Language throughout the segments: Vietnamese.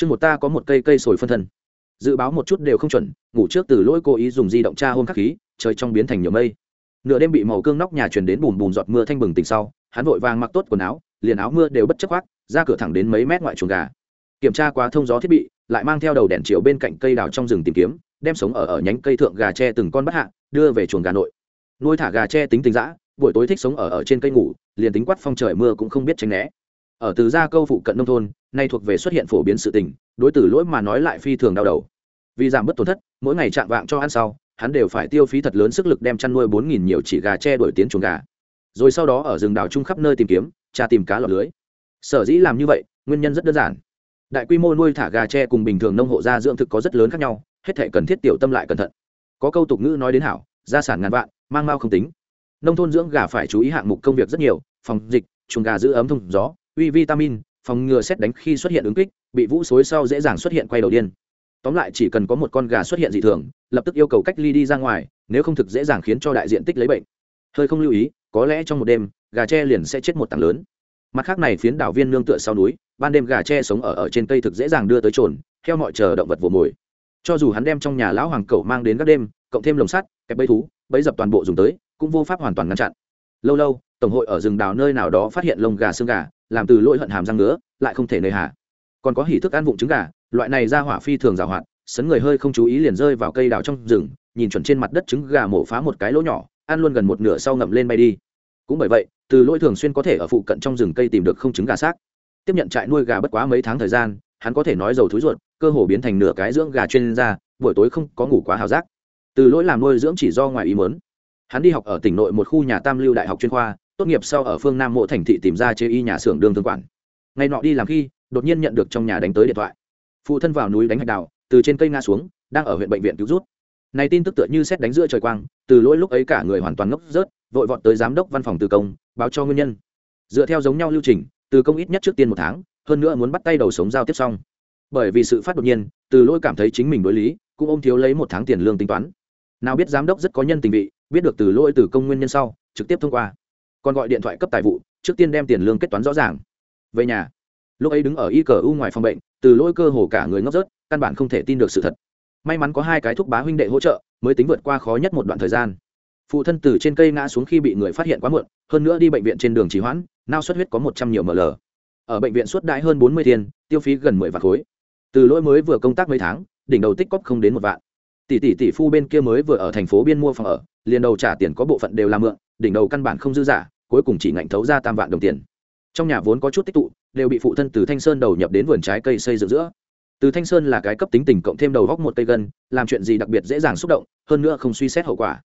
chương một ta có một cây cây sồi phân thân. Dự báo một chút đều không chuẩn, ngủ trước từ lỗi cố ý dùng di động tra hôn khắc khí, trời trong biến thành nhiều mây. Nửa đêm bị màu cương nóc nhà truyền đến bùn bùn giọt mưa thanh bừng tỉnh sau, hắn vội vàng mặc tốt quần áo, liền áo mưa đều bất chấp khoác, ra cửa thẳng đến mấy mét ngoại chuồng gà. Kiểm tra qua thông gió thiết bị, lại mang theo đầu đèn chiều bên cạnh cây đào trong rừng tìm kiếm, đem sống ở ở nhánh cây thượng gà tre từng con bắt hạ, đưa về chuồng gà nội. Nuôi thả gà tre tính tính dã, buổi tối thích sống ở ở trên cây ngủ, liền tính quát phong trời mưa cũng không biết tránh né ở từ gia câu phụ cận nông thôn, nay thuộc về xuất hiện phổ biến sự tình, đối tử lỗi mà nói lại phi thường đau đầu. Vì giảm bớt tổn thất, mỗi ngày chạm vạng cho ăn sau, hắn đều phải tiêu phí thật lớn sức lực đem chăn nuôi bốn nghìn nhiều chỉ gà tre đổi tiến chuồng gà. Rồi sau đó ở rừng đào chung khắp nơi tìm kiếm, tra tìm cá lọc lưới. Sở dĩ làm như vậy, nguyên nhân rất đơn giản. Đại quy mô nuôi thả gà tre cùng bình thường nông hộ gia dưỡng thực có rất lớn khác nhau, hết thể cần thiết tiểu tâm lại cẩn thận. Có câu tục ngữ nói đến hảo, gia sản ngàn vạn, mang mau không tính. Nông thôn dưỡng gà phải chú ý hạng mục công việc rất nhiều, phòng dịch, chuồng gà giữ ấm thông gió uy vitamin, phòng ngừa xét đánh khi xuất hiện ứng kích, bị vũ xối sau dễ dàng xuất hiện quay đầu điên. Tóm lại chỉ cần có một con gà xuất hiện dị thường, lập tức yêu cầu cách ly đi ra ngoài, nếu không thực dễ dàng khiến cho đại diện tích lấy bệnh. Hơi không lưu ý, có lẽ trong một đêm, gà tre liền sẽ chết một tảng lớn. Mặt khác này phiến đảo viên nương tựa sau núi, ban đêm gà tre sống ở ở trên cây thực dễ dàng đưa tới trồn, theo mọi chờ động vật vồ mồi. Cho dù hắn đem trong nhà lão hoàng cẩu mang đến các đêm, cộng thêm lồng sắt, kẹp bẫy thú, bẫy dập toàn bộ dùng tới, cũng vô pháp hoàn toàn ngăn chặn. Lâu lâu, tổng hội ở rừng đào nơi nào đó phát hiện lông gà xương gà làm từ lỗi hận hàm răng nữa, lại không thể nơi hạ còn có hỉ thức ăn vụng trứng gà loại này ra hỏa phi thường rào hoạt sấn người hơi không chú ý liền rơi vào cây đào trong rừng nhìn chuẩn trên mặt đất trứng gà mổ phá một cái lỗ nhỏ ăn luôn gần một nửa sau ngậm lên bay đi. Cũng bởi vậy từ lỗi thường xuyên có thể ở phụ cận trong rừng cây tìm được không trứng gà xác. Tiếp nhận trại nuôi gà bất quá mấy tháng thời gian hắn có thể nói dầu thúi ruột cơ hồ biến thành nửa cái dưỡng gà chuyên gia buổi tối không có ngủ quá hào giác. Từ lỗi làm nuôi dưỡng chỉ do ngoài ý mớn hắn đi học ở tỉnh nội một khu nhà tam lưu đại học chuyên khoa tốt nghiệp sau ở phương nam mộ thành thị tìm ra chế y nhà xưởng đương thương quản. Ngày nọ đi làm khi, đột nhiên nhận được trong nhà đánh tới điện thoại. Phụ thân vào núi đánh hạch đào, từ trên cây ngã xuống, đang ở huyện bệnh viện cứu rút. Này tin tức tựa như xét đánh giữa trời quang, từ lỗi lúc ấy cả người hoàn toàn ngốc rớt, vội vọt tới giám đốc văn phòng từ công, báo cho nguyên nhân. Dựa theo giống nhau lưu trình, từ công ít nhất trước tiên một tháng, hơn nữa muốn bắt tay đầu sống giao tiếp xong. Bởi vì sự phát đột nhiên, từ lỗi cảm thấy chính mình đối lý, cũng ôm thiếu lấy một tháng tiền lương tính toán. Nào biết giám đốc rất có nhân tình vị, biết được từ lỗi từ công nguyên nhân sau, trực tiếp thông qua còn gọi điện thoại cấp tài vụ, trước tiên đem tiền lương kết toán rõ ràng. Về nhà. Lúc ấy đứng ở y cờ u ngoài phòng bệnh, từ lỗi cơ hồ cả người ngốc rớt, căn bản không thể tin được sự thật. May mắn có hai cái thuốc bá huynh đệ hỗ trợ, mới tính vượt qua khó nhất một đoạn thời gian. Phụ thân từ trên cây ngã xuống khi bị người phát hiện quá muộn, hơn nữa đi bệnh viện trên đường trì hoãn, nao xuất huyết có một trăm nhiều ml. Ở bệnh viện suốt đãi hơn bốn mươi tiền, tiêu phí gần mười vạn khối. Từ lỗi mới vừa công tác mấy tháng, đỉnh đầu tích cóp không đến một vạn. Tỷ tỷ tỷ phu bên kia mới vừa ở thành phố biên mua phòng ở, liền đầu trả tiền có bộ phận đều là mượn, đỉnh đầu căn bản không dư giả cuối cùng chỉ ngạnh thấu ra tam vạn đồng tiền. Trong nhà vốn có chút tích tụ, đều bị phụ thân từ thanh sơn đầu nhập đến vườn trái cây xây dựng giữa. Từ thanh sơn là cái cấp tính tình cộng thêm đầu góc một cây gân, làm chuyện gì đặc biệt dễ dàng xúc động, hơn nữa không suy xét hậu quả.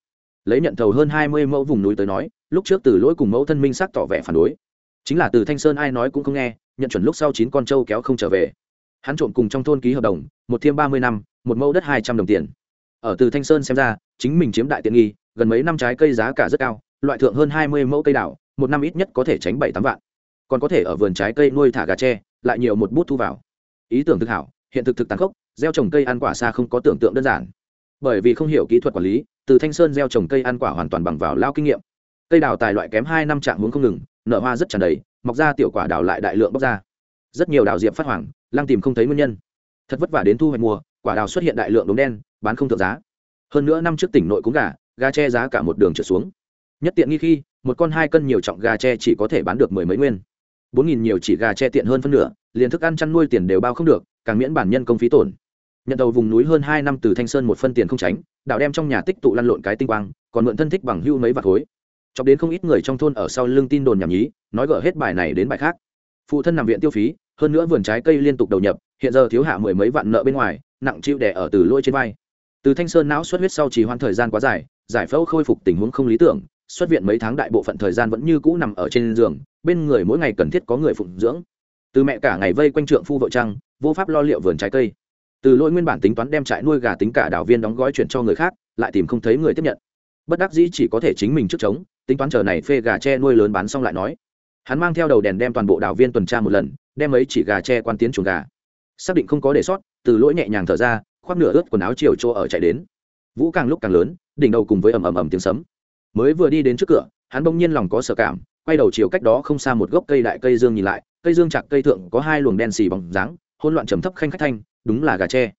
Lấy nhận thầu hơn hai mươi mẫu vùng núi tới nói, lúc trước từ lỗi cùng mẫu thân minh sắc tỏ vẻ phản đối. Chính là từ thanh sơn ai nói cũng không nghe, nhận chuẩn lúc sau chín con trâu kéo không trở về. Hắn trộm cùng trong thôn ký hợp đồng, một thiêm ba mươi năm, một mẫu đất hai trăm đồng tiền. Ở từ thanh sơn xem ra, chính mình chiếm đại tiện nghi, gần mấy năm trái cây giá cả rất cao loại thượng hơn hai mươi mẫu cây đào, một năm ít nhất có thể tránh bảy tám vạn. Còn có thể ở vườn trái cây nuôi thả gà tre, lại nhiều một bút thu vào. Ý tưởng thực hảo, hiện thực thực tàn khốc, gieo trồng cây ăn quả xa không có tưởng tượng đơn giản. Bởi vì không hiểu kỹ thuật quản lý, từ thanh sơn gieo trồng cây ăn quả hoàn toàn bằng vào lao kinh nghiệm. Cây đào tài loại kém hai năm trạng hướng không ngừng nở hoa rất tràn đầy, mọc ra tiểu quả đào lại đại lượng bóc ra. Rất nhiều đào diệp phát hoàng lăng tìm không thấy nguyên nhân. Thật vất vả đến thu hoạch mùa, quả đào xuất hiện đại lượng đống đen, bán không thượng giá. Hơn nữa năm trước tỉnh nội cũng gà gà tre giá cả một đường trượt xuống nhất tiện nghi khi, một con hai cân nhiều trọng gà tre chỉ có thể bán được mười mấy nguyên. Bốn nghìn nhiều chỉ gà tre tiện hơn phân nửa, liền thức ăn chăn nuôi tiền đều bao không được, càng miễn bản nhân công phí tổn. Nhận đầu vùng núi hơn hai năm từ thanh sơn một phân tiền không tránh đạo đem trong nhà tích tụ lăn lộn cái tinh quang, còn mượn thân thích bằng hưu mấy vạt khối. Chọc đến không ít người trong thôn ở sau lưng tin đồn nhảm nhí, nói gỡ hết bài này đến bài khác. Phụ thân nằm viện tiêu phí, hơn nữa vườn trái cây liên tục đầu nhập, hiện giờ thiếu hạ mười mấy vạn nợ bên ngoài, nặng chịu đẻ ở từ lôi trên vai. Từ thanh sơn não xuất huyết sau trì hoãn thời gian quá dài, giải phẫu khôi phục tình huống không lý tưởng xuất viện mấy tháng đại bộ phận thời gian vẫn như cũ nằm ở trên giường, bên người mỗi ngày cần thiết có người phụng dưỡng. Từ mẹ cả ngày vây quanh trượng phu vợ trăng, vô pháp lo liệu vườn trái cây. Từ lỗi nguyên bản tính toán đem trại nuôi gà tính cả đảo viên đóng gói chuyển cho người khác, lại tìm không thấy người tiếp nhận. Bất đắc dĩ chỉ có thể chính mình trước trống, tính toán chờ này phê gà tre nuôi lớn bán xong lại nói. Hắn mang theo đầu đèn đem toàn bộ đảo viên tuần tra một lần, đem ấy chỉ gà tre quan tiến chuồng gà. Xác định không có để sót, từ lỗi nhẹ nhàng thở ra, khoác nửa ướt quần áo chiều chỗ ở chạy đến. Vũ càng lúc càng lớn, đỉnh đầu cùng với ầm ầm ầm tiếng sấm mới vừa đi đến trước cửa, hắn bỗng nhiên lòng có sợ cảm, quay đầu chiều cách đó không xa một gốc cây đại cây dương nhìn lại, cây dương chặt cây thượng có hai luồng đen xì bóng dáng hôn loạn trầm thấp khanh khách thanh, đúng là gà tre.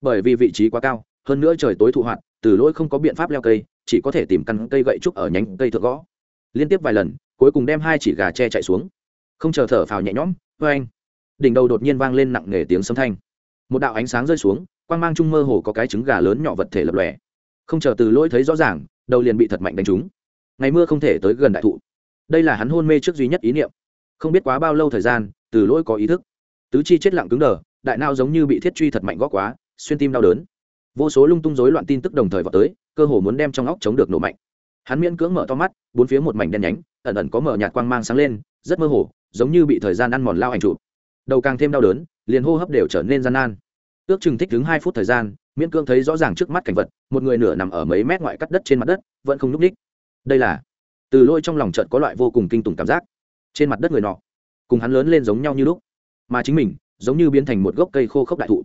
Bởi vì vị trí quá cao, hơn nữa trời tối thụ hoạt, từ lỗi không có biện pháp leo cây, chỉ có thể tìm căn cây gậy trúc ở nhánh cây thượng gõ. Liên tiếp vài lần, cuối cùng đem hai chỉ gà tre chạy xuống. Không chờ thở phào nhẹ nhõm vê anh đỉnh đầu đột nhiên vang lên nặng nề tiếng sấm thanh. Một đạo ánh sáng rơi xuống, quang mang trung mơ hồ có cái trứng gà lớn nhỏ vật thể lập lòe. Không chờ từ lỗi thấy rõ ràng đầu liền bị thật mạnh đánh trúng. Ngày mưa không thể tới gần đại thụ. Đây là hắn hôn mê trước duy nhất ý niệm. Không biết quá bao lâu thời gian, từ lỗi có ý thức. Tứ chi chết lặng cứng đờ, đại nao giống như bị thiết truy thật mạnh gõ quá, xuyên tim đau đớn. Vô số lung tung rối loạn tin tức đồng thời vào tới, cơ hồ muốn đem trong óc chống được nổ mạnh. Hắn miễn cưỡng mở to mắt, bốn phía một mảnh đen nhánh, ẩn ẩn có mở nhạt quang mang sáng lên, rất mơ hồ, giống như bị thời gian ăn mòn lao ảnh trụ đầu càng thêm đau đớn, liền hô hấp đều trở nên gian nan. Ước chừng thích đứng hai phút thời gian miễn cương thấy rõ ràng trước mắt cảnh vật, một người nửa nằm ở mấy mét ngoại cắt đất trên mặt đất, vẫn không nhúc ních đây là, từ lôi trong lòng trận có loại vô cùng kinh tủng cảm giác. Trên mặt đất người nọ, cùng hắn lớn lên giống nhau như lúc, mà chính mình giống như biến thành một gốc cây khô khốc đại thụ.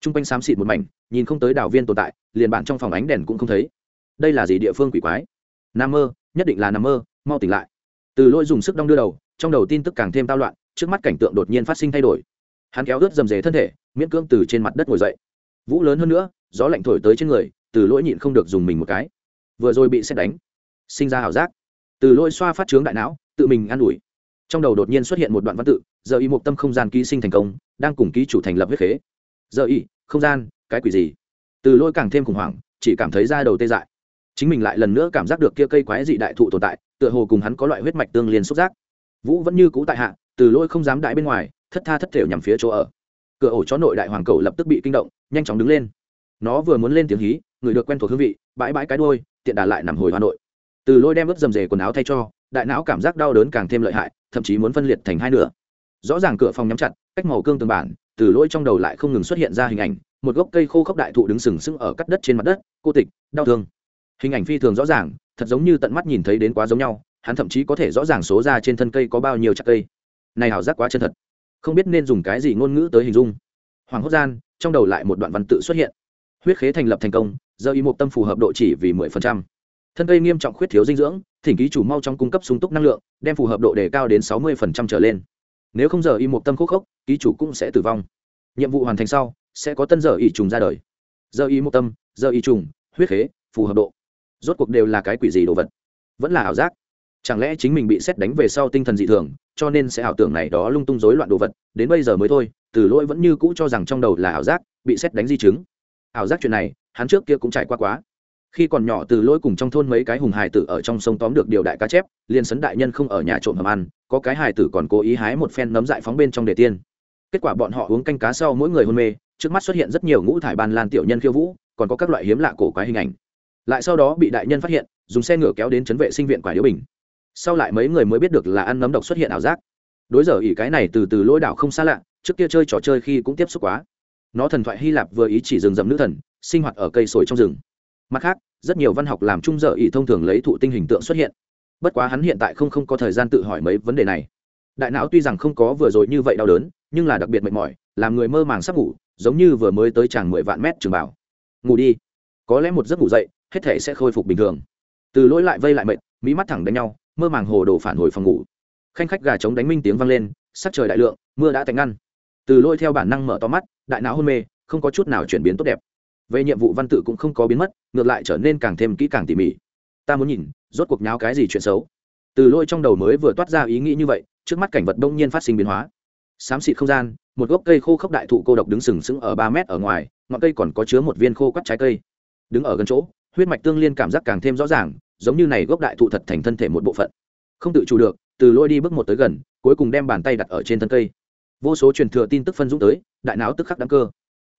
T r u n g quanh xám xịt một mảnh, nhìn không tới đảo viên tồn tại, liền bản trong phòng ánh đèn cũng không thấy. Đây là gì địa phương quỷ quái? Nam mơ, nhất định là nằm mơ, mau tỉnh lại. Từ lôi dùng sức đong đưa đầu, trong đầu tin tức càng thêm tao loạn, trước mắt cảnh tượng đột nhiên phát sinh thay đổi. Hắn kéo ướt dầm dề thân thể, miễn cưỡng từ trên mặt đất ngồi dậy vũ lớn hơn nữa, gió lạnh thổi tới trên người, từ lỗi nhịn không được dùng mình một cái. Vừa rồi bị xét đánh, sinh ra h ảo giác. Từ lỗi xoa phát trướng đại não, tự mình an ủi. Trong đầu đột nhiên xuất hiện một đoạn văn tự, giờ y một tâm không gian ký sinh thành công, đang cùng ký chủ thành lập huyết khế. Giờ y, không gian, cái quỷ gì? Từ lỗi càng thêm khủng hoảng, chỉ cảm thấy da đầu tê dại. Chính mình lại lần nữa cảm giác được kia cây quái dị đại thụ tồn tại, tựa hồ cùng hắn có loại huyết mạch tương liên xúc giác. Vũ vẫn như cũ tại hạ, từ lỗi không dám đại bên ngoài, thất tha thất thểu nhằm phía chỗ ở cửa ổ chó nội đại hoàng cầu lập tức bị kinh động, nhanh chóng đứng lên. Nó vừa muốn lên tiếng hí, người được quen thuộc hương vị, bãi bãi cái đôi tiện đà lại nằm hồi hà nội. Từ lôi đem ướt dầm dề quần áo thay cho, đại não cảm giác đau đớn càng thêm lợi hại, thậm chí muốn phân liệt thành hai nửa. Rõ ràng cửa phòng nhắm chặt, cách màu cương tường bản, từ lôi trong đầu lại không ngừng xuất hiện ra hình ảnh, một gốc cây khô khốc đại thụ đứng sừng sững ở cắt đất trên mặt đất, cô tịch, đau thương. Hình ảnh phi thường rõ ràng, thật giống như tận mắt nhìn thấy đến quá giống nhau, hắn thậm chí có thể rõ ràng số ra trên thân cây có bao nhiêu chặt cây. Này hảo giác quá chân thật không biết nên dùng cái gì ngôn ngữ tới hình dung. Hoàng hốt gian, trong đầu lại một đoạn văn tự xuất hiện. Huyết khế thành lập thành công, giờ y một tâm phù hợp độ chỉ vì mười phần trăm. Thân cây nghiêm trọng khuyết thiếu dinh dưỡng, thỉnh ký chủ mau trong cung cấp sung túc năng lượng, đem phù hợp độ đề cao đến sáu mươi phần trăm trở lên. Nếu không giờ y một tâm khúc khốc, ký chủ cũng sẽ tử vong. Nhiệm vụ hoàn thành sau, sẽ có tân giờ y trùng ra đời. Giờ y một tâm, giờ y trùng, huyết khế, phù hợp độ. Rốt cuộc đều là cái quỷ gì đồ vật? Vẫn là ảo giác chẳng lẽ chính mình bị xét đánh về sau tinh thần dị thường, cho nên sẽ ảo tưởng này đó lung tung rối loạn đồ vật, đến bây giờ mới thôi, từ lỗi vẫn như cũ cho rằng trong đầu là ảo giác, bị xét đánh di chứng. Ảo giác chuyện này, hắn trước kia cũng trải qua quá. Khi còn nhỏ từ lỗi cùng trong thôn mấy cái hùng hài tử ở trong sông tóm được điều đại cá chép, liền sấn đại nhân không ở nhà trộm hầm ăn, có cái hài tử còn cố ý hái một phen nấm dại phóng bên trong đề tiên. Kết quả bọn họ uống canh cá sau mỗi người hôn mê, trước mắt xuất hiện rất nhiều ngũ thải ban lan tiểu nhân khiêu vũ, còn có các loại hiếm lạ cổ quái hình ảnh. Lại sau đó bị đại nhân phát hiện, dùng xe ngựa kéo đến chấn vệ sinh viện quả điếu bình sau lại mấy người mới biết được là ăn nấm độc xuất hiện ảo giác. Đối giờ ỉ cái này từ từ lỗi đảo không xa lạ, trước kia chơi trò chơi khi cũng tiếp xúc quá. Nó thần thoại hy lạp vừa ý chỉ rừng rậm nữ thần, sinh hoạt ở cây sồi trong rừng. Mặt khác, rất nhiều văn học làm chung giờ ỉ thông thường lấy thụ tinh hình tượng xuất hiện. Bất quá hắn hiện tại không không có thời gian tự hỏi mấy vấn đề này. Đại não tuy rằng không có vừa rồi như vậy đau đớn, nhưng là đặc biệt mệt mỏi, làm người mơ màng sắp ngủ, giống như vừa mới tới chàng mười vạn mét trường bảo ngủ đi. Có lẽ một giấc ngủ dậy, hết thể sẽ khôi phục bình thường. Từ lỗi lại vây lại mệt mỹ mắt thẳng đánh nhau mơ màng hồ đồ phản hồi phòng ngủ. Khanh khách gà trống đánh minh tiếng vang lên, sắc trời đại lượng, mưa đã tạnh ngăn. Từ Lôi theo bản năng mở to mắt, đại não hôn mê, không có chút nào chuyển biến tốt đẹp. Về nhiệm vụ văn tự cũng không có biến mất, ngược lại trở nên càng thêm kỹ càng tỉ mỉ. Ta muốn nhìn, rốt cuộc nháo cái gì chuyện xấu. Từ lôi trong đầu mới vừa toát ra ý nghĩ như vậy, trước mắt cảnh vật đông nhiên phát sinh biến hóa. Xám xịt không gian, một gốc cây khô khốc đại thụ cô độc đứng sừng sững ở ba mét ở ngoài, ngọn cây còn có chứa một viên khô quắt trái cây. Đứng ở gần chỗ, huyết mạch tương liên cảm giác càng thêm rõ ràng giống như này gốc đại thụ thật thành thân thể một bộ phận. Không tự chủ được, từ lôi đi bước một tới gần, cuối cùng đem bàn tay đặt ở trên thân cây. Vô số truyền thừa tin tức phân dũng tới, đại não tức khắc đăng cơ.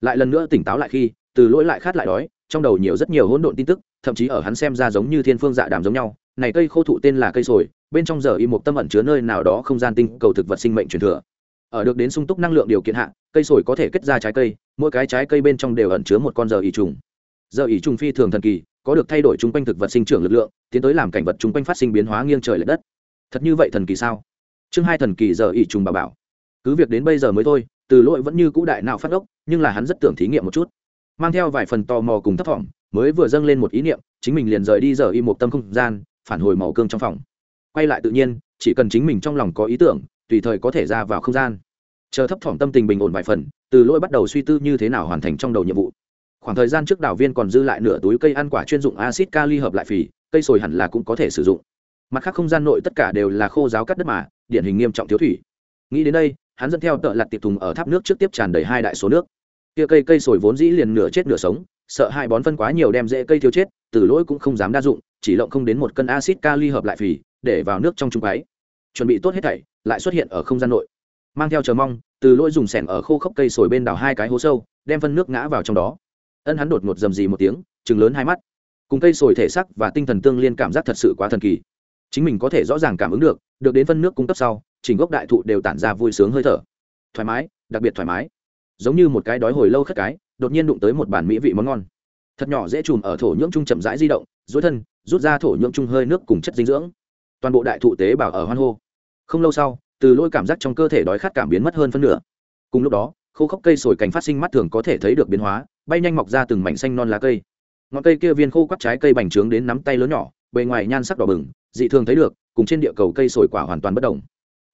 Lại lần nữa tỉnh táo lại khi, từ lỗi lại khát lại đói, trong đầu nhiều rất nhiều hỗn độn tin tức, thậm chí ở hắn xem ra giống như thiên phương dạ đàm giống nhau. Này cây khô thụ tên là cây sồi, bên trong giờ y một tâm ẩn chứa nơi nào đó không gian tinh cầu thực vật sinh mệnh truyền thừa. Ở được đến sung túc năng lượng điều kiện hạ, cây sồi có thể kết ra trái cây, mỗi cái trái cây bên trong đều ẩn chứa một con giờ y trùng. Giờ y trùng phi thường thần kỳ có được thay đổi chung quanh thực vật sinh trưởng lực lượng, tiến tới làm cảnh vật chung quanh phát sinh biến hóa nghiêng trời l ệ đất. Thật như vậy thần kỳ sao? Chương hai thần kỳ giờ y trùng bà bảo. Cứ việc đến bây giờ mới thôi, từ lỗi vẫn như cũ đại nào phát ốc, nhưng là hắn rất tưởng thí nghiệm một chút. Mang theo vài phần tò mò cùng thấp thỏm, mới vừa dâng lên một ý niệm, chính mình liền rời đi giờ y một tâm không gian, phản hồi màu cương trong phòng. Quay lại tự nhiên, chỉ cần chính mình trong lòng có ý tưởng, tùy thời có thể ra vào không gian. Chờ thấp thỏm tâm tình bình ổn vài phần, từ lỗi bắt đầu suy tư như thế nào hoàn thành trong đầu nhiệm vụ khoảng thời gian trước đảo viên còn dư lại nửa túi cây ăn quả chuyên dụng acid kali hợp lại phì, cây sồi hẳn là cũng có thể sử dụng. Mặt khác không gian nội tất cả đều là khô giáo cắt đất mà, điển hình nghiêm trọng thiếu thủy. Nghĩ đến đây, hắn dẫn theo tợ lặt tiệp thùng ở tháp nước trước tiếp tràn đầy hai đại số nước. Kia cây cây sồi vốn dĩ liền nửa chết nửa sống, sợ hai bón phân quá nhiều đem dễ cây thiếu chết, từ lỗi cũng không dám đa dụng, chỉ lộng không đến một cân acid kali hợp lại phì, để vào nước trong trung ấy chuẩn bị tốt hết thảy, lại xuất hiện ở không gian nội. Mang theo chờ mong, từ lỗi dùng sẻn ở khô khốc cây sồi bên đào hai cái hố sâu, đem phân nước ngã vào trong đó ân hắn đột ngột dầm gì một tiếng chừng lớn hai mắt. Cùng cây sồi thể sắc và tinh thần tương liên cảm giác thật sự quá thần kỳ. Chính mình có thể rõ ràng cảm ứng được được đến phân nước cung cấp sau, chỉnh gốc đại thụ đều tản ra vui sướng hơi thở. Thoải mái, đặc biệt thoải mái. Giống như một cái đói hồi lâu khất cái, đột nhiên đụng tới một bản mỹ vị món ngon. Thật nhỏ dễ chùm ở thổ nhưỡng trung chậm rãi di động dối thân, rút ra thổ nhưỡng trung hơi nước cùng chất dinh dưỡng. Toàn bộ đại thụ tế bào ở hoan hô. Không lâu sau, từ lỗi cảm giác trong cơ thể đói khát cảm biến mất hơn phân nửa. Cùng lúc đó, khô khốc cây sồi cành phát sinh mắt thường có thể thấy được biến hóa bay nhanh mọc ra từng mảnh xanh non lá cây. Ngọn cây kia viên khô quắt trái cây bành trướng đến nắm tay lớn nhỏ, bề ngoài nhan sắc đỏ bừng, dị thường thấy được, cùng trên địa cầu cây sồi quả hoàn toàn bất đồng.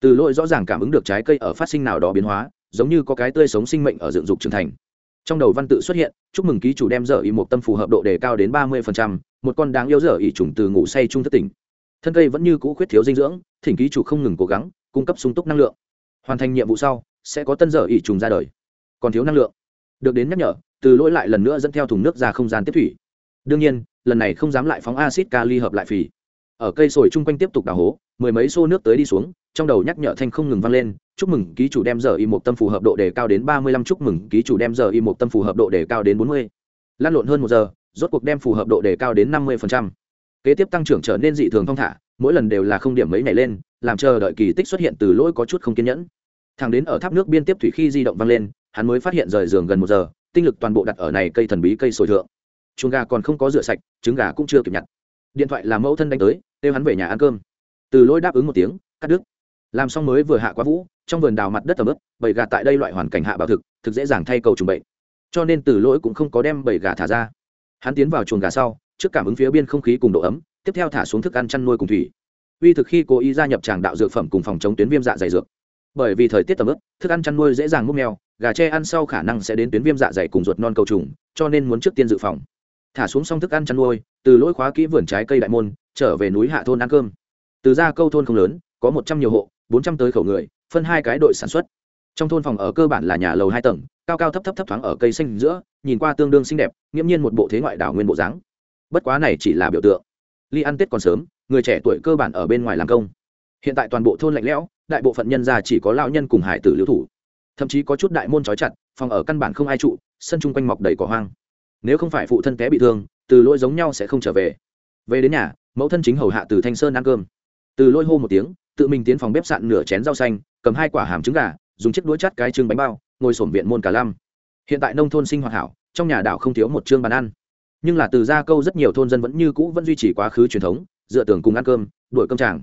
Từ lỗi rõ ràng cảm ứng được trái cây ở phát sinh nào đó biến hóa, giống như có cái tươi sống sinh mệnh ở dựng dục trưởng thành. Trong đầu văn tự xuất hiện, chúc mừng ký chủ đem dở ý một tâm phù hợp độ đề cao đến ba mươi một con đáng yêu dở ý trùng từ ngủ say trung thất tỉnh. Thân cây vẫn như cũ khuyết thiếu dinh dưỡng, thỉnh ký chủ không ngừng cố gắng, cung cấp sung túc năng lượng. Hoàn thành nhiệm vụ sau, sẽ có tân dở ý trùng ra đời. Còn thiếu năng lượng. Được đến nhắc nhở từ lỗi lại lần nữa dẫn theo thùng nước ra không gian tiếp thủy. Đương nhiên, lần này không dám lại phóng acid kali hợp lại phì. Ở cây sồi chung quanh tiếp tục đào hố, mười mấy xô nước tới đi xuống, trong đầu nhắc nhở thanh không ngừng vang lên, chúc mừng ký chủ đem giờ y một tâm phù hợp độ đề cao đến ba mươi lăm, chúc mừng ký chủ đem giờ y một tâm phù hợp độ đề cao đến bốn mươi. Lan lộn hơn một giờ, rốt cuộc đem phù hợp độ đề cao đến năm mươi phần trăm. kế tiếp tăng trưởng trở nên dị thường thong thả, mỗi lần đều là không điểm mấy nhảy lên, làm chờ đợi kỳ tích xuất hiện từ lỗi có chút không kiên nhẫn. Thằng đến ở tháp nước biên tiếp thủy khi di động vang lên hắn mới phát hiện rời giường gần một giờ, tinh lực toàn bộ đặt ở này cây thần bí cây sồi thượng. Chuồng gà còn không có rửa sạch, trứng gà cũng chưa kịp nhặt. Điện thoại làm mẫu thân đánh tới, kêu hắn về nhà ăn cơm. Từ lỗi đáp ứng một tiếng, cắt đứt. Làm xong mới vừa hạ quá vũ, trong vườn đào mặt đất tầm ướp bầy gà tại đây loại hoàn cảnh hạ bảo thực thực dễ dàng thay cầu trùng bệnh. Cho nên từ lỗi cũng không có đem bầy gà thả ra. Hắn tiến vào chuồng gà sau, trước cảm ứng phía bên không khí cùng độ ấm, tiếp theo thả xuống thức ăn chăn nuôi cùng thủy. Uy thực khi cố ý gia nhập tràng đạo dược phẩm cùng phòng chống tuyến viêm dạ dày dược. Bởi vì thời tiết tầm ướp thức ăn chăn nuôi dễ dàng múc mèo gà tre ăn sau khả năng sẽ đến tuyến viêm dạ dày cùng ruột non cầu trùng, cho nên muốn trước tiên dự phòng. Thả xuống xong thức ăn chăn nuôi, từ lỗi khóa kỹ vườn trái cây đại môn, trở về núi hạ thôn ăn cơm. Từ ra câu thôn không lớn, có một trăm nhiều hộ, bốn trăm tới khẩu người, phân hai cái đội sản xuất. Trong thôn phòng ở cơ bản là nhà lầu hai tầng, cao cao thấp thấp thấp thoáng ở cây xanh giữa, nhìn qua tương đương xinh đẹp, nghiễm nhiên một bộ thế ngoại đảo nguyên bộ dáng. Bất quá này chỉ là biểu tượng. Ly ăn tết còn sớm, người trẻ tuổi cơ bản ở bên ngoài làm công. Hiện tại toàn bộ thôn lạnh lẽo, đại bộ phận nhân gia chỉ có lão nhân cùng hải tử lưu thủ thậm chí có chút đại môn trói chặt, phòng ở căn bản không ai trụ, sân chung quanh mọc đầy cỏ hoang. Nếu không phải phụ thân té bị thương, từ lỗi giống nhau sẽ không trở về. Về đến nhà, mẫu thân chính hầu hạ từ thanh sơn ăn cơm. Từ lỗi hô một tiếng, tự mình tiến phòng bếp sạn nửa chén rau xanh, cầm hai quả hàm trứng gà, dùng chiếc đũa chắt cái trưng bánh bao, ngồi sổm viện môn cả lam hiện tại nông thôn sinh hoạt hảo, trong nhà đảo không thiếu một chương bàn ăn. Nhưng là từ gia câu rất nhiều thôn dân vẫn như cũ vẫn duy trì quá khứ truyền thống, dựa tưởng cùng ăn cơm, đuổi cơm tràng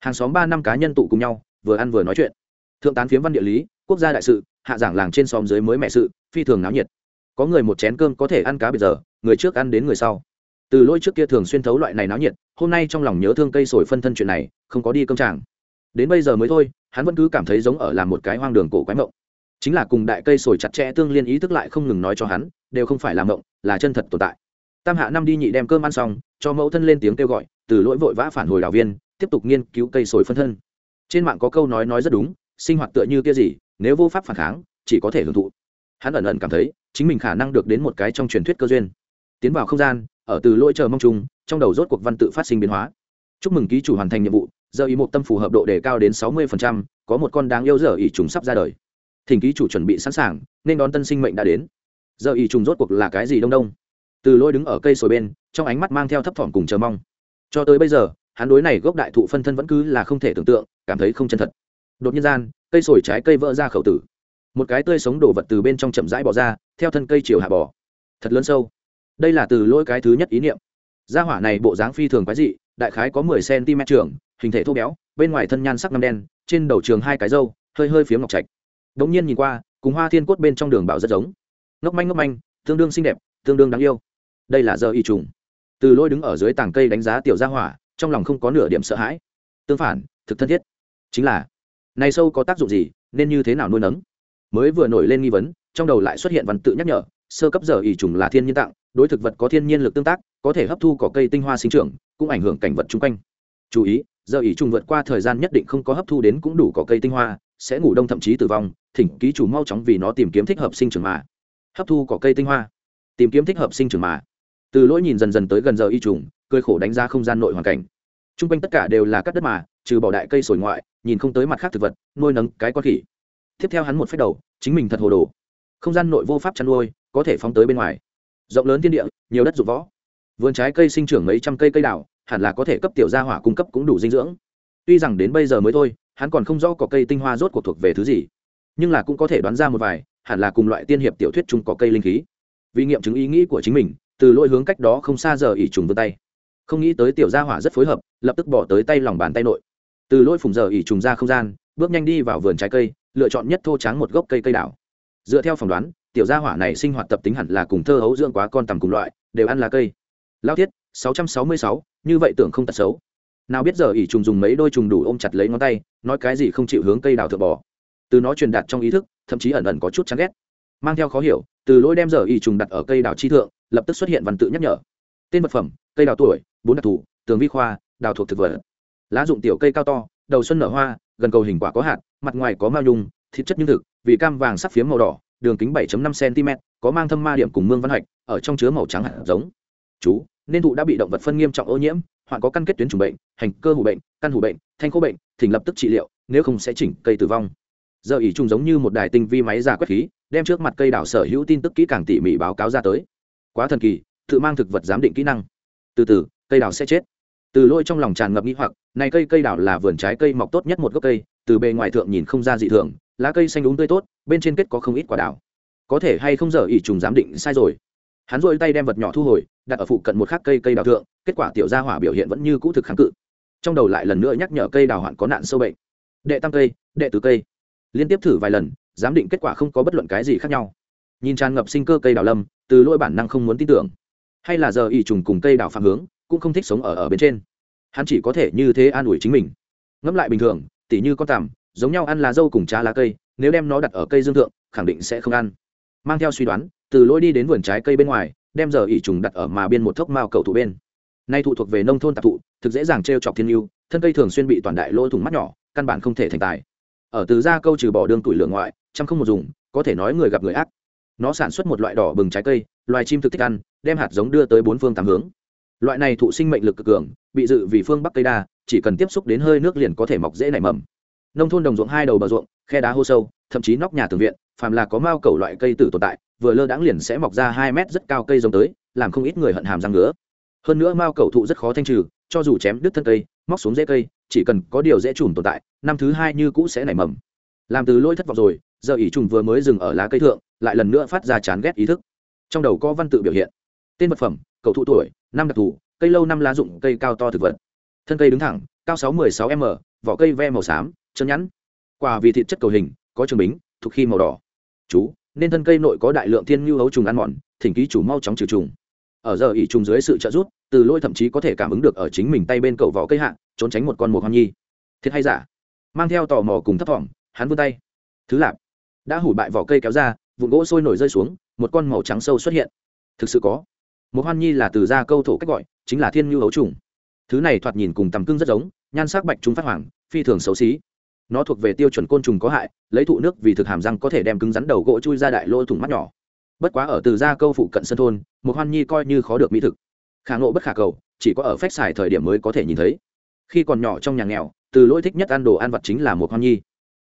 hàng xóm ba năm cá nhân tụ cùng nhau, vừa ăn vừa nói chuyện. Thượng tán phiếm văn địa lý quốc gia đại sự, hạ giảng làng trên xóm dưới mới mẹ sự, phi thường náo nhiệt. Có người một chén cơm có thể ăn cá bây giờ, người trước ăn đến người sau. Từ lỗi trước kia thường xuyên thấu loại này náo nhiệt, hôm nay trong lòng nhớ thương cây sồi phân thân chuyện này, không có đi công tràng. Đến bây giờ mới thôi, hắn vẫn cứ cảm thấy giống ở làm một cái hoang đường cổ quái mộng. Chính là cùng đại cây sồi chặt chẽ tương liên ý thức lại không ngừng nói cho hắn, đều không phải là mộng, là chân thật tồn tại. Tam hạ năm đi nhị đem cơm ăn xong, cho mẫu thân lên tiếng kêu gọi, từ lỗi vội vã phản hồi đào viên, tiếp tục nghiên cứu cây sồi phân thân. Trên mạng có câu nói nói rất đúng, sinh hoạt tựa như kia gì nếu vô pháp phản kháng, chỉ có thể hưởng thụ. Hắn ẩn ẩn cảm thấy, chính mình khả năng được đến một cái trong truyền thuyết cơ duyên. Tiến vào không gian, ở từ lỗi chờ mong chung, trong đầu rốt cuộc văn tự phát sinh biến hóa. Chúc mừng ký chủ hoàn thành nhiệm vụ, giờ ý một tâm phù hợp độ đề cao đến sáu mươi có một con đáng yêu giờ ý trùng sắp ra đời. Thỉnh ký chủ chuẩn bị sẵn sàng, nên đón tân sinh mệnh đã đến. Giờ ý trùng rốt cuộc là cái gì đông đông? Từ lỗi đứng ở cây sồi bên, trong ánh mắt mang theo thấp thỏm cùng chờ mong. Cho tới bây giờ, hắn đối này gốc đại thụ phân thân vẫn cứ là không thể tưởng tượng, cảm thấy không chân thật đột nhiên gian, cây sồi trái cây vỡ ra khẩu tử. Một cái tươi sống đổ vật từ bên trong chậm rãi bỏ ra, theo thân cây chiều hạ bỏ thật lớn sâu. Đây là từ lỗi cái thứ nhất ý niệm. Gia hỏa này bộ dáng phi thường quái dị, đại khái có mười cm trường, hình thể thô béo, bên ngoài thân nhan sắc ngâm đen, trên đầu trường hai cái râu, hơi hơi phiếm ngọc trạch. Đ ỗ n g nhiên nhìn qua, cùng hoa thiên cốt bên trong đường bảo rất giống. Ngốc manh ngốc manh, tương đương xinh đẹp, tương đương đáng yêu. Đây là giờ y trùng. Từ lôi đứng ở dưới tảng cây đánh giá tiểu gia hỏa, trong lòng không có nửa điểm sợ hãi. Tương phản, thực thân thiết. Chính là này sâu có tác dụng gì, nên như thế nào nuôi nấng? Mới vừa nổi lên nghi vấn, trong đầu lại xuất hiện văn tự nhắc nhở, sơ cấp giờ ỉ trùng là thiên nhiên tặng đối thực vật có thiên nhiên lực tương tác, có thể hấp thu cỏ cây tinh hoa sinh trưởng, cũng ảnh hưởng cảnh vật chung quanh. Chú ý, giờ ỉ trùng vượt qua thời gian nhất định không có hấp thu đến cũng đủ cỏ cây tinh hoa, sẽ ngủ đông thậm chí tử vong, thỉnh ký chủ mau chóng vì nó tìm kiếm thích hợp sinh trưởng mà. Hấp thu cỏ cây tinh hoa. Tìm kiếm thích hợp sinh trưởng mà. Từ lỗi nhìn dần dần tới gần giờ y trùng, cười khổ đánh ra không gian nội hoàn cảnh. T r u n g quanh tất cả đều là các đất mà trừ bỏ đại cây sồi ngoại, nhìn không tới mặt khác thực vật, nuôi nấng cái con khỉ. Tiếp theo hắn một phép đầu, chính mình thật hồ đồ. Không gian nội vô pháp chăn nuôi, có thể phóng tới bên ngoài. Rộng lớn thiên địa, nhiều đất dụng võ. Vườn trái cây sinh trưởng mấy trăm cây cây đào, hẳn là có thể cấp tiểu gia hỏa cung cấp cũng đủ dinh dưỡng. Tuy rằng đến bây giờ mới thôi, hắn còn không rõ có cây tinh hoa rốt cuộc thuộc về thứ gì. Nhưng là cũng có thể đoán ra một vài, hẳn là cùng loại tiên hiệp tiểu thuyết chung có cây linh khí. Vì nghiệm chứng ý nghĩ của chính mình, từ lỗi hướng cách đó không xa giờ ỉ trùng vươn tay. Không nghĩ tới tiểu gia hỏa rất phối hợp, lập tức bỏ tới tay lòng bàn tay nội từ lỗi phùng giờ ỉ trùng ra không gian bước nhanh đi vào vườn trái cây lựa chọn nhất thô trắng một gốc cây cây đảo. Dựa theo phỏng đoán tiểu gia hỏa này sinh hoạt tập tính hẳn là cùng thơ hấu dưỡng quá con tầm cùng loại đều ăn lá cây. Lao thiết 666, như vậy tưởng không tật xấu. Nào biết giờ ỉ trùng dùng mấy đôi trùng đủ ôm chặt lấy ngón tay nói cái gì không chịu hướng cây đào thượng bò. Từ nó truyền đạt trong ý thức thậm chí ẩn ẩn có chút chán ghét. Mang theo khó hiểu từ lỗi đem giờ ỉ trùng đặt ở cây đào chi thượng lập tức xuất hiện văn tự nhắc nhở. Tên vật phẩm cây đào tuổi bốn đặc thù tường vi khoa đào thuộc thực vật lá dụng tiểu cây cao to, đầu xuân nở hoa, gần cầu hình quả có hạt, mặt ngoài có mao nhung, thịt chất như thực vị cam vàng sắc phiếm màu đỏ, đường kính 7.5 cm có mang thâm ma điểm cùng mương văn hạch, ở trong chứa màu trắng hạt giống. Chú, nên thụ đã bị động vật phân nghiêm trọng ô nhiễm hoặc có căn kết tuyến trùng bệnh, hành cơ hủ bệnh, căn hủ bệnh, thanh khô bệnh thỉnh lập tức trị liệu, nếu không sẽ chỉnh cây tử vong. Giờ ỉ trùng giống như một đài tinh vi máy giả quét khí, đem trước mặt cây đảo sở hữu tin tức kỹ càng tỉ mỉ báo cáo ra tới. Quá thần kỳ, tự mang thực vật giám định kỹ năng. Từ từ, cây đào sẽ chết từ lôi trong lòng tràn ngập nghĩ hoặc, này cây cây đào là vườn trái cây mọc tốt nhất một gốc cây, từ bề ngoài thượng nhìn không ra dị thường, lá cây xanh đúng tươi tốt, bên trên kết có không ít quả đào có thể hay không giờ ỉ trùng giám định sai rồi. Hắn dội tay đem vật nhỏ thu hồi, đặt ở phụ cận một khắc cây cây đào thượng, kết quả tiểu gia hỏa biểu hiện vẫn như cũ thực kháng cự. Trong đầu lại lần nữa nhắc nhở cây đào hoạn có nạn sâu bệnh. Đệ tam cây, đệ tứ cây. Liên tiếp thử vài lần, giám định kết quả không có bất luận cái gì khác nhau. Nhìn tràn ngập sinh cơ cây đào lâm, từ lỗi bản năng không muốn tin tưởng. Hay là giờ ỉ trùng cùng cây đào phạm hướng cũng không thích sống ở ở bên trên. Hắn chỉ có thể như thế an ủi chính mình. Ngẫm lại bình thường, tỉ như con tằm, giống nhau ăn lá dâu cùng trà lá cây, nếu đem nó đặt ở cây dương thượng, khẳng định sẽ không ăn. Mang theo suy đoán, từ lối đi đến vườn trái cây bên ngoài, đem giờ ỉ trùng đặt ở mà biên một thốc mao cầu thủ bên. Nay thụ thuộc về nông thôn tạp thụ, thực dễ dàng t r e o chọc thiên yêu thân cây thường xuyên bị toàn đại lỗ thủng mắt nhỏ, căn bản không thể thành tài. Ở từ ra câu trừ bỏ đường tuổi lượng ngoại, chăm không một dùng, có thể nói người gặp người ác. Nó sản xuất một loại đỏ bừng trái cây, loài chim thực thích ăn, đem hạt giống đưa tới bốn phương tám hướng loại này thụ sinh mệnh lực cực cường, bị dự vì phương bắc cây đa, chỉ cần tiếp xúc đến hơi nước liền có thể mọc dễ nảy mầm. Nông thôn đồng ruộng hai đầu bờ ruộng, khe đá hô sâu, thậm chí nóc nhà tường viện, phàm là có mao cầu loại cây tử tồn tại, vừa lơ đãng liền sẽ mọc ra hai mét rất cao cây giống tới, làm không ít người hận hàm răng nữa hơn nữa mao cầu thụ rất khó thanh trừ, cho dù chém đứt thân cây, móc xuống dễ cây, chỉ cần có điều dễ trùm tồn tại, năm thứ hai như cũ sẽ nảy mầm. Làm từ lỗi thất vọng rồi, giờ ỉ trùng vừa mới dừng ở lá cây thượng, lại lần nữa phát ra chán ghét ý thức. Trong đầu có văn tự biểu hiện. Tên vật phẩm cầu thụ tuổi, năm đặc thù, cây lâu năm lá dụng, cây cao to thực vật. Thân cây đứng thẳng, cao sáu mươi sáu m, vỏ cây ve màu xám, chân nhẵn. Quả vì thịt chất cầu hình, có trường bính, thuộc khi màu đỏ. Chú, nên thân cây nội có đại lượng thiên nhu hấu trùng ăn mòn, thỉnh ký chủ mau chóng trừ trùng. Ở giờ ỉ trùng dưới sự trợ giúp, từ lôi thậm chí có thể cảm ứng được ở chính mình tay bên cầu vỏ cây hạ, trốn tránh một con mồi hoang nhi. Thiệt hay giả? Mang theo tò mò cùng thấp thỏm, hắn vươn tay. Thứ lạp. Đã hủ bại vỏ cây kéo ra, vụn gỗ sôi nổi rơi xuống, một con màu trắng sâu xuất hiện. Thực sự có một hoan nhi là từ gia câu thổ cách gọi, chính là thiên nhu ấu trùng. Thứ này thoạt nhìn cùng tầm cưng rất giống, nhan sắc bạch chúng phát hoàng, phi thường xấu xí. Nó thuộc về tiêu chuẩn côn trùng có hại, lấy thụ nước vì thực hàm răng có thể đem cứng rắn đầu gỗ chui ra đại lỗ thủng mắt nhỏ. Bất quá ở từ gia câu phụ cận sân thôn một hoan nhi coi như khó được mỹ thực. Khả ngộ bất khả cầu, chỉ có ở phách xài thời điểm mới có thể nhìn thấy. Khi còn nhỏ trong nhà nghèo, từ lỗi thích nhất ăn đồ ăn vặt chính là một hoan nhi.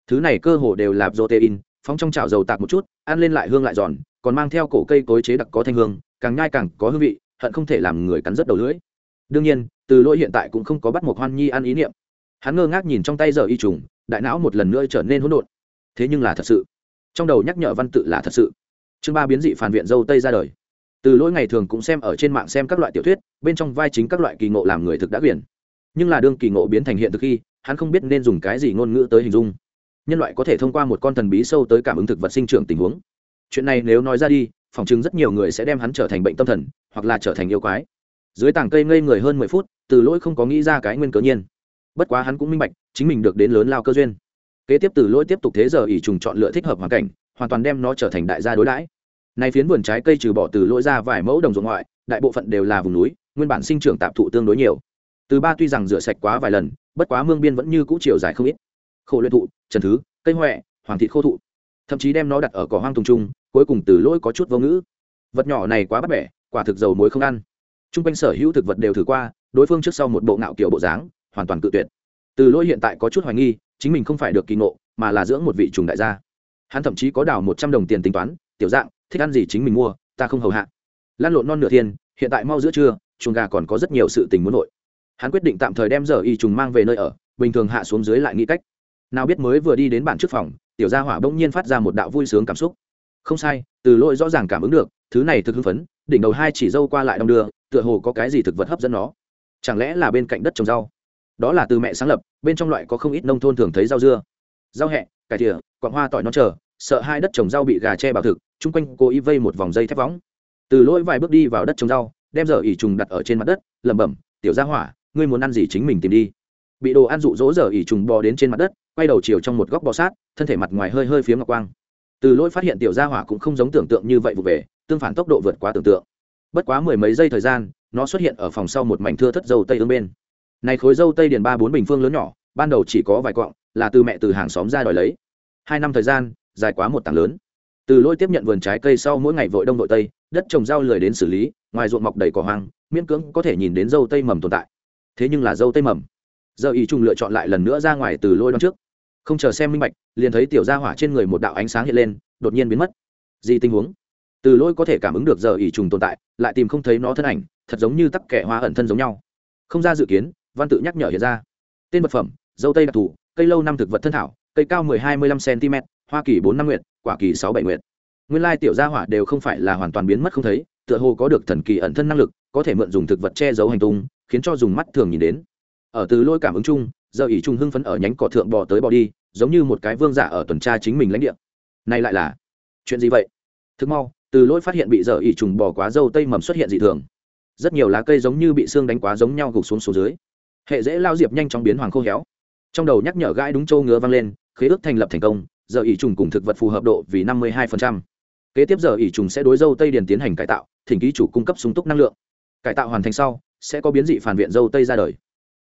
Thứ này cơ hồ đều là protein, phóng trong chảo dầu tạc một chút, ăn lên lại hương lại giòn, còn mang theo cổ cây cối chế đặc có thanh hương càng nhai càng có hương vị, hận không thể làm người cắn rất đầu lưỡi. Đương nhiên, từ lỗi hiện tại cũng không có bắt một hoan nhi ăn ý niệm. Hắn ngơ ngác nhìn trong tay giờ y trùng, đại não một lần nữa trở nên hỗn độn. Thế nhưng là thật sự, trong đầu nhắc nhở văn tự là thật sự. Chương ba biến dị phản viện dâu tây ra đời. Từ lỗi ngày thường cũng xem ở trên mạng xem các loại tiểu thuyết, bên trong vai chính các loại kỳ ngộ làm người thực đã quyển nhưng là đương kỳ ngộ biến thành hiện thực khi, hắn không biết nên dùng cái gì ngôn ngữ tới hình dung. Nhân loại có thể thông qua một con thần bí sâu tới cảm ứng thực vật sinh trưởng tình huống. Chuyện này nếu nói ra đi phòng chứng rất nhiều người sẽ đem hắn trở thành bệnh tâm thần, hoặc là trở thành yêu quái. Dưới tảng cây ngây người hơn mười phút, từ lỗi không có nghĩ ra cái nguyên cớ nhiên. Bất quá hắn cũng minh bạch, chính mình được đến lớn lao cơ duyên. Kế tiếp từ lỗi tiếp tục thế giờ ỉ trùng chọn lựa thích hợp hoàn cảnh, hoàn toàn đem nó trở thành đại gia đối đãi. Này phiến vườn trái cây trừ bỏ từ lỗi ra vài mẫu đồng ruộng ngoại, đại bộ phận đều là vùng núi, nguyên bản sinh trưởng tạp thụ tương đối nhiều. Từ ba tuy rằng rửa sạch quá vài lần, bất quá mương biên vẫn như cũ chiều dài không ít. Khổ luyện thụ, trần thứ, cây huệ hoàng thị khô thụ. Thậm chí đem nó đặt ở cỏ hoang tùng trung cuối cùng từ lỗi có chút vô ngữ. Vật nhỏ này quá bắt bẻ, quả thực dầu muối không ăn. T r u n g quanh sở hữu thực vật đều thử qua, đối phương trước sau một bộ ngạo kiểu bộ dáng, hoàn toàn cự tuyệt. Từ lỗi hiện tại có chút hoài nghi, chính mình không phải được kỳ ngộ, mà là dưỡng một vị trùng đại gia. Hắn thậm chí có đào một trăm đồng tiền tính toán, tiểu dạng, thích ăn gì chính mình mua, ta không hầu hạ. Lan lộn non nửa thiên, hiện tại mau giữa trưa, chuồng gà còn có rất nhiều sự tình muốn nội hắn quyết định tạm thời đem giờ y trùng mang về nơi ở, bình thường hạ xuống dưới lại nghĩ cách. Nào biết mới vừa đi đến bản trước phòng, tiểu gia hỏa bỗng nhiên phát ra một đạo vui sướng cảm xúc không sai, từ lỗi rõ ràng cảm ứng được, thứ này thực hưng phấn, đỉnh đầu hai chỉ dâu qua lại đong đưa, tựa hồ có cái gì thực vật hấp dẫn nó. Chẳng lẽ là bên cạnh đất trồng rau? Đó là từ mẹ sáng lập, bên trong loại có không ít nông thôn thường thấy rau dưa. Rau hẹ, cải thìa quạng hoa tỏi non chờ, sợ hai đất trồng rau bị gà che bảo thực, chung quanh cố ý vây một vòng dây thép võng. Từ lỗi vài bước đi vào đất trồng rau, đem dở ỉ trùng đặt ở trên mặt đất, lẩm bẩm, tiểu gia hỏa, ngươi muốn ăn gì chính mình tìm đi. Bị đồ ăn rụ rỗ dở ỉ trùng bò đến trên mặt đất, quay đầu chiều trong một góc bò sát, thân thể mặt ngoài hơi hơi phía ngọc quang từ lỗi phát hiện tiểu gia hỏa cũng không giống tưởng tượng như vậy vụ về, tương phản tốc độ vượt quá tưởng tượng. Bất quá mười mấy giây thời gian, nó xuất hiện ở phòng sau một mảnh thưa thất dâu tây ương bên. Này khối dâu tây điền ba bốn bình phương lớn nhỏ, ban đầu chỉ có vài cọng là từ mẹ từ hàng xóm ra đòi lấy. Hai năm thời gian, dài quá một tảng lớn. Từ lỗi tiếp nhận vườn trái cây sau mỗi ngày vội đông vội tây, đất trồng rau lười đến xử lý, ngoài ruộng mọc đầy cỏ hoang, miễn cưỡng có thể nhìn đến dâu tây mầm tồn tại. Thế nhưng là dâu tây mầm. Giờ ý trùng lựa chọn lại lần nữa ra ngoài từ lôi đón trước không chờ xem minh bạch, liền thấy tiểu gia hỏa trên người một đạo ánh sáng hiện lên, đột nhiên biến mất. Gì tình huống? Từ lôi có thể cảm ứng được giờ ỉ trùng tồn tại, lại tìm không thấy nó thân ảnh, thật giống như tắc kẻ hoa ẩn thân giống nhau. Không ra dự kiến, văn tự nhắc nhở hiện ra. Tên vật phẩm, dâu tây đặc thù, cây lâu năm thực vật thân thảo, cây cao mười hai mươi lăm cm hoa kỳ bốn năm nguyện quả kỳ sáu bảy nguyện nguyên lai tiểu gia hỏa đều không phải là hoàn toàn biến mất không thấy, tựa hồ có được thần kỳ ẩn thân năng lực, có thể mượn dùng thực vật che giấu hành tung, khiến cho dùng mắt thường nhìn đến. Ở từ lôi cảm ứng chung giờ ỷ trung hưng phấn ở nhánh cỏ thượng bò tới bò đi, giống như một cái vương giả ở tuần tra chính mình lãnh địa. Này lại là, chuyện gì vậy? Thực mau, từ lỗi phát hiện bị giờ ỷ trùng bò quá dâu tây mầm xuất hiện dị thường. Rất nhiều lá cây giống như bị xương đánh quá giống nhau gục xuống số dưới. Hệ dễ lao diệp nhanh chóng biến hoàng khô héo. Trong đầu nhắc nhở gãi đúng châu ngứa vang lên, khế ước thành lập thành công, giờ ỷ trùng cùng thực vật phù hợp độ vì năm mươi hai kế tiếp giờ ỷ trùng sẽ đối dâu tây điền tiến hành cải tạo, thỉnh ký chủ cung cấp sung túc năng lượng. Cải tạo hoàn thành sau, sẽ có biến dị phản viện dâu tây ra đời.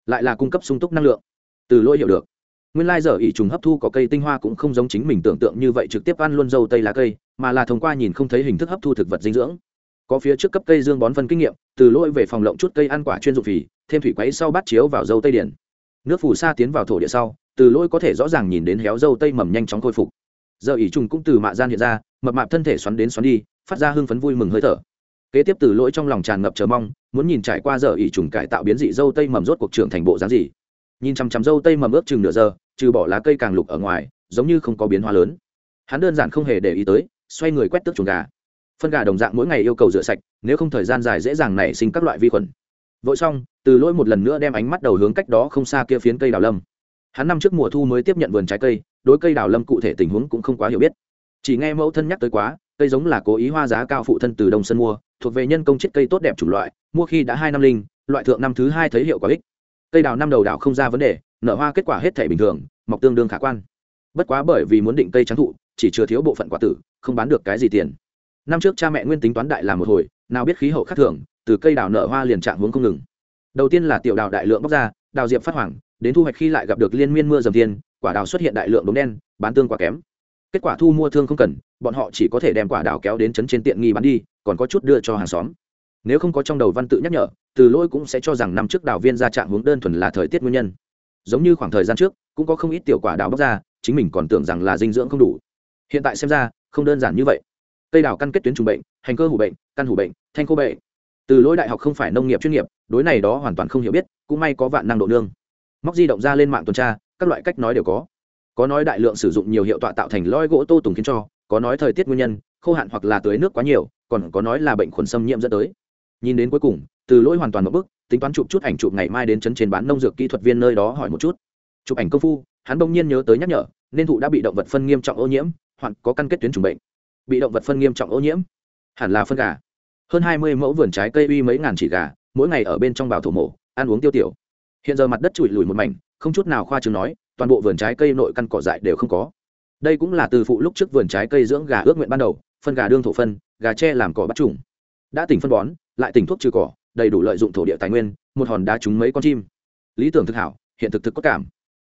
Lại là cung cấp sung túc năng lượng từ lôi hiểu được. Nguyên lai giờ ỉ trùng hấp thu có cây tinh hoa cũng không giống chính mình tưởng tượng như vậy trực tiếp ăn luôn dâu tây lá cây, mà là thông qua nhìn không thấy hình thức hấp thu thực vật dinh dưỡng. Có phía trước cấp cây dương bón phân kinh nghiệm, từ lôi về phòng lộng chút cây ăn quả chuyên dụng phì, thêm thủy quấy sau bát chiếu vào dâu tây điển nước phù sa tiến vào thổ địa sau, từ lôi có thể rõ ràng nhìn đến héo dâu tây mầm nhanh chóng khôi phục. Giờ ỉ trùng cũng từ mạ gian hiện ra, mập mạp thân thể xoắn đến xoắn đi, phát ra hưng phấn vui mừng hơi thở. Kế tiếp từ lỗi trong lòng tràn ngập chờ mong, muốn nhìn trải qua giờ ỉ trùng cải tạo biến dị dâu tây mầm rốt cuộc trưởng thành bộ dáng gì nhìn chằm chằm dâu tây mầm ướp chừng nửa giờ, trừ bỏ lá cây càng lục ở ngoài, giống như không có biến hóa lớn. Hắn đơn giản không hề để ý tới, xoay người quét tước chuồng gà. Phân gà đồng dạng mỗi ngày yêu cầu rửa sạch, nếu không thời gian dài dễ dàng nảy sinh các loại vi khuẩn. Vội xong, từ lỗi một lần nữa đem ánh mắt đầu hướng cách đó không xa kia phiến cây đào lâm. Hắn năm trước mùa thu mới tiếp nhận vườn trái cây, đối cây đào lâm cụ thể tình huống cũng không quá hiểu biết. Chỉ nghe mẫu thân nhắc tới quá, cây giống là cố ý hoa giá cao phụ thân từ đông sân mua, thuộc về nhân công chiết cây tốt đẹp chủng loại, mua khi đã hai năm linh, loại thượng năm thứ hai thấy hiệu quả ích cây đào năm đầu đào không ra vấn đề, nở hoa kết quả hết thể bình thường, mọc tương đương khả quan. Bất quá bởi vì muốn định cây trắng thụ, chỉ chưa thiếu bộ phận quả tử, không bán được cái gì tiền. Năm trước cha mẹ nguyên tính toán đại làm một hồi, nào biết khí hậu khác thường, từ cây đào nở hoa liền trạng hướng không ngừng. Đầu tiên là tiểu đào đại lượng bóc ra, đào diệp phát hoàng đến thu hoạch khi lại gặp được liên miên mưa dầm thiên, quả đào xuất hiện đại lượng đốm đen, bán tương quả kém. Kết quả thu mua thương không cần, bọn họ chỉ có thể đem quả đào kéo đến chấn trên tiện nghi bán đi, còn có chút đưa cho hàng xóm nếu không có trong đầu văn tự nhắc nhở, từ lỗi cũng sẽ cho rằng năm trước đào viên ra trạng hướng đơn thuần là thời tiết nguyên nhân. Giống như khoảng thời gian trước, cũng có không ít tiểu quả đào bóc ra, chính mình còn tưởng rằng là dinh dưỡng không đủ. Hiện tại xem ra, không đơn giản như vậy. Cây đào căn kết tuyến trùng bệnh, hành cơ hủ bệnh, căn hủ bệnh, thanh khô bệnh. Từ lỗi đại học không phải nông nghiệp chuyên nghiệp, đối này đó hoàn toàn không hiểu biết, cũng may có vạn năng độ nương. Móc di động ra lên mạng tuần tra, các loại cách nói đều có. Có nói đại lượng sử dụng nhiều hiệu tọa tạo thành loi gỗ tô tùng khiến cho, có nói thời tiết nguyên nhân, khô hạn hoặc là tưới nước quá nhiều, còn có nói là bệnh khuẩn xâm nhiễm dẫn tới nhìn đến cuối cùng, từ lỗi hoàn toàn một bức tính toán chụp chút ảnh chụp ngày mai đến chấn trên bán nông dược kỹ thuật viên nơi đó hỏi một chút. Chụp ảnh công phu, hắn bỗng nhiên nhớ tới nhắc nhở, nên thụ đã bị động vật phân nghiêm trọng ô nhiễm, hoặc có căn kết tuyến chủng bệnh. Bị động vật phân nghiêm trọng ô nhiễm? Hẳn là phân gà. Hơn hai mươi mẫu vườn trái cây uy mấy ngàn chỉ gà, mỗi ngày ở bên trong bào thổ mổ, ăn uống tiêu tiểu. Hiện giờ mặt đất trụi lùi một mảnh, không chút nào khoa chừng nói, toàn bộ vườn trái cây nội căn cỏ dại đều không có. Đây cũng là từ phụ lúc trước vườn trái cây dưỡng gà ước nguyện ban đầu, phân gà đương thổ phân, gà tre làm cỏ bắt trùng đã tỉnh phân bón, lại tỉnh thuốc trừ cỏ, đầy đủ lợi dụng thổ địa tài nguyên, một hòn đá trúng mấy con chim. Lý tưởng thực hảo, hiện thực thực có cảm.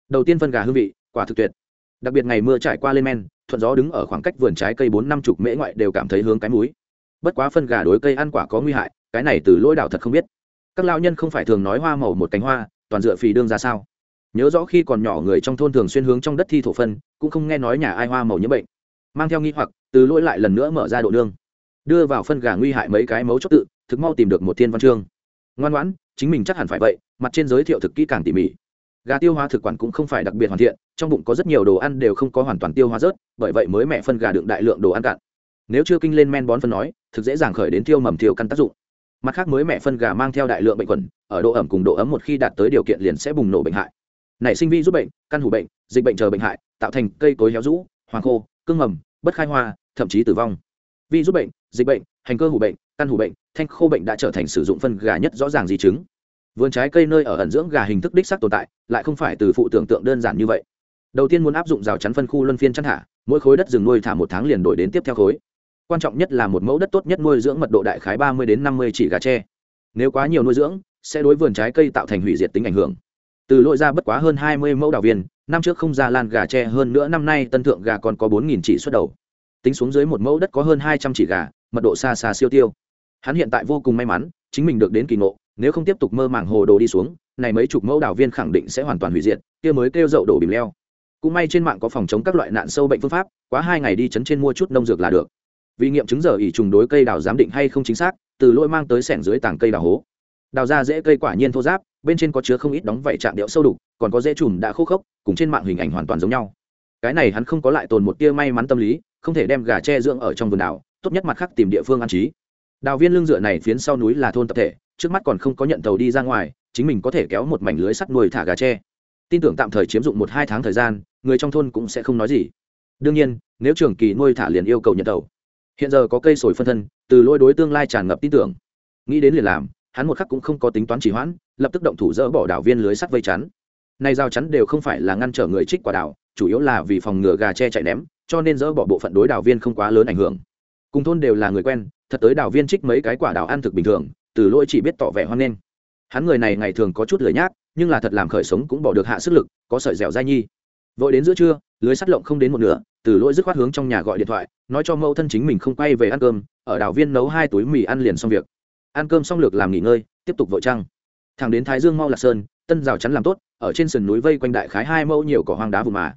Đầu tiên phân gà hương vị, quả thực tuyệt. Đặc biệt ngày mưa trải qua lên men, thuận gió đứng ở khoảng cách vườn trái cây bốn năm chục mễ ngoại đều cảm thấy hướng cái múi bất quá phân gà đối cây ăn quả có nguy hại, cái này từ lỗi đạo thật không biết. Các lao nhân không phải thường nói hoa màu một cánh hoa, toàn dựa phì đương ra sao? Nhớ rõ khi còn nhỏ người trong thôn thường xuyên hướng trong đất thi thổ phân, cũng không nghe nói nhà ai hoa màu nhiễm bệnh. Mang theo nghi hoặc, từ lỗi lại lần nữa mở ra độ đương đưa vào phân gà nguy hại mấy cái mấu chốt tự, thực mau tìm được một thiên văn chương. Ngoan ngoãn, chính mình chắc hẳn phải vậy, mặt trên giới thiệu thực kỹ càng tỉ mỉ. Gà tiêu hóa thực quản cũng không phải đặc biệt hoàn thiện, trong bụng có rất nhiều đồ ăn đều không có hoàn toàn tiêu hóa rớt, bởi vậy mới mẹ phân gà đựng đại lượng đồ ăn cạn. Nếu chưa kinh lên men bón phân nói, thực dễ dàng khởi đến tiêu mầm tiêu căn tác dụng. Mặt khác mới mẹ phân gà mang theo đại lượng bệnh khuẩn ở độ ẩm cùng độ ấm một khi đạt tới điều kiện liền sẽ bùng nổ bệnh hại. Nảy sinh vi giúp bệnh, căn hủ bệnh, dịch bệnh chờ bệnh hại, tạo thành cây cối héo rũ, hoàng khô, cương mầm, bất khai hoa, thậm chí tử vong. Vi giúp bệnh dịch bệnh, hành cơ hủ bệnh, căn hủ bệnh, thanh khô bệnh đã trở thành sử dụng phân gà nhất rõ ràng di chứng. Vườn trái cây nơi ở ẩn dưỡng gà hình thức đích sắc tồn tại, lại không phải từ phụ tưởng tượng đơn giản như vậy. Đầu tiên muốn áp dụng rào chắn phân khu luân phiên chăn thả mỗi khối đất rừng nuôi thả một tháng liền đổi đến tiếp theo khối. Quan trọng nhất là một mẫu đất tốt nhất nuôi dưỡng mật độ đại khái ba mươi đến năm mươi chỉ gà tre. Nếu quá nhiều nuôi dưỡng, sẽ đối vườn trái cây tạo thành hủy diệt tính ảnh hưởng. Từ lội ra bất quá hơn hai mươi mẫu đào viên, năm trước không ra lan gà tre hơn nữa năm nay tân thượng gà còn có bốn nghìn chỉ xuất đầu. Tính xuống dưới một mẫu đất có hơn hai trăm chỉ gà mật độ xa xa siêu tiêu. Hắn hiện tại vô cùng may mắn, chính mình được đến kỳ ngộ, nếu không tiếp tục mơ màng hồ đồ đi xuống, này mấy chục mẫu đảo viên khẳng định sẽ hoàn toàn hủy diệt, kia mới kêu dậu đổ bìm leo. Cũng may trên mạng có phòng chống các loại nạn sâu bệnh phương pháp, quá hai ngày đi chấn trên mua chút nông dược là được. Vì nghiệm chứng giờ ỉ trùng đối cây đào giám định hay không chính xác, từ lỗi mang tới sẻng dưới tảng cây đào hố. Đào ra dễ cây quả nhiên thô giáp bên trên có chứa không ít đóng vảy trạng điệu sâu đục, còn có dễ chùm đã khô khốc, cùng trên mạng hình ảnh hoàn toàn giống nhau. Cái này hắn không có lại tồn một tia may mắn tâm lý, không thể đem gà tre dưỡng ở trong vườn đảo tốt nhất mặt khác tìm địa phương an trí. Đào viên lương dựa này phiến sau núi là thôn tập thể, trước mắt còn không có nhận tàu đi ra ngoài, chính mình có thể kéo một mảnh lưới sắt nuôi thả gà tre. Tin tưởng tạm thời chiếm dụng một hai tháng thời gian, người trong thôn cũng sẽ không nói gì. Đương nhiên, nếu trường kỳ nuôi thả liền yêu cầu nhận tàu. Hiện giờ có cây sồi phân thân, từ lôi đối tương lai tràn ngập tin tưởng. Nghĩ đến liền làm, hắn một khắc cũng không có tính toán trì hoãn, lập tức động thủ dỡ bỏ đảo viên lưới sắt vây chắn. Này giao chắn đều không phải là ngăn trở người trích quả đảo chủ yếu là vì phòng ngừa gà tre chạy ném, cho nên dỡ bỏ bộ phận đối đảo viên không quá lớn ảnh hưởng cùng thôn đều là người quen, thật tới đảo viên trích mấy cái quả đào ăn thực bình thường, từ lỗi chỉ biết tỏ vẻ hoan nghênh. Hắn người này ngày thường có chút lười nhác, nhưng là thật làm khởi sống cũng bỏ được hạ sức lực, có sợi dẻo dai nhi. Vội đến giữa trưa, lưới sắt lộng không đến một nửa, từ lỗi dứt khoát hướng trong nhà gọi điện thoại, nói cho mẫu thân chính mình không quay về ăn cơm, ở đảo viên nấu hai túi mì ăn liền xong việc. Ăn cơm xong lược làm nghỉ ngơi, tiếp tục vội trăng. Thẳng đến thái dương mau lạc sơn, tân rào chắn làm tốt, ở trên sườn núi vây quanh đại khái hai mẫu nhiều cỏ hoang đá vùng mà.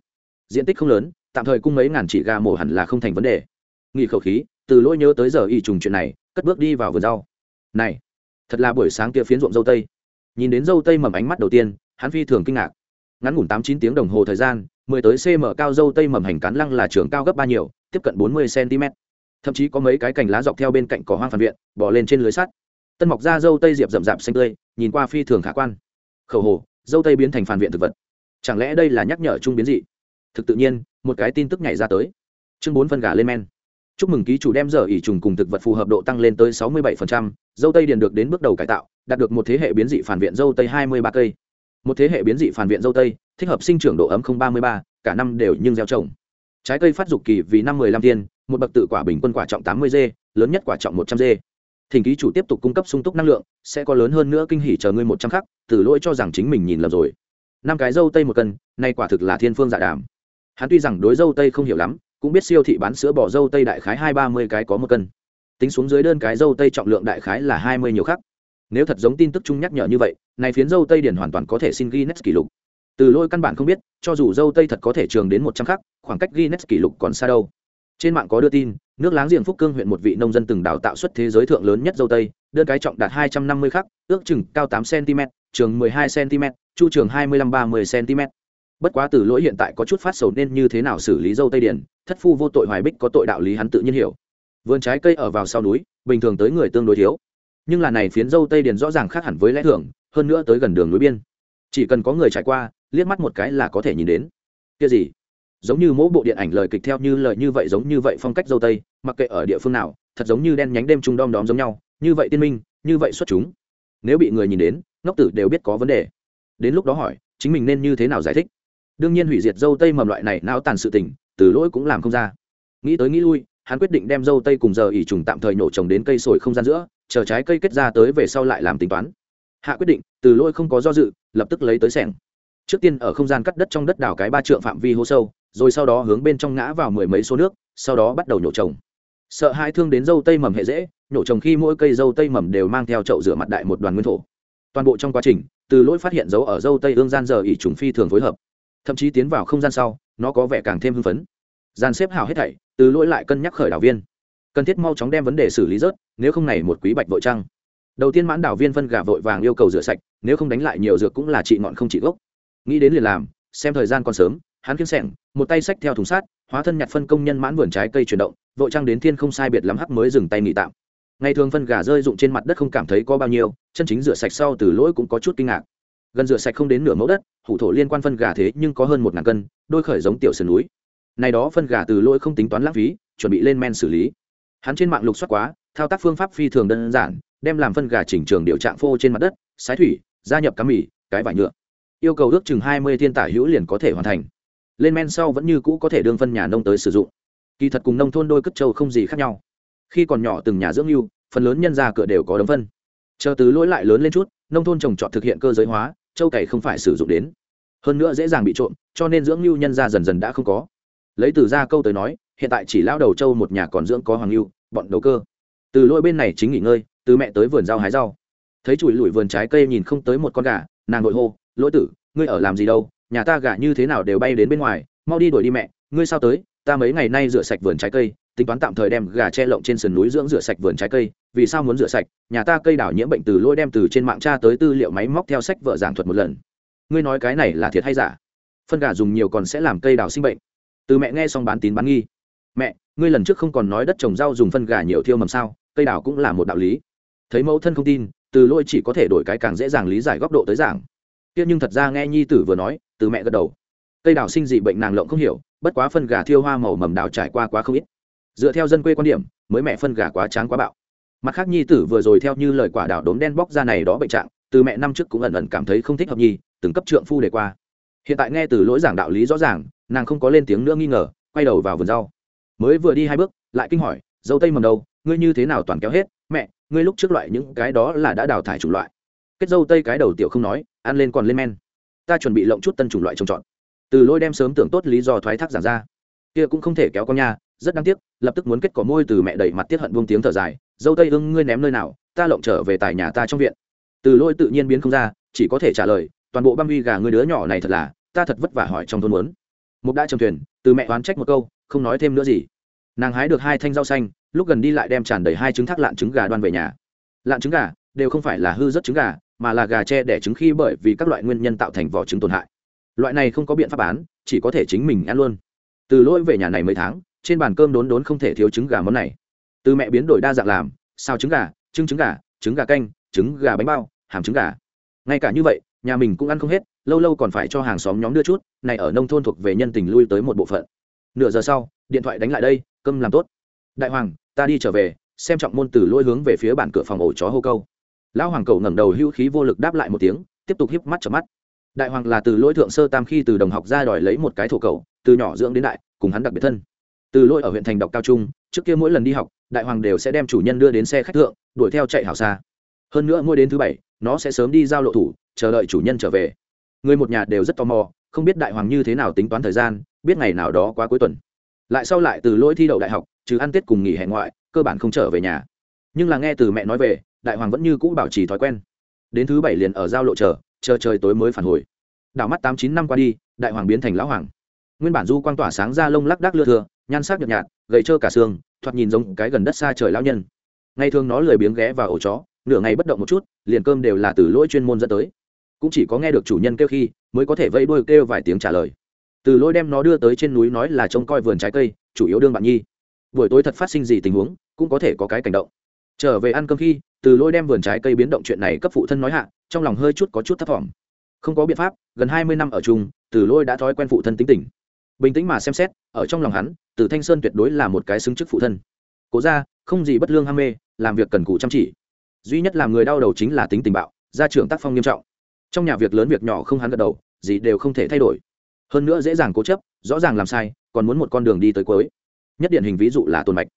Diện tích không lớn, tạm thời cung mấy ngàn chỉ gà mổ hẳn là không thành vấn đề. Nghỉ khẩu khí từ lỗi nhớ tới giờ y trùng chuyện này, cất bước đi vào vườn rau. Này, thật là buổi sáng kia phiến ruộng dâu tây. Nhìn đến dâu tây mầm ánh mắt đầu tiên, hắn phi thường kinh ngạc. Ngắn ngủn tám chín tiếng đồng hồ thời gian, mười tới cm cao dâu tây mầm hành cán lăng là trường cao gấp ba nhiều, tiếp cận bốn mươi cm thậm chí có mấy cái cành lá dọc theo bên cạnh cỏ hoang phản viện bỏ lên trên lưới sắt. Tân mọc ra dâu tây diệp rậm rạp xanh tươi, nhìn qua phi thường khả quan. Khẩu hồ, dâu tây biến thành phản viện thực vật. Chẳng lẽ đây là nhắc nhở chung biến dị? Thực tự nhiên, một cái tin tức nhảy ra tới. Chương bốn phân gà lên men chúc mừng ký chủ đem giờ ỉ trùng cùng thực vật phù hợp độ tăng lên tới 67%, dâu tây điền được đến bước đầu cải tạo đạt được một thế hệ biến dị phản viện dâu tây 23 cây. Một thế hệ biến dị phản viện dâu tây thích hợp sinh trưởng độ ấm 033, cả năm đều nhưng gieo trồng. Trái cây phát dục kỳ vì năm 15 tiên một bậc tự quả bình quân quả trọng 80 g lớn nhất quả trọng 100 g thỉnh ký chủ tiếp tục cung cấp sung túc năng lượng sẽ có lớn hơn nữa kinh hỉ chờ ngươi một trăm khắc từ lỗi cho rằng chính mình nhìn lầm rồi. Năm cái dâu tây một cân nay quả thực là thiên phương dạ đàm. Hắn tuy rằng đối dâu tây không hiểu lắm cũng biết siêu thị bán sữa bò dâu tây đại khái hai ba mươi cái có một cân. Tính xuống dưới đơn cái dâu tây trọng lượng đại khái là hai mươi nhiều khắc. Nếu thật giống tin tức chung nhắc nhở như vậy, này phiến dâu tây điển hoàn toàn có thể xin Guinness kỷ lục. Từ lôi căn bản không biết, cho dù dâu tây thật có thể trường đến một trăm khắc, khoảng cách Guinness kỷ lục còn xa đâu. Trên mạng có đưa tin, nước láng giềng phúc cương huyện một vị nông dân từng đào tạo xuất thế giới thượng lớn nhất dâu tây, đơn cái trọng đạt hai trăm năm mươi khắc, ước chừng cao tám cm trường mười hai cm chu trường hai mươi lăm ba mươi cm bất quá từ lỗi hiện tại có chút phát sầu nên như thế nào xử lý dâu tây điển thất phu vô tội hoài bích có tội đạo lý hắn tự nhiên hiểu. Vườn trái cây ở vào sau núi, bình thường tới người tương đối thiếu. Nhưng là này phiến dâu tây điển rõ ràng khác hẳn với lẽ thường, hơn nữa tới gần đường núi biên. Chỉ cần có người trải qua, liếc mắt một cái là có thể nhìn đến. Kia gì? Giống như mỗi bộ điện ảnh lời kịch theo như lời như vậy giống như vậy phong cách dâu tây, mặc kệ ở địa phương nào, thật giống như đen nhánh đêm trung đom đóm giống nhau, như vậy tiên minh, như vậy xuất chúng. Nếu bị người nhìn đến, ngốc tử đều biết có vấn đề. Đến lúc đó hỏi, chính mình nên như thế nào giải thích? Đương nhiên hủy diệt dâu tây mầm loại này não tàn sự tình, từ lỗi cũng làm không ra. Nghĩ tới nghĩ lui, hắn quyết định đem dâu tây cùng giờ ỉ trùng tạm thời nổ trồng đến cây sồi không gian giữa, chờ trái cây kết ra tới về sau lại làm tính toán. Hạ quyết định, từ lỗi không có do dự, lập tức lấy tới sẻng. Trước tiên ở không gian cắt đất trong đất đảo cái ba trượng phạm vi hố sâu, rồi sau đó hướng bên trong ngã vào mười mấy số nước, sau đó bắt đầu nhổ trồng. Sợ hai thương đến dâu tây mầm hệ dễ, nhổ trồng khi mỗi cây dâu tây mầm đều mang theo chậu rửa mặt đại một đoàn nguyên thổ. Toàn bộ trong quá trình, từ lỗi phát hiện dấu ở dâu tây ương gian giờ ỉ trùng phi thường phối hợp thậm chí tiến vào không gian sau, nó có vẻ càng thêm hưng phấn. Gian xếp hào hết thảy, từ lỗi lại cân nhắc khởi đảo viên. Cần thiết mau chóng đem vấn đề xử lý rớt, nếu không này một quý bạch vội trăng. Đầu tiên mãn đảo viên phân gà vội vàng yêu cầu rửa sạch, nếu không đánh lại nhiều dược cũng là trị ngọn không trị gốc. Nghĩ đến liền làm, xem thời gian còn sớm, hắn kiếm sẻng một tay xách theo thùng sát hóa thân nhặt phân công nhân mãn vườn trái cây chuyển động, vội trăng đến thiên không sai biệt lắm hắc mới dừng tay nghỉ tạm. Ngày thường phân gà rơi rụng trên mặt đất không cảm thấy có bao nhiêu, chân chính rửa sạch sau từ lỗi cũng có chút kinh ngạc gần rửa sạch không đến nửa mẫu đất, hủ thổ liên quan phân gà thế nhưng có hơn một ngàn cân, đôi khởi giống tiểu sườn núi. Này đó phân gà từ lỗi không tính toán lãng phí, chuẩn bị lên men xử lý. Hắn trên mạng lục soát quá, thao tác phương pháp phi thường đơn giản, đem làm phân gà chỉnh trường điều trạng phô trên mặt đất, sái thủy, gia nhập cá mì, cái vải nhựa. Yêu cầu ước chừng hai mươi thiên tả hữu liền có thể hoàn thành. Lên men sau vẫn như cũ có thể đương phân nhà nông tới sử dụng. Kỳ thật cùng nông thôn đôi cất châu không gì khác nhau. Khi còn nhỏ từng nhà dưỡng lưu, phần lớn nhân ra cửa đều có đống phân. Chờ từ lỗi lại lớn lên chút, nông thôn trồng trọt thực hiện cơ giới hóa châu cày không phải sử dụng đến. Hơn nữa dễ dàng bị trộm, cho nên dưỡng lưu nhân ra dần dần đã không có. Lấy từ ra câu tới nói, hiện tại chỉ lao đầu châu một nhà còn dưỡng có hoàng lưu bọn đầu cơ. Từ lỗi bên này chính nghỉ ngơi, từ mẹ tới vườn rau hái rau. Thấy chùi lùi vườn trái cây nhìn không tới một con gà, nàng nội hô, lỗi tử, ngươi ở làm gì đâu, nhà ta gà như thế nào đều bay đến bên ngoài, mau đi đuổi đi mẹ, ngươi sao tới, ta mấy ngày nay rửa sạch vườn trái cây tính toán tạm thời đem gà che lộng trên sườn núi dưỡng rửa sạch vườn trái cây, vì sao muốn rửa sạch? Nhà ta cây đảo nhiễm bệnh từ lỗi đem từ trên mạng tra tới tư liệu máy móc theo sách vợ giảng thuật một lần. Ngươi nói cái này là thiệt hay giả? Phân gà dùng nhiều còn sẽ làm cây đào sinh bệnh. Từ mẹ nghe xong bán tín bán nghi. Mẹ, ngươi lần trước không còn nói đất trồng rau dùng phân gà nhiều thiêu mầm sao? Cây đào cũng là một đạo lý. Thấy mẫu thân không tin, từ lỗi chỉ có thể đổi cái càng dễ dàng lý giải góc độ tới giảng. Tiếc nhưng thật ra nghe nhi tử vừa nói, từ mẹ gật đầu. Cây đào sinh dị bệnh nàng lộng không hiểu, bất quá phân gà thiêu hoa màu mầm đào trải qua quá không ít dựa theo dân quê quan điểm, mới mẹ phân gà quá tráng quá bạo. Mặt khác, nhi tử vừa rồi theo như lời quả đào đốm đen bóc ra này đó bệnh trạng, từ mẹ năm trước cũng ẩn ẩn cảm thấy không thích hợp nhi, từng cấp trượng phu để qua. Hiện tại nghe từ lỗi giảng đạo lý rõ ràng, nàng không có lên tiếng nữa nghi ngờ, quay đầu vào vườn rau. Mới vừa đi hai bước, lại kinh hỏi, dâu tây mầm đâu? Ngươi như thế nào toàn kéo hết? Mẹ, ngươi lúc trước loại những cái đó là đã đào thải chủng loại. Kết dâu tây cái đầu tiểu không nói, ăn lên còn lên men. Ta chuẩn bị lộng chút tân chủng loại trồng trọt. Từ lôi đem sớm tưởng tốt lý do thoái thác giảng ra. Kia cũng không thể kéo con nha rất đáng tiếc, lập tức muốn kết cỏ môi từ mẹ đẩy mặt tiết hận buông tiếng thở dài, dâu tây ưng, ngươi ném nơi nào? Ta lộng trở về tại nhà ta trong viện. Từ lôi tự nhiên biến không ra, chỉ có thể trả lời, toàn bộ băm uy gà người đứa nhỏ này thật là, ta thật vất vả hỏi trong thôn muốn. Mục đã trầm thuyền, từ mẹ oán trách một câu, không nói thêm nữa gì. Nàng hái được hai thanh rau xanh, lúc gần đi lại đem tràn đầy hai trứng thác lạn trứng gà đoan về nhà. Lạn trứng gà đều không phải là hư rất trứng gà, mà là gà tre đẻ trứng khi bởi vì các loại nguyên nhân tạo thành vỏ trứng tổn hại. Loại này không có biện pháp bán, chỉ có thể chính mình ăn luôn. Từ lỗi về nhà này mấy tháng trên bàn cơm đốn đốn không thể thiếu trứng gà món này. Từ mẹ biến đổi đa dạng làm sao trứng gà trứng trứng gà trứng gà canh, trứng gà bánh bao, hàm trứng gà. Ngay cả như vậy, nhà mình cũng ăn không hết, lâu lâu còn phải cho hàng xóm nhóm đưa chút, này ở nông thôn thuộc về nhân tình lui tới một bộ phận. Nửa giờ sau, điện thoại đánh lại đây, cơm làm tốt. Đại hoàng, ta đi trở về, xem trọng môn từ lôi hướng về phía bản cửa phòng ổ chó hô câu. Lão hoàng cầu ngẩng đầu hữu khí vô lực đáp lại một tiếng, tiếp tục híp mắt chợp mắt. Đại hoàng là từ lôi thượng sơ tam khi từ đồng học ra đòi lấy một cái thổ cầu từ nhỏ dưỡng đến đại, cùng hắn đặc biệt thân từ lôi ở huyện thành đọc cao trung, trước kia mỗi lần đi học, đại hoàng đều sẽ đem chủ nhân đưa đến xe khách thượng, đuổi theo chạy hảo xa. Hơn nữa mỗi đến thứ bảy, nó sẽ sớm đi giao lộ thủ, chờ đợi chủ nhân trở về. Người một nhà đều rất tò mò, không biết đại hoàng như thế nào tính toán thời gian, biết ngày nào đó quá cuối tuần. Lại sau lại từ lỗi thi đậu đại học, trừ ăn tết cùng nghỉ hè ngoại, cơ bản không trở về nhà. Nhưng là nghe từ mẹ nói về, đại hoàng vẫn như cũ bảo trì thói quen. Đến thứ bảy liền ở giao lộ chờ chờ trời tối mới phản hồi. Đảo mắt tám chín năm qua đi, đại hoàng biến thành lão hoàng. Nguyên bản du quang tỏa sáng ra lông lắc đắc lưa thừa nhan sắc nhợt nhạt, gầy trơ cả xương, thoạt nhìn giống cái gần đất xa trời lão nhân. Ngày thường nó lười biếng ghé vào ổ chó, nửa ngày bất động một chút, liền cơm đều là từ lỗi chuyên môn dẫn tới. Cũng chỉ có nghe được chủ nhân kêu khi, mới có thể vây đuôi kêu vài tiếng trả lời. Từ lỗi đem nó đưa tới trên núi nói là trông coi vườn trái cây, chủ yếu đương bạn nhi. Buổi tối thật phát sinh gì tình huống, cũng có thể có cái cảnh động. Trở về ăn cơm khi, từ lỗi đem vườn trái cây biến động chuyện này cấp phụ thân nói hạ, trong lòng hơi chút có chút thấp t không có biện pháp, gần hai mươi năm ở chung, từ lỗi đã thói quen phụ thân tính tình bình tĩnh mà xem xét, ở trong lòng hắn, từ thanh sơn tuyệt đối là một cái xứng chức phụ thân. Cố ra không gì bất lương ham mê, làm việc cần cù chăm chỉ. Duy nhất làm người đau đầu chính là tính tình bạo, gia trưởng tác phong nghiêm trọng. Trong nhà việc lớn việc nhỏ không hắn gật đầu, gì đều không thể thay đổi. Hơn nữa dễ dàng cố chấp, rõ ràng làm sai, còn muốn một con đường đi tới cuối. Nhất điển hình ví dụ là tồn mạch.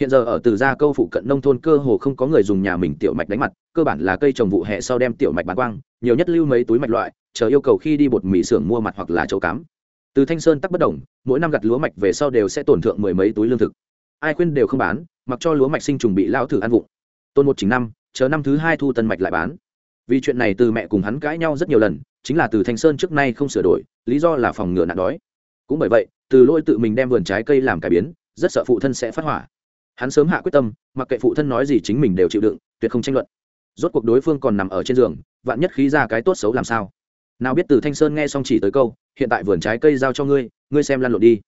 Hiện giờ ở từ gia câu phụ cận nông thôn cơ hồ không có người dùng nhà mình tiểu mạch đánh mặt, cơ bản là cây trồng vụ hè sau đem tiểu mạch bán quang, nhiều nhất lưu mấy túi mạch loại, chờ yêu cầu khi đi bột mì xưởng mua mặt hoặc là chấu cám từ thanh sơn tắc bất đồng mỗi năm gặt lúa mạch về sau đều sẽ tổn thượng mười mấy túi lương thực. Ai khuyên đều không bán, mặc cho lúa mạch sinh trùng bị lao thử ăn vụng. Tôn một chính năm, chờ năm thứ hai thu tân mạch lại bán. Vì chuyện này từ mẹ cùng hắn cãi nhau rất nhiều lần, chính là từ thanh sơn trước nay không sửa đổi, lý do là phòng ngừa nạn đói. Cũng bởi vậy, từ lỗi tự mình đem vườn trái cây làm cải biến, rất sợ phụ thân sẽ phát hỏa. Hắn sớm hạ quyết tâm, mặc kệ phụ thân nói gì chính mình đều chịu đựng, tuyệt không tranh luận. Rốt cuộc đối phương còn nằm ở trên giường, vạn nhất khí ra cái tốt xấu làm sao? Nào biết từ thanh sơn nghe xong chỉ tới câu, hiện tại vườn trái cây giao cho ngươi ngươi xem lan lộn đi.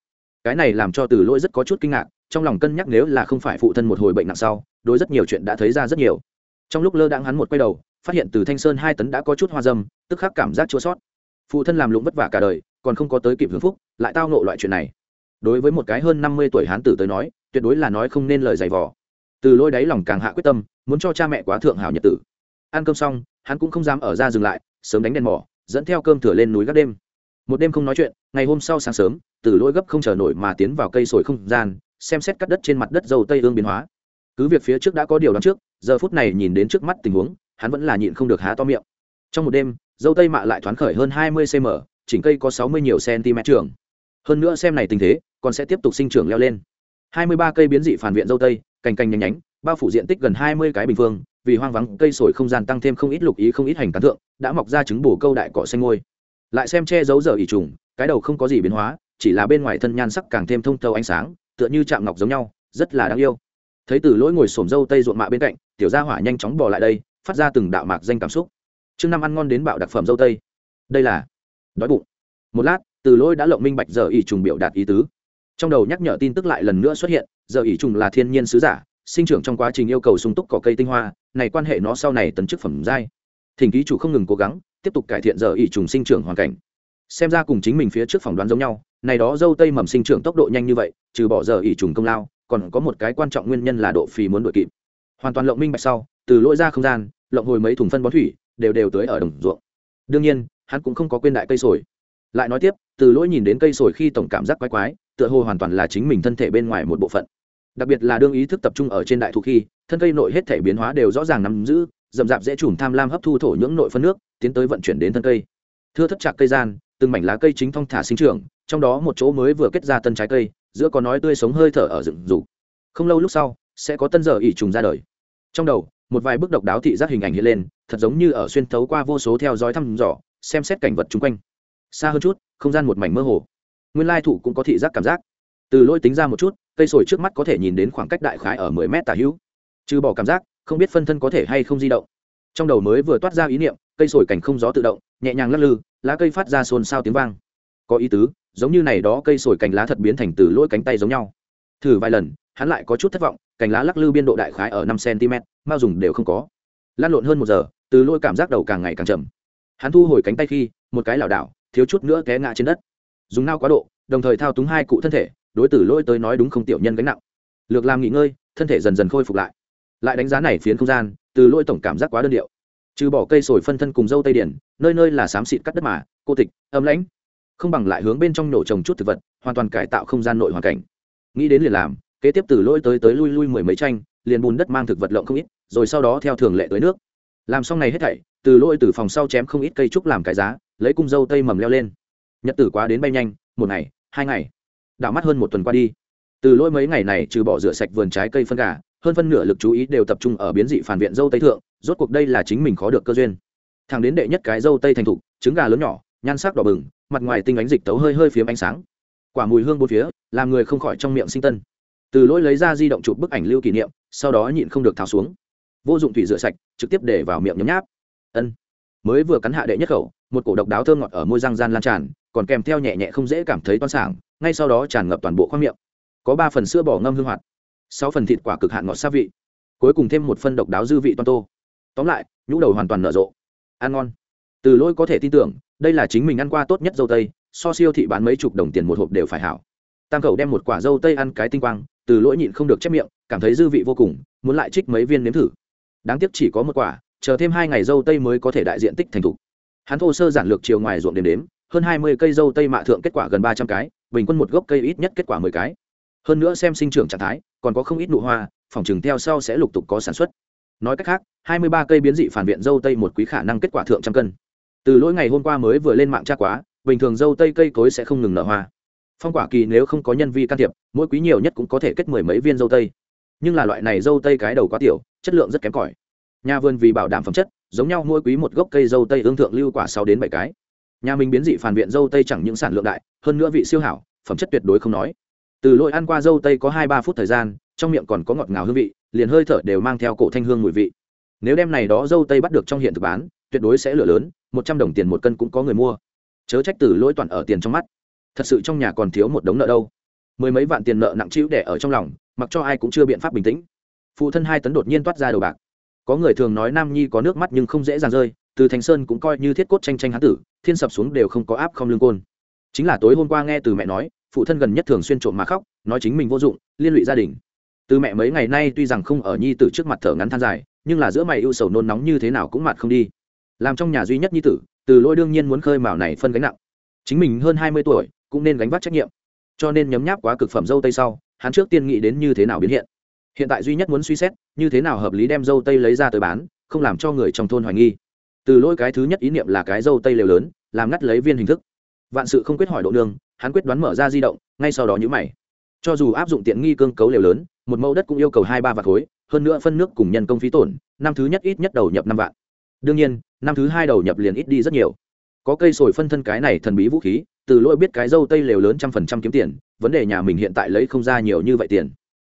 Cái này làm cho từ lỗi rất có chút kinh ngạc, trong lòng cân nhắc nếu là không phải phụ thân một hồi bệnh nặng sau, đối rất nhiều chuyện đã thấy ra rất nhiều. Trong lúc lơ đãng hắn một quay đầu, phát hiện từ thanh sơn hai tấn đã có chút hoa dâm, tức khắc cảm giác chua sót. Phụ thân làm lụng vất vả cả đời, còn không có tới kịp hưởng phúc, lại tao nộ loại chuyện này. Đối với một cái hơn năm mươi tuổi hán tử tới nói, tuyệt đối là nói không nên lời dày vò. Từ lôi đáy lòng càng hạ quyết tâm, muốn cho cha mẹ quá thượng hảo nhật tử. Ăn cơm xong, hắn cũng không dám ở ra dừng lại, sớm đánh đèn mỏ dẫn theo cơm thửa lên núi gác đêm. Một đêm không nói chuyện, ngày hôm sau sáng sớm, từ lỗi gấp không chờ nổi mà tiến vào cây sồi không gian, xem xét cắt đất trên mặt đất dầu tây ương biến hóa. Cứ việc phía trước đã có điều đón trước, giờ phút này nhìn đến trước mắt tình huống, hắn vẫn là nhịn không được há to miệng. Trong một đêm dâu tây mạ lại thoáng khởi hơn hai mươi cm chỉnh cây có sáu mươi nhiều cm trường. Hơn nữa xem này tình thế, còn sẽ tiếp tục sinh trưởng leo lên. hai mươi ba cây biến dị phản viện dâu tây, cành cành nhánh nhánh, bao phủ diện tích gần hai mươi cái bình phương vì hoang vắng cây sồi không gian tăng thêm không ít lục ý không ít hành tán thượng, đã mọc ra trứng bổ câu đại cỏ xanh ngôi. Lại xem che giấu giờ ỉ trùng, cái đầu không có gì biến hóa, chỉ là bên ngoài thân nhan sắc càng thêm thông thâu ánh sáng, tựa như chạm ngọc giống nhau, rất là đáng yêu. Thấy từ lỗi ngồi xổm dâu tây ruộng mạ bên cạnh, tiểu gia hỏa nhanh chóng bỏ lại đây, phát ra từng đạo mạc danh cảm xúc. Trước năm ăn ngon đến bạo đặc phẩm dâu tây. Đây là đói bụng. Một lát, từ lỗi đã lộng minh bạch giờ ỉ trùng biểu đạt ý tứ. Trong đầu nhắc nhở tin tức lại lần nữa xuất hiện, giờ ỉ trùng là thiên nhiên sứ giả sinh trưởng trong quá trình yêu cầu sung túc cỏ cây tinh hoa, này quan hệ nó sau này tấn chức phẩm giai. Thỉnh ký chủ không ngừng cố gắng, tiếp tục cải thiện giờ ỉ trùng sinh trưởng hoàn cảnh. Xem ra cùng chính mình phía trước phỏng đoán giống nhau, này đó dâu tây mầm sinh trưởng tốc độ nhanh như vậy, trừ bỏ giờ ỉ trùng công lao, còn có một cái quan trọng nguyên nhân là độ phì muốn đội kịp. Hoàn toàn lộng minh bạch sau, từ lỗi ra không gian, lộng hồi mấy thùng phân bón thủy, đều đều tới ở đồng ruộng. Đương nhiên, hắn cũng không có quên đại cây sồi. Lại nói tiếp, từ lỗi nhìn đến cây sồi khi tổng cảm giác quái quái, tựa hồ hoàn toàn là chính mình thân thể bên ngoài một bộ phận đặc biệt là đương ý thức tập trung ở trên đại thụ khi, thân cây nội hết thể biến hóa đều rõ ràng nắm giữ, rậm rạp dễ chùm tham lam hấp thu thổ nhưỡng nội phân nước, tiến tới vận chuyển đến thân cây. Thưa thất chạc cây gian, từng mảnh lá cây chính thong thả sinh trưởng, trong đó một chỗ mới vừa kết ra tân trái cây, giữa có nói tươi sống hơi thở ở rừng rủ không lâu lúc sau, sẽ có tân giờ ỉ trùng ra đời. Trong đầu, một vài bức độc đáo thị giác hình ảnh hiện lên, thật giống như ở xuyên thấu qua vô số theo dõi thăm dò, xem xét cảnh vật chung quanh. Xa hơn chút, không gian một mảnh mơ hồ. Nguyên lai thụ cũng có thị giác cảm giác từ lôi tính ra một chút, cây sồi trước mắt có thể nhìn đến khoảng cách đại khái ở mười mét tả hữu. Trừ bỏ cảm giác, không biết phân thân có thể hay không di động. Trong đầu mới vừa toát ra ý niệm, cây sồi cảnh không gió tự động, nhẹ nhàng lắc lư, lá cây phát ra xôn xao tiếng vang. Có ý tứ, giống như này đó cây sồi cành lá thật biến thành từ lỗi cánh tay giống nhau. Thử vài lần, hắn lại có chút thất vọng, cành lá lắc lư biên độ đại khái ở năm cm, mao dùng đều không có. Lan lộn hơn một giờ, từ lôi cảm giác đầu càng ngày càng chậm. Hắn thu hồi cánh tay khi, một cái lảo đảo, thiếu chút nữa té ngã trên đất. Dùng nao quá độ, đồng thời thao túng hai cụ thân thể đối tử lôi tới nói đúng không tiểu nhân gánh nặng. Lược làm nghỉ ngơi, thân thể dần dần khôi phục lại. Lại đánh giá này phiến không gian, từ lôi tổng cảm giác quá đơn điệu. Trừ bỏ cây sồi phân thân cùng dâu tây điển, nơi nơi là xám xịt cắt đất mà, cô tịch, âm lãnh. Không bằng lại hướng bên trong nổ trồng chút thực vật, hoàn toàn cải tạo không gian nội hoàn cảnh. Nghĩ đến liền làm, kế tiếp từ lôi tới tới lui lui mười mấy tranh, liền bùn đất mang thực vật lộng không ít, rồi sau đó theo thường lệ tới nước. Làm xong này hết thảy, từ lôi từ phòng sau chém không ít cây trúc làm cái giá, lấy cung dâu tây mầm leo lên. Nhật tử quá đến bay nhanh, một ngày, hai ngày đảo mắt hơn một tuần qua đi. Từ lỗi mấy ngày này trừ bỏ rửa sạch vườn trái cây phân gà, hơn phân nửa lực chú ý đều tập trung ở biến dị phản viện dâu tây thượng, rốt cuộc đây là chính mình khó được cơ duyên. Thằng đến đệ nhất cái dâu tây thành thục, trứng gà lớn nhỏ, nhan sắc đỏ bừng, mặt ngoài tinh ánh dịch tấu hơi hơi phiếm ánh sáng. Quả mùi hương bốn phía, làm người không khỏi trong miệng sinh tân. Từ lỗi lấy ra di động chụp bức ảnh lưu kỷ niệm, sau đó nhịn không được tháo xuống. Vô dụng thủy rửa sạch, trực tiếp để vào miệng nhấm nháp. Ân. Mới vừa cắn hạ đệ nhất khẩu, một cổ độc đáo thơm ngọt ở môi răng gian lan tràn, còn kèm theo nhẹ nhẹ không dễ cảm thấy toan sảng ngay sau đó tràn ngập toàn bộ khoang miệng. Có ba phần sữa bò ngâm hương hoạt, sáu phần thịt quả cực hạn ngọt xa vị, cuối cùng thêm một phân độc đáo dư vị toàn tô. Tóm lại, nhũ đầu hoàn toàn nở rộ. Ăn ngon. Từ lỗi có thể tin tưởng, đây là chính mình ăn qua tốt nhất dâu tây, so siêu thị bán mấy chục đồng tiền một hộp đều phải hảo. Tam khẩu đem một quả dâu tây ăn cái tinh quang, từ lỗi nhịn không được chép miệng, cảm thấy dư vị vô cùng, muốn lại trích mấy viên nếm thử. Đáng tiếc chỉ có một quả, chờ thêm hai ngày dâu tây mới có thể đại diện tích thành thục. Hắn thô sơ giản lược chiều ngoài ruộng đếm đếm, hơn hai mươi cây dâu tây mạ thượng kết quả gần ba trăm cái bình quân một gốc cây ít nhất kết quả mười cái. Hơn nữa xem sinh trưởng trạng thái, còn có không ít nụ hoa, phòng chừng theo sau sẽ lục tục có sản xuất. Nói cách khác, hai mươi ba cây biến dị phản viện dâu tây một quý khả năng kết quả thượng trăm cân. Từ lỗi ngày hôm qua mới vừa lên mạng tra quá, bình thường dâu tây cây cối sẽ không ngừng nở hoa. Phong quả kỳ nếu không có nhân vi can thiệp, mỗi quý nhiều nhất cũng có thể kết mười mấy viên dâu tây. Nhưng là loại này dâu tây cái đầu quá tiểu, chất lượng rất kém cỏi. Nhà vườn vì bảo đảm phẩm chất, giống nhau mỗi quý một gốc cây dâu tây ương thượng lưu quả sáu đến bảy cái nhà mình biến dị phản viện dâu tây chẳng những sản lượng đại, hơn nữa vị siêu hảo, phẩm chất tuyệt đối không nói. Từ lỗi ăn qua dâu tây có hai ba phút thời gian, trong miệng còn có ngọt ngào hương vị, liền hơi thở đều mang theo cổ thanh hương mùi vị. Nếu đem này đó dâu tây bắt được trong hiện thực bán, tuyệt đối sẽ lửa lớn, một trăm đồng tiền một cân cũng có người mua. Chớ trách từ lỗi toàn ở tiền trong mắt. Thật sự trong nhà còn thiếu một đống nợ đâu. Mười mấy vạn tiền nợ nặng trĩu đẻ ở trong lòng, mặc cho ai cũng chưa biện pháp bình tĩnh. Phụ thân hai tấn đột nhiên toát ra đầu bạc. Có người thường nói nam nhi có nước mắt nhưng không dễ dàng rơi từ thành sơn cũng coi như thiết cốt tranh tranh hán tử, thiên sập xuống đều không có áp không lương côn. Chính là tối hôm qua nghe từ mẹ nói, phụ thân gần nhất thường xuyên trộm mà khóc, nói chính mình vô dụng, liên lụy gia đình. Từ mẹ mấy ngày nay tuy rằng không ở nhi tử trước mặt thở ngắn than dài, nhưng là giữa mày ưu sầu nôn nóng như thế nào cũng mặt không đi. Làm trong nhà duy nhất nhi tử, từ lôi đương nhiên muốn khơi mào này phân gánh nặng. Chính mình hơn hai mươi tuổi, cũng nên gánh vác trách nhiệm. Cho nên nhấm nháp quá cực phẩm dâu tây sau, hắn trước tiên nghĩ đến như thế nào biến hiện. Hiện tại duy nhất muốn suy xét, như thế nào hợp lý đem dâu tây lấy ra tới bán, không làm cho người trong thôn hoài nghi từ lỗi cái thứ nhất ý niệm là cái dâu tây lều lớn, làm ngắt lấy viên hình thức. Vạn sự không quyết hỏi độ nương, hắn quyết đoán mở ra di động, ngay sau đó nhữ mày. Cho dù áp dụng tiện nghi cương cấu lều lớn, một mẫu đất cũng yêu cầu hai ba vạt khối, hơn nữa phân nước cùng nhân công phí tổn, năm thứ nhất ít nhất đầu nhập năm vạn. Đương nhiên, năm thứ hai đầu nhập liền ít đi rất nhiều. Có cây sồi phân thân cái này thần bí vũ khí, từ lỗi biết cái dâu tây lều lớn trăm phần trăm kiếm tiền, vấn đề nhà mình hiện tại lấy không ra nhiều như vậy tiền.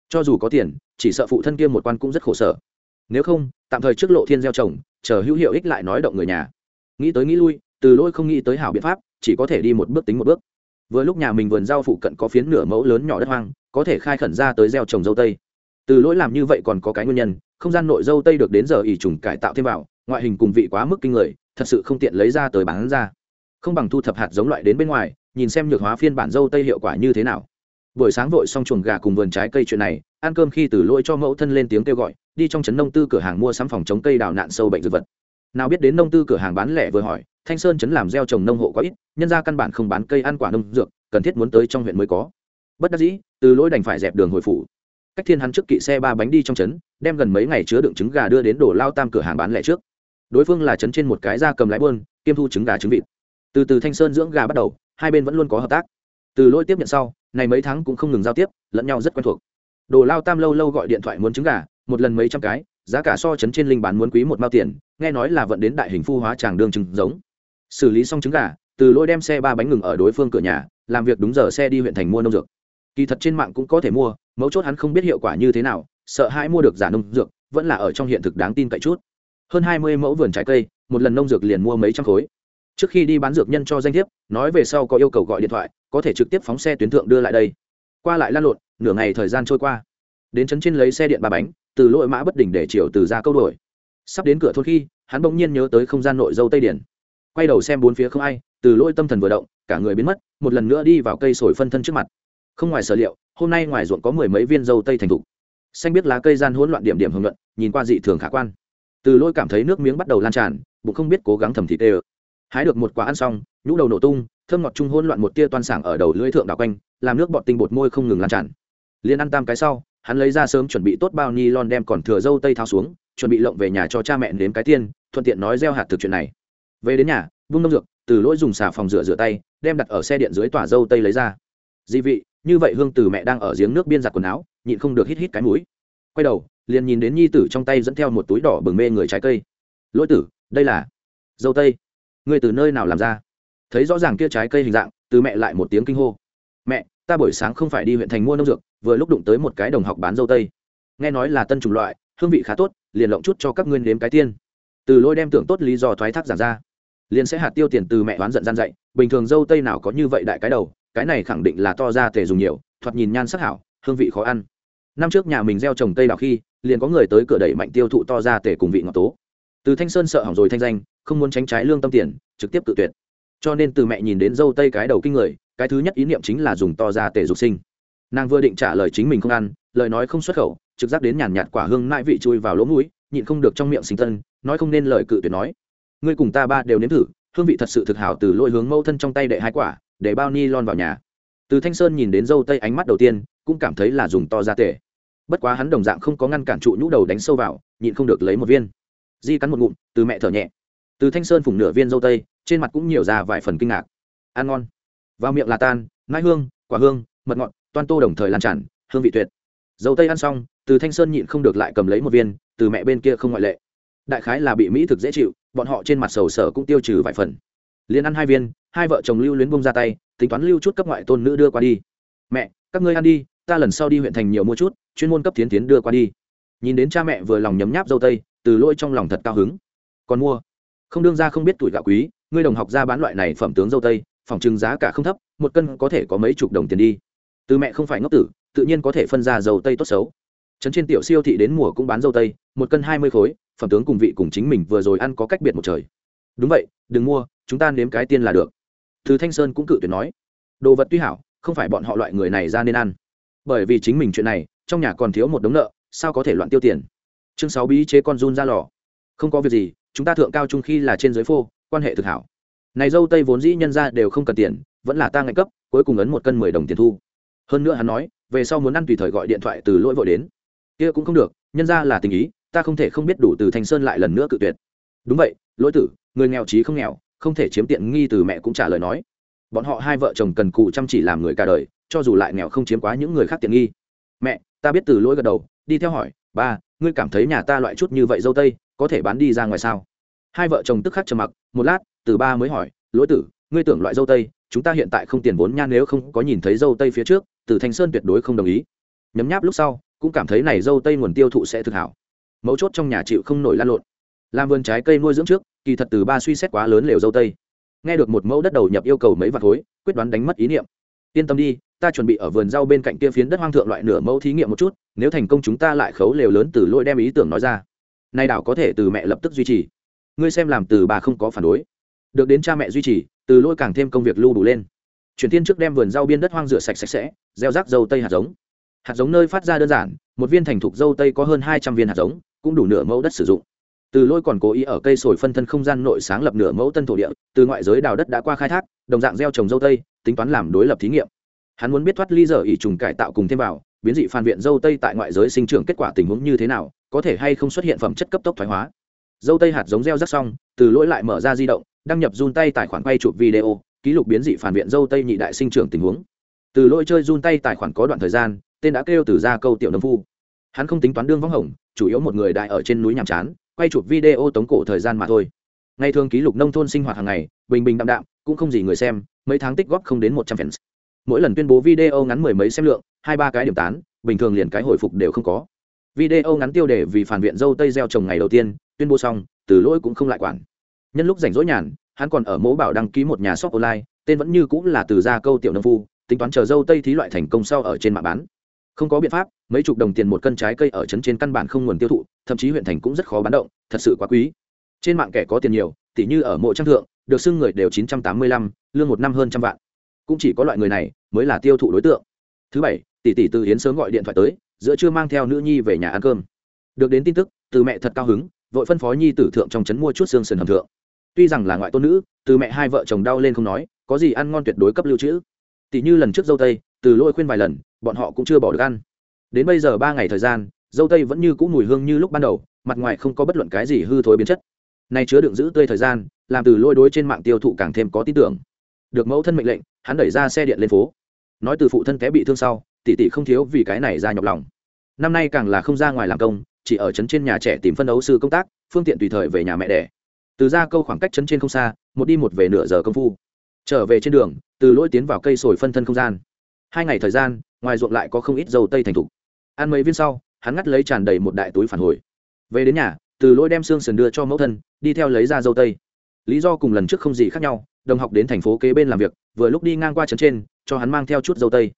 Cho dù có tiền, chỉ sợ phụ thân kia một quan cũng rất khổ sở nếu không, tạm thời trước lộ thiên gieo trồng, chờ hữu hiệu ích lại nói động người nhà. Nghĩ tới nghĩ lui, từ lỗi không nghĩ tới hảo biện pháp, chỉ có thể đi một bước tính một bước. Vừa lúc nhà mình vườn rau phụ cận có phiến nửa mẫu lớn nhỏ đất hoang, có thể khai khẩn ra tới gieo trồng dâu tây. Từ lỗi làm như vậy còn có cái nguyên nhân, không gian nội dâu tây được đến giờ ỉ trùng cải tạo thêm vào, ngoại hình cùng vị quá mức kinh người, thật sự không tiện lấy ra tới bán ra. Không bằng thu thập hạt giống loại đến bên ngoài, nhìn xem nhược hóa phiên bản dâu tây hiệu quả như thế nào buổi sáng vội xong chuồng gà cùng vườn trái cây chuyện này, ăn cơm khi từ lỗi cho mẫu thân lên tiếng kêu gọi, đi trong trấn nông tư cửa hàng mua sắm phòng chống cây đào nạn sâu bệnh dược vật. Nào biết đến nông tư cửa hàng bán lẻ vừa hỏi, thanh sơn trấn làm gieo trồng nông hộ có ít, nhân ra căn bản không bán cây ăn quả nông dược, cần thiết muốn tới trong huyện mới có. Bất đắc dĩ, từ lỗi đành phải dẹp đường hồi phủ. Cách thiên hắn trước kỵ xe ba bánh đi trong trấn, đem gần mấy ngày chứa đựng trứng gà đưa đến đổ lao tam cửa hàng bán lẻ trước. Đối phương là trấn trên một cái da cầm lái buôn, kiêm thu trứng gà trứng vịt. Từ từ thanh sơn dưỡng gà bắt đầu, hai bên vẫn luôn có hợp tác. Từ lỗi tiếp nhận sau này mấy tháng cũng không ngừng giao tiếp, lẫn nhau rất quen thuộc. Đồ lao tam lâu lâu gọi điện thoại muốn trứng gà, một lần mấy trăm cái, giá cả so chấn trên linh bán muốn quý một mao tiền, nghe nói là vận đến đại hình phu hóa tràng đường trứng giống. Xử lý xong trứng gà, từ lỗi đem xe ba bánh ngừng ở đối phương cửa nhà, làm việc đúng giờ xe đi huyện thành mua nông dược. Kỳ thật trên mạng cũng có thể mua, mấu chốt hắn không biết hiệu quả như thế nào, sợ hãi mua được giả nông dược, vẫn là ở trong hiện thực đáng tin cậy chút. Hơn hai mươi mẫu vườn trái cây, một lần nông dược liền mua mấy trăm khối trước khi đi bán dược nhân cho danh thiếp, nói về sau có yêu cầu gọi điện thoại, có thể trực tiếp phóng xe tuyến thượng đưa lại đây. Qua lại lan lộn, nửa ngày thời gian trôi qua. Đến trấn trên lấy xe điện ba bánh, từ lỗi mã bất đỉnh để chiều từ ra câu đổi sắp đến cửa thôn khi, hắn bỗng nhiên nhớ tới không gian nội dâu tây điển. Quay đầu xem bốn phía không ai, từ lỗi tâm thần vừa động, cả người biến mất, một lần nữa đi vào cây sồi phân thân trước mặt. Không ngoài sở liệu, hôm nay ngoài ruộng có mười mấy viên dâu tây thành thục. Xanh biết lá cây gian hỗn loạn điểm điểm hưởng luận, nhìn qua dị thường khả quan. Từ lỗi cảm thấy nước miếng bắt đầu lan tràn, bụng không biết cố gắng thầm thịt tê ơ hái được một quả ăn xong, nhũ đầu nổ tung, thơm ngọt trung hôn loạn một tia toan sảng ở đầu lưỡi thượng đảo quanh, làm nước bọt tinh bột môi không ngừng lan tràn. Liên ăn tam cái sau, hắn lấy ra sớm chuẩn bị tốt bao ni lon đem còn thừa dâu tây tháo xuống, chuẩn bị lộng về nhà cho cha mẹ đến cái tiên, thuận tiện nói gieo hạt thực chuyện này. Về đến nhà, vung nông dược, từ lỗi dùng xà phòng rửa rửa tay, đem đặt ở xe điện dưới tỏa dâu tây lấy ra. Dị vị, như vậy hương từ mẹ đang ở giếng nước biên giặt quần áo, nhịn không được hít hít cái mũi. Quay đầu, liền nhìn đến nhi tử trong tay dẫn theo một túi đỏ bừng mê người trái cây. Lỗi tử, đây là dâu tây. Ngươi từ nơi nào làm ra? Thấy rõ ràng kia trái cây hình dạng, từ mẹ lại một tiếng kinh hô. Mẹ, ta buổi sáng không phải đi huyện thành mua nông dược, vừa lúc đụng tới một cái đồng học bán dâu tây. Nghe nói là tân chủng loại, hương vị khá tốt, liền lộng chút cho các ngươi nếm cái tiên. Từ lôi đem tưởng tốt lý do thoái thác giảng ra. Liền sẽ hạt tiêu tiền từ mẹ oán giận gian dạy, bình thường dâu tây nào có như vậy đại cái đầu, cái này khẳng định là to ra tề dùng nhiều, thoạt nhìn nhan sắc hảo, hương vị khó ăn. Năm trước nhà mình gieo trồng tây đào khi, liền có người tới cửa đẩy mạnh tiêu thụ to ra tề cùng vị ngọt tố từ thanh sơn sợ hỏng rồi thanh danh, không muốn tránh trái lương tâm tiền, trực tiếp tự tuyệt. Cho nên từ mẹ nhìn đến dâu tây cái đầu kinh người, cái thứ nhất ý niệm chính là dùng to ra tể dục sinh. Nàng vừa định trả lời chính mình không ăn, lời nói không xuất khẩu, trực giác đến nhàn nhạt quả hương nại vị chui vào lỗ mũi, nhịn không được trong miệng sinh tân, nói không nên lời cự tuyệt nói. Ngươi cùng ta ba đều nếm thử, hương vị thật sự thực hảo từ lôi hướng mâu thân trong tay đệ hai quả, để bao ni lon vào nhà. Từ thanh sơn nhìn đến dâu tây ánh mắt đầu tiên, cũng cảm thấy là dùng to ra tể. bất quá hắn đồng dạng không có ngăn cản trụ nhũ đầu đánh sâu vào, nhịn không được lấy một viên di cắn một ngụm, từ mẹ thở nhẹ. Từ thanh sơn phủng nửa viên dâu tây, trên mặt cũng nhiều ra vài phần kinh ngạc. Ăn ngon. Vào miệng là tan ngai hương, quả hương, mật ngọt, toan tô đồng thời lan tràn, hương vị tuyệt. Dâu tây ăn xong, từ thanh sơn nhịn không được lại cầm lấy một viên, từ mẹ bên kia không ngoại lệ. Đại khái là bị mỹ thực dễ chịu, bọn họ trên mặt sầu sở cũng tiêu trừ vài phần. Liền ăn hai viên, hai vợ chồng lưu luyến bông ra tay, tính toán lưu chút cấp ngoại tôn nữ đưa qua đi. Mẹ, các ngươi ăn đi, ta lần sau đi huyện thành nhiều mua chút, chuyên môn cấp tiến tiến đưa qua đi. Nhìn đến cha mẹ vừa lòng nhấm nháp dâu tây từ lỗi trong lòng thật cao hứng. Còn mua? Không đương ra không biết tuổi gạo quý, ngươi đồng học ra bán loại này phẩm tướng dâu tây, phòng trưng giá cả không thấp, một cân có thể có mấy chục đồng tiền đi. Từ mẹ không phải ngốc tử, tự nhiên có thể phân ra dầu tây tốt xấu. Trấn trên tiểu siêu thị đến mùa cũng bán dâu tây, một cân hai mươi khối, phẩm tướng cùng vị cùng chính mình vừa rồi ăn có cách biệt một trời. Đúng vậy, đừng mua, chúng ta nếm cái tiên là được. Từ thanh sơn cũng cự tuyệt nói. Đồ vật tuy hảo, không phải bọn họ loại người này ra nên ăn. Bởi vì chính mình chuyện này, trong nhà còn thiếu một đống nợ, sao có thể loạn tiêu tiền? Chương sáu bí chế con run ra lò. Không có việc gì, chúng ta thượng cao trung khi là trên dưới phô, quan hệ thực hảo. Này dâu tây vốn dĩ nhân ra đều không cần tiền, vẫn là ta ngạch cấp, cuối cùng ấn một cân mười đồng tiền thu. Hơn nữa hắn nói, về sau muốn ăn tùy thời gọi điện thoại từ lỗi vội đến. Kia cũng không được, nhân ra là tình ý, ta không thể không biết đủ từ thanh sơn lại lần nữa cự tuyệt. Đúng vậy, lỗi tử, người nghèo trí không nghèo, không thể chiếm tiện nghi từ mẹ cũng trả lời nói. Bọn họ hai vợ chồng cần cù chăm chỉ làm người cả đời, cho dù lại nghèo không chiếm quá những người khác tiện nghi. Mẹ, ta biết từ lỗi gật đầu, đi theo hỏi, ba ngươi cảm thấy nhà ta loại chút như vậy dâu tây, có thể bán đi ra ngoài sao? Hai vợ chồng tức khắc trầm mặc, một lát, từ ba mới hỏi, lỗi tử, ngươi tưởng loại dâu tây, chúng ta hiện tại không tiền vốn nhan nếu không có nhìn thấy dâu tây phía trước, từ thanh sơn tuyệt đối không đồng ý. Nhấm nháp lúc sau, cũng cảm thấy này dâu tây nguồn tiêu thụ sẽ thực hảo. Mấu chốt trong nhà chịu không nổi lan lộn. Làm vườn trái cây nuôi dưỡng trước, kỳ thật từ ba suy xét quá lớn lều dâu tây. Nghe được một mẫu đất đầu nhập yêu cầu mấy vạt thối quyết đoán đánh mất ý niệm. Yên tâm đi ta chuẩn bị ở vườn rau bên cạnh kia phiến đất hoang thượng loại nửa mẫu thí nghiệm một chút, nếu thành công chúng ta lại khấu lều lớn từ lôi đem ý tưởng nói ra. Nay đảo có thể từ mẹ lập tức duy trì. Ngươi xem làm từ bà không có phản đối. Được đến cha mẹ duy trì, từ lôi càng thêm công việc lưu đủ lên. Chuyển tiên trước đem vườn rau biên đất hoang rửa sạch sạch sẽ, gieo rác dâu tây hạt giống. Hạt giống nơi phát ra đơn giản, một viên thành thục dâu tây có hơn hai trăm viên hạt giống, cũng đủ nửa mẫu đất sử dụng. Từ lôi còn cố ý ở cây sồi phân thân không gian nội sáng lập nửa mẫu tân thổ địa, từ ngoại giới đào đất đã qua khai thác, đồng dạng gieo trồng dâu tây, tính toán làm đối lập thí nghiệm hắn muốn biết thoát ly giờ ỉ trùng cải tạo cùng thêm vào, biến dị phản viện dâu tây tại ngoại giới sinh trưởng kết quả tình huống như thế nào, có thể hay không xuất hiện phẩm chất cấp tốc thoái hóa. Dâu tây hạt giống gieo rắc xong, từ lỗi lại mở ra di động, đăng nhập run tay tài khoản quay chụp video, ký lục biến dị phản viện dâu tây nhị đại sinh trưởng tình huống. Từ lỗi chơi run tay tài khoản có đoạn thời gian, tên đã kêu từ ra câu tiểu nông phu. Hắn không tính toán đương võng hồng, chủ yếu một người đại ở trên núi nhàm chán, quay chụp video tống cổ thời gian mà thôi. Ngày thường ký lục nông thôn sinh hoạt hàng ngày, bình bình đạm đạm, cũng không gì người xem, mấy tháng tích góp không đến một trăm fans mỗi lần tuyên bố video ngắn mười mấy xem lượng, hai ba cái điểm tán, bình thường liền cái hồi phục đều không có. Video ngắn tiêu đề vì phản viện dâu tây gieo trồng ngày đầu tiên, tuyên bố xong, từ lỗi cũng không lại quản. Nhân lúc rảnh rỗi nhàn, hắn còn ở Mẫu bảo đăng ký một nhà shop online, tên vẫn như cũng là từ gia câu tiểu nông phu, tính toán chờ dâu tây thí loại thành công sau ở trên mạng bán. Không có biện pháp, mấy chục đồng tiền một cân trái cây ở trấn trên căn bản không nguồn tiêu thụ, thậm chí huyện thành cũng rất khó bán động, thật sự quá quý. Trên mạng kẻ có tiền nhiều, tỉ như ở mộ trang thượng, được xưng người đều chín trăm tám mươi lăm, lương một năm hơn trăm vạn cũng chỉ có loại người này mới là tiêu thụ đối tượng. Thứ bảy, tỷ tỷ từ hiến sớm gọi điện thoại tới, giữa chưa mang theo nữ nhi về nhà ăn cơm. Được đến tin tức, từ mẹ thật cao hứng, vội phân phó nhi tử thượng trong trấn mua chút xương sườn hầm thượng. Tuy rằng là ngoại tôn nữ, từ mẹ hai vợ chồng đau lên không nói, có gì ăn ngon tuyệt đối cấp lưu trữ. Tỷ như lần trước dâu tây, từ lôi khuyên vài lần, bọn họ cũng chưa bỏ được ăn. Đến bây giờ ba ngày thời gian, dâu tây vẫn như cũ mùi hương như lúc ban đầu, mặt ngoài không có bất luận cái gì hư thối biến chất. Nay chứa đựng giữ tươi thời gian, làm từ lôi đối trên mạng tiêu thụ càng thêm có tin tưởng. Được mẫu thân mệnh lệnh hắn đẩy ra xe điện lên phố. Nói từ phụ thân té bị thương sau, tỷ tỷ không thiếu vì cái này ra nhọc lòng. Năm nay càng là không ra ngoài làm công, chỉ ở trấn trên nhà trẻ tìm phân đấu sư công tác, phương tiện tùy thời về nhà mẹ đẻ. Từ ra câu khoảng cách trấn trên không xa, một đi một về nửa giờ công phu. Trở về trên đường, từ lỗi tiến vào cây sồi phân thân không gian. Hai ngày thời gian, ngoài ruộng lại có không ít dầu tây thành thục. Ăn mấy viên sau, hắn ngắt lấy tràn đầy một đại túi phản hồi. Về đến nhà, từ lỗi đem xương sườn đưa cho mẫu thân, đi theo lấy ra dâu tây. Lý do cùng lần trước không gì khác nhau đồng học đến thành phố kế bên làm việc, vừa lúc đi ngang qua trấn trên, cho hắn mang theo chút dâu tây.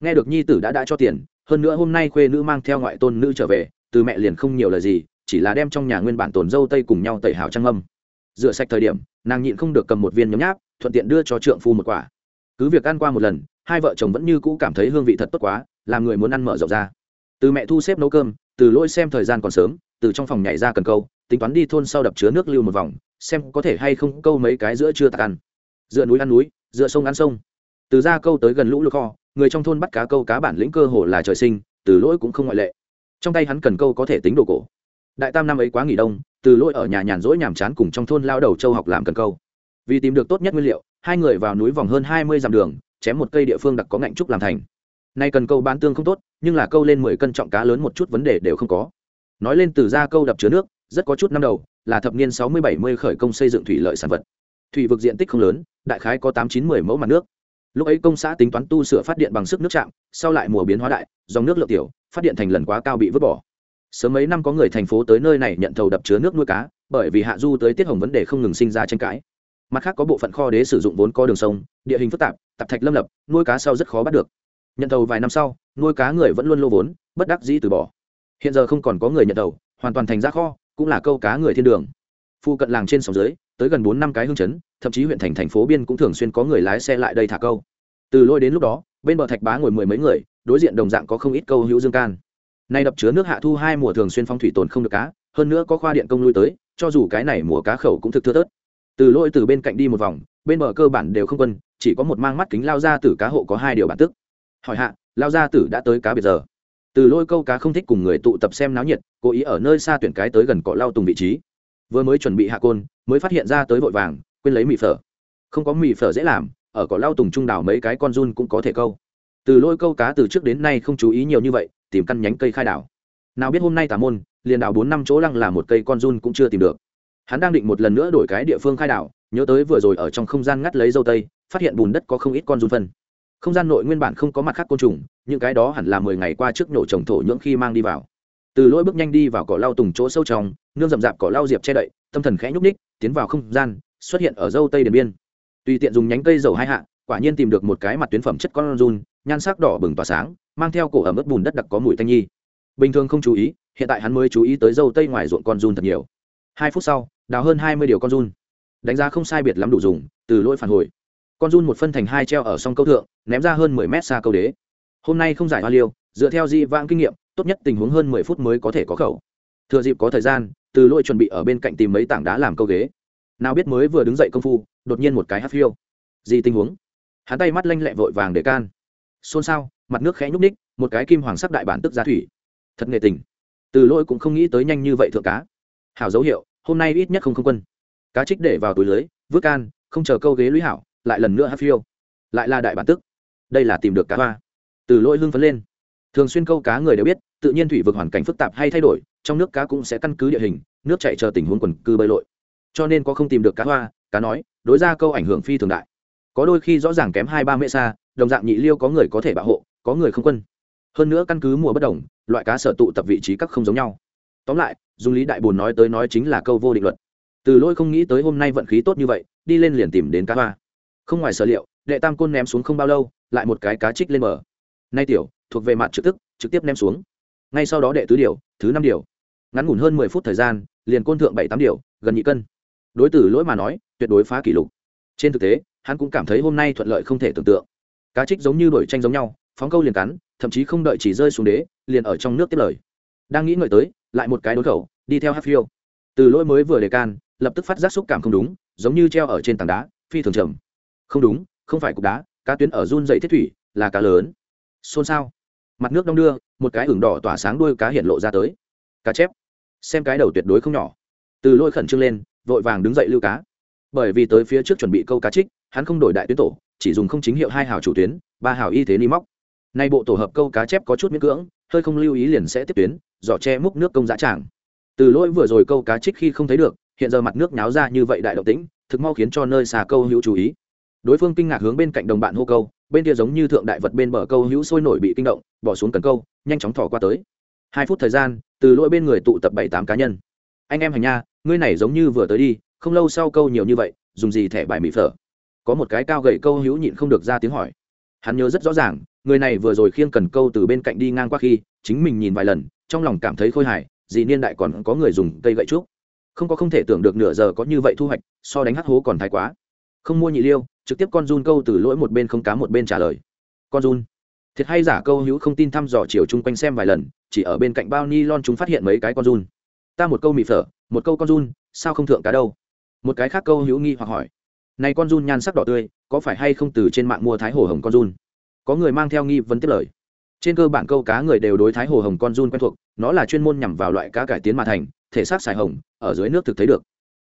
Nghe được nhi tử đã đã cho tiền, hơn nữa hôm nay khuê nữ mang theo ngoại tôn nữ trở về, từ mẹ liền không nhiều lời gì, chỉ là đem trong nhà nguyên bản tồn dâu tây cùng nhau tẩy hào trang âm. Rửa sạch thời điểm, nàng nhịn không được cầm một viên nhấm nháp, thuận tiện đưa cho trượng phu một quả. Cứ việc ăn qua một lần, hai vợ chồng vẫn như cũ cảm thấy hương vị thật tốt quá, làm người muốn ăn mở rộng ra. Từ mẹ thu xếp nấu cơm, từ lỗi xem thời gian còn sớm, từ trong phòng nhảy ra cần câu, tính toán đi thôn sau đập chứa nước lưu một vòng, xem có thể hay không câu mấy cái giữa chưa tạc ăn dựa núi ăn núi dựa sông ăn sông. Từ ra câu tới gần lũ lụt kho, người trong thôn bắt cá câu cá bản lĩnh cơ hồ là trời sinh, từ lỗi cũng không ngoại lệ. Trong tay hắn cần câu có thể tính đồ cổ. Đại tam năm ấy quá nghỉ đông, từ lỗi ở nhà nhàn rỗi nhàm chán cùng trong thôn lao đầu châu học làm cần câu. Vì tìm được tốt nhất nguyên liệu, hai người vào núi vòng hơn hai mươi dặm đường, chém một cây địa phương đặc có ngạnh trúc làm thành. Nay cần câu bán tương không tốt, nhưng là câu lên mười cân trọng cá lớn một chút vấn đề đều không có. Nói lên từ ra câu đập chứa nước, rất có chút năm đầu, là thập niên sáu mươi bảy mươi khởi công xây dựng thủy lợi sản vật thủy vực diện tích không lớn, đại khái có tám chín mươi mẫu mặt nước. Lúc ấy công xã tính toán tu sửa phát điện bằng sức nước chạm, sau lại mùa biến hóa đại, dòng nước lượng tiểu, phát điện thành lần quá cao bị vứt bỏ. Sớm mấy năm có người thành phố tới nơi này nhận thầu đập chứa nước nuôi cá, bởi vì hạ du tới tiết hồng vấn đề không ngừng sinh ra tranh cãi. Mặt khác có bộ phận kho đế sử dụng vốn co đường sông, địa hình phức tạp tạp thạch lâm lập, nuôi cá sau rất khó bắt được. Nhận thầu vài năm sau, nuôi cá người vẫn luôn lô vốn, bất đắc dĩ từ bỏ. Hiện giờ không còn có người nhận thầu, hoàn toàn thành ra kho, cũng là câu cá người thiên đường. Phu cận làng trên sông dưới tới gần bốn năm cái hương chấn, thậm chí huyện thành thành phố biên cũng thường xuyên có người lái xe lại đây thả câu. Từ lôi đến lúc đó, bên bờ thạch bá ngồi mười mấy người, đối diện đồng dạng có không ít câu hữu dương can. Nay đập chứa nước hạ thu hai mùa thường xuyên phong thủy tồn không được cá, hơn nữa có khoa điện công lui tới, cho dù cái này mùa cá khẩu cũng thực thưa tớt từ lôi từ bên cạnh đi một vòng, bên bờ cơ bản đều không quân, chỉ có một mang mắt kính lao ra tử cá hộ có hai điều bản tức. Hỏi hạ, lao ra tử đã tới cá biệt giờ? Từ lôi câu cá không thích cùng người tụ tập xem náo nhiệt, cố ý ở nơi xa tuyển cái tới gần cọ lao tùng vị trí vừa mới chuẩn bị hạ côn, mới phát hiện ra tới vội vàng, quên lấy mì phở. Không có mì phở dễ làm, ở cỏ lao tùng trung đảo mấy cái con run cũng có thể câu. Từ lôi câu cá từ trước đến nay không chú ý nhiều như vậy, tìm căn nhánh cây khai đảo nào biết hôm nay tà môn, liền đảo bốn năm chỗ lăng là một cây con run cũng chưa tìm được. Hắn đang định một lần nữa đổi cái địa phương khai đảo nhớ tới vừa rồi ở trong không gian ngắt lấy dâu tây, phát hiện bùn đất có không ít con run phân. Không gian nội nguyên bản không có mặt khác côn trùng, những cái đó hẳn là mười ngày qua trước nổ trồng thổ nhưỡng khi mang đi vào. Từ lỗi bước nhanh đi vào cỏ lau tùng chỗ sâu trong nương rậm rạp cỏ lau diệp che đậy, tâm thần khẽ nhúc ních tiến vào không gian, xuất hiện ở dâu tây điện biên. Tùy tiện dùng nhánh cây dầu hai hạ, quả nhiên tìm được một cái mặt tuyến phẩm chất con run, nhan sắc đỏ bừng tỏa sáng, mang theo cổ ẩm ướt bùn đất đặc có mùi thanh nhi. Bình thường không chú ý, hiện tại hắn mới chú ý tới dâu tây ngoài ruộng con run thật nhiều. Hai phút sau, đào hơn hai mươi điều con run. Đánh giá không sai biệt lắm đủ dùng, từ lỗi phản hồi. Con run một phân thành hai treo ở sông câu thượng, ném ra hơn mười mét xa câu đế. Hôm nay không giải hoa liêu, dựa theo di vãng kinh nghiệm, tốt nhất tình huống hơn mười phút mới có thể có khẩu. Thừa dịp có thời gian từ lỗi chuẩn bị ở bên cạnh tìm mấy tảng đá làm câu ghế. Nào biết mới vừa đứng dậy công phu, đột nhiên một cái hát phiêu. Gì tình huống? Hắn tay mắt lanh lẹ vội vàng để can. Xôn xao, mặt nước khẽ nhúc ních một cái kim hoàng sắc đại bản tức giá thủy. Thật nghệ tình. Từ lỗi cũng không nghĩ tới nhanh như vậy thượng cá. Hảo dấu hiệu, hôm nay ít nhất không không quân. Cá trích để vào túi lưới, vứt can, không chờ câu ghế lũy hảo, lại lần nữa hát phiêu. Lại là đại bản tức. Đây là tìm được cá hoa. Từ lỗi hưng phấn lên thường xuyên câu cá người đều biết, tự nhiên thủy vực hoàn cảnh phức tạp hay thay đổi, trong nước cá cũng sẽ căn cứ địa hình, nước chạy chờ tình huống quần cư bơi lội. Cho nên có không tìm được cá hoa, cá nói, đối ra câu ảnh hưởng phi thường đại. Có đôi khi rõ ràng kém hai ba mễ xa, đồng dạng nhị liêu có người có thể bảo hộ, có người không quân. Hơn nữa căn cứ mùa bất đồng, loại cá sở tụ tập vị trí các không giống nhau. Tóm lại dung lý đại bồn nói tới nói chính là câu vô định luật. Từ lôi không nghĩ tới hôm nay vận khí tốt như vậy, đi lên liền tìm đến cá hoa. Không ngoài sở liệu, đệ tam côn ném xuống không bao lâu, lại một cái cá trích lên bờ. Nay tiểu thuộc về mặt trực tức, trực tiếp ném xuống. Ngay sau đó đệ tứ điều, thứ năm điều. Ngắn ngủn hơn mười phút thời gian, liền côn thượng bảy tám điều, gần nhị cân. Đối tử lỗi mà nói, tuyệt đối phá kỷ lục. Trên thực tế, hắn cũng cảm thấy hôm nay thuận lợi không thể tưởng tượng. Cá trích giống như đổi tranh giống nhau, phóng câu liền cắn, thậm chí không đợi chỉ rơi xuống đế, liền ở trong nước tiếp lời. Đang nghĩ ngợi tới, lại một cái đối khẩu, đi theo hát phiêu. Từ lỗi mới vừa đề can, lập tức phát giác xúc cảm không đúng, giống như treo ở trên tảng đá, phi thường trầm không đúng, không phải cục đá, cá tuyến ở run dậy thiết thủy, là cá lớn xôn xao. Mặt nước đông đưa, một cái ửng đỏ tỏa sáng đuôi cá hiện lộ ra tới. Cá chép. Xem cái đầu tuyệt đối không nhỏ. Từ lôi khẩn trương lên, vội vàng đứng dậy lưu cá. Bởi vì tới phía trước chuẩn bị câu cá trích, hắn không đổi đại tuyến tổ, chỉ dùng không chính hiệu hai hào chủ tuyến, ba hào y thế ni móc. Nay bộ tổ hợp câu cá chép có chút miễn cưỡng, hơi không lưu ý liền sẽ tiếp tuyến, giỏ che múc nước công giá tràng. Từ lỗi vừa rồi câu cá trích khi không thấy được, hiện giờ mặt nước nháo ra như vậy đại động tĩnh, thực mau khiến cho nơi xà câu hữu chú ý. Đối phương kinh ngạc hướng bên cạnh đồng bạn hô câu bên kia giống như thượng đại vật bên bờ câu hữu sôi nổi bị kinh động, bỏ xuống cần câu, nhanh chóng thỏ qua tới. Hai phút thời gian, từ lỗi bên người tụ tập bảy tám cá nhân. Anh em hành nha, ngươi này giống như vừa tới đi, không lâu sau câu nhiều như vậy, dùng gì thẻ bài mỹ phở? Có một cái cao gậy câu hữu nhịn không được ra tiếng hỏi. Hắn nhớ rất rõ ràng, người này vừa rồi khiêng cần câu từ bên cạnh đi ngang qua khi, chính mình nhìn vài lần, trong lòng cảm thấy khôi hài dị niên đại còn có người dùng cây gậy trúc. Không có không thể tưởng được nửa giờ có như vậy thu hoạch, so đánh hắc hố còn thái quá. Không mua nhị liêu trực tiếp con run câu từ lỗi một bên không cá một bên trả lời. Con run. Thiệt hay giả câu hữu không tin thăm dò chiều chung quanh xem vài lần, chỉ ở bên cạnh bao ni lon chúng phát hiện mấy cái con run. Ta một câu mì phở, một câu con run, sao không thượng cá đâu? Một cái khác câu hữu nghi hoặc hỏi. Này con run nhan sắc đỏ tươi, có phải hay không từ trên mạng mua thái hồ hồng con run? Có người mang theo nghi vấn tiếp lời. Trên cơ bản câu cá người đều đối thái hồ hồng con run quen thuộc, nó là chuyên môn nhằm vào loại cá cải tiến mà thành, thể xác xài hồng, ở dưới nước thực thấy được.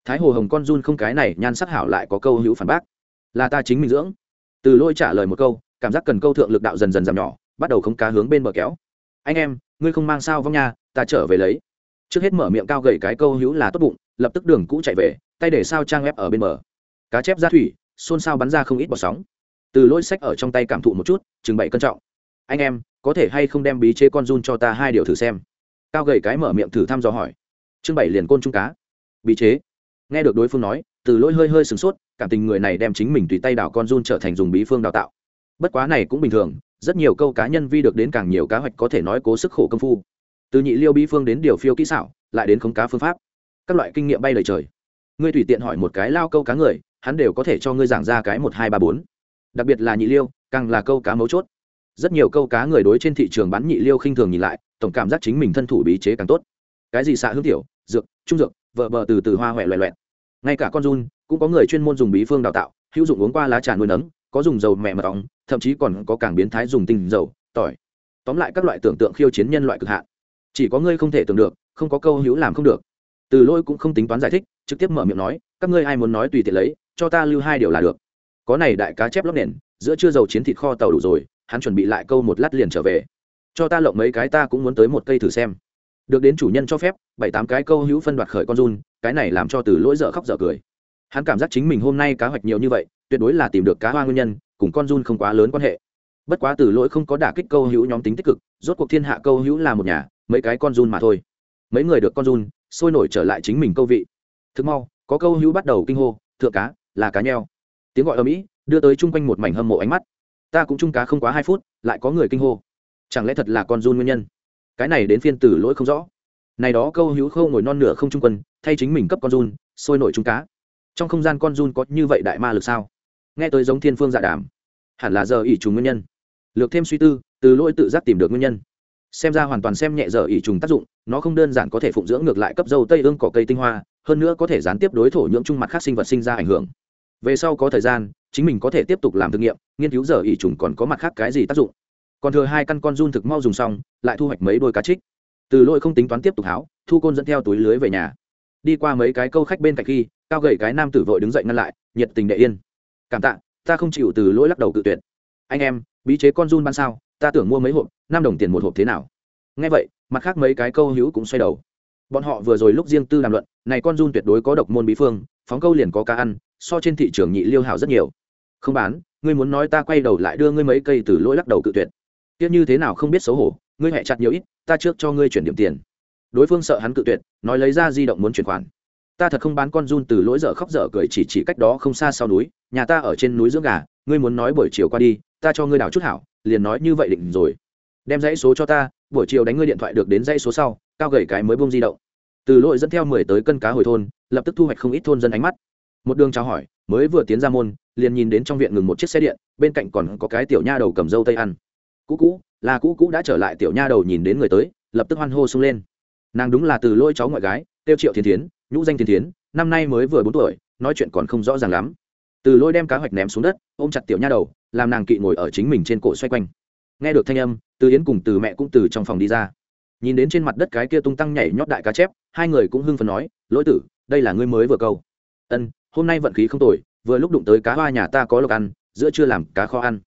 Thái hồ hồng con run không cái này, nhan sắc hảo lại có câu hữu phản bác là ta chính mình dưỡng. Từ lôi trả lời một câu, cảm giác cần câu thượng lực đạo dần dần giảm nhỏ, bắt đầu không cá hướng bên bờ kéo. Anh em, ngươi không mang sao vong nha, ta trở về lấy. Trước hết mở miệng cao gầy cái câu hữu là tốt bụng, lập tức đường cũ chạy về, tay để sao trang ép ở bên bờ. Cá chép ra thủy, xôn xao bắn ra không ít bọt sóng. Từ lôi sách ở trong tay cảm thụ một chút, chừng Bảy cân trọng. Anh em, có thể hay không đem bí chế con run cho ta hai điều thử xem. Cao gầy cái mở miệng thử thăm dò hỏi. Trưng bảy liền côn trung cá. Bí chế. Nghe được đối phương nói, từ lỗi hơi hơi sửng sốt cảm tình người này đem chính mình tùy tay đảo con run trở thành dùng bí phương đào tạo. Bất quá này cũng bình thường, rất nhiều câu cá nhân vi được đến càng nhiều cá hoạch có thể nói cố sức khổ công phu. Từ nhị liêu bí phương đến điều phiêu kỹ xảo, lại đến khống cá phương pháp. Các loại kinh nghiệm bay lời trời. Ngươi tùy tiện hỏi một cái lao câu cá người, hắn đều có thể cho ngươi giảng ra cái một hai ba bốn. Đặc biệt là nhị liêu, càng là câu cá mấu chốt. Rất nhiều câu cá người đối trên thị trường bán nhị liêu khinh thường nhìn lại, tổng cảm giác chính mình thân thủ bí chế càng tốt. Cái gì xạ hương tiểu, dược, trung dược, vợ bờ từ từ hoa huệ loẹ loẹt. Ngay cả con run cũng có người chuyên môn dùng bí phương đào tạo, hữu dụng uống qua lá trà nuôi nấng, có dùng dầu mẹ mật ong thậm chí còn có càng biến thái dùng tinh dầu, tỏi. Tóm lại các loại tưởng tượng khiêu chiến nhân loại cực hạn. Chỉ có ngươi không thể tưởng được, không có câu hữu làm không được. Từ lôi cũng không tính toán giải thích, trực tiếp mở miệng nói, các ngươi ai muốn nói tùy tiện lấy, cho ta lưu hai điều là được. Có này đại cá chép lóc nền, giữa chưa dầu chiến thịt kho tàu đủ rồi, hắn chuẩn bị lại câu một lát liền trở về. Cho ta lộng mấy cái ta cũng muốn tới một cây thử xem. Được đến chủ nhân cho phép, bảy tám cái câu hữu phân đoạt khởi con run, cái này làm cho từ lỗi dở khóc dở cười hắn cảm giác chính mình hôm nay cá hoạch nhiều như vậy, tuyệt đối là tìm được cá hoa nguyên nhân, cùng con run không quá lớn quan hệ. Bất quá từ lỗi không có đả kích câu hữu nhóm tính tích cực, rốt cuộc thiên hạ câu hữu là một nhà, mấy cái con run mà thôi. Mấy người được con run, sôi nổi trở lại chính mình câu vị. Thực mau, có câu hữu bắt đầu kinh hô, thượng cá, là cá nheo. Tiếng gọi ở mỹ, đưa tới chung quanh một mảnh hâm mộ ánh mắt. Ta cũng chung cá không quá hai phút, lại có người kinh hô. Chẳng lẽ thật là con run nguyên nhân? Cái này đến phiên tử lỗi không rõ. Này đó câu hữu khâu ngồi non nửa không trung quân, thay chính mình cấp con run, sôi nổi chung cá trong không gian con run có như vậy đại ma lực sao? Nghe tới giống thiên phương dạ đàm, hẳn là giờ ỉ trùng nguyên nhân. Lược thêm suy tư, từ lỗi tự giác tìm được nguyên nhân. Xem ra hoàn toàn xem nhẹ giờ ỉ trùng tác dụng, nó không đơn giản có thể phụng dưỡng ngược lại cấp dâu tây ương cỏ cây tinh hoa, hơn nữa có thể gián tiếp đối thổ nhưỡng chung mặt khác sinh vật sinh ra ảnh hưởng. Về sau có thời gian, chính mình có thể tiếp tục làm thực nghiệm, nghiên cứu giờ ỉ trùng còn có mặt khác cái gì tác dụng. Còn thừa hai căn con run thực mau dùng xong, lại thu hoạch mấy đôi cá trích. Từ lỗi không tính toán tiếp tục háo, thu côn dẫn theo túi lưới về nhà đi qua mấy cái câu khách bên cạnh khi, cao gầy cái nam tử vội đứng dậy ngăn lại, nhiệt tình đệ yên. Cảm tạ, ta không chịu từ lỗi lắc đầu cự tuyệt. Anh em, bí chế con run ban sao? Ta tưởng mua mấy hộp, năm đồng tiền một hộp thế nào? Ngay vậy, mặt khác mấy cái câu hữu cũng xoay đầu. Bọn họ vừa rồi lúc riêng tư đàm luận, này con run tuyệt đối có độc môn bí phương, phóng câu liền có cá ăn, so trên thị trường nhị liêu hảo rất nhiều. Không bán, ngươi muốn nói ta quay đầu lại đưa ngươi mấy cây từ lỗi lắc đầu cự tuyệt. Tiếc như thế nào không biết xấu hổ, ngươi hẹ chặt nhiều ít, ta trước cho ngươi chuyển điểm tiền đối phương sợ hắn cự tuyệt, nói lấy ra di động muốn chuyển khoản. Ta thật không bán con run từ lỗi dở khóc dở cười chỉ chỉ cách đó không xa sau núi, nhà ta ở trên núi dưỡng gà, ngươi muốn nói buổi chiều qua đi, ta cho ngươi đào chút hảo, liền nói như vậy định rồi. Đem dãy số cho ta, buổi chiều đánh ngươi điện thoại được đến dãy số sau, cao gầy cái mới bông di động. Từ lỗi dẫn theo mười tới cân cá hồi thôn, lập tức thu hoạch không ít thôn dân ánh mắt. Một đường chào hỏi, mới vừa tiến ra môn, liền nhìn đến trong viện ngừng một chiếc xe điện, bên cạnh còn có cái tiểu nha đầu cầm dâu tây ăn. Cũ cũ, là cũ cũ đã trở lại tiểu nha đầu nhìn đến người tới, lập tức hoan hô sung lên nàng đúng là từ lôi cháu ngoại gái, tiêu triệu thiên thiến, nhũ danh thiên thiến, năm nay mới vừa bốn tuổi, nói chuyện còn không rõ ràng lắm. Từ lôi đem cá hoạch ném xuống đất, ôm chặt tiểu nha đầu, làm nàng kỵ ngồi ở chính mình trên cổ xoay quanh. Nghe được thanh âm, từ yến cùng từ mẹ cũng từ trong phòng đi ra. Nhìn đến trên mặt đất cái kia tung tăng nhảy nhót đại cá chép, hai người cũng hưng phần nói, lỗi tử, đây là ngươi mới vừa câu. Ân, hôm nay vận khí không tồi, vừa lúc đụng tới cá hoa nhà ta có lộc ăn, giữa chưa làm cá kho ăn.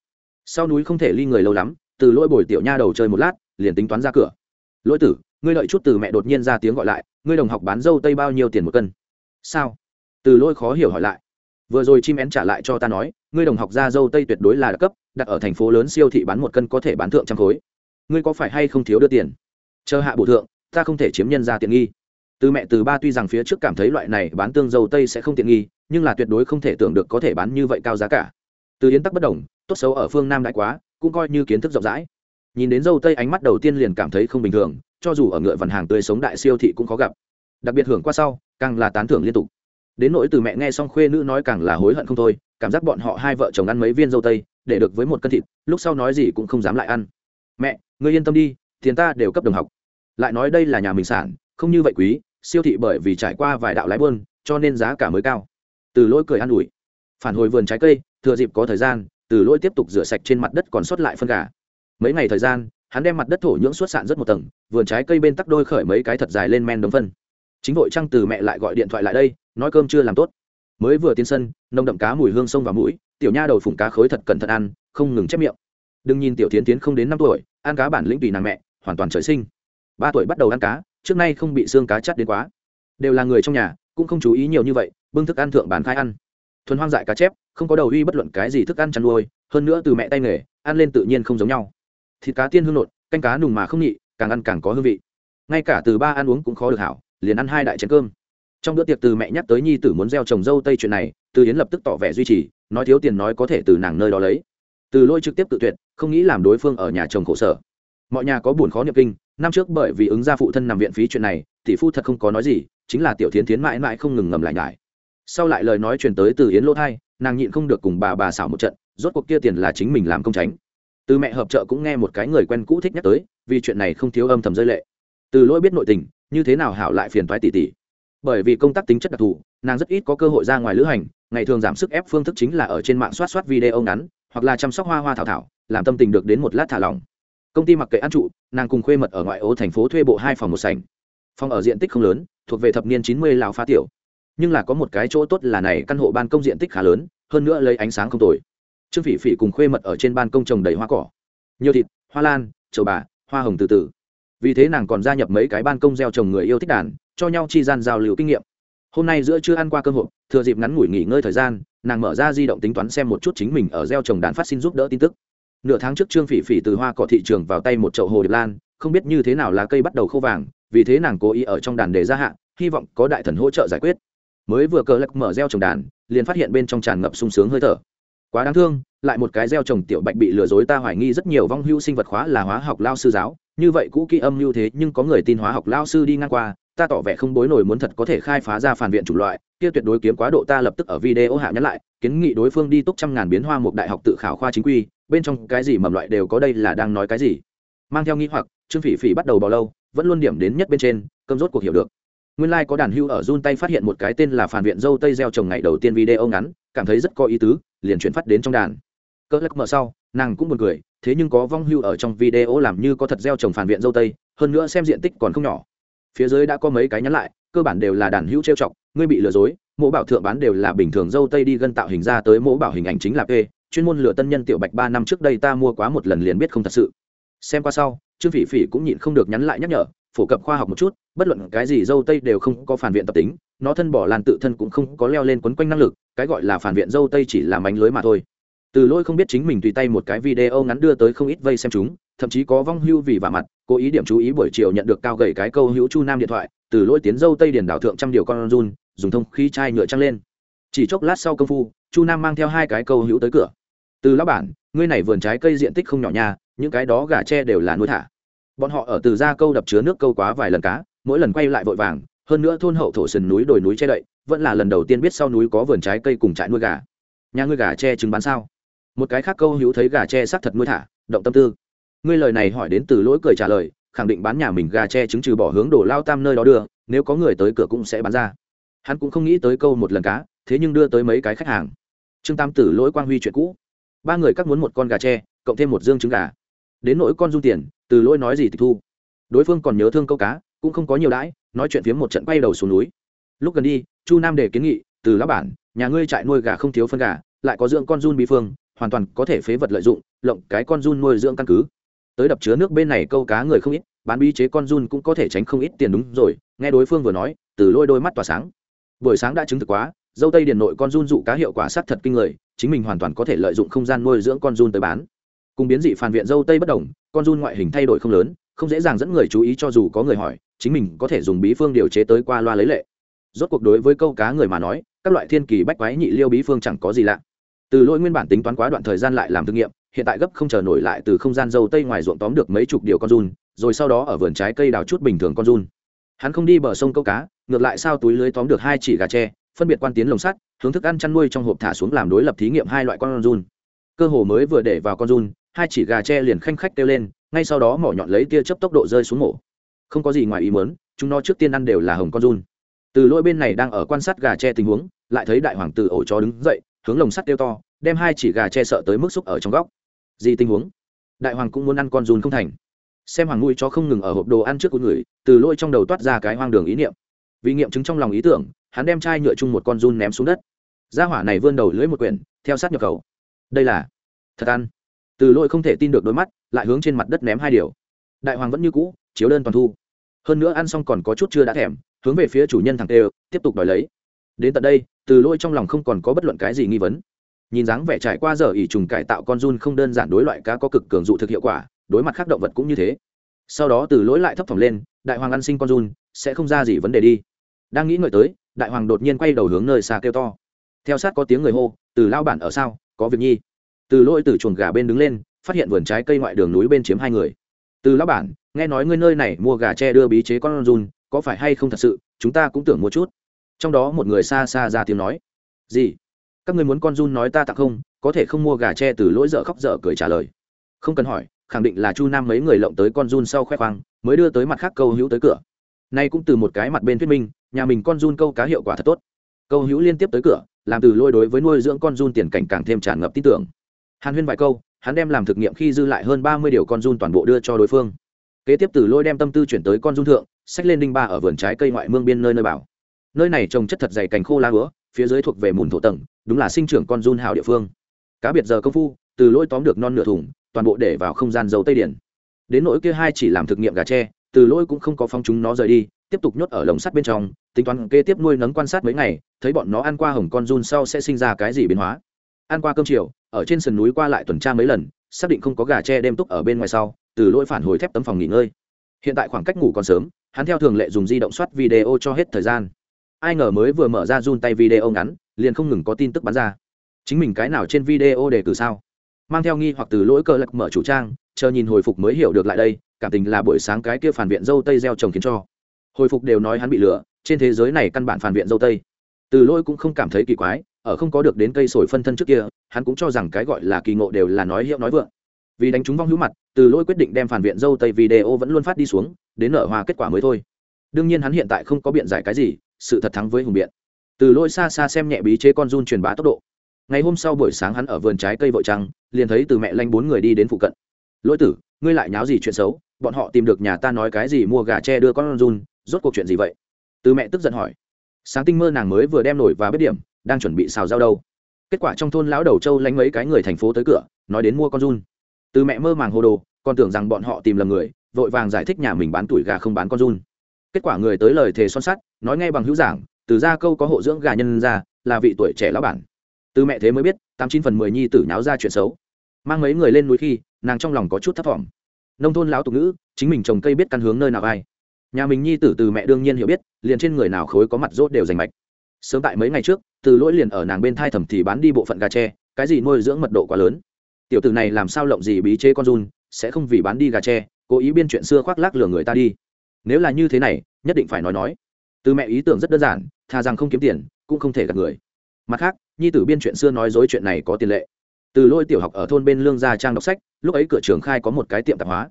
Sau núi không thể ly người lâu lắm, từ lỗi bồi tiểu nha đầu chơi một lát, liền tính toán ra cửa. Lỗi tử ngươi lợi chút từ mẹ đột nhiên ra tiếng gọi lại, ngươi đồng học bán dâu tây bao nhiêu tiền một cân? Sao? Từ Lôi khó hiểu hỏi lại. Vừa rồi chim én trả lại cho ta nói, ngươi đồng học ra dâu tây tuyệt đối là đặc cấp, đặt ở thành phố lớn siêu thị bán một cân có thể bán thượng trăm khối. Ngươi có phải hay không thiếu đưa tiền? Chờ hạ bổ thượng, ta không thể chiếm nhân ra tiện nghi. Từ mẹ từ ba tuy rằng phía trước cảm thấy loại này bán tương dâu tây sẽ không tiện nghi, nhưng là tuyệt đối không thể tưởng được có thể bán như vậy cao giá cả. Từ yến tắc bất đồng, tốt xấu ở phương nam đại quá, cũng coi như kiến thức rộng rãi. Nhìn đến dâu tây ánh mắt đầu tiên liền cảm thấy không bình thường cho dù ở ngựa vằn hàng tươi sống đại siêu thị cũng khó gặp. Đặc biệt hưởng qua sau, càng là tán thưởng liên tục. Đến nỗi từ mẹ nghe xong khuê nữ nói càng là hối hận không thôi, cảm giác bọn họ hai vợ chồng ăn mấy viên dâu tây, để được với một cân thịt, lúc sau nói gì cũng không dám lại ăn. Mẹ, ngươi yên tâm đi, tiền ta đều cấp đồng học. Lại nói đây là nhà mình sản, không như vậy quý, siêu thị bởi vì trải qua vài đạo lái buôn cho nên giá cả mới cao. Từ lỗi cười an ủi. Phản hồi vườn trái cây, thừa dịp có thời gian, từ lỗi tiếp tục rửa sạch trên mặt đất còn sót lại phân gà. Mấy ngày thời gian hắn đem mặt đất thổ nhưỡng suốt sạn rất một tầng, vườn trái cây bên tắc đôi khởi mấy cái thật dài lên men đống phân. Chính vội trăng từ mẹ lại gọi điện thoại lại đây, nói cơm chưa làm tốt. Mới vừa tiến sân, nồng đậm cá mùi hương sông vào mũi, tiểu nha đầu phủng cá khối thật cẩn thận ăn, không ngừng chép miệng. Đừng nhìn tiểu tiến tiến không đến năm tuổi, ăn cá bản lĩnh tùy nàng mẹ, hoàn toàn trời sinh. Ba tuổi bắt đầu ăn cá, trước nay không bị xương cá chắt đến quá. Đều là người trong nhà, cũng không chú ý nhiều như vậy, bưng thức ăn thượng bàn khai ăn. Thuần hoang dại cá chép, không có đầu uy bất luận cái gì thức ăn chăn nuôi, hơn nữa từ mẹ tay nghề, ăn lên tự nhiên không giống nhau thịt cá tiên hương nộn, canh cá nùng mà không nhị, càng ăn càng có hương vị. Ngay cả từ ba ăn uống cũng khó được hảo, liền ăn hai đại chén cơm. Trong bữa tiệc từ mẹ nhắc tới nhi tử muốn gieo trồng dâu tây chuyện này, từ yến lập tức tỏ vẻ duy trì, nói thiếu tiền nói có thể từ nàng nơi đó lấy. Từ lôi trực tiếp tự tuyệt, không nghĩ làm đối phương ở nhà chồng khổ sở. Mọi nhà có buồn khó niệm kinh, năm trước bởi vì ứng gia phụ thân nằm viện phí chuyện này, tỷ phu thật không có nói gì, chính là tiểu thiến thiến mãi mãi không ngừng ngầm lại nhải. Sau lại lời nói truyền tới từ yến lỗ thai, nàng nhịn không được cùng bà bà xảo một trận, rốt cuộc kia tiền là chính mình làm công tránh từ mẹ hợp trợ cũng nghe một cái người quen cũ thích nhắc tới, vì chuyện này không thiếu âm thầm rơi lệ. Từ lỗi biết nội tình, như thế nào hảo lại phiền toái tỷ tỷ bởi vì công tác tính chất đặc thù, nàng rất ít có cơ hội ra ngoài lữ hành, ngày thường giảm sức ép phương thức chính là ở trên mạng soát soát video ngắn, hoặc là chăm sóc hoa hoa thảo thảo, làm tâm tình được đến một lát thả lỏng. Công ty mặc kệ ăn trụ, nàng cùng khuê mật ở ngoại ô thành phố thuê bộ hai phòng một sảnh. Phòng ở diện tích không lớn, thuộc về thập niên chín mươi lào phá tiểu. Nhưng là có một cái chỗ tốt là này căn hộ ban công diện tích khá lớn, hơn nữa lấy ánh sáng không tồi trương phỉ phỉ cùng khuê mật ở trên ban công trồng đầy hoa cỏ. Nhiều thịt, hoa lan, trầu bà, hoa hồng từ từ. Vì thế nàng còn gia nhập mấy cái ban công gieo trồng người yêu thích đàn, cho nhau chi gian giao lưu kinh nghiệm. Hôm nay giữa chưa ăn qua cơm hộp, thừa dịp ngắn ngủi nghỉ ngơi thời gian, nàng mở ra di động tính toán xem một chút chính mình ở gieo trồng đàn phát xin giúp đỡ tin tức. Nửa tháng trước trương phỉ phỉ từ hoa cỏ thị trường vào tay một chậu hồ điệp lan, không biết như thế nào lá cây bắt đầu khô vàng, vì thế nàng cố ý ở trong đàn để gia hạn hy vọng có đại thần hỗ trợ giải quyết. Mới vừa cờ lắc mở gieo trồng đàn, liền phát hiện bên trong tràn ngập sung sướng hơi thở quá đáng thương, lại một cái gieo trồng tiểu bạch bị lừa dối ta hoài nghi rất nhiều vong hưu sinh vật khóa là hóa học lao sư giáo. Như vậy cũ kỹ âm như thế, nhưng có người tin hóa học lao sư đi ngang qua, ta tỏ vẻ không bối nổi muốn thật có thể khai phá ra phản viện chủng loại, kia tuyệt đối kiếm quá độ ta lập tức ở video hạ nhắn lại, kiến nghị đối phương đi túc trăm ngàn biến hoa một đại học tự khảo khoa chính quy, bên trong cái gì mầm loại đều có đây là đang nói cái gì. Mang theo nghĩ hoặc, trương phỉ phỉ bắt đầu bao lâu, vẫn luôn điểm đến nhất bên trên, cơm rốt cuộc hiểu được nguyên lai、like、có đàn hưu ở run tay phát hiện một cái tên là phản viện dâu tây gieo trồng ngày đầu tiên video ngắn, cảm thấy rất có ý tứ, liền chuyển phát đến trong đàn. Cỡ lắc mở sau, nàng cũng buồn cười, thế nhưng có vong hưu ở trong video làm như có thật gieo trồng phản viện dâu tây, hơn nữa xem diện tích còn không nhỏ. Phía dưới đã có mấy cái nhắn lại, cơ bản đều là đàn hữu trêu chọc, ngươi bị lừa dối, mẫu bảo thượng bán đều là bình thường dâu tây đi gân tạo hình ra tới mẫu bảo hình ảnh chính là p, chuyên môn lừa tân nhân tiểu bạch ba năm trước đây ta mua quá một lần liền biết không thật sự. Xem qua sau, trương phỉ phỉ cũng nhịn không được nhắn lại nhắc nhở phổ cập khoa học một chút, bất luận cái gì dâu tây đều không có phản viện tập tính, nó thân bỏ lan tự thân cũng không có leo lên quấn quanh năng lực, cái gọi là phản viện dâu tây chỉ là mánh lưới mà thôi. Từ Lỗi không biết chính mình tùy tay một cái video ngắn đưa tới không ít vây xem chúng, thậm chí có vong hưu vì vả mặt, cố ý điểm chú ý buổi chiều nhận được cao gầy cái câu hữu chu nam điện thoại, từ Lỗi tiến dâu tây điền đảo thượng trăm điều con run, dùng thông khí chai nhựa trăng lên. Chỉ chốc lát sau công phu, chu nam mang theo hai cái câu hữu tới cửa. Từ lão bản, ngươi này vườn trái cây diện tích không nhỏ nha, những cái đó gà tre đều là nuôi thả bọn họ ở từ ra câu đập chứa nước câu quá vài lần cá, mỗi lần quay lại vội vàng, hơn nữa thôn hậu thổ sườn núi đồi núi che đậy, vẫn là lần đầu tiên biết sau núi có vườn trái cây cùng trại nuôi gà. Nhà ngươi gà tre trứng bán sao? Một cái khác câu hữu thấy gà tre xác thật nuôi thả, động tâm tư. Ngươi lời này hỏi đến từ lỗi cười trả lời, khẳng định bán nhà mình gà tre trứng trừ bỏ hướng đổ lao tam nơi đó đưa, nếu có người tới cửa cũng sẽ bán ra. Hắn cũng không nghĩ tới câu một lần cá, thế nhưng đưa tới mấy cái khách hàng. Trương tam tử lỗi quang huy chuyện cũ. Ba người các muốn một con gà tre cộng thêm một dương trứng gà đến nỗi con dung tiền, từ lỗi nói gì tịch thu. Đối phương còn nhớ thương câu cá, cũng không có nhiều đãi, nói chuyện phiếm một trận quay đầu xuống núi. Lúc gần đi, chu nam đề kiến nghị, từ lá bản, nhà ngươi trại nuôi gà không thiếu phân gà, lại có dưỡng con run bí phương, hoàn toàn có thể phế vật lợi dụng, lộng cái con run nuôi dưỡng căn cứ. Tới đập chứa nước bên này câu cá người không ít, bán bí chế con run cũng có thể tránh không ít tiền đúng rồi. Nghe đối phương vừa nói, từ lôi đôi mắt tỏa sáng. Buổi sáng đã chứng thực quá, dâu tây điền nội con run dụ cá hiệu quả sát thật kinh người, chính mình hoàn toàn có thể lợi dụng không gian nuôi dưỡng con run tới bán cùng biến dị phản viện dâu tây bất đồng, con run ngoại hình thay đổi không lớn, không dễ dàng dẫn người chú ý cho dù có người hỏi, chính mình có thể dùng bí phương điều chế tới qua loa lấy lệ. Rốt cuộc đối với câu cá người mà nói, các loại thiên kỳ bách quái nhị liêu bí phương chẳng có gì lạ. Từ lỗi nguyên bản tính toán quá đoạn thời gian lại làm thử nghiệm, hiện tại gấp không chờ nổi lại từ không gian dâu tây ngoài ruộng tóm được mấy chục điều con run, rồi sau đó ở vườn trái cây đào chút bình thường con run. Hắn không đi bờ sông câu cá, ngược lại sao túi lưới tóm được hai chỉ gà tre, phân biệt quan tiến lồng sắt hướng thức ăn chăn nuôi trong hộp thả xuống làm đối lập thí nghiệm hai loại con run. Cơ hồ mới vừa để vào con run hai chỉ gà tre liền khanh khách kêu lên, ngay sau đó mỏ nhọn lấy tia chớp tốc độ rơi xuống mổ. Không có gì ngoài ý muốn, chúng nó trước tiên ăn đều là hồng con run. Từ lỗi bên này đang ở quan sát gà tre tình huống, lại thấy đại hoàng tử ổ chó đứng dậy, hướng lồng sắt kêu to, đem hai chỉ gà tre sợ tới mức xúc ở trong góc. Gì tình huống? Đại hoàng cũng muốn ăn con run không thành. Xem hoàng nuôi chó không ngừng ở hộp đồ ăn trước của người, từ lỗi trong đầu toát ra cái hoang đường ý niệm. Vì nghiệm chứng trong lòng ý tưởng, hắn đem chai nhựa chung một con run ném xuống đất. Gia hỏa này vươn đầu lưỡi một quyển, theo sát nhập khẩu. Đây là thật ăn từ lỗi không thể tin được đôi mắt, lại hướng trên mặt đất ném hai điều. Đại hoàng vẫn như cũ, chiếu đơn toàn thu. Hơn nữa ăn xong còn có chút chưa đã thèm, hướng về phía chủ nhân thằng tê tiếp tục đòi lấy. Đến tận đây, từ lỗi trong lòng không còn có bất luận cái gì nghi vấn. Nhìn dáng vẻ trải qua giờ ỉ trùng cải tạo con run không đơn giản đối loại cá có cực cường dụ thực hiệu quả, đối mặt khác động vật cũng như thế. Sau đó từ lỗi lại thấp thỏm lên, đại hoàng ăn sinh con run, sẽ không ra gì vấn đề đi. Đang nghĩ ngợi tới, đại hoàng đột nhiên quay đầu hướng nơi xa kêu to. Theo sát có tiếng người hô, từ lao bản ở sao? Có việc nhi từ lỗi từ chuồng gà bên đứng lên, phát hiện vườn trái cây ngoại đường núi bên chiếm hai người. Từ Lão bản, nghe nói ngươi nơi này mua gà tre đưa bí chế con run, có phải hay không thật sự? Chúng ta cũng tưởng mua chút. Trong đó một người xa xa ra tiếng nói. Gì? Các ngươi muốn con run nói ta tặng không? Có thể không mua gà tre từ lỗi dở khóc dở cười trả lời. Không cần hỏi, khẳng định là chu nam mấy người lộng tới con run sau khoe khoang, mới đưa tới mặt khác câu hữu tới cửa. Nay cũng từ một cái mặt bên thuyết minh, nhà mình con run câu cá hiệu quả thật tốt. Câu hữu liên tiếp tới cửa, làm từ lôi đối với nuôi dưỡng con run tiền cảnh càng thêm tràn ngập tin tưởng hàn huyên vài câu, hắn đem làm thực nghiệm khi dư lại hơn ba mươi điều con run toàn bộ đưa cho đối phương. Kế tiếp từ lôi đem tâm tư chuyển tới con run thượng, xách lên đinh ba ở vườn trái cây ngoại mương biên nơi nơi bảo. Nơi này trồng chất thật dày cành khô lá hứa phía dưới thuộc về mùn thổ tầng, đúng là sinh trưởng con run hào địa phương. Cá biệt giờ công phu, từ lôi tóm được non nửa thùng, toàn bộ để vào không gian dầu tây điển đến nỗi kia hai chỉ làm thực nghiệm gà tre, từ lôi cũng không có phong chúng nó rời đi, tiếp tục nhốt ở lồng sắt bên trong, tính toán kế tiếp nuôi nấng quan sát mấy ngày, thấy bọn nó ăn qua hồng con run sau sẽ sinh ra cái gì biến hóa ăn qua cơm chiều, ở trên sườn núi qua lại tuần tra mấy lần, xác định không có gà tre đêm túc ở bên ngoài sau, từ lỗi phản hồi thép tấm phòng nghỉ ngơi. Hiện tại khoảng cách ngủ còn sớm, hắn theo thường lệ dùng di động soát video cho hết thời gian. Ai ngờ mới vừa mở ra run tay video ngắn, liền không ngừng có tin tức bắn ra. Chính mình cái nào trên video đề cử sao? Mang theo nghi hoặc từ lỗi cơ lạc mở chủ trang, chờ nhìn hồi phục mới hiểu được lại đây, cảm tình là buổi sáng cái kia phản viện dâu tây gieo trồng khiến cho. Hồi phục đều nói hắn bị lừa, trên thế giới này căn bản phản viện dâu tây. Từ lỗi cũng không cảm thấy kỳ quái ở không có được đến cây sồi phân thân trước kia, hắn cũng cho rằng cái gọi là kỳ ngộ đều là nói hiệu nói vượng. Vì đánh trúng vong hữu mặt, từ lỗi quyết định đem phản viện dâu tây video vẫn luôn phát đi xuống, đến nở hoa kết quả mới thôi. Đương nhiên hắn hiện tại không có biện giải cái gì, sự thật thắng với hùng biện. Từ lỗi xa xa xem nhẹ bí chế con run truyền bá tốc độ. Ngày hôm sau buổi sáng hắn ở vườn trái cây vội trăng, liền thấy từ mẹ lanh bốn người đi đến phụ cận. Lỗi tử, ngươi lại nháo gì chuyện xấu? Bọn họ tìm được nhà ta nói cái gì mua gà tre đưa con run, rốt cuộc chuyện gì vậy? Từ mẹ tức giận hỏi. Sáng tinh mơ nàng mới vừa đem nổi và biết điểm đang chuẩn bị xào rau đâu. Kết quả trong thôn lão đầu châu lánh mấy cái người thành phố tới cửa, nói đến mua con run. Từ mẹ mơ màng hồ đồ, còn tưởng rằng bọn họ tìm lầm người, vội vàng giải thích nhà mình bán tuổi gà không bán con run. Kết quả người tới lời thề son sắt, nói ngay bằng hữu giảng, từ ra câu có hộ dưỡng gà nhân ra, là vị tuổi trẻ lão bản. Từ mẹ thế mới biết, tám chín phần mười nhi tử nháo ra chuyện xấu. Mang mấy người lên núi khi, nàng trong lòng có chút thấp thỏm. Nông thôn lão tục ngữ, chính mình trồng cây biết căn hướng nơi nào ai. Nhà mình nhi tử từ mẹ đương nhiên hiểu biết, liền trên người nào khối có mặt rốt đều giành mạch. Sớm tại mấy ngày trước từ lỗi liền ở nàng bên thai thầm thì bán đi bộ phận gà tre, cái gì nuôi dưỡng mật độ quá lớn. Tiểu tử này làm sao lộng gì bí chế con run, sẽ không vì bán đi gà tre, cố ý biên chuyện xưa khoác lác lừa người ta đi. Nếu là như thế này, nhất định phải nói nói. Từ mẹ ý tưởng rất đơn giản thà rằng không kiếm tiền, cũng không thể gạt người. Mặt khác, nhi tử biên chuyện xưa nói dối chuyện này có tiền lệ. Từ lôi tiểu học ở thôn bên lương gia trang đọc sách, lúc ấy cửa trường khai có một cái tiệm tạp hóa.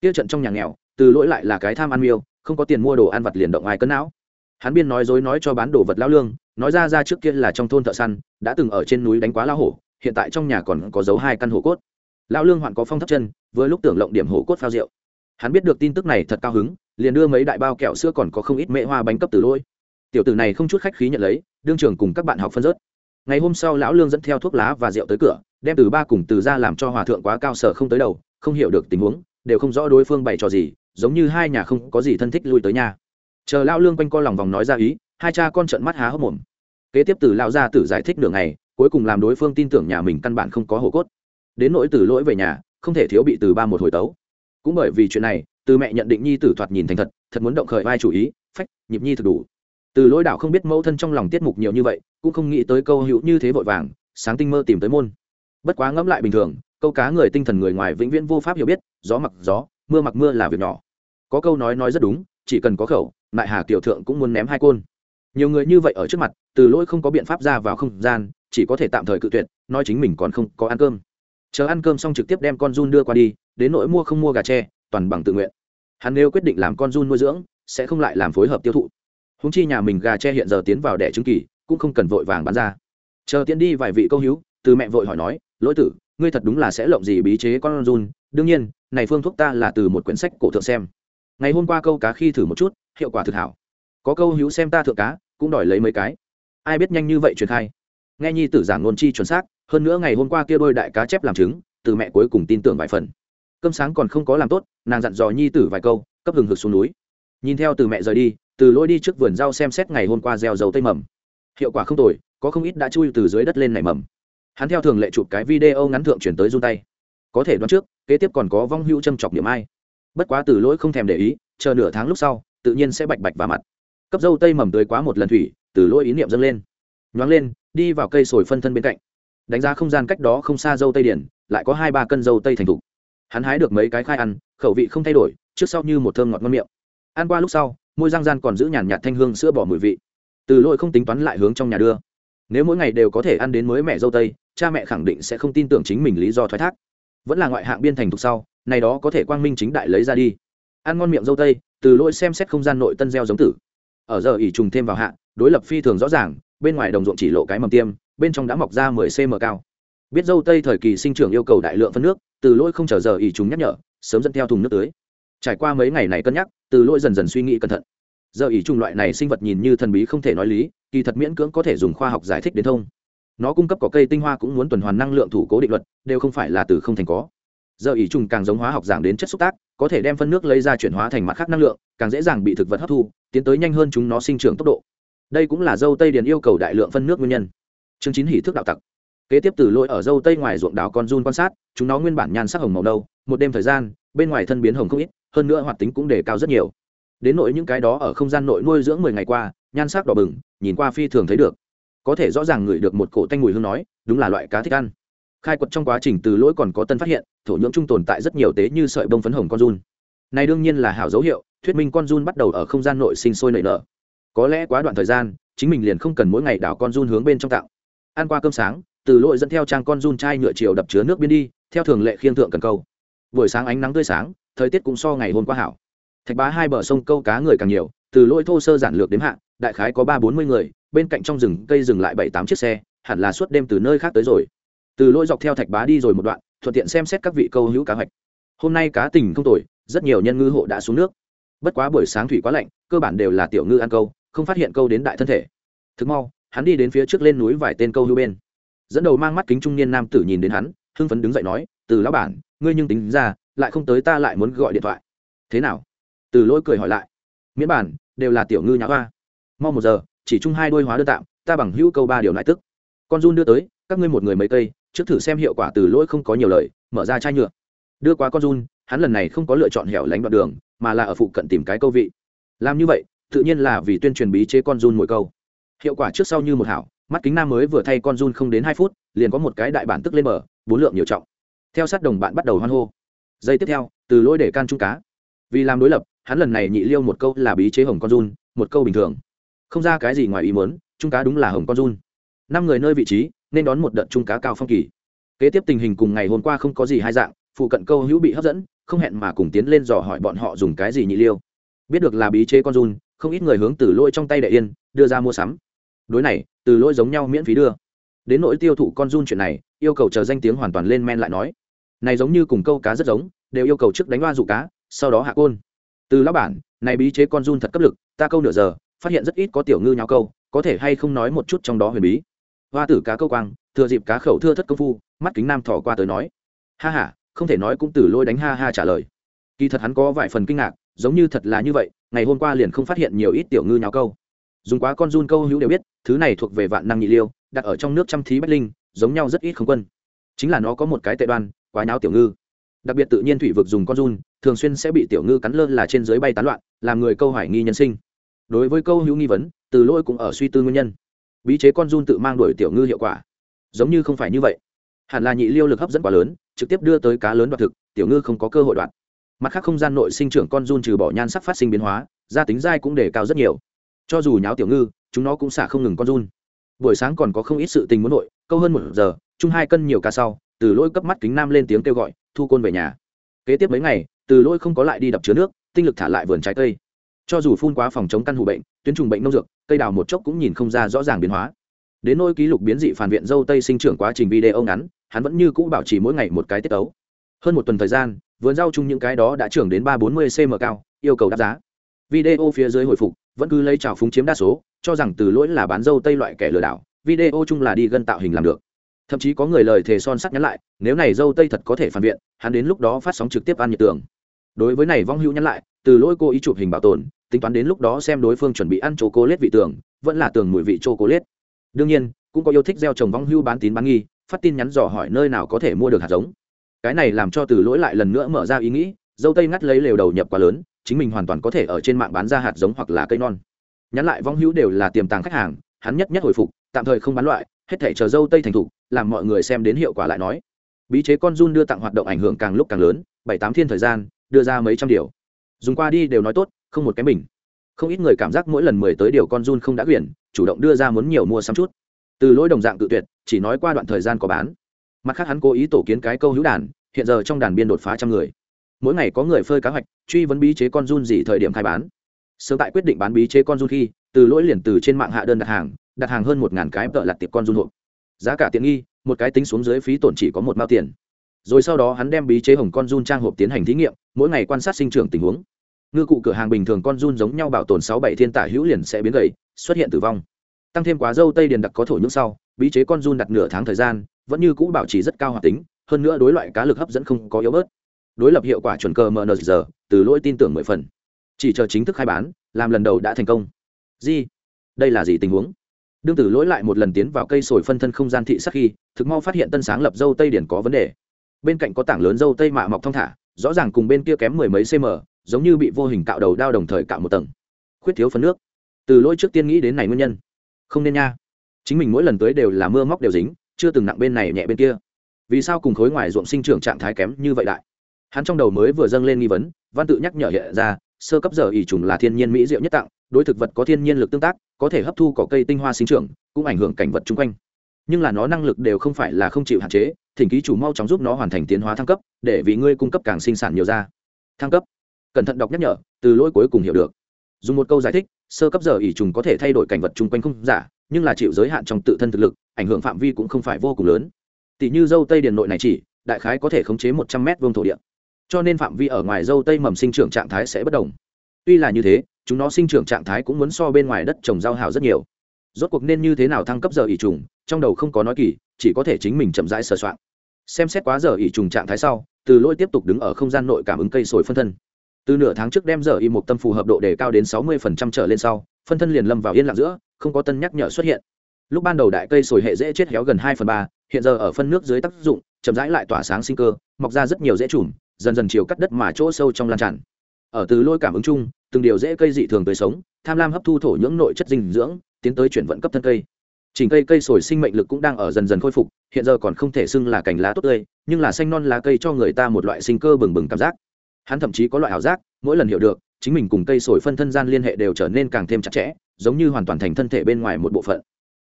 Tiêu trận trong nhà nghèo, từ lỗi lại là cái tham ăn miêu, không có tiền mua đồ ăn vặt liền động ai cân não. Hắn biên nói dối nói cho bán đồ vật lao lương nói ra ra trước kia là trong thôn thợ săn, đã từng ở trên núi đánh quá lao hổ, hiện tại trong nhà còn có dấu hai căn hổ cốt. Lao lương hoạn có phong thấp chân với lúc tưởng lộng điểm hổ cốt phao rượu. Hắn biết được tin tức này thật cao hứng, liền đưa mấy đại bao kẹo sữa còn có không ít mễ hoa bánh cấp từ lôi. Tiểu tử này không chút khách khí nhận lấy, đương trường cùng các bạn học phân rớt. Ngày hôm sau lão lương dẫn theo thuốc lá và rượu tới cửa, đem từ ba cùng từ ra làm cho hòa thượng quá cao sở không tới đầu, không hiểu được tình huống, đều không rõ đối phương bày trò gì, giống như hai nhà không có gì thân thích lui tới nhà chờ lão lương quanh co lòng vòng nói ra ý hai cha con trợn mắt há hốc mồm. Kế tiếp từ lão gia tử giải thích đường này cuối cùng làm đối phương tin tưởng nhà mình căn bản không có hổ cốt. Đến nỗi từ lỗi về nhà, không thể thiếu bị từ ba một hồi tấu. Cũng bởi vì chuyện này, từ mẹ nhận định nhi tử thoạt nhìn thành thật thật muốn động khởi vai chủ ý, phách, nhịp nhi thực đủ. Từ lỗi đảo không biết mẫu thân trong lòng tiết mục nhiều như vậy, cũng không nghĩ tới câu hữu như thế vội vàng, sáng tinh mơ tìm tới môn. Bất quá ngẫm lại bình thường, câu cá người tinh thần người ngoài vĩnh viễn vô pháp hiểu biết, gió mặc gió, mưa mặc mưa là việc nhỏ. Có câu nói nói rất đúng, chỉ cần có khẩu lại hà tiểu thượng cũng muốn ném hai côn nhiều người như vậy ở trước mặt, từ lỗi không có biện pháp ra vào không gian, chỉ có thể tạm thời cự tuyệt, nói chính mình còn không có ăn cơm. Chờ ăn cơm xong trực tiếp đem con run đưa qua đi, đến nỗi mua không mua gà tre, toàn bằng tự nguyện. Hắn nếu quyết định làm con run nuôi dưỡng, sẽ không lại làm phối hợp tiêu thụ. Húng chi nhà mình gà tre hiện giờ tiến vào đẻ trứng kỳ, cũng không cần vội vàng bán ra. Chờ tiến đi vài vị câu hữu, từ mẹ vội hỏi nói, lỗi tử, ngươi thật đúng là sẽ lộng gì bí chế con run? Đương nhiên, này phương thuốc ta là từ một quyển sách cổ thượng xem. Ngày hôm qua câu cá khi thử một chút, hiệu quả thực hảo có câu hữu xem ta thượng cá, cũng đòi lấy mấy cái. Ai biết nhanh như vậy truyền khai. Nghe nhi tử giảng ngôn chi chuẩn xác, hơn nữa ngày hôm qua kia đôi đại cá chép làm chứng, từ mẹ cuối cùng tin tưởng vài phần. Cơm sáng còn không có làm tốt, nàng dặn dò nhi tử vài câu, cấp hừng hực xuống núi. Nhìn theo từ mẹ rời đi, từ lỗi đi trước vườn rau xem xét ngày hôm qua gieo dầu tây mầm. Hiệu quả không tồi, có không ít đã chui từ dưới đất lên nảy mầm. Hắn theo thường lệ chụp cái video ngắn thượng chuyển tới run tay. Có thể đoán trước, kế tiếp còn có vong hữu châm chọc điểm ai. Bất quá từ lỗi không thèm để ý, chờ nửa tháng lúc sau, tự nhiên sẽ bạch bạch vào mặt cấp dâu tây mầm tưới quá một lần thủy, từ lỗi ý niệm dâng lên. Nhoáng lên, đi vào cây sồi phân thân bên cạnh. Đánh giá không gian cách đó không xa dâu tây điển, lại có hai ba cân dâu tây thành thục. Hắn hái được mấy cái khai ăn, khẩu vị không thay đổi, trước sau như một thơm ngọt ngon miệng. Ăn qua lúc sau, môi răng gian còn giữ nhàn nhạt thanh hương sữa bỏ mùi vị. Từ lỗi không tính toán lại hướng trong nhà đưa. Nếu mỗi ngày đều có thể ăn đến mới mẹ dâu tây, cha mẹ khẳng định sẽ không tin tưởng chính mình lý do thoái thác. Vẫn là ngoại hạng biên thành thục sau, này đó có thể quang minh chính đại lấy ra đi. Ăn ngon miệng dâu tây, từ lỗi xem xét không gian nội tân gieo giống tử ở giờ ỉ trùng thêm vào hạ, đối lập phi thường rõ ràng, bên ngoài đồng ruộng chỉ lộ cái mầm tiêm, bên trong đã mọc ra mười cm cao. Biết dâu tây thời kỳ sinh trưởng yêu cầu đại lượng phân nước, từ lỗi không chờ giờ ỉ trùng nhắc nhở, sớm dẫn theo thùng nước tưới. Trải qua mấy ngày này cân nhắc, từ lỗi dần dần suy nghĩ cẩn thận. Giờ ỉ trùng loại này sinh vật nhìn như thần bí không thể nói lý, kỳ thật miễn cưỡng có thể dùng khoa học giải thích đến thông. Nó cung cấp có cây tinh hoa cũng muốn tuần hoàn năng lượng thủ cố định luật, đều không phải là từ không thành có. Giờ ỉ trùng càng giống hóa học giảng đến chất xúc tác có thể đem phân nước lấy ra chuyển hóa thành mặt khác năng lượng, càng dễ dàng bị thực vật hấp thu, tiến tới nhanh hơn chúng nó sinh trưởng tốc độ. Đây cũng là dâu tây điền yêu cầu đại lượng phân nước nguyên nhân. Chương chín hỉ thức đạo tặc. Kế tiếp từ lỗi ở dâu tây ngoài ruộng đào con run quan sát, chúng nó nguyên bản nhan sắc hồng màu đâu một đêm thời gian, bên ngoài thân biến hồng không ít, hơn nữa hoạt tính cũng đề cao rất nhiều. Đến nỗi những cái đó ở không gian nội nuôi dưỡng mười ngày qua, nhan sắc đỏ bừng, nhìn qua phi thường thấy được. Có thể rõ ràng ngửi được một cổ tanh mùi hương nói, đúng là loại cá thích ăn khai quật trong quá trình từ lỗi còn có tân phát hiện, thổ nhưỡng trung tồn tại rất nhiều tế như sợi bông phấn hồng con run. Này đương nhiên là hảo dấu hiệu, thuyết minh con run bắt đầu ở không gian nội sinh sôi nảy nở. Có lẽ quá đoạn thời gian, chính mình liền không cần mỗi ngày đảo con run hướng bên trong tạo. Ăn qua cơm sáng, từ lỗi dẫn theo trang con run chai nhựa chiều đập chứa nước biên đi, theo thường lệ khiêng thượng cần câu. Buổi sáng ánh nắng tươi sáng, thời tiết cũng so ngày hôm qua hảo. Thạch bá hai bờ sông câu cá người càng nhiều, từ lỗi thô sơ giản lược đếm hạng đại khái có ba bốn mươi người, bên cạnh trong rừng cây dừng lại bảy tám chiếc xe, hẳn là suốt đêm từ nơi khác tới rồi từ lỗi dọc theo thạch bá đi rồi một đoạn, thuận tiện xem xét các vị câu hữu cá hoạch. Hôm nay cá tình không tồi, rất nhiều nhân ngư hộ đã xuống nước. Bất quá buổi sáng thủy quá lạnh, cơ bản đều là tiểu ngư ăn câu, không phát hiện câu đến đại thân thể. Thực mau, hắn đi đến phía trước lên núi vài tên câu hữu bên. Dẫn đầu mang mắt kính trung niên nam tử nhìn đến hắn, hưng phấn đứng dậy nói, từ lão bản, ngươi nhưng tính ra, lại không tới ta lại muốn gọi điện thoại. Thế nào? Từ lỗi cười hỏi lại. Miễn bản, đều là tiểu ngư nhã hoa. Mau một giờ, chỉ chung hai đôi hóa đơn tạm, ta bằng hữu câu ba điều lại tức. Con run đưa tới, các ngươi một người mấy cây trước thử xem hiệu quả từ lỗi không có nhiều lời, mở ra chai nhựa. Đưa qua con run, hắn lần này không có lựa chọn hẻo lánh đoạn đường, mà là ở phụ cận tìm cái câu vị. Làm như vậy, tự nhiên là vì tuyên truyền bí chế con run mỗi câu. Hiệu quả trước sau như một hảo, mắt kính nam mới vừa thay con run không đến hai phút, liền có một cái đại bản tức lên mở bốn lượng nhiều trọng. Theo sát đồng bạn bắt đầu hoan hô. Giây tiếp theo, từ lỗi để can trung cá. Vì làm đối lập, hắn lần này nhị liêu một câu là bí chế hồng con run, một câu bình thường. Không ra cái gì ngoài ý muốn, trung cá đúng là hồng con run. Năm người nơi vị trí nên đón một đợt trung cá cao phong kỳ. Kế tiếp tình hình cùng ngày hôm qua không có gì hai dạng, phụ cận câu hữu bị hấp dẫn, không hẹn mà cùng tiến lên dò hỏi bọn họ dùng cái gì nhị liêu. Biết được là bí chế con run, không ít người hướng từ lôi trong tay đại yên, đưa ra mua sắm. Đối này, từ lôi giống nhau miễn phí đưa. Đến nỗi tiêu thụ con run chuyện này, yêu cầu chờ danh tiếng hoàn toàn lên men lại nói. Này giống như cùng câu cá rất giống, đều yêu cầu trước đánh loa dụ cá, sau đó hạ côn. Từ lão bản, này bí chế con run thật cấp lực, ta câu nửa giờ, phát hiện rất ít có tiểu ngư nháo câu, có thể hay không nói một chút trong đó huyền bí hoa tử cá câu quang, thừa dịp cá khẩu thưa thất công phu, mắt kính nam thỏ qua tới nói. Ha ha, không thể nói cũng từ lôi đánh ha ha trả lời. Kỳ thật hắn có vài phần kinh ngạc, giống như thật là như vậy, ngày hôm qua liền không phát hiện nhiều ít tiểu ngư nháo câu. Dùng quá con run câu hữu đều biết, thứ này thuộc về vạn năng nhị liêu, đặt ở trong nước trăm thí bách linh, giống nhau rất ít không quân. Chính là nó có một cái tệ đoan, quá nháo tiểu ngư. Đặc biệt tự nhiên thủy vực dùng con run, thường xuyên sẽ bị tiểu ngư cắn lơ là trên dưới bay tán loạn, làm người câu hoài nghi nhân sinh. Đối với câu hữu nghi vấn, từ lôi cũng ở suy tư nguyên nhân bí chế con run tự mang đuổi tiểu ngư hiệu quả. Giống như không phải như vậy. Hẳn là nhị liêu lực hấp dẫn quá lớn, trực tiếp đưa tới cá lớn đoạt thực, tiểu ngư không có cơ hội đoạt. Mặt khác không gian nội sinh trưởng con run trừ bỏ nhan sắc phát sinh biến hóa, gia tính dai cũng đề cao rất nhiều. Cho dù nháo tiểu ngư, chúng nó cũng xả không ngừng con run. Buổi sáng còn có không ít sự tình muốn nội, câu hơn một giờ, chung hai cân nhiều cá sau, từ lỗi cấp mắt kính nam lên tiếng kêu gọi, thu côn về nhà. Kế tiếp mấy ngày, từ lỗi không có lại đi đập chứa nước, tinh lực thả lại vườn trái cây cho dù phun quá phòng chống căn hủ bệnh, tuyến trùng bệnh nông dược, cây đào một chốc cũng nhìn không ra rõ ràng biến hóa. Đến nôi ký lục biến dị phản viện dâu tây sinh trưởng quá trình video ngắn, hắn vẫn như cũ bảo trì mỗi ngày một cái tiết tấu hơn một tuần thời gian, vườn rau chung những cái đó đã trưởng đến ba bốn mươi cm cao, yêu cầu đáp giá. Video phía dưới hồi phục, vẫn cứ lấy trào phúng chiếm đa số, cho rằng từ lỗi là bán dâu tây loại kẻ lừa đảo, video chung là đi gân tạo hình làm được. Thậm chí có người lời thề son sắt nhắn lại, nếu này dâu tây thật có thể phản viện, hắn đến lúc đó phát sóng trực tiếp ăn nhiệt tường. Đối với này vong hữu nhắn lại, từ lỗi cô ý chụp hình bảo tồn tính toán đến lúc đó xem đối phương chuẩn bị ăn chô cô lết vị tường vẫn là tường mùi vị chô cô lết đương nhiên, cũng có yêu thích gieo trồng vong hưu bán tín bán nghi, phát tin nhắn dò hỏi nơi nào có thể mua được hạt giống. Cái này làm cho từ lỗi lại lần nữa mở ra ý nghĩ, dâu tây ngắt lấy lều đầu nhập quá lớn, chính mình hoàn toàn có thể ở trên mạng bán ra hạt giống hoặc là cây non. Nhắn lại vong hữu đều là tiềm tàng khách hàng, hắn nhất nhất hồi phục, tạm thời không bán loại, hết thể chờ dâu tây thành thục, làm mọi người xem đến hiệu quả lại nói. Bí chế con run đưa tặng hoạt động ảnh hưởng càng lúc càng lớn, bảy tám thiên thời gian, đưa ra mấy trăm điều. Dùng qua đi đều nói tốt không một cái mình. Không ít người cảm giác mỗi lần mười tới điều con run không đã quyển, chủ động đưa ra muốn nhiều mua sắm chút. Từ lỗi đồng dạng tự tuyệt, chỉ nói qua đoạn thời gian có bán. Mặt khác hắn cố ý tổ kiến cái câu hữu đàn, hiện giờ trong đàn biên đột phá trăm người. Mỗi ngày có người phơi cá hoạch, truy vấn bí chế con run gì thời điểm khai bán. Sớm tại quyết định bán bí chế con run khi, từ lỗi liền từ trên mạng hạ đơn đặt hàng đặt hàng hơn một ngàn cái tợ lặt tiệp con run hộp giá cả tiện nghi, một cái tính xuống dưới phí tổn chỉ có một mao tiền. Rồi sau đó hắn đem bí chế hồng con run trang hộp tiến hành thí nghiệm, mỗi ngày quan sát sinh trưởng tình huống ngư cụ cửa hàng bình thường con run giống nhau bảo tồn sáu bảy thiên tả hữu liền sẽ biến gầy, xuất hiện tử vong. Tăng thêm quá dâu tây điền đặc có thổ nhưỡng sau, bí chế con run đặt nửa tháng thời gian, vẫn như cũ bảo trì rất cao hoạt tính, hơn nữa đối loại cá lực hấp dẫn không có yếu bớt. Đối lập hiệu quả chuẩn cờ mnr giờ, từ lỗi tin tưởng mười phần. Chỉ chờ chính thức khai bán, làm lần đầu đã thành công. Gì? Đây là gì tình huống? Đương tử lỗi lại một lần tiến vào cây sồi phân thân không gian thị sắc khi, thực mau phát hiện tân sáng lập dâu tây điển có vấn đề. Bên cạnh có tảng lớn dâu tây mạ mọc thong thả, rõ ràng cùng bên kia kém mười mấy cm giống như bị vô hình cạo đầu đao đồng thời cạo một tầng. Khuyết thiếu phần nước. Từ lỗi trước tiên nghĩ đến này nguyên nhân. Không nên nha. Chính mình mỗi lần tới đều là mưa móc đều dính, chưa từng nặng bên này nhẹ bên kia. Vì sao cùng khối ngoài ruộng sinh trưởng trạng thái kém như vậy đại? Hắn trong đầu mới vừa dâng lên nghi vấn, văn tự nhắc nhở hiện ra, sơ cấp giờ ỉ trùng là thiên nhiên mỹ diệu nhất tặng, đối thực vật có thiên nhiên lực tương tác, có thể hấp thu cỏ cây tinh hoa sinh trưởng, cũng ảnh hưởng cảnh vật chung quanh. Nhưng là nó năng lực đều không phải là không chịu hạn chế, thỉnh ký chủ mau chóng giúp nó hoàn thành tiến hóa thăng cấp, để vì ngươi cung cấp càng sinh sản nhiều ra. Thăng cấp cẩn thận đọc nhắc nhở, từ lỗi cuối cùng hiểu được. Dùng một câu giải thích, sơ cấp giờ ỉ trùng có thể thay đổi cảnh vật chung quanh không giả, nhưng là chịu giới hạn trong tự thân thực lực, ảnh hưởng phạm vi cũng không phải vô cùng lớn. Tỷ như dâu tây điền nội này chỉ, đại khái có thể khống chế một trăm mét vuông thổ địa. Cho nên phạm vi ở ngoài dâu tây mầm sinh trưởng trạng thái sẽ bất đồng. Tuy là như thế, chúng nó sinh trưởng trạng thái cũng muốn so bên ngoài đất trồng rau hào rất nhiều. Rốt cuộc nên như thế nào thăng cấp giờ ỉ trùng, trong đầu không có nói kỳ, chỉ có thể chính mình chậm rãi sờ soạn. Xem xét quá giờ ỉ trùng trạng thái sau, từ lỗi tiếp tục đứng ở không gian nội cảm ứng cây sồi phân thân từ nửa tháng trước đem giờ y một tâm phù hợp độ đề cao đến sáu mươi phần trăm trở lên sau, phân thân liền lâm vào yên lặng giữa, không có tân nhắc nhở xuất hiện. Lúc ban đầu đại cây sồi hệ dễ chết héo gần hai phần ba, hiện giờ ở phân nước dưới tác dụng, chậm rãi lại tỏa sáng sinh cơ, mọc ra rất nhiều dễ trùm, dần dần chiều cắt đất mà chỗ sâu trong lan tràn. Ở từ lôi cảm ứng chung, từng điều dễ cây dị thường tới sống, tham lam hấp thu thổ nhưỡng nội chất dinh dưỡng, tiến tới chuyển vận cấp thân cây. Chỉnh cây cây sồi sinh mệnh lực cũng đang ở dần dần khôi phục, hiện giờ còn không thể xưng là cành lá tốt tươi, nhưng là xanh non lá cây cho người ta một loại sinh cơ bừng bừng cảm giác hắn thậm chí có loại ảo giác, mỗi lần hiểu được, chính mình cùng cây sồi phân thân gian liên hệ đều trở nên càng thêm chặt chẽ, giống như hoàn toàn thành thân thể bên ngoài một bộ phận.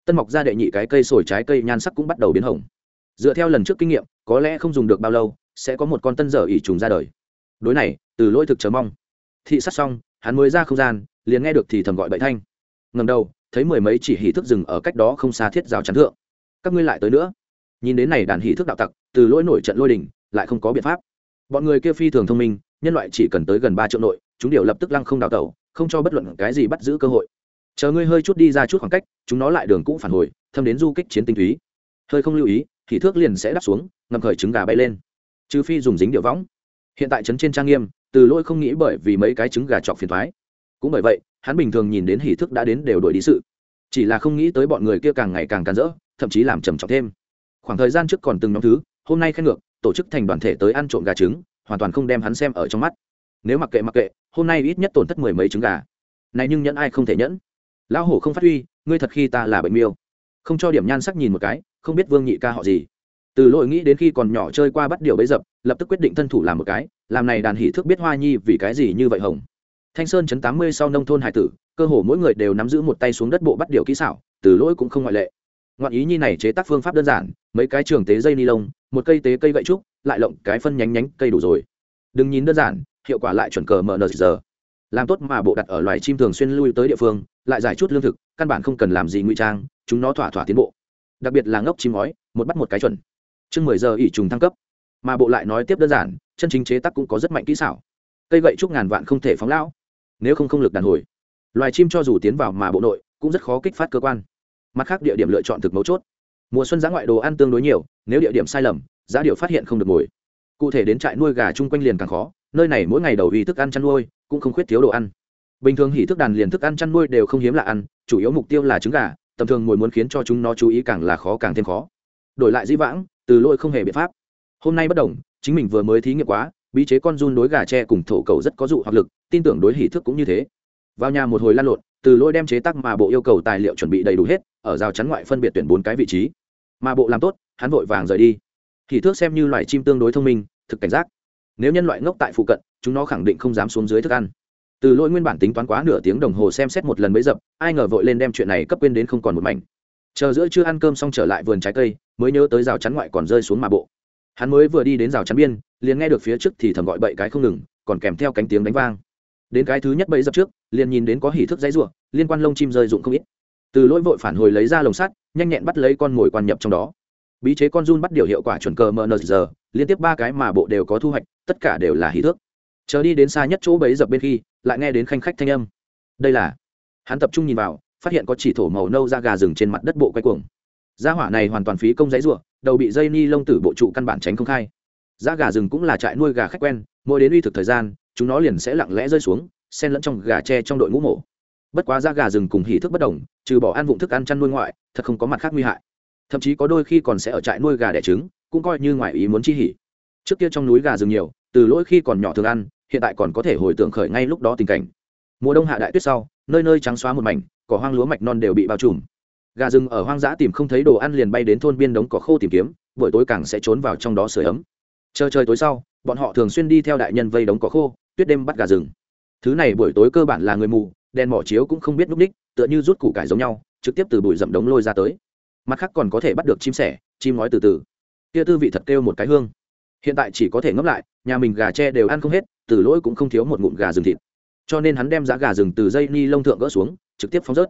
Tân mọc ra đệ nhị cái cây sồi trái cây nhan sắc cũng bắt đầu biến hồng. Dựa theo lần trước kinh nghiệm, có lẽ không dùng được bao lâu, sẽ có một con tân dở ỉ trùng ra đời. Đối này, từ lỗi thực chờ mong. Thị sát xong, hắn mới ra không gian, liền nghe được thì thầm gọi bậy thanh. Ngầm đầu, thấy mười mấy chỉ hỉ thức rừng ở cách đó không xa thiết rào chắn thượng. Các ngươi lại tới nữa. Nhìn đến này đàn hỉ thức đạo tặc, từ lỗi nổi trận lôi đình, lại không có biện pháp. Bọn người kia phi thường thông minh nhân loại chỉ cần tới gần ba triệu nội, chúng đều lập tức lăng không đào tẩu, không cho bất luận cái gì bắt giữ cơ hội. Chờ ngươi hơi chút đi ra chút khoảng cách, chúng nó lại đường cũ phản hồi, thâm đến du kích chiến tinh túy. Hơi không lưu ý, thì thước liền sẽ đắp xuống ngầm khởi trứng gà bay lên. Trừ phi dùng dính điệu võng. Hiện tại trấn trên trang nghiêm, từ lỗi không nghĩ bởi vì mấy cái trứng gà chọc phiền thoái cũng bởi vậy, hắn bình thường nhìn đến hỷ thức đã đến đều đổi đi sự. Chỉ là không nghĩ tới bọn người kia càng ngày càng càn rỡ, thậm chí làm trầm trọng thêm. Khoảng thời gian trước còn từng nhóm thứ, hôm nay khen ngược, tổ chức thành đoàn thể tới ăn trộm gà trứng hoàn toàn không đem hắn xem ở trong mắt. Nếu mặc kệ mặc kệ, hôm nay ít nhất tổn thất mười mấy trứng gà. Này nhưng nhẫn ai không thể nhẫn? Lão hổ không phát huy, ngươi thật khi ta là bệnh miêu. Không cho điểm nhan sắc nhìn một cái, không biết vương nhị ca họ gì. Từ lỗi nghĩ đến khi còn nhỏ chơi qua bắt điều bấy dập, lập tức quyết định thân thủ làm một cái, làm này đàn hỷ thức biết hoa nhi vì cái gì như vậy hồng. Thanh sơn chấn tám mươi sau nông thôn hải tử, cơ hồ mỗi người đều nắm giữ một tay xuống đất bộ bắt điều kỹ xảo, từ lỗi cũng không ngoại lệ ngoạn ý nhi này chế tác phương pháp đơn giản, mấy cái trường tế dây ni lông, một cây tế cây gậy trúc, lại lộng cái phân nhánh nhánh cây đủ rồi. Đừng nhìn đơn giản, hiệu quả lại chuẩn cờ mờ nờ giờ. Làm tốt mà bộ đặt ở loài chim thường xuyên lui tới địa phương, lại giải chút lương thực, căn bản không cần làm gì ngụy trang, chúng nó thỏa thỏa tiến bộ. Đặc biệt là ngốc chim ngói, một bắt một cái chuẩn. Chừng mười giờ ỉ trùng thăng cấp. Mà bộ lại nói tiếp đơn giản, chân chính chế tác cũng có rất mạnh kỹ xảo. Cây gậy trúc ngàn vạn không thể phóng lão. Nếu không không lực đàn hồi. Loài chim cho dù tiến vào mà bộ nội, cũng rất khó kích phát cơ quan mặt khác địa điểm lựa chọn thực mấu chốt. Mùa xuân giá ngoại đồ ăn tương đối nhiều, nếu địa điểm sai lầm, giá điệu phát hiện không được ngồi. Cụ thể đến trại nuôi gà chung quanh liền càng khó, nơi này mỗi ngày đầu vì thức ăn chăn nuôi, cũng không khuyết thiếu đồ ăn. Bình thường hỉ thức đàn liền thức ăn chăn nuôi đều không hiếm là ăn, chủ yếu mục tiêu là trứng gà, tầm thường mồi muốn khiến cho chúng nó chú ý càng là khó càng thêm khó. Đổi lại dĩ vãng, từ lôi không hề biện pháp. Hôm nay bất đồng, chính mình vừa mới thí nghiệm quá, bí chế con run đối gà tre cùng thổ cầu rất có dụ hoặc lực, tin tưởng đối hỉ thức cũng như thế. Vào nhà một hồi lan lộn từ lôi đem chế tác mà bộ yêu cầu tài liệu chuẩn bị đầy đủ hết, ở rào chắn ngoại phân biệt tuyển bốn cái vị trí. Mà bộ làm tốt, hắn vội vàng rời đi. Thì thước xem như loài chim tương đối thông minh, thực cảnh giác. Nếu nhân loại ngốc tại phụ cận, chúng nó khẳng định không dám xuống dưới thức ăn. Từ lỗi nguyên bản tính toán quá nửa tiếng đồng hồ xem xét một lần mới dập, ai ngờ vội lên đem chuyện này cấp quên đến không còn một mảnh. Chờ giữa chưa ăn cơm xong trở lại vườn trái cây, mới nhớ tới rào chắn ngoại còn rơi xuống mà bộ. Hắn mới vừa đi đến rào chắn biên, liền nghe được phía trước thì thầm gọi bậy cái không ngừng, còn kèm theo cánh tiếng đánh vang đến cái thứ nhất bẫy dập trước, liền nhìn đến có hỉ thức dãy ruộng liên quan lông chim rơi rụng không ít. Từ lỗi vội phản hồi lấy ra lồng sắt, nhanh nhẹn bắt lấy con mồi quan nhập trong đó. Bí chế con run bắt điều hiệu quả chuẩn cờ mờ giờ, liên tiếp ba cái mà bộ đều có thu hoạch, tất cả đều là hỉ thước chờ đi đến xa nhất chỗ bấy dập bên khi, lại nghe đến khanh khách thanh âm. Đây là. Hắn tập trung nhìn vào, phát hiện có chỉ thổ màu nâu da gà rừng trên mặt đất bộ quay cuồng. Da hỏa này hoàn toàn phí công giấy ruộng đầu bị dây ni lông tử bộ trụ căn bản tránh không khai. Da gà rừng cũng là trại nuôi gà khách quen, mỗi đến uy thực thời gian chúng nó liền sẽ lặng lẽ rơi xuống, xen lẫn trong gà tre trong đội ngũ mổ. Bất quá da gà rừng cùng hỉ thức bất đồng, trừ bỏ ăn vụng thức ăn chăn nuôi ngoại, thật không có mặt khác nguy hại. Thậm chí có đôi khi còn sẽ ở trại nuôi gà đẻ trứng, cũng coi như ngoài ý muốn chi hỉ. Trước kia trong núi gà rừng nhiều, từ lỗi khi còn nhỏ thường ăn, hiện tại còn có thể hồi tưởng khởi ngay lúc đó tình cảnh. Mùa đông hạ đại tuyết sau, nơi nơi trắng xóa một mảnh, cỏ hoang lúa mạch non đều bị bao trùm. Gà rừng ở hoang dã tìm không thấy đồ ăn liền bay đến thôn biên đống cỏ khô tìm kiếm, buổi tối càng sẽ trốn vào trong đó sửa ấm. Chờ trời tối sau, bọn họ thường xuyên đi theo đại nhân vây đống cỏ khô tuyết đêm bắt gà rừng. Thứ này buổi tối cơ bản là người mù, đèn mỏ chiếu cũng không biết núp ních, tựa như rút củ cải giống nhau, trực tiếp từ bụi rậm đống lôi ra tới. Mặt khác còn có thể bắt được chim sẻ, chim nói từ từ. Kia tư vị thật kêu một cái hương. Hiện tại chỉ có thể ngấp lại, nhà mình gà tre đều ăn không hết, từ lỗi cũng không thiếu một ngụm gà rừng thịt. Cho nên hắn đem giá gà rừng từ dây ni lông thượng gỡ xuống, trực tiếp phóng rớt.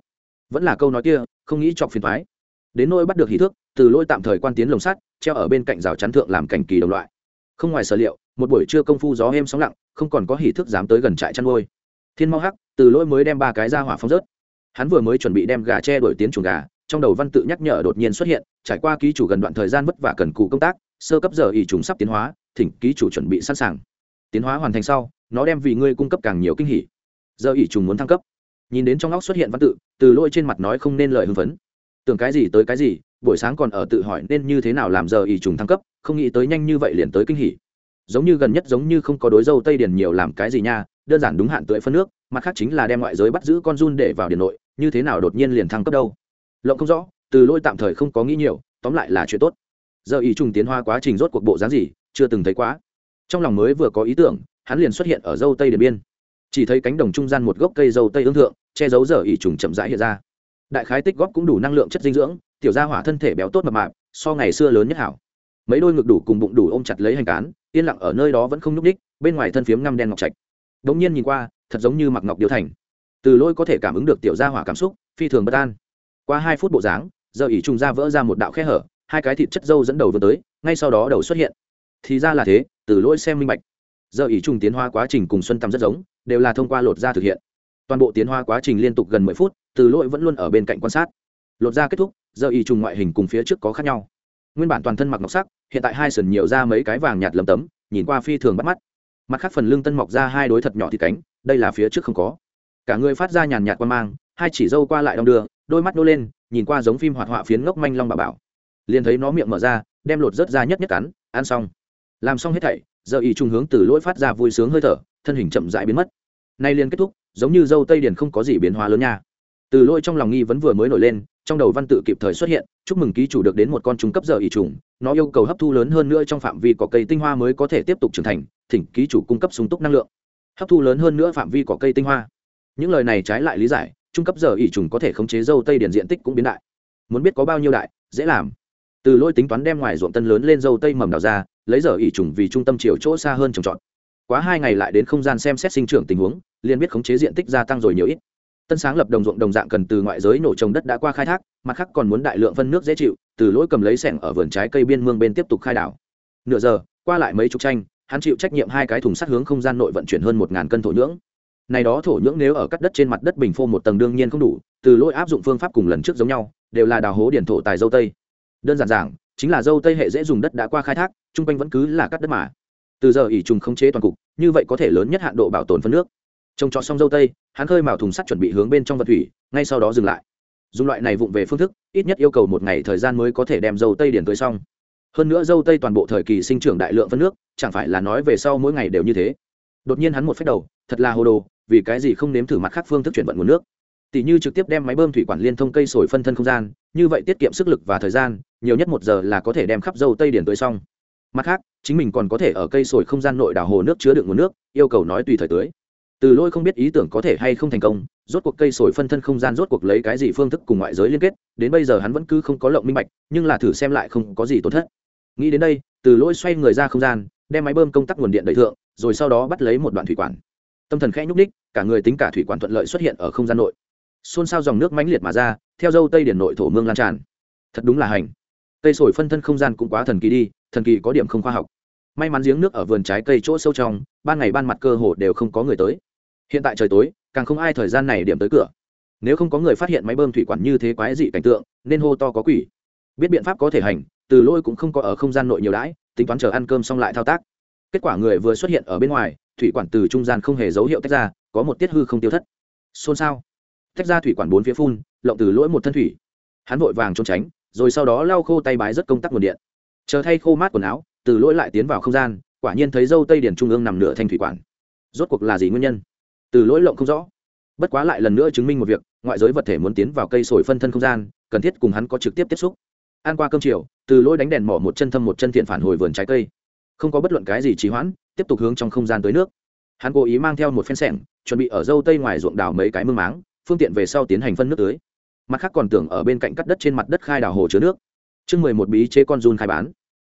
Vẫn là câu nói kia, không nghĩ chọc phiền thoái đến nỗi bắt được hỷ thước, từ lỗi tạm thời quan tiến lồng sắt, treo ở bên cạnh rào chắn thượng làm cảnh kỳ đồng loại. Không ngoài sở liệu, một buổi trưa công phu gió êm sóng lặng không còn có hỉ thức dám tới gần trại chăn nuôi. Thiên mau hắc, từ lỗi mới đem ba cái ra hỏa phóng rớt. Hắn vừa mới chuẩn bị đem gà tre đổi tiến chuồng gà, trong đầu văn tự nhắc nhở đột nhiên xuất hiện, trải qua ký chủ gần đoạn thời gian vất vả cần cù công tác, sơ cấp giờ ỉ trùng sắp tiến hóa, thỉnh ký chủ chuẩn bị sẵn sàng. Tiến hóa hoàn thành sau, nó đem vì ngươi cung cấp càng nhiều kinh hỉ. Giờ ỉ trùng muốn thăng cấp. Nhìn đến trong óc xuất hiện văn tự, từ lôi trên mặt nói không nên lời hưng phấn. Tưởng cái gì tới cái gì, buổi sáng còn ở tự hỏi nên như thế nào làm giờ ỉ trùng thăng cấp, không nghĩ tới nhanh như vậy liền tới kinh hỉ giống như gần nhất giống như không có đối dâu tây điền nhiều làm cái gì nha, đơn giản đúng hạn tưới phân nước, mặt khác chính là đem ngoại giới bắt giữ con run để vào điện nội, như thế nào đột nhiên liền thăng cấp đâu? Lộng không rõ, từ lôi tạm thời không có nghĩ nhiều, tóm lại là chuyện tốt. Giờ ý trùng tiến hoa quá trình rốt cuộc bộ dáng gì, chưa từng thấy quá. Trong lòng mới vừa có ý tưởng, hắn liền xuất hiện ở dâu tây điện biên. Chỉ thấy cánh đồng trung gian một gốc cây dâu tây ương thượng, che giấu giờ ý trùng chậm rãi hiện ra. Đại khái tích góp cũng đủ năng lượng chất dinh dưỡng, tiểu gia hỏa thân thể béo tốt mập mạp, so ngày xưa lớn nhất hảo. Mấy đôi ngực đủ cùng bụng đủ ôm chặt lấy hành cán yên lặng ở nơi đó vẫn không nhúc ních bên ngoài thân phiếm ngăm đen ngọc trạch. Đ ỗ n g nhiên nhìn qua, thật giống như mặc ngọc điều thành. Từ lôi có thể cảm ứng được tiểu gia hỏa cảm xúc, phi thường bất an. Qua hai phút bộ dáng, giờ ỉ trùng ra vỡ ra một đạo khe hở, hai cái thịt chất dâu dẫn đầu vươn tới, ngay sau đó đầu xuất hiện. Thì ra là thế, từ lỗi xem minh bạch. Giờ ỉ trùng tiến hóa quá trình cùng xuân tầm rất giống, đều là thông qua lột da thực hiện. Toàn bộ tiến hóa quá trình liên tục gần mười phút, từ lỗi vẫn luôn ở bên cạnh quan sát. Lột da kết thúc, giờ ỉ trùng ngoại hình cùng phía trước có khác nhau nguyên bản toàn thân mặc ngọc sắc, hiện tại hai sườn nhiều ra mấy cái vàng nhạt lấm tấm, nhìn qua phi thường bắt mắt. Mặt khác phần lưng tân mọc ra hai đối thật nhỏ thịt cánh, đây là phía trước không có. Cả người phát ra nhàn nhạt quan mang, hai chỉ dâu qua lại đong đưa, đôi mắt nô lên, nhìn qua giống phim hoạt họa phiến ngốc manh long bà bảo. Liền thấy nó miệng mở ra, đem lột rớt ra nhất nhất cắn, ăn xong. Làm xong hết thảy, giờ ý trung hướng từ lỗi phát ra vui sướng hơi thở, thân hình chậm dại biến mất. Nay liền kết thúc, giống như dâu tây điền không có gì biến hóa lớn nha. Từ lỗi trong lòng nghi vẫn vừa mới nổi lên trong đầu văn tự kịp thời xuất hiện, chúc mừng ký chủ được đến một con trung cấp giờ ý trùng, nó yêu cầu hấp thu lớn hơn nữa trong phạm vi có cây tinh hoa mới có thể tiếp tục trưởng thành, thỉnh ký chủ cung cấp sung túc năng lượng. Hấp thu lớn hơn nữa phạm vi có cây tinh hoa. Những lời này trái lại lý giải, trung cấp giờ ý trùng có thể khống chế dâu tây điển diện tích cũng biến đại. Muốn biết có bao nhiêu đại, dễ làm. Từ lôi tính toán đem ngoài ruộng tân lớn lên dâu tây mầm đào ra, lấy giờ ỉ trùng vì trung tâm chiều chỗ xa hơn trồng trọt. Quá hai ngày lại đến không gian xem xét sinh trưởng tình huống, liền biết khống chế diện tích gia tăng rồi nhiều ít tân sáng lập đồng ruộng đồng dạng cần từ ngoại giới nổ trồng đất đã qua khai thác, mặt khác còn muốn đại lượng phân nước dễ chịu, từ lỗi cầm lấy sẻng ở vườn trái cây biên mương bên tiếp tục khai đảo. Nửa giờ, qua lại mấy chục tranh, hắn chịu trách nhiệm hai cái thùng sắt hướng không gian nội vận chuyển hơn một ngàn cân thổ nhưỡng. Này đó thổ nhưỡng nếu ở cắt đất trên mặt đất bình phô một tầng đương nhiên không đủ, từ lỗi áp dụng phương pháp cùng lần trước giống nhau, đều là đào hố điển thổ tài dâu tây. Đơn giản giảng, chính là dâu tây hệ dễ dùng đất đã qua khai thác, chung quanh vẫn cứ là cắt đất mà. Từ giờ ỉ trùng không chế toàn cục, như vậy có thể lớn nhất hạn độ bảo tồn phân nước trồng trọt xong dâu tây, hắn khơi mào thùng sắt chuẩn bị hướng bên trong vật thủy, ngay sau đó dừng lại. Dùng loại này vụng về phương thức, ít nhất yêu cầu một ngày thời gian mới có thể đem dâu tây điển tưới xong. Hơn nữa dâu tây toàn bộ thời kỳ sinh trưởng đại lượng phân nước, chẳng phải là nói về sau mỗi ngày đều như thế. Đột nhiên hắn một phép đầu, thật là hồ đồ, vì cái gì không nếm thử mặt khác phương thức chuyển vận nguồn nước. Tỷ như trực tiếp đem máy bơm thủy quản liên thông cây sồi phân thân không gian, như vậy tiết kiệm sức lực và thời gian, nhiều nhất một giờ là có thể đem khắp dâu tây điển tưới xong. Mặt khác, chính mình còn có thể ở cây sồi không gian nội đảo hồ nước chứa đựng nguồn nước, yêu cầu nói tùy thời tưới từ lôi không biết ý tưởng có thể hay không thành công, rốt cuộc cây sồi phân thân không gian rốt cuộc lấy cái gì phương thức cùng ngoại giới liên kết, đến bây giờ hắn vẫn cứ không có lộng minh bạch, nhưng là thử xem lại không có gì tổn thất. Nghĩ đến đây, từ lôi xoay người ra không gian, đem máy bơm công tắc nguồn điện đẩy thượng, rồi sau đó bắt lấy một đoạn thủy quản. Tâm thần khẽ nhúc ních cả người tính cả thủy quản thuận lợi xuất hiện ở không gian nội. Xôn xao dòng nước mãnh liệt mà ra, theo dâu tây điển nội thổ mương lan tràn. Thật đúng là hành. Cây sồi phân thân không gian cũng quá thần kỳ đi, thần kỳ có điểm không khoa học. May mắn giếng nước ở vườn trái cây chỗ sâu trong, ban ngày ban mặt cơ hồ đều không có người tới hiện tại trời tối, càng không ai thời gian này điểm tới cửa. Nếu không có người phát hiện máy bơm thủy quản như thế quái dị cảnh tượng, nên hô to có quỷ. Biết biện pháp có thể hành, từ lôi cũng không có ở không gian nội nhiều đãi, tính toán chờ ăn cơm xong lại thao tác. Kết quả người vừa xuất hiện ở bên ngoài, thủy quản từ trung gian không hề dấu hiệu tách ra, có một tiết hư không tiêu thất. Xôn xao. Tách ra thủy quản bốn phía phun, lộng từ lỗi một thân thủy. Hắn vội vàng trốn tránh, rồi sau đó lau khô tay bái rất công tắc nguồn điện. Chờ thay khô mát quần áo, từ lỗi lại tiến vào không gian, quả nhiên thấy dâu tây điển trung ương nằm nửa thanh thủy quản. Rốt cuộc là gì nguyên nhân? Từ lỗi lộng không rõ. Bất quá lại lần nữa chứng minh một việc, ngoại giới vật thể muốn tiến vào cây sồi phân thân không gian, cần thiết cùng hắn có trực tiếp tiếp xúc. Ăn qua cơm chiều, từ lỗi đánh đèn mỏ một chân thâm một chân thiện phản hồi vườn trái cây. Không có bất luận cái gì trì hoãn, tiếp tục hướng trong không gian tới nước. Hắn cố ý mang theo một phen sẻng chuẩn bị ở dâu tây ngoài ruộng đào mấy cái mương máng, phương tiện về sau tiến hành phân nước tưới. Mặt khác còn tưởng ở bên cạnh cắt đất trên mặt đất khai đào hồ chứa nước. Chương mười một bí chế con run khai bán.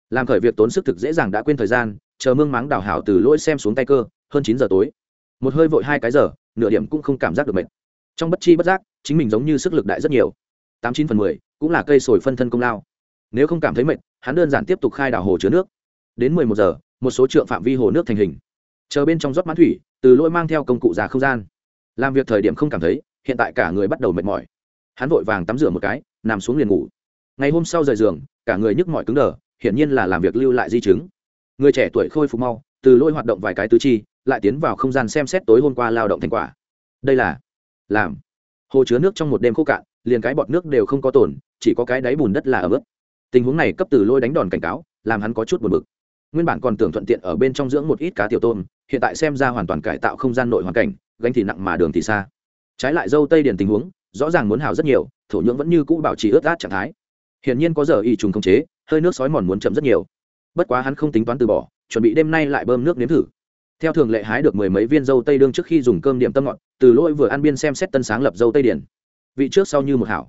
Làm khởi việc tốn sức thực dễ dàng đã quên thời gian, chờ mương máng đào hảo từ lỗi xem xuống tay cơ, hơn chín giờ tối một hơi vội hai cái giờ, nửa điểm cũng không cảm giác được mệt. Trong bất chi bất giác, chính mình giống như sức lực đại rất nhiều. Tám chín phần mười, cũng là cây sồi phân thân công lao. Nếu không cảm thấy mệt, hắn đơn giản tiếp tục khai đảo hồ chứa nước. Đến mười một giờ, một số trượng phạm vi hồ nước thành hình. Chờ bên trong rót mãn thủy, từ lỗi mang theo công cụ ra không gian. Làm việc thời điểm không cảm thấy, hiện tại cả người bắt đầu mệt mỏi. Hắn vội vàng tắm rửa một cái, nằm xuống liền ngủ. Ngày hôm sau rời giường, cả người nhức mỏi cứng đờ, hiển nhiên là làm việc lưu lại di chứng. Người trẻ tuổi khôi phục mau, từ lỗi hoạt động vài cái tứ chi lại tiến vào không gian xem xét tối hôm qua lao động thành quả. Đây là làm. Hồ chứa nước trong một đêm khô cạn, liền cái bọt nước đều không có tổn chỉ có cái đáy bùn đất là ở mức tình huống này cấp từ lôi đánh đòn cảnh cáo, làm hắn có chút buồn bực. Nguyên bản còn tưởng thuận tiện ở bên trong dưỡng một ít cá tiểu tôm, hiện tại xem ra hoàn toàn cải tạo không gian nội hoàn cảnh, gánh thì nặng mà đường thì xa. Trái lại dâu tây điền tình huống, rõ ràng muốn hào rất nhiều, thổ nhưỡng vẫn như cũ bảo trì ướt át trạng thái. Hiển nhiên có giờ y trùng không chế, hơi nước sói mòn muốn chậm rất nhiều. Bất quá hắn không tính toán từ bỏ, chuẩn bị đêm nay lại bơm nước nếm thử theo thường lệ hái được mười mấy viên dâu tây đương trước khi dùng cơm điểm tâm ngọt, từ lỗi vừa ăn biên xem xét tân sáng lập dâu tây điển. Vị trước sau như một hảo.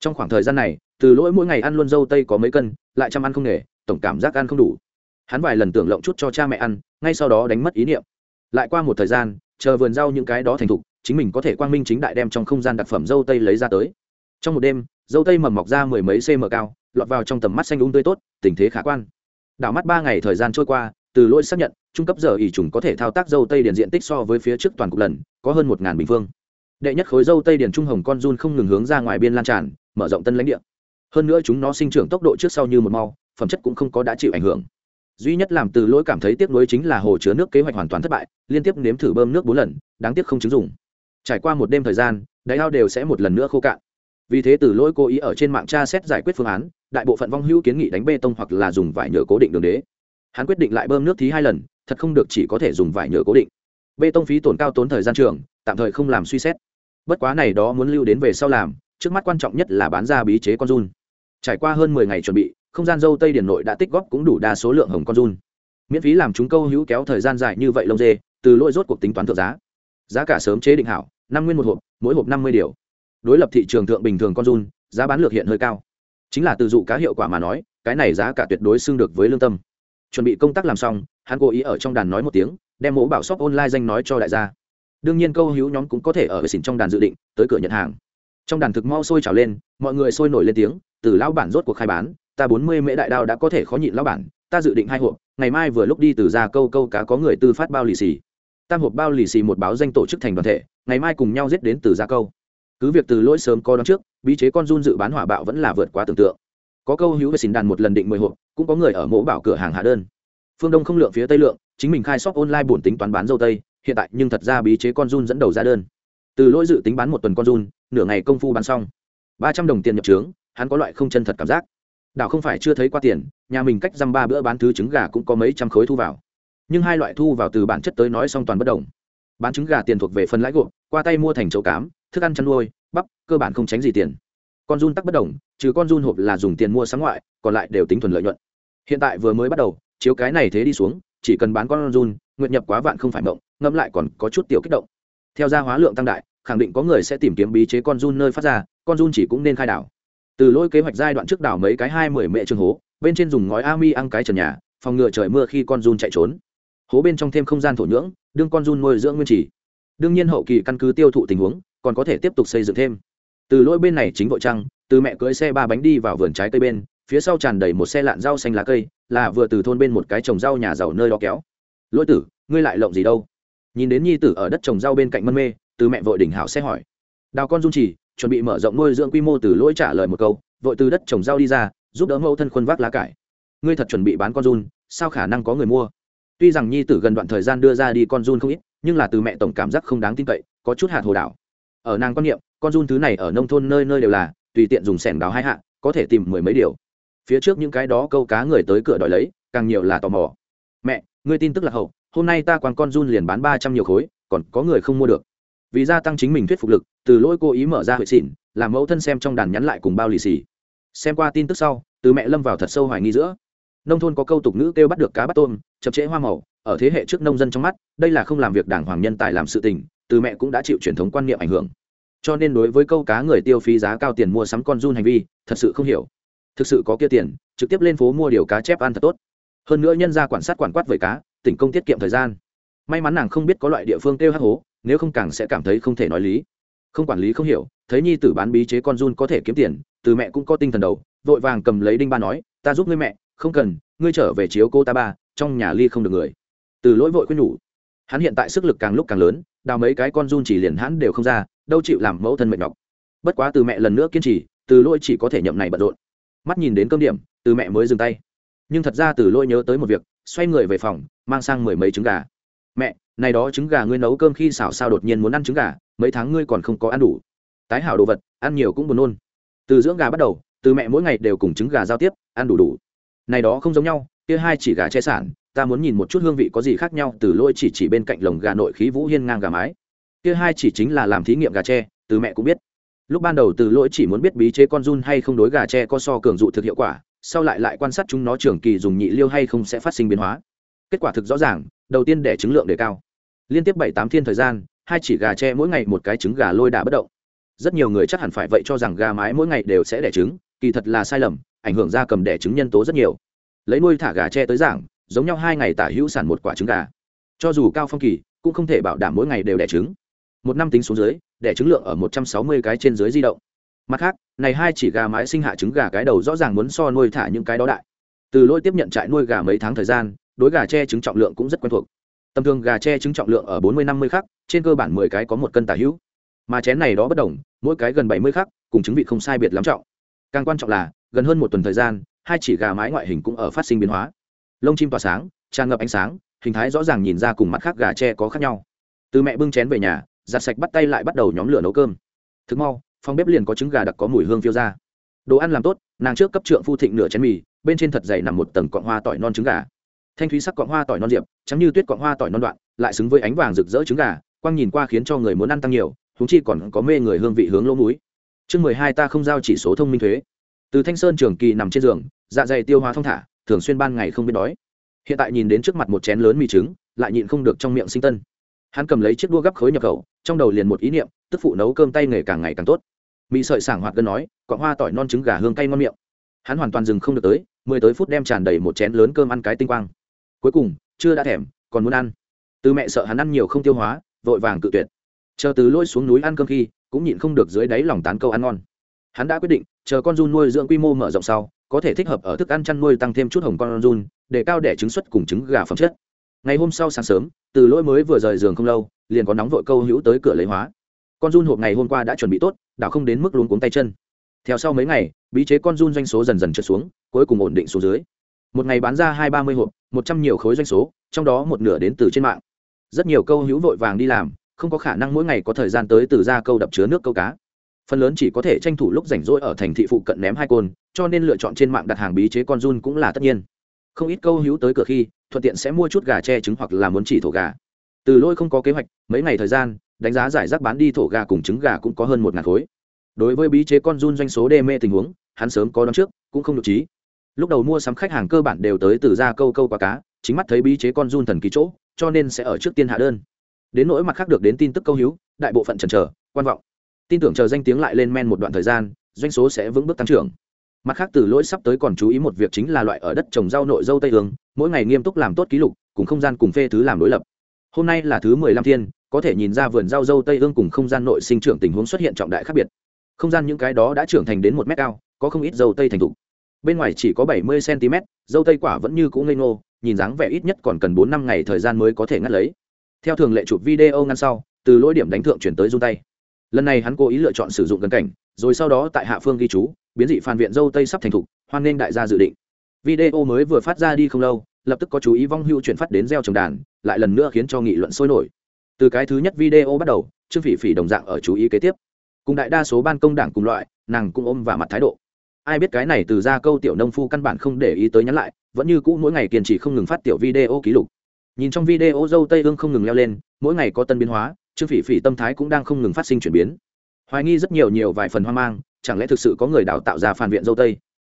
Trong khoảng thời gian này, từ lỗi mỗi ngày ăn luôn dâu tây có mấy cân, lại chăm ăn không nghề, tổng cảm giác ăn không đủ. Hắn vài lần tưởng lộng chút cho cha mẹ ăn, ngay sau đó đánh mất ý niệm. Lại qua một thời gian, chờ vườn rau những cái đó thành thục, chính mình có thể quang minh chính đại đem trong không gian đặc phẩm dâu tây lấy ra tới. Trong một đêm, dâu tây mầm mọc ra mười mấy cm cao, lọt vào trong tầm mắt xanh úng tươi tốt, tình thế khả quan. Đảo mắt ba ngày thời gian trôi qua, từ lỗi xác nhận trung cấp giờ ỉ trùng có thể thao tác dâu tây điền diện tích so với phía trước toàn cục lần, có hơn một bình phương. Đệ nhất khối dâu tây điền trung hồng con run không ngừng hướng ra ngoài biên lan tràn, mở rộng tân lãnh địa. Hơn nữa chúng nó sinh trưởng tốc độ trước sau như một mau, phẩm chất cũng không có đã chịu ảnh hưởng. Duy nhất làm từ lỗi cảm thấy tiếc nuối chính là hồ chứa nước kế hoạch hoàn toàn thất bại, liên tiếp nếm thử bơm nước bốn lần, đáng tiếc không chứng dùng trải qua một đêm thời gian đáy ao đều sẽ một lần nữa khô cạn. Vì thế từ lỗi cố ý ở trên mạng tra xét giải quyết phương án, đại bộ phận vong hữu kiến nghị đánh bê tông hoặc là dùng vải nhựa cố định đường đế hắn quyết định lại bơm nước thí hai lần, thật không được chỉ có thể dùng vải nhựa cố định. Bê tông phí tổn cao tốn thời gian trường, tạm thời không làm suy xét. Bất quá này đó muốn lưu đến về sau làm, trước mắt quan trọng nhất là bán ra bí chế con run. Trải qua hơn mười ngày chuẩn bị, không gian dâu tây điển nội đã tích góp cũng đủ đa số lượng hồng con run. Miễn phí làm chúng câu hữu kéo thời gian dài như vậy lông dê, từ lỗi rốt cuộc tính toán thượng giá. Giá cả sớm chế định hảo, năm nguyên một hộp, mỗi hộp năm mươi điều. Đối lập thị trường thượng bình thường con run, giá bán lược hiện hơi cao. Chính là từ dụ cá hiệu quả mà nói, cái này giá cả tuyệt đối xưng được với lương tâm chuẩn bị công tác làm xong, hắn cố ý ở trong đàn nói một tiếng, đem mẫu bảo shop online danh nói cho đại gia. Đương nhiên câu hữu nhóm cũng có thể ở xỉn trong đàn dự định, tới cửa nhận hàng. Trong đàn thực mau sôi trào lên, mọi người sôi nổi lên tiếng, từ lão bản rốt cuộc khai bán, ta bốn mươi mễ đại đao đã có thể khó nhịn lão bản, ta dự định hai hộp, ngày mai vừa lúc đi từ ra câu câu cá có người tư phát bao lì xì. Tam hộp bao lì xì một báo danh tổ chức thành đoàn thể, ngày mai cùng nhau giết đến từ ra câu. Cứ việc từ lỗi sớm có đón trước, bí chế con run dự bán hỏa bạo vẫn là vượt quá tưởng tượng có câu hữu về xin đàn một lần định mười hộp, cũng có người ở mỗ bảo cửa hàng hạ đơn. Phương đông không lượng phía tây lượng, chính mình khai shop online buồn tính toán bán dâu tây, hiện tại nhưng thật ra bí chế con run dẫn đầu ra đơn. Từ lỗi dự tính bán một tuần con run, nửa ngày công phu bán xong. Ba trăm đồng tiền nhập trướng, hắn có loại không chân thật cảm giác. Đảo không phải chưa thấy qua tiền, nhà mình cách dăm ba bữa bán thứ trứng gà cũng có mấy trăm khối thu vào. Nhưng hai loại thu vào từ bản chất tới nói xong toàn bất đồng. Bán trứng gà tiền thuộc về phần lãi gộp, qua tay mua thành chậu cám, thức ăn chăn nuôi, bắp, cơ bản không tránh gì tiền. Con run tắc bất đồng trừ con run hộp là dùng tiền mua sáng ngoại, còn lại đều tính thuần lợi nhuận. Hiện tại vừa mới bắt đầu, chiếu cái này thế đi xuống, chỉ cần bán con run, nguyện nhập quá vạn không phải mộng, ngẫm lại còn có chút tiểu kích động. Theo gia hóa lượng tăng đại, khẳng định có người sẽ tìm kiếm bí chế con run nơi phát ra, con run chỉ cũng nên khai đảo. Từ lỗi kế hoạch giai đoạn trước đảo mấy cái hai mười mệ trường hố, bên trên dùng ngói ami ăn cái trần nhà, phòng ngừa trời mưa khi con run chạy trốn. Hố bên trong thêm không gian thổ nhưỡng, đương con run nuôi dưỡng nguyên trì đương nhiên hậu kỳ căn cứ tiêu thụ tình huống, còn có thể tiếp tục xây dựng thêm từ lỗi bên này chính vội trăng, từ mẹ cưỡi xe ba bánh đi vào vườn trái cây bên, phía sau tràn đầy một xe lạn rau xanh lá cây, là vừa từ thôn bên một cái trồng rau nhà giàu nơi đó kéo. Lỗi tử, ngươi lại lộng gì đâu? Nhìn đến nhi tử ở đất trồng rau bên cạnh mân mê, từ mẹ vội đỉnh hảo xe hỏi. Đào con dung chỉ chuẩn bị mở rộng nuôi dưỡng quy mô từ lỗi trả lời một câu, vội từ đất trồng rau đi ra, giúp đỡ mẫu thân khuân vác lá cải. Ngươi thật chuẩn bị bán con run, sao khả năng có người mua? Tuy rằng nhi tử gần đoạn thời gian đưa ra đi con run không ít, nhưng là từ mẹ tổng cảm giác không đáng tin cậy, có chút hạt hồ đảo. Ở nàng quan niệm con run thứ này ở nông thôn nơi nơi đều là, tùy tiện dùng sẻng đào hai hạ, có thể tìm mười mấy điều. Phía trước những cái đó câu cá người tới cửa đòi lấy, càng nhiều là tò mò. Mẹ, ngươi tin tức là hậu, hôm nay ta quán con run liền bán ba trăm nhiều khối, còn có người không mua được. Vì gia tăng chính mình thuyết phục lực, từ lỗi cố ý mở ra huệ xỉn, làm mẫu thân xem trong đàn nhắn lại cùng bao lì xì. Xem qua tin tức sau, từ mẹ lâm vào thật sâu hoài nghi giữa. Nông thôn có câu tục ngữ kêu bắt được cá bắt tôm chập trễ hoa màu, ở thế hệ trước nông dân trong mắt, đây là không làm việc đảng hoàng nhân tài làm sự tình, từ mẹ cũng đã chịu truyền thống quan niệm ảnh hưởng cho nên đối với câu cá người tiêu phí giá cao tiền mua sắm con run hành vi, thật sự không hiểu. Thực sự có kia tiền, trực tiếp lên phố mua điều cá chép ăn thật tốt. Hơn nữa nhân ra quản sát quản quát với cá, tỉnh công tiết kiệm thời gian. May mắn nàng không biết có loại địa phương kêu hát hố, nếu không càng sẽ cảm thấy không thể nói lý. Không quản lý không hiểu, thấy nhi tử bán bí chế con run có thể kiếm tiền, từ mẹ cũng có tinh thần đầu, vội vàng cầm lấy đinh ba nói, ta giúp ngươi mẹ, không cần, ngươi trở về chiếu cô ta ba, trong nhà ly không được người. Từ lỗi vội khuyên nhủ. Hắn hiện tại sức lực càng lúc càng lớn đào mấy cái con run chỉ liền hắn đều không ra, đâu chịu làm mẫu thân mệt nhọc. Bất quá từ mẹ lần nữa kiên trì, từ lỗi chỉ có thể nhậm này bận rộn. Mắt nhìn đến cơm điểm, từ mẹ mới dừng tay. Nhưng thật ra từ lỗi nhớ tới một việc, xoay người về phòng, mang sang mười mấy trứng gà. Mẹ, này đó trứng gà ngươi nấu cơm khi xào sao đột nhiên muốn ăn trứng gà, mấy tháng ngươi còn không có ăn đủ. Tái hảo đồ vật, ăn nhiều cũng buồn nôn. Từ dưỡng gà bắt đầu, từ mẹ mỗi ngày đều cùng trứng gà giao tiếp, ăn đủ đủ. Này đó không giống nhau, kia hai chỉ gà che sản ta muốn nhìn một chút hương vị có gì khác nhau từ lôi chỉ chỉ bên cạnh lồng gà nội khí vũ hiên ngang gà mái. Kia hai chỉ chính là làm thí nghiệm gà tre, từ mẹ cũng biết. Lúc ban đầu từ lỗi chỉ muốn biết bí chế con run hay không đối gà tre có so cường dụ thực hiệu quả, sau lại lại quan sát chúng nó trưởng kỳ dùng nhị liêu hay không sẽ phát sinh biến hóa. Kết quả thực rõ ràng, đầu tiên để trứng lượng đề cao. Liên tiếp bảy tám thiên thời gian, hai chỉ gà tre mỗi ngày một cái trứng gà lôi đà bất động. Rất nhiều người chắc hẳn phải vậy cho rằng gà mái mỗi ngày đều sẽ đẻ trứng, kỳ thật là sai lầm, ảnh hưởng ra cầm đẻ trứng nhân tố rất nhiều. Lấy nuôi thả gà tre tới giảng giống nhau hai ngày tả hữu sản một quả trứng gà. Cho dù cao phong kỳ, cũng không thể bảo đảm mỗi ngày đều đẻ trứng. Một năm tính xuống dưới, đẻ trứng lượng ở một trăm sáu mươi cái trên dưới di động. Mặt khác, này hai chỉ gà mái sinh hạ trứng gà cái đầu rõ ràng muốn so nuôi thả những cái đó đại. Từ lỗi tiếp nhận trại nuôi gà mấy tháng thời gian, đối gà tre trứng trọng lượng cũng rất quen thuộc. Tầm thường gà tre trứng trọng lượng ở bốn mươi năm mươi khắc, trên cơ bản mười cái có một cân tả hữu. Mà chén này đó bất đồng, mỗi cái gần bảy mươi khắc, cùng trứng vị không sai biệt lắm trọng. Càng quan trọng là, gần hơn một tuần thời gian, hai chỉ gà mái ngoại hình cũng ở phát sinh biến hóa lông chim tỏa sáng, tràn ngập ánh sáng, hình thái rõ ràng nhìn ra cùng mặt khác gà tre có khác nhau. Từ mẹ bưng chén về nhà, giặt sạch bắt tay lại bắt đầu nhóm lửa nấu cơm. Thực mau, phòng bếp liền có trứng gà đặc có mùi hương phiêu ra. Đồ ăn làm tốt, nàng trước cấp trượng phu thịnh nửa chén mì, bên trên thật dày nằm một tầng cọng hoa tỏi non trứng gà. Thanh thúy sắc cọng hoa tỏi non diệp chắm như tuyết cọng hoa tỏi non đoạn, lại xứng với ánh vàng rực rỡ trứng gà, quang nhìn qua khiến cho người muốn ăn tăng nhiều thúng chi còn có mê người hương vị hướng lỗ múi chương mười hai ta không giao chỉ số thông minh thuế. Từ thanh sơn trường kỳ nằm trên giường dạ dày tiêu hóa thông thả thường xuyên ban ngày không biết đói. Hiện tại nhìn đến trước mặt một chén lớn mì trứng, lại nhịn không được trong miệng sinh tân. Hắn cầm lấy chiếc đua gấp khối nhập khẩu, trong đầu liền một ý niệm, tức phụ nấu cơm tay nghề càng ngày càng tốt. Mì sợi sảng hoạt gân nói cọn hoa tỏi non trứng gà hương cay ngon miệng. Hắn hoàn toàn dừng không được tới, mười tới phút đem tràn đầy một chén lớn cơm ăn cái tinh quang. Cuối cùng, chưa đã thèm, còn muốn ăn. Từ mẹ sợ hắn ăn nhiều không tiêu hóa, vội vàng cự tuyệt. Chờ từ lôi xuống núi ăn cơm khi, cũng nhịn không được dưới đáy lòng tán câu ăn ngon. Hắn đã quyết định, chờ con run nuôi dưỡng quy mô mở rộng sau có thể thích hợp ở thức ăn chăn nuôi tăng thêm chút hồng con run, để cao đẻ trứng xuất cùng trứng gà phẩm chất. Ngày hôm sau sáng sớm, từ lỗi mới vừa rời giường không lâu, liền có nóng vội câu hữu tới cửa lấy hóa. Con run hộp ngày hôm qua đã chuẩn bị tốt, đảo không đến mức luống cuống tay chân. Theo sau mấy ngày, bí chế con run doanh số dần dần trượt xuống, cuối cùng ổn định xuống dưới. Một ngày bán ra hai ba mươi hộp, một trăm nhiều khối doanh số, trong đó một nửa đến từ trên mạng. Rất nhiều câu hữu vội vàng đi làm, không có khả năng mỗi ngày có thời gian tới từ ra câu đập chứa nước câu cá phần lớn chỉ có thể tranh thủ lúc rảnh rỗi ở thành thị phụ cận ném hai côn, cho nên lựa chọn trên mạng đặt hàng bí chế con run cũng là tất nhiên. Không ít câu hữu tới cửa khi, thuận tiện sẽ mua chút gà tre trứng hoặc là muốn chỉ thổ gà. Từ lôi không có kế hoạch, mấy ngày thời gian, đánh giá giải rác bán đi thổ gà cùng trứng gà cũng có hơn một ngàn khối. Đối với bí chế con run doanh số đê mê tình huống, hắn sớm có đón trước, cũng không được trí. Lúc đầu mua sắm khách hàng cơ bản đều tới từ ra câu câu qua cá, chính mắt thấy bí chế con run thần ký chỗ, cho nên sẽ ở trước tiên hạ đơn. Đến nỗi mặt khác được đến tin tức câu hữu, đại bộ phận chần chờ, quan vọng tin tưởng chờ danh tiếng lại lên men một đoạn thời gian, doanh số sẽ vững bước tăng trưởng. Mặt khác, từ lỗi sắp tới còn chú ý một việc chính là loại ở đất trồng rau nội dâu tây hướng mỗi ngày nghiêm túc làm tốt ký lục, cùng không gian cùng phê thứ làm đối lập. Hôm nay là thứ mười lăm thiên, có thể nhìn ra vườn rau dâu tây ương cùng không gian nội sinh trưởng tình huống xuất hiện trọng đại khác biệt. Không gian những cái đó đã trưởng thành đến một mét cao, có không ít dâu tây thành thục. Bên ngoài chỉ có bảy mươi cm dâu tây quả vẫn như cũ ngây ngô, nhìn dáng vẻ ít nhất còn cần bốn năm ngày thời gian mới có thể ngắt lấy. Theo thường lệ chụp video ngăn sau, từ lỗi điểm đánh thượng chuyển tới run tay lần này hắn cố ý lựa chọn sử dụng gần cảnh, rồi sau đó tại hạ phương ghi chú, biến dị phản viện dâu tây sắp thành thục, hoan nghênh đại gia dự định. Video mới vừa phát ra đi không lâu, lập tức có chú ý vong hưu chuyển phát đến gieo trồng đàn, lại lần nữa khiến cho nghị luận sôi nổi. Từ cái thứ nhất video bắt đầu, trương phỉ phỉ đồng dạng ở chú ý kế tiếp. Cùng đại đa số ban công đảng cùng loại, nàng cũng ôm và mặt thái độ. Ai biết cái này từ ra câu tiểu nông phu căn bản không để ý tới nhắn lại, vẫn như cũ mỗi ngày kiên trì không ngừng phát tiểu video ký lục. Nhìn trong video dâu tây ương không ngừng leo lên, mỗi ngày có tân biến hóa trương phỉ phỉ tâm thái cũng đang không ngừng phát sinh chuyển biến. Hoài nghi rất nhiều nhiều vài phần hoang mang chẳng lẽ thực sự có người đào tạo ra phản viện dâu tây?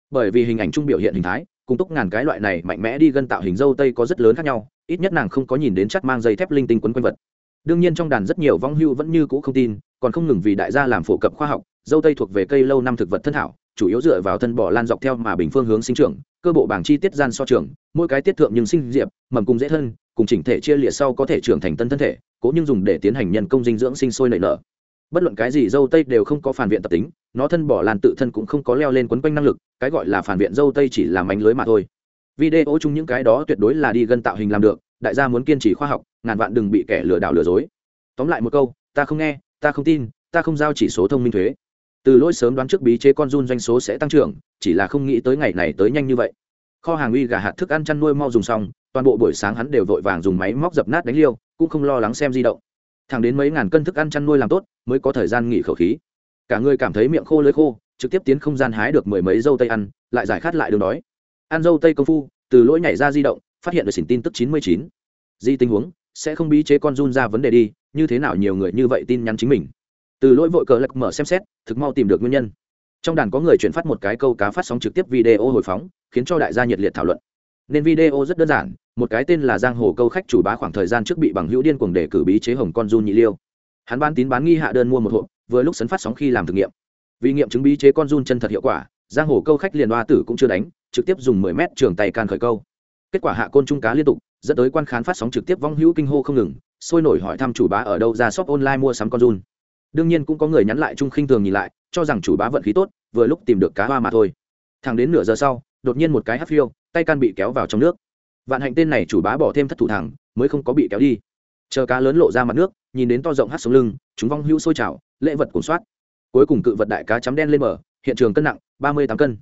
Bởi vì hình ảnh trung biểu hiện hình thái cùng túc ngàn cái loại này mạnh mẽ đi gân tạo hình dâu tây có rất lớn khác nhau ít nhất nàng không có nhìn đến chắc mang dây thép linh tinh quấn quanh vật. Đương nhiên trong đàn rất nhiều vong hưu vẫn như cũ không tin còn không ngừng vì đại gia làm phổ cập khoa học dâu tây thuộc về cây lâu năm thực vật thân thảo chủ yếu dựa vào thân bò lan dọc theo mà bình phương hướng sinh trưởng cơ bộ bảng chi tiết gian so trưởng, mỗi cái tiết thượng nhưng sinh diệp mầm cùng dễ thân cùng chỉnh thể chia liệt sau có thể trưởng thành tân thân thể cố nhưng dùng để tiến hành nhân công dinh dưỡng sinh sôi nảy nở. Bất luận cái gì dâu tây đều không có phản viện tập tính, nó thân bỏ làn tự thân cũng không có leo lên quấn quanh năng lực, cái gọi là phản viện dâu tây chỉ là mánh lưới mà thôi. Video chung những cái đó tuyệt đối là đi gân tạo hình làm được, đại gia muốn kiên trì khoa học, ngàn vạn đừng bị kẻ lừa đảo lừa dối. Tóm lại một câu, ta không nghe, ta không tin, ta không giao chỉ số thông minh thuế. Từ lỗi sớm đoán trước bí chế con run doanh số sẽ tăng trưởng, chỉ là không nghĩ tới ngày này tới nhanh như vậy. Kho hàng uy gà hạt thức ăn chăn nuôi mau dùng xong, toàn bộ buổi sáng hắn đều vội vàng dùng máy móc dập nát đánh liêu cũng không lo lắng xem di động. Thẳng đến mấy ngàn cân thức ăn chăn nuôi làm tốt, mới có thời gian nghỉ khẩu khí. Cả người cảm thấy miệng khô lưỡi khô, trực tiếp tiến không gian hái được mười mấy dâu tây ăn, lại giải khát lại đường đói. Ăn dâu tây công phu, từ lỗi nhảy ra di động, phát hiện được xỉn tin tức chín mươi chín. Di tình huống, sẽ không bí chế con run ra vấn đề đi, như thế nào nhiều người như vậy tin nhắn chính mình. Từ lỗi vội cờ lật mở xem xét, thực mau tìm được nguyên nhân. Trong đàn có người chuyển phát một cái câu cá phát sóng trực tiếp video hồi phóng, khiến cho đại gia nhiệt liệt thảo luận nên video rất đơn giản, một cái tên là giang hồ câu khách chủ bá khoảng thời gian trước bị bằng hữu điên cuồng để cử bí chế hồng con run nhị liêu. Hắn bán tín bán nghi hạ đơn mua một hộp, vừa lúc sấn phát sóng khi làm thử nghiệm. Vì nghiệm chứng bí chế con run chân thật hiệu quả, giang hồ câu khách liền đoa tử cũng chưa đánh, trực tiếp dùng mười mét trường tay can khởi câu. Kết quả hạ côn trung cá liên tục, dẫn tới quan khán phát sóng trực tiếp vong hữu kinh hô không ngừng, sôi nổi hỏi thăm chủ bá ở đâu ra shop online mua sắm con run. Đương nhiên cũng có người nhắn lại trung khinh thường nhìn lại, cho rằng chủ bá vận khí tốt, vừa lúc tìm được cá hoa mà thôi. Thẳng đến nửa giờ sau, đột nhiên một cái hát phiêu tay can bị kéo vào trong nước. Vạn hạnh tên này chủ bá bỏ thêm thất thủ thẳng, mới không có bị kéo đi. Chờ cá lớn lộ ra mặt nước, nhìn đến to rộng hát xuống lưng, chúng vong hữu sôi trào, lễ vật cuốn soát. Cuối cùng cự vật đại cá chấm đen lên bờ, hiện trường cân nặng, ba mươi tám cân.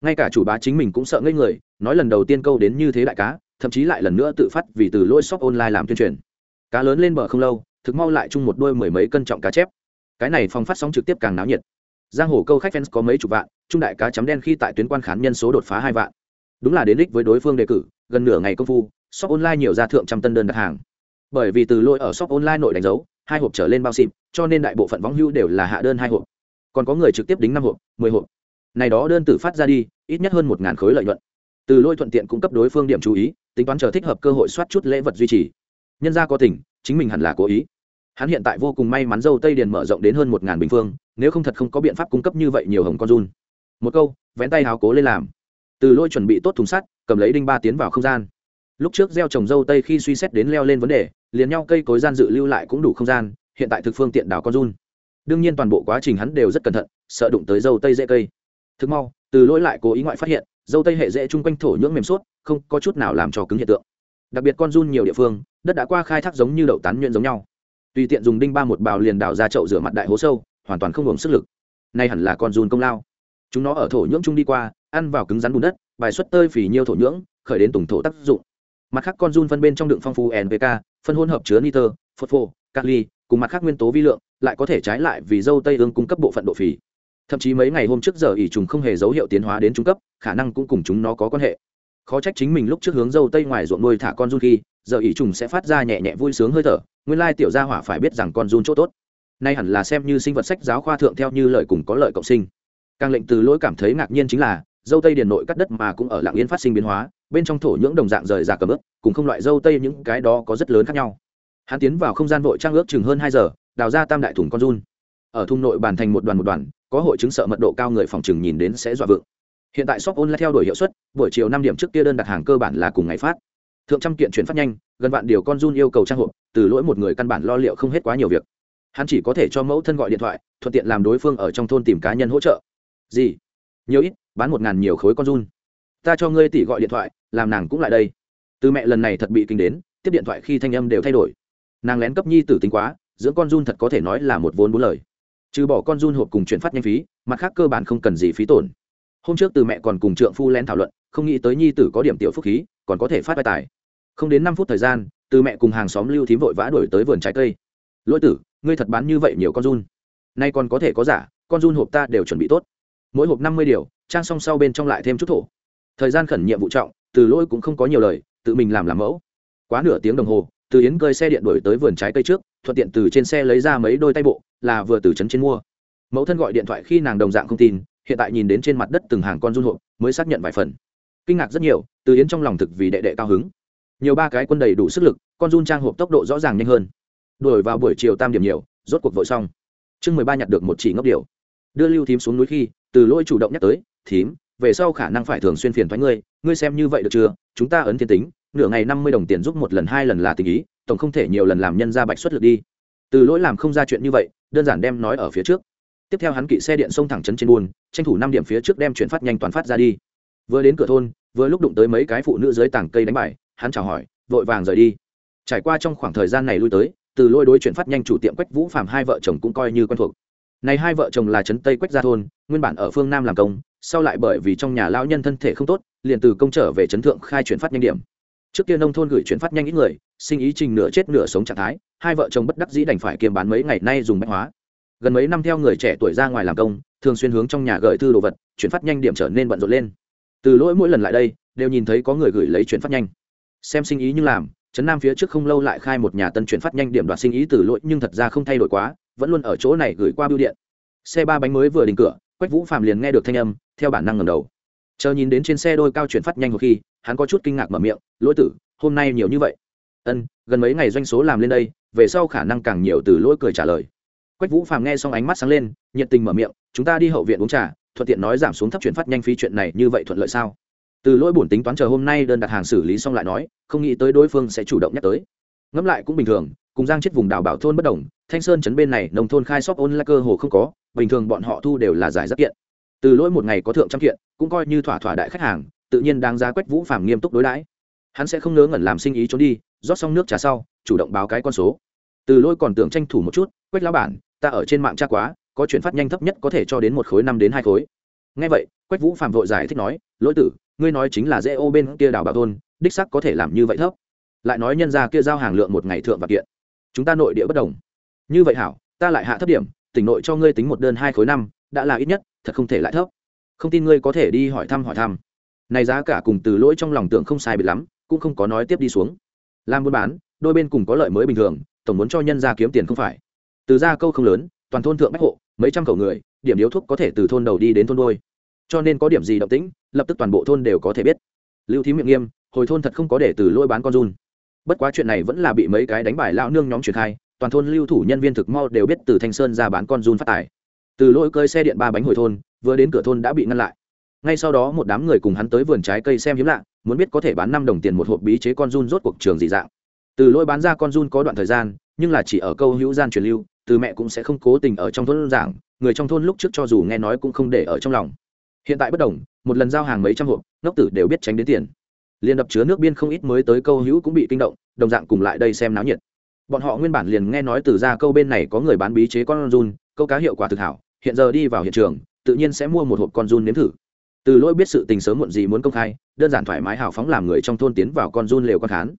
Ngay cả chủ bá chính mình cũng sợ ngây người, nói lần đầu tiên câu đến như thế đại cá, thậm chí lại lần nữa tự phát vì từ lỗi shop online làm tuyên truyền. Cá lớn lên bờ không lâu, thực mau lại chung một đôi mười mấy cân trọng cá chép. Cái này phòng phát sóng trực tiếp càng náo nhiệt. Giang hồ câu khách fans có mấy chục vạn trung đại cá chấm đen khi tại tuyến quan khán nhân số đột phá hai vạn đúng là đến đích với đối phương đề cử, gần nửa ngày công phu, shop online nhiều ra thượng trăm tân đơn đặt hàng. Bởi vì từ lỗi ở shop online nội đánh dấu, hai hộp trở lên bao xịp cho nên đại bộ phận võng hưu đều là hạ đơn hai hộp. Còn có người trực tiếp đính năm hộp, mười hộp. Này đó đơn tử phát ra đi, ít nhất hơn một ngàn khối lợi nhuận. Từ lôi thuận tiện cung cấp đối phương điểm chú ý, tính toán chờ thích hợp cơ hội soát chút lễ vật duy trì. Nhân gia có tỉnh, chính mình hẳn là cố ý. Hắn hiện tại vô cùng may mắn dâu tây điền mở rộng đến hơn một ngàn bình phương, nếu không thật không có biện pháp cung cấp như vậy nhiều hồng con run. Một câu, vén tay háo cố lên làm từ lôi chuẩn bị tốt thùng sắt, cầm lấy đinh ba tiến vào không gian. Lúc trước gieo trồng dâu tây khi suy xét đến leo lên vấn đề, liền nhau cây cối gian dự lưu lại cũng đủ không gian, hiện tại thực phương tiện đào con run. Đương nhiên toàn bộ quá trình hắn đều rất cẩn thận, sợ đụng tới dâu tây dễ cây. Thực mau, từ lỗi lại cố ý ngoại phát hiện, dâu tây hệ dễ chung quanh thổ nhưỡng mềm suốt, không có chút nào làm cho cứng hiện tượng. Đặc biệt con run nhiều địa phương, đất đã qua khai thác giống như đậu tán nhuyễn giống nhau. Tùy tiện dùng đinh ba một bào liền đào ra chậu rửa mặt đại hố sâu, hoàn toàn không hưởng sức lực. Nay hẳn là con run công lao. Chúng nó ở thổ nhưỡng chung đi qua ăn vào cứng rắn bùn đất, bài xuất tơi phì nhiêu thổ nhưỡng, khởi đến tùng thổ tác dụng. Mặt khác con run phân bên trong đựng phong phú npk phân hỗn hợp chứa nitơ phosphor kali, cùng mặt khác nguyên tố vi lượng, lại có thể trái lại vì dâu tây ương cung cấp bộ phận độ phì. Thậm chí mấy ngày hôm trước giờ ỉ trùng không hề dấu hiệu tiến hóa đến trung cấp, khả năng cũng cùng chúng nó có quan hệ. Khó trách chính mình lúc trước hướng dâu tây ngoài ruộng nuôi thả con run khi, giờ ỉ trùng sẽ phát ra nhẹ nhẹ vui sướng hơi thở, nguyên lai tiểu gia hỏa phải biết rằng con run chỗ tốt. Nay hẳn là xem như sinh vật sách giáo khoa thượng theo như lời cùng có lợi cộng sinh. Càng lệnh từ lỗi cảm thấy ngạc nhiên chính là dâu tây điền nội cắt đất mà cũng ở lạng yên phát sinh biến hóa, bên trong thổ nhưỡng đồng dạng rời ra cầm ướp cùng không loại dâu tây những cái đó có rất lớn khác nhau. Hắn tiến vào không gian vội trang ước chừng hơn hai giờ, đào ra tam đại thùng con run. Ở thung nội bàn thành một đoàn một đoàn, có hội chứng sợ mật độ cao người phòng chừng nhìn đến sẽ dọa vượng. Hiện tại shop online theo đuổi hiệu suất, buổi chiều năm điểm trước kia đơn đặt hàng cơ bản là cùng ngày phát. Thượng trăm kiện chuyển phát nhanh, gần vạn điều con run yêu cầu trang hộ từ lỗi một người căn bản lo liệu không hết quá nhiều việc. Hắn chỉ có thể cho mẫu thân gọi điện thoại, thuận tiện làm đối phương ở trong thôn tìm cá nhân hỗ trợ. Gì? Nhiều ít? Bán một ngàn nhiều khối con run. Ta cho ngươi tỷ gọi điện thoại, làm nàng cũng lại đây. Từ mẹ lần này thật bị kinh đến, tiếp điện thoại khi thanh âm đều thay đổi. Nàng lén cấp nhi tử tính quá, dưỡng con run thật có thể nói là một vốn bốn lời. Trừ bỏ con run hộp cùng chuyển phát nhanh phí, mặt khác cơ bản không cần gì phí tổn. Hôm trước từ mẹ còn cùng trượng phu lén thảo luận, không nghĩ tới nhi tử có điểm tiểu phúc khí, còn có thể phát vai tài. Không đến năm phút thời gian, từ mẹ cùng hàng xóm lưu thím vội vã đuổi tới vườn trái cây. Lỗi tử, ngươi thật bán như vậy nhiều con run. Nay còn có thể có giả, con run hộp ta đều chuẩn bị tốt. Mỗi hộp năm mươi điều trang song sau bên trong lại thêm chút thổ. Thời gian khẩn nhiệm vụ trọng, từ lỗi cũng không có nhiều lời, tự mình làm làm mẫu. Quá nửa tiếng đồng hồ, từ yến cơi xe điện đổi tới vườn trái cây trước, thuận tiện từ trên xe lấy ra mấy đôi tay bộ, là vừa từ trấn trên mua. Mẫu thân gọi điện thoại khi nàng đồng dạng không tin, hiện tại nhìn đến trên mặt đất từng hàng con run hộp, mới xác nhận vài phần. Kinh ngạc rất nhiều, từ yến trong lòng thực vì đệ đệ cao hứng. Nhiều ba cái quân đầy đủ sức lực, con run trang hộp tốc độ rõ ràng nhanh hơn. Đuổi vào buổi chiều tam điểm nhiều, rốt cuộc vội xong. Chương mười ba nhặt được một chỉ ngốc điều đưa lưu thím xuống núi khi, từ lỗi chủ động nhắc tới thím, về sau khả năng phải thường xuyên phiền thoái ngươi ngươi xem như vậy được chưa? Chúng ta ấn thiên tính, nửa ngày năm mươi đồng tiền giúp một lần, hai lần là tình ý, tổng không thể nhiều lần làm nhân ra bạch xuất lực đi. Từ lỗi làm không ra chuyện như vậy, đơn giản đem nói ở phía trước. Tiếp theo hắn kỵ xe điện xông thẳng trấn trên buôn, tranh thủ năm điểm phía trước đem chuyển phát nhanh toàn phát ra đi. Vừa đến cửa thôn, vừa lúc đụng tới mấy cái phụ nữ dưới tảng cây đánh bài, hắn chào hỏi, vội vàng rời đi. Trải qua trong khoảng thời gian này lui tới, từ lôi đối chuyển phát nhanh chủ tiệm quách vũ phạm hai vợ chồng cũng coi như quen thuộc. Này hai vợ chồng là trấn tây quách gia thôn, nguyên bản ở phương nam làm công sau lại bởi vì trong nhà lão nhân thân thể không tốt, liền từ công trở về chấn thượng khai chuyển phát nhanh điểm. Trước kia nông thôn gửi chuyển phát nhanh ít người, sinh ý trình nửa chết nửa sống trạng thái, hai vợ chồng bất đắc dĩ đành phải kiềm bán mấy ngày nay dùng bách hóa. Gần mấy năm theo người trẻ tuổi ra ngoài làm công, thường xuyên hướng trong nhà gửi thư đồ vật, chuyển phát nhanh điểm trở nên bận rộn lên. Từ lỗi mỗi lần lại đây, đều nhìn thấy có người gửi lấy chuyển phát nhanh. Xem sinh ý như làm, trấn nam phía trước không lâu lại khai một nhà tân chuyển phát nhanh điểm đoạt sinh ý từ lỗi nhưng thật ra không thay đổi quá, vẫn luôn ở chỗ này gửi qua bưu điện. Xe ba bánh mới vừa đình cửa quách vũ phạm liền nghe được thanh âm, theo bản năng ngầm đầu. Chờ nhìn đến trên xe đôi cao chuyển phát nhanh một khi, hắn có chút kinh ngạc mở miệng, lỗi tử, hôm nay nhiều như vậy. Ân, gần mấy ngày doanh số làm lên đây, về sau khả năng càng nhiều từ lỗi cười trả lời. Quách vũ phạm nghe xong ánh mắt sáng lên, nhiệt tình mở miệng, chúng ta đi hậu viện uống trà, thuận tiện nói giảm xuống thấp chuyển phát nhanh phí chuyện này như vậy thuận lợi sao? Từ lỗi bổn tính toán chờ hôm nay đơn đặt hàng xử lý xong lại nói, không nghĩ tới đối phương sẽ chủ động nhắc tới. Ngẫm lại cũng bình thường cùng giang chết vùng đảo bảo thôn bất đồng, thanh sơn chấn bên này nông thôn khai shop ôn là cơ hồ không có, bình thường bọn họ thu đều là giải rất kiện. Từ lỗi một ngày có thượng trăm kiện, cũng coi như thỏa thỏa đại khách hàng, tự nhiên đáng giá quách vũ phàm nghiêm túc đối đãi. Hắn sẽ không ngớ ngẩn làm sinh ý trốn đi, rót xong nước trà sau, chủ động báo cái con số. Từ lỗi còn tưởng tranh thủ một chút, quách lão bản, ta ở trên mạng tra quá, có chuyển phát nhanh thấp nhất có thể cho đến một khối năm đến hai khối. Ngay vậy, quách vũ phạm vội giải thích nói, lỗi tử, ngươi nói chính là dễ ô bên kia đảo bảo thôn, đích sắc có thể làm như vậy thấp. Lại nói nhân ra kia giao hàng lượng một ngày thượng và kiện chúng ta nội địa bất đồng. Như vậy hảo, ta lại hạ thấp điểm, tỉnh nội cho ngươi tính một đơn hai khối năm, đã là ít nhất, thật không thể lại thấp. Không tin ngươi có thể đi hỏi thăm hỏi thăm. Này giá cả cùng từ lỗi trong lòng tưởng không sai biệt lắm, cũng không có nói tiếp đi xuống. Làm buôn bán, đôi bên cùng có lợi mới bình thường, tổng muốn cho nhân ra kiếm tiền không phải. Từ ra câu không lớn, toàn thôn thượng bách hộ, mấy trăm khẩu người, điểm điếu thuốc có thể từ thôn đầu đi đến thôn đôi. Cho nên có điểm gì động tĩnh, lập tức toàn bộ thôn đều có thể biết. Lưu thí miệng nghiêm, hồi thôn thật không có để từ lôi bán con run bất quá chuyện này vẫn là bị mấy cái đánh bài lão nương nhóm truyền khai, toàn thôn lưu thủ nhân viên thực mau đều biết từ thanh sơn ra bán con run phát tài từ lôi cơi xe điện ba bánh hồi thôn, vừa đến cửa thôn đã bị ngăn lại. Ngay sau đó một đám người cùng hắn tới vườn trái cây xem hiếm lạ, muốn biết có thể bán năm đồng tiền một hộp bí chế con run rốt cuộc trường dị dạng. Từ lỗi bán ra con run có đoạn thời gian, nhưng là chỉ ở câu hữu gian truyền lưu, từ mẹ cũng sẽ không cố tình ở trong thôn giảng, người trong thôn lúc trước cho dù nghe nói cũng không để ở trong lòng. Hiện tại bất đồng, một lần giao hàng mấy trăm hộp, ngốc tử đều biết tránh đến tiền liền đập chứa nước biên không ít mới tới câu hữu cũng bị kinh động, đồng dạng cùng lại đây xem náo nhiệt. Bọn họ nguyên bản liền nghe nói từ ra câu bên này có người bán bí chế con run, câu cá hiệu quả thực hảo, hiện giờ đi vào hiện trường, tự nhiên sẽ mua một hộp con run nếm thử. Từ lỗi biết sự tình sớm muộn gì muốn công khai, đơn giản thoải mái hào phóng làm người trong thôn tiến vào con run lều con khán.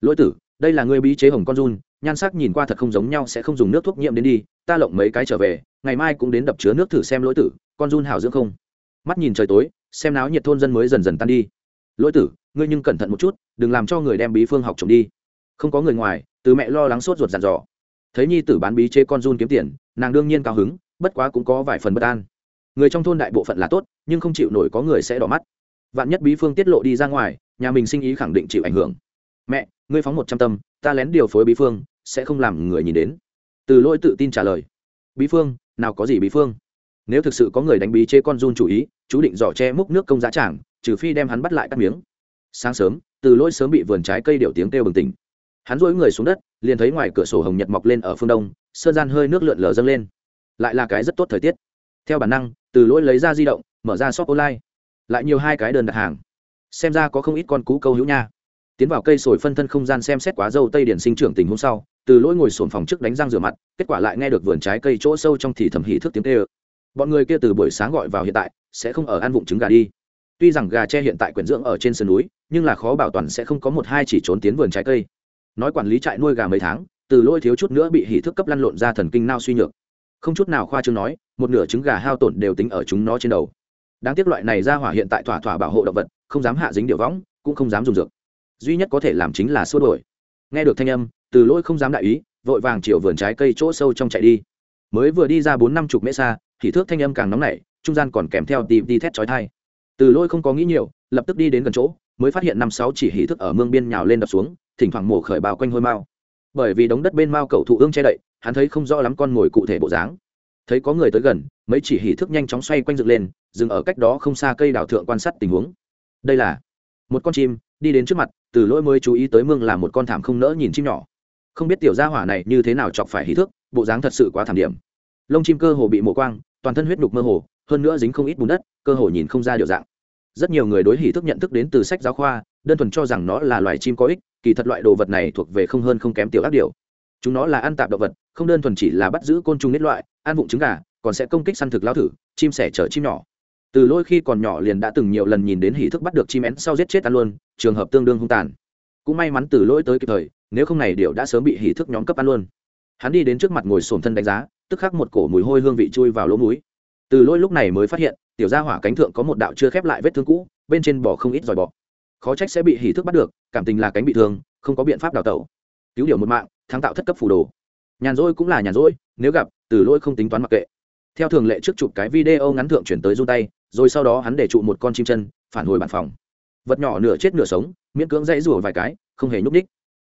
Lỗi tử, đây là người bí chế hồng con run, nhan sắc nhìn qua thật không giống nhau, sẽ không dùng nước thuốc nhiễm đến đi, ta lộng mấy cái trở về, ngày mai cũng đến đập chứa nước thử xem lỗi tử, con run hảo dưỡng không? Mắt nhìn trời tối, xem náo nhiệt thôn dân mới dần dần tan đi. Lỗi tử ngươi nhưng cẩn thận một chút, đừng làm cho người đem bí phương học trộm đi. Không có người ngoài, từ mẹ lo lắng sốt ruột dặn dò. Thấy nhi tử bán bí chế con run kiếm tiền, nàng đương nhiên cao hứng, bất quá cũng có vài phần bất an. Người trong thôn đại bộ phận là tốt, nhưng không chịu nổi có người sẽ đỏ mắt. Vạn nhất bí phương tiết lộ đi ra ngoài, nhà mình sinh ý khẳng định chịu ảnh hưởng. Mẹ, ngươi phóng một trăm tâm, ta lén điều phối bí phương, sẽ không làm người nhìn đến. Từ lỗi tự tin trả lời. Bí phương, nào có gì bí phương? Nếu thực sự có người đánh bí chế con run chủ ý, chú định dò che múc nước công giá trảng trừ phi đem hắn bắt lại cắt miếng sáng sớm, từ lỗi sớm bị vườn trái cây điệu tiếng kêu bừng tỉnh. Hắn rỗi người xuống đất, liền thấy ngoài cửa sổ hồng nhật mọc lên ở phương đông, sơn gian hơi nước lượn lờ dâng lên. Lại là cái rất tốt thời tiết. Theo bản năng, từ lỗi lấy ra di động, mở ra shop online. Lại nhiều hai cái đơn đặt hàng. Xem ra có không ít con cú câu hữu nha. Tiến vào cây sồi phân thân không gian xem xét quá dâu tây điển sinh trưởng tình hôm sau, từ lỗi ngồi sồn phòng trước đánh răng rửa mặt, kết quả lại nghe được vườn trái cây chỗ sâu trong thì thầm hỉ thức tiếng tê ơ bọn người kia từ buổi sáng gọi vào hiện tại, sẽ không ở ăn vụng trứng gà đi tuy rằng gà tre hiện tại quyển dưỡng ở trên sườn núi, nhưng là khó bảo toàn sẽ không có một hai chỉ trốn tiến vườn trái cây. Nói quản lý trại nuôi gà mấy tháng, từ lôi thiếu chút nữa bị hỉ thức cấp lăn lộn ra thần kinh nao suy nhược. Không chút nào khoa chương nói, một nửa trứng gà hao tổn đều tính ở chúng nó trên đầu. Đáng tiếc loại này ra hỏa hiện tại thỏa thỏa bảo hộ động vật, không dám hạ dính điệu võng, cũng không dám dùng dược. Duy nhất có thể làm chính là xua đổi nghe được thanh âm, từ lỗi không dám đại ý, vội vàng chiều vườn trái cây chỗ sâu trong chạy đi. Mới vừa đi ra bốn năm chục mễ xa thì thước thanh âm càng nóng nảy, trung gian còn kèm theo tìm đi thét chói thai từ lỗi không có nghĩ nhiều, lập tức đi đến gần chỗ, mới phát hiện năm sáu chỉ hỉ thức ở mương biên nhào lên đập xuống, thỉnh thoảng mổ khởi bao quanh hôi mao bởi vì đống đất bên mao cầu thụ ương che đậy, hắn thấy không rõ lắm con mồi cụ thể bộ dáng. Thấy có người tới gần, mấy chỉ hỉ thức nhanh chóng xoay quanh dựng lên, dừng ở cách đó không xa cây đào thượng quan sát tình huống. Đây là một con chim, đi đến trước mặt, từ lỗi mới chú ý tới mương là một con thảm không nỡ nhìn chim nhỏ. Không biết tiểu gia hỏa này như thế nào chọc phải hỉ thước bộ dáng thật sự quá thảm điểm. Lông chim cơ hồ bị mổ quang, toàn thân huyết đục mơ hồ, hơn nữa dính không ít bùn đất, cơ hồ nhìn không ra điều dạng rất nhiều người đối hỉ thức nhận thức đến từ sách giáo khoa, đơn thuần cho rằng nó là loài chim có ích, kỳ thật loại đồ vật này thuộc về không hơn không kém tiểu ác điều chúng nó là ăn tạp động vật, không đơn thuần chỉ là bắt giữ côn trùng nết loại, ăn vụng trứng gà, còn sẽ công kích săn thực lao thử, chim sẻ chở chim nhỏ. Từ lôi khi còn nhỏ liền đã từng nhiều lần nhìn đến hỉ thức bắt được chim én sau giết chết ăn luôn, trường hợp tương đương hung tàn. Cũng may mắn từ lôi tới kịp thời, nếu không này điệu đã sớm bị hỉ thức nhóm cấp ăn luôn. Hắn đi đến trước mặt ngồi sồn thân đánh giá, tức khắc một cổ mùi hôi hương vị chui vào lỗ mũi. Từ lôi lúc này mới phát hiện tiểu gia hỏa cánh thượng có một đạo chưa khép lại vết thương cũ, bên trên bỏ không ít dòi bọ. Khó trách sẽ bị hỉ thức bắt được, cảm tình là cánh bị thương, không có biện pháp đào tẩu. Cứu điều một mạng, thắng tạo thất cấp phù đồ. Nhàn rỗi cũng là nhàn rỗi, nếu gặp, từ lôi không tính toán mặc kệ. Theo thường lệ trước chụp cái video ngắn thượng chuyển tới run tay, rồi sau đó hắn để trụ một con chim chân, phản hồi bản phòng. Vật nhỏ nửa chết nửa sống, miễn cưỡng dãy rủa vài cái, không hề nhúc ních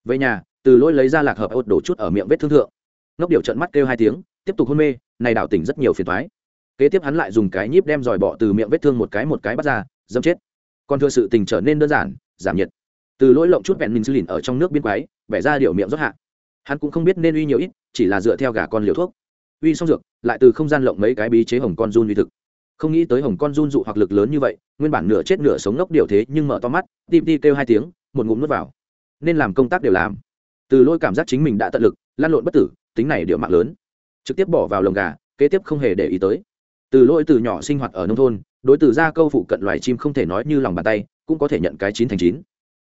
về nhà, từ lôi lấy ra lạc hợp ốt đổ chút ở miệng vết thương thượng. Ngốc điệu trận mắt kêu hai tiếng, tiếp tục hôn mê, này đảo tỉnh rất nhiều phiền thoái kế tiếp hắn lại dùng cái nhíp đem dòi bọ từ miệng vết thương một cái một cái bắt ra dâm chết. Còn thừa sự tình trở nên đơn giản, giảm nhiệt. Từ lỗi lộng chút vẹn mình sư lìn ở trong nước biên quái, bẻ ra điệu miệng rót hạ. Hắn cũng không biết nên uy nhiều ít, chỉ là dựa theo gà con liều thuốc. Uy xong dược, lại từ không gian lộng mấy cái bí chế hồng con run uy thực. Không nghĩ tới hồng con run dụ hoặc lực lớn như vậy, nguyên bản nửa chết nửa sống ngốc điều thế nhưng mở to mắt tim ti kêu hai tiếng, một ngụm nuốt vào. Nên làm công tác đều làm. Từ lôi cảm giác chính mình đã tận lực lan lộn bất tử, tính này điều mạng lớn. Trực tiếp bỏ vào lồng gà, kế tiếp không hề để ý tới từ lôi từ nhỏ sinh hoạt ở nông thôn, đối từ ra câu phụ cận loài chim không thể nói như lòng bàn tay, cũng có thể nhận cái chín thành chín.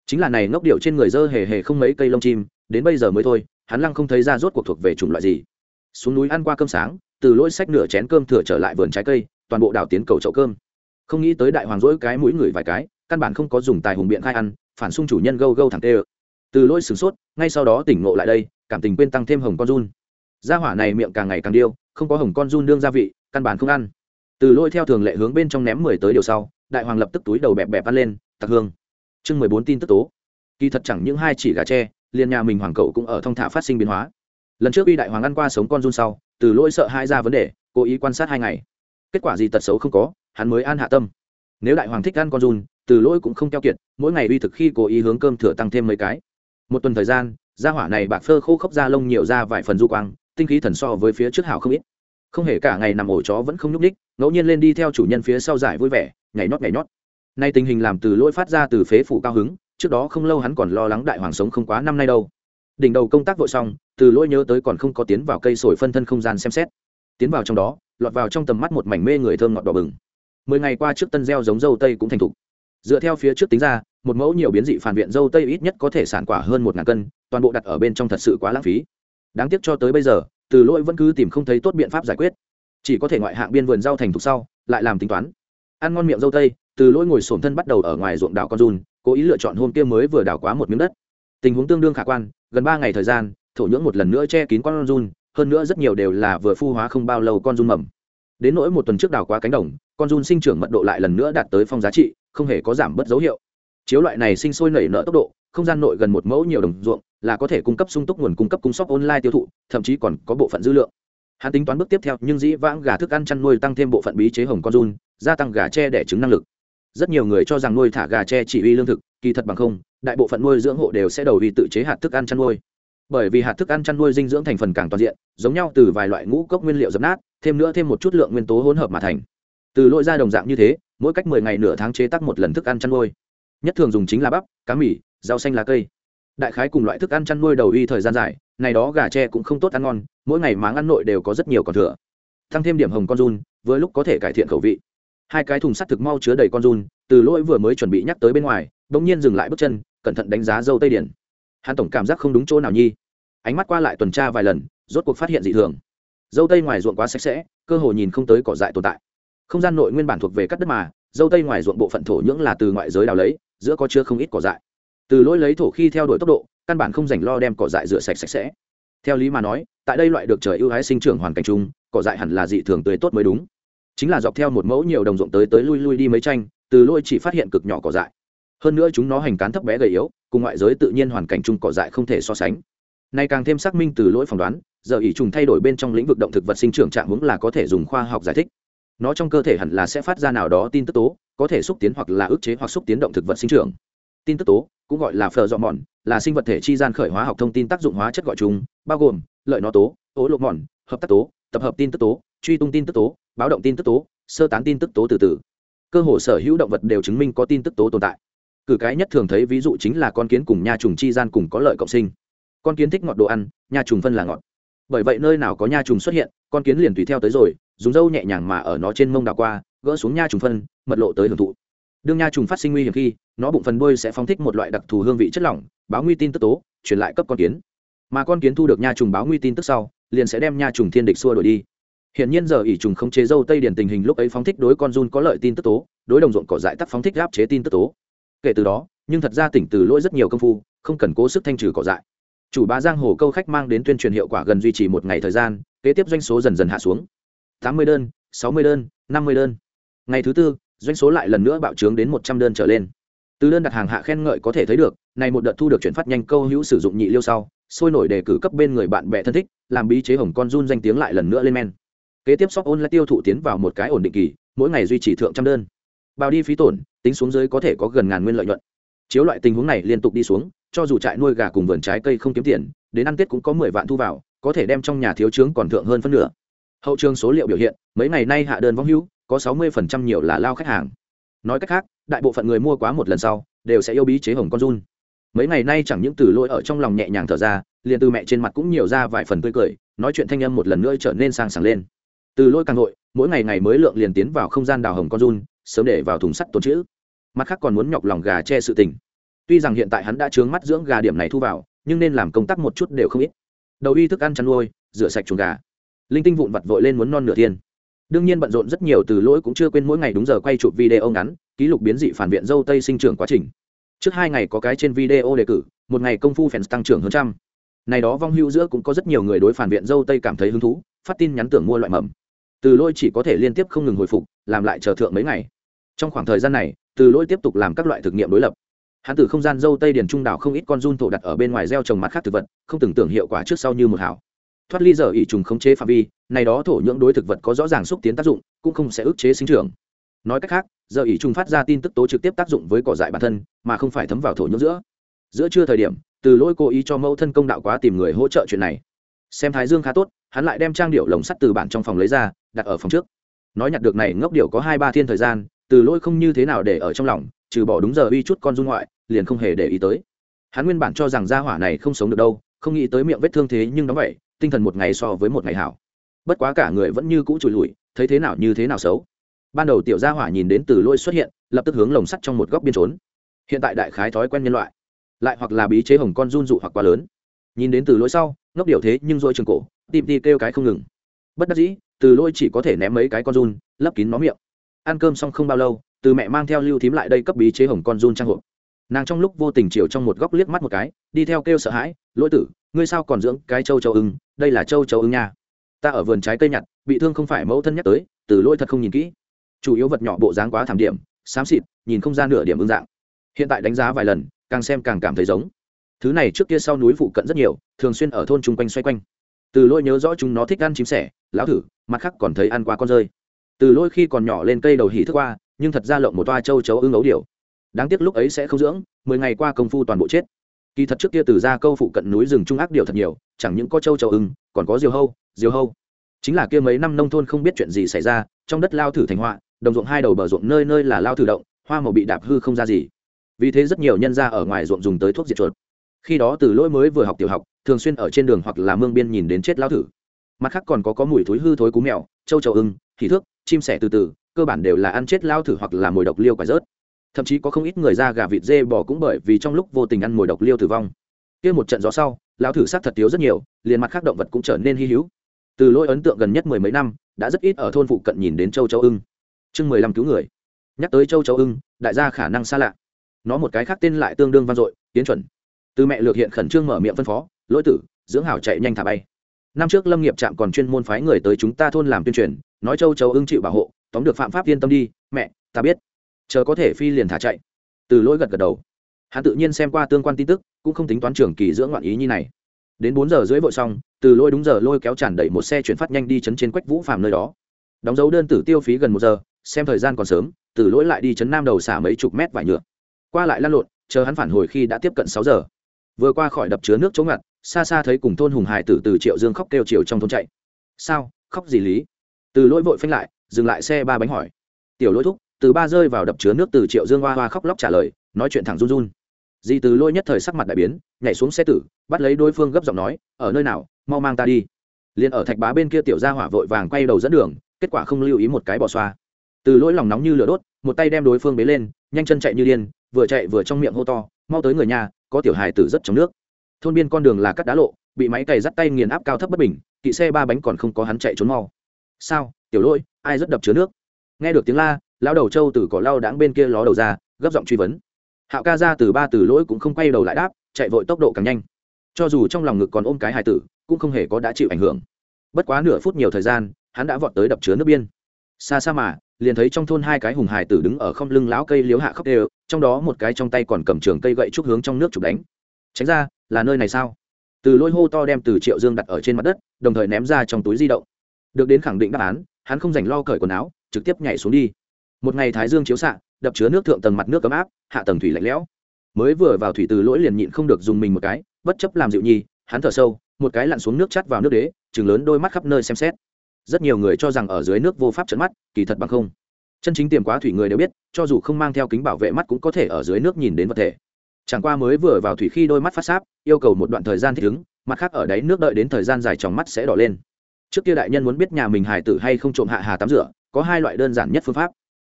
Chính là này ngốc điệu trên người dơ hề hề không mấy cây lông chim, đến bây giờ mới thôi, hắn lăng không thấy ra rốt cuộc thuộc về chủng loại gì. Xuống núi ăn qua cơm sáng, từ lỗi sách nửa chén cơm thừa trở lại vườn trái cây, toàn bộ đảo tiến cầu chậu cơm. Không nghĩ tới đại hoàng rỗi cái mũi người vài cái, căn bản không có dùng tài hùng biện khai ăn, phản xung chủ nhân gâu gâu thẳng tê từ lỗi sửng sốt, ngay sau đó tỉnh ngộ lại đây, cảm tình quên tăng thêm hồng con run. Gia hỏa này miệng càng ngày càng điêu, không có hồng con run đương gia vị căn bản không ăn. Từ lôi theo thường lệ hướng bên trong ném mười tới điều sau, đại hoàng lập tức túi đầu bẹp bẹp ăn lên, tặc hương. Chương mười bốn tin tức tố. Kỳ thật chẳng những hai chỉ gà tre, liền nhà mình hoàng cậu cũng ở thong thả phát sinh biến hóa. Lần trước uy đại hoàng ăn qua sống con run sau, từ lỗi sợ hai ra vấn đề, cố ý quan sát hai ngày. Kết quả gì tật xấu không có, hắn mới an hạ tâm. Nếu đại hoàng thích ăn con run, từ lỗi cũng không keo kiệt, mỗi ngày uy thực khi cố ý hướng cơm thừa tăng thêm mấy cái. Một tuần thời gian da hỏa này bạc phơ khô khốc da lông nhiều ra vài phần du quang, tinh khí thần so với phía trước hảo không ít không hề cả ngày nằm ổ chó vẫn không nhúc ních ngẫu nhiên lên đi theo chủ nhân phía sau giải vui vẻ, nhảy nhót nhảy nhót. Nay tình hình làm từ lỗi phát ra từ phế phủ cao hứng, trước đó không lâu hắn còn lo lắng đại hoàng sống không quá năm nay đâu. Đỉnh đầu công tác vội xong, từ lỗi nhớ tới còn không có tiến vào cây sồi phân thân không gian xem xét. Tiến vào trong đó, lọt vào trong tầm mắt một mảnh mê người thơm ngọt đỏ bừng. Mười ngày qua trước tân gieo giống dâu tây cũng thành thục. Dựa theo phía trước tính ra, một mẫu nhiều biến dị phản viện dâu tây ít nhất có thể sản quả hơn một ngàn cân, toàn bộ đặt ở bên trong thật sự quá lãng phí. Đáng tiếc cho tới bây giờ từ lỗi vẫn cứ tìm không thấy tốt biện pháp giải quyết. Chỉ có thể ngoại hạng biên vườn rau thành thục sau, lại làm tính toán. Ăn ngon miệng dâu tây, từ lỗi ngồi sổm thân bắt đầu ở ngoài ruộng đảo con run, cố ý lựa chọn hôm kia mới vừa đảo quá một miếng đất. Tình huống tương đương khả quan, gần ba ngày thời gian, thổ nhưỡng một lần nữa che kín con run, hơn nữa rất nhiều đều là vừa phu hóa không bao lâu con run mầm. Đến nỗi một tuần trước đảo quá cánh đồng, con run sinh trưởng mật độ lại lần nữa đạt tới phong giá trị, không hề có giảm bớt dấu hiệu. Chiếu loại này sinh sôi nảy nở tốc độ, không gian nội gần một mẫu nhiều đồng ruộng là có thể cung cấp sung túc nguồn cung cấp cung sóc online tiêu thụ, thậm chí còn có bộ phận dư lượng. Hắn tính toán bước tiếp theo, nhưng dĩ vãng gà thức ăn chăn nuôi tăng thêm bộ phận bí chế hồng con run, gia tăng gà tre đẻ trứng năng lực. Rất nhiều người cho rằng nuôi thả gà tre chỉ uy lương thực, kỳ thật bằng không, đại bộ phận nuôi dưỡng hộ đều sẽ đầu vì tự chế hạt thức ăn chăn nuôi. Bởi vì hạt thức ăn chăn nuôi dinh dưỡng thành phần càng toàn diện, giống nhau từ vài loại ngũ cốc nguyên liệu dập nát, thêm nữa thêm một chút lượng nguyên tố hỗn hợp mà thành. Từ lỗi ra đồng dạng như thế, mỗi cách mười ngày nửa tháng chế tác một lần thức ăn chăn nuôi. Nhất thường dùng chính là bắp, cá mì, rau xanh lá cây đại khái cùng loại thức ăn chăn nuôi đầu y thời gian dài, này đó gà tre cũng không tốt ăn ngon, mỗi ngày máng ăn nội đều có rất nhiều còn thừa. Tăng thêm điểm hồng con run với lúc có thể cải thiện khẩu vị. Hai cái thùng sắt thực mau chứa đầy con run, từ lỗi vừa mới chuẩn bị nhắc tới bên ngoài, bỗng nhiên dừng lại bước chân, cẩn thận đánh giá dâu tây điển. Hắn tổng cảm giác không đúng chỗ nào nhi. Ánh mắt qua lại tuần tra vài lần, rốt cuộc phát hiện dị thường. Dâu tây ngoài ruộng quá sạch sẽ, cơ hồ nhìn không tới cỏ dại tồn tại. Không gian nội nguyên bản thuộc về cắt đất mà, dâu tây ngoài ruộng bộ phận thổ nhưỡng là từ ngoại giới đào lấy, giữa có chưa không ít cỏ dại từ lỗi lấy thổ khi theo đuổi tốc độ, căn bản không dành lo đem cỏ dại rửa sạch sạch sẽ. Theo lý mà nói, tại đây loại được trời ưu ái sinh trưởng hoàn cảnh chung, cỏ dại hẳn là dị thường tươi tốt mới đúng. Chính là dọc theo một mẫu nhiều đồng ruộng tới tới lui lui đi mấy tranh, từ lỗi chỉ phát hiện cực nhỏ cỏ dại. Hơn nữa chúng nó hành cán thấp bé gầy yếu, cùng ngoại giới tự nhiên hoàn cảnh chung cỏ dại không thể so sánh. Này càng thêm xác minh từ lỗi phỏng đoán, giờ ỷ trùng thay đổi bên trong lĩnh vực động thực vật sinh trưởng trạng hướng là có thể dùng khoa học giải thích. Nó trong cơ thể hẳn là sẽ phát ra nào đó tin tức tố, có thể xúc tiến hoặc là ức chế hoặc xúc tiến động thực vật sinh trưởng. Tin tức tố cũng gọi là phờ dọ mòn, là sinh vật thể chi gian khởi hóa học thông tin tác dụng hóa chất gọi chung, bao gồm lợi nó tố, ố lộ mòn, hợp tác tố, tập hợp tin tức tố, truy tung tin tức tố, báo động tin tức tố, sơ tán tin tức tố từ từ. Cơ hồ sở hữu động vật đều chứng minh có tin tức tố tồn tại. Cử cái nhất thường thấy ví dụ chính là con kiến cùng nha trùng chi gian cùng có lợi cộng sinh. Con kiến thích ngọt đồ ăn, nha trùng phân là ngọt. Bởi vậy nơi nào có nha trùng xuất hiện, con kiến liền tùy theo tới rồi, dùng dâu nhẹ nhàng mà ở nó trên mông đào qua, gỡ xuống nha trùng phân, mật lộ tới hưởng thụ đương nha trùng phát sinh nguy hiểm khi nó bụng phần đuôi sẽ phóng thích một loại đặc thù hương vị chất lỏng báo nguy tin tức tố truyền lại cấp con kiến mà con kiến thu được nha trùng báo nguy tin tức sau liền sẽ đem nha trùng thiên địch xua đổi đi Hiện nhiên giờ ỷ trùng không chế dâu tây điển tình hình lúc ấy phóng thích đối con run có lợi tin tức tố, đối đồng ruộng cỏ dại tắc phóng thích áp chế tin tức tố. Kể từ đó, nhưng thật ra tỉnh từ lỗi rất nhiều công phu, không cần cố sức thanh trừ cỏ dại. Chủ bá giang hồ câu khách mang đến tuyên truyền hiệu quả gần duy trì một ngày thời gian, kế tiếp doanh số dần dần hạ xuống. tám mươi đơn, sáu mươi đơn, năm mươi đơn. Ngày thứ tư, doanh số lại lần nữa bạo trướng đến một trăm đơn trở lên. Từ đơn đặt hàng hạ khen ngợi có thể thấy được, này một đợt thu được chuyển phát nhanh câu hữu sử dụng nhị liêu sau, sôi nổi đề cử cấp bên người bạn bè thân thích, làm bí chế hồng con run danh tiếng lại lần nữa lên men. Kế tiếp shop online tiêu thụ tiến vào một cái ổn định kỳ mỗi ngày duy trì thượng trăm đơn. Bao đi phí tổn tính xuống dưới có thể có gần ngàn nguyên lợi nhuận. Chiếu loại tình huống này liên tục đi xuống cho dù trại nuôi gà cùng vườn trái cây không kiếm tiền đến ăn tết cũng có mười vạn thu vào có thể đem trong nhà thiếu trướng còn thượng hơn phân nửa. Hậu trường số liệu biểu hiện mấy ngày nay hạ đơn vong hữu có sáu mươi phần trăm nhiều là lao khách hàng. Nói cách khác, đại bộ phận người mua quá một lần sau, đều sẽ yêu bí chế hồng con run. Mấy ngày nay chẳng những từ lỗi ở trong lòng nhẹ nhàng thở ra, liền từ mẹ trên mặt cũng nhiều ra vài phần tươi cười, nói chuyện thanh âm một lần nữa trở nên sang sảng lên. Từ lỗi càng nội mỗi ngày ngày mới lượng liền tiến vào không gian đào hồng con run, sớm để vào thùng sắt tồn chữ mặt khác còn muốn nhọc lòng gà che sự tình. Tuy rằng hiện tại hắn đã trướng mắt dưỡng gà điểm này thu vào, nhưng nên làm công tác một chút đều không ít. Đầu y thức ăn chăn nuôi, rửa sạch chuồng gà. Linh tinh vụn vặt vội lên muốn non nửa thiên đương nhiên bận rộn rất nhiều từ lỗi cũng chưa quên mỗi ngày đúng giờ quay chụp video ngắn, ký lục biến dị phản viện dâu tây sinh trưởng quá trình. Trước hai ngày có cái trên video đề cử, một ngày công phu fans tăng trưởng hơn trăm. Này đó vong hưu giữa cũng có rất nhiều người đối phản viện dâu tây cảm thấy hứng thú, phát tin nhắn tưởng mua loại mầm. Từ lôi chỉ có thể liên tiếp không ngừng hồi phục, làm lại chờ thượng mấy ngày. Trong khoảng thời gian này, từ lôi tiếp tục làm các loại thực nghiệm đối lập. Hắn từ không gian dâu tây điền trung đảo không ít con run thổ đặt ở bên ngoài gieo trồng mặt khác thực vật, không tưởng tượng hiệu quả trước sau như một hảo thoát ly giờ ỉ trùng khống chế phạm vi, này đó thổ nhưỡng đối thực vật có rõ ràng xúc tiến tác dụng, cũng không sẽ ức chế sinh trưởng. Nói cách khác, giờ ỉ trùng phát ra tin tức tố trực tiếp tác dụng với cỏ dại bản thân, mà không phải thấm vào thổ nhưỡng giữa. Giữa trưa thời điểm, từ lỗi cố ý cho mẫu thân công đạo quá tìm người hỗ trợ chuyện này. Xem thái dương khá tốt, hắn lại đem trang điệu lồng sắt từ bản trong phòng lấy ra, đặt ở phòng trước. Nói nhặt được này ngốc điệu có hai ba thiên thời gian, từ lỗi không như thế nào để ở trong lòng, trừ bỏ đúng giờ uy chút con dung ngoại, liền không hề để ý tới. Hắn nguyên bản cho rằng gia hỏa này không sống được đâu, không nghĩ tới miệng vết thương thế nhưng đóng vậy tinh thần một ngày so với một ngày hảo. Bất quá cả người vẫn như cũ trùi lùi, thấy thế nào như thế nào xấu. Ban đầu tiểu gia hỏa nhìn đến từ lôi xuất hiện, lập tức hướng lồng sắt trong một góc biên trốn. Hiện tại đại khái thói quen nhân loại. Lại hoặc là bí chế hồng con run dụ hoặc quá lớn. Nhìn đến từ lỗi sau, ngốc điệu thế nhưng dội trường cổ, tìm đi kêu cái không ngừng. Bất đắc dĩ, từ lỗi chỉ có thể ném mấy cái con run, lấp kín nó miệng. Ăn cơm xong không bao lâu, từ mẹ mang theo lưu thím lại đây cấp bí chế hồng con run trang hộp. Nàng trong lúc vô tình chiều trong một góc liếc mắt một cái, đi theo kêu sợ hãi, lỗi tử, ngươi sao còn dưỡng cái châu châu ưng đây là châu châu ưng nha. Ta ở vườn trái cây nhặt, bị thương không phải mẫu thân nhắc tới, từ lỗi thật không nhìn kỹ. Chủ yếu vật nhỏ bộ dáng quá thảm điểm, xám xịt, nhìn không ra nửa điểm ưng dạng. Hiện tại đánh giá vài lần, càng xem càng cảm thấy giống. Thứ này trước kia sau núi phụ cận rất nhiều, thường xuyên ở thôn chung quanh xoay quanh. Từ lỗi nhớ rõ chúng nó thích ăn chim sẻ, lão thử, mặt khác còn thấy ăn qua con rơi. Từ lỗi khi còn nhỏ lên cây đầu hỉ thức qua, nhưng thật ra lộng một toa châu chấu ưng ấu điều. Đáng tiếc lúc ấy sẽ không dưỡng, mười ngày qua công phu toàn bộ chết kỳ thật trước kia từ ra câu phụ cận núi rừng trung ác điều thật nhiều, chẳng những có châu châu ưng, còn có diều hâu diều hâu. Chính là kia mấy năm nông thôn không biết chuyện gì xảy ra, trong đất lao thử thành họa, đồng ruộng hai đầu bờ ruộng nơi nơi là lao thử động, hoa màu bị đạp hư không ra gì. Vì thế rất nhiều nhân ra ở ngoài ruộng dùng tới thuốc diệt chuột. Khi đó từ lỗi mới vừa học tiểu học, thường xuyên ở trên đường hoặc là mương biên nhìn đến chết lao thử. Mặt khác còn có có mùi thối hư thối cú mèo, châu châu ưng thì thước, chim sẻ từ từ, cơ bản đều là ăn chết lao thử hoặc là mồi độc liêu quả rớt thậm chí có không ít người ra gà vịt dê bò cũng bởi vì trong lúc vô tình ăn mồi độc liêu tử vong. Kia một trận gió sau, lão thử sát thật thiếu rất nhiều, liền mặt khác động vật cũng trở nên hy hữu. Từ lỗi ấn tượng gần nhất mười mấy năm, đã rất ít ở thôn phụ cận nhìn đến châu châu ưng. Chương mười lăm cứu người. Nhắc tới châu châu ưng, đại gia khả năng xa lạ. Nó một cái khác tên lại tương đương vang dội, tiến chuẩn. Từ mẹ lược hiện khẩn trương mở miệng phân phó, lỗi tử, dưỡng hảo chạy nhanh thả bay. Năm trước lâm nghiệp trạm còn chuyên môn phái người tới chúng ta thôn làm tuyên truyền, nói châu châu ưng chịu bảo hộ, tóm được phạm pháp yên tâm đi, mẹ, ta biết chờ có thể phi liền thả chạy. Từ lỗi gật gật đầu. Hắn tự nhiên xem qua tương quan tin tức, cũng không tính toán trường kỳ dưỡng loạn ý như này. Đến bốn giờ rưỡi vội xong, từ lỗi đúng giờ lôi kéo tràn đẩy một xe chuyển phát nhanh đi chấn trên quách vũ phàm nơi đó. Đóng dấu đơn tử tiêu phí gần một giờ, xem thời gian còn sớm, từ lỗi lại đi chấn nam đầu xả mấy chục mét vải nhựa. Qua lại lăn lộn, chờ hắn phản hồi khi đã tiếp cận sáu giờ. Vừa qua khỏi đập chứa nước chống ngặt, xa xa thấy cùng thôn hùng hải tử từ triệu dương khóc kêu chiều trong thôn chạy. Sao? Khóc gì lý? Từ lỗi vội phanh lại, dừng lại xe ba bánh hỏi. Tiểu lỗi thúc từ ba rơi vào đập chứa nước từ triệu dương hoa hoa khóc lóc trả lời, nói chuyện thẳng run run. Di từ lôi nhất thời sắc mặt đại biến, nhảy xuống xe tử, bắt lấy đối phương gấp giọng nói, ở nơi nào, mau mang ta đi. Liền ở thạch bá bên kia tiểu ra hỏa vội vàng quay đầu dẫn đường, kết quả không lưu ý một cái bỏ xoa từ lỗi lòng nóng như lửa đốt, một tay đem đối phương bế lên, nhanh chân chạy như điên, vừa chạy vừa trong miệng hô to, mau tới người nhà, có tiểu hài tử rất trong nước. Thôn biên con đường là cắt đá lộ, bị máy cày dắt tay nghiền áp cao thấp bất bình, kỵ xe ba bánh còn không có hắn chạy trốn mau. Sao, tiểu lỗi, ai rất đập chứa nước? Nghe được tiếng la lão đầu trâu từ cỏ lau đãng bên kia ló đầu ra, gấp giọng truy vấn. Hạo ca ra từ ba từ lỗi cũng không quay đầu lại đáp, chạy vội tốc độ càng nhanh. Cho dù trong lòng ngực còn ôm cái hài tử, cũng không hề có đã chịu ảnh hưởng. Bất quá nửa phút nhiều thời gian, hắn đã vọt tới đập chứa nước biên. Xa xa mà, liền thấy trong thôn hai cái hùng hài tử đứng ở không lưng lão cây liếu hạ khóc đều, trong đó một cái trong tay còn cầm trường cây gậy trúc hướng trong nước chụp đánh. Tránh ra, là nơi này sao? Từ lôi hô to đem từ triệu dương đặt ở trên mặt đất, đồng thời ném ra trong túi di động. Được đến khẳng định đáp án, hắn không dành lo cởi quần áo, trực tiếp nhảy xuống đi một ngày thái dương chiếu xạ, đập chứa nước thượng tầng mặt nước ấm áp, hạ tầng thủy lạnh lẽo. Mới vừa vào thủy từ lỗi liền nhịn không được dùng mình một cái, bất chấp làm dịu nhi hắn thở sâu, một cái lặn xuống nước chắt vào nước đế chừng lớn đôi mắt khắp nơi xem xét. Rất nhiều người cho rằng ở dưới nước vô pháp trận mắt, kỳ thật bằng không. Chân chính tiềm quá thủy người đều biết, cho dù không mang theo kính bảo vệ mắt cũng có thể ở dưới nước nhìn đến vật thể. Chẳng qua mới vừa vào thủy khi đôi mắt phát sáp, yêu cầu một đoạn thời gian thích ứng, mặt khác ở đáy nước đợi đến thời gian dài trong mắt sẽ đỏ lên. Trước kia đại nhân muốn biết nhà mình hài tử hay không trộm hạ hà tắm rửa, có hai loại đơn giản nhất phương pháp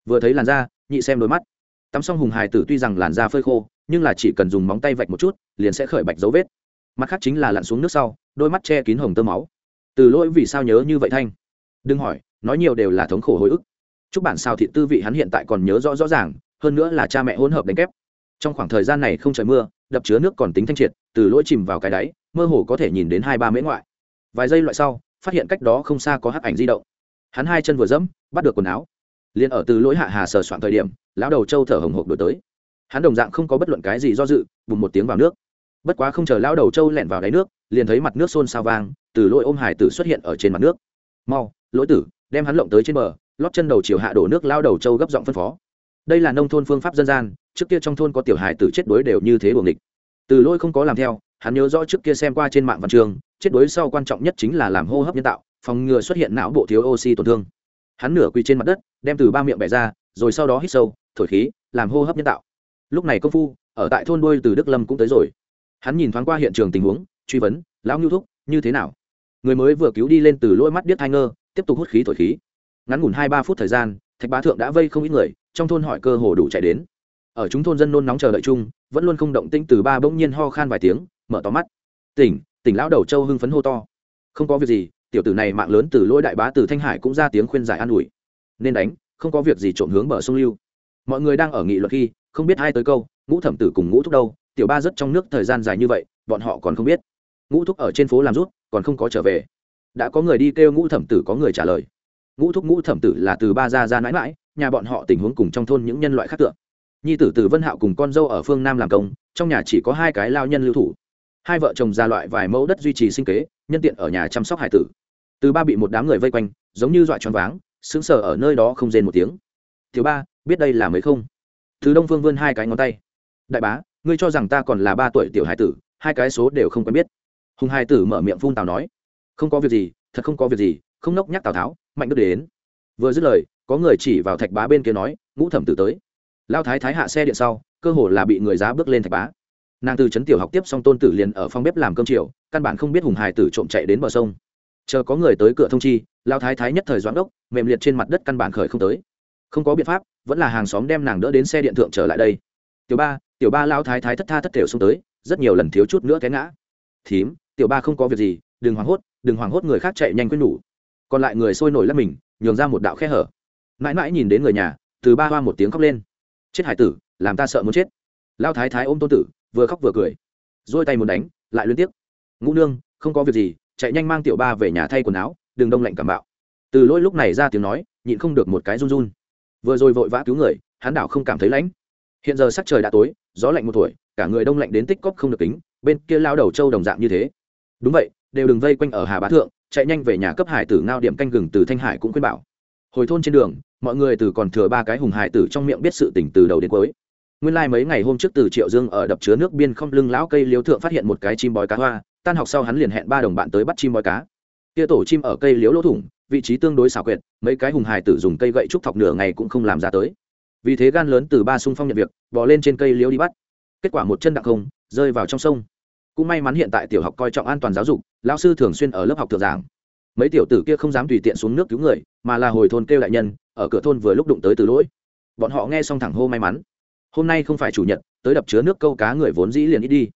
vừa thấy làn da, nhị xem đôi mắt. Tắm xong hùng hài tử tuy rằng làn da phơi khô, nhưng là chỉ cần dùng móng tay vạch một chút, liền sẽ khởi bạch dấu vết. Mặt khác chính là lặn xuống nước sau, đôi mắt che kín hồng tơ máu. Từ lỗi vì sao nhớ như vậy thanh? Đừng hỏi, nói nhiều đều là thống khổ hồi ức. Chúc bản sao thị tư vị hắn hiện tại còn nhớ rõ rõ ràng, hơn nữa là cha mẹ hỗn hợp đánh kép. Trong khoảng thời gian này không trời mưa, đập chứa nước còn tính thanh triệt, từ lỗi chìm vào cái đáy, mơ hồ có thể nhìn đến hai ba mễ ngoại. Vài giây loại sau, phát hiện cách đó không xa có hắc ảnh di động. Hắn hai chân vừa dẫm, bắt được quần áo liền ở từ lỗi hạ hà sờ soạn thời điểm, lão đầu trâu thở hồng hộc đổi tới. Hắn đồng dạng không có bất luận cái gì do dự, bùng một tiếng vào nước. Bất quá không chờ lão đầu trâu lẹn vào đáy nước, liền thấy mặt nước xôn xao vang, từ lỗi ôm hải tử xuất hiện ở trên mặt nước. Mau, lỗi tử, đem hắn lộng tới trên bờ, lót chân đầu chiều hạ đổ nước. Lao đầu trâu gấp giọng phân phó. Đây là nông thôn phương pháp dân gian, trước kia trong thôn có tiểu hải tử chết đuối đều như thế buồng địch từ lôi không có làm theo, hắn nhớ rõ trước kia xem qua trên mạng văn trường, chết đuối sau quan trọng nhất chính là làm hô hấp nhân tạo, phòng ngừa xuất hiện não bộ thiếu oxy tổn thương hắn nửa quỳ trên mặt đất, đem từ ba miệng bẻ ra, rồi sau đó hít sâu, thổi khí, làm hô hấp nhân tạo. Lúc này công phu, ở tại thôn đôi từ đức lâm cũng tới rồi. Hắn nhìn thoáng qua hiện trường tình huống, truy vấn, lão ngưu thúc, như thế nào? Người mới vừa cứu đi lên từ lỗi mắt biết thai ngơ, tiếp tục hút khí thổi khí. Ngắn ngủn hai ba phút thời gian, thạch bá thượng đã vây không ít người, trong thôn hỏi cơ hồ đủ chạy đến. Ở chúng thôn dân nôn nóng chờ đợi chung, vẫn luôn không động tĩnh từ ba bỗng nhiên ho khan vài tiếng, mở to mắt. Tỉnh tỉnh lão đầu châu hưng phấn hô to. Không có việc gì tiểu tử này mạng lớn từ lỗi đại bá từ thanh hải cũng ra tiếng khuyên giải an ủi. Nên đánh, không có việc gì trộm hướng bờ sông lưu. Mọi người đang ở nghị luận khi, không biết ai tới câu, ngũ thẩm tử cùng ngũ thúc đâu, tiểu ba rất trong nước thời gian dài như vậy, bọn họ còn không biết. Ngũ thúc ở trên phố làm rút, còn không có trở về. Đã có người đi kêu ngũ thẩm tử có người trả lời. Ngũ thúc ngũ thẩm tử là từ ba ra ra mãi mãi nhà bọn họ tình huống cùng trong thôn những nhân loại khác tượng nhi tử từ vân hạo cùng con dâu ở phương nam làm công, trong nhà chỉ có hai cái lao nhân lưu thủ. Hai vợ chồng ra loại vài mẫu đất duy trì sinh kế, nhân tiện ở nhà chăm sóc hải tử từ ba bị một đám người vây quanh, giống như dọa choáng váng, sững sờ ở nơi đó không rên một tiếng. Thiếu ba, biết đây là mấy không? Từ đông phương vươn hai cái ngón tay. Đại bá, ngươi cho rằng ta còn là ba tuổi tiểu hải tử, hai cái số đều không quen biết. Hùng hải tử mở miệng phun tào nói. Không có việc gì, thật không có việc gì, không nốc nhắc tào tháo, mạnh đức đến. Vừa dứt lời, có người chỉ vào thạch bá bên kia nói, ngũ thẩm tử tới. Lao thái thái hạ xe điện sau, cơ hồ là bị người giá bước lên thạch bá. Nàng từ trấn tiểu học tiếp xong tôn tử liền ở phòng bếp làm cơm chiều, căn bản không biết hùng hải tử trộm chạy đến bờ sông chờ có người tới cửa thông chi lao thái thái nhất thời doãn đốc, mềm liệt trên mặt đất căn bản khởi không tới. Không có biện pháp, vẫn là hàng xóm đem nàng đỡ đến xe điện thượng trở lại đây. Tiểu ba tiểu ba lao thái thái thất tha thất thểu xông tới, rất nhiều lần thiếu chút nữa té ngã. Thím, tiểu ba không có việc gì, đừng hoảng hốt, đừng hoảng hốt người khác chạy nhanh quên nhủ còn lại người sôi nổi lấp mình, nhường ra một đạo khe hở. Mãi mãi nhìn đến người nhà, từ ba hoa một tiếng khóc lên. Chết hải tử, làm ta sợ muốn chết. Lao thái thái ôm tôn tử, vừa khóc vừa cười. Dôi tay muốn đánh, lại liên tiếp ngũ nương, không có việc gì chạy nhanh mang tiểu ba về nhà thay quần áo, đừng đông lạnh cảm bạo. Từ lỗi lúc này ra tiếng nói, nhịn không được một cái run run. Vừa rồi vội vã cứu người, hắn đảo không cảm thấy lãnh. Hiện giờ sắc trời đã tối, gió lạnh một tuổi, cả người đông lạnh đến tích cóp không được tính. bên kia lao đầu trâu đồng dạng như thế. Đúng vậy, đều đừng vây quanh ở hà bá thượng, chạy nhanh về nhà cấp hải tử ngao điểm canh gừng từ thanh hải cũng khuyên bảo. Hồi thôn trên đường, mọi người từ còn thừa ba cái hùng hải tử trong miệng biết sự tỉnh từ đầu đến cuối. Nguyên lai、like、mấy ngày hôm trước từ triệu dương ở đập chứa nước biên không lưng lão cây liếu thượng phát hiện một cái chim bói cá hoa tan học sau hắn liền hẹn ba đồng bạn tới bắt chim bói cá. Kia tổ chim ở cây liếu lỗ thủng, vị trí tương đối xảo quyệt, mấy cái hùng hải tử dùng cây gậy trúc thọc nửa ngày cũng không làm ra tới. Vì thế gan lớn từ ba xung phong nhận việc bỏ lên trên cây liếu đi bắt. Kết quả một chân đặc không, rơi vào trong sông. Cũng may mắn hiện tại tiểu học coi trọng an toàn giáo dục, lão sư thường xuyên ở lớp học thượng giảng. Mấy tiểu tử kia không dám tùy tiện xuống nước cứu người, mà là hồi thôn kêu đại nhân, ở cửa thôn vừa lúc đụng tới từ lỗi. Bọn họ nghe xong thẳng hô may mắn. Hôm nay không phải chủ nhật, tới đập chứa nước câu cá người vốn dĩ liền ít đi.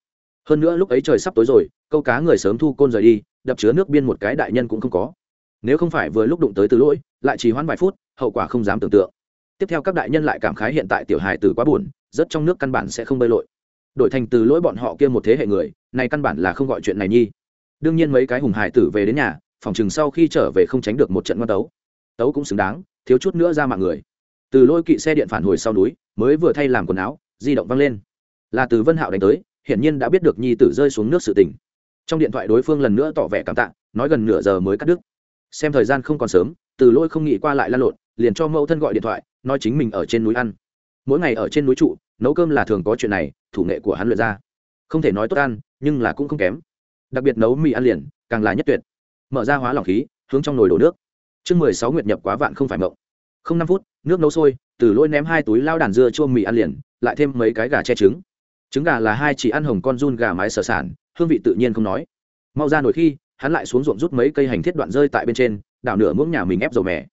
Hơn nữa lúc ấy trời sắp tối rồi câu cá người sớm thu côn rời đi, đập chứa nước biên một cái đại nhân cũng không có. Nếu không phải vừa lúc đụng tới từ lỗi, lại chỉ hoãn vài phút, hậu quả không dám tưởng tượng. Tiếp theo các đại nhân lại cảm khái hiện tại tiểu hài tử quá buồn rất trong nước căn bản sẽ không bơi lội. Đổi thành từ lỗi bọn họ kia một thế hệ người, này căn bản là không gọi chuyện này nhi. Đương nhiên mấy cái hùng hài tử về đến nhà, phòng chừng sau khi trở về không tránh được một trận ngoan tấu. Tấu cũng xứng đáng, thiếu chút nữa ra mạng người. Từ lôi kỵ xe điện phản hồi sau núi, mới vừa thay làm quần áo, di động văng lên. Là từ vân hạo đánh tới, hiển nhiên đã biết được nhi tử rơi xuống nước sự tình trong điện thoại đối phương lần nữa tỏ vẻ cảm tạ, nói gần nửa giờ mới cắt đứt. Xem thời gian không còn sớm, từ lôi không nghĩ qua lại lan lộn, liền cho mẫu thân gọi điện thoại, nói chính mình ở trên núi ăn. Mỗi ngày ở trên núi trụ, nấu cơm là thường có chuyện này, thủ nghệ của hắn luyện ra. Không thể nói tốt ăn, nhưng là cũng không kém. Đặc biệt nấu mì ăn liền, càng là nhất tuyệt. Mở ra hóa lỏng khí, hướng trong nồi đổ nước. Chương mười sáu nguyệt nhập quá vạn không phải mộng. Không năm phút, nước nấu sôi, từ lôi ném hai túi lao đàn dưa chua mì ăn liền, lại thêm mấy cái gà che trứng trứng gà là hai chỉ ăn hồng con run gà mái sở sản, hương vị tự nhiên không nói. Mau ra nổi khi, hắn lại xuống ruộng rút mấy cây hành thiết đoạn rơi tại bên trên, đảo nửa muỗng nhà mình ép dầu mè.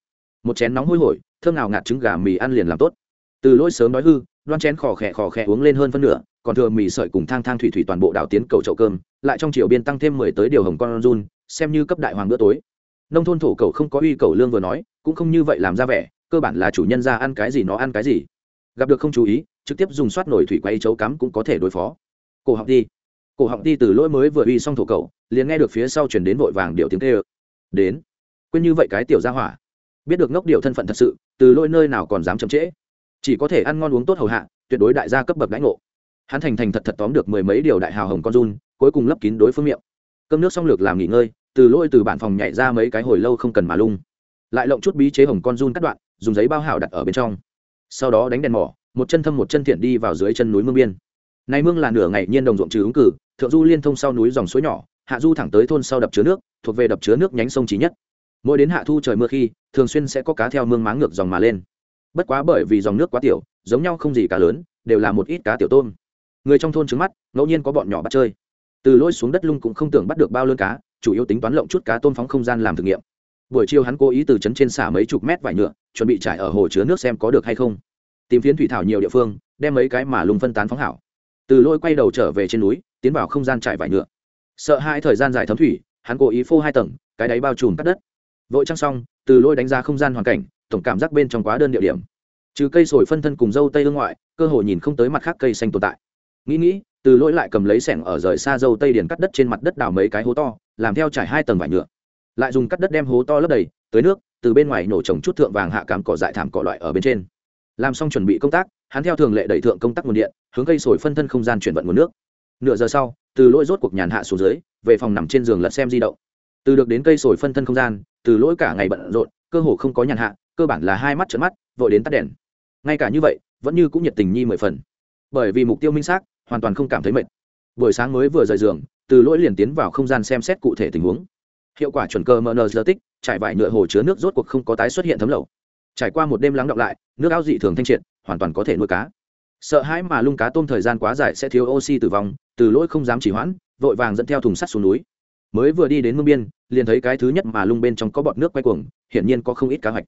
Một chén nóng hôi hổi, thơm nào ngạt trứng gà mì ăn liền làm tốt. Từ lỗi sớm nói hư, đoan chén khò khẽ khò khẽ uống lên hơn phân nửa, còn thừa mì sợi cùng thang thang thủy thủy toàn bộ đảo tiến cầu chậu cơm, lại trong chiều biên tăng thêm mười tới điều hồng con run, xem như cấp đại hoàng bữa tối. Nông thôn thổ cầu không có uy cầu lương vừa nói, cũng không như vậy làm ra vẻ, cơ bản là chủ nhân ra ăn cái gì nó ăn cái gì. Gặp được không chú ý trực tiếp dùng soát nổi thủy quay chấu cắm cũng có thể đối phó. Cổ họng đi cổ họng đi từ lỗi mới vừa uy xong thổ cậu liền nghe được phía sau chuyển đến vội vàng điệu tiếng kêu. Đến. Quên như vậy cái tiểu ra hỏa. Biết được ngốc điệu thân phận thật sự, từ lỗi nơi nào còn dám chậm trễ. Chỉ có thể ăn ngon uống tốt hầu hạ, tuyệt đối đại gia cấp bậc đãi ngộ. Hắn thành thành thật thật tóm được mười mấy điều đại hào hồng con run, cuối cùng lấp kín đối phương miệng. Cơm nước xong lược làm nghỉ ngơi, từ lỗi từ bản phòng nhảy ra mấy cái hồi lâu không cần mà lung. Lại lộng chút bí chế hồng con run cắt đoạn, dùng giấy bao hảo đặt ở bên trong. Sau đó đánh đèn mỏ một chân thâm một chân thiện đi vào dưới chân núi mương biên. Này mương là nửa ngày nhiên đồng ruộng trừ ứng cử, thượng du liên thông sau núi dòng suối nhỏ, hạ du thẳng tới thôn sau đập chứa nước, thuộc về đập chứa nước nhánh sông trí nhất. Mỗi đến hạ thu trời mưa khi, thường xuyên sẽ có cá theo mương máng ngược dòng mà lên. Bất quá bởi vì dòng nước quá tiểu, giống nhau không gì cá lớn, đều là một ít cá tiểu tôm. Người trong thôn trứng mắt, ngẫu nhiên có bọn nhỏ bắt chơi. Từ lôi xuống đất lung cũng không tưởng bắt được bao lơn cá, chủ yếu tính toán lộng chút cá tôm phóng không gian làm thử nghiệm. Buổi chiều hắn cố ý từ trấn trên xả mấy chục mét vải nhựa, chuẩn bị trải ở hồ chứa nước xem có được hay không tìm phiến thủy thảo nhiều địa phương, đem mấy cái mà lùng phân tán phóng hảo. Từ lôi quay đầu trở về trên núi, tiến vào không gian trải vải nhựa sợ hai thời gian dài thấm thủy, hắn cố ý phô hai tầng, cái đáy bao trùm cắt đất. Vội trăng xong, từ lôi đánh giá không gian hoàn cảnh, tổng cảm giác bên trong quá đơn địa điểm. Trừ cây sồi phân thân cùng dâu tây hương ngoại, cơ hội nhìn không tới mặt khác cây xanh tồn tại. Nghĩ nghĩ, từ lỗi lại cầm lấy sẻng ở rời xa dâu tây điền cắt đất trên mặt đất đào mấy cái hố to, làm theo trải hai tầng vải nhựa lại dùng cắt đất đem hố to lấp đầy tới nước, từ bên ngoài nổ trồng chút thượng vàng hạ cám cỏ dại thảm cỏ loại ở bên trên làm xong chuẩn bị công tác, hắn theo thường lệ đẩy thượng công tác nguồn điện, hướng cây sồi phân thân không gian chuyển vận nguồn nước. Nửa giờ sau, từ lỗi rốt cuộc nhàn hạ xuống dưới, về phòng nằm trên giường lật xem di động. Từ được đến cây sồi phân thân không gian, từ lỗi cả ngày bận rộn, cơ hồ không có nhàn hạ, cơ bản là hai mắt trợn mắt, vội đến tắt đèn. Ngay cả như vậy, vẫn như cũng nhiệt tình nhi mười phần. Bởi vì mục tiêu minh xác, hoàn toàn không cảm thấy mệt. Buổi sáng mới vừa rời giường, từ lỗi liền tiến vào không gian xem xét cụ thể tình huống. Hiệu quả chuẩn cơ mn giờ tích, trải vải nhựa hồ chứa nước rốt cuộc không có tái xuất hiện thấm lậu trải qua một đêm lắng đọng lại, nước ao dị thường thanh triệt, hoàn toàn có thể nuôi cá. Sợ hãi mà lung cá tôm thời gian quá dài sẽ thiếu oxy tử vong, từ lỗi không dám chỉ hoãn, vội vàng dẫn theo thùng sắt xuống núi. Mới vừa đi đến mương biên, liền thấy cái thứ nhất mà lung bên trong có bọt nước quay cuồng, hiển nhiên có không ít cá hoạch.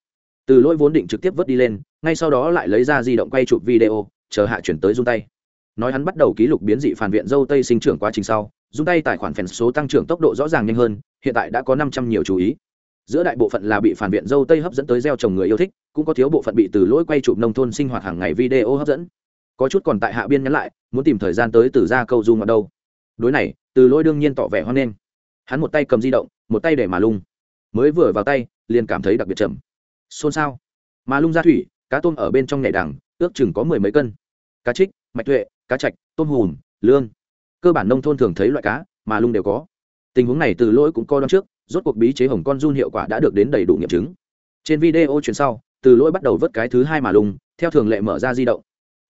Từ lỗi vốn định trực tiếp vớt đi lên, ngay sau đó lại lấy ra di động quay chụp video, chờ hạ chuyển tới dung tay. Nói hắn bắt đầu ký lục biến dị phản viện dâu tây sinh trưởng quá trình sau dung tay tài khoản phèn số tăng trưởng tốc độ rõ ràng nhanh hơn, hiện tại đã có năm trăm nhiều chú ý giữa đại bộ phận là bị phản viện dâu tây hấp dẫn tới gieo trồng người yêu thích, cũng có thiếu bộ phận bị từ lỗi quay chụp nông thôn sinh hoạt hàng ngày video hấp dẫn. Có chút còn tại hạ biên nhắn lại, muốn tìm thời gian tới từ ra câu du ở đâu. Đối này, từ lỗi đương nhiên tỏ vẻ hoan nghênh. Hắn một tay cầm di động, một tay để mà lung. Mới vừa vào tay, liền cảm thấy đặc biệt chậm. Xôn xao. Mà lung ra thủy, cá tôm ở bên trong nhảy đằng, ước chừng có mười mấy cân. Cá trích, mạch tuệ, cá chạch tôm hùm, lương. Cơ bản nông thôn thường thấy loại cá, mà lung đều có. Tình huống này từ lỗi cũng coi đón trước rốt cuộc bí chế hồng con run hiệu quả đã được đến đầy đủ nghiệm chứng. Trên video chuyển sau, từ lỗi bắt đầu vớt cái thứ hai mà lung theo thường lệ mở ra di động.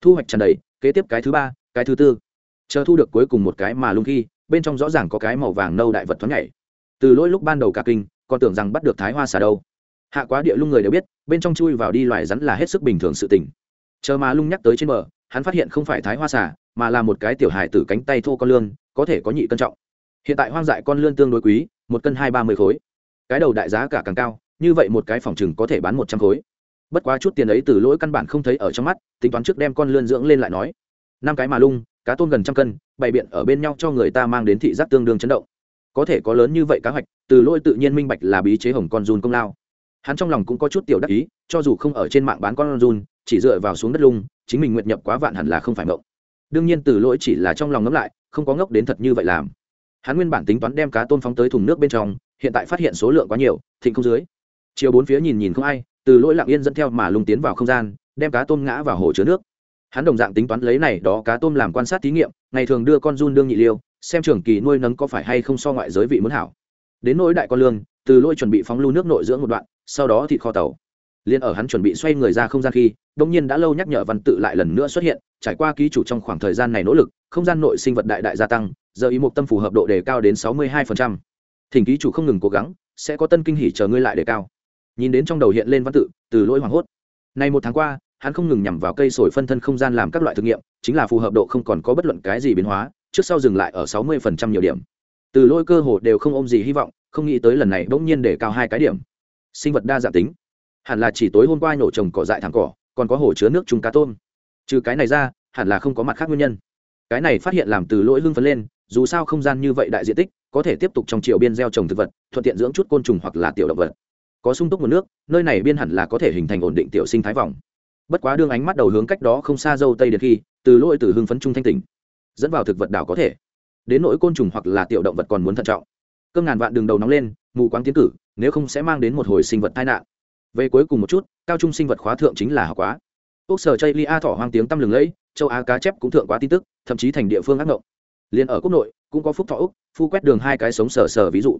Thu hoạch tràn đầy, kế tiếp cái thứ ba, cái thứ tư. Chờ thu được cuối cùng một cái mà lung khi, bên trong rõ ràng có cái màu vàng nâu đại vật thoáng nhảy. Từ lỗi lúc ban đầu cả kinh, còn tưởng rằng bắt được thái hoa xà đâu. Hạ quá địa lung người đều biết, bên trong chui vào đi loài rắn là hết sức bình thường sự tình. Chờ mà lung nhắc tới trên bờ, hắn phát hiện không phải thái hoa xà, mà là một cái tiểu hài từ cánh tay thô con lương có thể có nhị cân trọng hiện tại hoang dại con lươn tương đối quý, một cân hai ba mươi khối. Cái đầu đại giá cả càng cao, như vậy một cái phòng chừng có thể bán một trăm khối. Bất quá chút tiền ấy từ lỗi căn bản không thấy ở trong mắt, tính toán trước đem con lươn dưỡng lên lại nói. Năm cái mà lung, cá tôm gần trăm cân, bày biện ở bên nhau cho người ta mang đến thị giác tương đương chấn động. Có thể có lớn như vậy cá hoạch, từ lỗi tự nhiên minh bạch là bí chế hồng con run công lao. Hắn trong lòng cũng có chút tiểu đắc ý, cho dù không ở trên mạng bán con run, chỉ dựa vào xuống đất lung, chính mình nguyện nhập quá vạn hẳn là không phải ngộng đương nhiên từ lỗi chỉ là trong lòng ngẫm lại, không có ngốc đến thật như vậy làm hắn nguyên bản tính toán đem cá tôm phóng tới thùng nước bên trong, hiện tại phát hiện số lượng quá nhiều, thịnh không dưới. Chiều bốn phía nhìn nhìn không ai, từ lỗi lặng yên dẫn theo mà lùng tiến vào không gian, đem cá tôm ngã vào hồ chứa nước. Hắn đồng dạng tính toán lấy này đó cá tôm làm quan sát thí nghiệm, ngày thường đưa con run đương nhị liêu, xem trường kỳ nuôi nấng có phải hay không so ngoại giới vị muốn hảo. Đến nỗi đại con lương từ lỗi chuẩn bị phóng lưu nước nội dưỡng một đoạn, sau đó thịt kho tàu liên ở hắn chuẩn bị xoay người ra không gian khi đông nhiên đã lâu nhắc nhở văn tự lại lần nữa xuất hiện, trải qua ký chủ trong khoảng thời gian này nỗ lực, không gian nội sinh vật đại đại gia tăng, giờ ý mục tâm phù hợp độ đề cao đến sáu mươi hai thỉnh ký chủ không ngừng cố gắng, sẽ có tân kinh hỉ chờ ngươi lại đề cao. Nhìn đến trong đầu hiện lên văn tự, từ lỗi hoảng hốt. Nay một tháng qua, hắn không ngừng nhằm vào cây sồi phân thân không gian làm các loại thực nghiệm, chính là phù hợp độ không còn có bất luận cái gì biến hóa, trước sau dừng lại ở sáu mươi nhiều điểm. Từ lỗi cơ hồ đều không ôm gì hy vọng, không nghĩ tới lần này bỗng nhiên để cao hai cái điểm. Sinh vật đa dạng tính hẳn là chỉ tối hôm qua nhổ trồng cỏ dại thẳng cỏ, còn có hồ chứa nước trùng cá tôm. Trừ cái này ra, hẳn là không có mặt khác nguyên nhân. Cái này phát hiện làm từ lỗi hưng phấn lên, dù sao không gian như vậy đại diện tích, có thể tiếp tục trong chiều biên gieo trồng thực vật, thuận tiện dưỡng chút côn trùng hoặc là tiểu động vật. Có sung túc nguồn nước, nơi này biên hẳn là có thể hình thành ổn định tiểu sinh thái vòng. Bất quá đương ánh mắt đầu hướng cách đó không xa dâu tây đến khi, từ lỗi từ hưng phấn trung thanh tỉnh. Dẫn vào thực vật đảo có thể. Đến nỗi côn trùng hoặc là tiểu động vật còn muốn thận trọng. Cơm ngàn vạn đường đầu nóng lên, mù quáng tiến cử, nếu không sẽ mang đến một hồi sinh vật tai nạn về cuối cùng một chút, cao trung sinh vật khóa thượng chính là học quá. Quốc sở chây lia thỏ hoang tiếng tăm lừng lẫy, châu á cá chép cũng thượng quá tin tức, thậm chí thành địa phương ác ngộng. Liền ở quốc nội, cũng có phúc thọ úc, phu quét đường hai cái sống sờ sờ ví dụ.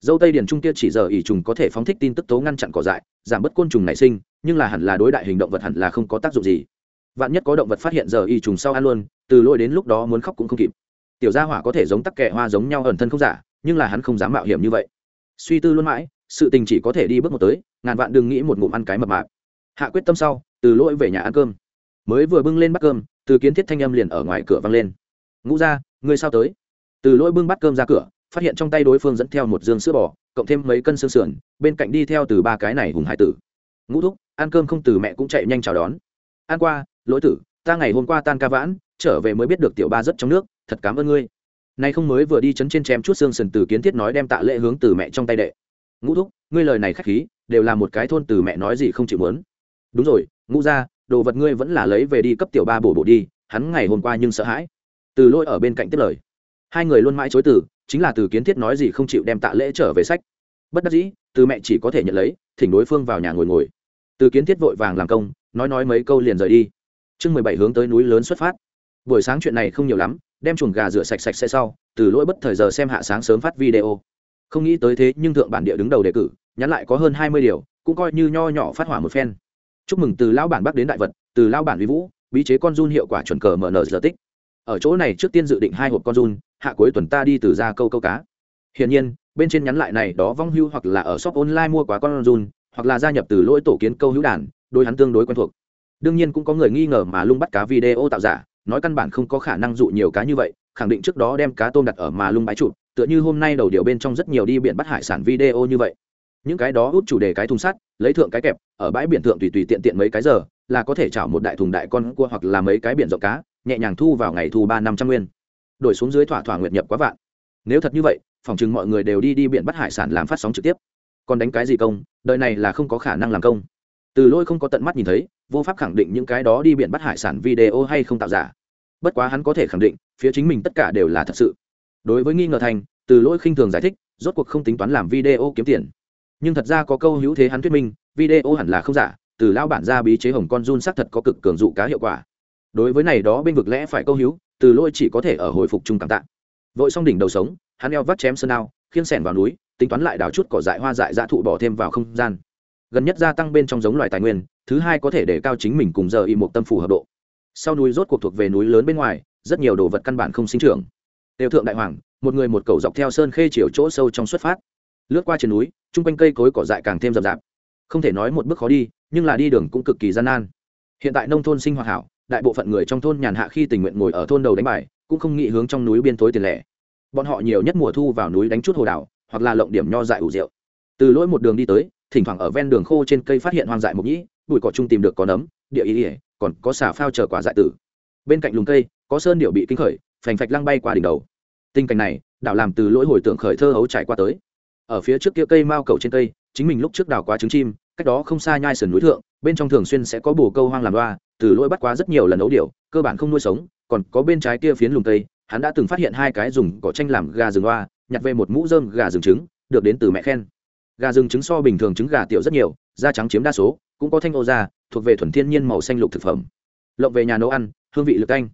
Dâu tây điển trung kia chỉ giờ ỉ trùng có thể phóng thích tin tức tố ngăn chặn cỏ dại, giảm bớt côn trùng nảy sinh, nhưng là hẳn là đối đại hình động vật hẳn là không có tác dụng gì. Vạn nhất có động vật phát hiện giờ ỉ trùng sau ăn luôn, từ lỗi đến lúc đó muốn khóc cũng không kịp. Tiểu gia hỏa có thể giống tắc kẹ hoa giống nhau ẩn thân không giả, nhưng là hắn không dám mạo hiểm như vậy. Suy tư luôn mãi sự tình chỉ có thể đi bước một tới, ngàn vạn đừng nghĩ một ngụm ăn cái mập mạp. Hạ quyết tâm sau, từ lỗi về nhà ăn cơm. Mới vừa bưng lên bát cơm, từ kiến thiết thanh âm liền ở ngoài cửa vang lên. Ngũ ra ngươi sao tới? Từ lỗi bưng bát cơm ra cửa, phát hiện trong tay đối phương dẫn theo một dương sữa bò, cộng thêm mấy cân xương sườn, bên cạnh đi theo từ ba cái này hùng hải tử. Ngũ thúc, ăn cơm không từ mẹ cũng chạy nhanh chào đón. Ăn qua, lỗi tử, ta ngày hôm qua tan ca vãn, trở về mới biết được tiểu ba rất trong nước, thật cảm ơn ngươi. Nay không mới vừa đi chấn trên chém chút xương sườn từ kiến thiết nói đem tạ lễ hướng từ mẹ trong tay đệ ngũ thúc, ngươi lời này khách khí, đều là một cái thôn từ mẹ nói gì không chịu muốn đúng rồi, ngũ ra đồ vật ngươi vẫn là lấy về đi cấp tiểu ba bổ bổ đi, hắn ngày hôm qua nhưng sợ hãi. Từ lôi ở bên cạnh tiếp lời. Hai người luôn mãi chối từ, chính là từ kiến thiết nói gì không chịu đem tạ lễ trở về sách. Bất đắc dĩ, từ mẹ chỉ có thể nhận lấy, thỉnh đối phương vào nhà ngồi ngồi. Từ kiến thiết vội vàng làm công, nói nói mấy câu liền rời đi. Chương mười bảy hướng tới núi lớn xuất phát. Buổi sáng chuyện này không nhiều lắm, đem chuồng gà rửa sạch sạch sẽ sau, từ lỗi bất thời giờ xem hạ sáng sớm phát video không nghĩ tới thế nhưng thượng bản địa đứng đầu đề cử, nhắn lại có hơn hai mươi điều, cũng coi như nho nhỏ phát hỏa một phen. Chúc mừng từ lão bản bắc đến đại vật, từ lão bản vi vũ, bí chế con run hiệu quả chuẩn cờ mở nở giờ tích ở chỗ này trước tiên dự định hai hộp con run, hạ cuối tuần ta đi từ ra câu câu cá. Hiển nhiên, bên trên nhắn lại này đó vong hưu hoặc là ở shop online mua quá con run, hoặc là gia nhập từ lỗi tổ kiến câu hữu đàn, đôi hắn tương đối quen thuộc. Đương nhiên cũng có người nghi ngờ mà lung bắt cá video tạo giả, nói căn bản không có khả năng dụ nhiều cá như vậy, khẳng định trước đó đem cá tôm đặt ở mà lung bãi chụp tựa như hôm nay đầu điều bên trong rất nhiều đi biển bắt hải sản video như vậy. Những cái đó hút chủ đề cái thùng sắt, lấy thượng cái kẹp, ở bãi biển thượng tùy tùy tiện tiện mấy cái giờ, là có thể chảo một đại thùng đại con cua hoặc là mấy cái biển rộng cá, nhẹ nhàng thu vào ngày thu ba năm trăm nguyên. Đổi xuống dưới thỏa thỏa nguyệt nhập quá vạn. Nếu thật như vậy, phòng chừng mọi người đều đi đi biển bắt hải sản làm phát sóng trực tiếp. Còn đánh cái gì công, đời này là không có khả năng làm công. Từ lôi không có tận mắt nhìn thấy, vô pháp khẳng định những cái đó đi biển bắt hải sản video hay không tạo giả. Bất quá hắn có thể khẳng định, phía chính mình tất cả đều là thật sự đối với nghi ngờ thành, từ lỗi khinh thường giải thích, rốt cuộc không tính toán làm video kiếm tiền. Nhưng thật ra có câu hữu thế hắn thuyết minh, video hẳn là không giả, từ lao bản ra bí chế hồng con run xác thật có cực cường dụ cá hiệu quả. Đối với này đó bên vực lẽ phải câu hữu, từ lỗi chỉ có thể ở hồi phục trung cảm tạ. Vội xong đỉnh đầu sống, hắn eo vắt chém sơn ao, khiêng sẻn vào núi, tính toán lại đào chút cỏ dại hoa dại dã thụ bỏ thêm vào không gian. Gần nhất gia tăng bên trong giống loài tài nguyên, thứ hai có thể để cao chính mình cùng giờ y một tâm phù hợp độ. Sau núi rốt cuộc thuộc về núi lớn bên ngoài, rất nhiều đồ vật căn bản không sinh trưởng đều thượng đại hoàng, một người một cầu dọc theo sơn khê chiều chỗ sâu trong xuất phát. Lướt qua trên núi, chung quanh cây cối cỏ dại càng thêm rậm rạp. Không thể nói một bước khó đi, nhưng là đi đường cũng cực kỳ gian nan. Hiện tại nông thôn sinh hoạt hảo, đại bộ phận người trong thôn nhàn hạ khi tình nguyện ngồi ở thôn đầu đánh bài, cũng không nghĩ hướng trong núi biên tối tiền lẻ. Bọn họ nhiều nhất mùa thu vào núi đánh chút hồ đảo, hoặc là lộng điểm nho dại ủ rượu. Từ lỗi một đường đi tới, thỉnh thoảng ở ven đường khô trên cây phát hiện hoang dại mục nhĩ, bụi cỏ chung tìm được có nấm, địa ý ỉa còn có xả phao chờ quả dại tử. Bên cạnh lùng cây, có sơn điệu bị kinh khởi phành phạch lăng bay qua đỉnh đầu. Tình cảnh này đảo làm từ lỗi hồi tưởng khởi thơ hấu trải qua tới. Ở phía trước kia cây mao cầu trên cây chính mình lúc trước đào quá trứng chim cách đó không xa nhai sườn núi thượng bên trong thường xuyên sẽ có bồ câu hoang làm loa. từ lỗi bắt quá rất nhiều lần ấu điệu cơ bản không nuôi sống còn có bên trái kia phiến lùng cây hắn đã từng phát hiện hai cái dùng cỏ tranh làm gà rừng loa, nhặt về một mũ rơm gà rừng trứng được đến từ mẹ khen. Gà rừng trứng so bình thường trứng gà tiểu rất nhiều da trắng chiếm đa số cũng có thanh ô da thuộc về thuần thiên nhiên màu xanh lục thực phẩm. Lộng về nhà nấu ăn hương vị lực canh.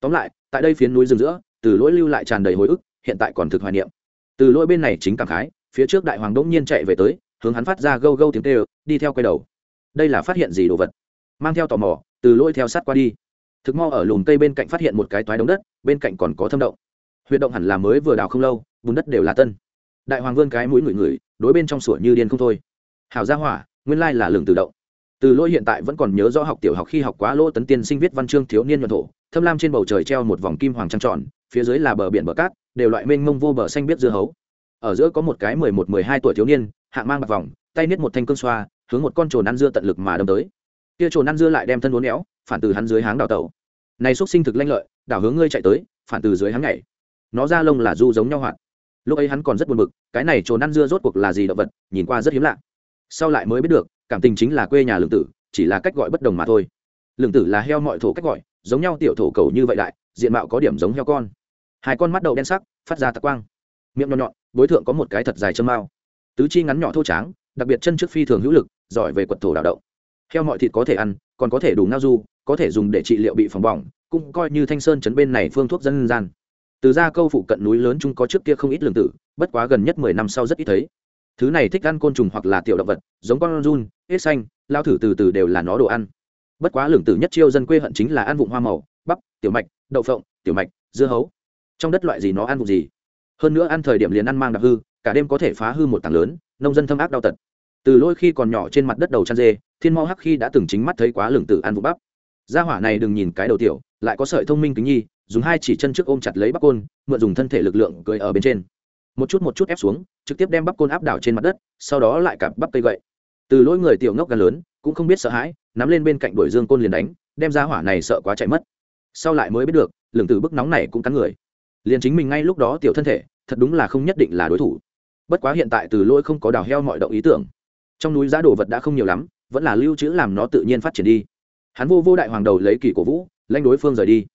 Tóm lại tại đây phiến núi rừng giữa, từ lỗi lưu lại tràn đầy hồi ức, hiện tại còn thực hoài niệm. Từ lỗi bên này chính cảm khái, phía trước đại hoàng đỗng nhiên chạy về tới, hướng hắn phát ra gâu gâu tiếng tê đi theo quay đầu. Đây là phát hiện gì đồ vật? Mang theo tò mò, từ lỗi theo sát qua đi. Thực mo ở lùm cây bên cạnh phát hiện một cái toái đống đất, bên cạnh còn có thâm động. Huyệt động hẳn là mới vừa đào không lâu, bùn đất đều là tân. Đại hoàng vươn cái mũi ngửi ngửi, đối bên trong sủa như điên không thôi. Hào gia hỏa, nguyên lai là lường tự động từ lỗi hiện tại vẫn còn nhớ rõ học tiểu học khi học quá lỗ tấn tiên sinh viết văn chương thiếu niên nhuận thổ, thâm lam trên bầu trời treo một vòng kim hoàng trăng tròn, phía dưới là bờ biển bờ cát, đều loại mênh mông vô bờ xanh biết dưa hấu. Ở giữa có một cái mười một, mười hai tuổi thiếu niên, hạng mang bạc vòng, tay niết một thanh cương xoa, hướng một con trồn ăn dưa tận lực mà đâm tới. Kia trồn ăn dưa lại đem thân uốn éo, phản từ hắn dưới háng đào tẩu. Này xúc sinh thực lanh lợi, đảo hướng ngươi chạy tới, phản từ dưới háng nhảy. Nó ra lông là du giống nhau hoạt. Lúc ấy hắn còn rất buồn bực, cái này trồn ăn dưa rốt cuộc là gì động vật, nhìn qua rất hiếm lạ. Sau lại mới biết được cảm tình chính là quê nhà lương tử, chỉ là cách gọi bất đồng mà thôi. Lương tử là heo mọi thổ cách gọi, giống nhau tiểu thổ cầu như vậy đại, diện mạo có điểm giống heo con. Hai con mắt đầu đen sắc, phát ra tạc quang. Miệng nhọn nhọn, bối thượng có một cái thật dài châm mao. Tứ chi ngắn nhỏ thô tráng, đặc biệt chân trước phi thường hữu lực, giỏi về quật thổ đạo động. Heo mọi thịt có thể ăn, còn có thể đủ ngao du, có thể dùng để trị liệu bị phòng bỏng, cũng coi như thanh sơn chấn bên này phương thuốc dân gian. Từ ra câu phụ cận núi lớn chúng có trước kia không ít lương tử, bất quá gần nhất mười năm sau rất ít thấy thứ này thích ăn côn trùng hoặc là tiểu động vật, giống con run, hết xanh, lao thử từ từ đều là nó đồ ăn. Bất quá lường tử nhất chiêu dân quê hận chính là ăn vụng hoa màu, bắp, tiểu mạch, đậu phộng, tiểu mạch, dưa hấu. Trong đất loại gì nó ăn vụng gì? Hơn nữa ăn thời điểm liền ăn mang đặc hư, cả đêm có thể phá hư một tảng lớn, nông dân thâm ác đau tật từ lôi khi còn nhỏ trên mặt đất đầu chăn dê, thiên mau hắc khi đã từng chính mắt thấy quá lường tử ăn vụng bắp. Gia hỏa này đừng nhìn cái đầu tiểu, lại có sợi thông minh kính nhi, dùng hai chỉ chân trước ôm chặt lấy bắp côn, mượn dùng thân thể lực lượng cười ở bên trên một chút một chút ép xuống, trực tiếp đem bắp côn áp đảo trên mặt đất, sau đó lại cặp bắp cây gậy. Từ lỗi người tiểu ngốc gan lớn, cũng không biết sợ hãi, nắm lên bên cạnh đuổi dương côn liền đánh, đem ra hỏa này sợ quá chạy mất. Sau lại mới biết được lường từ bức nóng này cũng cắn người. Liền chính mình ngay lúc đó tiểu thân thể, thật đúng là không nhất định là đối thủ. Bất quá hiện tại từ lỗi không có đào heo mọi động ý tưởng. Trong núi giá đồ vật đã không nhiều lắm, vẫn là lưu trữ làm nó tự nhiên phát triển đi. Hắn vô vô đại hoàng đầu lấy kỳ cổ vũ, lanh đối phương rời đi.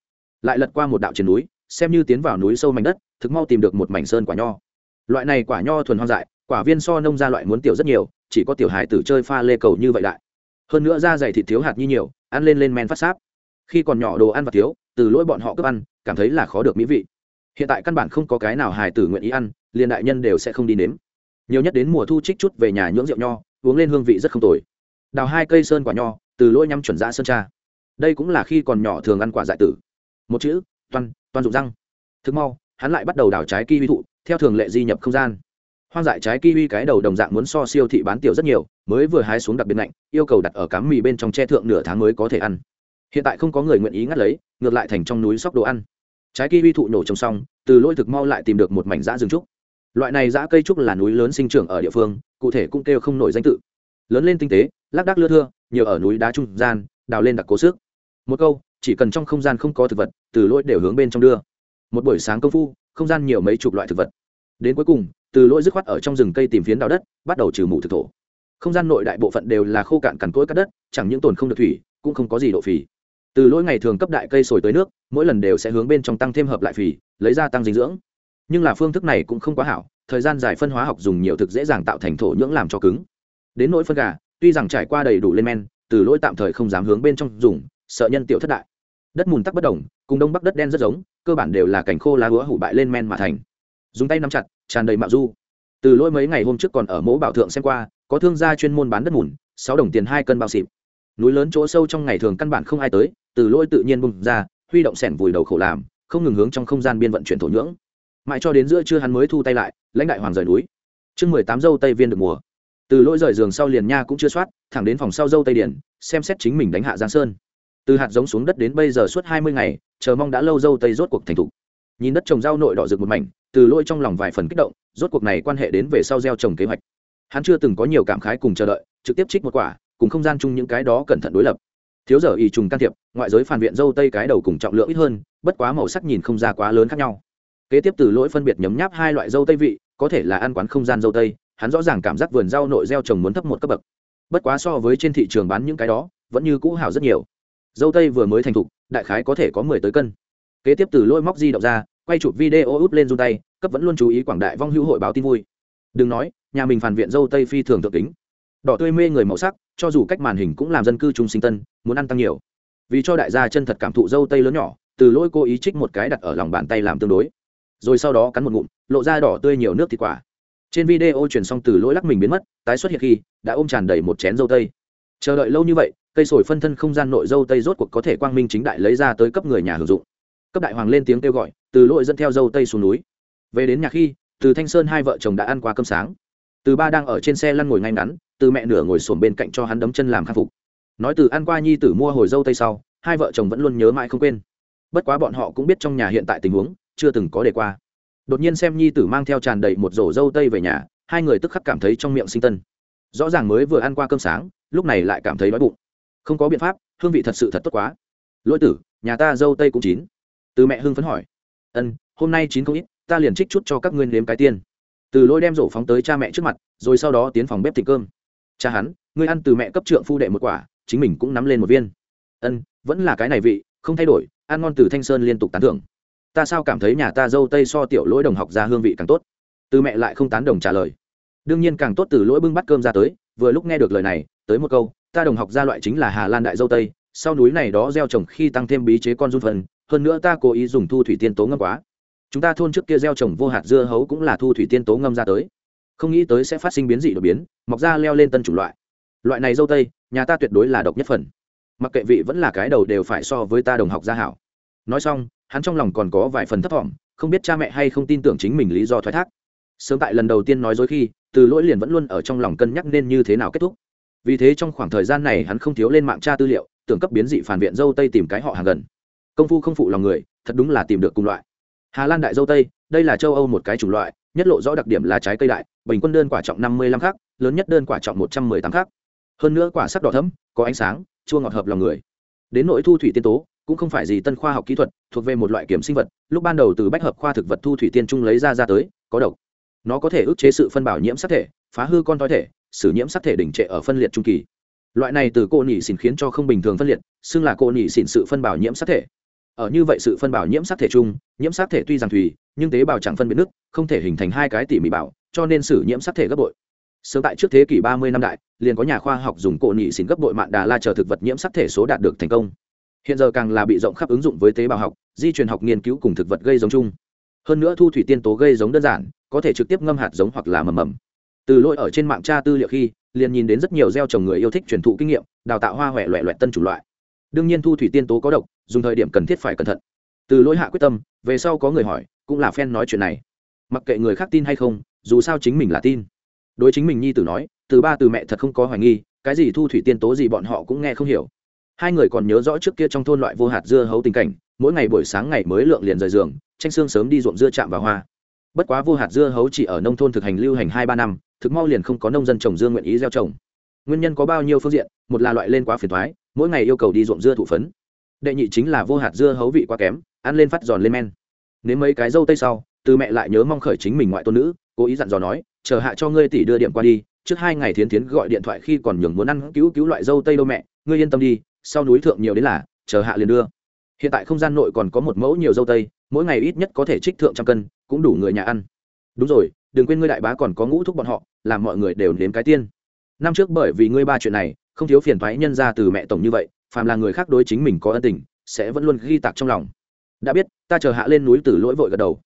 Lại lật qua một đạo trên núi, xem như tiến vào núi sâu mảnh đất, thực mau tìm được một mảnh sơn quả nho loại này quả nho thuần hoang dại, quả viên so nông ra loại muốn tiểu rất nhiều, chỉ có tiểu hài tử chơi pha lê cầu như vậy đại hơn nữa da dày thịt thiếu hạt như nhiều, ăn lên lên men phát sáp. Khi còn nhỏ đồ ăn và thiếu, từ lỗi bọn họ cướp ăn, cảm thấy là khó được mỹ vị. Hiện tại căn bản không có cái nào hài tử nguyện ý ăn, liền đại nhân đều sẽ không đi nếm. Nhiều nhất đến mùa thu trích chút về nhà nhưỡng rượu nho, uống lên hương vị rất không tồi. Đào hai cây sơn quả nho, từ lỗi nhắm chuẩn ra sơn tra đây cũng là khi còn nhỏ thường ăn quả dại tử. Một chữ, toan toan dụng răng. Thực mau, hắn lại bắt đầu đào trái kiwi thụ theo thường lệ di nhập không gian. Hoang dại trái kiwi cái đầu đồng dạng muốn so siêu thị bán tiểu rất nhiều, mới vừa hái xuống đặc biệt lạnh, yêu cầu đặt ở cám mì bên trong che thượng nửa tháng mới có thể ăn. Hiện tại không có người nguyện ý ngắt lấy, ngược lại thành trong núi sóc đồ ăn. Trái kiwi thụ nổ trồng xong, từ lỗi thực mau lại tìm được một mảnh giã rừng trúc. Loại này giã cây trúc là núi lớn sinh trưởng ở địa phương, cụ thể cũng kêu không nổi danh tự. Lớn lên tinh tế, lác đác lưa thưa, nhiều ở núi đá trung gian, đào lên đặc cố sức. Một câu, chỉ cần trong không gian không có thực vật, từ lỗi đều hướng bên trong đưa. Một buổi sáng công phu không gian nhiều mấy chục loại thực vật. Đến cuối cùng, từ lỗi dứt khoát ở trong rừng cây tìm phiến đào đất, bắt đầu trừ mù thực thổ. Không gian nội đại bộ phận đều là khô cạn cằn cỗi cắt đất, chẳng những tồn không được thủy, cũng không có gì độ phì. Từ lỗi ngày thường cấp đại cây sồi tới nước, mỗi lần đều sẽ hướng bên trong tăng thêm hợp lại phì, lấy ra tăng dinh dưỡng. Nhưng là phương thức này cũng không quá hảo, thời gian dài phân hóa học dùng nhiều thực dễ dàng tạo thành thổ nhưỡng làm cho cứng. Đến nỗi phân gà, tuy rằng trải qua đầy đủ lên men, từ lỗi tạm thời không dám hướng bên trong dùng, sợ nhân tiểu thất đại. Đất mùn tắc bất đồng, cùng đông bắc đất đen rất giống cơ bản đều là cảnh khô lá húa hủ bại lên men mà thành. Dùng tay nắm chặt, tràn đầy mạo du. Từ lỗi mấy ngày hôm trước còn ở mố bảo thượng xem qua, có thương gia chuyên môn bán đất mùn, sáu đồng tiền hai cân bao xịp. Núi lớn chỗ sâu trong ngày thường căn bản không ai tới, từ lỗi tự nhiên bung ra, huy động sẻn vùi đầu khổ làm, không ngừng hướng trong không gian biên vận chuyển thổ nhưỡng. Mãi cho đến giữa trưa hắn mới thu tay lại, lãnh đại hoàng rời núi. Chương mười tám dâu tây viên được mùa. Từ lỗi rời giường sau liền nha cũng chưa soát, thẳng đến phòng sau dâu tây điển xem xét chính mình đánh hạ giang sơn từ hạt giống xuống đất đến bây giờ suốt hai mươi ngày, chờ mong đã lâu dâu tây rốt cuộc thành thục. Nhìn đất trồng rau nội đỏ rực một mảnh, từ lôi trong lòng vài phần kích động, rốt cuộc này quan hệ đến về sau gieo trồng kế hoạch. Hắn chưa từng có nhiều cảm khái cùng chờ đợi, trực tiếp trích một quả, cùng không gian chung những cái đó cẩn thận đối lập. Thiếu giờ y trùng can thiệp, ngoại giới phản viện dâu tây cái đầu cùng trọng lượng ít hơn, bất quá màu sắc nhìn không ra quá lớn khác nhau. Kế tiếp từ lỗi phân biệt nhấm nháp hai loại dâu tây vị, có thể là ăn quán không gian dâu tây, hắn rõ ràng cảm giác vườn rau nội gieo trồng muốn thấp một cấp bậc. Bất quá so với trên thị trường bán những cái đó, vẫn như cũ hảo rất nhiều dâu tây vừa mới thành thục, đại khái có thể có mười tới cân. Kế tiếp từ lôi móc di động ra, quay chụp video úp lên run tay, cấp vẫn luôn chú ý quảng đại vong hữu hội báo tin vui. Đừng nói, nhà mình phản viện dâu tây phi thường thượng tính đỏ tươi mê người màu sắc, cho dù cách màn hình cũng làm dân cư trung sinh tân, muốn ăn tăng nhiều. Vì cho đại gia chân thật cảm thụ dâu tây lớn nhỏ, từ lôi cô ý trích một cái đặt ở lòng bàn tay làm tương đối. Rồi sau đó cắn một ngụm, lộ ra đỏ tươi nhiều nước thịt quả. Trên video chuyển xong từ lỗi lắc mình biến mất, tái xuất hiện khi, đã ôm tràn đầy một chén dâu tây. Chờ đợi lâu như vậy cây sồi phân thân không gian nội dâu tây rốt cuộc có thể quang minh chính đại lấy ra tới cấp người nhà hưởng dụng. Cấp đại hoàng lên tiếng kêu gọi, từ lội dẫn theo dâu tây xuống núi. Về đến nhà khi, từ thanh sơn hai vợ chồng đã ăn qua cơm sáng. Từ ba đang ở trên xe lăn ngồi ngay ngắn, từ mẹ nửa ngồi xổm bên cạnh cho hắn đấm chân làm khắc phục. Nói từ ăn qua nhi tử mua hồi dâu tây sau, hai vợ chồng vẫn luôn nhớ mãi không quên. Bất quá bọn họ cũng biết trong nhà hiện tại tình huống, chưa từng có đề qua. Đột nhiên xem nhi tử mang theo tràn đầy một rổ dâu tây về nhà, hai người tức khắc cảm thấy trong miệng sinh tân. Rõ ràng mới vừa ăn qua cơm sáng, lúc này lại cảm thấy đói bụng không có biện pháp, hương vị thật sự thật tốt quá. Lỗi tử, nhà ta dâu tây cũng chín. Từ mẹ hưng phấn hỏi. Ân, hôm nay chín không ít, ta liền trích chút cho các ngươi nếm cái tiên. Từ lỗi đem rổ phóng tới cha mẹ trước mặt, rồi sau đó tiến phòng bếp thịt cơm. Cha hắn, ngươi ăn từ mẹ cấp trượng phu đệ một quả, chính mình cũng nắm lên một viên. Ân, vẫn là cái này vị, không thay đổi, ăn ngon từ thanh sơn liên tục tán thưởng. Ta sao cảm thấy nhà ta dâu tây so tiểu lỗi đồng học ra hương vị càng tốt? Từ mẹ lại không tán đồng trả lời. Đương nhiên càng tốt từ lỗi bưng bắt cơm ra tới, vừa lúc nghe được lời này, tới một câu ta đồng học ra loại chính là hà lan đại dâu tây, sau núi này đó gieo trồng khi tăng thêm bí chế con run phần, hơn nữa ta cố ý dùng thu thủy tiên tố ngâm quá. Chúng ta thôn trước kia gieo trồng vô hạt dưa hấu cũng là thu thủy tiên tố ngâm ra tới. Không nghĩ tới sẽ phát sinh biến dị đột biến, mọc ra leo lên tân chủng loại. Loại này dâu tây, nhà ta tuyệt đối là độc nhất phần. Mặc kệ vị vẫn là cái đầu đều phải so với ta đồng học gia hảo. Nói xong, hắn trong lòng còn có vài phần thấp thỏm, không biết cha mẹ hay không tin tưởng chính mình lý do thoái thác. Sớm tại lần đầu tiên nói dối khi, từ lỗi liền vẫn luôn ở trong lòng cân nhắc nên như thế nào kết thúc vì thế trong khoảng thời gian này hắn không thiếu lên mạng tra tư liệu, tưởng cấp biến dị phản viện dâu tây tìm cái họ hàng gần. Công phu không phụ lòng người, thật đúng là tìm được cùng loại. Hà lan đại dâu tây, đây là châu âu một cái chủng loại, nhất lộ rõ đặc điểm là trái cây đại, bình quân đơn quả trọng năm mươi lăm khác lớn nhất đơn quả trọng một trăm mười tám khác hơn nữa quả sắc đỏ thấm có ánh sáng, chua ngọt hợp lòng người. Đến nội thu thủy tiên tố, cũng không phải gì tân khoa học kỹ thuật, thuộc về một loại kiểm sinh vật, lúc ban đầu từ bách hợp khoa thực vật thu thủy tiên trung lấy ra ra tới, có độc. Nó có thể ức chế sự phân bảo nhiễm sắc thể, phá hư con thói thể sử nhiễm sắc thể đỉnh trệ ở phân liệt trung kỳ. Loại này từ cô nhị xỉn khiến cho không bình thường phân liệt, xưng là cô nhị xỉn sự phân bảo nhiễm sắc thể. Ở như vậy sự phân bảo nhiễm sắc thể chung, nhiễm sắc thể tuy rằng thùy nhưng tế bào chẳng phân biệt nước, không thể hình thành hai cái tỉ mỉ bảo, cho nên sử nhiễm sắc thể gấp bội. Sớm tại trước thế kỷ 30 năm đại, liền có nhà khoa học dùng cổ nhị xỉn gấp bội mạn đà la chờ thực vật nhiễm sắc thể số đạt được thành công. Hiện giờ càng là bị rộng khắp ứng dụng với tế bào học, di truyền học nghiên cứu cùng thực vật gây giống chung. Hơn nữa thu thủy tiên tố gây giống đơn giản, có thể trực tiếp ngâm hạt giống hoặc là mầm mầm từ lỗi ở trên mạng tra tư liệu khi, liền nhìn đến rất nhiều gieo trồng người yêu thích truyền thụ kinh nghiệm, đào tạo hoa huệ loẹ loẹt tân chủ loại. Đương nhiên thu thủy tiên tố có độc, dùng thời điểm cần thiết phải cẩn thận. Từ lỗi hạ quyết tâm, về sau có người hỏi, cũng là fan nói chuyện này. Mặc kệ người khác tin hay không, dù sao chính mình là tin. Đối chính mình nhi tử nói, từ ba từ mẹ thật không có hoài nghi, cái gì thu thủy tiên tố gì bọn họ cũng nghe không hiểu. Hai người còn nhớ rõ trước kia trong thôn loại vô hạt dưa hấu tình cảnh, mỗi ngày buổi sáng ngày mới lượng liền rời giường, tranh xương sớm đi ruộng dưa chạm vào hoa. Bất quá vô hạt dưa hấu chỉ ở nông thôn thực hành lưu hành hai ba năm thực mau liền không có nông dân trồng dưa nguyện ý gieo trồng. Nguyên nhân có bao nhiêu phương diện, một là loại lên quá phiền thoái mỗi ngày yêu cầu đi ruộng dưa thụ phấn. Đệ nhị chính là vô hạt dưa hấu vị quá kém, ăn lên phát giòn lên men. Nếu mấy cái dâu tây sau, từ mẹ lại nhớ mong khởi chính mình ngoại tôn nữ, cố ý dặn dò nói, chờ hạ cho ngươi tỷ đưa điểm qua đi, trước hai ngày thiến thiến gọi điện thoại khi còn nhường muốn ăn cứu cứu loại dâu tây đâu mẹ, ngươi yên tâm đi, sau núi thượng nhiều đến là, chờ hạ liền đưa. Hiện tại không gian nội còn có một mẫu nhiều dâu tây, mỗi ngày ít nhất có thể trích thượng trăm cân, cũng đủ người nhà ăn. Đúng rồi đừng quên ngươi đại bá còn có ngũ thúc bọn họ, làm mọi người đều nếm cái tiên. Năm trước bởi vì ngươi ba chuyện này, không thiếu phiền thoái nhân ra từ mẹ tổng như vậy, phàm là người khác đối chính mình có ân tình, sẽ vẫn luôn ghi tạc trong lòng. Đã biết, ta chờ hạ lên núi từ lỗi vội gật đầu.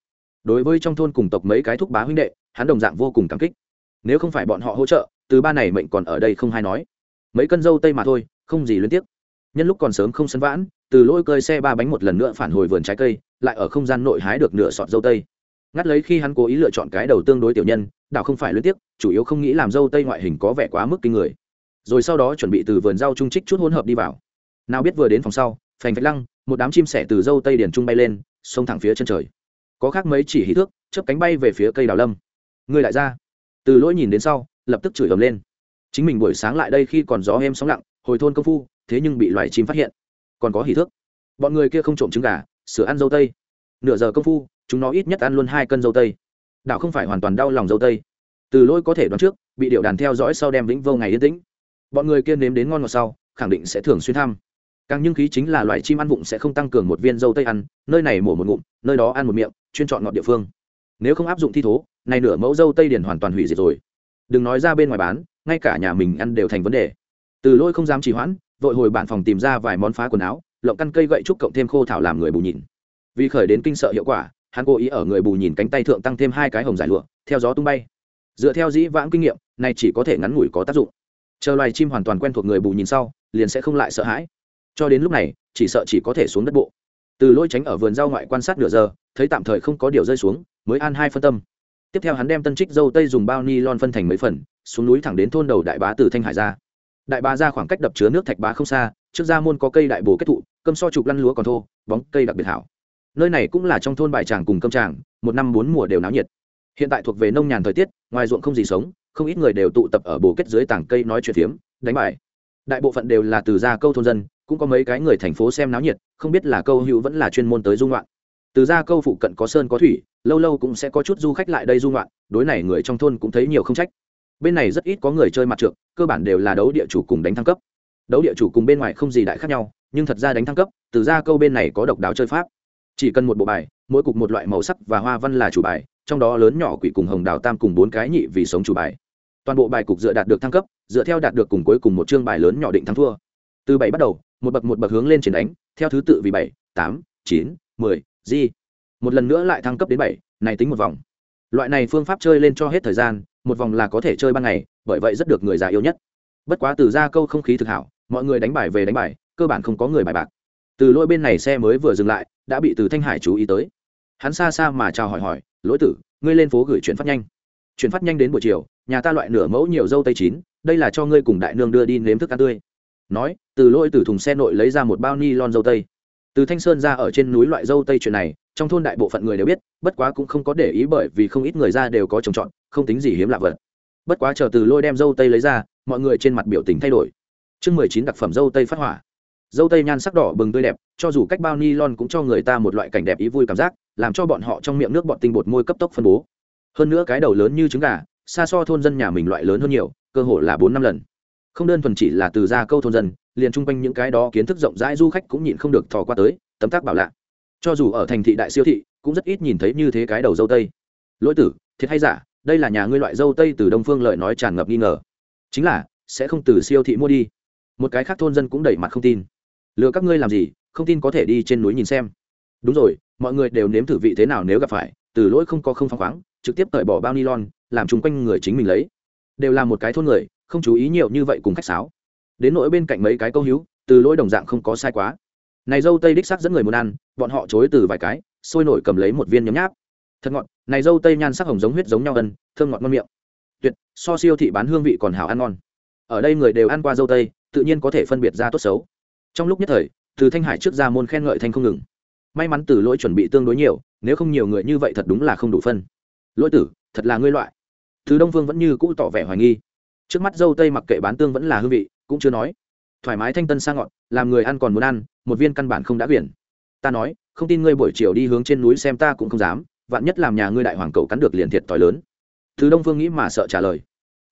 Đối với trong thôn cùng tộc mấy cái thúc bá huynh đệ, hắn đồng dạng vô cùng cảm kích. Nếu không phải bọn họ hỗ trợ, từ ba này mệnh còn ở đây không hay nói. Mấy cân dâu tây mà thôi, không gì liên tiếc. Nhân lúc còn sớm không sân vãn, từ lỗi cơi xe ba bánh một lần nữa phản hồi vườn trái cây, lại ở không gian nội hái được nửa sọt dâu tây ngắt lấy khi hắn cố ý lựa chọn cái đầu tương đối tiểu nhân, đảo không phải luyến tiếc, chủ yếu không nghĩ làm dâu tây ngoại hình có vẻ quá mức kinh người. Rồi sau đó chuẩn bị từ vườn rau trung trích chút hỗn hợp đi vào. Nào biết vừa đến phòng sau, phành phạch lăng, một đám chim sẻ từ dâu tây điền trung bay lên, xông thẳng phía chân trời. Có khác mấy chỉ hí thước, chớp cánh bay về phía cây đào lâm. Người lại ra. Từ lỗi nhìn đến sau, lập tức chửi ầm lên. Chính mình buổi sáng lại đây khi còn gió êm sóng lặng, hồi thôn công phu, thế nhưng bị loài chim phát hiện. Còn có hỉ thước. Bọn người kia không trộm trứng gà, sửa ăn dâu tây. Nửa giờ công phu chúng nó ít nhất ăn luôn hai cân dâu tây. Đảo không phải hoàn toàn đau lòng dâu tây. Từ lỗi có thể đoán trước, bị điệu đàn theo dõi sau đem vĩnh vô ngày yên tĩnh. Bọn người kia nếm đến ngon ngọt sau, khẳng định sẽ thường xuyên thăm. Càng nhưng khí chính là loài chim ăn vụng sẽ không tăng cường một viên dâu tây ăn, nơi này mổ một ngụm, nơi đó ăn một miệng, chuyên chọn ngọt địa phương. Nếu không áp dụng thi thố, này nửa mẫu dâu tây điền hoàn toàn hủy diệt rồi. Đừng nói ra bên ngoài bán, ngay cả nhà mình ăn đều thành vấn đề. Từ Lỗi không dám trì hoãn, vội hồi bản phòng tìm ra vài món phá quần áo, lộng căn cây gậy trúc cộng thêm khô thảo làm người bù nhìn. Vì khởi đến kinh sợ hiệu quả hắn cố ý ở người bù nhìn cánh tay thượng tăng thêm hai cái hồng giải lụa, theo gió tung bay. Dựa theo dĩ vãng kinh nghiệm, này chỉ có thể ngắn ngủi có tác dụng. Chờ loài chim hoàn toàn quen thuộc người bù nhìn sau, liền sẽ không lại sợ hãi. Cho đến lúc này, chỉ sợ chỉ có thể xuống đất bộ. Từ lôi tránh ở vườn rau ngoại quan sát nửa giờ, thấy tạm thời không có điều rơi xuống, mới an hai phân tâm. Tiếp theo hắn đem tân trích dâu tây dùng bao ni lon phân thành mấy phần, xuống núi thẳng đến thôn đầu đại bá từ thanh hải ra. Đại bá ra khoảng cách đập chứa nước thạch bá không xa, trước ra môn có cây đại bồ kết thụ, cơm so trục lăn lúa còn thô, bóng cây đặc biệt hảo nơi này cũng là trong thôn bài tràng cùng cơm tràng, một năm bốn mùa đều náo nhiệt. Hiện tại thuộc về nông nhàn thời tiết, ngoài ruộng không gì sống, không ít người đều tụ tập ở bồ kết dưới tảng cây nói chuyện phiếm, đánh bài. Đại bộ phận đều là từ gia câu thôn dân, cũng có mấy cái người thành phố xem náo nhiệt, không biết là câu hữu vẫn là chuyên môn tới dung loạn từ gia câu phụ cận có sơn có thủy, lâu lâu cũng sẽ có chút du khách lại đây dung loạn đối này người trong thôn cũng thấy nhiều không trách. Bên này rất ít có người chơi mặt trượt cơ bản đều là đấu địa chủ cùng đánh thăng cấp. Đấu địa chủ cùng bên ngoài không gì đại khác nhau, nhưng thật ra đánh thăng cấp, từ gia câu bên này có độc đáo chơi pháp chỉ cần một bộ bài, mỗi cục một loại màu sắc và hoa văn là chủ bài, trong đó lớn nhỏ quỷ cùng hồng đào tam cùng bốn cái nhị vì sống chủ bài. Toàn bộ bài cục dựa đạt được thăng cấp, dựa theo đạt được cùng cuối cùng một chương bài lớn nhỏ định thắng thua. Từ bảy bắt đầu, một bậc một bậc hướng lên chiến đánh, theo thứ tự vì bảy, tám, chín, mười di một lần nữa lại thăng cấp đến bảy, này tính một vòng. Loại này phương pháp chơi lên cho hết thời gian, một vòng là có thể chơi ban ngày, bởi vậy rất được người già yêu nhất. Bất quá từ ra câu không khí thực hảo, mọi người đánh bài về đánh bài, cơ bản không có người bài bạc. Từ lỗi bên này xe mới vừa dừng lại đã bị từ thanh hải chú ý tới. Hắn xa xa mà chào hỏi hỏi, lỗi tử, ngươi lên phố gửi chuyển phát nhanh. Chuyển phát nhanh đến buổi chiều, nhà ta loại nửa mẫu nhiều dâu tây chín, đây là cho ngươi cùng đại nương đưa đi nếm thức ăn tươi. Nói, từ lỗi từ thùng xe nội lấy ra một bao ni lon dâu tây. Từ thanh sơn ra ở trên núi loại dâu tây chuyện này, trong thôn đại bộ phận người đều biết, bất quá cũng không có để ý bởi vì không ít người ra đều có trồng trọt, không tính gì hiếm lạ vật. Bất quá chờ từ lôi đem dâu tây lấy ra, mọi người trên mặt biểu tình thay đổi. Chương mười chín đặc phẩm dâu tây phát hỏa dâu tây nhan sắc đỏ bừng tươi đẹp, cho dù cách bao ni lon cũng cho người ta một loại cảnh đẹp ý vui cảm giác, làm cho bọn họ trong miệng nước bọn tinh bột môi cấp tốc phân bố. Hơn nữa cái đầu lớn như trứng gà, xa so thôn dân nhà mình loại lớn hơn nhiều, cơ hội là bốn năm lần. Không đơn thuần chỉ là từ ra câu thôn dân, liền chung quanh những cái đó kiến thức rộng rãi du khách cũng nhịn không được thò qua tới, tấm tác bảo lạ. Cho dù ở thành thị đại siêu thị, cũng rất ít nhìn thấy như thế cái đầu dâu tây. Lỗi tử, thiệt hay giả, đây là nhà ngươi loại dâu tây từ đông phương lợi nói tràn ngập nghi ngờ. Chính là, sẽ không từ siêu thị mua đi. Một cái khác thôn dân cũng đẩy mặt không tin lừa các ngươi làm gì, không tin có thể đi trên núi nhìn xem. Đúng rồi, mọi người đều nếm thử vị thế nào nếu gặp phải, từ lỗi không có không phăng khoáng, trực tiếp cởi bỏ bao nylon, làm chung quanh người chính mình lấy. Đều là một cái thôn người, không chú ý nhiều như vậy cùng khách sáo. Đến nỗi bên cạnh mấy cái câu hữu, từ lỗi đồng dạng không có sai quá. Này dâu tây đích sắc dẫn người muốn ăn, bọn họ chối từ vài cái, sôi nổi cầm lấy một viên nhấm nháp. Thật ngọt, này dâu tây nhan sắc hồng giống huyết giống nhau ân, thơm ngọt ngon miệng. Tuyệt, so siêu thị bán hương vị còn hảo ăn ngon. Ở đây người đều ăn qua dâu tây, tự nhiên có thể phân biệt ra tốt xấu trong lúc nhất thời, từ thanh hải trước ra môn khen ngợi thanh không ngừng. May mắn từ lỗi chuẩn bị tương đối nhiều, nếu không nhiều người như vậy thật đúng là không đủ phân. Lỗi tử, thật là ngươi loại. Thứ đông vương vẫn như cũ tỏ vẻ hoài nghi. Trước mắt dâu tây mặc kệ bán tương vẫn là hương vị, cũng chưa nói. Thoải mái thanh tân sang ngọn làm người ăn còn muốn ăn, một viên căn bản không đã biển. ta nói, không tin ngươi buổi chiều đi hướng trên núi xem ta cũng không dám, vạn nhất làm nhà ngươi đại hoàng cậu cắn được liền thiệt t lớn. Thứ đông phương nghĩ mà sợ trả lời.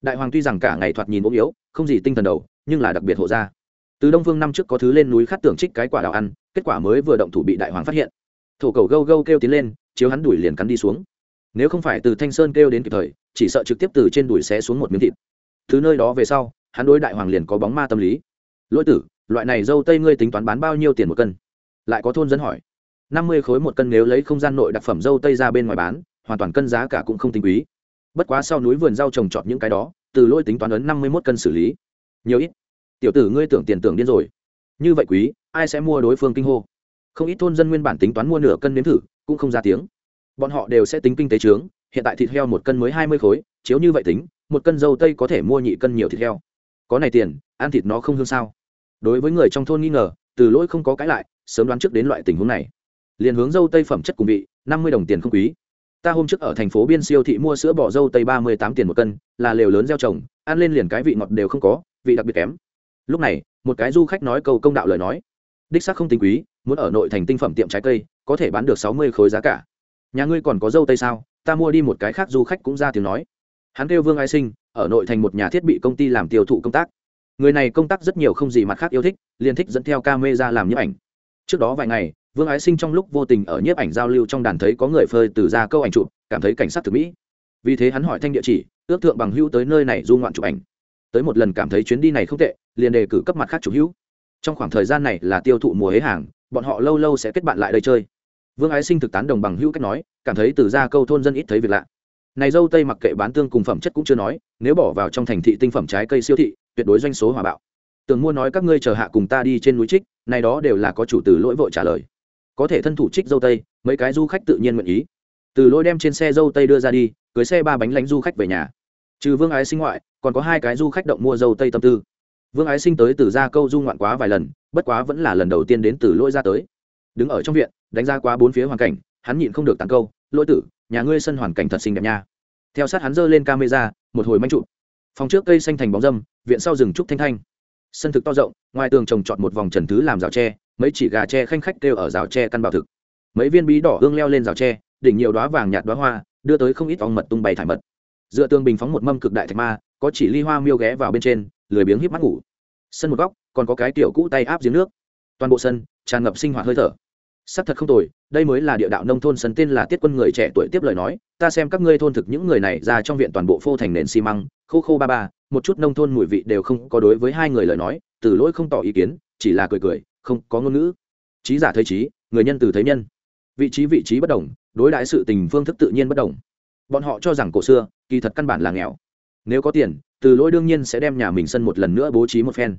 Đại hoàng tuy rằng cả ngày thoạt nhìn ốm yếu, không gì tinh thần đầu, nhưng là đặc biệt hộ gia từ đông phương năm trước có thứ lên núi khát tưởng trích cái quả đào ăn, kết quả mới vừa động thủ bị đại hoàng phát hiện. Thổ cầu gâu gâu kêu tiến lên, chiếu hắn đuổi liền cắn đi xuống. Nếu không phải từ thanh sơn kêu đến kịp thời, chỉ sợ trực tiếp từ trên đùi xé xuống một miếng thịt. Thứ nơi đó về sau, hắn đối đại hoàng liền có bóng ma tâm lý. Lỗi tử, loại này dâu tây ngươi tính toán bán bao nhiêu tiền một cân? Lại có thôn dân hỏi. Năm mươi khối một cân nếu lấy không gian nội đặc phẩm dâu tây ra bên ngoài bán, hoàn toàn cân giá cả cũng không tinh quý. Bất quá sau núi vườn rau trồng trọt những cái đó, từ lỗi tính toán ấn năm mươi mốt cân xử lý. Nhiều ít tiểu tử ngươi tưởng tiền tưởng điên rồi. Như vậy quý, ai sẽ mua đối phương kinh hô? Không ít thôn dân nguyên bản tính toán mua nửa cân nếm thử, cũng không ra tiếng. Bọn họ đều sẽ tính kinh tế trướng, hiện tại thịt heo một cân mới hai mươi khối, chiếu như vậy tính, một cân dâu tây có thể mua nhị cân nhiều thịt heo. Có này tiền, ăn thịt nó không hương sao? Đối với người trong thôn nghi ngờ, từ lỗi không có cãi lại, sớm đoán trước đến loại tình huống này. Liền hướng dâu tây phẩm chất cùng vị, năm mươi đồng tiền không quý. Ta hôm trước ở thành phố biên siêu thị mua sữa bò dâu tây ba mươi tám tiền một cân, là lều lớn gieo trồng, ăn lên liền cái vị ngọt đều không có, vị đặc biệt kém lúc này, một cái du khách nói câu công đạo lời nói. Đích xác không tính quý, muốn ở nội thành tinh phẩm tiệm trái cây, có thể bán được sáu mươi khối giá cả. Nhà ngươi còn có dâu tây sao? Ta mua đi một cái khác du khách cũng ra tiếng nói. Hắn kêu vương ai sinh, ở nội thành một nhà thiết bị công ty làm tiêu thụ công tác. Người này công tác rất nhiều không gì mặt khác yêu thích, liền thích dẫn theo ca mê ra làm nhiếp ảnh. Trước đó vài ngày, vương ái sinh trong lúc vô tình ở nhiếp ảnh giao lưu trong đàn thấy có người phơi từ ra câu ảnh chụp, cảm thấy cảnh sát thực mỹ. Vì thế hắn hỏi thanh địa chỉ, ước thượng bằng hữu tới nơi này du ngoạn chụp ảnh. Tới một lần cảm thấy chuyến đi này không tệ liền đề cử cấp mặt khác chủ hữu. Trong khoảng thời gian này là tiêu thụ mùa hế hàng, bọn họ lâu lâu sẽ kết bạn lại đây chơi. Vương ái sinh thực tán đồng bằng hữu cách nói, cảm thấy từ ra câu thôn dân ít thấy việc lạ. Này dâu tây mặc kệ bán tương cùng phẩm chất cũng chưa nói, nếu bỏ vào trong thành thị tinh phẩm trái cây siêu thị, tuyệt đối doanh số hòa bạo. Tường mua nói các ngươi chờ hạ cùng ta đi trên núi trích, này đó đều là có chủ từ lỗi vội trả lời. Có thể thân thủ trích dâu tây, mấy cái du khách tự nhiên nguyện ý. Từ lỗi đem trên xe dâu tây đưa ra đi, cưới xe ba bánh lánh du khách về nhà. Trừ vương ái sinh ngoại, còn có hai cái du khách động mua dâu tây tâm tư vương ái sinh tới từ gia câu du ngoạn quá vài lần, bất quá vẫn là lần đầu tiên đến từ lỗi ra tới. Đứng ở trong viện, đánh ra quá bốn phía hoàn cảnh, hắn nhịn không được tàn câu, lỗi tử, nhà ngươi sân hoàn cảnh thật xinh đẹp nha. Theo sát hắn giơ lên camera, một hồi manh trụ. Phòng trước cây xanh thành bóng dâm, viện sau rừng trúc thanh thanh. Sân thực to rộng, ngoài tường trồng trọt một vòng trần thứ làm rào tre, mấy chỉ gà tre khanh khách kêu ở rào tre căn bảo thực. Mấy viên bí đỏ hương leo lên rào tre, đỉnh nhiều đoá vàng nhạt đoá hoa, đưa tới không ít ong mật tung bày thải mật. Dựa tường bình phóng một mâm cực đại thạch ma, có chỉ ly hoa miêu ghé vào bên trên lười biếng híp mắt ngủ. Sân một góc, còn có cái tiểu cũ tay áp giếng nước. Toàn bộ sân, tràn ngập sinh hoạt hơi thở. Sắc thật không tồi, đây mới là địa đạo nông thôn sân tên là tiết quân người trẻ tuổi tiếp lời nói, ta xem các ngươi thôn thực những người này ra trong viện toàn bộ phô thành nền xi măng, khô khô ba ba, một chút nông thôn mùi vị đều không có đối với hai người lời nói, từ lỗi không tỏ ý kiến, chỉ là cười cười, không có ngôn ngữ. Trí giả thấy trí người nhân từ thấy nhân. Vị trí vị trí bất đồng, đối đãi sự tình phương thức tự nhiên bất đồng. Bọn họ cho rằng cổ xưa, kỳ thật căn bản là nghèo. Nếu có tiền từ lỗi đương nhiên sẽ đem nhà mình sân một lần nữa bố trí một phen.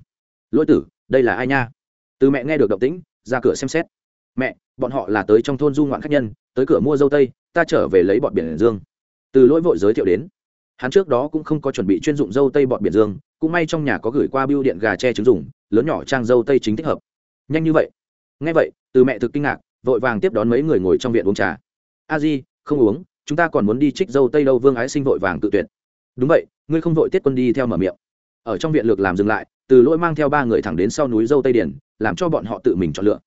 Lỗi tử, đây là ai nha? Từ mẹ nghe được động tĩnh, ra cửa xem xét. Mẹ, bọn họ là tới trong thôn du ngoạn khách nhân, tới cửa mua dâu tây, ta trở về lấy bọn biển dương. Từ lỗi vội giới thiệu đến. Hắn trước đó cũng không có chuẩn bị chuyên dụng dâu tây bọn biển dương, cũng may trong nhà có gửi qua biêu điện gà tre trứng dùng, lớn nhỏ trang dâu tây chính thích hợp. Nhanh như vậy. Ngay vậy, từ mẹ thực kinh ngạc, vội vàng tiếp đón mấy người ngồi trong viện uống trà. A di, không uống, chúng ta còn muốn đi trích dâu tây đâu, vương ái sinh vội vàng tự tuyệt đúng vậy, ngươi không vội tiết quân đi theo mở miệng. Ở trong viện lược làm dừng lại, từ lỗi mang theo ba người thẳng đến sau núi dâu tây điển, làm cho bọn họ tự mình chọn lựa.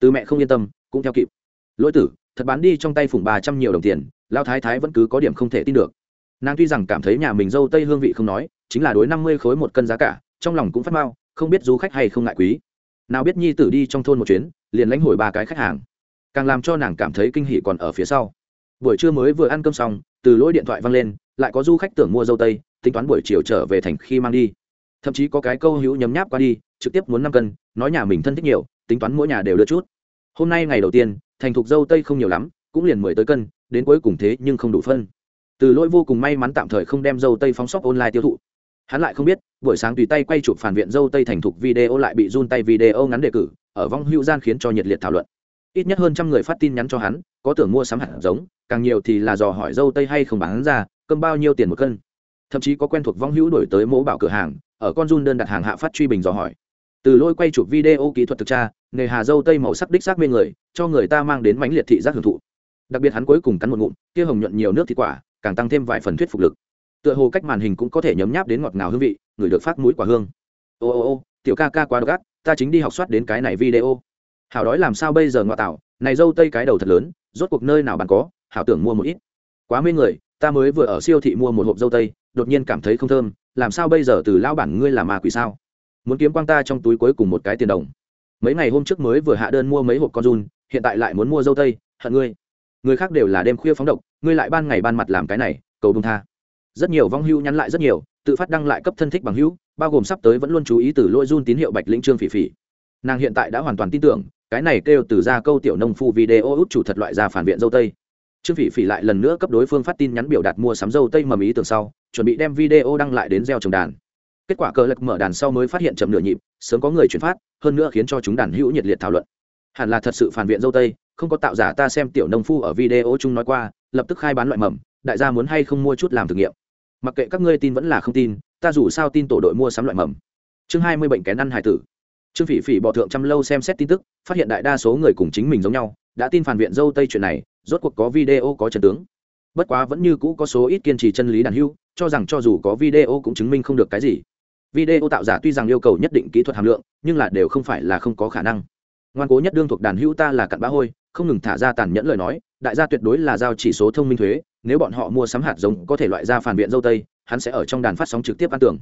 Từ mẹ không yên tâm, cũng theo kịp. Lỗi tử, thật bán đi trong tay phủng ba trăm nhiều đồng tiền lao thái thái vẫn cứ có điểm không thể tin được. Nàng tuy rằng cảm thấy nhà mình dâu tây hương vị không nói, chính là đối năm mươi khối một cân giá cả, trong lòng cũng phát mau, không biết du khách hay không ngại quý. Nào biết nhi tử đi trong thôn một chuyến, liền lãnh hồi ba cái khách hàng. Càng làm cho nàng cảm thấy kinh hỉ còn ở phía sau. Buổi trưa mới vừa ăn cơm xong, từ lỗi điện thoại văng lên lại có du khách tưởng mua dâu tây, tính toán buổi chiều trở về thành khi mang đi. Thậm chí có cái câu hữu nhấm nháp qua đi, trực tiếp muốn năm cân, nói nhà mình thân thích nhiều, tính toán mỗi nhà đều đưa chút. Hôm nay ngày đầu tiên, thành thục dâu tây không nhiều lắm, cũng liền mười tới cân, đến cuối cùng thế nhưng không đủ phân. Từ lỗi vô cùng may mắn tạm thời không đem dâu tây phóng sóc online tiêu thụ. Hắn lại không biết, buổi sáng tùy tay quay chụp phản viện dâu tây thành thục video lại bị run tay video ngắn đề cử, ở vong hữu gian khiến cho nhiệt liệt thảo luận ít nhất hơn trăm người phát tin nhắn cho hắn, có tưởng mua sắm hạt giống, càng nhiều thì là dò hỏi dâu tây hay không bán ra, cơm bao nhiêu tiền một cân. Thậm chí có quen thuộc vong hữu đổi tới mẫu bảo cửa hàng, ở con run đơn đặt hàng hạ phát truy bình dò hỏi. Từ lôi quay chụp video kỹ thuật thực tra, nghề hà dâu tây màu sắc đích xác mê người, cho người ta mang đến mãnh liệt thị giác hưởng thụ. Đặc biệt hắn cuối cùng cắn một ngụm, kia hồng nhuận nhiều nước thịt quả, càng tăng thêm vài phần thuyết phục lực. Tựa hồ cách màn hình cũng có thể nhấm nháp đến ngọt ngào hương vị, người được phát mũi quả hương. Ô ô ô, tiểu ca ca quá độc ác, ta chính đi học soát đến cái này video hảo đói làm sao bây giờ ngoại tạo này dâu tây cái đầu thật lớn, rốt cuộc nơi nào bạn có, hảo tưởng mua một ít. Quá mê người, ta mới vừa ở siêu thị mua một hộp dâu tây, đột nhiên cảm thấy không thơm, làm sao bây giờ từ lao bản ngươi làm ma quỷ sao? Muốn kiếm quang ta trong túi cuối cùng một cái tiền đồng. Mấy ngày hôm trước mới vừa hạ đơn mua mấy hộp con run, hiện tại lại muốn mua dâu tây, hận ngươi. Người khác đều là đêm khuya phóng độc, ngươi lại ban ngày ban mặt làm cái này, cầu bông tha. Rất nhiều vong hưu nhắn lại rất nhiều, tự phát đăng lại cấp thân thích bằng hữu, bao gồm sắp tới vẫn luôn chú ý từ lôi run tín hiệu bạch lĩnh trương phỉ phỉ. Nàng hiện tại đã hoàn toàn tin tưởng cái này kêu từ ra câu tiểu nông phu video út chủ thật loại ra phản viện dâu tây. Trương phỉ phỉ lại lần nữa cấp đối phương phát tin nhắn biểu đạt mua sắm dâu tây mầm ý tưởng sau, chuẩn bị đem video đăng lại đến gieo trồng đàn. Kết quả cờ lật mở đàn sau mới phát hiện chậm nửa nhịp, sớm có người chuyển phát, hơn nữa khiến cho chúng đàn hữu nhiệt liệt thảo luận. Hẳn là thật sự phản viện dâu tây, không có tạo giả ta xem tiểu nông phu ở video chung nói qua, lập tức khai bán loại mầm, đại gia muốn hay không mua chút làm thử nghiệm. Mặc kệ các ngươi tin vẫn là không tin, ta dù sao tin tổ đội mua sắm loại mầm. Chương hai mươi bệnh kén ăn hải tử trương phỉ phỉ bỏ thượng trăm lâu xem xét tin tức, phát hiện đại đa số người cùng chính mình giống nhau, đã tin phản viện dâu tây chuyện này, rốt cuộc có video có trần tướng. Bất quá vẫn như cũ có số ít kiên trì chân lý đàn hưu, cho rằng cho dù có video cũng chứng minh không được cái gì. Video tạo giả tuy rằng yêu cầu nhất định kỹ thuật hàm lượng, nhưng là đều không phải là không có khả năng. Ngoan cố nhất đương thuộc đàn hưu ta là cặn bã hôi, không ngừng thả ra tàn nhẫn lời nói, đại gia tuyệt đối là giao chỉ số thông minh thuế, nếu bọn họ mua sắm hạt giống có thể loại ra phản biện dâu tây, hắn sẽ ở trong đàn phát sóng trực tiếp ăn tưởng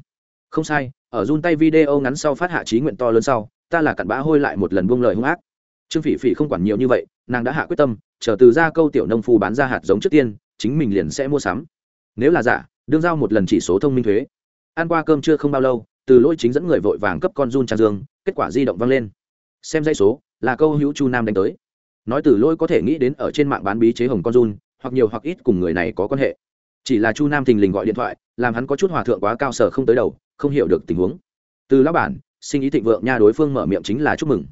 không sai, ở run tay video ngắn sau phát hạ trí nguyện to lớn sau, ta là cặn bã hôi lại một lần buông lời hung ác. Trương phỉ phỉ không quản nhiều như vậy, nàng đã hạ quyết tâm, chờ từ ra câu tiểu nông phu bán ra hạt giống trước tiên, chính mình liền sẽ mua sắm. Nếu là giả, đương giao một lần chỉ số thông minh thuế. Ăn qua cơm chưa không bao lâu, từ lỗi chính dẫn người vội vàng cấp con run trang dương, kết quả di động vang lên. Xem dây số, là câu hữu chu nam đánh tới. Nói từ lỗi có thể nghĩ đến ở trên mạng bán bí chế hồng con run, hoặc nhiều hoặc ít cùng người này có quan hệ. Chỉ là chu nam thình lình gọi điện thoại làm hắn có chút hòa thượng quá cao sở không tới đầu, không hiểu được tình huống. Từ lão bản sinh ý thịnh vượng nha đối phương mở miệng chính là chúc mừng.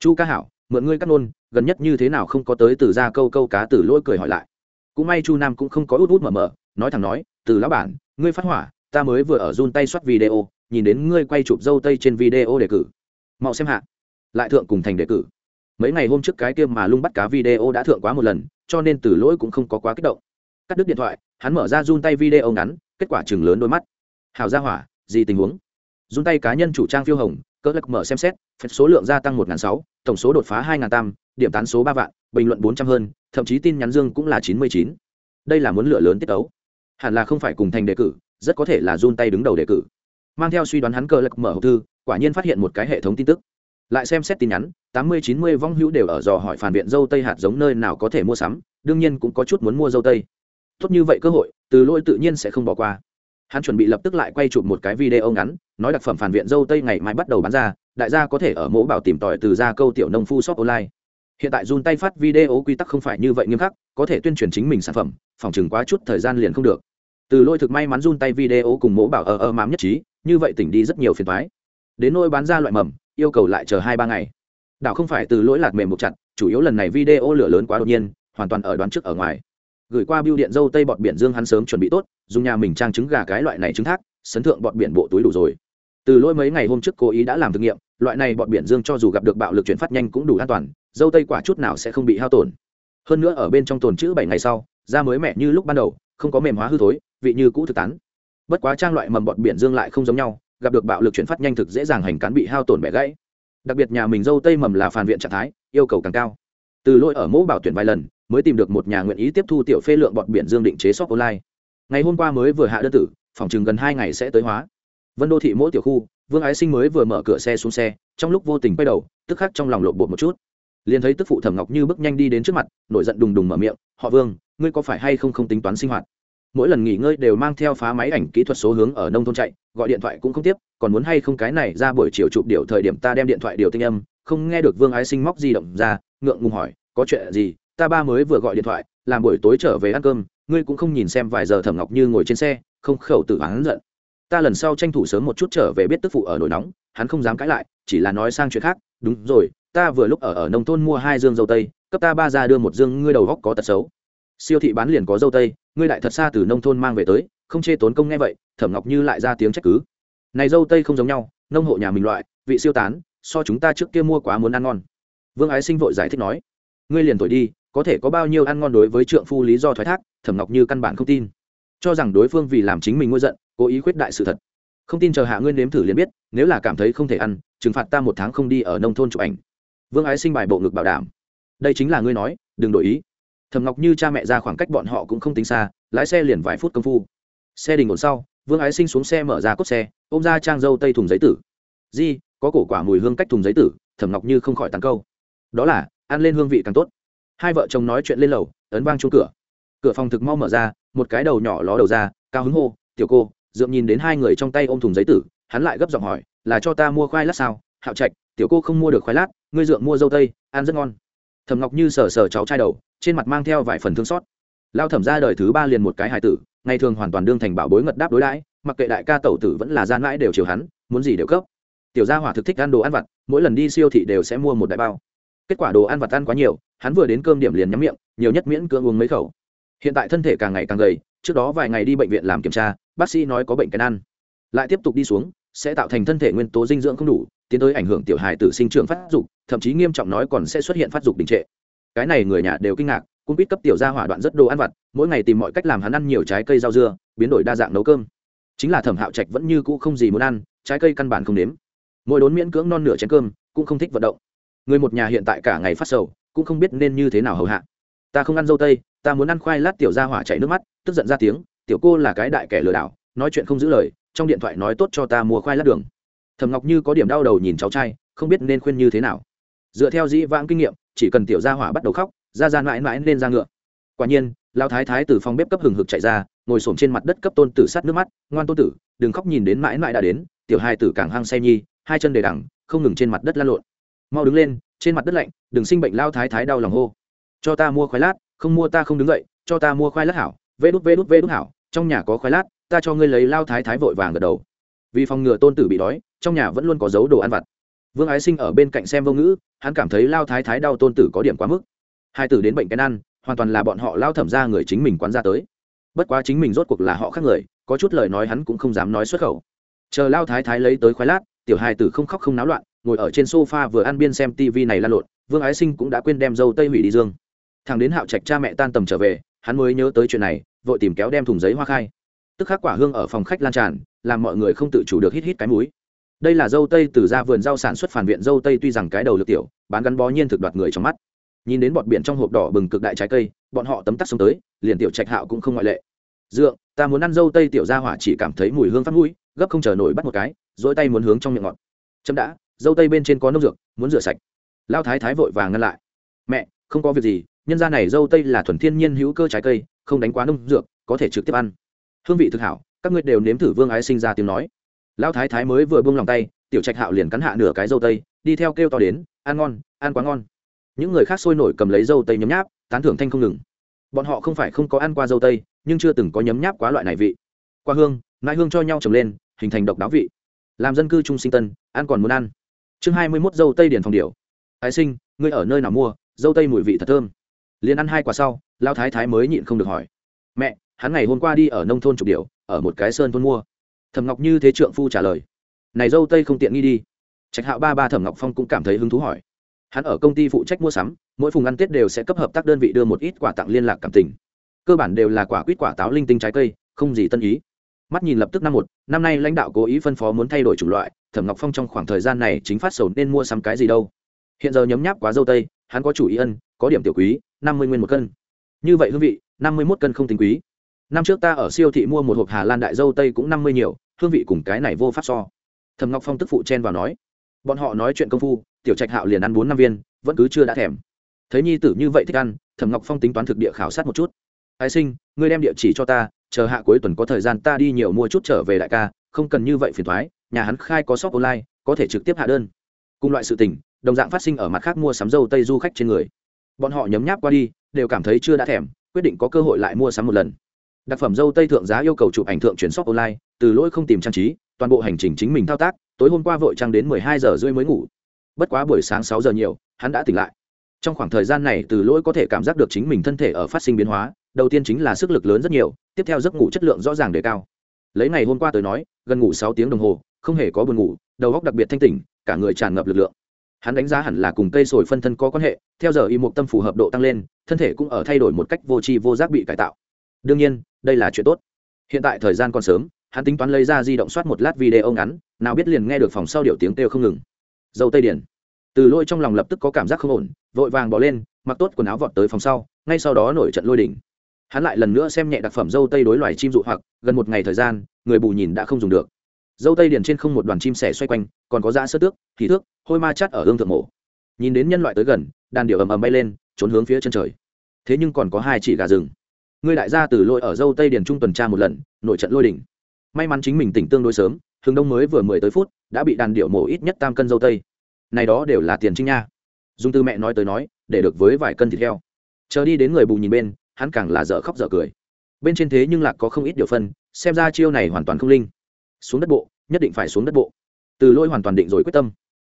Chu ca hảo, mượn ngươi cắt nôn, gần nhất như thế nào không có tới từ ra câu câu cá từ lỗi cười hỏi lại. Cũng may chu nam cũng không có út út mở mở, nói thẳng nói, từ lão bản, ngươi phát hỏa, ta mới vừa ở run tay soát video, nhìn đến ngươi quay chụp dâu tây trên video đề cử. Mau xem hạ. Lại thượng cùng thành đề cử. Mấy ngày hôm trước cái kia mà lung bắt cá video đã thượng quá một lần, cho nên từ lỗi cũng không có quá kích động. Cắt đứt điện thoại hắn mở ra run tay video ngắn, kết quả chừng lớn đôi mắt. Hào ra hỏa, gì tình huống? Run tay cá nhân chủ trang phiêu hồng, cỡ lắc mở xem xét, phép số lượng gia tăng một sáu, tổng số đột phá hai tam, điểm tán số ba vạn, bình luận bốn trăm hơn, thậm chí tin nhắn dương cũng là chín mươi chín. Đây là muốn lựa lớn tiết ấu hẳn là không phải cùng thành đề cử, rất có thể là run tay đứng đầu đề cử. Mang theo suy đoán hắn cờ lực mở hộp thư, quả nhiên phát hiện một cái hệ thống tin tức. Lại xem xét tin nhắn, tám mươi chín mươi vong hữu đều ở dò hỏi phản biện dâu tây hạt giống nơi nào có thể mua sắm, đương nhiên cũng có chút muốn mua dâu tây tốt như vậy cơ hội, từ lỗi tự nhiên sẽ không bỏ qua. Hắn chuẩn bị lập tức lại quay chụp một cái video ngắn, nói đặc phẩm phản viện dâu tây ngày mai bắt đầu bán ra, đại gia có thể ở mẫu bảo tìm tòi từ ra câu tiểu nông phu shop online. Hiện tại run tay phát video quy tắc không phải như vậy nghiêm khắc, có thể tuyên truyền chính mình sản phẩm, phòng chừng quá chút thời gian liền không được. Từ lôi thực may mắn run tay video cùng mẫu bảo ở ở mám nhất trí, như vậy tỉnh đi rất nhiều phiền thoái đến nôi bán ra loại mầm, yêu cầu lại chờ hai ba ngày. Đảo không phải từ lỗi lạc mềm một chặt, chủ yếu lần này video lửa lớn quá đột nhiên, hoàn toàn ở đoán trước ở ngoài gửi qua biêu điện dâu tây bọt biển dương hắn sớm chuẩn bị tốt, dùng nhà mình trang trứng gà cái loại này trứng thác, sấn thượng bọt biển bộ túi đủ rồi. Từ lỗi mấy ngày hôm trước cố ý đã làm thực nghiệm, loại này bọt biển dương cho dù gặp được bạo lực chuyển phát nhanh cũng đủ an toàn, dâu tây quả chút nào sẽ không bị hao tổn. Hơn nữa ở bên trong tồn chữ bảy ngày sau, da mới mẻ như lúc ban đầu, không có mềm hóa hư thối, vị như cũ thực tán. Bất quá trang loại mầm bọt biển dương lại không giống nhau, gặp được bạo lực chuyển phát nhanh thực dễ dàng hành cán bị hao tổn bẻ gãy. Đặc biệt nhà mình dâu tây mầm là phản viện trạng thái, yêu cầu càng cao. Từ lỗi ở mẫu bảo tuyển vài lần mới tìm được một nhà nguyện ý tiếp thu tiểu phê lượng bọt biển dương định chế shop online. Ngày hôm qua mới vừa hạ đơn tử, phòng chừng gần hai ngày sẽ tới hóa. Vân đô thị mỗi tiểu khu, vương ái sinh mới vừa mở cửa xe xuống xe, trong lúc vô tình quay đầu, tức khắc trong lòng lộn bột một chút. Liền thấy tức phụ thẩm ngọc như bước nhanh đi đến trước mặt, nổi giận đùng đùng mở miệng, họ vương, ngươi có phải hay không không tính toán sinh hoạt? Mỗi lần nghỉ ngơi đều mang theo phá máy ảnh kỹ thuật số hướng ở nông thôn chạy, gọi điện thoại cũng không tiếp, còn muốn hay không cái này ra buổi chiều chụp điều thời điểm ta đem điện thoại điều tinh âm. Không nghe được vương ái sinh móc di động ra, ngượng ngùng hỏi, có chuyện gì? Ta ba mới vừa gọi điện thoại, làm buổi tối trở về ăn cơm, ngươi cũng không nhìn xem vài giờ thẩm ngọc như ngồi trên xe, không khẩu tự hắn giận. Ta lần sau tranh thủ sớm một chút trở về biết tức phụ ở nổi nóng, hắn không dám cãi lại, chỉ là nói sang chuyện khác, đúng rồi, ta vừa lúc ở ở nông thôn mua hai dương dâu tây, cấp ta ba ra đưa một dương, ngươi đầu góc có tật xấu. Siêu thị bán liền có dâu tây, ngươi lại thật xa từ nông thôn mang về tới, không chê tốn công nghe vậy. Thẩm ngọc như lại ra tiếng trách cứ. Này dâu tây không giống nhau, nông hộ nhà mình loại, vị siêu tán, so chúng ta trước kia mua quá muốn ăn ngon. Vương ái sinh vội giải thích nói, ngươi liền tuổi đi có thể có bao nhiêu ăn ngon đối với trượng phu lý do thoái thác, thẩm ngọc như căn bản không tin. Cho rằng đối phương vì làm chính mình ngôi giận, cố ý khuyết đại sự thật. Không tin chờ hạ ngươi nếm thử liền biết, nếu là cảm thấy không thể ăn, trừng phạt ta một tháng không đi ở nông thôn chụp ảnh. Vương ái sinh bài bộ ngực bảo đảm. Đây chính là ngươi nói, đừng đổi ý. Thầm ngọc như cha mẹ ra khoảng cách bọn họ cũng không tính xa, lái xe liền vài phút công phu. Xe đình ổn sau, vương ái sinh xuống xe mở ra cốt xe, ôm ra trang dâu tây thùng giấy tử. Di, có cổ quả mùi hương cách thùng giấy tử, thẩm ngọc như không khỏi tàn câu. Đó là, ăn lên hương vị càng tốt hai vợ chồng nói chuyện lên lầu, ấn vang chuông cửa. Cửa phòng thực mau mở ra, một cái đầu nhỏ ló đầu ra, cao hứng hô, tiểu cô, dượng nhìn đến hai người trong tay ôm thùng giấy tử, hắn lại gấp giọng hỏi, là cho ta mua khoai lát sao? Hạo trạch, tiểu cô không mua được khoai lát, ngươi dượng mua dâu tây, ăn rất ngon. Thầm ngọc như sờ sờ cháu trai đầu, trên mặt mang theo vài phần thương xót. Lao thẩm ra đời thứ ba liền một cái hài tử, ngày thường hoàn toàn đương thành bảo bối ngật đáp đối đãi, mặc kệ đại ca tẩu tử vẫn là gian mãi đều chiều hắn, muốn gì đều cấp. Tiểu gia hỏa thực thích ăn đồ ăn vặt, mỗi lần đi siêu thị đều sẽ mua một đại bao kết quả đồ ăn vặt ăn quá nhiều, hắn vừa đến cơm điểm liền nhắm miệng, nhiều nhất miễn cưỡng uống mấy khẩu. Hiện tại thân thể càng ngày càng gầy, trước đó vài ngày đi bệnh viện làm kiểm tra, bác sĩ nói có bệnh cái ăn. Lại tiếp tục đi xuống, sẽ tạo thành thân thể nguyên tố dinh dưỡng không đủ, tiến tới ảnh hưởng tiểu hài tử sinh trưởng phát dục, thậm chí nghiêm trọng nói còn sẽ xuất hiện phát dục đình trệ. Cái này người nhà đều kinh ngạc cung biết cấp tiểu gia hỏa đoạn rất đồ ăn vặt, mỗi ngày tìm mọi cách làm hắn ăn nhiều trái cây rau dưa, biến đổi đa dạng nấu cơm. Chính là thẩm hạo trạch vẫn như cũ không gì muốn ăn, trái cây căn bản không nếm. Mỗi đốn miễn cưỡng non nửa chén cơm, cũng không thích vận động người một nhà hiện tại cả ngày phát sầu, cũng không biết nên như thế nào hầu hạ. Ta không ăn dâu tây, ta muốn ăn khoai lát tiểu gia hỏa chảy nước mắt, tức giận ra tiếng, tiểu cô là cái đại kẻ lừa đảo, nói chuyện không giữ lời, trong điện thoại nói tốt cho ta mua khoai lát đường. Thầm ngọc như có điểm đau đầu nhìn cháu trai, không biết nên khuyên như thế nào. Dựa theo dĩ vãng kinh nghiệm, chỉ cần tiểu gia hỏa bắt đầu khóc, ra ra mãi mãi nên ra ngựa. Quả nhiên lao thái thái từ phòng bếp cấp hừng hực chạy ra, ngồi xổm trên mặt đất cấp tôn tử sát nước mắt, ngoan tôn tử, đừng khóc nhìn đến mãi mãi đã đến, tiểu hai tử càng hăng say nhi, hai chân đề đẳng không ngừng trên mặt đất lăn lộn mau đứng lên, trên mặt đất lạnh, đừng sinh bệnh lao thái thái đau lòng hô. Cho ta mua khoai lát, không mua ta không đứng dậy, cho ta mua khoai lát hảo, vê đút vê đút vê đút hảo, trong nhà có khoai lát, ta cho ngươi lấy lao thái thái vội vàng gật đầu. Vì phòng ngừa tôn tử bị đói, trong nhà vẫn luôn có dấu đồ ăn vặt. Vương ái sinh ở bên cạnh xem vô ngữ, hắn cảm thấy lao thái thái đau tôn tử có điểm quá mức. Hai tử đến bệnh cái ăn hoàn toàn là bọn họ lao thẩm ra người chính mình quán ra tới. Bất quá chính mình rốt cuộc là họ khác người, có chút lời nói hắn cũng không dám nói xuất khẩu. Chờ lao thái thái lấy tới khoái lát, tiểu hai tử không khóc không náo loạn ngồi ở trên sofa vừa ăn biên xem tv này lan lộn, vương ái sinh cũng đã quên đem dâu tây hủy đi dương. Thằng đến hạo trạch cha mẹ tan tầm trở về, hắn mới nhớ tới chuyện này, vội tìm kéo đem thùng giấy hoa khai. Tức khắc quả hương ở phòng khách lan tràn, làm mọi người không tự chủ được hít hít cái mũi. đây là dâu tây từ ra vườn rau sản xuất phản viện, dâu tây tuy rằng cái đầu lược tiểu, bán gắn bó nhiên thực đoạt người trong mắt. Nhìn đến bọt biển trong hộp đỏ bừng cực đại trái cây, bọn họ tấm tắc xuống tới, liền tiểu trạch hạo cũng không ngoại lệ. Dượng, ta muốn ăn dâu tây tiểu ra hỏa chỉ cảm thấy mùi hương phát mũi, gấp không chờ nổi bắt một cái dỗi tay muốn hướng trong miệng ngọt. Chấm đã dâu tây bên trên có nông dược, muốn rửa sạch. Lao thái thái vội vàng ngăn lại. Mẹ, không có việc gì, nhân gia này dâu tây là thuần thiên nhiên hữu cơ trái cây, không đánh quá nông dược, có thể trực tiếp ăn. Hương vị thực hảo, các ngươi đều nếm thử vương ái sinh ra tiếng nói. Lao thái thái mới vừa buông lòng tay, tiểu trạch hạo liền cắn hạ nửa cái dâu tây, đi theo kêu to đến, ăn ngon, ăn quá ngon. Những người khác sôi nổi cầm lấy dâu tây nhấm nháp, tán thưởng thanh không ngừng. Bọn họ không phải không có ăn qua dâu tây, nhưng chưa từng có nhấm nháp quá loại này vị. Qua hương nãi hương cho nhau trồng lên, hình thành độc đáo vị. Làm dân cư trung sinh tân, ăn còn muốn ăn chương hai mươi mốt dâu tây điển phòng điệu thái sinh, ngươi ở nơi nào mua? Dâu tây mùi vị thật thơm. Liền ăn hai quả sau lao thái thái mới nhịn không được hỏi. Mẹ, hắn ngày hôm qua đi ở nông thôn trục điệu ở một cái sơn thôn mua. Thẩm ngọc như thế trượng phu trả lời. Này dâu tây không tiện nghi đi. Trạch hạo ba ba thẩm ngọc phong cũng cảm thấy hứng thú hỏi. Hắn ở công ty phụ trách mua sắm, mỗi phùng ăn tết đều sẽ cấp hợp tác đơn vị đưa một ít quả tặng liên lạc cảm tình. Cơ bản đều là quả quýt quả táo linh tinh trái cây, không gì tân ý mắt nhìn lập tức năm một, năm nay lãnh đạo cố ý phân phó muốn thay đổi chủng loại, thẩm ngọc phong trong khoảng thời gian này chính phát sầu nên mua sắm cái gì đâu. Hiện giờ nhấm nháp quá dâu tây, hắn có chủ ý ân, có điểm tiểu quý, năm mươi nguyên một cân. Như vậy hương vị, năm mươi mốt cân không tính quý. Năm trước ta ở siêu thị mua một hộp hà lan đại dâu tây cũng năm mươi nhiều, hương vị cùng cái này vô pháp so. Thầm ngọc phong tức phụ chen vào nói. Bọn họ nói chuyện công phu, tiểu trạch hạo liền ăn bốn năm viên, vẫn cứ chưa đã thèm. Thấy nhi tử như vậy thích ăn, thẩm ngọc phong tính toán thực địa khảo sát một chút. Ái sinh, ngươi đem địa chỉ cho ta chờ hạ cuối tuần có thời gian ta đi nhiều mua chút trở về đại ca, không cần như vậy phiền thoái, nhà hắn khai có shop online, có thể trực tiếp hạ đơn. Cùng loại sự tình, đồng dạng phát sinh ở mặt khác mua sắm dâu tây du khách trên người. Bọn họ nhấm nháp qua đi, đều cảm thấy chưa đã thèm, quyết định có cơ hội lại mua sắm một lần. Đặc phẩm dâu tây thượng giá yêu cầu chụp ảnh thượng chuyển shop online, từ lỗi không tìm trang trí, toàn bộ hành trình chính mình thao tác, tối hôm qua vội trăng đến mười hai giờ rưỡi mới ngủ. Bất quá buổi sáng sáu giờ nhiều, hắn đã tỉnh lại. Trong khoảng thời gian này, từ lỗi có thể cảm giác được chính mình thân thể ở phát sinh biến hóa, đầu tiên chính là sức lực lớn rất nhiều tiếp theo giấc ngủ chất lượng rõ ràng đề cao. Lấy ngày hôm qua tới nói, gần ngủ sáu tiếng đồng hồ, không hề có buồn ngủ, đầu óc đặc biệt thanh tỉnh, cả người tràn ngập lực lượng. Hắn đánh giá hẳn là cùng cây sồi phân thân có quan hệ, theo giờ y mục tâm phù hợp độ tăng lên, thân thể cũng ở thay đổi một cách vô tri vô giác bị cải tạo. Đương nhiên, đây là chuyện tốt. Hiện tại thời gian còn sớm, hắn tính toán lấy ra di động soát một lát video ngắn, nào biết liền nghe được phòng sau điệu tiếng kêu không ngừng. Dâu tây điển. Từ lôi trong lòng lập tức có cảm giác không ổn, vội vàng bỏ lên, mặc tốt quần áo vọt tới phòng sau, ngay sau đó nổi trận lôi đỉnh hắn lại lần nữa xem nhẹ đặc phẩm dâu tây đối loài chim dụ hoặc, gần một ngày thời gian, người bù nhìn đã không dùng được. Dâu tây điển trên không một đoàn chim sẻ xoay quanh, còn có da sơ tước khí thước, hôi ma chắt ở hương thượng mổ. Nhìn đến nhân loại tới gần, đàn điệu ầm ầm bay lên, trốn hướng phía chân trời. Thế nhưng còn có hai chỉ gà rừng. Ngươi đại gia từ lôi ở dâu tây điển trung tuần tra một lần nội trận lôi đỉnh. May mắn chính mình tỉnh tương đối sớm hướng đông mới vừa mười tới phút, đã bị đàn điệu mổ ít nhất tam cân dâu tây. Này đó đều là tiền trinh nha. Dung tư mẹ nói tới nói, để được với vài cân thịt heo. Chờ đi đến người bù nhìn bên hắn càng là dở khóc dở cười. Bên trên thế nhưng lạc có không ít điều phân, xem ra chiêu này hoàn toàn không linh. Xuống đất bộ, nhất định phải xuống đất bộ. Từ lôi hoàn toàn định rồi quyết tâm.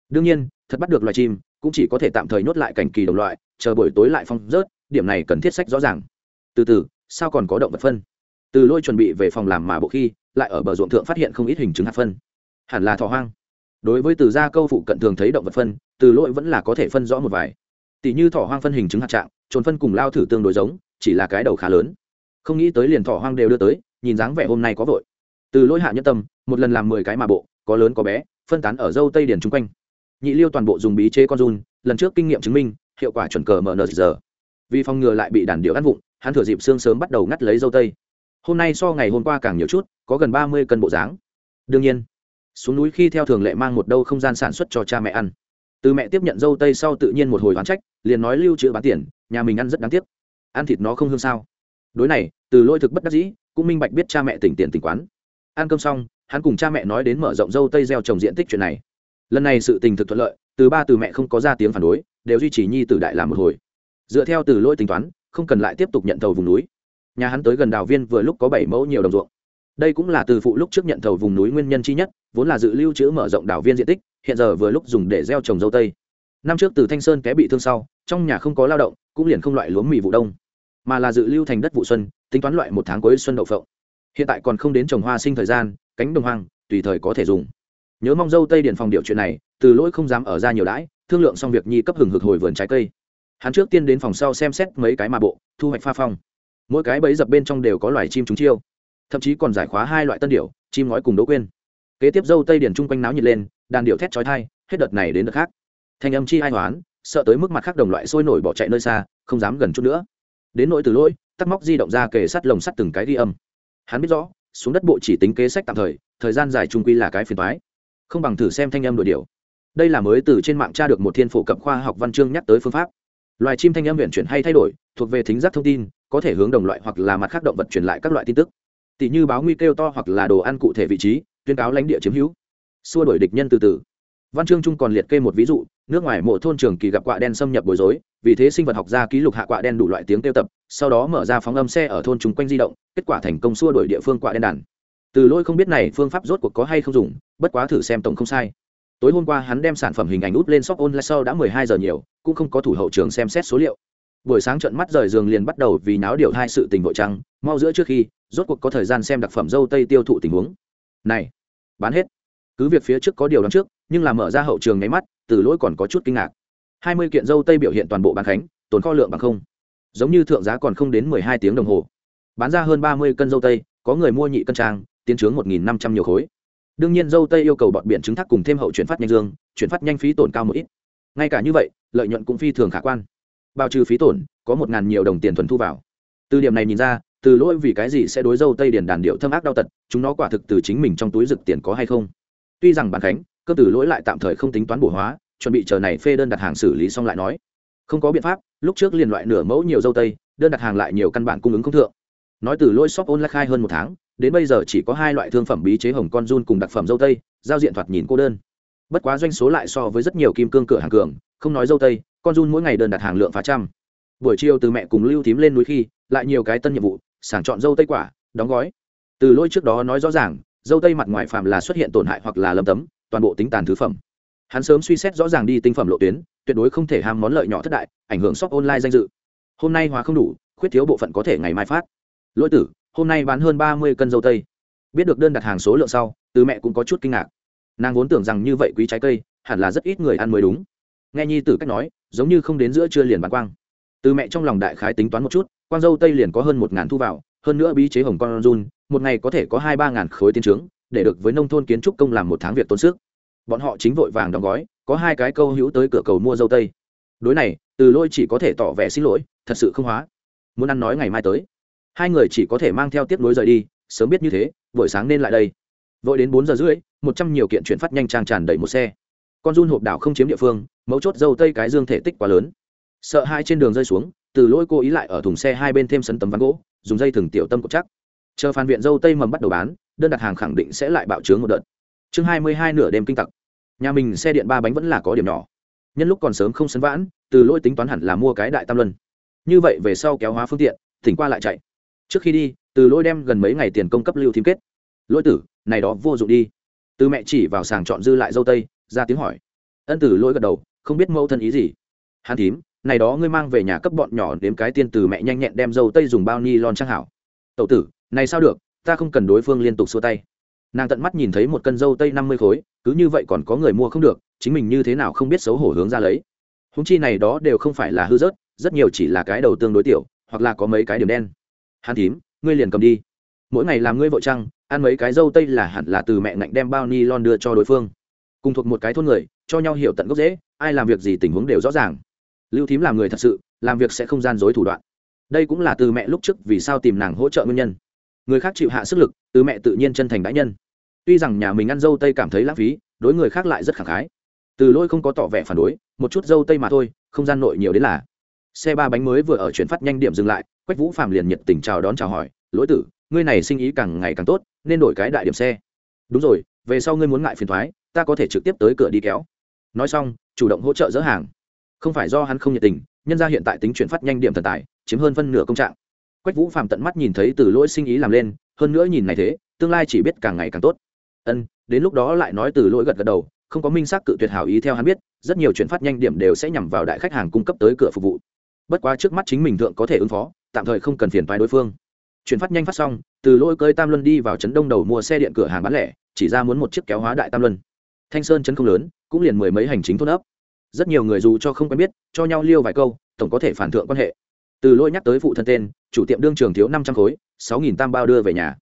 Đương nhiên, thật bắt được loài chim, cũng chỉ có thể tạm thời nhốt lại cảnh kỳ đồng loại, chờ buổi tối lại phong rớt, điểm này cần thiết sách rõ ràng. Từ từ, sao còn có động vật phân? Từ lôi chuẩn bị về phòng làm mà bộ khi, lại ở bờ ruộng thượng phát hiện không ít hình chứng hạt phân. Hẳn là thỏ hoang. Đối với từ gia câu phụ cận thường thấy động vật phân, từ lỗi vẫn là có thể phân rõ một vài. Tỷ như thỏ hoang phân hình chứng hạt trạng, trồn phân cùng lao thử tương đối giống chỉ là cái đầu khá lớn. Không nghĩ tới liền thỏ hoang đều đưa tới, nhìn dáng vẻ hôm nay có vội. Từ lỗi hạ nhân tâm, một lần làm mười cái mà bộ, có lớn có bé, phân tán ở dâu tây điền chung quanh. Nhị liêu toàn bộ dùng bí chế con run, lần trước kinh nghiệm chứng minh, hiệu quả chuẩn cờ mở nờ giờ. Vì phòng ngừa lại bị đàn điệu ăn vụng, hắn thừa dịp xương sớm bắt đầu ngắt lấy dâu tây. Hôm nay so ngày hôm qua càng nhiều chút, có gần ba mươi cân bộ dáng. Đương nhiên, xuống núi khi theo thường lệ mang một đâu không gian sản xuất cho cha mẹ ăn. Từ mẹ tiếp nhận dâu tây sau tự nhiên một hồi oán trách, liền nói lưu trữ bán tiền, nhà mình ăn rất đáng tiếc ăn thịt nó không hương sao. Đối này, từ lôi thực bất đắc dĩ, cũng minh bạch biết cha mẹ tỉnh tiền tỉnh quán. Ăn cơm xong, hắn cùng cha mẹ nói đến mở rộng dâu tây gieo trồng diện tích chuyện này. Lần này sự tình thực thuận lợi, từ ba từ mẹ không có ra tiếng phản đối, đều duy trì nhi tử đại làm một hồi. Dựa theo từ lôi tính toán, không cần lại tiếp tục nhận thầu vùng núi. Nhà hắn tới gần đào viên vừa lúc có bảy mẫu nhiều đồng ruộng. Đây cũng là từ phụ lúc trước nhận thầu vùng núi nguyên nhân chi nhất, vốn là dự lưu trữ mở rộng đảo viên diện tích, hiện giờ vừa lúc dùng để gieo trồng dâu tây. Năm trước từ thanh sơn té bị thương sau, trong nhà không có lao động, cũng liền không loại lúa mì vụ đông mà là dự lưu thành đất vụ xuân, tính toán loại một tháng cuối xuân đậu phộng. Hiện tại còn không đến trồng hoa sinh thời gian, cánh đồng hoang, tùy thời có thể dùng. Nhớ mong dâu tây điền phòng điều chuyện này, từ lỗi không dám ở ra nhiều đãi, thương lượng xong việc nhi cấp hừng hực hồi vườn trái cây. Hắn trước tiên đến phòng sau xem xét mấy cái mà bộ, thu hoạch pha phong. Mỗi cái bẫy dập bên trong đều có loài chim chúng chiêu. Thậm chí còn giải khóa hai loại tân điệu chim ngói cùng đỗ quên. Kế tiếp dâu tây điển chung quanh náo nhiệt lên, đàn điệu thét trói thai hết đợt này đến đợt khác. Thanh âm chi ai hoán, sợ tới mức mặt khác đồng loại sôi nổi bỏ chạy nơi xa, không dám gần chút nữa đến nỗi từ lỗi, tắc móc di động ra kề sắt lồng sắt từng cái ghi âm. Hắn biết rõ, xuống đất bộ chỉ tính kế sách tạm thời thời gian dài trung quy là cái phiền thoái không bằng thử xem thanh âm đội điều. Đây là mới từ trên mạng tra được một thiên phổ cập khoa học văn chương nhắc tới phương pháp. Loài chim thanh âm viện chuyển hay thay đổi, thuộc về thính giác thông tin, có thể hướng đồng loại hoặc là mặt khác động vật truyền lại các loại tin tức. Tỷ như báo nguy kêu to hoặc là đồ ăn cụ thể vị trí, tuyên cáo lãnh địa chiếm hữu. Xua đổi địch nhân từ từ văn chương trung còn liệt kê một ví dụ, nước ngoài mộ thôn trường kỳ gặp quạ đen xâm nhập bối rối, vì thế sinh vật học gia ký lục hạ quạ đen đủ loại tiếng tiêu tập, sau đó mở ra phóng âm xe ở thôn chúng quanh di động, kết quả thành công xua đổi địa phương quạ đen đàn. Từ lôi không biết này phương pháp rốt cuộc có hay không dùng, bất quá thử xem tổng không sai. Tối hôm qua hắn đem sản phẩm hình ảnh út lên shop online sau đã mười hai giờ nhiều, cũng không có thủ hậu trường xem xét số liệu. Buổi sáng trận mắt rời giường liền bắt đầu vì náo điều hai sự tình vội trăng, mau giữa trước khi, rốt cuộc có thời gian xem đặc phẩm dâu tây tiêu thụ tình huống. Này, bán hết cứ việc phía trước có điều đón trước, nhưng là mở ra hậu trường nháy mắt, từ lỗi còn có chút kinh ngạc. Hai mươi kiện dâu tây biểu hiện toàn bộ bán khánh, tồn kho lượng bằng không. Giống như thượng giá còn không đến mười hai tiếng đồng hồ. Bán ra hơn ba mươi cân dâu tây, có người mua nhị cân trang, tiến trướng một nghìn năm trăm nhiều khối. Đương nhiên dâu tây yêu cầu bọn biển chứng thác cùng thêm hậu chuyển phát nhanh dương, chuyển phát nhanh phí tổn cao một ít. Ngay cả như vậy, lợi nhuận cũng phi thường khả quan. Bao trừ phí tổn, có một ngàn nhiều đồng tiền thuần thu vào. Từ điểm này nhìn ra, từ lỗi vì cái gì sẽ đối dâu tây điền đàn điệu thâm ác đau tật, chúng nó quả thực từ chính mình trong túi rực tiền có hay không? Tuy rằng bản khánh, cơ tử lỗi lại tạm thời không tính toán bổ hóa, chuẩn bị chờ này phê đơn đặt hàng xử lý xong lại nói. Không có biện pháp, lúc trước liền loại nửa mẫu nhiều dâu tây, đơn đặt hàng lại nhiều căn bản cung ứng không thượng. Nói từ lỗi shop online khai hơn một tháng, đến bây giờ chỉ có hai loại thương phẩm bí chế hồng con run cùng đặc phẩm dâu tây, giao diện thoạt nhìn cô đơn. Bất quá doanh số lại so với rất nhiều kim cương cửa hàng cường, không nói dâu tây, con run mỗi ngày đơn đặt hàng lượng phá trăm. Buổi chiều từ mẹ cùng lưu thím lên núi khi, lại nhiều cái tân nhiệm vụ, sàng chọn dâu tây quả, đóng gói. Từ lỗi trước đó nói rõ ràng dâu tây mặt ngoài phạm là xuất hiện tổn hại hoặc là lâm tấm, toàn bộ tính tàn thứ phẩm. Hắn sớm suy xét rõ ràng đi tinh phẩm lộ tuyến, tuyệt đối không thể ham món lợi nhỏ thất đại, ảnh hưởng shop online danh dự. Hôm nay hóa không đủ, khuyết thiếu bộ phận có thể ngày mai phát. Lỗi tử, hôm nay bán hơn ba mươi cân dâu tây. Biết được đơn đặt hàng số lượng sau, từ mẹ cũng có chút kinh ngạc. Nàng vốn tưởng rằng như vậy quý trái cây, hẳn là rất ít người ăn mới đúng. Nghe nhi tử cách nói, giống như không đến giữa trưa liền bán quang. Từ mẹ trong lòng đại khái tính toán một chút, quang dâu tây liền có hơn một ngàn thu vào, hơn nữa bí chế hồng con run một ngày có thể có hai ba ngàn khối tiến trướng, để được với nông thôn kiến trúc công làm một tháng việc tốn sức. Bọn họ chính vội vàng đóng gói, có hai cái câu hữu tới cửa cầu mua dâu tây. Đối này, từ lôi chỉ có thể tỏ vẻ xin lỗi, thật sự không hóa. Muốn ăn nói ngày mai tới. Hai người chỉ có thể mang theo tiếp nối rời đi, sớm biết như thế, buổi sáng nên lại đây. Vội đến bốn giờ rưỡi, một trăm nhiều kiện chuyển phát nhanh trang tràn đầy một xe. Con run hộp đảo không chiếm địa phương, mấu chốt dâu tây cái dương thể tích quá lớn. Sợ hai trên đường rơi xuống, từ lỗi cô ý lại ở thùng xe hai bên thêm sấn tấm ván gỗ, dùng dây thừng tiểu tâm cột chắc chờ phan viện dâu tây mầm bắt đầu bán, đơn đặt hàng khẳng định sẽ lại bạo trướng một đợt. Chương hai mươi hai nửa đêm kinh tặc. Nhà mình xe điện ba bánh vẫn là có điểm nhỏ. Nhân lúc còn sớm không sấn vãn, từ lỗi tính toán hẳn là mua cái đại tam luân. Như vậy về sau kéo hóa phương tiện, thỉnh qua lại chạy. Trước khi đi, từ lỗi đem gần mấy ngày tiền công cấp lưu thím kết. Lỗi tử, này đó vô dụng đi. Từ mẹ chỉ vào sàng chọn dư lại dâu tây, ra tiếng hỏi. Ân tử lỗi gật đầu, không biết mẫu thân ý gì. Hàn thím, này đó ngươi mang về nhà cấp bọn nhỏ đếm cái tiên từ mẹ nhanh nhẹn đem dâu tây dùng bao ni lon trang hảo. Tậu tử này sao được, ta không cần đối phương liên tục xua tay. Nàng tận mắt nhìn thấy một cân dâu tây năm mươi khối, cứ như vậy còn có người mua không được, chính mình như thế nào không biết xấu hổ hướng ra lấy. Húng chi này đó đều không phải là hư rớt, rất nhiều chỉ là cái đầu tương đối tiểu, hoặc là có mấy cái điểm đen. Hàn thím, ngươi liền cầm đi. Mỗi ngày làm ngươi vội trăng ăn mấy cái dâu tây là hẳn là từ mẹ ngạnh đem bao ni lon đưa cho đối phương. Cùng thuộc một cái thôn người, cho nhau hiểu tận gốc dễ ai làm việc gì tình huống đều rõ ràng. Lưu thím làm người thật sự, làm việc sẽ không gian dối thủ đoạn. Đây cũng là từ mẹ lúc trước vì sao tìm nàng hỗ trợ nguyên nhân người khác chịu hạ sức lực, từ mẹ tự nhiên chân thành đãi nhân. Tuy rằng nhà mình ăn dâu tây cảm thấy lãng phí, đối người khác lại rất khẳng khái. Từ lôi không có tỏ vẻ phản đối, một chút dâu tây mà thôi, không gian nội nhiều đến là. Xe ba bánh mới vừa ở chuyển phát nhanh điểm dừng lại, quách vũ phạm liền nhiệt tình chào đón chào hỏi, lỗi tử, ngươi này sinh ý càng ngày càng tốt, nên đổi cái đại điểm xe. Đúng rồi, về sau ngươi muốn ngại phiền thoái, ta có thể trực tiếp tới cửa đi kéo. Nói xong, chủ động hỗ trợ dỡ hàng. Không phải do hắn không nhiệt tình, nhân ra hiện tại tính chuyển phát nhanh điểm thần tài, chiếm hơn phân nửa công trạng quách vũ phạm tận mắt nhìn thấy từ lỗi sinh ý làm lên, hơn nữa nhìn này thế, tương lai chỉ biết càng ngày càng tốt. Ân, đến lúc đó lại nói từ lỗi gật gật đầu, không có minh xác cự tuyệt hảo ý theo hắn biết, rất nhiều chuyển phát nhanh điểm đều sẽ nhằm vào đại khách hàng cung cấp tới cửa phục vụ. Bất quá trước mắt chính mình thượng có thể ứng phó, tạm thời không cần phiền toái đối phương. Chuyển phát nhanh phát xong, từ lỗi cơi tam luân đi vào trấn đông đầu mua xe điện cửa hàng bán lẻ, chỉ ra muốn một chiếc kéo hóa đại tam luân. Thanh sơn chấn không lớn, cũng liền mười mấy hành chính thôn ấp. Rất nhiều người dù cho không quen biết, cho nhau liêu vài câu, tổng có thể phản thượng quan hệ. Từ lỗi nhắc tới phụ thân tên chủ tiệm đương trường thiếu năm trăm khối, sáu nghìn tam bao đưa về nhà.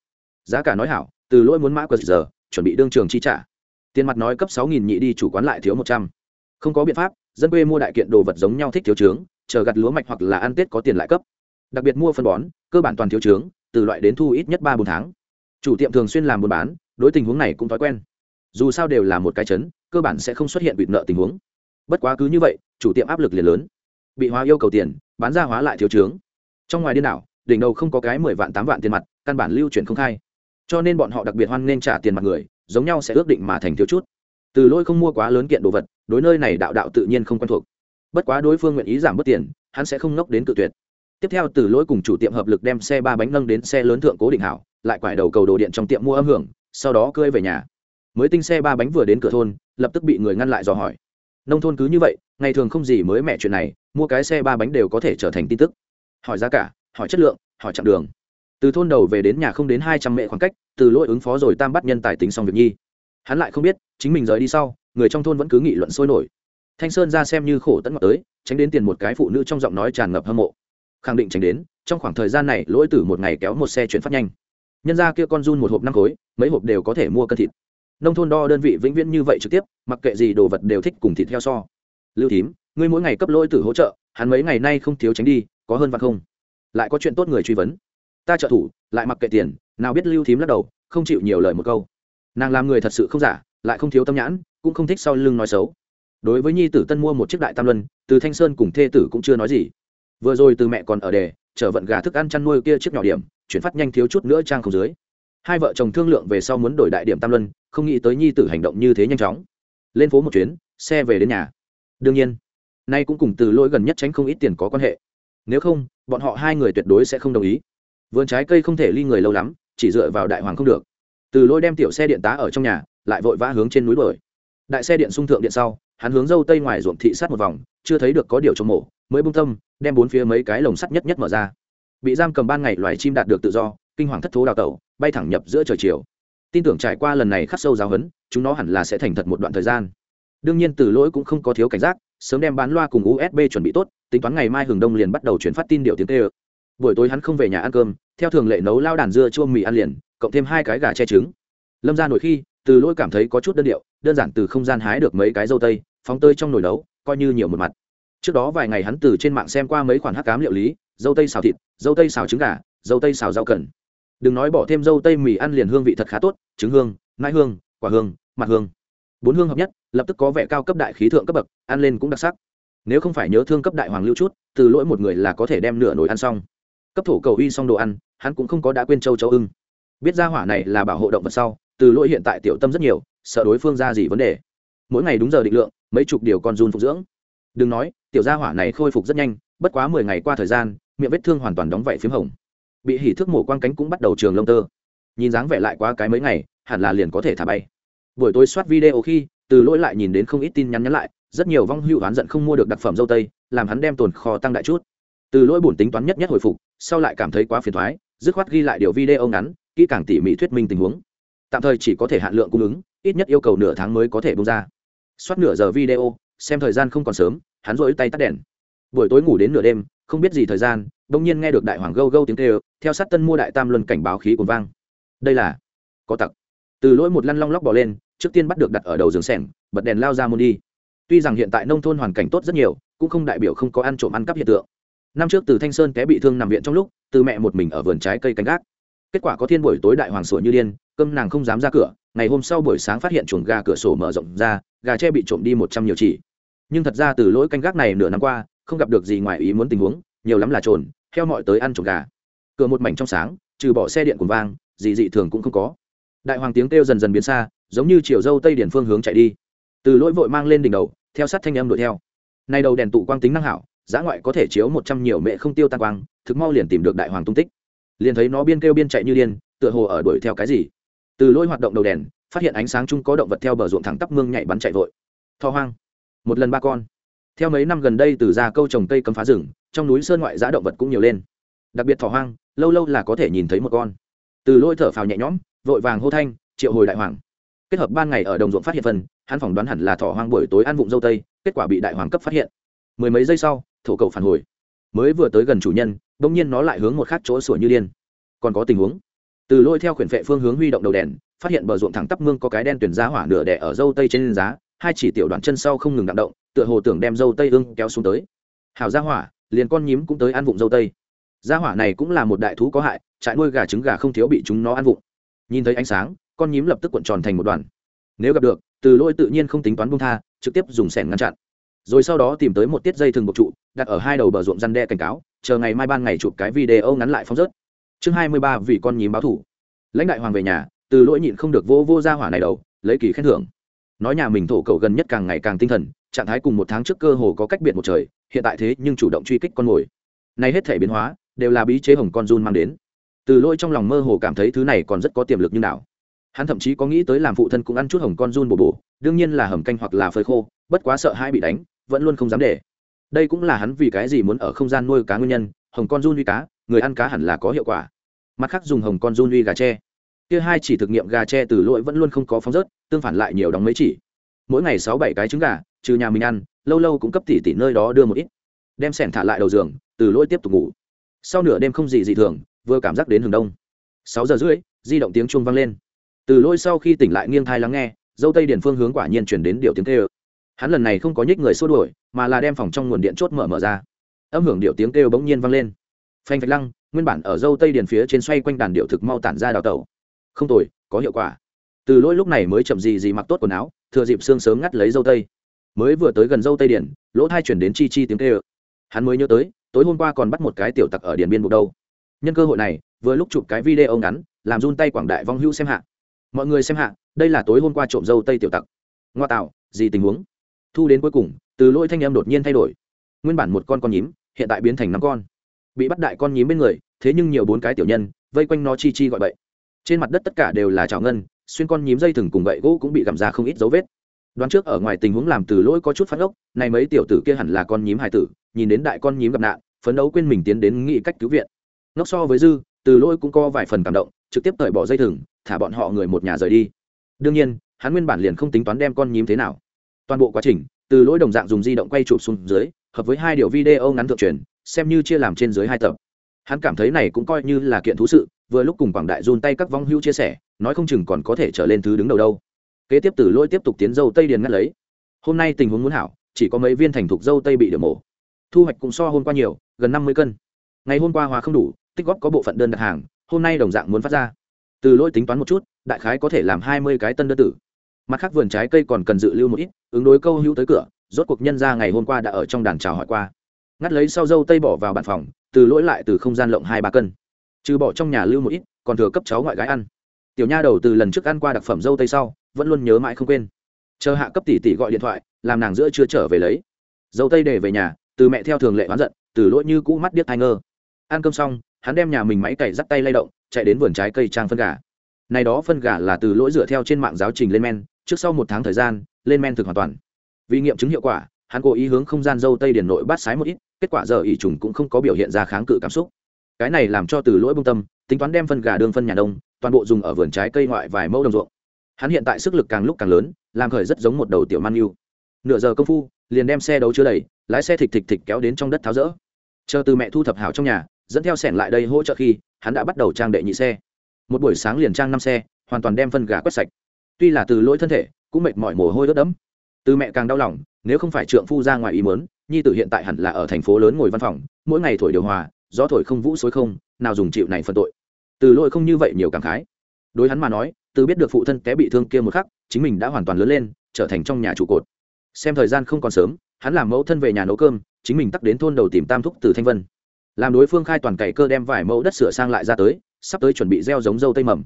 Giá cả nói hảo, từ lỗi muốn mã cờ giờ, chuẩn bị đương trường chi trả. Tiền mặt nói cấp sáu nghìn nhị đi chủ quán lại thiếu một trăm. Không có biện pháp, dân quê mua đại kiện đồ vật giống nhau thích thiếu trướng, chờ gặt lúa mạch hoặc là ăn tết có tiền lại cấp. Đặc biệt mua phân bón, cơ bản toàn thiếu trướng, từ loại đến thu ít nhất ba bốn tháng. Chủ tiệm thường xuyên làm buôn bán, đối tình huống này cũng thói quen. Dù sao đều là một cái chấn, cơ bản sẽ không xuất hiện bị nợ tình huống. Bất quá cứ như vậy, chủ tiệm áp lực liền lớn. Bị hóa yêu cầu tiền, bán ra hóa lại thiếu trướng trong ngoài điên đảo, đỉnh đầu không có cái mười vạn tám vạn tiền mặt, căn bản lưu chuyển không khai. Cho nên bọn họ đặc biệt hoan nên trả tiền mặt người, giống nhau sẽ ước định mà thành thiếu chút. Từ Lỗi không mua quá lớn kiện đồ vật, đối nơi này đạo đạo tự nhiên không quen thuộc. Bất quá đối phương nguyện ý giảm bớt tiền, hắn sẽ không ngốc đến cự tuyệt. Tiếp theo, từ lỗi cùng chủ tiệm hợp lực đem xe ba bánh nâng đến xe lớn thượng cố định hảo, lại quải đầu cầu đồ điện trong tiệm mua âm hưởng, sau đó cưỡi về nhà. Mới tinh xe ba bánh vừa đến cửa thôn, lập tức bị người ngăn lại dò hỏi. Nông thôn cứ như vậy, ngày thường không gì mới mẹ chuyện này, mua cái xe ba bánh đều có thể trở thành tin tức hỏi giá cả, hỏi chất lượng, hỏi chặng đường. Từ thôn đầu về đến nhà không đến hai trăm mệ khoảng cách, từ lỗi ứng phó rồi tam bắt nhân tài tính xong việc nhi. Hắn lại không biết, chính mình rời đi sau, người trong thôn vẫn cứ nghị luận sôi nổi. Thanh sơn ra xem như khổ tẫn ngọt tới, tránh đến tiền một cái phụ nữ trong giọng nói tràn ngập hâm mộ. Khẳng định tránh đến, trong khoảng thời gian này, lỗi tử một ngày kéo một xe chuyển phát nhanh. Nhân ra kia con run một hộp năm khối, mấy hộp đều có thể mua cân thịt. Nông thôn đo đơn vị vĩnh viễn như vậy trực tiếp, mặc kệ gì đồ vật đều thích cùng thịt theo so. Lưu thím, ngươi mỗi ngày cấp lỗi tử hỗ trợ, hắn mấy ngày nay không thiếu tránh đi có hơn vạn không? Lại có chuyện tốt người truy vấn. Ta trợ thủ, lại mặc kệ tiền, nào biết lưu thím lắc đầu, không chịu nhiều lời một câu. Nàng làm người thật sự không giả, lại không thiếu tâm nhãn, cũng không thích sau lưng nói xấu. Đối với nhi tử tân mua một chiếc đại tam luân, từ thanh sơn cùng thê tử cũng chưa nói gì. Vừa rồi từ mẹ còn ở đề, chở vận gà thức ăn chăn nuôi kia chiếc nhỏ điểm, chuyển phát nhanh thiếu chút nữa trang không dưới. Hai vợ chồng thương lượng về sau muốn đổi đại điểm tam luân, không nghĩ tới nhi tử hành động như thế nhanh chóng. Lên phố một chuyến, xe về đến nhà. Đương nhiên, nay cũng cùng từ lỗi gần nhất tránh không ít tiền có quan hệ nếu không, bọn họ hai người tuyệt đối sẽ không đồng ý. Vườn trái cây không thể ly người lâu lắm, chỉ dựa vào đại hoàng không được. Từ lỗi đem tiểu xe điện tá ở trong nhà, lại vội vã hướng trên núi đuổi. đại xe điện sung thượng điện sau, hắn hướng dâu tây ngoài ruộng thị sát một vòng, chưa thấy được có điều trong mổ, mới bung tâm đem bốn phía mấy cái lồng sắt nhất nhất mở ra. Bị giam cầm ban ngày loài chim đạt được tự do, kinh hoàng thất thố đào tẩu, bay thẳng nhập giữa trời chiều. Tin tưởng trải qua lần này khắc sâu giáo hấn chúng nó hẳn là sẽ thành thật một đoạn thời gian. Đương nhiên từ lỗi cũng không có thiếu cảnh giác sớm đem bán loa cùng usb chuẩn bị tốt, tính toán ngày mai hưởng đông liền bắt đầu chuyển phát tin điệu tiếng tê ơ buổi tối hắn không về nhà ăn cơm, theo thường lệ nấu lao đàn dưa chua mì ăn liền, cộng thêm hai cái gà che trứng. Lâm ra nổi khi, từ lỗi cảm thấy có chút đơn điệu, đơn giản từ không gian hái được mấy cái dâu tây, phóng tơi trong nồi nấu, coi như nhiều một mặt. Trước đó vài ngày hắn từ trên mạng xem qua mấy khoản hắc cám liệu lý, dâu tây xào thịt, dâu tây xào trứng gà, dâu tây xào rau cần. Đừng nói bỏ thêm dâu tây mì ăn liền hương vị thật khá tốt, trứng hương, nãi hương, quả hương, mặt hương bốn hương hợp nhất, lập tức có vẻ cao cấp đại khí thượng cấp bậc, ăn lên cũng đặc sắc. Nếu không phải nhớ thương cấp đại hoàng lưu chút, từ lỗi một người là có thể đem nửa nồi ăn xong. Cấp thổ cầu uy xong đồ ăn, hắn cũng không có đã quên châu châu ưng. Biết ra hỏa này là bảo hộ động vật sau, từ lỗi hiện tại tiểu tâm rất nhiều, sợ đối phương ra gì vấn đề. Mỗi ngày đúng giờ định lượng, mấy chục điều con run phục dưỡng. Đừng nói, tiểu gia hỏa này khôi phục rất nhanh, bất quá mười ngày qua thời gian, miệng vết thương hoàn toàn đóng vảy p h í m hồng. Bị hỉ thước mổ quang cánh cũng bắt đầu trường lông tơ. Nhìn dáng vẻ lại quá cái mấy ngày, hẳn là liền có thể thả bay buổi tối soát video khi, từ lỗi lại nhìn đến không ít tin nhắn nhắn lại, rất nhiều vong hữu oán giận không mua được đặc phẩm dâu tây, làm hắn đem tồn kho tăng đại chút. Từ lỗi bổn tính toán nhất nhất hồi phục, sau lại cảm thấy quá phiền thoái, dứt khoát ghi lại điều video ngắn, kỹ càng tỉ mỉ thuyết minh tình huống. Tạm thời chỉ có thể hạn lượng cung ứng, ít nhất yêu cầu nửa tháng mới có thể bung ra. Soát nửa giờ video, xem thời gian không còn sớm, hắn rỗi tay tắt đèn. Buổi tối ngủ đến nửa đêm, không biết gì thời gian, bỗng nhiên nghe được đại hoàng gâu gâu tiếng kêu, theo sát tân mua đại tam luân cảnh báo khí cuồng vang. Đây là, có tặc từ lỗi một lăn long lóc bỏ lên, trước tiên bắt được đặt ở đầu giường sẻng, bật đèn lao ra môn đi. Tuy rằng hiện tại nông thôn hoàn cảnh tốt rất nhiều, cũng không đại biểu không có ăn trộm ăn cắp hiện tượng. Năm trước từ thanh sơn té bị thương nằm viện trong lúc, từ mẹ một mình ở vườn trái cây canh gác. Kết quả có thiên buổi tối đại hoàng sủa như điên, cơm nàng không dám ra cửa, ngày hôm sau buổi sáng phát hiện chuồng gà cửa sổ mở rộng ra, gà tre bị trộm đi một trăm nhiều chỉ. Nhưng thật ra từ lỗi canh gác này nửa năm qua, không gặp được gì ngoài ý muốn tình huống, nhiều lắm là trồn, theo mọi tới ăn trộm gà. Cửa một mảnh trong sáng, trừ bỏ xe điện cùng vang, gì dị thường cũng không có đại hoàng tiếng kêu dần dần biến xa, giống như chiều dâu tây điển phương hướng chạy đi. Từ lỗi vội mang lên đỉnh đầu, theo sát thanh âm đuổi theo. Nay đầu đèn tụ quang tính năng hảo, giá ngoại có thể chiếu một trăm nhiều mẹ không tiêu tan quang, thực mau liền tìm được đại hoàng tung tích. Liền thấy nó biên kêu biên chạy như điên, tựa hồ ở đuổi theo cái gì. Từ lỗi hoạt động đầu đèn, phát hiện ánh sáng chung có động vật theo bờ ruộng thẳng tắp mương nhảy bắn chạy vội. Tho hoang. Một lần ba con. Theo mấy năm gần đây từ ra câu trồng cây cấm phá rừng, trong núi sơn ngoại giá động vật cũng nhiều lên. Đặc biệt thỏ hoang, lâu lâu là có thể nhìn thấy một con. Từ lôi thở phào nhẹ nhõm vội vàng hô thanh, triệu hồi đại hoàng. Kết hợp ban ngày ở đồng ruộng phát hiện phần, hắn phỏng đoán hẳn là thỏ hoang buổi tối ăn vụng dâu tây, kết quả bị đại hoàng cấp phát hiện. Mười mấy giây sau, thổ cầu phản hồi. Mới vừa tới gần chủ nhân đ ỗ n g nhiên nó lại hướng một khác chỗ sủa như điên. Còn có tình huống. Từ lôi theo khuyển vệ phương hướng huy động đầu đèn, phát hiện bờ ruộng thẳng tắp mương có cái đen tuyển giá hỏa nửa đẻ ở dâu tây trên giá, hai chỉ tiểu đoạn chân sau không ngừng đặng động, tựa hồ tưởng đem dâu tây ương kéo xuống tới. Hảo gia hỏa, liền con nhím cũng tới ăn vụng dâu tây. Gia hỏa này cũng là một đại thú có hại, trại nuôi gà trứng gà không thiếu bị chúng nó ăn vụng nhìn thấy ánh sáng, con nhím lập tức cuộn tròn thành một đoàn. Nếu gặp được, từ lôi tự nhiên không tính toán bung tha, trực tiếp dùng sẻng ngăn chặn. Rồi sau đó tìm tới một tiết dây thừng buộc trụ, đặt ở hai đầu bờ ruộng răn đe cảnh cáo, chờ ngày mai ban ngày chụp cái video ngắn lại phóng rớt. Chương hai mươi ba vì con nhím báo thủ. Lãnh đại hoàng về nhà, từ lỗi nhịn không được vô vô ra hỏa này đầu, lấy kỳ khen thưởng. Nói nhà mình thổ cầu gần nhất càng ngày càng tinh thần, trạng thái cùng một tháng trước cơ hồ có cách biệt một trời, hiện tại thế nhưng chủ động truy kích con mồi. Nay hết thể biến hóa, đều là bí chế hồng con run mang đến từ lỗi trong lòng mơ hồ cảm thấy thứ này còn rất có tiềm lực như nào. Hắn thậm chí có nghĩ tới làm phụ thân cũng ăn chút hồng con run bổ bổ, đương nhiên là hầm canh hoặc là phơi khô, bất quá sợ hai bị đánh, vẫn luôn không dám để. Đây cũng là hắn vì cái gì muốn ở không gian nuôi cá nguyên nhân, hồng con run uy cá, người ăn cá hẳn là có hiệu quả. Mặt khác dùng hồng con run uy gà tre. Kia hai chỉ thực nghiệm gà tre từ lỗi vẫn luôn không có phóng rớt, tương phản lại nhiều đóng mấy chỉ. Mỗi ngày sáu bảy cái trứng gà, trừ nhà mình ăn, lâu lâu cũng cấp tỷ tỷ nơi đó đưa một ít. Đem sẻn thả lại đầu giường, từ lỗi tiếp tục ngủ. Sau nửa đêm không gì dị thường vừa cảm giác đến hừng đông. Sáu giờ rưỡi, di động tiếng chuông vang lên. Từ lôi sau khi tỉnh lại nghiêng thai lắng nghe, dâu tây điện phương hướng quả nhiên chuyển đến điệu tiếng kêu hắn lần này không có nhích người xua đuổi, mà là đem phòng trong nguồn điện chốt mở mở ra. Âm hưởng điệu tiếng kêu bỗng nhiên vang lên. Phanh phạch lăng, nguyên bản ở dâu tây điền phía trên xoay quanh đàn điệu thực mau tản ra đào tẩu. Không tồi, có hiệu quả. Từ lỗi lúc này mới chậm gì gì mặc tốt quần áo, thừa dịp sương sớm ngắt lấy dâu tây. Mới vừa tới gần dâu tây điền, lỗ thai chuyển đến chi chi tiếng kêu hắn mới nhớ tới, tối hôm qua còn bắt một cái tiểu tặc ở điện biên buộc đâu nhân cơ hội này, vừa lúc chụp cái video ngắn, làm run tay quảng đại vong hữu xem hạ. Mọi người xem hạ, đây là tối hôm qua trộm dâu tây tiểu tặc. Ngoa tạo, gì tình huống? Thu đến cuối cùng, từ lỗi thanh em đột nhiên thay đổi. Nguyên bản một con con nhím, hiện tại biến thành năm con. Bị bắt đại con nhím bên người, thế nhưng nhiều bốn cái tiểu nhân, vây quanh nó chi chi gọi bậy. Trên mặt đất tất cả đều là trào ngân, xuyên con nhím dây thừng cùng gậy gỗ cũng bị gặm ra không ít dấu vết. Đoán trước ở ngoài tình huống làm từ lỗi có chút phát ốc, này mấy tiểu tử kia hẳn là con nhím hài tử, nhìn đến đại con nhím gặp nạn, phấn đấu quên mình tiến đến nghĩ cách cứu viện ngốc so với dư, từ lỗi cũng có vài phần cảm động, trực tiếp cởi bỏ dây thừng, thả bọn họ người một nhà rời đi. Đương nhiên, hắn nguyên bản liền không tính toán đem con nhím thế nào. Toàn bộ quá trình, từ lỗi đồng dạng dùng di động quay chụp xuống dưới, hợp với hai điều video ngắn thượng truyền, xem như chia làm trên dưới hai tập. Hắn cảm thấy này cũng coi như là kiện thú sự, vừa lúc cùng quảng đại run tay các vong hữu chia sẻ, nói không chừng còn có thể trở lên thứ đứng đầu đâu. Kế tiếp từ lỗi tiếp tục tiến dâu tây điền ngắt lấy. Hôm nay tình huống muốn hảo, chỉ có mấy viên thành thục dâu tây bị đổ mổ. Thu hoạch cũng so hôm qua nhiều, gần năm mươi cân. Ngày hôm qua hòa không đủ tích góp có bộ phận đơn đặt hàng, hôm nay đồng dạng muốn phát ra. Từ lỗi tính toán một chút, đại khái có thể làm hai mươi cái tân đơn tử. Mặt khác vườn trái cây còn cần dự lưu một ít, ứng đối câu hữu tới cửa, rốt cuộc nhân ra ngày hôm qua đã ở trong đàn chào hỏi qua. Ngắt lấy sau dâu tây bỏ vào bàn phòng, từ lỗi lại từ không gian lộng hai ba cân. Trừ bỏ trong nhà lưu một ít, còn thừa cấp cháu ngoại gái ăn. Tiểu nha đầu từ lần trước ăn qua đặc phẩm dâu tây sau, vẫn luôn nhớ mãi không quên. Chờ hạ cấp tỷ tỷ gọi điện thoại, làm nàng giữa chưa trở về lấy. Dâu tây để về nhà, từ mẹ theo thường lệ oán giận, từ lỗi như cũ mắt điếc thai ngơ. Ăn cơm xong hắn đem nhà mình máy cày dắt tay lay động, chạy đến vườn trái cây trang phân gà. Này đó phân gà là từ lỗi dựa theo trên mạng giáo trình lên men, trước sau một tháng thời gian, lên men thực hoàn toàn. Vì nghiệm chứng hiệu quả, hắn cố ý hướng không gian dâu tây điền nội bát sái một ít, kết quả giờ ỷ trùng cũng không có biểu hiện ra kháng cự cảm xúc. Cái này làm cho từ lỗi bông tâm, tính toán đem phân gà đường phân nhà đông toàn bộ dùng ở vườn trái cây ngoại vài mẫu đồng ruộng. Hắn hiện tại sức lực càng lúc càng lớn, làm khởi rất giống một đầu tiểu man yêu nửa giờ công phu, liền đem xe đấu chứa đầy, lái xe thịt thịt thịt kéo đến trong đất tháo rỡ. Chờ từ mẹ thu thập hảo trong nhà dẫn theo sẻn lại đây hỗ trợ khi hắn đã bắt đầu trang đệ nhị xe. Một buổi sáng liền trang năm xe, hoàn toàn đem phân gà quét sạch. Tuy là từ lỗi thân thể, cũng mệt mỏi mồ hôi đốt đẫm. Từ mẹ càng đau lòng, nếu không phải trượng phu ra ngoài ý mớn nhi tử hiện tại hẳn là ở thành phố lớn ngồi văn phòng, mỗi ngày thổi điều hòa, gió thổi không vũ xối không, nào dùng chịu này phân tội. Từ lỗi không như vậy nhiều cảm khái. Đối hắn mà nói, từ biết được phụ thân té bị thương kia một khắc, chính mình đã hoàn toàn lớn lên, trở thành trong nhà trụ cột. Xem thời gian không còn sớm, hắn làm mẫu thân về nhà nấu cơm, chính mình tắc đến thôn đầu tìm tam thúc từ thanh vân làm đối phương khai toàn cày cơ đem vài mẫu đất sửa sang lại ra tới, sắp tới chuẩn bị gieo giống dâu tây mầm.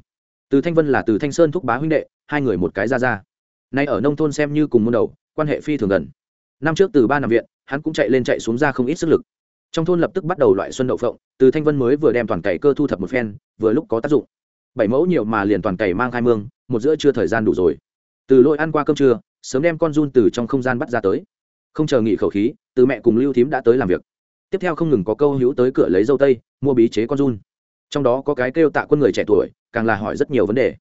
Từ thanh vân là từ thanh sơn thúc bá huynh đệ, hai người một cái ra ra. Nay ở nông thôn xem như cùng môn đầu, quan hệ phi thường gần. Năm trước từ ba nằm viện, hắn cũng chạy lên chạy xuống ra không ít sức lực. Trong thôn lập tức bắt đầu loại xuân đậu phộng, từ thanh vân mới vừa đem toàn cày cơ thu thập một phen, vừa lúc có tác dụng. Bảy mẫu nhiều mà liền toàn cày mang hai mương, một giữa chưa thời gian đủ rồi. Từ lỗi ăn qua cơm trưa, sớm đem con run từ trong không gian bắt ra tới. Không chờ nghỉ khẩu khí, từ mẹ cùng lưu thím đã tới làm việc tiếp theo không ngừng có câu hữu tới cửa lấy dâu tây, mua bí chế con run. Trong đó có cái kêu tạ quân người trẻ tuổi, càng là hỏi rất nhiều vấn đề.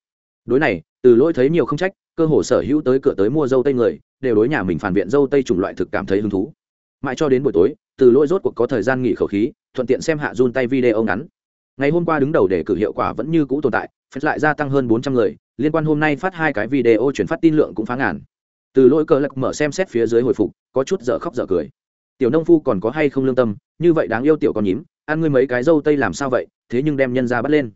Đối này, từ lỗi thấy nhiều không trách, cơ hồ sở hữu tới cửa tới mua dâu tây người, đều đối nhà mình phản biện dâu tây chủng loại thực cảm thấy hứng thú. Mãi cho đến buổi tối, từ lỗi rốt cuộc có thời gian nghỉ khẩu khí, thuận tiện xem hạ run tay video ngắn. Ngày hôm qua đứng đầu để cử hiệu quả vẫn như cũ tồn tại, phép lại gia tăng hơn bốn trăm người, liên quan hôm nay phát hai cái video chuyển phát tin lượng cũng phá ngàn. Từ lỗi cờ lạc mở xem xét phía dưới hồi phục, có chút dở khóc dở cười tiểu nông phu còn có hay không lương tâm, như vậy đáng yêu tiểu con nhím, ăn ngươi mấy cái dâu tây làm sao vậy, thế nhưng đem nhân ra bắt lên.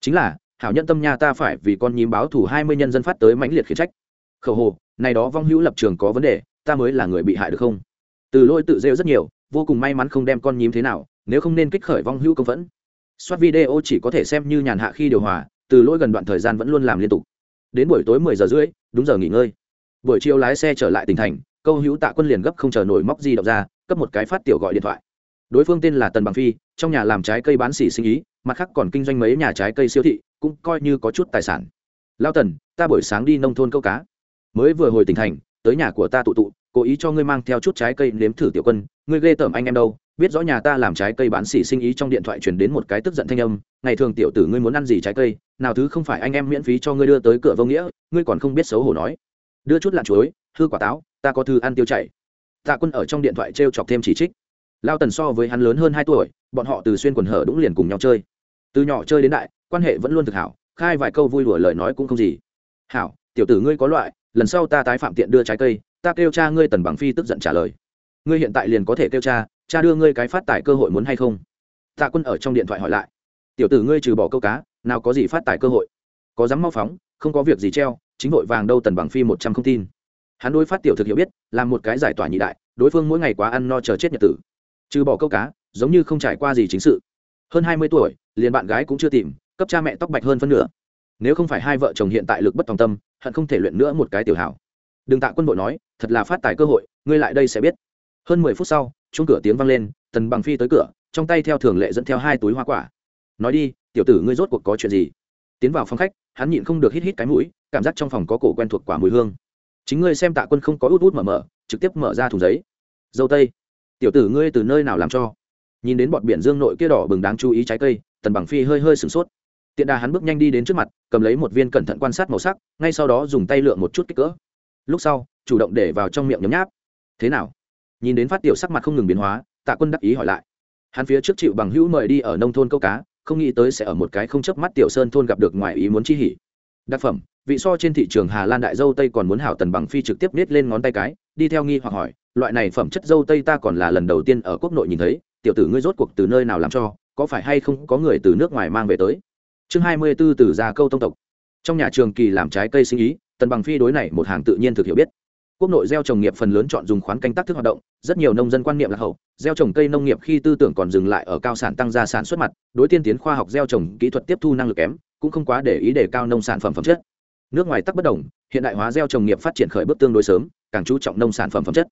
Chính là, hảo nhân tâm nha ta phải vì con nhím báo thủ hai mươi nhân dân phát tới mãnh liệt khiển trách. Khẩu hồ, này đó vong hữu lập trường có vấn đề, ta mới là người bị hại được không? Từ lôi tự rêu rất nhiều, vô cùng may mắn không đem con nhím thế nào, nếu không nên kích khởi vong hữu công vẫn soát video chỉ có thể xem như nhàn hạ khi điều hòa, từ lỗi gần đoạn thời gian vẫn luôn làm liên tục. Đến buổi tối mười giờ rưỡi, đúng giờ nghỉ ngơi. Buổi chiều lái xe trở lại tỉnh thành, câu hữu tạ quân liền gấp không chờ nổi móc di động ra cấp một cái phát tiểu gọi điện thoại. Đối phương tên là tần bằng phi, trong nhà làm trái cây bán xỉ sinh ý, mặt khác còn kinh doanh mấy nhà trái cây siêu thị, cũng coi như có chút tài sản. Lao tần, ta buổi sáng đi nông thôn câu cá. Mới vừa hồi tỉnh thành, tới nhà của ta tụ tụ, cố ý cho ngươi mang theo chút trái cây nếm thử tiểu quân, ngươi ghê tởm anh em đâu, biết rõ nhà ta làm trái cây bán xỉ sinh ý trong điện thoại truyền đến một cái tức giận thanh âm, ngày thường tiểu tử ngươi muốn ăn gì trái cây, nào thứ không phải anh em miễn phí cho ngươi đưa tới cửa vô nghĩa, ngươi còn không biết xấu hổ nói. Đưa chút lạ chuối, hư quả táo, ta có thư ăn tiêu chảy tạ quân ở trong điện thoại t r e o chọc thêm chỉ trích. Lao tần so với hắn lớn hơn hai tuổi, bọn họ từ xuyên quần hở đúng liền cùng nhau chơi. Từ nhỏ chơi đến đại, quan hệ vẫn luôn thực hảo, khai vài câu vui đùa lời nói cũng không gì. Hảo, tiểu tử ngươi có loại, lần sau ta tái phạm tiện đưa trái cây, ta kêu cha ngươi tần bằng phi tức giận trả lời. Ngươi hiện tại liền có thể kêu cha cha đưa ngươi cái phát tài cơ hội muốn hay không? Tạ quân ở trong điện thoại hỏi lại. Tiểu tử ngươi trừ bỏ câu cá, nào có gì phát tài cơ hội? Có dám mau phóng, không có việc gì treo, chính hội vàng đâu tần bằng phi một trăm không tin hắn đối phát tiểu thực hiểu biết làm một cái giải tỏa nhị đại, đối phương mỗi ngày quá ăn no chờ chết nhật tử. Trừ bỏ câu cá, giống như không trải qua gì chính sự. Hơn hai mươi tuổi, liền bạn gái cũng chưa tìm, cấp cha mẹ tóc bạch hơn phân nửa. Nếu không phải hai vợ chồng hiện tại lực bất tòng tâm, hận không thể luyện nữa một cái tiểu hảo. Đừng tạ quân đội nói, thật là phát tài cơ hội, ngươi lại đây sẽ biết. Hơn mười phút sau chung cửa tiếng vang lên, tần bằng phi tới cửa, trong tay theo thường lệ dẫn theo hai túi hoa quả. Nói đi, tiểu tử ngươi rốt cuộc có chuyện gì? Tiến vào phòng khách, hắn nhịn không được hít hít cái mũi, cảm giác trong phòng có cổ quen thuộc quả mùi hương chính ngươi xem tạ quân không có út út mở mở, trực tiếp mở ra thùng giấy. Dâu tây, tiểu tử ngươi từ nơi nào làm cho? Nhìn đến bọn biển dương nội kia đỏ bừng đáng chú ý trái cây, tần bằng phi hơi hơi sửng sốt. Tiện đà hắn bước nhanh đi đến trước mặt, cầm lấy một viên cẩn thận quan sát màu sắc, ngay sau đó dùng tay lượm một chút kích cỡ. Lúc sau, chủ động để vào trong miệng nhấm nháp. Thế nào? Nhìn đến phát tiểu sắc mặt không ngừng biến hóa, tạ quân đắc ý hỏi lại. Hắn phía trước chịu bằng hữu mời đi ở nông thôn câu cá, không nghĩ tới sẽ ở một cái không chớp mắt tiểu sơn thôn gặp được ngoài ý muốn chi hỉ. Đặc phẩm vị so trên thị trường hà lan đại dâu tây còn muốn hảo tần bằng phi trực tiếp nết lên ngón tay cái, đi theo nghi hoặc hỏi, loại này phẩm chất dâu tây ta còn là lần đầu tiên ở quốc nội nhìn thấy, tiểu tử ngươi rốt cuộc từ nơi nào làm cho, có phải hay không có người từ nước ngoài mang về tới? Chương hai mươi 24 từ gia câu tông tộc. Trong nhà trường kỳ làm trái cây sinh ý, tần bằng phi đối này một hàng tự nhiên thực hiểu biết. Quốc nội gieo trồng nghiệp phần lớn chọn dùng khoán canh tác thức hoạt động, rất nhiều nông dân quan niệm là hậu, gieo trồng cây nông nghiệp khi tư tưởng còn dừng lại ở cao sản tăng gia sản xuất mặt, đối tiên tiến khoa học gieo trồng kỹ thuật tiếp thu năng lực kém, cũng không quá để ý để cao nông sản phẩm phẩm chất nước ngoài tắc bất đồng, hiện đại hóa gieo trồng nghiệp phát triển khởi bước tương đối sớm, càng chú trọng nông sản phẩm phẩm chất.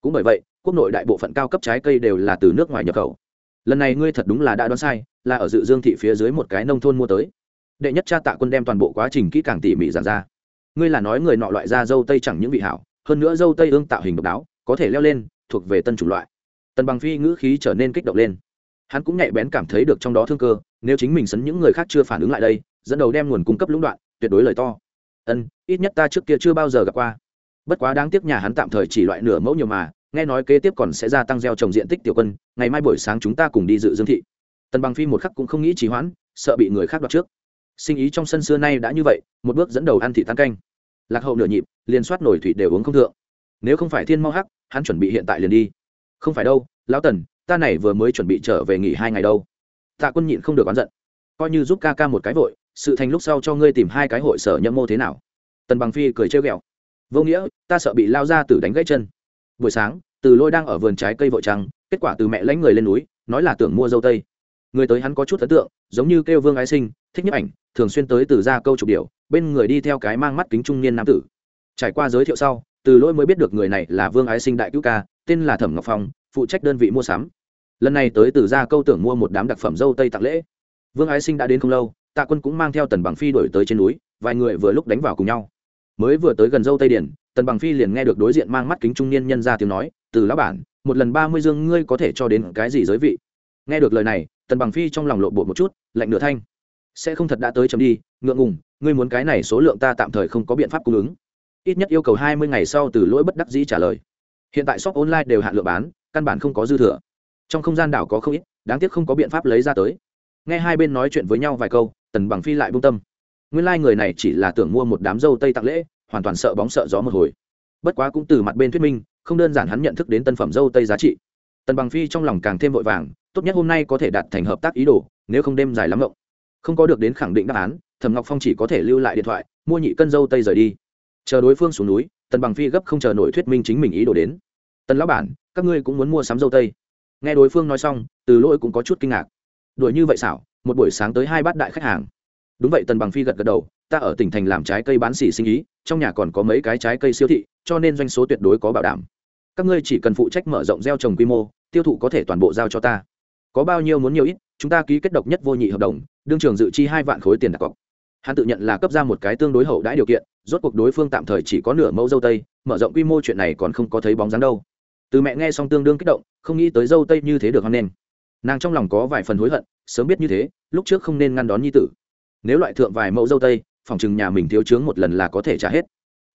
Cũng bởi vậy, quốc nội đại bộ phận cao cấp trái cây đều là từ nước ngoài nhập khẩu. Lần này ngươi thật đúng là đã đoán sai, là ở dự dương thị phía dưới một cái nông thôn mua tới. Đệ nhất cha tạ quân đem toàn bộ quá trình kỹ càng tỉ mỉ giản ra. Ngươi là nói người nọ loại da dâu tây chẳng những vị hảo, hơn nữa dâu tây ương tạo hình độc đáo, có thể leo lên, thuộc về tân chủng loại. Tần bằng phi ngữ khí trở nên kích động lên. Hắn cũng nhạy bén cảm thấy được trong đó thương cơ, nếu chính mình sấn những người khác chưa phản ứng lại đây, dẫn đầu đem nguồn cung cấp lũng đoạn, tuyệt đối lời to ân, ít nhất ta trước kia chưa bao giờ gặp qua. Bất quá đáng tiếc nhà hắn tạm thời chỉ loại nửa mẫu nhiều mà, nghe nói kế tiếp còn sẽ gia tăng gieo trồng diện tích tiểu quân, ngày mai buổi sáng chúng ta cùng đi dự dương thị. Tần bằng phi một khắc cũng không nghĩ trì hoãn, sợ bị người khác đoạt trước. Sinh ý trong sân xưa nay đã như vậy, một bước dẫn đầu ăn thị tan canh. Lạc hậu nửa nhịp, liền soát nổi thủy đều uống không thượng. Nếu không phải thiên mau hắc, hắn chuẩn bị hiện tại liền đi. Không phải đâu, lão tần, ta này vừa mới chuẩn bị trở về nghỉ hai ngày đâu. Tạ quân nhịn không được oán giận. Coi như giúp ca ca một cái vội sự thành lúc sau cho ngươi tìm hai cái hội sở nhâm mô thế nào. Tần bằng phi cười trêu ghẹo. Vô nghĩa, ta sợ bị lao ra từ đánh gãy chân. Buổi sáng, từ lôi đang ở vườn trái cây vội trăng, kết quả từ mẹ lãnh người lên núi, nói là tưởng mua dâu tây. Người tới hắn có chút ấn tượng, giống như kêu vương ái sinh, thích nhấp ảnh, thường xuyên tới từ ra câu chụp điều. bên người đi theo cái mang mắt kính trung niên nam tử. Trải qua giới thiệu sau, từ lỗi mới biết được người này là vương ái sinh đại cứu ca, tên là thẩm ngọc phong, phụ trách đơn vị mua sắm. Lần này tới từ ra câu tưởng mua một đám đặc phẩm dâu tây tặng lễ. Vương ái sinh đã đến không lâu tạ quân cũng mang theo tần bằng phi đổi tới trên núi, vài người vừa lúc đánh vào cùng nhau. Mới vừa tới gần dâu tây điển, tần bằng phi liền nghe được đối diện mang mắt kính trung niên nhân ra tiếng nói, từ lão bản, một lần ba mươi dương ngươi có thể cho đến cái gì giới vị? Nghe được lời này, tần bằng phi trong lòng lộ bộ một chút, lạnh nửa thanh. Sẽ không thật đã tới chấm đi, ngượng ngùng, ngươi muốn cái này số lượng ta tạm thời không có biện pháp cung ứng. Ít nhất yêu cầu hai mươi ngày sau từ lỗi bất đắc dĩ trả lời. Hiện tại shop online đều hạn lượng bán, căn bản không có dư thừa. Trong không gian đảo có không ít, đáng tiếc không có biện pháp lấy ra tới. Nghe hai bên nói chuyện với nhau vài câu tần bằng phi lại bung tâm. Nguyên lai、like、người này chỉ là tưởng mua một đám dâu tây tặng lễ, hoàn toàn sợ bóng sợ gió một hồi. Bất quá cũng từ mặt bên thuyết minh, không đơn giản hắn nhận thức đến tân phẩm dâu tây giá trị. Tần bằng phi trong lòng càng thêm vội vàng, tốt nhất hôm nay có thể đạt thành hợp tác ý đồ, nếu không đêm dài lắm rộng không có được đến khẳng định đáp án, thẩm ngọc phong chỉ có thể lưu lại điện thoại, mua nhị cân dâu tây rời đi. Chờ đối phương xuống núi, tần bằng phi gấp không chờ nổi thuyết minh chính mình ý đồ đến. Tần lão bản, các ngươi cũng muốn mua sắm dâu tây. Nghe đối phương nói xong, từ lỗi cũng có chút kinh ngạc. Đuổi như vậy xảo một buổi sáng tới hai bát đại khách hàng. Đúng vậy, tần bằng phi gật gật đầu, ta ở tỉnh thành làm trái cây bán xỉ sinh ý, trong nhà còn có mấy cái trái cây siêu thị, cho nên doanh số tuyệt đối có bảo đảm. Các ngươi chỉ cần phụ trách mở rộng gieo trồng quy mô, tiêu thụ có thể toàn bộ giao cho ta. Có bao nhiêu muốn nhiều ít, chúng ta ký kết độc nhất vô nhị hợp đồng, đương trường dự chi hai vạn khối tiền đặt cọc. Hắn tự nhận là cấp ra một cái tương đối hậu đãi điều kiện, rốt cuộc đối phương tạm thời chỉ có nửa mẫu dâu tây, mở rộng quy mô chuyện này còn không có thấy bóng dáng đâu. Từ mẹ nghe xong tương đương kích động, không nghĩ tới dâu tây như thế được hoan nghênh nàng trong lòng có vài phần hối hận, sớm biết như thế, lúc trước không nên ngăn đón nhi tử. Nếu loại thượng vài mẫu dâu tây, phòng chừng nhà mình thiếu chướng một lần là có thể trả hết.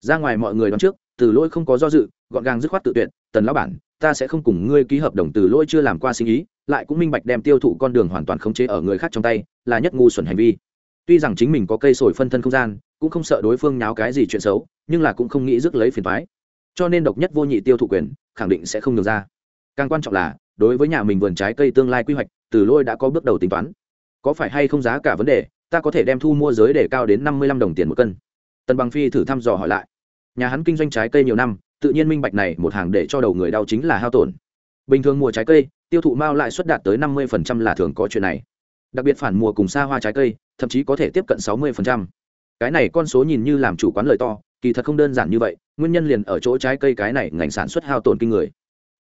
Ra ngoài mọi người đón trước, từ lỗi không có do dự, gọn gàng dứt khoát tự tuyển tần lão bản, ta sẽ không cùng ngươi ký hợp đồng từ lỗi chưa làm qua sinh ý, lại cũng minh bạch đem tiêu thụ con đường hoàn toàn khống chế ở người khác trong tay, là nhất ngu xuẩn hành vi. Tuy rằng chính mình có cây sồi phân thân không gian, cũng không sợ đối phương nháo cái gì chuyện xấu, nhưng là cũng không nghĩ rước lấy phiền thoái cho nên độc nhất vô nhị tiêu thụ quyền, khẳng định sẽ không được ra. Càng quan trọng là đối với nhà mình vườn trái cây tương lai quy hoạch, từ lôi đã có bước đầu tính toán. Có phải hay không giá cả vấn đề, ta có thể đem thu mua giới để cao đến năm mươi lăm đồng tiền một cân. Tần bằng phi thử thăm dò hỏi lại. Nhà hắn kinh doanh trái cây nhiều năm, tự nhiên minh bạch này một hàng để cho đầu người đau chính là hao tổn. Bình thường mùa trái cây, tiêu thụ mao lại suất đạt tới năm mươi là thường có chuyện này. Đặc biệt phản mùa cùng xa hoa trái cây, thậm chí có thể tiếp cận sáu mươi cái này con số nhìn như làm chủ quán lời to, kỳ thật không đơn giản như vậy, nguyên nhân liền ở chỗ trái cây cái này ngành sản xuất hao tổn kinh người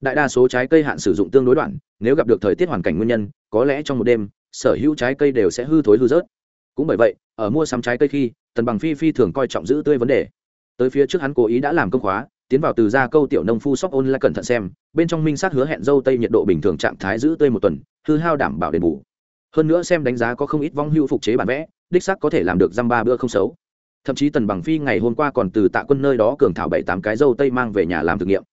đại đa số trái cây hạn sử dụng tương đối đoạn, nếu gặp được thời tiết hoàn cảnh nguyên nhân, có lẽ trong một đêm, sở hữu trái cây đều sẽ hư thối hư rớt. Cũng bởi vậy, ở mua sắm trái cây khi, tần bằng phi phi thường coi trọng giữ tươi vấn đề. Tới phía trước hắn cố ý đã làm công khóa, tiến vào từ gia câu tiểu nông phu shop online cẩn thận xem, bên trong minh sát hứa hẹn dâu tây nhiệt độ bình thường trạng thái giữ tươi một tuần, hư hao đảm bảo đền bù. Hơn nữa xem đánh giá có không ít vong hưu phục chế bản vẽ, đích sắc có thể làm được dăm ba bữa không xấu. Thậm chí tần bằng phi ngày hôm qua còn từ tạ quân nơi đó cường thảo bảy tám cái dâu tây mang về nhà làm thực nghiệm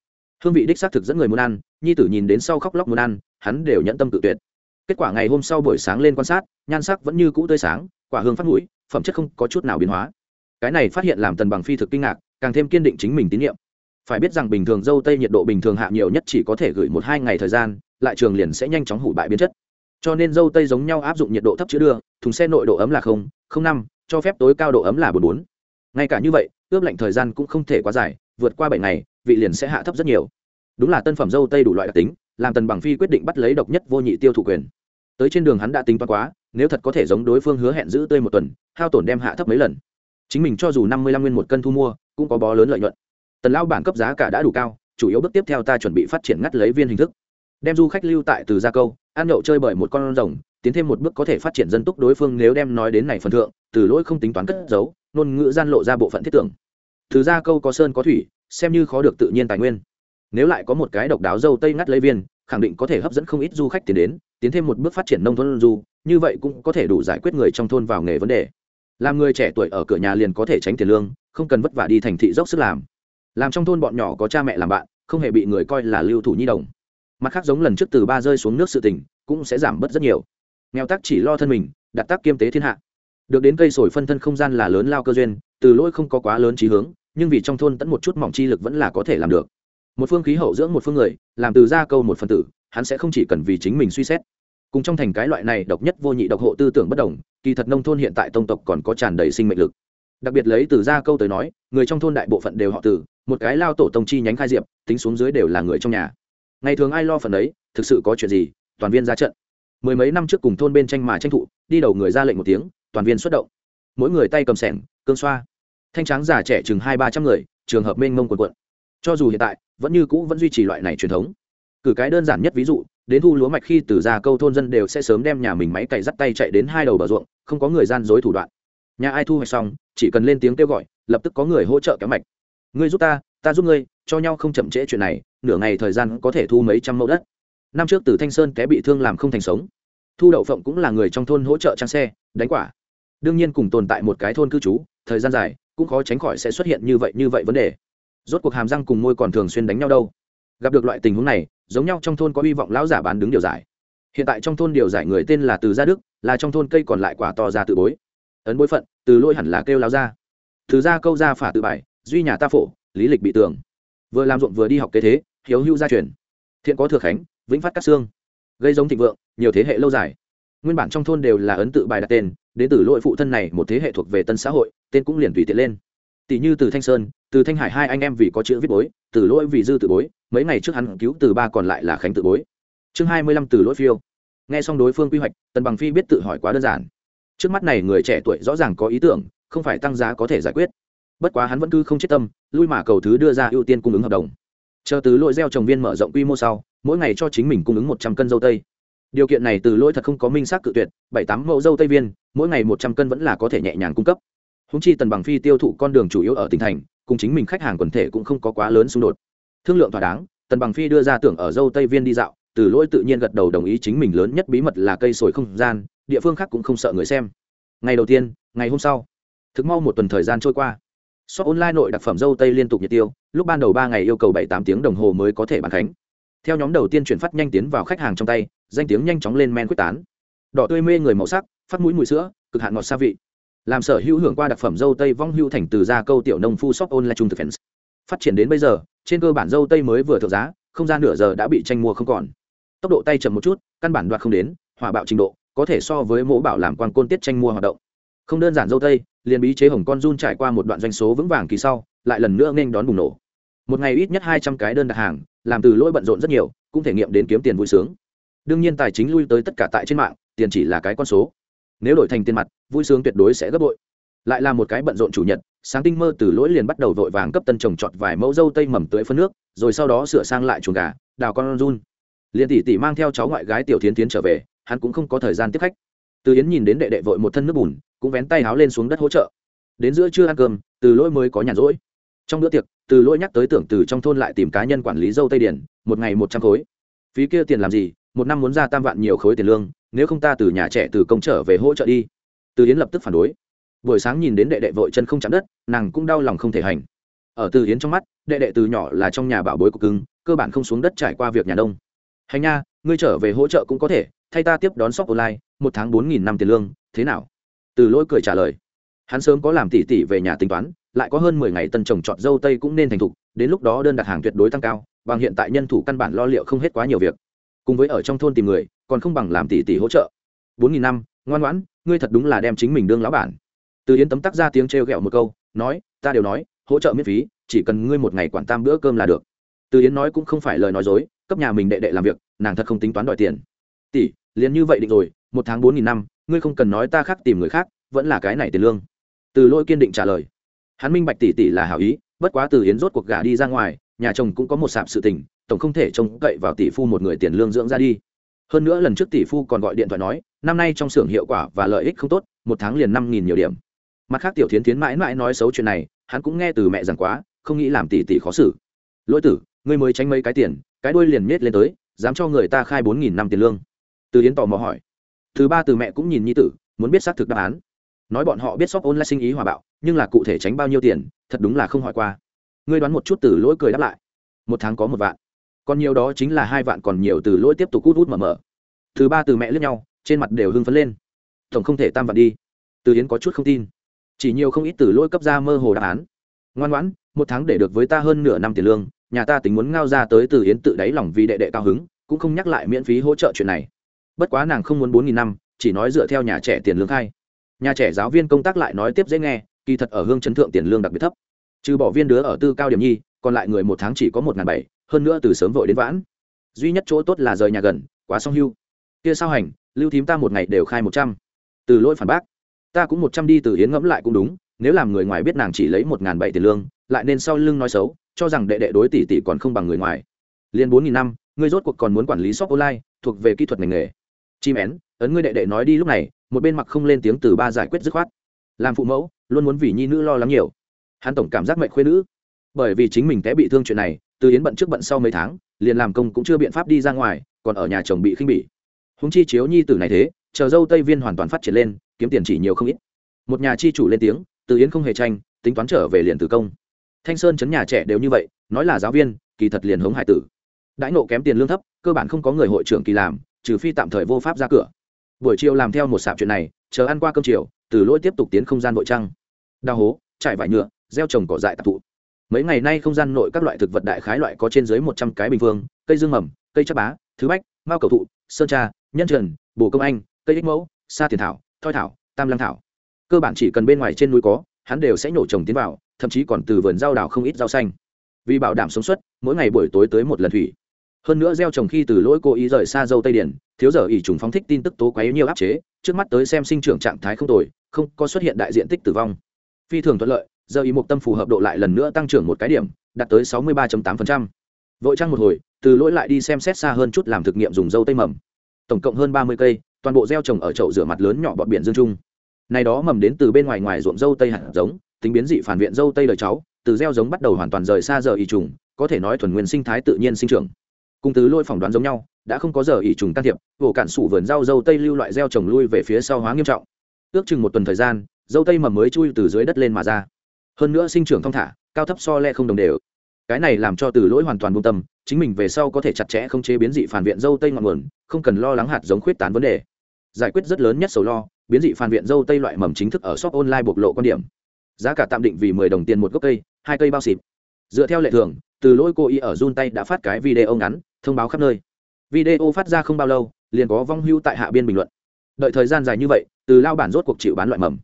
hương vị đích xác thực dẫn người muốn ăn, nhi tử nhìn đến sau khóc lóc muốn ăn, hắn đều nhẫn tâm tự tuyệt. Kết quả ngày hôm sau buổi sáng lên quan sát, nhan sắc vẫn như cũ tươi sáng, quả hương phát mũi, phẩm chất không có chút nào biến hóa. Cái này phát hiện làm tần bằng phi thực kinh ngạc, càng thêm kiên định chính mình tín nhiệm. Phải biết rằng bình thường dâu tây nhiệt độ bình thường hạ nhiều nhất chỉ có thể gửi một hai ngày thời gian, lại trường liền sẽ nhanh chóng hủ bại biến chất. Cho nên dâu tây giống nhau áp dụng nhiệt độ thấp chữ đưa, thùng xe nội độ ấm là không không năm, cho phép tối cao độ ấm là bốn bốn. Ngay cả như vậy, ướp lạnh thời gian cũng không thể quá dài, vượt qua bảy ngày vị liền sẽ hạ thấp rất nhiều. Đúng là tân phẩm dâu tây đủ loại đặc tính, làm tần bằng phi quyết định bắt lấy độc nhất vô nhị tiêu thụ quyền. Tới trên đường hắn đã tính toán quá, nếu thật có thể giống đối phương hứa hẹn giữ tươi một tuần, hao tổn đem hạ thấp mấy lần. Chính mình cho dù năm mươi lăm nguyên một cân thu mua, cũng có bó lớn lợi nhuận. Tần lao bản cấp giá cả đã đủ cao, chủ yếu bước tiếp theo ta chuẩn bị phát triển ngắt lấy viên hình thức. Đem du khách lưu tại từ gia câu, ăn nhậu chơi bởi một con rồng, tiến thêm một bước có thể phát triển dân túc đối phương nếu đem nói đến này phần thượng, từ lỗi không tính toán cất giấu, ngôn ngữ gian lộ ra bộ phận thiết tưởng. Từ gia câu có sơn có thủy xem như khó được tự nhiên tài nguyên. Nếu lại có một cái độc đáo dâu tây ngắt lấy viên, khẳng định có thể hấp dẫn không ít du khách tiến đến, tiến thêm một bước phát triển nông thôn du, như vậy cũng có thể đủ giải quyết người trong thôn vào nghề vấn đề. Làm người trẻ tuổi ở cửa nhà liền có thể tránh tiền lương, không cần vất vả đi thành thị dốc sức làm. Làm trong thôn bọn nhỏ có cha mẹ làm bạn, không hề bị người coi là lưu thủ nhi đồng. Mặt khác giống lần trước từ ba rơi xuống nước sự tình, cũng sẽ giảm bớt rất nhiều. Nghèo tắc chỉ lo thân mình, đặt tác kiêm tế thiên hạ. Được đến cây sồi phân thân không gian là lớn lao cơ duyên, từ lỗi không có quá lớn trí hướng nhưng vì trong thôn tẫn một chút mỏng chi lực vẫn là có thể làm được. Một phương khí hậu dưỡng một phương người, làm từ gia câu một phần tử, hắn sẽ không chỉ cần vì chính mình suy xét. Cùng trong thành cái loại này độc nhất vô nhị độc hộ tư tưởng bất đồng, kỳ thật nông thôn hiện tại tông tộc còn có tràn đầy sinh mệnh lực. Đặc biệt lấy từ gia câu tới nói, người trong thôn đại bộ phận đều họ từ, một cái lao tổ tông chi nhánh khai diệp, tính xuống dưới đều là người trong nhà. Ngày thường ai lo phần ấy, thực sự có chuyện gì, toàn viên ra trận. Mười mấy năm trước cùng thôn bên tranh mà tranh thụ đi đầu người ra lệnh một tiếng, toàn viên xuất động. Mỗi người tay cầm sẻng, cương xoa thanh tráng già trẻ chừng hai ba trăm người, trường hợp mênh mông quần quận. Cho dù hiện tại, vẫn như cũ vẫn duy trì loại này truyền thống. Cử cái đơn giản nhất ví dụ, đến thu lúa mạch khi từ già câu thôn dân đều sẽ sớm đem nhà mình máy cày dắt tay chạy đến hai đầu bờ ruộng, không có người gian dối thủ đoạn. Nhà ai thu hoạch xong, chỉ cần lên tiếng kêu gọi, lập tức có người hỗ trợ kéo mạch. Ngươi giúp ta ta giúp ngươi, cho nhau không chậm trễ chuyện này, nửa ngày thời gian có thể thu mấy trăm mẫu đất. Năm trước từ thanh sơn té bị thương làm không thành sống. Thu đậu phộng cũng là người trong thôn hỗ trợ trang xe, đánh quả. Đương nhiên cùng tồn tại một cái thôn cư trú, thời gian dài cũng khó tránh khỏi sẽ xuất hiện như vậy như vậy vấn đề. Rốt cuộc hàm răng cùng môi còn thường xuyên đánh nhau đâu. Gặp được loại tình huống này, giống nhau trong thôn có hy vọng lão giả bán đứng điều giải. Hiện tại trong thôn điều giải người tên là từ gia đức, là trong thôn cây còn lại quả to ra tự bối. Ấn bối phận, từ lôi hẳn là kêu lao ra từ ra câu ra phả tự bài, duy nhà ta phổ, lý lịch bị tường. Vừa làm ruộng vừa đi học kế thế, hiếu hữu gia truyền. Thiện có thừa khánh, vĩnh phát các xương. Gây giống thịnh vượng, nhiều thế hệ lâu dài. Nguyên bản trong thôn đều là ấn tự bài đặt tên đến từ lỗi phụ thân này một thế hệ thuộc về tân xã hội, tên cũng liền tùy tiện lên. Tỷ như từ thanh sơn, từ thanh hải hai anh em vì có chữ viết bối, từ lỗi vì dư tự bối, mấy ngày trước hắn cứu từ ba còn lại là khánh tự bối. Chương hai mươi lăm từ lỗi phiêu. Nghe xong đối phương quy hoạch, tần bằng phi biết tự hỏi quá đơn giản. Trước mắt này người trẻ tuổi rõ ràng có ý tưởng, không phải tăng giá có thể giải quyết. Bất quá hắn vẫn cứ không chết tâm, lui mà cầu thứ đưa ra ưu tiên cung ứng hợp đồng. Chờ từ lỗi gieo trồng viên mở rộng quy mô sau, mỗi ngày cho chính mình cung ứng một trăm cân dâu tây điều kiện này từ lỗi thật không có minh xác cự tuyệt, bảy tám mẫu dâu tây viên, mỗi ngày một trăm cân vẫn là có thể nhẹ nhàng cung cấp. Húng chi tần bằng phi tiêu thụ con đường chủ yếu ở tỉnh thành, cùng chính mình khách hàng quần thể cũng không có quá lớn xung đột. Thương lượng thỏa đáng, tần bằng phi đưa ra tưởng ở dâu tây viên đi dạo, từ lỗi tự nhiên gật đầu đồng ý chính mình lớn nhất bí mật là cây sồi không gian, địa phương khác cũng không sợ người xem. Ngày đầu tiên, ngày hôm sau, thực mau một tuần thời gian trôi qua. Shop online nội đặc phẩm dâu tây liên tục nhiệt tiêu, lúc ban đầu ba ngày yêu cầu bảy tám tiếng đồng hồ mới có thể bán khánh. Theo nhóm đầu tiên chuyển phát nhanh tiến vào khách hàng trong tay danh tiếng nhanh chóng lên men quyết tán. Đỏ tươi mê người màu sắc, phát mũi mùi sữa, cực hạn ngọt xa vị. Làm sở hữu hưởng qua đặc phẩm dâu tây vong hữu thành từ gia câu tiểu nông phu shop online trung thực fans. Phát triển đến bây giờ, trên cơ bản dâu tây mới vừa thượng giá, không gian nửa giờ đã bị tranh mua không còn. Tốc độ tay chậm một chút, căn bản đoạt không đến, hỏa bạo trình độ, có thể so với mẫu bảo làm quan côn tiết tranh mua hoạt động. Không đơn giản dâu tây, liền bí chế hồng con run trải qua một đoạn doanh số vững vàng kỳ sau, lại lần nữa nên đón bùng nổ. Một ngày ít nhất hai trăm cái đơn đặt hàng, làm từ lỗi bận rộn rất nhiều, cũng thể nghiệm đến kiếm tiền vui sướng đương nhiên tài chính lui tới tất cả tại trên mạng, tiền chỉ là cái con số. Nếu đổi thành tiền mặt, vui sướng tuyệt đối sẽ gấp bội. Lại là một cái bận rộn chủ nhật, sáng tinh mơ từ lỗi liền bắt đầu vội vàng cấp tân trồng trọt vài mẫu dâu tây mầm tưới phân nước, rồi sau đó sửa sang lại chuồng gà, đào con run. Liền tỷ tỷ mang theo cháu ngoại gái tiểu thiến tiến trở về, hắn cũng không có thời gian tiếp khách. Từ yến nhìn đến đệ đệ vội một thân nước bùn, cũng vén tay háo lên xuống đất hỗ trợ. Đến giữa trưa ăn cơm, từ lỗi mới có nhàn rỗi. Trong bữa tiệc, từ lỗi nhắc tới tưởng từ trong thôn lại tìm cá nhân quản lý dâu tây điển một ngày một trăm khối. Phí kia tiền làm gì một năm muốn ra tam vạn nhiều khối tiền lương, nếu không ta từ nhà trẻ từ công trở về hỗ trợ đi. Từ yến lập tức phản đối. Buổi sáng nhìn đến đệ đệ vội chân không chạm đất, nàng cũng đau lòng không thể hành. Ở từ yến trong mắt, đệ đệ từ nhỏ là trong nhà bảo bối của cưng, cơ bản không xuống đất trải qua việc nhà đông hành nha, ngươi trở về hỗ trợ cũng có thể, thay ta tiếp đón shop online, một tháng bốn nghìn năm tiền lương, thế nào? Từ lỗi cười trả lời. Hắn sớm có làm tỉ tỉ về nhà tính toán, lại có hơn mười ngày tân trồng trọt dâu tây cũng nên thành thục, đến lúc đó đơn đặt hàng tuyệt đối tăng cao, bằng hiện tại nhân thủ căn bản lo liệu không hết quá nhiều việc cùng với ở trong thôn tìm người, còn không bằng làm tỷ tỷ hỗ trợ. Bốn nghìn năm, ngoan ngoãn, ngươi thật đúng là đem chính mình đương lão bản. Từ yến tấm tắc ra tiếng trêu ghẹo một câu, nói, ta đều nói, hỗ trợ miễn phí, chỉ cần ngươi một ngày quản tam bữa cơm là được. Từ yến nói cũng không phải lời nói dối, cấp nhà mình đệ đệ làm việc, nàng thật không tính toán đòi tiền. Tỷ, liền như vậy định rồi, một tháng bốn nghìn năm, ngươi không cần nói ta khác tìm người khác, vẫn là cái này tiền lương. Từ lôi kiên định trả lời. Hắn minh bạch tỷ tỷ là hảo ý, bất quá từ yến rốt cuộc gà đi ra ngoài, nhà chồng cũng có một sạp sự tình tổng không thể trông cậy vào tỷ phu một người tiền lương dưỡng ra đi. Hơn nữa lần trước tỷ phu còn gọi điện thoại nói, năm nay trong xưởng hiệu quả và lợi ích không tốt, một tháng liền năm nghìn nhiều điểm. Mặt khác tiểu thiến thiến mãi mãi nói xấu chuyện này, hắn cũng nghe từ mẹ rằng quá, không nghĩ làm tỷ tỷ khó xử. Lỗi tử, ngươi mới tránh mấy cái tiền, cái đuôi liền miết lên tới, dám cho người ta khai bốn nghìn năm tiền lương. Từ yến tò mò hỏi. Thứ ba từ mẹ cũng nhìn nhi tử, muốn biết xác thực đáp án. Nói bọn họ biết shop online sinh ý hòa bạo, nhưng là cụ thể tránh bao nhiêu tiền, thật đúng là không hỏi qua. Ngươi đoán một chút từ lỗi cười đáp lại. Một tháng có một vạn còn nhiều đó chính là hai vạn còn nhiều từ lỗi tiếp tục cút hút mở mở. Thứ ba từ mẹ lướt nhau, trên mặt đều hưng phấn lên. Tổng không thể tam vạn đi. Từ yến có chút không tin. Chỉ nhiều không ít từ lỗi cấp ra mơ hồ đáp án. Ngoan ngoãn, một tháng để được với ta hơn nửa năm tiền lương, nhà ta tính muốn ngao ra tới từ yến tự đáy lòng vì đệ đệ cao hứng, cũng không nhắc lại miễn phí hỗ trợ chuyện này. Bất quá nàng không muốn bốn nghìn năm, chỉ nói dựa theo nhà trẻ tiền lương khai. Nhà trẻ giáo viên công tác lại nói tiếp dễ nghe, kỳ thật ở hương chấn thượng tiền lương đặc biệt thấp. Trừ bỏ viên đứa ở tư cao điểm nhi, còn lại người một tháng chỉ có một n g h n bảy hơn nữa từ sớm vội đến vãn. Duy nhất chỗ tốt là rời nhà gần, quá song hưu. Kia sao hành, lưu thím ta một ngày đều khai một trăm. Từ lỗi phản bác. Ta cũng một trăm đi từ hiến ngẫm lại cũng đúng, nếu làm người ngoài biết nàng chỉ lấy một n g h n bảy tiền lương, lại nên sau lưng nói xấu, cho rằng đệ đệ đối tỷ tỷ còn không bằng người ngoài. Liên bốn nghìn năm, ngươi rốt cuộc còn muốn quản lý shop online, thuộc về kỹ thuật ngành nghề. Chim én, ấn ngươi đệ đệ nói đi lúc này, một bên mặc không lên tiếng từ ba giải quyết dứt khoát. Làm phụ mẫu, luôn muốn vì nhi nữ lo lắng nhiều. Hắn tổng cảm giác mệnh khuê nữ. Bởi vì chính mình té bị thương chuyện này từ yến bận trước bận sau mấy tháng, liền làm công cũng chưa biện pháp đi ra ngoài, còn ở nhà chồng bị khinh bỉ. Húng chi chiếu nhi tử này thế, chờ dâu tây viên hoàn toàn phát triển lên, kiếm tiền chỉ nhiều không ít. Một nhà chi chủ lên tiếng, từ yến không hề tranh, tính toán trở về liền từ công. Thanh sơn chấn nhà trẻ đều như vậy, nói là giáo viên, kỳ thật liền hống hải tử. Đãi nộ kém tiền lương thấp, cơ bản không có người hội trưởng kỳ làm, trừ phi tạm thời vô pháp ra cửa. Buổi chiều làm theo một sạp chuyện này, chờ ăn qua cơm chiều, từ lỗi tiếp tục tiến không gian vội trăng. Đào hố, trải vải nhựa, gieo trồng cỏ dại tạp thụ mấy ngày nay không gian nội các loại thực vật đại khái loại có trên dưới một trăm cái bình phương, cây dương mầm, cây chắc bá, thứ bách, mao cầu thụ, sơn tra nhân trần, bồ công anh, cây ích mẫu, sa tiền thảo, thoi thảo, tam lăng thảo. Cơ bản chỉ cần bên ngoài trên núi có, hắn đều sẽ nhổ trồng tiến vào, thậm chí còn từ vườn rau đào không ít rau xanh. Vì bảo đảm sống suất mỗi ngày buổi tối tới một lần thủy. Hơn nữa gieo trồng khi từ lỗi cố ý rời xa dâu tây điển, thiếu giờ ỷ trùng phóng thích tin tức tố quấy nhiều áp chế, trước mắt tới xem sinh trưởng trạng thái không tồi, không có xuất hiện đại diện tích tử vong. Phi thường thuận lợi giờ ý mục tâm phù hợp độ lại lần nữa tăng trưởng một cái điểm, đạt tới sáu mươi ba tám vội trăng một hồi, từ lỗi lại đi xem xét xa hơn chút làm thực nghiệm dùng dâu tây mầm. Tổng cộng hơn ba mươi cây, toàn bộ gieo trồng ở chậu rửa mặt lớn nhỏ bọt biển dương trung. Này đó mầm đến từ bên ngoài ngoài ruộng dâu tây hạt giống, tính biến dị phản viện dâu tây đời cháu, từ gieo giống bắt đầu hoàn toàn rời xa giờ ỉ trùng, có thể nói thuần nguyên sinh thái tự nhiên sinh trưởng. Cùng từ lôi phỏng đoán giống nhau, đã không có giờ ỉ trùng can thiệp vỗ cản sủ vườn rau dâu tây lưu loại gieo trồng lui về phía sau hóa nghiêm trọng. Ước chừng một tuần thời gian, dâu tây mầm mới chui từ dưới đất lên mà ra hơn nữa sinh trưởng thong thả, cao thấp so le không đồng đều. Cái này làm cho từ lỗi hoàn toàn buông tâm, chính mình về sau có thể chặt chẽ không chế biến dị phản viện dâu tây ngọn nguồn, không cần lo lắng hạt giống khuyết tán vấn đề. Giải quyết rất lớn nhất sầu lo, biến dị phản viện dâu tây loại mầm chính thức ở shop online bộc lộ quan điểm. Giá cả tạm định vì mười đồng tiền một gốc cây, hai cây bao xịt. Dựa theo lệ thường, từ lỗi cô y ở run tay đã phát cái video ngắn, thông báo khắp nơi. Video phát ra không bao lâu, liền có vong hưu tại hạ biên bình luận. Đợi thời gian dài như vậy, từ lao bản rốt cuộc chịu bán loại mầm.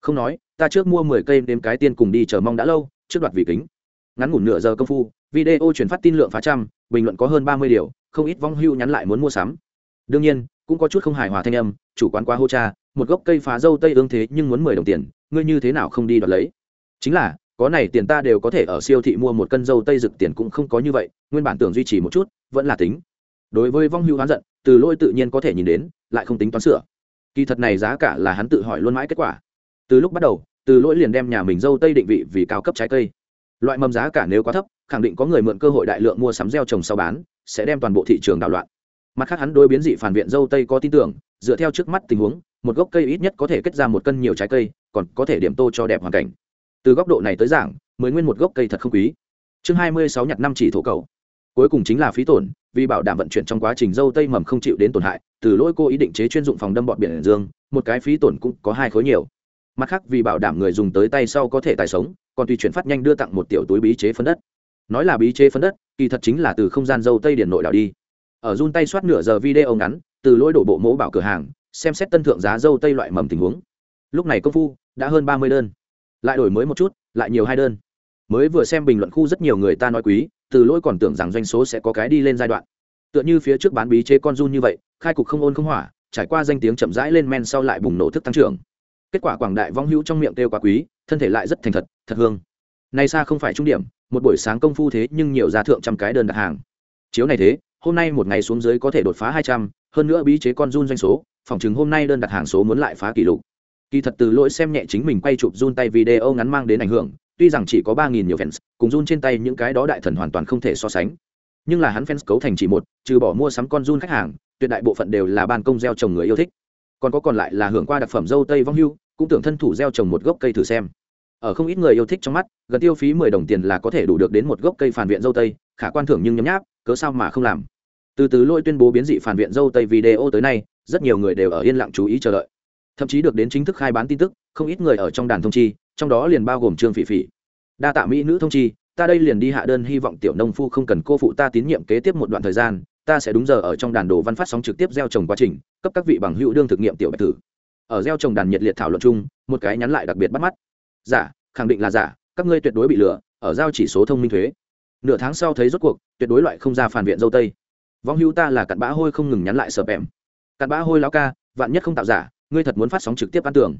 Không nói ta trước mua mười cây đến cái tiên cùng đi chờ mong đã lâu, trước đoạt vị kính. Ngắn ngủn nửa giờ công phu, video chuyển phát tin lượng phá trăm, bình luận có hơn ba mươi điều, không ít vong hưu nhắn lại muốn mua sắm. Đương nhiên, cũng có chút không hài hòa thanh âm, chủ quán quá hô cha, một gốc cây phá dâu tây ương thế nhưng muốn mười đồng tiền, ngươi như thế nào không đi đoạt lấy? Chính là, có này tiền ta đều có thể ở siêu thị mua một cân dâu tây rực tiền cũng không có như vậy, nguyên bản tưởng duy trì một chút, vẫn là tính. Đối với vong hưu hoán giận, từ lỗi tự nhiên có thể nhìn đến, lại không tính toán sửa. Kỳ thật này giá cả là hắn tự hỏi luôn mãi kết quả. Từ lúc bắt đầu từ lỗi liền đem nhà mình dâu tây định vị vì cao cấp trái cây. Loại mầm giá cả nếu quá thấp, khẳng định có người mượn cơ hội đại lượng mua sắm gieo trồng sau bán, sẽ đem toàn bộ thị trường đảo loạn. Mặt khác hắn đối biến dị phản viện dâu tây có tin tưởng, dựa theo trước mắt tình huống, một gốc cây ít nhất có thể kết ra một cân nhiều trái cây, còn có thể điểm tô cho đẹp hoàn cảnh. Từ góc độ này tới giảng mới nguyên một gốc cây thật không quý. Chương hai mươi sáu nhặt năm chỉ thổ cầu cuối cùng chính là phí tổn, vì bảo đảm vận chuyển trong quá trình dâu tây mầm không chịu đến tổn hại, từ lỗi cô ý định chế chuyên dụng phòng đâm bọn biển dương, một cái phí tổn cũng có hai khối nhiều mặt khác, vì bảo đảm người dùng tới tay sau có thể tài sống, còn tùy chuyển phát nhanh đưa tặng một tiểu túi bí chế phân đất. Nói là bí chế phân đất, kỳ thật chính là từ không gian dâu tây điền nội đảo đi. Ở run tay soát nửa giờ video ngắn, từ lỗi đổ bộ mẫu bảo cửa hàng, xem xét tân thượng giá dâu tây loại mầm tình huống. Lúc này công phu đã hơn ba mươi đơn. Lại đổi mới một chút, lại nhiều hai đơn. Mới vừa xem bình luận khu rất nhiều người ta nói quý, từ lỗi còn tưởng rằng doanh số sẽ có cái đi lên giai đoạn. Tựa như phía trước bán bí chế con run như vậy, khai cục không ôn không hỏa, trải qua danh tiếng chậm rãi lên men sau lại bùng nổ thức tăng trưởng kết quả quảng đại vong hữu trong miệng kêu quá quý, thân thể lại rất thành thật thật hương. Nay xa không phải trung điểm, một buổi sáng công phu thế nhưng nhiều ra thượng trăm cái đơn đặt hàng. Chiếu này thế, hôm nay một ngày xuống dưới có thể đột phá hai trăm, hơn nữa bí chế con run doanh số, phòng chừng hôm nay đơn đặt hàng số muốn lại phá kỷ lục. Kỳ thật từ lỗi xem nhẹ chính mình quay chụp run tay video ngắn mang đến ảnh hưởng, tuy rằng chỉ có ba nghìn nhiều fans, cùng run trên tay những cái đó đại thần hoàn toàn không thể so sánh. Nhưng là hắn fans cấu thành chỉ một, trừ bỏ mua sắm con run khách hàng, tuyệt đại bộ phận đều là ban công gieo trồng người yêu thích còn có còn lại là hưởng qua đặc phẩm dâu tây vong hưu, cũng tưởng thân thủ gieo trồng một gốc cây thử xem. Ở không ít người yêu thích trong mắt, gần tiêu phí mười đồng tiền là có thể đủ được đến một gốc cây phản viện dâu tây, khả quan thưởng nhưng nhấm nháp, cớ sao mà không làm. Từ từ lôi tuyên bố biến dị phản viện dâu tây video tới nay, rất nhiều người đều ở yên lặng chú ý chờ đợi. Thậm chí được đến chính thức khai bán tin tức, không ít người ở trong đàn thông chi, trong đó liền bao gồm trương phỉ phỉ. Đa tạ mỹ nữ thông chi, ta đây liền đi hạ đơn hy vọng tiểu nông phu không cần cô phụ ta tín nhiệm kế tiếp một đoạn thời gian ta sẽ đúng giờ ở trong đàn đồ văn phát sóng trực tiếp gieo trồng quá trình, cấp các vị bằng hữu đương thực nghiệm tiểu bạch tử ở gieo trồng đàn nhiệt liệt thảo luận chung, một cái nhắn lại đặc biệt bắt mắt. Giả khẳng định là giả các ngươi tuyệt đối bị lừa, ở giao chỉ số thông minh thuế. Nửa tháng sau thấy rốt cuộc, tuyệt đối loại không ra phản viện dâu tây. Vong hữu ta là cặn bã hôi không ngừng nhắn lại sợp em cặn bã hôi lao ca, vạn nhất không tạo giả, ngươi thật muốn phát sóng trực tiếp ăn tưởng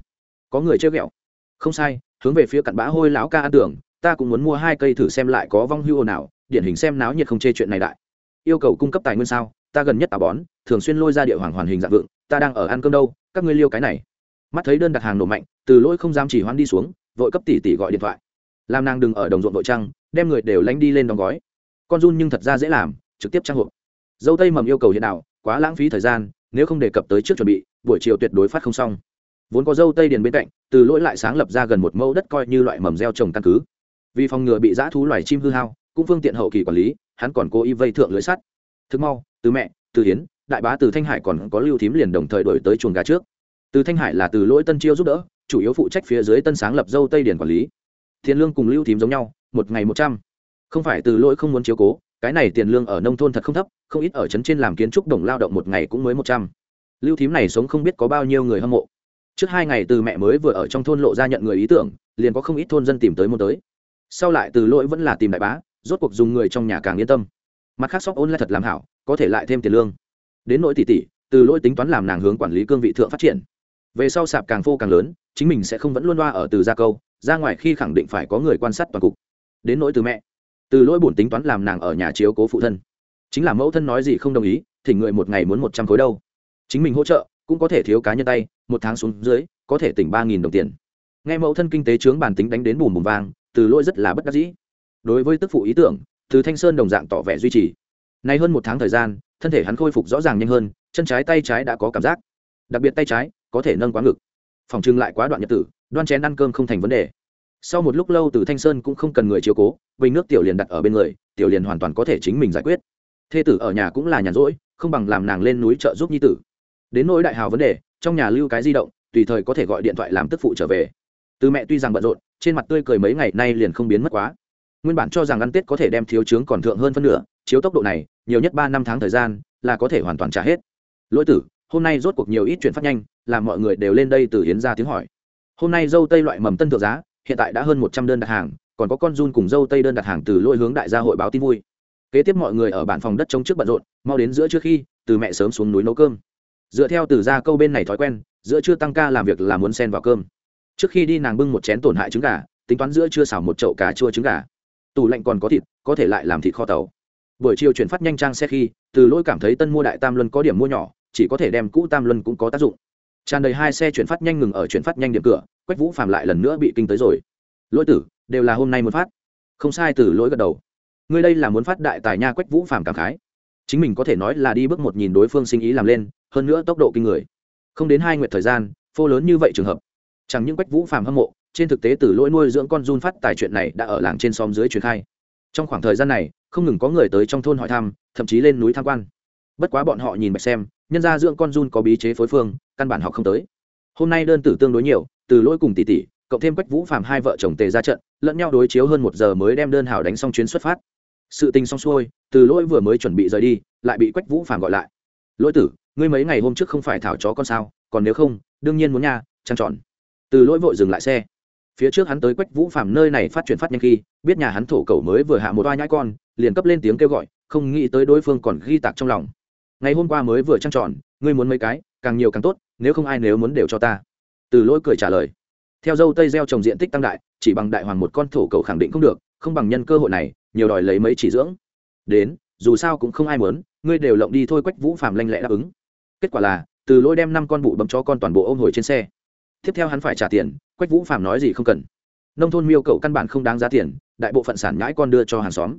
có người chơi ghẹo. Không sai, hướng về phía cặn bã hôi lão ca ăn tưởng ta cũng muốn mua hai cây thử xem lại có vong hưu nào, điển hình xem náo nhiệt không chê chuyện này đại yêu cầu cung cấp tài nguyên sao? Ta gần nhất tà bón, thường xuyên lôi ra địa hoàng hoàn hình dạng vượng, ta đang ở ăn cơm đâu, các ngươi liêu cái này. Mắt thấy đơn đặt hàng nổ mạnh, từ lỗi không dám chỉ hoan đi xuống, vội cấp tỷ tỷ gọi điện thoại. Làm nàng đừng ở đồng ruộng vội trăng, đem người đều lánh đi lên đóng gói. Con run nhưng thật ra dễ làm, trực tiếp trang hộp. Dâu tây mầm yêu cầu hiện nào quá lãng phí thời gian, nếu không đề cập tới trước chuẩn bị, buổi chiều tuyệt đối phát không xong. Vốn có dâu tây điền bên cạnh, từ lỗi lại sáng lập ra gần một mẫu đất coi như loại mầm gieo trồng căn cứ. Vì phòng ngừa bị dã thú loài chim hư hao, cũng phương tiện hậu kỳ quản lý hắn còn cố ý vây thượng lưới sắt. Thức mau, từ mẹ, từ hiến, đại bá từ thanh hải còn có lưu thím liền đồng thời đổi tới chuồng gà trước. Từ thanh hải là từ lỗi tân chiêu giúp đỡ, chủ yếu phụ trách phía dưới tân sáng lập dâu tây điển quản lý. Tiền lương cùng lưu thím giống nhau, một ngày một trăm. Không phải từ lỗi không muốn chiếu cố, cái này tiền lương ở nông thôn thật không thấp, không ít ở trấn trên làm kiến trúc đồng lao động một ngày cũng mới một trăm. Lưu thím này sống không biết có bao nhiêu người hâm mộ. Trước hai ngày từ mẹ mới vừa ở trong thôn lộ ra nhận người ý tưởng, liền có không ít thôn dân tìm tới muốn tới. Sau lại từ lỗi vẫn là tìm đại bá rốt cuộc dùng người trong nhà càng yên tâm. Mặt khác sóc ôn lại thật làm hảo, có thể lại thêm tiền lương. Đến nỗi tỷ tỷ, từ lỗi tính toán làm nàng hướng quản lý cương vị thượng phát triển. Về sau sạp càng phô càng lớn, chính mình sẽ không vẫn luôn loa ở từ gia câu, ra ngoài khi khẳng định phải có người quan sát toàn cục. Đến nỗi từ mẹ, từ lỗi bổn tính toán làm nàng ở nhà chiếu cố phụ thân. Chính là mẫu thân nói gì không đồng ý, thì người một ngày muốn một trăm khối đâu. Chính mình hỗ trợ, cũng có thể thiếu cá nhân tay, một tháng xuống dưới, có thể tỉnh ba nghìn đồng tiền. Nghe mẫu thân kinh tế chướng bàn tính đánh đến bùm bùm vang, từ lỗi rất là bất đắc dĩ đối với tức phụ ý tưởng, từ thanh sơn đồng dạng tỏ vẻ duy trì. Nay hơn một tháng thời gian, thân thể hắn khôi phục rõ ràng nhanh hơn, chân trái tay trái đã có cảm giác. Đặc biệt tay trái, có thể nâng quá ngực. Phòng trưng lại quá đoạn nhật tử, đoan chén ăn cơm không thành vấn đề. Sau một lúc lâu, từ thanh sơn cũng không cần người chiếu cố, bình nước tiểu liền đặt ở bên người, tiểu liền hoàn toàn có thể chính mình giải quyết. Thê tử ở nhà cũng là nhàn rỗi, không bằng làm nàng lên núi trợ giúp nhi tử. Đến nỗi đại hào vấn đề, trong nhà lưu cái di động, tùy thời có thể gọi điện thoại làm tức phụ trở về. Từ mẹ tuy rằng bận rộn, trên mặt tươi cười mấy ngày nay liền không biến mất quá nguyên bản cho rằng ăn tết có thể đem thiếu trướng còn thượng hơn phân nửa, chiếu tốc độ này, nhiều nhất ba năm tháng thời gian, là có thể hoàn toàn trả hết. Lỗi tử, hôm nay rốt cuộc nhiều ít chuyện phát nhanh, làm mọi người đều lên đây từ hiến ra tiếng hỏi. Hôm nay dâu tây loại mầm tân thượng giá, hiện tại đã hơn một trăm đơn đặt hàng, còn có con run cùng dâu tây đơn đặt hàng từ lỗi hướng đại gia hội báo tin vui. Kế tiếp mọi người ở bản phòng đất trống trước bận rộn, mau đến giữa trước khi, từ mẹ sớm xuống núi nấu cơm. Dựa theo từ ra câu bên này thói quen, giữa chưa tăng ca làm việc là muốn xen vào cơm. Trước khi đi nàng bưng một chén tổn hại trứng gà, tính toán giữa chưa xào một chậu cà chua trứng gà tủ lạnh còn có thịt, có thể lại làm thịt kho tàu. Buổi chiều chuyển phát nhanh trang xe khi, từ lỗi cảm thấy tân mua đại tam luân có điểm mua nhỏ, chỉ có thể đem cũ tam luân cũng có tác dụng. Tràn đầy hai xe chuyển phát nhanh ngừng ở chuyển phát nhanh điểm cửa, quách vũ phạm lại lần nữa bị kinh tới rồi. Lỗi tử, đều là hôm nay muốn phát. Không sai, từ lỗi gật đầu. Ngươi đây là muốn phát đại tài nha, quách vũ phạm cảm khái. Chính mình có thể nói là đi bước một nhìn đối phương sinh ý làm lên, hơn nữa tốc độ kinh người. Không đến hai nguyện thời gian, phô lớn như vậy trường hợp. Chẳng những quách vũ phạm hâm mộ trên thực tế từ lỗi nuôi dưỡng con run phát tài chuyện này đã ở làng trên xóm dưới truyền khai. Trong khoảng thời gian này, không ngừng có người tới trong thôn hỏi thăm, thậm chí lên núi tham quan. Bất quá bọn họ nhìn bạch xem, nhân ra dưỡng con run có bí chế phối phương, căn bản họ không tới. Hôm nay đơn tử tương đối nhiều, từ lỗi cùng tỷ tỷ, cộng thêm quách vũ phàm hai vợ chồng tề ra trận, lẫn nhau đối chiếu hơn một giờ mới đem đơn hảo đánh xong chuyến xuất phát. Sự tình xong xuôi, từ lỗi vừa mới chuẩn bị rời đi, lại bị quách vũ phàm gọi lại. Lỗi tử, ngươi mấy ngày hôm trước không phải thảo chó con sao? Còn nếu không, đương nhiên muốn nha, trăng tròn. Từ lỗi vội dừng lại xe phía trước hắn tới quách vũ phàm nơi này phát chuyển phát nhanh khi, biết nhà hắn thổ cầu mới vừa hạ một oai nhãi con, liền cấp lên tiếng kêu gọi, không nghĩ tới đối phương còn ghi tạc trong lòng. Ngày hôm qua mới vừa trăng tròn, ngươi muốn mấy cái, càng nhiều càng tốt, nếu không ai nếu muốn đều cho ta. Từ lỗi cười trả lời. Theo dâu tây gieo trồng diện tích tăng đại, chỉ bằng đại hoàng một con thổ cầu khẳng định không được, không bằng nhân cơ hội này, nhiều đòi lấy mấy chỉ dưỡng. Đến, dù sao cũng không ai muốn, ngươi đều lộng đi thôi quách vũ phàm lanh lẹ đáp ứng. Kết quả là, từ lỗi đem năm con bụ bấm cho con toàn bộ ôm hồi trên xe tiếp theo hắn phải trả tiền, quách vũ phạm nói gì không cần. Nông thôn miêu cậu căn bản không đáng giá tiền, đại bộ phận sản nhãi con đưa cho hàng xóm.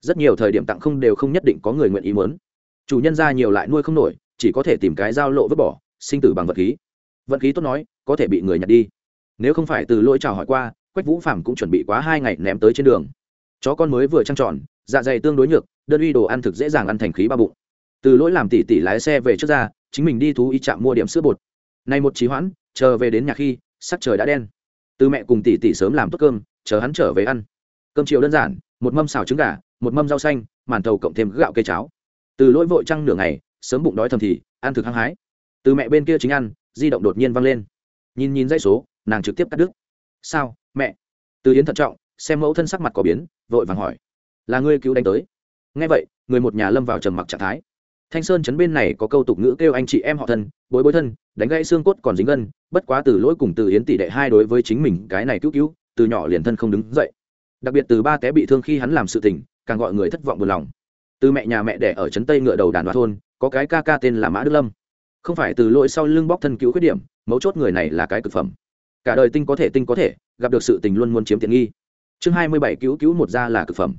Rất nhiều thời điểm tặng không đều không nhất định có người nguyện ý muốn. Chủ nhân ra nhiều lại nuôi không nổi, chỉ có thể tìm cái giao lộ vứt bỏ, sinh tử bằng vật khí. Vật khí tốt nói, có thể bị người nhặt đi. Nếu không phải từ lỗi chào hỏi qua, quách vũ phạm cũng chuẩn bị quá hai ngày ném tới trên đường. Chó con mới vừa trăng tròn dạ dày tương đối nhược, đơn uy đồ ăn thực dễ dàng ăn thành khí ba bụng. Từ lỗi làm tỉ tỉ lái xe về trước ra, chính mình đi thú y trạm mua điểm sữa bột. Nay một trí hoãn chờ về đến nhà khi, sắc trời đã đen. Từ mẹ cùng tỷ tỷ sớm làm tốt cơm, chờ hắn trở về ăn. Cơm chiều đơn giản, một mâm xào trứng gà, một mâm rau xanh, màn tàu cộng thêm gạo cây cháo. Từ lỗi vội trăng nửa ngày, sớm bụng đói thầm thì, ăn thực hăng hái. Từ mẹ bên kia chính ăn, di động đột nhiên văng lên. Nhìn nhìn dãy số, nàng trực tiếp cắt đứt. Sao, mẹ? Từ yến thận trọng, xem mẫu thân sắc mặt có biến, vội vàng hỏi. Là ngươi cứu đánh tới. Nghe vậy, người một nhà lâm vào trầm mặc trạng thái thanh sơn chấn bên này có câu tục ngữ kêu anh chị em họ thân, bối bối thân, đánh gãy xương cốt còn dính gân, bất quá từ lỗi cùng từ yến tỷ đệ hai đối với chính mình cái này cứu cứu, từ nhỏ liền thân không đứng dậy. Đặc biệt từ ba té bị thương khi hắn làm sự tình, càng gọi người thất vọng buồn lòng. Từ mẹ nhà mẹ đẻ ở trấn tây ngựa đầu đàn đoa thôn, có cái ca ca tên là mã đức lâm. Không phải từ lỗi sau lưng bóc thân cứu khuyết điểm, mấu chốt người này là cái cực phẩm. Cả đời tinh có thể tinh có thể, gặp được sự tình luôn muốn chiếm tiện nghi. Chương hai mươi bảy cứu cứu một ra là cực phẩm.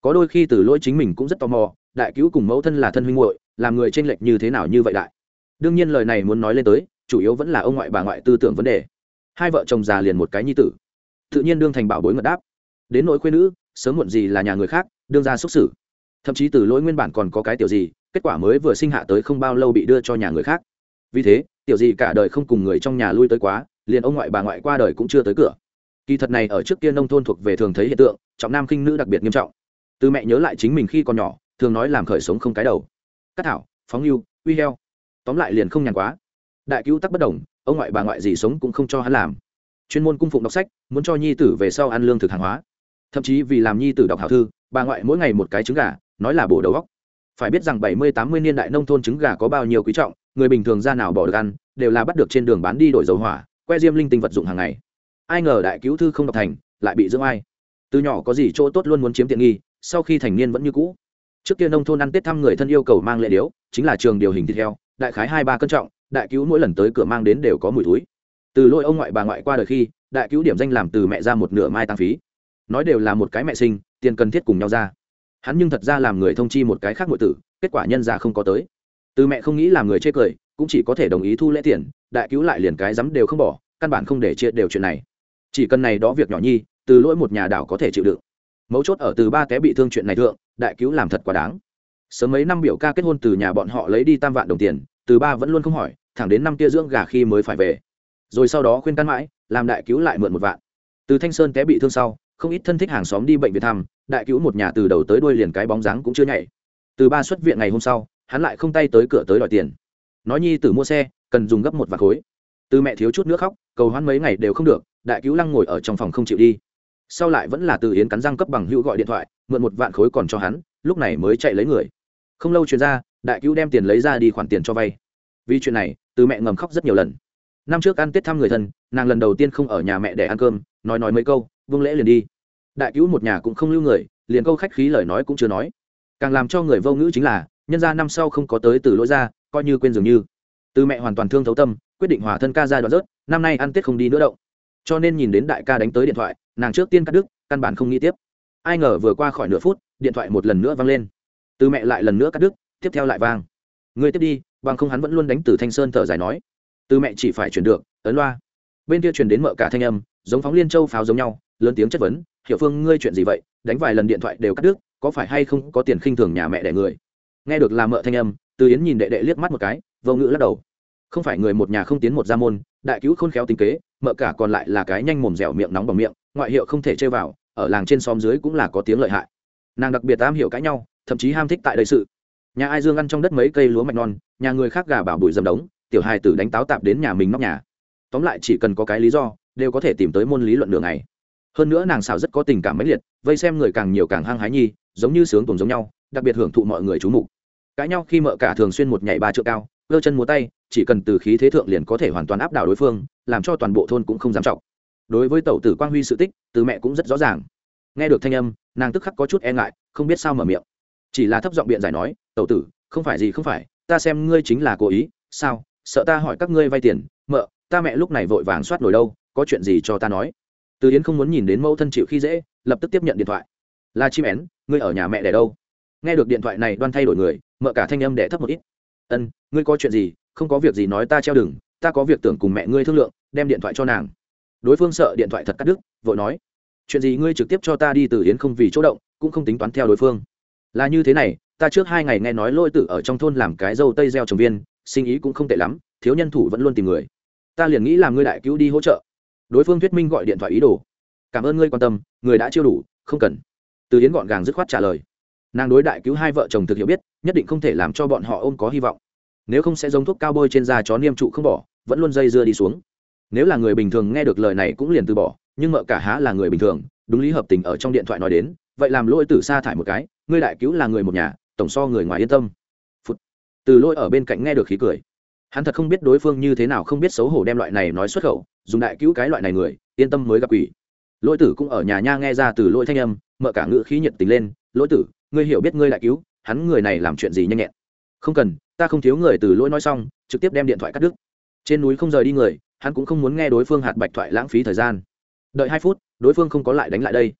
Có đôi khi từ lỗi chính mình cũng rất tò mò, đại cứu cùng mẫu thân là thân huynh muội làm người tranh lệch như thế nào như vậy đại? Đương nhiên lời này muốn nói lên tới, chủ yếu vẫn là ông ngoại bà ngoại tư tưởng vấn đề. Hai vợ chồng già liền một cái nhi tử. Tự nhiên đương thành bảo bối ngật đáp. Đến nỗi khuyên nữ, sớm muộn gì là nhà người khác, đương ra xúc xử. Thậm chí từ lỗi nguyên bản còn có cái tiểu gì, kết quả mới vừa sinh hạ tới không bao lâu bị đưa cho nhà người khác. Vì thế, tiểu gì cả đời không cùng người trong nhà lui tới quá, liền ông ngoại bà ngoại qua đời cũng chưa tới cửa. Kỳ thật này ở trước kia nông thôn thuộc về thường thấy hiện tượng, trọng nam khinh nữ đặc biệt nghiêm trọng. Từ mẹ nhớ lại chính mình khi còn nhỏ, thường nói làm khởi sống không cái đầu cắt thảo, phóng lưu uy heo. Tóm lại liền không nhàn quá. Đại cứu tắc bất đồng, ông ngoại bà ngoại gì sống cũng không cho hắn làm. Chuyên môn cung phụng đọc sách, muốn cho nhi tử về sau ăn lương thực hàng hóa. Thậm chí vì làm nhi tử đọc hảo thư, bà ngoại mỗi ngày một cái trứng gà, nói là bổ đầu góc phải biết rằng bảy mươi, tám mươi niên đại nông thôn trứng gà có bao nhiêu quý trọng, người bình thường ra nào bỏ được ăn, đều là bắt được trên đường bán đi đổi dầu hỏa, que diêm linh tinh vật dụng hàng ngày. Ai ngờ đại cứu thư không đọc thành, lại bị dưỡng ai từ nhỏ có gì chỗ tốt luôn muốn chiếm tiện nghi, sau khi thành niên vẫn như cũ trước kia nông thôn ăn tết thăm người thân yêu cầu mang lệ điếu, chính là trường điều hình thịt heo, đại khái hai ba cân trọng, đại cứu mỗi lần tới cửa mang đến đều có mùi túi từ lỗi ông ngoại bà ngoại qua đời khi, đại cứu điểm danh làm từ mẹ ra một nửa mai tăng phí. Nói đều là một cái mẹ sinh, tiền cần thiết cùng nhau ra. Hắn nhưng thật ra làm người thông chi một cái khác ngội tử, kết quả nhân ra không có tới. Từ mẹ không nghĩ làm người chê cười, cũng chỉ có thể đồng ý thu lễ tiền, đại cứu lại liền cái dám đều không bỏ, căn bản không để chia đều chuyện này. Chỉ cần này đó việc nhỏ nhi, từ lỗi một nhà đảo có thể chịu đựng. Mấu chốt ở từ ba té bị thương chuyện này thượng đại cứu làm thật quá đáng. Sớm mấy năm biểu ca kết hôn từ nhà bọn họ lấy đi tam vạn đồng tiền, từ ba vẫn luôn không hỏi, thẳng đến năm kia dưỡng gà khi mới phải về. Rồi sau đó khuyên can mãi, làm đại cứu lại mượn một vạn. Từ thanh sơn té bị thương sau, không ít thân thích hàng xóm đi bệnh viện thăm, đại cứu một nhà từ đầu tới đuôi liền cái bóng dáng cũng chưa nhảy. Từ ba xuất viện ngày hôm sau, hắn lại không tay tới cửa tới đòi tiền. Nói nhi tử mua xe, cần dùng gấp một vạt khối. Từ mẹ thiếu chút nước khóc, cầu hoan mấy ngày đều không được, đại cứu lăng ngồi ở trong phòng không chịu đi sau lại vẫn là từ yến cắn răng cấp bằng hữu gọi điện thoại, mượn một vạn khối còn cho hắn, lúc này mới chạy lấy người. Không lâu chuyển ra, đại cứu đem tiền lấy ra đi khoản tiền cho vay. Vì chuyện này, từ mẹ ngầm khóc rất nhiều lần. Năm trước ăn tết thăm người thân, nàng lần đầu tiên không ở nhà mẹ để ăn cơm, nói nói mấy câu, vương lễ liền đi. Đại cứu một nhà cũng không lưu người, liền câu khách khí lời nói cũng chưa nói. Càng làm cho người vô ngữ chính là, nhân ra năm sau không có tới từ lỗi ra coi như quên dường như. Từ mẹ hoàn toàn thương thấu tâm, quyết định hòa thân ca ra đoạn rớt, năm nay ăn tết không đi nữa động. Cho nên nhìn đến đại ca đánh tới điện thoại nàng trước tiên cắt đứt, căn bản không nghĩ tiếp. Ai ngờ vừa qua khỏi nửa phút, điện thoại một lần nữa vang lên. Từ mẹ lại lần nữa cắt đứt, tiếp theo lại vang. Người tiếp đi, bằng không hắn vẫn luôn đánh từ thanh sơn thở dài nói. Từ mẹ chỉ phải chuyển được, ấn loa. Bên kia truyền đến mợ cả thanh âm, giống phóng liên châu pháo giống nhau, lớn tiếng chất vấn, hiểu phương, ngươi chuyện gì vậy? Đánh vài lần điện thoại đều cắt đứt, có phải hay không có tiền khinh thường nhà mẹ đẻ người? Nghe được là mợ thanh âm, từ yến nhìn đệ đệ liếc mắt một cái, vô ngữ lắc đầu. Không phải người một nhà không tiến một gia môn đại cứu khôn khéo tính kế, mợ cả còn lại là cái nhanh mồm dẻo miệng nóng bằng miệng, ngoại hiệu không thể chơi vào, ở làng trên xóm dưới cũng là có tiếng lợi hại. Nàng đặc biệt am hiểu cãi nhau, thậm chí ham thích tại đây sự. Nhà ai dương ăn trong đất mấy cây lúa mạch non, nhà người khác gà bảo bụi dầm đống, tiểu hài tử đánh táo tạp đến nhà mình nóc nhà. Tóm lại chỉ cần có cái lý do, đều có thể tìm tới môn lý luận đường này hơn nữa nàng xảo rất có tình cảm mãnh liệt, vây xem người càng nhiều càng hăng hái nhi, giống như sướng tuồng giống nhau, đặc biệt hưởng thụ mọi người chú mục. Cãi nhau khi mợ cả thường xuyên một nhảy ba trượng cao cơ chân múa tay, chỉ cần từ khí thế thượng liền có thể hoàn toàn áp đảo đối phương, làm cho toàn bộ thôn cũng không dám trọng đối với tẩu tử quang huy sự tích, từ mẹ cũng rất rõ ràng. Nghe được thanh âm, nàng tức khắc có chút e ngại, không biết sao mở miệng. Chỉ là thấp giọng biện giải nói, tẩu tử, không phải gì không phải, ta xem ngươi chính là cố ý, sao, sợ ta hỏi các ngươi vay tiền, mợ, ta mẹ lúc này vội vàng soát nổi đâu, có chuyện gì cho ta nói? Từ yến không muốn nhìn đến mẫu thân chịu khi dễ, lập tức tiếp nhận điện thoại. Là chim én, ngươi ở nhà mẹ đẻ đâu? Nghe được điện thoại này, đoan thay đổi người, mợ cả thanh âm đẻ thấp một ít ân, ngươi có chuyện gì, không có việc gì nói ta treo đừng ta có việc tưởng cùng mẹ ngươi thương lượng, đem điện thoại cho nàng. Đối phương sợ điện thoại thật cắt đứt, vội nói, chuyện gì ngươi trực tiếp cho ta đi từ yến không vì chỗ động, cũng không tính toán theo đối phương. Là như thế này, ta trước hai ngày nghe nói lôi tử ở trong thôn làm cái dâu tây gieo trồng viên, sinh ý cũng không tệ lắm, thiếu nhân thủ vẫn luôn tìm người. Ta liền nghĩ làm ngươi đại cứu đi hỗ trợ. Đối phương thuyết minh gọi điện thoại ý đồ. Cảm ơn ngươi quan tâm, người đã chiêu đủ, không cần. Từ yến gọn gàng dứt khoát trả lời nàng đối đại cứu hai vợ chồng thực hiểu biết, nhất định không thể làm cho bọn họ ôm có hy vọng. Nếu không sẽ giống thuốc cao bôi trên da chó niêm trụ không bỏ, vẫn luôn dây dưa đi xuống. Nếu là người bình thường nghe được lời này cũng liền từ bỏ, nhưng mợ cả há là người bình thường, đúng lý hợp tình ở trong điện thoại nói đến, vậy làm lỗi từ xa thải một cái, ngươi đại cứu là người một nhà, tổng so người ngoài yên tâm. Phụt. từ lỗi ở bên cạnh nghe được khí cười. Hắn thật không biết đối phương như thế nào không biết xấu hổ đem loại này nói xuất khẩu, dùng đại cứu cái loại này người, yên tâm mới gặp quỷ. Lỗi tử cũng ở nhà nha nghe ra từ lỗi thanh âm, mợ cả ngữ khí nhiệt tình lên, lỗi tử ngươi hiểu biết ngươi đại cứu, hắn người này làm chuyện gì nhanh nhẹn? Không cần, ta không thiếu người từ lỗi nói xong, trực tiếp đem điện thoại cắt đứt. Trên núi không rời đi người, hắn cũng không muốn nghe đối phương hạt bạch thoại lãng phí thời gian. Đợi hai phút, đối phương không có lại đánh lại đây.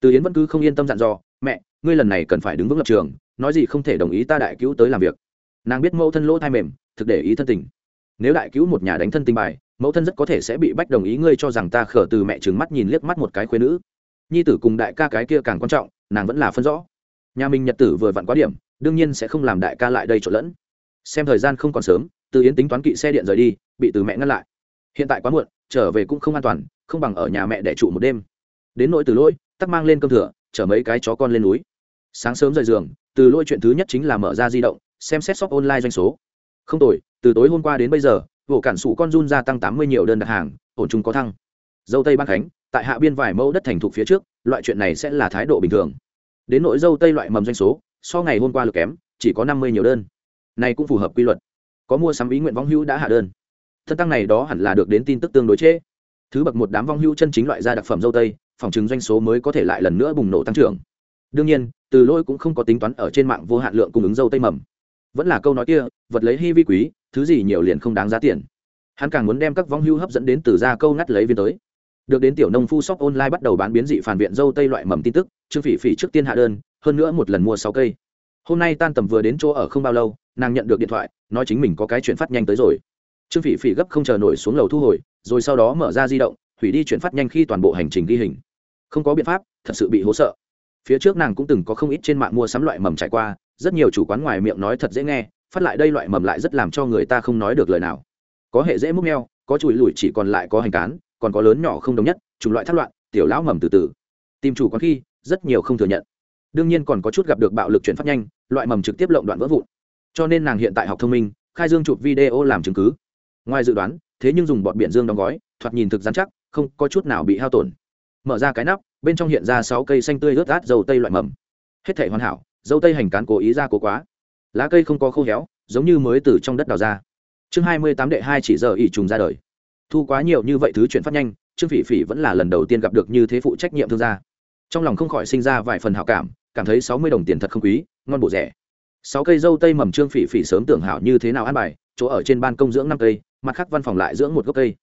Từ yến vẫn cứ không yên tâm dặn dò, mẹ, ngươi lần này cần phải đứng vững lập trường, nói gì không thể đồng ý ta đại cứu tới làm việc. Nàng biết mẫu thân lỗ thai mềm, thực để ý thân tình. Nếu đại cứu một nhà đánh thân tình bài, mẫu thân rất có thể sẽ bị bách đồng ý ngươi cho rằng ta khở từ mẹ trừng mắt nhìn liếc mắt một cái khuyên nữ. Nhi tử cùng đại ca cái kia càng quan trọng, nàng vẫn là phân rõ nhà mình nhật tử vừa vặn quá điểm, đương nhiên sẽ không làm đại ca lại đây trộn lẫn. Xem thời gian không còn sớm, từ yến tính toán kỵ xe điện rời đi, bị từ mẹ ngăn lại. Hiện tại quá muộn, trở về cũng không an toàn, không bằng ở nhà mẹ đẻ trụ một đêm. Đến nỗi từ lỗi, tắc mang lên cơm thừa, chở mấy cái chó con lên núi. Sáng sớm rời giường, từ lỗi chuyện thứ nhất chính là mở ra di động, xem xét shop online doanh số. Không tồi, từ tối hôm qua đến bây giờ, vụ cản sủ con run gia tăng tám mươi nhiều đơn đặt hàng, ổn chung có thăng. Dâu tây ban khánh, tại hạ biên vài mẫu đất thành thục phía trước, loại chuyện này sẽ là thái độ bình thường đến nỗi dâu tây loại mầm doanh số, so ngày hôm qua lực kém, chỉ có năm mươi nhiều đơn. Này cũng phù hợp quy luật. Có mua sắm ý nguyện vong hữu đã hạ đơn. Thân tăng này đó hẳn là được đến tin tức tương đối chế thứ bậc một đám vong hữu chân chính loại ra đặc phẩm dâu tây, phòng chứng doanh số mới có thể lại lần nữa bùng nổ tăng trưởng. Đương nhiên, từ lôi cũng không có tính toán ở trên mạng vô hạn lượng cung ứng dâu tây mầm. Vẫn là câu nói kia, vật lấy hy vi quý, thứ gì nhiều liền không đáng giá tiền. Hắn càng muốn đem các vong hưu hấp dẫn đến từ ra câu ngắt lấy viên tới. Được đến tiểu nông phu shop online bắt đầu bán biến dị phản viện dâu tây loại mầm tin tức trương phỉ phỉ trước tiên hạ đơn, hơn nữa một lần mua sáu cây. Hôm nay tan tầm vừa đến chỗ ở không bao lâu, nàng nhận được điện thoại, nói chính mình có cái chuyện phát nhanh tới rồi. Trương phỉ phỉ gấp không chờ nổi xuống lầu thu hồi, rồi sau đó mở ra di động, hủy đi chuyển phát nhanh khi toàn bộ hành trình ghi hình. Không có biện pháp, thật sự bị hố sợ. Phía trước nàng cũng từng có không ít trên mạng mua sắm loại mầm trải qua, rất nhiều chủ quán ngoài miệng nói thật dễ nghe, phát lại đây loại mầm lại rất làm cho người ta không nói được lời nào. Có hệ dễ múc neo có chùi lùi chỉ còn lại có hành cán, còn có lớn nhỏ không đồng nhất, chủng loại thất loạn, tiểu lão mầm từ từ. Tìm chủ quán khi rất nhiều không thừa nhận. Đương nhiên còn có chút gặp được bạo lực chuyển phát nhanh, loại mầm trực tiếp lộng đoạn vỡ vụn. Cho nên nàng hiện tại học thông minh, khai dương chụp video làm chứng cứ. Ngoài dự đoán, thế nhưng dùng bọn biển dương đóng gói, thoạt nhìn thực dán chắc, không có chút nào bị hao tổn. Mở ra cái nắp, bên trong hiện ra sáu cây xanh tươi ướt át dầu tây loại mầm. Hết thể hoàn hảo dâu tây hành cán cố ý ra cố quá. Lá cây không có khô héo, giống như mới từ trong đất đào ra. Chương hai mươi tám đệ hai chỉ giờ ỉ trùng ra đời. Thu quá nhiều như vậy thứ chuyển phát nhanh, trương phỉ phỉ vẫn là lần đầu tiên gặp được như thế phụ trách nhiệm thương gia trong lòng không khỏi sinh ra vài phần hảo cảm cảm thấy sáu mươi đồng tiền thật không quý, ngon bổ rẻ. Sáu cây dâu tây mầm trương phỉ phỉ sớm tưởng hảo như thế nào ăn bài, chỗ ở trên ban công dưỡng năm cây, mặt khác văn phòng lại dưỡng một gốc cây.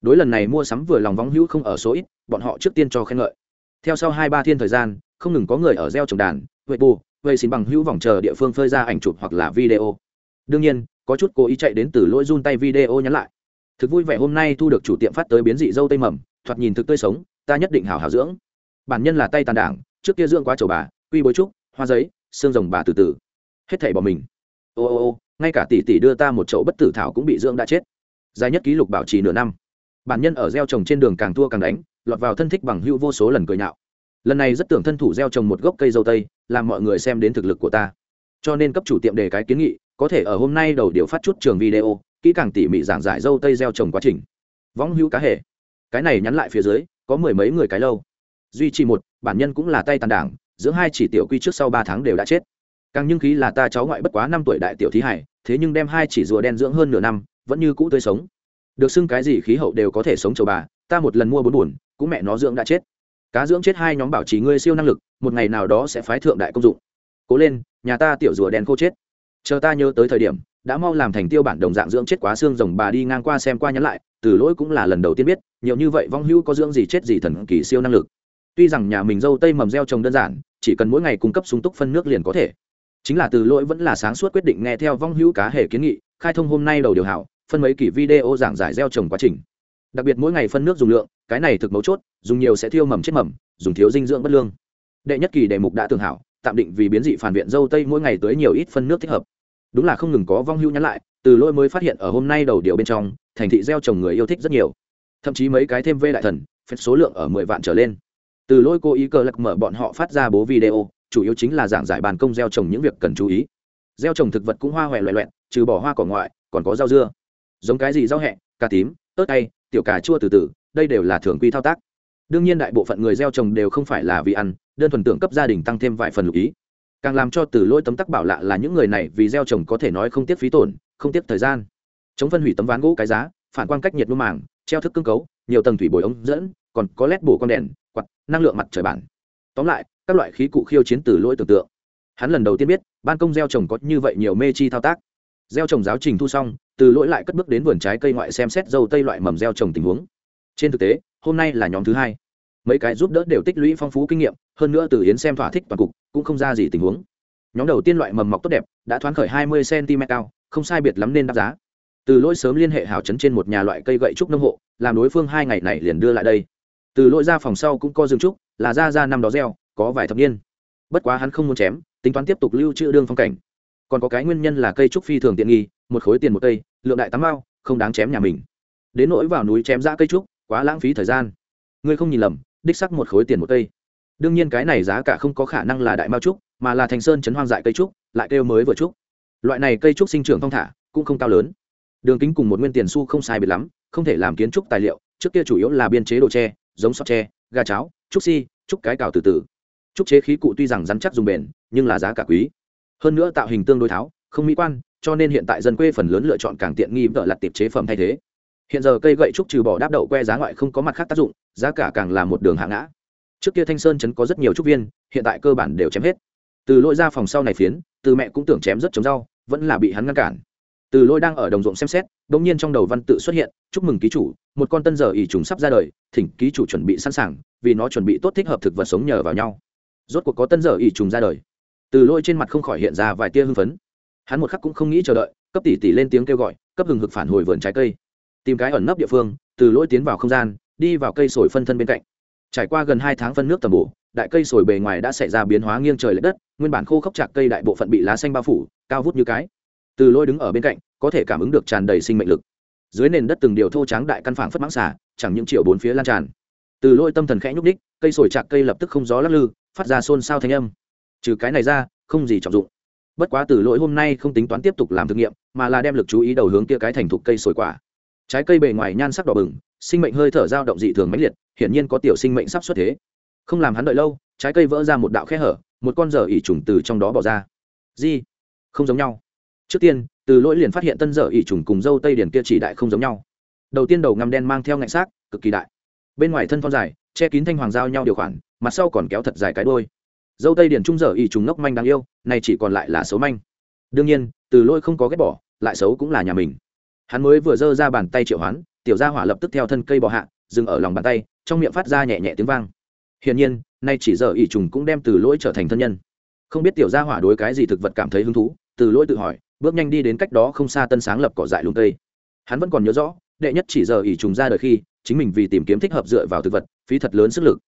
Đối lần này mua sắm vừa lòng vắng hữu không ở số ít, bọn họ trước tiên cho khen ngợi. Theo sau hai ba thiên thời gian, không ngừng có người ở gieo trồng đàn huệ bù vậy xin bằng hữu vòng chờ địa phương phơi ra ảnh chụp hoặc là video. Đương nhiên, có chút cố ý chạy đến từ lỗi run tay video nhắn lại. Thực vui vẻ hôm nay thu được chủ tiệm phát tới biến dị dâu tây mầm, thoạt nhìn thực tươi sống, ta nhất định hảo hảo dưỡng bản nhân là tay tàn đảng, trước kia dưỡng quá chầu bà, quy bối trúc, hoa giấy, xương rồng bà từ từ. Hết thảy bỏ mình. Ô ô ô, ngay cả tỷ tỷ đưa ta một chậu bất tử thảo cũng bị dưỡng đã chết. Dài nhất ký lục bảo trì nửa năm. Bản nhân ở gieo trồng trên đường càng thua càng đánh, lọt vào thân thích bằng hữu vô số lần cười nhạo. Lần này rất tưởng thân thủ gieo trồng một gốc cây dâu tây, làm mọi người xem đến thực lực của ta. Cho nên cấp chủ tiệm đề cái kiến nghị, có thể ở hôm nay đầu điều phát chút trường video, kỹ càng tỉ mỉ giảng giải dâu tây gieo trồng quá trình. Võng hữu cá hệ cái này nhắn lại phía dưới, có mười mấy người cái lâu duy trì một, bản nhân cũng là tay tàn đảng dưỡng hai chỉ tiểu quy trước sau ba tháng đều đã chết. Càng nhưng khí là ta cháu ngoại bất quá năm tuổi đại tiểu thí hải, thế nhưng đem hai chỉ rùa đen dưỡng hơn nửa năm, vẫn như cũ tươi sống. Được xưng cái gì khí hậu đều có thể sống chầu bà, ta một lần mua bốn buồn, cũng mẹ nó dưỡng đã chết. Cá dưỡng chết hai nhóm bảo trì ngươi siêu năng lực, một ngày nào đó sẽ phái thượng đại công dụng. Cố lên, nhà ta tiểu rùa đen khô chết. Chờ ta nhớ tới thời điểm, đã mau làm thành tiêu bản đồng dạng dưỡng chết quá xương rồng bà đi ngang qua xem qua nhắn lại, từ lỗi cũng là lần đầu tiên biết, nhiều như vậy vong hưu có dưỡng gì chết gì thần kỳ siêu năng lực tuy rằng nhà mình dâu tây mầm gieo trồng đơn giản, chỉ cần mỗi ngày cung cấp sung túc phân nước liền có thể. Chính là từ lỗi vẫn là sáng suốt quyết định nghe theo vong hữu cá hề kiến nghị, khai thông hôm nay đầu điều hảo, phân mấy kỳ video giảng giải gieo trồng quá trình. Đặc biệt mỗi ngày phân nước dùng lượng, cái này thực mấu chốt, dùng nhiều sẽ thiêu mầm chết mầm, dùng thiếu dinh dưỡng bất lương. Đệ nhất kỳ đề mục đã tường hảo, tạm định vì biến dị phản viện dâu tây mỗi ngày tới nhiều ít phân nước thích hợp. Đúng là không ngừng có vong hưu nhắn lại, từ lôi mới phát hiện ở hôm nay đầu điều bên trong, thành thị gieo trồng người yêu thích rất nhiều. Thậm chí mấy cái thêm vê đại thần, phép số lượng ở mười vạn trở lên từ lôi cố ý cờ lạc mở bọn họ phát ra bố video, chủ yếu chính là giảng giải bàn công gieo trồng những việc cần chú ý. Gieo trồng thực vật cũng hoa hoẹ loẹ loẹn trừ bỏ hoa cỏ ngoại, còn có rau dưa. Giống cái gì rau hẹ, cà tím, ớt tay tiểu cà chua từ từ, đây đều là thường quy thao tác. Đương nhiên đại bộ phận người gieo trồng đều không phải là vì ăn, đơn thuần tưởng cấp gia đình tăng thêm vài phần lục ý. Càng làm cho từ lỗi tấm tắc bảo lạ là những người này vì gieo trồng có thể nói không tiếc phí tổn, không tiếc thời gian. Chống phân hủy tấm ván gỗ cái giá, phản quan cách nhiệt nuông màng, treo thức cưng cấu nhiều tầng thủy bồi ống dẫn, còn có lét bổ con đèn quặt năng lượng mặt trời bản. Tóm lại, các loại khí cụ khiêu chiến từ lỗi tưởng tượng. Hắn lần đầu tiên biết, ban công gieo trồng có như vậy nhiều mê chi thao tác. Gieo trồng giáo trình thu xong, từ lỗi lại cất bước đến vườn trái cây ngoại xem xét dâu tây loại mầm gieo trồng tình huống. Trên thực tế, hôm nay là nhóm thứ hai. Mấy cái giúp đỡ đều tích lũy phong phú kinh nghiệm, hơn nữa từ yến xem thỏa thích toàn cục, cũng không ra gì tình huống. Nhóm đầu tiên loại mầm mọc tốt đẹp, đã thoáng khởi hai mươi cm cao, không sai biệt lắm nên đáp giá. Từ lỗi sớm liên hệ hào chấn trên một nhà loại cây gậy trúc nông hộ làm đối phương hai ngày này liền đưa lại đây. Từ lỗi ra phòng sau cũng có dương trúc, là ra ra năm đó gieo, có vài thập niên. Bất quá hắn không muốn chém, tính toán tiếp tục lưu trữ đương phong cảnh. Còn có cái nguyên nhân là cây trúc phi thường tiện nghi, một khối tiền một cây, lượng đại tám mao, không đáng chém nhà mình. Đến nỗi vào núi chém ra cây trúc, quá lãng phí thời gian. Ngươi không nhìn lầm, đích sắc một khối tiền một cây. Đương nhiên cái này giá cả không có khả năng là đại mao trúc, mà là thành sơn chấn hoang dại cây trúc, lại kêu mới vừa trúc. Loại này cây trúc sinh trưởng thong thả, cũng không cao lớn. Đường kính cùng một nguyên tiền xu không sai biệt lắm không thể làm kiến trúc tài liệu, trước kia chủ yếu là biên chế đồ tre, giống sọt tre, gà cháo, trúc si, trúc cái cào từ từ. Trúc chế khí cụ tuy rằng rắn chắc dùng bền, nhưng là giá cả quý. Hơn nữa tạo hình tương đối tháo, không mỹ quan, cho nên hiện tại dân quê phần lớn lựa chọn càng tiện nghi vợ lặt tiệp chế phẩm thay thế. Hiện giờ cây gậy trúc trừ bỏ đáp đậu que giá ngoại không có mặt khác tác dụng, giá cả càng là một đường hạ ngã. Trước kia thanh sơn chấn có rất nhiều trúc viên, hiện tại cơ bản đều chém hết. Từ lỗi ra phòng sau này phiến, từ mẹ cũng tưởng chém rất chống rau, vẫn là bị hắn ngăn cản từ lôi đang ở đồng ruộng xem xét đ ỗ n g nhiên trong đầu văn tự xuất hiện, chúc mừng ký chủ, một con tân giờ ỉ trùng sắp ra đời, thỉnh ký chủ chuẩn bị sẵn sàng, vì nó chuẩn bị tốt thích hợp thực vật sống nhờ vào nhau. Rốt cuộc có tân giờ ỉ trùng ra đời. Từ lôi trên mặt không khỏi hiện ra vài tia hưng phấn. Hắn một khắc cũng không nghĩ chờ đợi, cấp tỷ tỷ lên tiếng kêu gọi, cấp hừng hực phản hồi vườn trái cây. Tìm cái ẩn nấp địa phương, từ lỗi tiến vào không gian, đi vào cây sồi phân thân bên cạnh. Trải qua gần hai tháng phân nước tầm bổ, đại cây sồi bề ngoài đã xảy ra biến hóa nghiêng trời l ệ đất, nguyên bản khô khốc chạc cây đại bộ phận bị lá xanh bao phủ, cao vút như cái từ Lôi đứng ở bên cạnh, có thể cảm ứng được tràn đầy sinh mệnh lực. Dưới nền đất từng điều thô tráng đại căn phẳng phất mãng xả chẳng những triệu bốn phía lan tràn. Từ Lôi tâm thần khẽ nhúc ních cây sồi chạc cây lập tức không gió lắc lư, phát ra xôn xao thanh âm. Trừ cái này ra, không gì trọng dụng. Bất quá từ lỗi hôm nay không tính toán tiếp tục làm thực nghiệm, mà là đem lực chú ý đầu hướng kia cái thành thục cây sồi quả. Trái cây bề ngoài nhan sắc đỏ bừng, sinh mệnh hơi thở dao động dị thường mãnh liệt, hiển nhiên có tiểu sinh mệnh sắp xuất thế. Không làm hắn đợi lâu, trái cây vỡ ra một đạo khe hở, một con dở ỉ trùng từ trong đó bỏ ra. Di không giống nhau trước tiên, từ lỗi liền phát hiện tân dở ỉ trùng cùng dâu tây điển kia chỉ đại không giống nhau. Đầu tiên đầu ngăm đen mang theo ngạnh xác, cực kỳ đại. Bên ngoài thân phong dài, che kín thanh hoàng giao nhau điều khoản, mặt sau còn kéo thật dài cái đôi dâu tây điển trung dở ỉ trùng ngốc manh đáng yêu, này chỉ còn lại là xấu manh. Đương nhiên, từ lỗi không có ghét bỏ, lại xấu cũng là nhà mình. Hắn mới vừa giơ ra bàn tay triệu hoán, tiểu gia hỏa lập tức theo thân cây bò hạ, dừng ở lòng bàn tay, trong miệng phát ra nhẹ nhẹ tiếng vang. Hiển nhiên, nay chỉ giờ ỉ trùng cũng đem từ lỗi trở thành thân nhân. Không biết tiểu gia hỏa đối cái gì thực vật cảm thấy hứng thú, từ lỗi tự hỏi bước nhanh đi đến cách đó không xa tân sáng lập cỏ dại lùng tây. Hắn vẫn còn nhớ rõ, đệ nhất chỉ giờ ỉ trùng ra đời khi, chính mình vì tìm kiếm thích hợp dựa vào thực vật, phí thật lớn sức lực.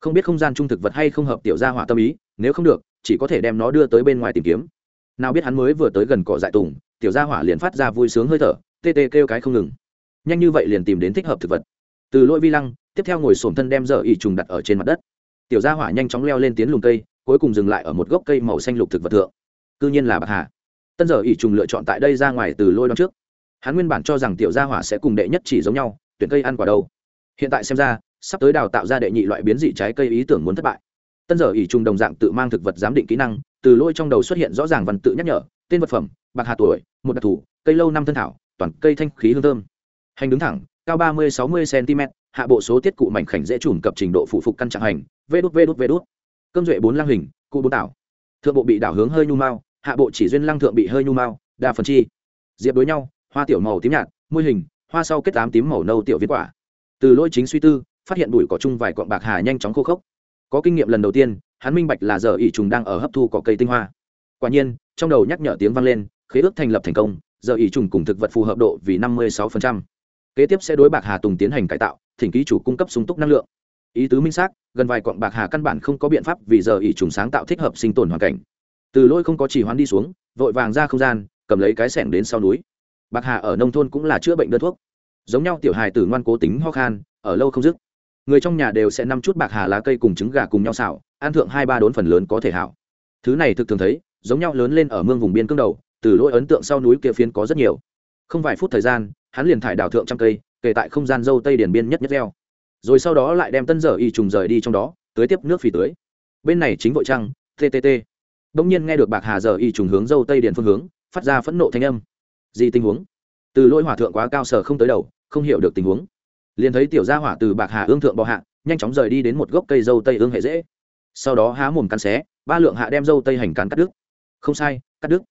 Không biết không gian trung thực vật hay không hợp tiểu gia hỏa tâm ý, nếu không được, chỉ có thể đem nó đưa tới bên ngoài tìm kiếm. Nào biết hắn mới vừa tới gần cỏ dại tùng, tiểu gia hỏa liền phát ra vui sướng hơi thở, tê tê kêu cái không ngừng. Nhanh như vậy liền tìm đến thích hợp thực vật. Từ lỗi vi lăng, tiếp theo ngồi xổm thân đem dở ỉ trùng đặt ở trên mặt đất. Tiểu gia hỏa nhanh chóng leo lên tiến lùm cây, cuối cùng dừng lại ở một gốc cây màu xanh lục thực vật thượng. Cư nhiên là bạc hà tân dở ỷ trùng lựa chọn tại đây ra ngoài từ lôi đón trước. Hắn nguyên bản cho rằng tiểu gia hỏa sẽ cùng đệ nhất chỉ giống nhau tuyển cây ăn quả đâu. Hiện tại xem ra sắp tới đào tạo ra đệ nhị loại biến dị trái cây ý tưởng muốn thất bại. Tân dở ỷ trùng đồng dạng tự mang thực vật giám định kỹ năng từ lôi trong đầu xuất hiện rõ ràng văn tự nhắc nhở tên vật phẩm bạc hà tuổi một đặc thù cây lâu năm thân thảo toàn cây thanh khí hương thơm. Hành đứng thẳng cao ba mươi sáu mươi cm hạ bộ số tiết cụ mảnh khảnh dễ trùm cập trình độ phụ phục căn trạng hành vê đốt vê đốt vê đốt, cơm duệ bốn lang hình cụ bốn đảo thượng bộ bị đảo hướng hơi nhu mao hạ bộ chỉ duyên lăng thượng bị hơi nhu mao đa phần chi. Diệp đối nhau, hoa tiểu màu tím nhạt, môi hình, hoa sau kết tám tím màu nâu tiểu viên quả. Từ lỗi chính suy tư, phát hiện bụi cỏ chung vài cọn bạc hà nhanh chóng khô khốc. Có kinh nghiệm lần đầu tiên, hắn minh bạch là giờ ỉ trùng đang ở hấp thu cỏ cây tinh hoa. Quả nhiên, trong đầu nhắc nhở tiếng vang lên, khế ước thành lập thành công, giờ ỉ trùng cùng thực vật phù hợp độ vì năm mươi sáu kế tiếp sẽ đối bạc hà tùng tiến hành cải tạo, thỉnh ký chủ cung cấp sung túc năng lượng. Ý tứ minh xác, gần vài quặng bạc hà căn bản không có biện pháp vì giờ ỉ trùng sáng tạo thích hợp sinh tồn hoàn cảnh từ lôi không có chỉ hoán đi xuống, vội vàng ra không gian, cầm lấy cái sẻng đến sau núi. Bạc hà ở nông thôn cũng là chữa bệnh đơn thuốc. Giống nhau tiểu hài tử ngoan cố tính ho khan, ở lâu không dứt. Người trong nhà đều sẽ năm chút bạc hà lá cây cùng trứng gà cùng nhau xào, ăn thượng hai ba đốn phần lớn có thể hảo. Thứ này thực thường thấy, giống nhau lớn lên ở mương vùng biên cương đầu, từ lỗi ấn tượng sau núi kia phiến có rất nhiều. Không vài phút thời gian, hắn liền thải đào thượng trăm cây kể tại không gian dâu tây điền biên nhất nhất leo rồi sau đó lại đem tân dở y trùng rời đi trong đó, tưới tiếp nước phì tưới. Bên này chính vội trăng ttt bỗng nhiên nghe được bạc hà dở y trùng hướng dâu tây điền phương hướng, phát ra phẫn nộ thanh âm. Gì tình huống? Từ lỗi hỏa thượng quá cao sở không tới đầu, không hiểu được tình huống. Liền thấy tiểu gia hỏa từ bạc hà ương thượng bò hạ, nhanh chóng rời đi đến một gốc cây dâu tây ương hệ dễ. Sau đó há mồm cắn xé, ba lượng hạ đem dâu tây hành cắn cắt đứt. Không sai, cắt đứt.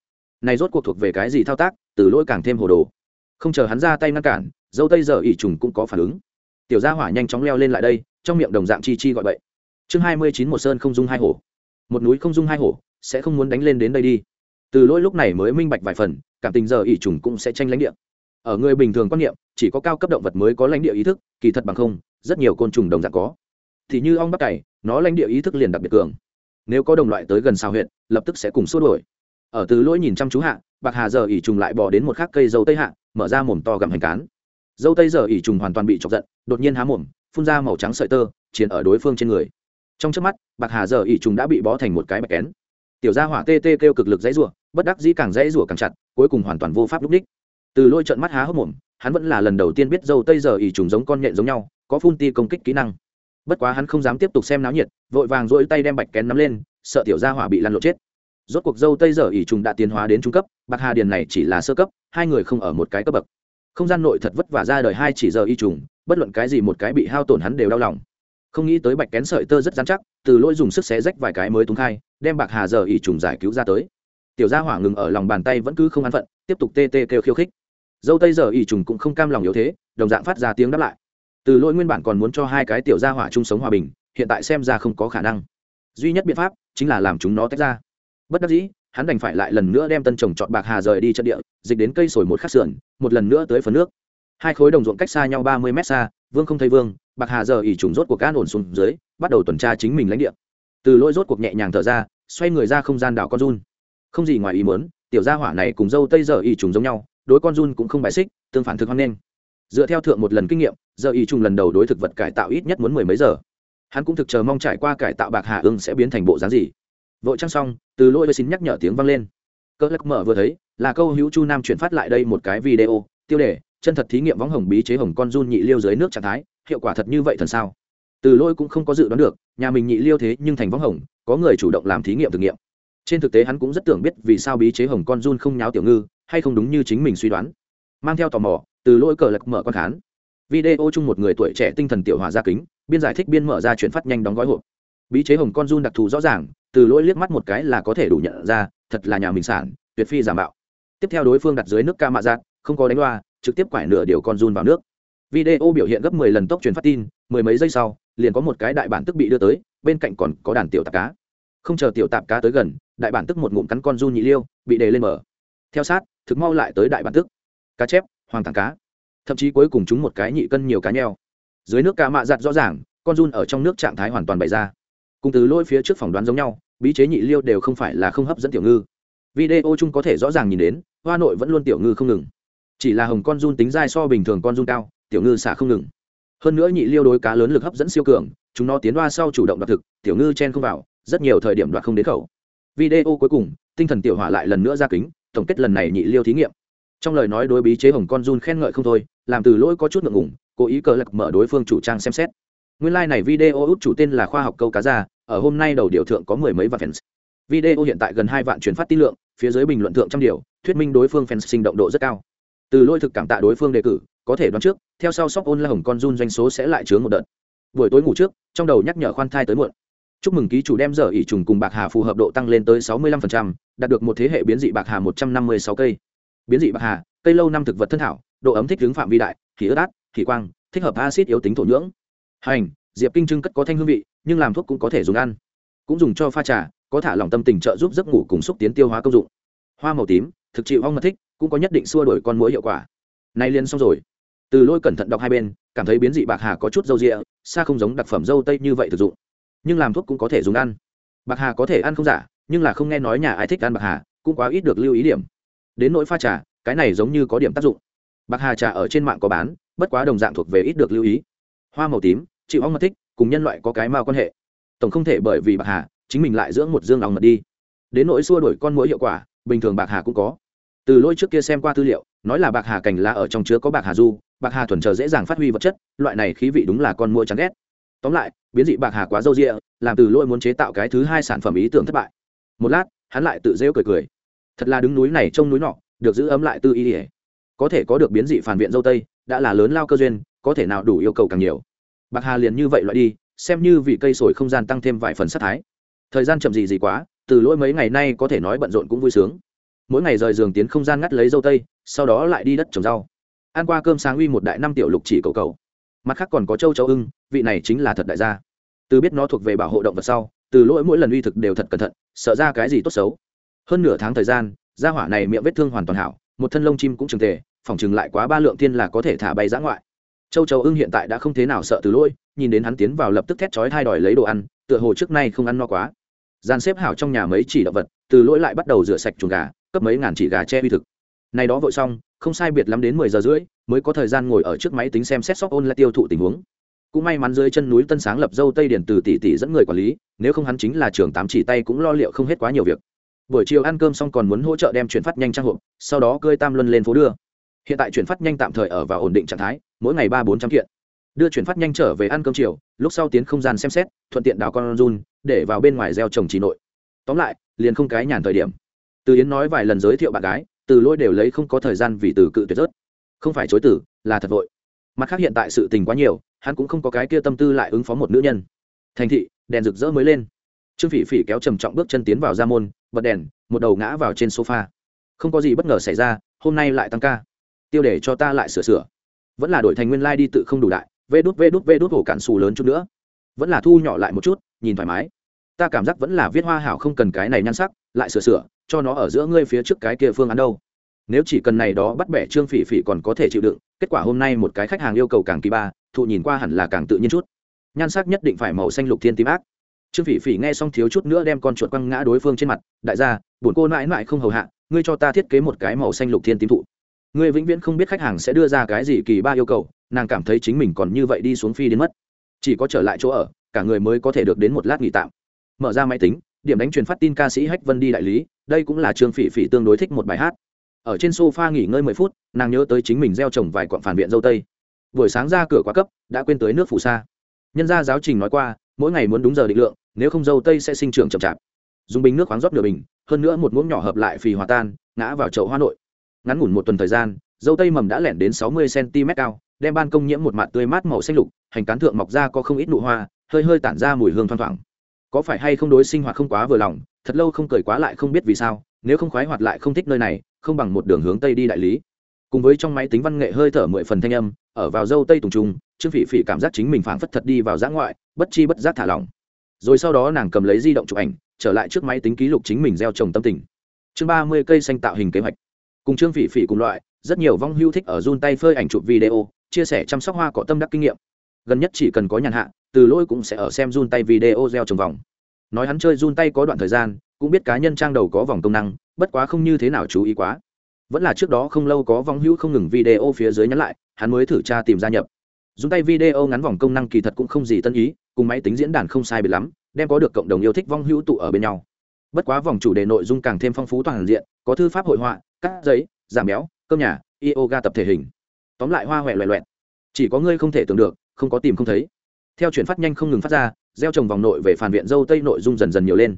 Này rốt cuộc thuộc về cái gì thao tác? Từ lỗi càng thêm hồ đồ. Không chờ hắn ra tay ngăn cản, dâu tây giờ ỉ trùng cũng có phản ứng. Tiểu gia hỏa nhanh chóng leo lên lại đây, trong miệng đồng dạng chi chi gọi bậy. Chương hai mươi chín một sơn không dung hai hổ. Một núi không dung hai hổ sẽ không muốn đánh lên đến đây đi. Từ lỗi lúc này mới minh bạch vài phần, cảm tình giờ ỉ trùng cũng sẽ tranh lãnh địa. Ở người bình thường quan niệm, chỉ có cao cấp động vật mới có lãnh địa ý thức, kỳ thật bằng không, rất nhiều côn trùng đồng dạng có. Thì như ong bắp cày nó lãnh địa ý thức liền đặc biệt cường. Nếu có đồng loại tới gần sao huyện, lập tức sẽ cùng xua đổi ở từ lỗi nhìn chăm chú hạ, bạc hà giờ ỉ trùng lại bỏ đến một khắc cây dâu tây hạ, mở ra mồm to gặm hành cán. Dâu tây giờ ỉ trùng hoàn toàn bị chọc giận, đột nhiên há mồm, phun ra màu trắng sợi tơ, chiến ở đối phương trên người. Trong trước mắt, bạc hà giờ ỉ trùng đã bị bó thành một cái bạch kén tiểu gia hỏa tê tê kêu cực lực dãy rủa, bất đắc dĩ càng dãy rủa càng chặt, cuối cùng hoàn toàn vô pháp lúc đích. Từ lôi trận mắt há hốc mồm, hắn vẫn là lần đầu tiên biết dâu tây giờ ỉ trùng giống con nhện giống nhau, có phun ti công kích kỹ năng. Bất quá hắn không dám tiếp tục xem náo nhiệt, vội vàng dỗi tay đem bạch kén nắm lên, sợ tiểu gia hỏa bị lăn lộ chết. Rốt cuộc dâu tây giờ ỉ trùng đã tiến hóa đến trung cấp, bạc hà điền này chỉ là sơ cấp, hai người không ở một cái cấp bậc. Không gian nội thật vất vả ra đời hai chỉ giờ y trùng, bất luận cái gì một cái bị hao tổn hắn đều đau lòng không nghĩ tới bạch kén sợi tơ rất dán chắc, từ lỗi dùng sức xé rách vài cái mới túng khai, đem bạc hà giờ ỉ trùng giải cứu ra tới. Tiểu gia hỏa ngừng ở lòng bàn tay vẫn cứ không an phận, tiếp tục tê tê kêu khiêu khích. Dâu tây giờ ỉ trùng cũng không cam lòng yếu thế, đồng dạng phát ra tiếng đáp lại. Từ lỗi nguyên bản còn muốn cho hai cái tiểu gia hỏa chung sống hòa bình, hiện tại xem ra không có khả năng. Duy nhất biện pháp chính là làm chúng nó tách ra. Bất đắc dĩ, hắn đành phải lại lần nữa đem tân trồng chọn bạc hà rời đi trận địa, dịch đến cây sồi một khắc sườn, một lần nữa tới phần nước. Hai khối đồng ruộng cách xa nhau ba mươi mét xa, vương không thấy vương bạc hà giờ ỉ trùng rốt cuộc an ổn xuống dưới, bắt đầu tuần tra chính mình lãnh địa. Từ lỗi rốt cuộc nhẹ nhàng thở ra, xoay người ra không gian đảo con run. Không gì ngoài ý muốn, tiểu gia hỏa này cùng dâu tây giờ ỉ trùng giống nhau, đối con run cũng không bài xích, tương phản thực hoang nên dựa theo thượng một lần kinh nghiệm, giờ ỉ trùng lần đầu đối thực vật cải tạo ít nhất muốn mười mấy giờ. Hắn cũng thực chờ mong trải qua cải tạo bạc hà ưng sẽ biến thành bộ dáng gì. Vội trăng xong, từ lỗi với xin nhắc nhở tiếng vang lên. Cỡ lắc mở vừa thấy, là câu hữu chu nam chuyển phát lại đây một cái video, tiêu đề, chân thật thí nghiệm võng hồng bí chế hồng con run nhị liêu dưới nước trạng thái hiệu quả thật như vậy thần sao? Từ lỗi cũng không có dự đoán được, nhà mình nhị liêu thế nhưng thành võng hồng, có người chủ động làm thí nghiệm thực nghiệm. Trên thực tế hắn cũng rất tưởng biết vì sao bí chế hồng con run không nháo tiểu ngư, hay không đúng như chính mình suy đoán. Mang theo tò mò, từ lỗi cờ lật mở con khán. Video chung một người tuổi trẻ tinh thần tiểu hòa gia kính, biên giải thích biên mở ra chuyển phát nhanh đóng gói hộp. Bí chế hồng con run đặc thù rõ ràng, từ lỗi liếc mắt một cái là có thể đủ nhận ra, thật là nhà mình sản, tuyệt phi giả mạo. Tiếp theo đối phương đặt dưới nước ca mạ giác không có đánh loa, trực tiếp quải nửa điều con run vào nước video biểu hiện gấp 10 lần tốc truyền phát tin, mười mấy giây sau, liền có một cái đại bản tức bị đưa tới, bên cạnh còn có đàn tiểu tạp cá. Không chờ tiểu tạp cá tới gần, đại bản tức một ngụm cắn con run nhị liêu, bị đề lên mở. Theo sát, thực mau lại tới đại bản tức. Cá chép, hoàng thẳng cá. Thậm chí cuối cùng chúng một cái nhị cân nhiều cá nheo. Dưới nước cá mạ giặt rõ ràng, con run ở trong nước trạng thái hoàn toàn bày ra. Cùng từ lôi phía trước phỏng đoán giống nhau, bí chế nhị liêu đều không phải là không hấp dẫn tiểu ngư. Video chung có thể rõ ràng nhìn đến, hoa nội vẫn luôn tiểu ngư không ngừng. Chỉ là hồng con run tính dai so bình thường con run cao tiểu ngư xả không ngừng. Hơn nữa nhị liêu đối cá lớn lực hấp dẫn siêu cường, chúng nó tiến đoa sau chủ động đoạt thực, tiểu ngư chen không vào, rất nhiều thời điểm đoạt không đến khẩu. Video cuối cùng, tinh thần tiểu hỏa lại lần nữa ra kính, tổng kết lần này nhị liêu thí nghiệm. Trong lời nói đối bí chế hồng con run khen ngợi không thôi, làm từ lỗi có chút ngượng ngủng cố ý cờ lạc mở đối phương chủ trang xem xét. Nguyên lai、like、này video út chủ tên là khoa học câu cá ra ở hôm nay đầu điều thượng có mười mấy vạn fans. Video hiện tại gần hai vạn chuyển phát tin lượng, phía dưới bình luận thượng trăm điều, thuyết minh đối phương fans sinh động độ rất cao. Từ lỗi thực cảm tạ đối phương đề cử có thể đoán trước theo sau shop ôn la hồng con run doanh số sẽ lại chướng một đợt. Buổi tối ngủ trước trong đầu nhắc nhở khoan thai tới muộn. Chúc mừng ký chủ đem giờ ỉ trùng cùng bạc hà phù hợp độ tăng lên tới sáu mươi 65%, đạt được một thế hệ biến dị bạc hà một trăm năm mươi sáu cây. Biến dị bạc hà cây lâu năm thực vật thân thảo độ ấm thích ứng phạm vi đại khí ướt át khí quang thích hợp acid yếu tính thổ nhưỡng. Hành diệp kinh trưng cất có thanh hương vị nhưng làm thuốc cũng có thể dùng ăn. Cũng dùng cho pha trà có thả lỏng tâm tình trợ giúp giấc ngủ cùng xúc tiến tiêu hóa công dụng. Hoa màu tím thực chịu ong mật thích cũng có nhất định xua đổi con mũi hiệu quả. Nay liên xong rồi từ lôi cẩn thận đọc hai bên, cảm thấy biến dị bạc hà có chút dâu rịa xa không giống đặc phẩm dâu tây như vậy thực dụng. Nhưng làm thuốc cũng có thể dùng ăn. Bạc hà có thể ăn không giả, nhưng là không nghe nói nhà ai thích ăn bạc hà, cũng quá ít được lưu ý điểm. Đến nỗi pha trà, cái này giống như có điểm tác dụng. Bạc hà trà ở trên mạng có bán, bất quá đồng dạng thuộc về ít được lưu ý. Hoa màu tím, chịu ong mật thích, cùng nhân loại có cái mao quan hệ. Tổng không thể bởi vì bạc hà, chính mình lại dưỡng một dương ong mật đi. Đến nỗi xua đổi con mũi hiệu quả, bình thường bạc hà cũng có từ lỗi trước kia xem qua tư liệu, nói là bạc hà cành lá ở trong chứa có bạc hà du, bạc hà thuần chờ dễ dàng phát huy vật chất, loại này khí vị đúng là con mua chán ghét. Tóm lại, biến dị bạc hà quá dâu rịa làm từ lỗi muốn chế tạo cái thứ hai sản phẩm ý tưởng thất bại. Một lát, hắn lại tự rêu cười cười. Thật là đứng núi này trông núi nọ, được giữ ấm lại tư ý ỉa có thể có được biến dị phản viện dâu tây, đã là lớn lao cơ duyên, có thể nào đủ yêu cầu càng nhiều. Bạc hà liền như vậy loại đi, xem như vì cây sồi không gian tăng thêm vài phần sát thái. Thời gian chậm gì gì quá, từ lỗi mấy ngày nay có thể nói bận rộn cũng vui sướng mỗi ngày rời giường tiến không gian ngắt lấy dâu tây, sau đó lại đi đất trồng rau. Ăn qua cơm sáng uy một đại năm tiểu lục chỉ cầu cầu. Mặt khác còn có châu châu ưng, vị này chính là thật đại gia. Từ biết nó thuộc về bảo hộ động vật sau, từ lỗi mỗi lần uy thực đều thật cẩn thận, sợ ra cái gì tốt xấu. Hơn nửa tháng thời gian, gia hỏa này miệng vết thương hoàn toàn hảo, một thân lông chim cũng trường tề, phòng chừng lại quá ba lượng thiên là có thể thả bay dã ngoại. Châu châu ưng hiện tại đã không thế nào sợ từ lỗi, nhìn đến hắn tiến vào lập tức thét chói thay đòi lấy đồ ăn, tựa hồ trước nay không ăn no quá. Gian xếp hảo trong nhà mấy chỉ động vật, từ lỗi lại bắt đầu rửa sạch chuồng gà cấp mấy ngàn chỉ gà che uy thực. Này đó vội xong, không sai biệt lắm đến mười giờ rưỡi, mới có thời gian ngồi ở trước máy tính xem xét shop ôn tiêu thụ tình huống. Cũng may mắn dưới chân núi tân sáng lập dâu tây điển từ tỷ tỷ dẫn người quản lý, nếu không hắn chính là trưởng tám chỉ tay cũng lo liệu không hết quá nhiều việc. Buổi chiều ăn cơm xong còn muốn hỗ trợ đem chuyển phát nhanh trang hộp, sau đó cơi tam luân lên phố đưa. Hiện tại chuyển phát nhanh tạm thời ở vào ổn định trạng thái, mỗi ngày ba bốn trăm kiện. Đưa chuyển phát nhanh trở về ăn cơm chiều, lúc sau tiến không gian xem xét, thuận tiện đào con run, để vào bên ngoài gieo trồng trì nội. Tóm lại, liền không cái nhàn thời điểm từ yến nói vài lần giới thiệu bạn gái, từ lôi đều lấy không có thời gian vì từ cự tuyệt rớt. Không phải chối tử là thật vội. Mặt khác hiện tại sự tình quá nhiều, hắn cũng không có cái kia tâm tư lại ứng phó một nữ nhân. Thành thị, đèn rực rỡ mới lên. Trương phỉ phỉ kéo trầm trọng bước chân tiến vào ra môn, bật đèn, một đầu ngã vào trên sofa. Không có gì bất ngờ xảy ra, hôm nay lại tăng ca. Tiêu để cho ta lại sửa sửa. Vẫn là đổi thành nguyên lai、like、đi tự không đủ đại, vê đút vê đút vê đút hồ cản xù lớn chút nữa. Vẫn là thu nhỏ lại một chút, nhìn thoải mái ta cảm giác vẫn là viết hoa hảo không cần cái này nhan sắc, lại sửa sửa, cho nó ở giữa ngươi phía trước cái kia phương án đâu. Nếu chỉ cần này đó bắt bẻ trương phỉ phỉ còn có thể chịu đựng, kết quả hôm nay một cái khách hàng yêu cầu càng kỳ ba, thụ nhìn qua hẳn là càng tự nhiên chút. Nhan sắc nhất định phải màu xanh lục thiên tím ác. Trương phỉ phỉ nghe xong thiếu chút nữa đem con chuột quăng ngã đối phương trên mặt, đại gia bổn cô mãi mãi không hầu hạ, ngươi cho ta thiết kế một cái màu xanh lục thiên tím thụ. Ngươi vĩnh viễn không biết khách hàng sẽ đưa ra cái gì kỳ ba yêu cầu, nàng cảm thấy chính mình còn như vậy đi xuống phi đến mất. Chỉ có trở lại chỗ ở, cả người mới có thể được đến một lát nghỉ tạm mở ra máy tính, điểm đánh truyền phát tin ca sĩ hách vân đi đại lý, đây cũng là trương phỉ phỉ tương đối thích một bài hát. Ở trên sofa nghỉ ngơi mười phút, nàng nhớ tới chính mình gieo trồng vài quặng phản viện dâu tây. Buổi sáng ra cửa quá cấp, đã quên tới nước phù sa nhân gia giáo trình nói qua, mỗi ngày muốn đúng giờ định lượng, nếu không dâu tây sẽ sinh trưởng chậm chạp. Dùng bình nước khoáng rót nửa bình, hơn nữa một muỗng nhỏ hợp lại phì hòa tan, ngã vào chậu hoa nội. Ngắn ngủn một tuần thời gian, dâu tây mầm đã lẻn đến sáu mươi cm cao, đem ban công nhiễm một mặt tươi mát màu xanh lục, hành cán thượng mọc ra có không ít nụ hoa, hơi hơi tản ra mùi hương thoang thoảng có phải hay không đối sinh hoạt không quá vừa lòng, thật lâu không cười quá lại không biết vì sao, nếu không khoái hoạt lại không thích nơi này, không bằng một đường hướng tây đi đại lý. Cùng với trong máy tính văn nghệ hơi thở mười phần thanh âm, ở vào dâu tây tùng trung trương phỉ phỉ cảm giác chính mình phảng phất thật đi vào giã ngoại, bất chi bất giác thả lỏng. Rồi sau đó nàng cầm lấy di động chụp ảnh, trở lại trước máy tính ký lục chính mình gieo trồng tâm tình. Chương ba mươi cây xanh tạo hình kế hoạch. Cùng trương phỉ phỉ cùng loại, rất nhiều vong hưu thích ở run tay phơi ảnh chụp video, chia sẻ chăm sóc hoa cỏ tâm đắc kinh nghiệm gần nhất chỉ cần có nhàn hạ, từ lỗi cũng sẽ ở xem run tay video gieo trồng vòng. Nói hắn chơi run tay có đoạn thời gian, cũng biết cá nhân trang đầu có vòng công năng, bất quá không như thế nào chú ý quá. Vẫn là trước đó không lâu có vong hữu không ngừng video phía dưới nhắn lại, hắn mới thử tra tìm gia nhập. Dùng tay video ngắn vòng công năng kỳ thật cũng không gì tân ý, cùng máy tính diễn đàn không sai biệt lắm, đem có được cộng đồng yêu thích vong hữu tụ ở bên nhau. Bất quá vòng chủ đề nội dung càng thêm phong phú toàn diện, có thư pháp hội họa, cắt giấy, giảm béo, cơm nhà, yoga tập thể hình. Tóm lại hoa huệ loẹ loẹt. Chỉ có ngươi không thể tưởng được không có tìm không thấy. Theo chuyển phát nhanh không ngừng phát ra, gieo trồng vòng nội về phản viện dâu tây nội dung dần dần nhiều lên.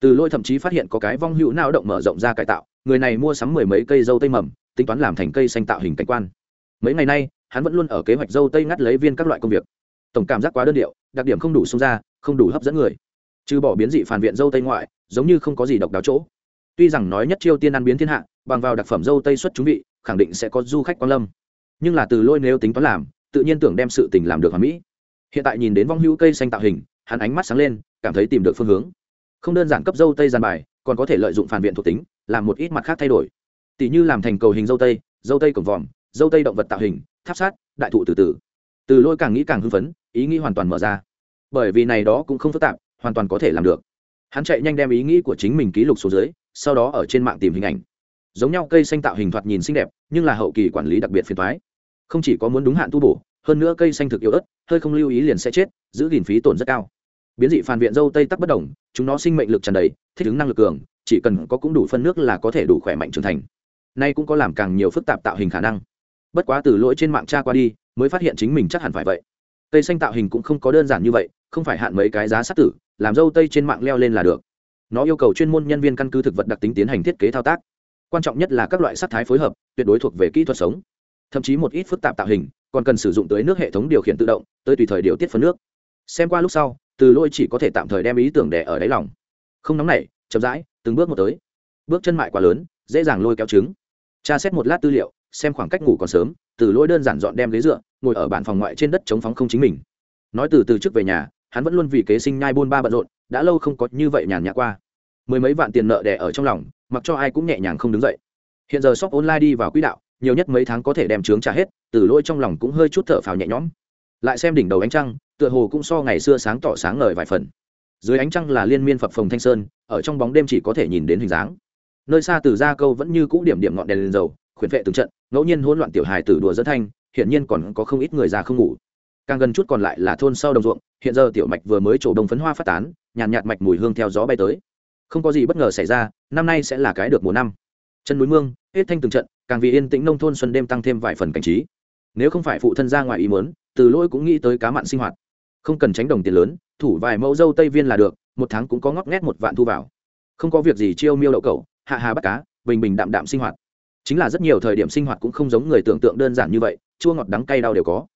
Từ lôi thậm chí phát hiện có cái vong hữu não động mở rộng ra cải tạo, người này mua sắm mười mấy cây dâu tây mầm, tính toán làm thành cây xanh tạo hình cảnh quan. Mấy ngày nay, hắn vẫn luôn ở kế hoạch dâu tây ngắt lấy viên các loại công việc. Tổng cảm giác quá đơn điệu, đặc điểm không đủ xông ra, không đủ hấp dẫn người. Trừ bỏ biến dị phản viện dâu tây ngoại, giống như không có gì độc đáo chỗ. Tuy rằng nói nhất chiêu tiên ăn biến thiên hạ, bằng vào đặc phẩm dâu tây xuất chúng vị, khẳng định sẽ có du khách quan lâm. Nhưng là từ lôi nếu tính toán làm tự nhiên tưởng đem sự tình làm được hoàn mỹ. Hiện tại nhìn đến vong hữu cây xanh tạo hình, hắn ánh mắt sáng lên, cảm thấy tìm được phương hướng. Không đơn giản cấp dâu tây gian bài, còn có thể lợi dụng phản viện thuộc tính, làm một ít mặt khác thay đổi. Tỷ như làm thành cầu hình dâu tây dâu tây cổng vòm, dâu tây động vật tạo hình, tháp sát, đại thụ từ từ. Từ lôi càng nghĩ càng hưng phấn, ý nghĩ hoàn toàn mở ra. Bởi vì này đó cũng không phức tạp, hoàn toàn có thể làm được. Hắn chạy nhanh đem ý nghĩ của chính mình ký lục xuống dưới, sau đó ở trên mạng tìm hình ảnh. Giống nhau cây xanh tạo hình thoạt nhìn xinh đẹp, nhưng là hậu kỳ quản lý đặc biệt phiền thoái không chỉ có muốn đúng hạn tu bổ, hơn nữa cây xanh thực yếu ớt, hơi không lưu ý liền sẽ chết, giữ gìn phí tổn rất cao. Biến dị phản viện dâu tây tắc bất đồng, chúng nó sinh mệnh lực tràn đầy, thích ứng năng lực cường, chỉ cần có cũng đủ phân nước là có thể đủ khỏe mạnh trưởng thành. Nay cũng có làm càng nhiều phức tạp tạo hình khả năng. Bất quá từ lỗi trên mạng tra qua đi, mới phát hiện chính mình chắc hẳn phải vậy. Cây xanh tạo hình cũng không có đơn giản như vậy, không phải hạn mấy cái giá sát tử, làm dâu tây trên mạng leo lên là được. Nó yêu cầu chuyên môn nhân viên căn cứ thực vật đặc tính tiến hành thiết kế thao tác. Quan trọng nhất là các loại sắc thái phối hợp, tuyệt đối thuộc về kỹ thuật sống thậm chí một ít phức tạp tạo hình, còn cần sử dụng tới nước hệ thống điều khiển tự động, tới tùy thời điều tiết phân nước. Xem qua lúc sau, từ lôi chỉ có thể tạm thời đem ý tưởng đẻ ở đáy lòng. Không nóng nảy, chậm rãi, từng bước một tới. Bước chân mại quá lớn, dễ dàng lôi kéo trứng. Tra xét một lát tư liệu, xem khoảng cách ngủ còn sớm, từ lỗi đơn giản dọn đem ghế dựa, ngồi ở bàn phòng ngoại trên đất chống phóng không chính mình. Nói từ từ trước về nhà, hắn vẫn luôn vì kế sinh nhai buôn ba bận rộn, đã lâu không có như vậy nhàn nhã qua. Mười mấy vạn tiền nợ đẻ ở trong lòng, mặc cho ai cũng nhẹ nhàng không đứng dậy. Hiện giờ shop online đi vào quỹ đạo nhiều nhất mấy tháng có thể đem trướng trả hết, từ lỗi trong lòng cũng hơi chút thở phào nhẹ nhõm. Lại xem đỉnh đầu ánh trăng, tựa hồ cũng so ngày xưa sáng tỏ sáng ngời vài phần. Dưới ánh trăng là liên miên phập phồng thanh sơn, ở trong bóng đêm chỉ có thể nhìn đến hình dáng. Nơi xa từ ra câu vẫn như cũ điểm điểm ngọn đèn lên dầu, khuyển vệ từng trận, ngẫu nhiên hỗn loạn tiểu hài tử đùa dẫn thanh hiện nhiên còn có không ít người già không ngủ. Càng gần chút còn lại là thôn sau đồng ruộng, hiện giờ tiểu mạch vừa mới trổ đông phấn hoa phát tán, nhàn nhạt mạch mùi hương theo gió bay tới. Không có gì bất ngờ xảy ra, năm nay sẽ là cái được mùa năm. Chân núi mương, hết thanh từng trận càng vì yên tĩnh nông thôn xuân đêm tăng thêm vài phần cảnh trí. Nếu không phải phụ thân ra ngoài ý muốn, từ lỗi cũng nghĩ tới cá mặn sinh hoạt. Không cần tránh đồng tiền lớn, thủ vài mẫu dâu tây viên là được, một tháng cũng có ngóc ngét một vạn thu vào. Không có việc gì chiêu miêu đậu cầu hạ hà bắt cá, bình bình đạm đạm sinh hoạt. Chính là rất nhiều thời điểm sinh hoạt cũng không giống người tưởng tượng đơn giản như vậy, chua ngọt đắng cay đau đều có.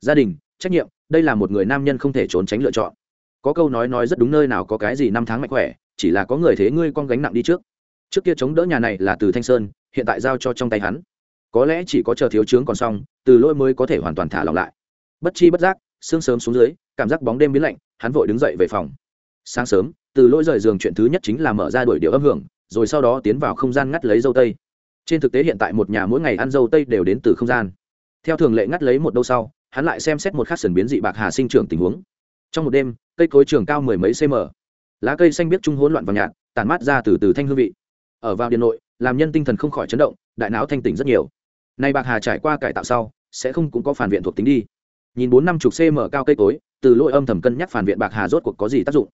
Gia đình, trách nhiệm, đây là một người nam nhân không thể trốn tránh lựa chọn. Có câu nói nói rất đúng nơi nào có cái gì năm tháng mạnh khỏe, chỉ là có người thế ngươi con gánh nặng đi trước. Trước kia chống đỡ nhà này là từ thanh sơn hiện tại giao cho trong tay hắn. Có lẽ chỉ có chờ thiếu chướng còn xong, từ lỗi mới có thể hoàn toàn thả lỏng lại. Bất chi bất giác, sương sớm xuống dưới, cảm giác bóng đêm biến lạnh, hắn vội đứng dậy về phòng. Sáng sớm, từ lỗi rời giường chuyện thứ nhất chính là mở ra đuổi điệu âm hưởng, rồi sau đó tiến vào không gian ngắt lấy dâu tây. Trên thực tế hiện tại một nhà mỗi ngày ăn dâu tây đều đến từ không gian. Theo thường lệ ngắt lấy một đâu sau, hắn lại xem xét một khắc sần biến dị bạc hà sinh trưởng tình huống. Trong một đêm, cây cối trường cao mười mấy cm lá cây xanh biết trung hỗn loạn vào nhạt tàn mát ra từ từ thanh hương vị. Ở vào điện nội làm nhân tinh thần không khỏi chấn động, đại não thanh tỉnh rất nhiều. Nay bạc hà trải qua cải tạo sau, sẽ không cũng có phản viện thuộc tính đi. Nhìn bốn năm chục cm cao cây cối, từ lỗi âm thầm cân nhắc phản viện bạc hà rốt cuộc có gì tác dụng.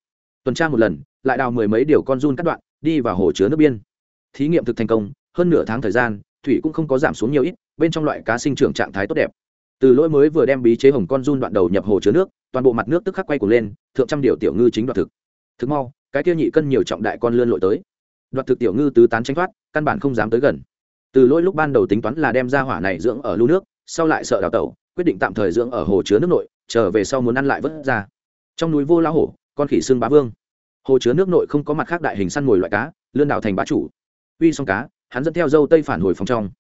Tuần tra một lần, lại đào mười mấy điều con run cắt đoạn, đi vào hồ chứa nước biên. Thí nghiệm thực thành công, hơn nửa tháng thời gian, thủy cũng không có giảm xuống nhiều ít, bên trong loại cá sinh trưởng trạng thái tốt đẹp. Từ lỗi mới vừa đem bí chế hồng con run đoạn đầu nhập hồ chứa nước, toàn bộ mặt nước tức khắc quay cuồng lên, thượng trăm điều tiểu ngư chính đoạt thực. Thực mau, cái tiêu nhị cân nhiều trọng đại con lươn lội tới đoạt thực tiểu ngư tứ tán tranh thoát, căn bản không dám tới gần. Từ lỗi lúc ban đầu tính toán là đem ra hỏa này dưỡng ở lưu nước, sau lại sợ đào tẩu, quyết định tạm thời dưỡng ở hồ chứa nước nội trở về sau muốn ăn lại vớt ra. Trong núi vô lá hổ, con khỉ xương bá vương. Hồ chứa nước nội không có mặt khác đại hình săn mồi loại cá, lươn đảo thành bá chủ. Uy xong cá, hắn dẫn theo dâu tây phản hồi phòng trong.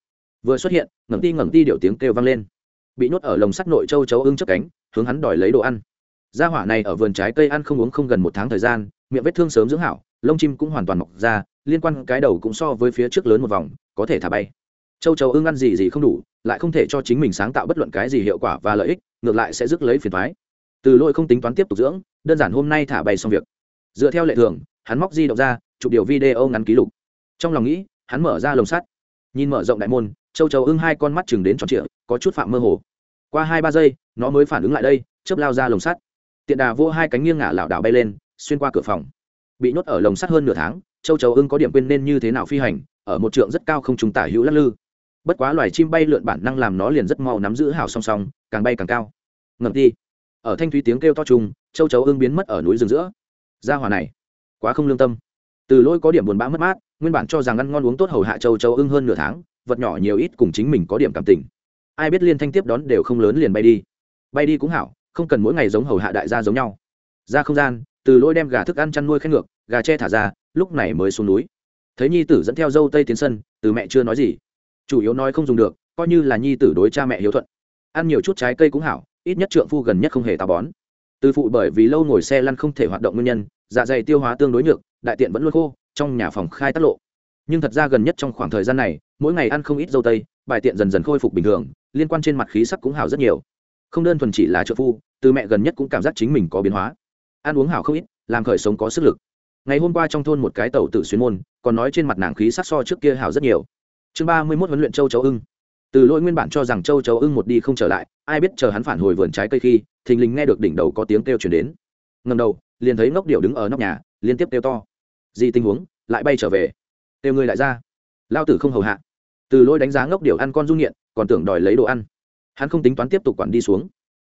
Vừa xuất hiện, ngẩng ti ngẩng ti điệu tiếng kêu vang lên. Bị nhốt ở lồng sắt nội châu chấu ưng chấp cánh, hướng hắn đòi lấy đồ ăn. Gia hỏa này ở vườn trái cây ăn không uống không gần một tháng thời gian, miệng vết thương sớm dưỡng hảo, lông chim cũng hoàn toàn mọc ra liên quan cái đầu cũng so với phía trước lớn một vòng, có thể thả bay. Châu chấu ưng ăn gì gì không đủ, lại không thể cho chính mình sáng tạo bất luận cái gì hiệu quả và lợi ích, ngược lại sẽ rước lấy phiền thoái từ lỗi không tính toán tiếp tục dưỡng, đơn giản hôm nay thả bay xong việc. Dựa theo lệ thường, hắn móc di động ra, chụp điều video ngắn ký lục. Trong lòng nghĩ, hắn mở ra lồng sắt. Nhìn mở rộng đại môn, châu chấu ưng hai con mắt chừng đến tròn trịa, có chút phạm mơ hồ. Qua hai ba giây, nó mới phản ứng lại đây, chớp lao ra lồng sắt. Tiện đà vô hai cánh nghiêng ngả lảo đảo bay lên, xuyên qua cửa phòng. Bị nhốt ở lồng sắt hơn nửa tháng châu chấu ưng có điểm quên nên như thế nào phi hành, ở một trượng rất cao không trùng tả hữu lắc lư. Bất quá loài chim bay lượn bản năng làm nó liền rất mau nắm giữ hào song song, càng bay càng cao. Ngầm đi ở thanh thúy tiếng kêu to trùng, châu chấu ưng biến mất ở núi rừng giữa. Gia hòa này, quá không lương tâm. Từ lỗi có điểm buồn bã mất mát, nguyên bản cho rằng ăn ngon uống tốt hầu hạ châu châu ưng hơn nửa tháng, vật nhỏ nhiều ít cùng chính mình có điểm cảm tình. Ai biết liên thanh tiếp đón đều không lớn liền bay đi. Bay đi cũng hảo, không cần mỗi ngày giống hầu hạ đại gia giống nhau. Ra không gian, từ lỗi đem gà thức ăn chăn nuôi khen ngược, gà tre thả ra lúc này mới xuống núi. Thấy nhi tử dẫn theo dâu tây tiến sân, từ mẹ chưa nói gì. Chủ yếu nói không dùng được, coi như là nhi tử đối cha mẹ hiếu thuận. Ăn nhiều chút trái cây cũng hảo, ít nhất trượng phu gần nhất không hề táo bón. Từ phụ bởi vì lâu ngồi xe lăn không thể hoạt động nguyên nhân dạ dày tiêu hóa tương đối nhược, đại tiện vẫn luôn khô, trong nhà phòng khai tác lộ. Nhưng thật ra gần nhất trong khoảng thời gian này, mỗi ngày ăn không ít dâu tây, bài tiện dần dần khôi phục bình thường, liên quan trên mặt khí sắc cũng hảo rất nhiều. Không đơn thuần chỉ là trợ phu, từ mẹ gần nhất cũng cảm giác chính mình có biến hóa. Ăn uống hảo không ít, làm khởi sống có sức lực ngày hôm qua trong thôn một cái tàu tự xuyên môn, còn nói trên mặt nàng khí sắc so trước kia hảo rất nhiều. Chương ba mươi mốt huấn luyện châu chấu ưng. Từ lỗi nguyên bản cho rằng châu chấu ưng một đi không trở lại, ai biết chờ hắn phản hồi vườn trái cây khi, thình lình nghe được đỉnh đầu có tiếng kêu chuyển đến. Ngầm đầu, liền thấy ngốc điệu đứng ở nóc nhà, liên tiếp kêu to. Gì tình huống, lại bay trở về. Kêu người lại ra. Lao tử không hầu hạ. Từ lỗi đánh giá ngốc điệu ăn con dung nghiện, còn tưởng đòi lấy đồ ăn. Hắn không tính toán tiếp tục quản đi xuống.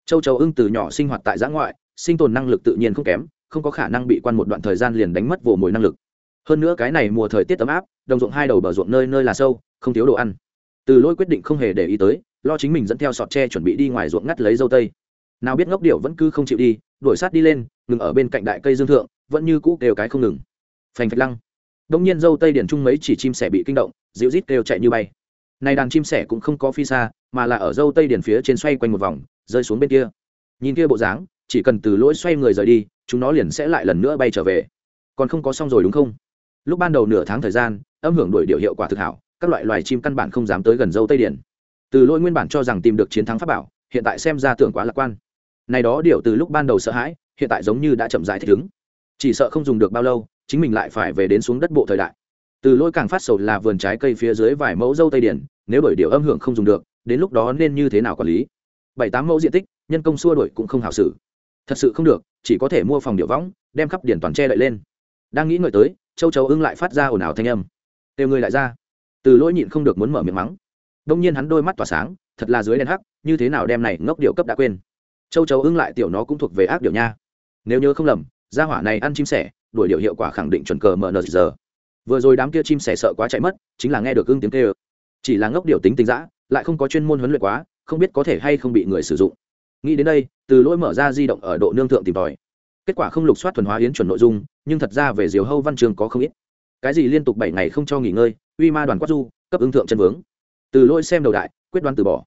Châu chấu ưng từ nhỏ sinh hoạt tại giã ngoại, sinh tồn năng lực tự nhiên không kém không có khả năng bị quan một đoạn thời gian liền đánh mất vồ mồi năng lực. Hơn nữa cái này mùa thời tiết ấm áp, đồng ruộng hai đầu bờ ruộng nơi nơi là sâu, không thiếu đồ ăn. Từ lỗi quyết định không hề để ý tới, lo chính mình dẫn theo sọt tre chuẩn bị đi ngoài ruộng ngắt lấy dâu tây. Nào biết ngốc điệu vẫn cứ không chịu đi, đuổi sát đi lên, ngừng ở bên cạnh đại cây dương thượng, vẫn như cũ kêu cái không ngừng. Phành phạch lăng. Đông nhiên dâu tây điển trung mấy chỉ chim sẻ bị kinh động, dịu rít kêu chạy như bay. Này đàn chim sẻ cũng không có phi xa, mà là ở dâu tây điển phía trên xoay quanh một vòng, rơi xuống bên kia. Nhìn kia bộ dáng chỉ cần từ lỗi xoay người rời đi, chúng nó liền sẽ lại lần nữa bay trở về. Còn không có xong rồi đúng không? Lúc ban đầu nửa tháng thời gian, âm hưởng đổi điệu hiệu quả thực hảo, các loại loài chim căn bản không dám tới gần dâu tây điển. Từ lỗi nguyên bản cho rằng tìm được chiến thắng pháp bảo, hiện tại xem ra tưởng quá lạc quan. Này đó điệu từ lúc ban đầu sợ hãi, hiện tại giống như đã chậm rãi thích ứng. Chỉ sợ không dùng được bao lâu, chính mình lại phải về đến xuống đất bộ thời đại. Từ lỗi càng phát sầu là vườn trái cây phía dưới vài mẫu dâu tây điển, nếu bởi điệu âm hưởng không dùng được, đến lúc đó nên như thế nào quản lý? Bảy tám mẫu diện tích, nhân công xua đổi cũng không hảo xử thật sự không được, chỉ có thể mua phòng điệu võng, đem khắp điển toàn che đậy lên. Đang nghĩ ngợi tới, châu chấu ưng lại phát ra ồn ào thanh âm. Đều người lại ra. Từ lỗi nhịn không được muốn mở miệng mắng. Đông nhiên hắn đôi mắt tỏa sáng, thật là dưới đèn hắc, như thế nào đem này ngốc điệu cấp đã quên. Châu chấu ưng lại tiểu nó cũng thuộc về ác điệu nha. Nếu nhớ không lầm, gia hỏa này ăn chim sẻ, đuổi điệu hiệu quả khẳng định chuẩn cờ mờ nờ giờ. Vừa rồi đám kia chim sẻ sợ quá chạy mất, chính là nghe được ưng tiếng kêu. Chỉ là ngốc điệu tính tính dã, lại không có chuyên môn huấn luyện quá, không biết có thể hay không bị người sử dụng nghĩ đến đây, từ lỗi mở ra di động ở độ nương thượng tìm tòi. Kết quả không lục soát thuần hóa yến chuẩn nội dung, nhưng thật ra về diều hâu văn trường có không ít. Cái gì liên tục bảy ngày không cho nghỉ ngơi, uy ma đoàn quát du, cấp ứng thượng chân vướng. Từ lỗi xem đầu đại, quyết đoán từ bỏ.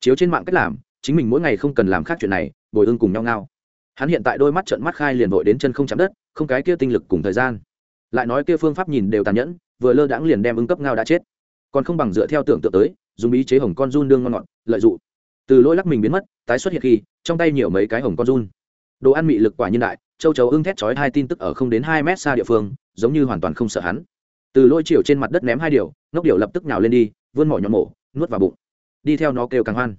Chiếu trên mạng cách làm, chính mình mỗi ngày không cần làm khác chuyện này, bồi ưng cùng nhau ngao. Hắn hiện tại đôi mắt trận mắt khai liền vội đến chân không chạm đất, không cái kia tinh lực cùng thời gian. Lại nói kia phương pháp nhìn đều tàn nhẫn, vừa lơ đãng liền đem ứng cấp ngao đã chết. Còn không bằng dựa theo tưởng tượng tới, dùng ý chế hồng con run đương ngon ngọt, lợi dụng từ lỗi lắc mình biến mất, tái xuất hiện khi, trong tay nhiều mấy cái hồng con run. Đồ ăn mị lực quả nhiên đại, châu chấu ưng thét chói hai tin tức ở không đến hai mét xa địa phương, giống như hoàn toàn không sợ hắn. Từ lôi chiều trên mặt đất ném hai điều, ngốc điều lập tức nhào lên đi, vươn mỏ nhọn mổ, nuốt vào bụng. Đi theo nó kêu càng hoan.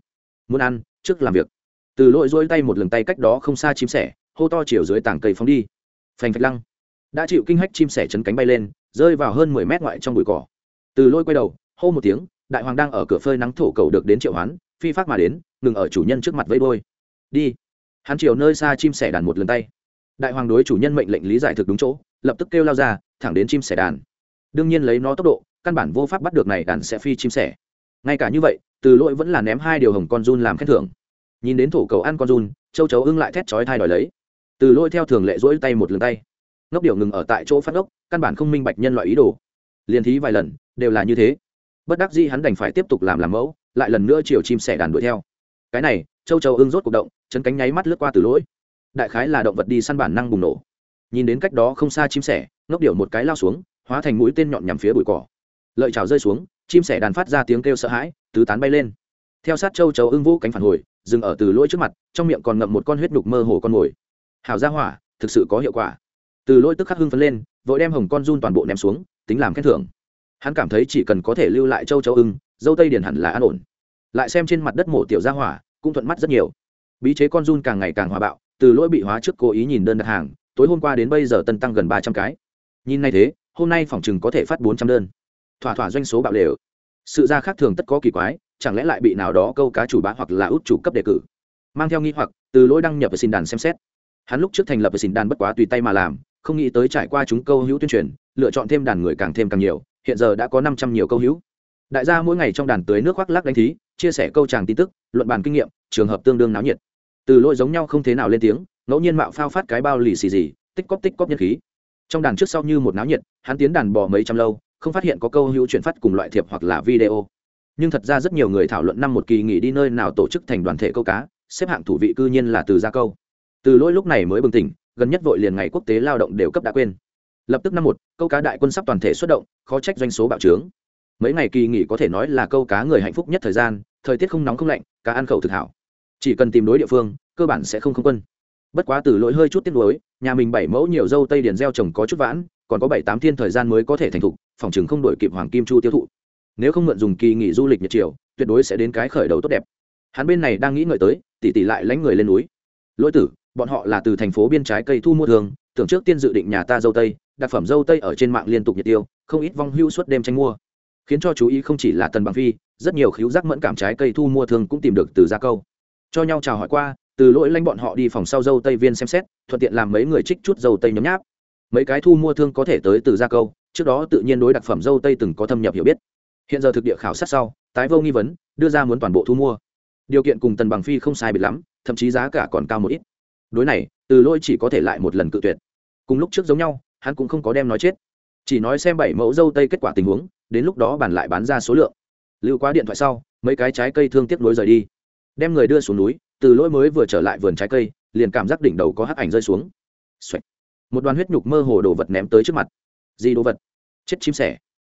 Muốn ăn, trước làm việc. Từ lôi dỗi tay một lần tay cách đó không xa chim sẻ, hô to chiều dưới tảng cây phóng đi. Phanh phạch lăng. Đã chịu kinh hách chim sẻ chấn cánh bay lên, rơi vào hơn mười mét ngoại trong bụi cỏ. Từ lôi quay đầu, hô một tiếng, đại hoàng đang ở cửa phơi nắng thổ cầu được đến triệu hoán phi phát mà đến, ngừng ở chủ nhân trước mặt vẫy đôi đi. Hắn chiều nơi xa chim sẻ đàn một lần tay. Đại hoàng đối chủ nhân mệnh lệnh lý giải thực đúng chỗ, lập tức kêu lao ra, thẳng đến chim sẻ đàn. Đương nhiên lấy nó tốc độ, căn bản vô pháp bắt được này đàn sẽ phi chim sẻ. Ngay cả như vậy, từ lỗi vẫn là ném hai điều hồng con run làm khen thưởng. Nhìn đến thổ cầu ăn con run, châu chấu ưng lại thét chói thai đòi lấy. Từ lỗi theo thường lệ rỗi tay một lần tay. Ngốc điều ngừng ở tại chỗ phát ốc căn bản không minh bạch nhân loại ý đồ. Liền thí vài lần, đều là như thế bất đắc dĩ hắn đành phải tiếp tục làm làm mẫu, lại lần nữa chiều chim sẻ đàn đuổi theo. Cái này, châu châu ưng rốt cuộc động chân cánh nháy mắt lướt qua từ lỗi. Đại khái là động vật đi săn bản năng bùng nổ. Nhìn đến cách đó không xa chim sẻ, ngốc điệu một cái lao xuống, hóa thành mũi tên nhọn nhằm phía bụi cỏ. Lợi trào rơi xuống, chim sẻ đàn phát ra tiếng kêu sợ hãi, tứ tán bay lên. Theo sát châu châu ưng vũ cánh phản hồi, dừng ở từ lỗi trước mặt, trong miệng còn ngậm một con huyết nhục mơ hồ con mồi. Hào ra hỏa, thực sự có hiệu quả. Từ lỗi tức khắc hưng phấn lên, vội đem hồng con run toàn bộ ném xuống, tính làm khen thưởng hắn cảm thấy chỉ cần có thể lưu lại châu châu ưng, dâu tây điển hẳn là an ổn. Lại xem trên mặt đất mổ tiểu ra hỏa, cũng thuận mắt rất nhiều. Bí chế con run càng ngày càng hòa bạo, từ lỗi bị hóa trước cố ý nhìn đơn đặt hàng, tối hôm qua đến bây giờ tân tăng gần ba trăm cái. Nhìn nay thế, hôm nay phòng chừng có thể phát bốn trăm đơn. Thỏa thỏa doanh số bạo lều. Sự ra khác thường tất có kỳ quái, chẳng lẽ lại bị nào đó câu cá chủ bá hoặc là út chủ cấp đề cử? Mang theo nghi hoặc, từ lỗi đăng nhập và xin đàn xem xét. Hắn lúc trước thành lập và xin đàn bất quá tùy tay mà làm, không nghĩ tới trải qua chúng câu hữu tuyên truyền, lựa chọn thêm đàn người càng thêm càng nhiều hiện giờ đã có năm trăm nhiều câu hữu. Đại gia mỗi ngày trong đàn tưới nước khoác lác đánh thí, chia sẻ câu tràng tin tức, luận bàn kinh nghiệm, trường hợp tương đương náo nhiệt. Từ lỗi giống nhau không thế nào lên tiếng, ngẫu nhiên mạo phao phát cái bao lì xì gì, tích cóp tích cóp nhân khí. Trong đàn trước sau như một náo nhiệt, hắn tiến đàn bò mấy trăm lâu, không phát hiện có câu hữu chuyển phát cùng loại thiệp hoặc là video. Nhưng thật ra rất nhiều người thảo luận năm một kỳ nghỉ đi nơi nào tổ chức thành đoàn thể câu cá, xếp hạng thủ vị cư nhiên là từ gia câu. Từ lỗi lúc này mới bừng tỉnh, gần nhất vội liền ngày quốc tế lao động đều cấp đã quên lập tức năm một, câu cá đại quân sắp toàn thể xuất động, khó trách doanh số bạo trướng. Mấy ngày kỳ nghỉ có thể nói là câu cá người hạnh phúc nhất thời gian, thời tiết không nóng không lạnh, cá ăn khẩu thực hảo. Chỉ cần tìm đối địa phương, cơ bản sẽ không không quân. Bất quá từ lỗi hơi chút tiếc nuối, nhà mình bảy mẫu nhiều dâu tây điền gieo trồng có chút vãn, còn có bảy tám thiên thời gian mới có thể thành thục, phòng chừng không đổi kịp hoàng kim chu tiêu thụ. Nếu không mượn dùng kỳ nghỉ du lịch nhật triều, tuyệt đối sẽ đến cái khởi đầu tốt đẹp. Hắn bên này đang nghĩ ngợi tới, tỉ tỉ lại lánh người lên núi. Lỗi tử, bọn họ là từ thành phố biên trái cây thu mua thường tưởng trước tiên dự định nhà ta dâu tây đặc phẩm dâu tây ở trên mạng liên tục nhiệt tiêu, không ít vong hưu suốt đêm tranh mua. Khiến cho chú ý không chỉ là tần bằng phi, rất nhiều khíu giác mẫn cảm trái cây thu mua thường cũng tìm được từ gia câu. Cho nhau chào hỏi qua, từ lỗi lanh bọn họ đi phòng sau dâu tây viên xem xét, thuận tiện làm mấy người trích chút dâu tây nhấm nháp. Mấy cái thu mua thương có thể tới từ gia câu, trước đó tự nhiên đối đặc phẩm dâu tây từng có thâm nhập hiểu biết. Hiện giờ thực địa khảo sát sau, tái vô nghi vấn, đưa ra muốn toàn bộ thu mua. Điều kiện cùng tần bằng phi không sai biệt lắm, thậm chí giá cả còn cao một ít đối này, từ lỗi chỉ có thể lại một lần cự tuyệt. Cùng lúc trước giống nhau, hắn cũng không có đem nói chết. Chỉ nói xem bảy mẫu dâu tây kết quả tình huống, đến lúc đó bàn lại bán ra số lượng. Lưu qua điện thoại sau, mấy cái trái cây thương tiếc nối rời đi. Đem người đưa xuống núi, từ lỗi mới vừa trở lại vườn trái cây, liền cảm giác đỉnh đầu có hắc ảnh rơi xuống. Một đoàn huyết nhục mơ hồ đồ vật ném tới trước mặt. Gì đồ vật? Chết chim sẻ.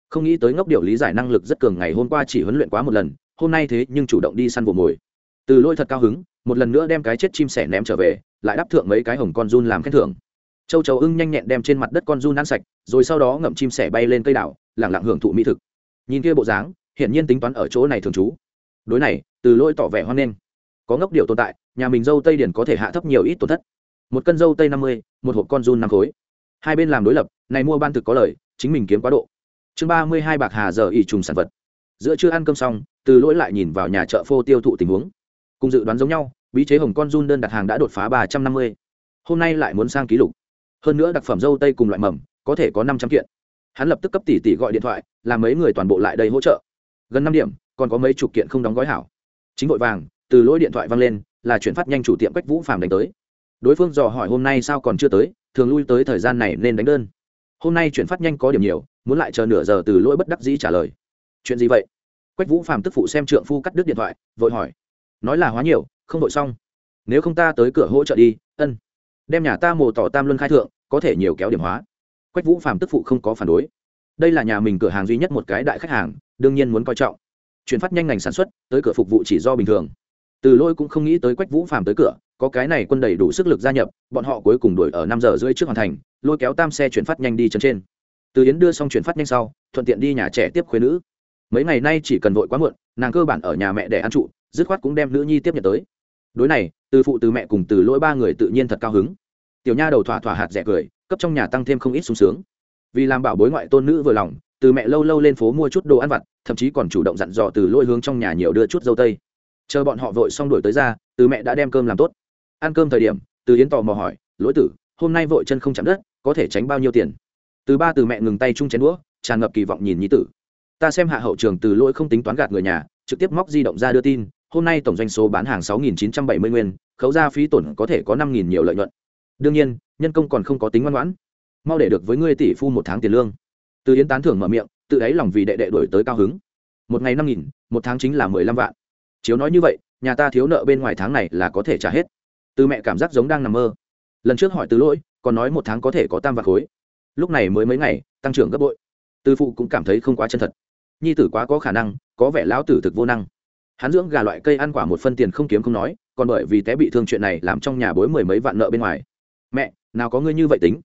Không nghĩ tới ngốc điệu lý giải năng lực rất cường ngày hôm qua chỉ huấn luyện quá một lần, hôm nay thế nhưng chủ động đi săn vồ mồi. Từ lỗi thật cao hứng, một lần nữa đem cái chết chim sẻ ném trở về lại đáp thượng mấy cái hồng con run làm khen thưởng. Châu chấu ưng nhanh nhẹn đem trên mặt đất con run ăn sạch, rồi sau đó ngậm chim sẻ bay lên cây đảo, lẳng lặng hưởng thụ mỹ thực. Nhìn kia bộ dáng, hiển nhiên tính toán ở chỗ này thường trú. Đối này, từ lỗi tỏ vẻ hoan nghênh. Có ngốc điệu tồn tại, nhà mình dâu tây điển có thể hạ thấp nhiều ít tổn thất. Một cân dâu tây năm mươi, một hộp con run năm khối. Hai bên làm đối lập, này mua ban thực có lời, chính mình kiếm quá độ. Chương ba mươi hai bạc hà giờ ỉ trùng sản vật. Giữa chưa ăn cơm xong, từ lỗi lại nhìn vào nhà chợ phô tiêu thụ tình huống. Cùng dự đoán giống nhau bí chế hồng con run đơn đặt hàng đã đột phá ba trăm năm mươi. Hôm nay lại muốn sang ký lục. Hơn nữa đặc phẩm dâu tây cùng loại mầm, có thể có năm trăm kiện. Hắn lập tức cấp tỷ tỷ gọi điện thoại, làm mấy người toàn bộ lại đây hỗ trợ. Gần năm điểm, còn có mấy chục kiện không đóng gói hảo. Chính vội vàng, từ lỗi điện thoại văng lên, là chuyển phát nhanh chủ tiệm quách vũ phàm đánh tới. Đối phương dò hỏi hôm nay sao còn chưa tới, thường lui tới thời gian này nên đánh đơn. Hôm nay chuyển phát nhanh có điểm nhiều, muốn lại chờ nửa giờ từ lỗi bất đắc dĩ trả lời. Chuyện gì vậy? Quách vũ phàm tức phụ xem trượng phu cắt đứt điện thoại, vội hỏi. Nói là hóa nhiều không đội xong. Nếu không ta tới cửa hỗ trợ đi, ân. Đem nhà ta mồ tỏ tam luân khai thượng, có thể nhiều kéo điểm hóa. Quách vũ phạm tức phụ không có phản đối. Đây là nhà mình cửa hàng duy nhất một cái đại khách hàng, đương nhiên muốn coi trọng. Chuyển phát nhanh ngành sản xuất, tới cửa phục vụ chỉ do bình thường. Từ lôi cũng không nghĩ tới quách vũ phạm tới cửa, có cái này quân đầy đủ sức lực gia nhập, bọn họ cuối cùng đuổi ở năm giờ rưỡi trước hoàn thành, lôi kéo tam xe chuyển phát nhanh đi chân trên. Từ yến đưa xong chuyển phát nhanh sau, thuận tiện đi nhà trẻ tiếp khuyên nữ. Mấy ngày nay chỉ cần vội quá muộn, nàng cơ bản ở nhà mẹ để ăn trụ, dứt khoát cũng đem nữ nhi tiếp nhận tới đối này, từ phụ từ mẹ cùng từ lỗi ba người tự nhiên thật cao hứng. Tiểu nha đầu thỏa thỏa hạt rẻ cười, cấp trong nhà tăng thêm không ít sung sướng. Vì làm bảo bối ngoại tôn nữ vừa lòng, từ mẹ lâu lâu lên phố mua chút đồ ăn vặt, thậm chí còn chủ động dặn dò từ lỗi hướng trong nhà nhiều đưa chút dâu tây. Chờ bọn họ vội xong đuổi tới ra, từ mẹ đã đem cơm làm tốt. Ăn cơm thời điểm, từ yến tò mò hỏi, lỗi tử, hôm nay vội chân không chạm đất, có thể tránh bao nhiêu tiền? Từ ba từ mẹ ngừng tay chung chén đũa, tràn ngập kỳ vọng nhìn nhi tử. Ta xem hạ hậu trường từ lỗi không tính toán gạt người nhà, trực tiếp móc di động ra đưa tin hôm nay tổng doanh số bán hàng sáu nghìn chín trăm bảy mươi nguyên, khấu ra phí tổn có thể có năm nghìn nhiều lợi nhuận. Đương nhiên, nhân công còn không có tính ngoan ngoãn. Mau để được với ngươi tỷ phu một tháng tiền lương. Từ yến tán thưởng mở miệng, tự ấy lòng vì đệ đệ đổi tới cao hứng. Một ngày năm nghìn, một tháng chính là mười lăm vạn. Chiếu nói như vậy, nhà ta thiếu nợ bên ngoài tháng này là có thể trả hết. Từ mẹ cảm giác giống đang nằm mơ. Lần trước hỏi từ lỗi, còn nói một tháng có thể có tam vạn khối. Lúc này mới mấy ngày, tăng trưởng gấp bội. Từ phụ cũng cảm thấy không quá chân thật. Nhi tử quá có khả năng, có vẻ lão tử thực vô năng hắn dưỡng gà loại cây ăn quả một phân tiền không kiếm không nói, còn bởi vì té bị thương chuyện này làm trong nhà bối mười mấy vạn nợ bên ngoài. Mẹ, nào có ngươi như vậy tính?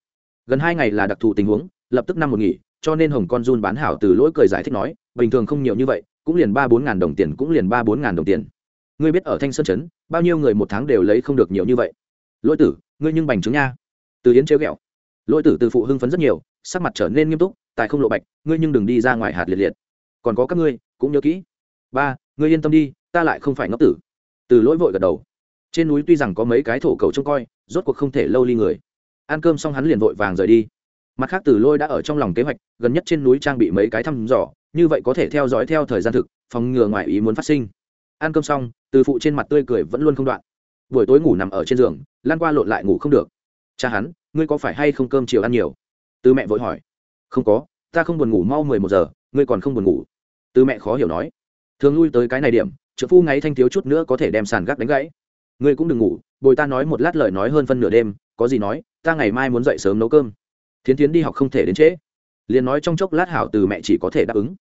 Gần hai ngày là đặc thù tình huống, lập tức năm một nghỉ, cho nên hồng con run bán hảo từ lỗi cười giải thích nói, bình thường không nhiều như vậy, cũng liền ba bốn ngàn đồng tiền cũng liền ba bốn ngàn đồng tiền. Ngươi biết ở thanh sơn trấn, bao nhiêu người một tháng đều lấy không được nhiều như vậy. Lỗi tử, ngươi nhưng bành trướng nha. Từ yến chế ghẹo. Lỗi tử từ phụ hưng phấn rất nhiều, sắc mặt trở nên nghiêm túc, tại không lộ bạch, ngươi nhưng đừng đi ra ngoài hạt liệt liệt. Còn có các ngươi, cũng nhớ kỹ. Ba ngươi yên tâm đi, ta lại không phải ngốc tử. Từ lỗi vội gật đầu. Trên núi tuy rằng có mấy cái thổ cầu trông coi, rốt cuộc không thể lâu ly người. Ăn cơm xong hắn liền vội vàng rời đi. Mặt khác từ lôi đã ở trong lòng kế hoạch, gần nhất trên núi trang bị mấy cái thăm dò, như vậy có thể theo dõi theo thời gian thực, phòng ngừa ngoài ý muốn phát sinh. Ăn cơm xong, từ phụ trên mặt tươi cười vẫn luôn không đoạn. Buổi tối ngủ nằm ở trên giường lan qua lộn lại ngủ không được. Cha hắn, ngươi có phải hay không cơm chiều ăn nhiều? Từ mẹ vội hỏi. Không có, ta không buồn ngủ mau mười một giờ, ngươi còn không buồn ngủ. Từ mẹ khó hiểu nói thường lui tới cái này điểm trợ phu ngáy thanh thiếu chút nữa có thể đem sàn gác đánh gãy. Ngươi cũng đừng ngủ, bồi ta nói một lát lời nói hơn phân nửa đêm, có gì nói, ta ngày mai muốn dậy sớm nấu cơm. Thiến thiến đi học không thể đến trễ. Liền nói trong chốc lát hảo từ mẹ chỉ có thể đáp ứng.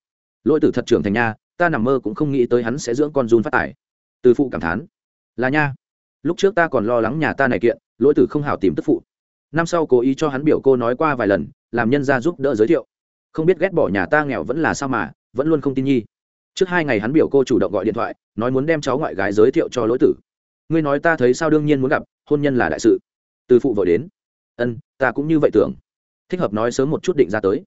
Lỗi tử thật trưởng thành nha, ta nằm mơ cũng không nghĩ tới hắn sẽ dưỡng con run phát tải. Từ phụ cảm thán. Là nha, lúc trước ta còn lo lắng nhà ta này kiện lỗi tử không hảo tìm tức phụ. Năm sau cố ý cho hắn biểu cô nói qua vài lần, làm nhân ra giúp đỡ giới thiệu. Không biết ghét bỏ nhà ta nghèo vẫn là sao mà, vẫn luôn không tin nhi trước hai ngày hắn biểu cô chủ động gọi điện thoại, nói muốn đem cháu ngoại gái giới thiệu cho lỗi tử. Ngươi nói ta thấy sao đương nhiên muốn gặp, hôn nhân là đại sự. Từ phụ vội đến. Ân, ta cũng như vậy tưởng. Thích hợp nói sớm một chút định ra tới.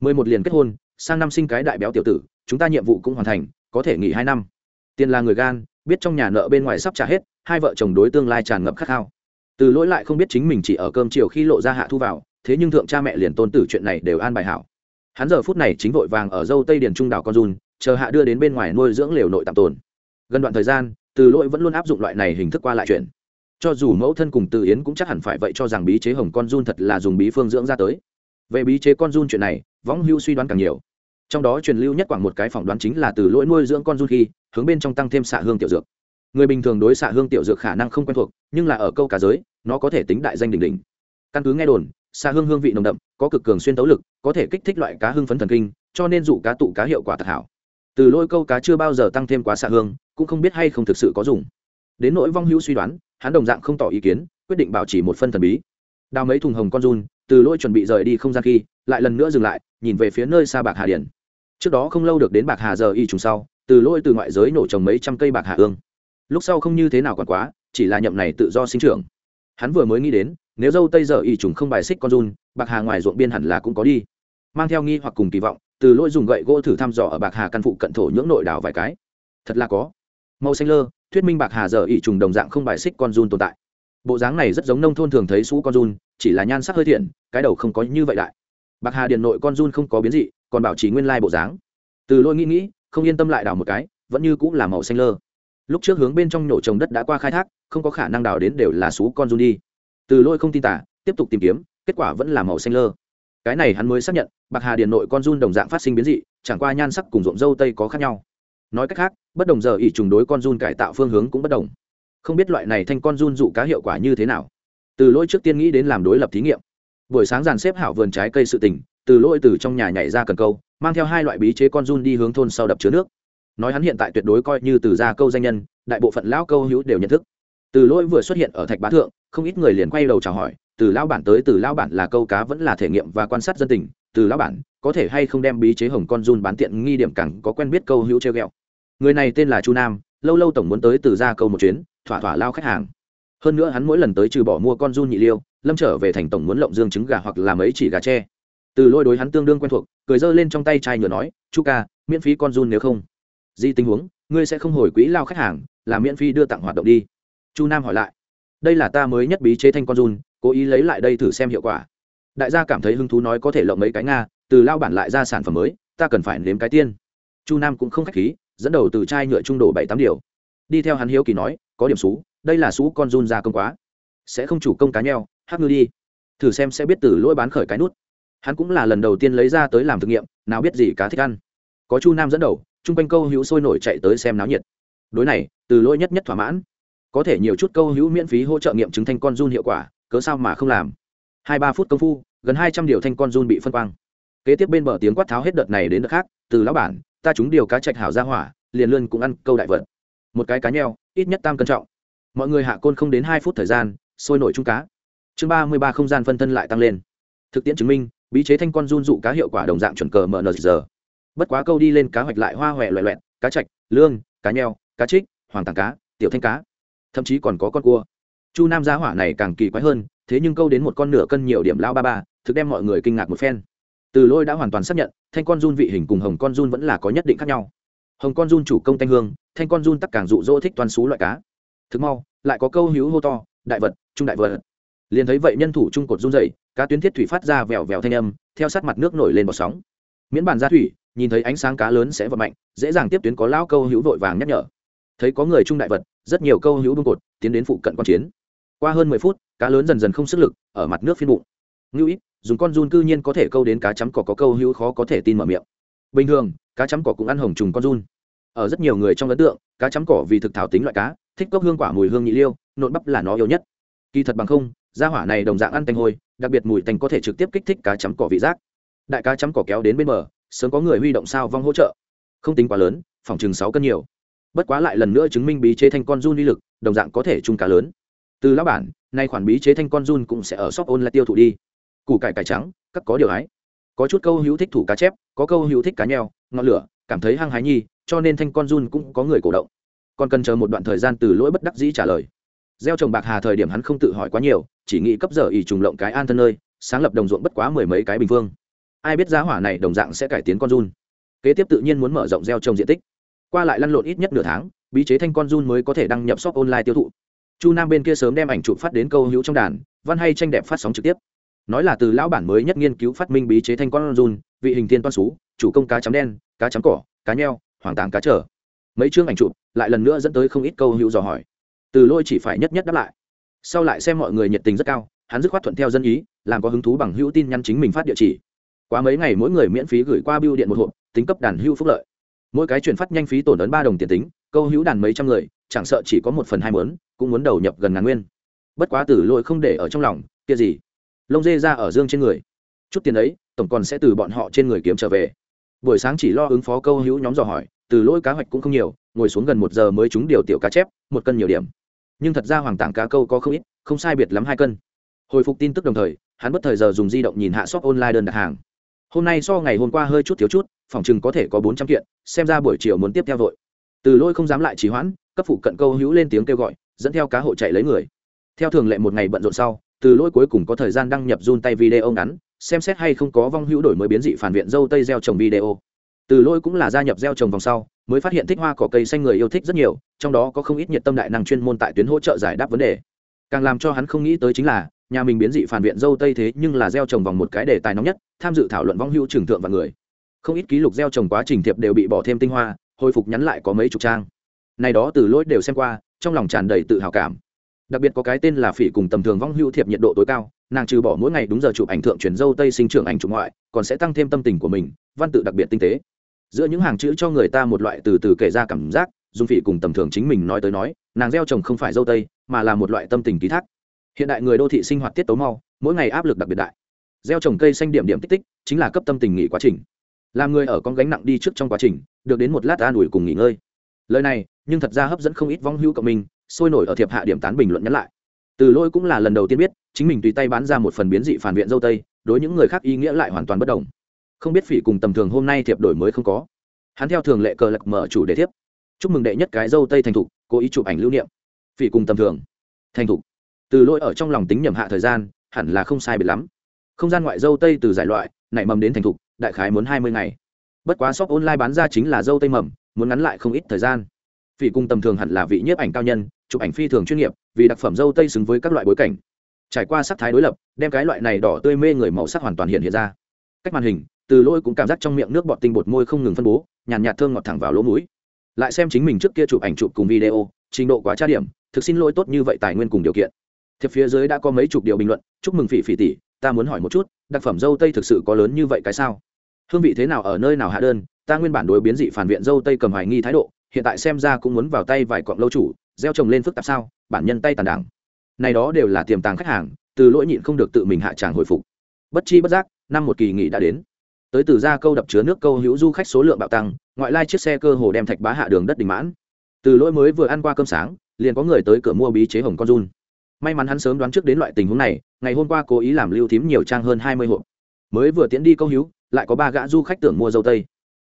Mười một liền kết hôn, sang năm sinh cái đại béo tiểu tử, chúng ta nhiệm vụ cũng hoàn thành, có thể nghỉ hai năm. Tiền là người gan, biết trong nhà nợ bên ngoài sắp trả hết, hai vợ chồng đối tương lai tràn ngập khát khao. Từ lỗi lại không biết chính mình chỉ ở cơm chiều khi lộ ra hạ thu vào, thế nhưng thượng cha mẹ liền tôn tử chuyện này đều an bài hảo. Hắn giờ phút này chính vội vàng ở dâu tây điền trung đảo con run chờ hạ đưa đến bên ngoài nuôi dưỡng lều nội tạm tồn. Gần đoạn thời gian, từ lỗi vẫn luôn áp dụng loại này hình thức qua lại chuyện. Cho dù mẫu thân cùng từ yến cũng chắc hẳn phải vậy cho rằng bí chế hồng con run thật là dùng bí phương dưỡng ra tới. Về bí chế con run chuyện này, võng hưu suy đoán càng nhiều. Trong đó truyền lưu nhất quảng một cái phỏng đoán chính là từ lỗi nuôi dưỡng con run khi, hướng bên trong tăng thêm xạ hương tiểu dược. Người bình thường đối xạ hương tiểu dược khả năng không quen thuộc, nhưng là ở câu cá giới, nó có thể tính đại danh đỉnh đỉnh. Căn cứ nghe đồn, xạ hương hương vị nồng đậm, có cực cường xuyên tấu lực, có thể kích thích loại cá hương phấn thần kinh, cho nên dụ cá tụ cá hiệu quả thật hảo từ lôi câu cá chưa bao giờ tăng thêm quá xạ hương, cũng không biết hay không thực sự có dùng. Đến nỗi vong hữu suy đoán, hắn đồng dạng không tỏ ý kiến, quyết định bảo trì một phân thần bí. Đào mấy thùng hồng con run, từ lôi chuẩn bị rời đi không gian khi, lại lần nữa dừng lại, nhìn về phía nơi xa bạc hà điển trước đó không lâu được đến bạc hà giờ y trùng sau, từ lôi từ ngoại giới nổ trồng mấy trăm cây bạc hà ương. Lúc sau không như thế nào còn quá, chỉ là nhậm này tự do sinh trưởng. Hắn vừa mới nghĩ đến, nếu dâu tây giờ y trùng không bài xích con run, bạc hà ngoài ruộng biên hẳn là cũng có đi. Mang theo nghi hoặc cùng kỳ vọng từ lỗi dùng gậy gỗ thử thăm dò ở bạc hà căn phụ cận thổ nhưỡng nội đảo vài cái. Thật là có. Màu xanh lơ, thuyết minh bạc hà giờ ỉ trùng đồng dạng không bài xích con run tồn tại. Bộ dáng này rất giống nông thôn thường thấy xú con run, chỉ là nhan sắc hơi thiện, cái đầu không có như vậy đại. Bạc hà điện nội con run không có biến dị, còn bảo trì nguyên lai bộ dáng. Từ Lỗi nghĩ nghĩ, không yên tâm lại đào một cái, vẫn như cũng là màu xanh lơ. Lúc trước hướng bên trong nhổ trồng đất đã qua khai thác, không có khả năng đào đến đều là xú con run đi. Từ lôi không tin tả, tiếp tục tìm kiếm, kết quả vẫn là màu xanh lơ cái này hắn mới xác nhận, bạc hà điền nội con run đồng dạng phát sinh biến dị, chẳng qua nhan sắc cùng ruộng dâu tây có khác nhau. Nói cách khác, bất đồng giờ ỉ trùng đối con run cải tạo phương hướng cũng bất đồng. Không biết loại này thanh con run dụ cá hiệu quả như thế nào. Từ lỗi trước tiên nghĩ đến làm đối lập thí nghiệm. Buổi sáng dàn xếp hảo vườn trái cây sự tỉnh từ lỗi từ trong nhà nhảy ra cần câu, mang theo hai loại bí chế con run đi hướng thôn sau đập chứa nước. Nói hắn hiện tại tuyệt đối coi như từ ra câu danh nhân, đại bộ phận lão câu hữu đều nhận thức. Từ lỗi vừa xuất hiện ở thạch bá thượng, không ít người liền quay đầu chào hỏi từ lão bản tới từ lão bản là câu cá vẫn là thể nghiệm và quan sát dân tình, từ lão bản có thể hay không đem bí chế hồng con run bán tiện nghi điểm cẳng có quen biết câu hữu treo ghẹo. Người này tên là chu nam, lâu lâu tổng muốn tới từ ra câu một chuyến, thỏa thỏa lao khách hàng. Hơn nữa hắn mỗi lần tới trừ bỏ mua con run nhị liêu, lâm trở về thành tổng muốn lộng dương trứng gà hoặc làm ấy chỉ gà tre. Từ lôi đối hắn tương đương quen thuộc, cười giơ lên trong tay chai nhựa nói, chu ca, miễn phí con run nếu không. Di tình huống, ngươi sẽ không hồi quỹ lao khách hàng, là miễn phí đưa tặng hoạt động đi. Chu nam hỏi lại, đây là ta mới nhất bí chế thanh con run cố ý lấy lại đây thử xem hiệu quả. Đại gia cảm thấy hứng thú nói có thể lộng mấy cái nga, từ lao bản lại ra sản phẩm mới, ta cần phải nếm cái tiên. Chu nam cũng không khách khí, dẫn đầu từ chai nhựa trung đổ bảy tám điều. Đi theo hắn hiếu kỳ nói, có điểm xú, đây là xú con run ra công quá. Sẽ không chủ công cá nheo, hát ngư đi. Thử xem sẽ biết từ lỗi bán khởi cái nút. Hắn cũng là lần đầu tiên lấy ra tới làm thực nghiệm, nào biết gì cá thích ăn. Có chu nam dẫn đầu, chung quanh câu hữu sôi nổi chạy tới xem náo nhiệt. Đối này, từ lỗi nhất nhất thỏa mãn. Có thể nhiều chút câu hữu miễn phí hỗ trợ nghiệm chứng thanh con run hiệu quả cớ sao mà không làm? Hai ba phút công phu, gần hai trăm điều thanh con run bị phân quang. Kế tiếp bên bờ tiếng quát tháo hết đợt này đến đợt khác, từ lão bản, ta chúng điều cá trạch hảo ra hỏa, liền lươn cũng ăn câu đại vật. Một cái cá nheo, ít nhất tam cân trọng. Mọi người hạ côn không đến hai phút thời gian, sôi nổi chung cá. Chương ba mươi ba không gian phân thân lại tăng lên. Thực tiễn chứng minh, bí chế thanh con run dụ cá hiệu quả đồng dạng chuẩn cờ mn giờ. Bất quá câu đi lên cá hoạch lại hoa hoẹ loẹ loẹt, cá trạch lương cá nheo, cá trích, hoàng tàng cá, tiểu thanh cá. Thậm chí còn có con cua chu nam giá hỏa này càng kỳ quái hơn, thế nhưng câu đến một con nửa cân nhiều điểm lao ba ba, thực đem mọi người kinh ngạc một phen. Từ lôi đã hoàn toàn xác nhận, thanh con run vị hình cùng hồng con run vẫn là có nhất định khác nhau. Hồng con run chủ công thanh hương, thanh con run tắc càng rụ rỗ thích toàn xú loại cá. Thực mau, lại có câu hữu hô to, đại vật, trung đại vật. Liền thấy vậy nhân thủ trung cột run dậy cá tuyến thiết thủy phát ra vèo vèo thanh âm, theo sát mặt nước nổi lên bọt sóng. Miễn bàn ra thủy, nhìn thấy ánh sáng cá lớn sẽ vật mạnh, dễ dàng tiếp tuyến có lao câu hữu vội vàng nhắc nhở thấy có người trung đại vật, rất nhiều câu hữu bưng cột, tiến đến phụ cận quan chiến. Qua hơn mười phút, cá lớn dần dần không sức lực, ở mặt nước phiên bụng. Ngưu ít dùng con run cư nhiên có thể câu đến cá chấm cỏ có câu hữu khó có thể tin mở miệng. Bình thường, cá chấm cỏ cũng ăn hồng trùng con run. Ở rất nhiều người trong ấn tượng, cá chấm cỏ vì thực thảo tính loại cá, thích cốc hương quả mùi hương nhị liêu, nộn bắp là nó yêu nhất. Kỳ thật bằng không, gia hỏa này đồng dạng ăn tanh hôi, đặc biệt mùi tanh có thể trực tiếp kích thích cá chấm cỏ vị giác. Đại cá chấm cỏ kéo đến bên bờ, sớm có người huy động sao vong hỗ trợ. Không tính quá lớn, phòng chừng sáu cân nhiều bất quá lại lần nữa chứng minh bí chế thanh con run uy lực, đồng dạng có thể chung cá lớn. Từ lão bản, nay khoản bí chế thanh con run cũng sẽ ở shop ôn là tiêu thụ đi. Củ cải cải trắng, các có điều ái. Có chút câu hữu thích thủ cá chép, có câu hữu thích cá nheo, ngọn lửa, cảm thấy hăng hái nhi, cho nên thanh con run cũng có người cổ động. Còn cần chờ một đoạn thời gian từ lỗi bất đắc dĩ trả lời. Gieo trồng bạc hà thời điểm hắn không tự hỏi quá nhiều, chỉ nghĩ cấp giờ ỉ trùng lộng cái an thân nơi, sáng lập đồng ruộng bất quá mười mấy cái bình phương. Ai biết giá hỏa này đồng dạng sẽ cải tiến con run. Kế tiếp tự nhiên muốn mở rộng gieo trồng diện tích qua lại lăn lộn ít nhất nửa tháng, bí chế thanh con run mới có thể đăng nhập shop online tiêu thụ. Chu nam bên kia sớm đem ảnh chụp phát đến câu hữu trong đàn, văn hay tranh đẹp phát sóng trực tiếp. Nói là từ lão bản mới nhất nghiên cứu phát minh bí chế thanh con run, vị hình thiên toan xú, chủ công cá chấm đen, cá chấm cỏ, cá nheo hoàng tàng cá trở mấy chương ảnh chụp lại lần nữa dẫn tới không ít câu hữu dò hỏi. Từ lôi chỉ phải nhất nhất đáp lại. Sau lại xem mọi người nhiệt tình rất cao, hắn dứt khoát thuận theo dân ý, làm có hứng thú bằng hữu tin nhắn chính mình phát địa chỉ. Quá mấy ngày mỗi người miễn phí gửi qua bưu điện một hộp, tính cấp đàn hữu phúc lợi mỗi cái chuyển phát nhanh phí tổn ấn ba đồng tiền tính, câu hữu đàn mấy trăm người, chẳng sợ chỉ có một phần hai mớn cũng muốn đầu nhập gần ngàn nguyên. Bất quá tử lỗi không để ở trong lòng, kia gì? Lông dê ra ở dương trên người. Chút tiền ấy, tổng còn sẽ từ bọn họ trên người kiếm trở về. Buổi sáng chỉ lo ứng phó câu hữu nhóm dò hỏi, từ lỗi cá hoạch cũng không nhiều, ngồi xuống gần một giờ mới trúng điều tiểu cá chép, một cân nhiều điểm. Nhưng thật ra hoàng tảng cá câu có không ít, không sai biệt lắm hai cân. Hồi phục tin tức đồng thời, hắn bất thời giờ dùng di động nhìn hạ shop online đơn đặt hàng. Hôm nay so ngày hôm qua hơi chút thiếu chút phòng chừng có thể có bốn trăm kiện, xem ra buổi chiều muốn tiếp theo vội. Từ lôi không dám lại trì hoãn, cấp phụ cận câu hữu lên tiếng kêu gọi, dẫn theo cá hộ chạy lấy người. Theo thường lệ một ngày bận rộn sau, từ lôi cuối cùng có thời gian đăng nhập run tay video ngắn, xem xét hay không có vong hữu đổi mới biến dị phản viện dâu tây gieo trồng video. Từ lôi cũng là gia nhập gieo trồng vòng sau, mới phát hiện thích hoa cỏ cây xanh người yêu thích rất nhiều, trong đó có không ít nhiệt tâm đại năng chuyên môn tại tuyến hỗ trợ giải đáp vấn đề. Càng làm cho hắn không nghĩ tới chính là, nhà mình biến dị phản viện dâu tây thế nhưng là gieo trồng vòng một cái đề tài nóng nhất, tham dự thảo luận vong hữu trưởng thượng và người không ít ký lục gieo trồng quá trình thiệp đều bị bỏ thêm tinh hoa, hồi phục nhắn lại có mấy chục trang. Này đó từ lỗi đều xem qua, trong lòng tràn đầy tự hào cảm. Đặc biệt có cái tên là phỉ cùng tầm thường vong hưu thiệp nhiệt độ tối cao, nàng trừ bỏ mỗi ngày đúng giờ chụp ảnh thượng truyền dâu tây sinh trưởng ảnh chụp ngoại, còn sẽ tăng thêm tâm tình của mình, văn tự đặc biệt tinh tế. Giữa những hàng chữ cho người ta một loại từ từ kể ra cảm giác dung phỉ cùng tầm thường chính mình nói tới nói, nàng gieo trồng không phải dâu tây, mà là một loại tâm tình ký thác. Hiện đại người đô thị sinh hoạt tiết tấu mau, mỗi ngày áp lực đặc biệt đại. Gieo trồng cây xanh điểm điểm tích tích, chính là cấp tâm tình nghỉ quá trình làm người ở con gánh nặng đi trước trong quá trình, được đến một lát an ủi cùng nghỉ ngơi. Lời này, nhưng thật ra hấp dẫn không ít vong hữu cộng minh, sôi nổi ở thiệp hạ điểm tán bình luận nhắn lại. Từ lỗi cũng là lần đầu tiên biết, chính mình tùy tay bán ra một phần biến dị phản viện dâu tây, đối những người khác ý nghĩa lại hoàn toàn bất đồng. Không biết phỉ cùng tầm thường hôm nay thiệp đổi mới không có. Hắn theo thường lệ cờ lạc mở chủ đề thiếp. Chúc mừng đệ nhất cái dâu tây thành thục, cố ý chụp ảnh lưu niệm. Phỉ cùng tầm thường. Thành thục. Từ lỗi ở trong lòng tính nhầm hạ thời gian, hẳn là không sai biệt lắm. Không gian ngoại dâu tây từ giải loại, nảy mầm đến thành thục đại khái muốn hai mươi ngày. Bất quá shop online bán ra chính là dâu tây mầm, muốn ngắn lại không ít thời gian. Phỉ cung tầm thường hẳn là vị nhiếp ảnh cao nhân, chụp ảnh phi thường chuyên nghiệp, vì đặc phẩm dâu tây xứng với các loại bối cảnh. Trải qua sắc thái đối lập, đem cái loại này đỏ tươi mê người màu sắc hoàn toàn hiện hiện ra. Cách màn hình, từ lôi cũng cảm giác trong miệng nước bọt tinh bột môi không ngừng phân bố, nhàn nhạt thơm ngọt thẳng vào lỗ mũi. Lại xem chính mình trước kia chụp ảnh chụp cùng video, trình độ quá tra điểm, thực xin lỗi tốt như vậy tài nguyên cùng điều kiện. Thiệp phía dưới đã có mấy chục điều bình luận, chúc mừng phỉ phỉ tỷ, ta muốn hỏi một chút, đặc phẩm dâu tây thực sự có lớn như vậy cái sao? Hương vị thế nào ở nơi nào hạ đơn, ta nguyên bản đối biến dị phản viện dâu tây cầm hoài nghi thái độ, hiện tại xem ra cũng muốn vào tay vài cọng lâu chủ, gieo trồng lên phức tạp sao, bản nhân tay tàn đảng. Này đó đều là tiềm tàng khách hàng, từ lỗi nhịn không được tự mình hạ tràng hồi phục. Bất chi bất giác, năm một kỳ nghỉ đã đến. Tới từ ra câu đập chứa nước câu hữu du khách số lượng bạo tăng, ngoại lai chiếc xe cơ hồ đem thạch bá hạ đường đất đình mãn. Từ lỗi mới vừa ăn qua cơm sáng, liền có người tới cửa mua bí chế hồng con run. May mắn hắn sớm đoán trước đến loại tình huống này, ngày hôm qua cố ý làm lưu thím nhiều trang hơn hai mươi hộp mới vừa tiến đi câu hữu, lại có ba gã du khách tưởng mua dâu tây.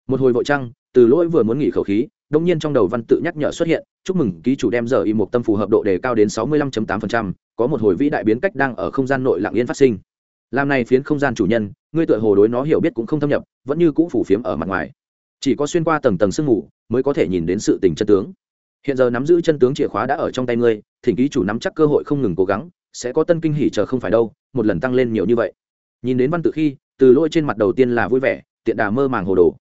Một hồi vội trăng, từ lỗi vừa muốn nghỉ khẩu khí, đông nhiên trong đầu văn tự nhắc nhở xuất hiện, chúc mừng ký chủ đem giờ y một tâm phù hợp độ đề cao đến sáu mươi lăm tám phần trăm, có một hồi vĩ đại biến cách đang ở không gian nội lặng yên phát sinh. Làm này phiến không gian chủ nhân, ngươi tựa hồ đối nó hiểu biết cũng không thâm nhập, vẫn như cũ phủ phiếm ở mặt ngoài. Chỉ có xuyên qua tầng tầng sương mù, mới có thể nhìn đến sự tình chân tướng. Hiện giờ nắm giữ chân tướng chìa khóa đã ở trong tay ngươi, thỉnh ký chủ nắm chắc cơ hội không ngừng cố gắng, sẽ có tân kinh hỉ chờ không phải đâu, một lần tăng lên nhiều như vậy nhìn đến văn tự khi, từ lôi trên mặt đầu tiên là vui vẻ, tiện đà mơ màng hồ đồ.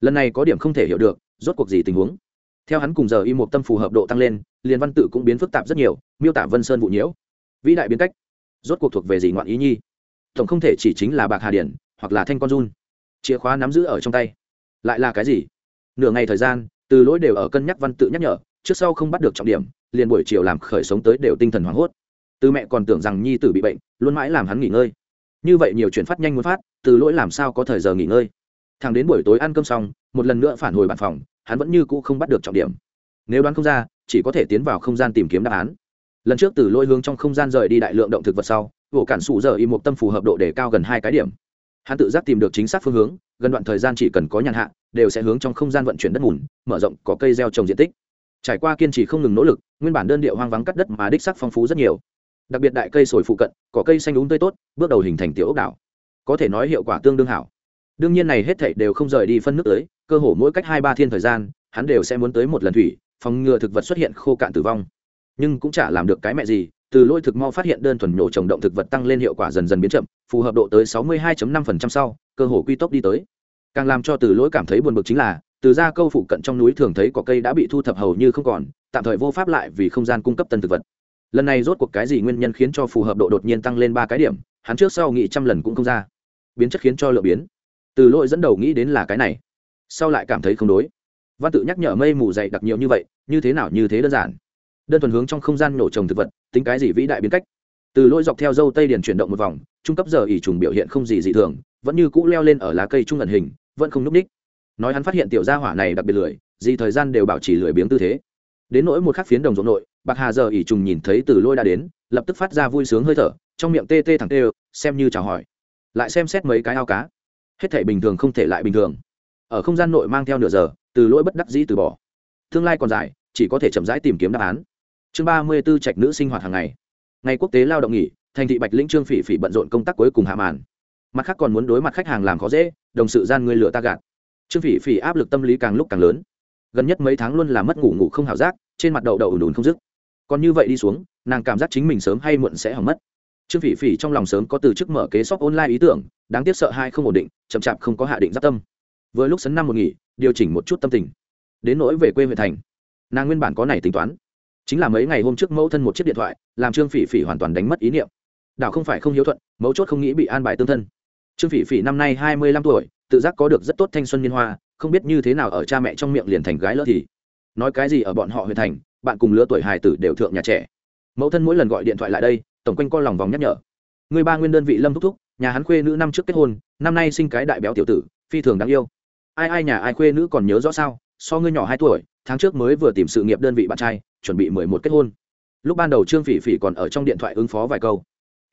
Lần này có điểm không thể hiểu được, rốt cuộc gì tình huống. Theo hắn cùng giờ y một tâm phù hợp độ tăng lên, liền văn tự cũng biến phức tạp rất nhiều, miêu tả vân sơn vụ nhiễu. Vĩ đại biến cách. Rốt cuộc thuộc về gì ngoạn ý nhi? Tổng không thể chỉ chính là bạc hà điển, hoặc là thanh con run. Chìa khóa nắm giữ ở trong tay. Lại là cái gì? Nửa ngày thời gian, từ lỗi đều ở cân nhắc văn tự nhắc nhở, trước sau không bắt được trọng điểm, liền buổi chiều làm khởi sống tới đều tinh thần hoảng hốt. Từ mẹ còn tưởng rằng nhi tử bị bệnh, luôn mãi làm hắn nghỉ ngơi như vậy nhiều chuyển phát nhanh muốn phát, từ lỗi làm sao có thời giờ nghỉ ngơi. Thằng đến buổi tối ăn cơm xong, một lần nữa phản hồi bàn phòng, hắn vẫn như cũ không bắt được trọng điểm. Nếu đoán không ra, chỉ có thể tiến vào không gian tìm kiếm đáp án. Lần trước từ Lỗi hướng trong không gian rời đi đại lượng động thực vật sau ổ cản sụ giờ y một tâm phù hợp độ để cao gần hai cái điểm. Hắn tự giác tìm được chính xác phương hướng, gần đoạn thời gian chỉ cần có nhàn hạ, đều sẽ hướng trong không gian vận chuyển đất bùn mở rộng có cây gieo trồng diện tích. Trải qua kiên trì không ngừng nỗ lực, nguyên bản đơn điệu hoang vắng cắt đất mà đích sắc phong phú rất nhiều đặc biệt đại cây sồi phụ cận có cây xanh đúng tươi tốt, bước đầu hình thành tiểu ốc đảo. Có thể nói hiệu quả tương đương hảo. Đương nhiên này hết thảy đều không rời đi phân nước tới, cơ hồ mỗi cách hai ba thiên thời gian, hắn đều sẽ muốn tới một lần thủy, phòng ngừa thực vật xuất hiện khô cạn tử vong. Nhưng cũng chả làm được cái mẹ gì, từ lôi thực mau phát hiện đơn thuần nhổ trồng động thực vật tăng lên hiệu quả dần dần biến chậm, phù hợp độ tới 62.5% sau, cơ hồ quy tốc đi tới. Càng làm cho từ lỗi cảm thấy buồn bực chính là, từ ra câu phụ cận trong núi thường thấy có cây đã bị thu thập hầu như không còn, tạm thời vô pháp lại vì không gian cung cấp tân thực vật lần này rốt cuộc cái gì nguyên nhân khiến cho phù hợp độ đột nhiên tăng lên ba cái điểm, hắn trước sau nghĩ trăm lần cũng không ra. Biến chất khiến cho lựa biến. Từ lỗi dẫn đầu nghĩ đến là cái này. Sau lại cảm thấy không đối. Văn tự nhắc nhở mây mù dày đặc nhiều như vậy, như thế nào như thế đơn giản. Đơn thuần hướng trong không gian nổ trồng thực vật, tính cái gì vĩ đại biến cách. Từ lỗi dọc theo dâu tây điền chuyển động một vòng, trung cấp giờ ỉ trùng biểu hiện không gì dị thường, vẫn như cũ leo lên ở lá cây trung ẩn hình, vẫn không núp ních. Nói hắn phát hiện tiểu gia hỏa này đặc biệt lười, gì thời gian đều bảo trì lười biếng tư thế. Đến nỗi một khắc phiến đồng ruộng nội bạc hà giờ ỉ trùng nhìn thấy từ lôi đã đến, lập tức phát ra vui sướng hơi thở, trong miệng tê tê thẳng tê, xem như chào hỏi. Lại xem xét mấy cái ao cá. Hết thể bình thường không thể lại bình thường. Ở không gian nội mang theo nửa giờ, từ lỗi bất đắc dĩ từ bỏ. Tương lai còn dài, chỉ có thể chậm rãi tìm kiếm đáp án. Chương ba mươi b ố trạch nữ sinh hoạt hàng ngày. Ngày quốc tế lao động nghỉ, thành thị bạch lĩnh trương phỉ phỉ bận rộn công tác cuối cùng hạ màn. Mặt khác còn muốn đối mặt khách hàng làm khó dễ, đồng sự gian người lửa ta gạt. Trương phỉ phỉ áp lực tâm lý càng lúc càng lớn. Gần nhất mấy tháng luôn là mất ngủ ngủ không hảo giác, trên mặt đậu đậu ùn ùn không dứt còn như vậy đi xuống, nàng cảm giác chính mình sớm hay muộn sẽ hỏng mất. Trương phỉ phỉ trong lòng sớm có từ chức mở kế shop online ý tưởng, đáng tiếc sợ hai không ổn định, chậm chạp không có hạ định giáp tâm. Vừa lúc sấn năm một nghỉ, điều chỉnh một chút tâm tình. Đến nỗi về quê huyện thành, nàng nguyên bản có này tính toán. Chính là mấy ngày hôm trước mẫu thân một chiếc điện thoại, làm trương phỉ phỉ hoàn toàn đánh mất ý niệm. Đảo không phải không hiếu thuận, mấu chốt không nghĩ bị an bài tương thân. Trương phỉ phỉ năm nay hai mươi lăm tuổi, tự giác có được rất tốt thanh xuân niên hoa, không biết như thế nào ở cha mẹ trong miệng liền thành gái lỡ thì. Nói cái gì ở bọn họ huyện thành bạn cùng lứa tuổi hài tử đều thượng nhà trẻ. Mẫu thân mỗi lần gọi điện thoại lại đây, tổng quanh co lòng vòng nhắc nhở. Người ba nguyên đơn vị lâm thúc thúc, nhà hắn khuê nữ năm trước kết hôn, năm nay sinh cái đại béo tiểu tử, phi thường đáng yêu. Ai ai nhà ai khuê nữ còn nhớ rõ sao? So ngươi nhỏ hai tuổi, tháng trước mới vừa tìm sự nghiệp đơn vị bạn trai, chuẩn bị mười một kết hôn. Lúc ban đầu trương phỉ phỉ còn ở trong điện thoại ứng phó vài câu.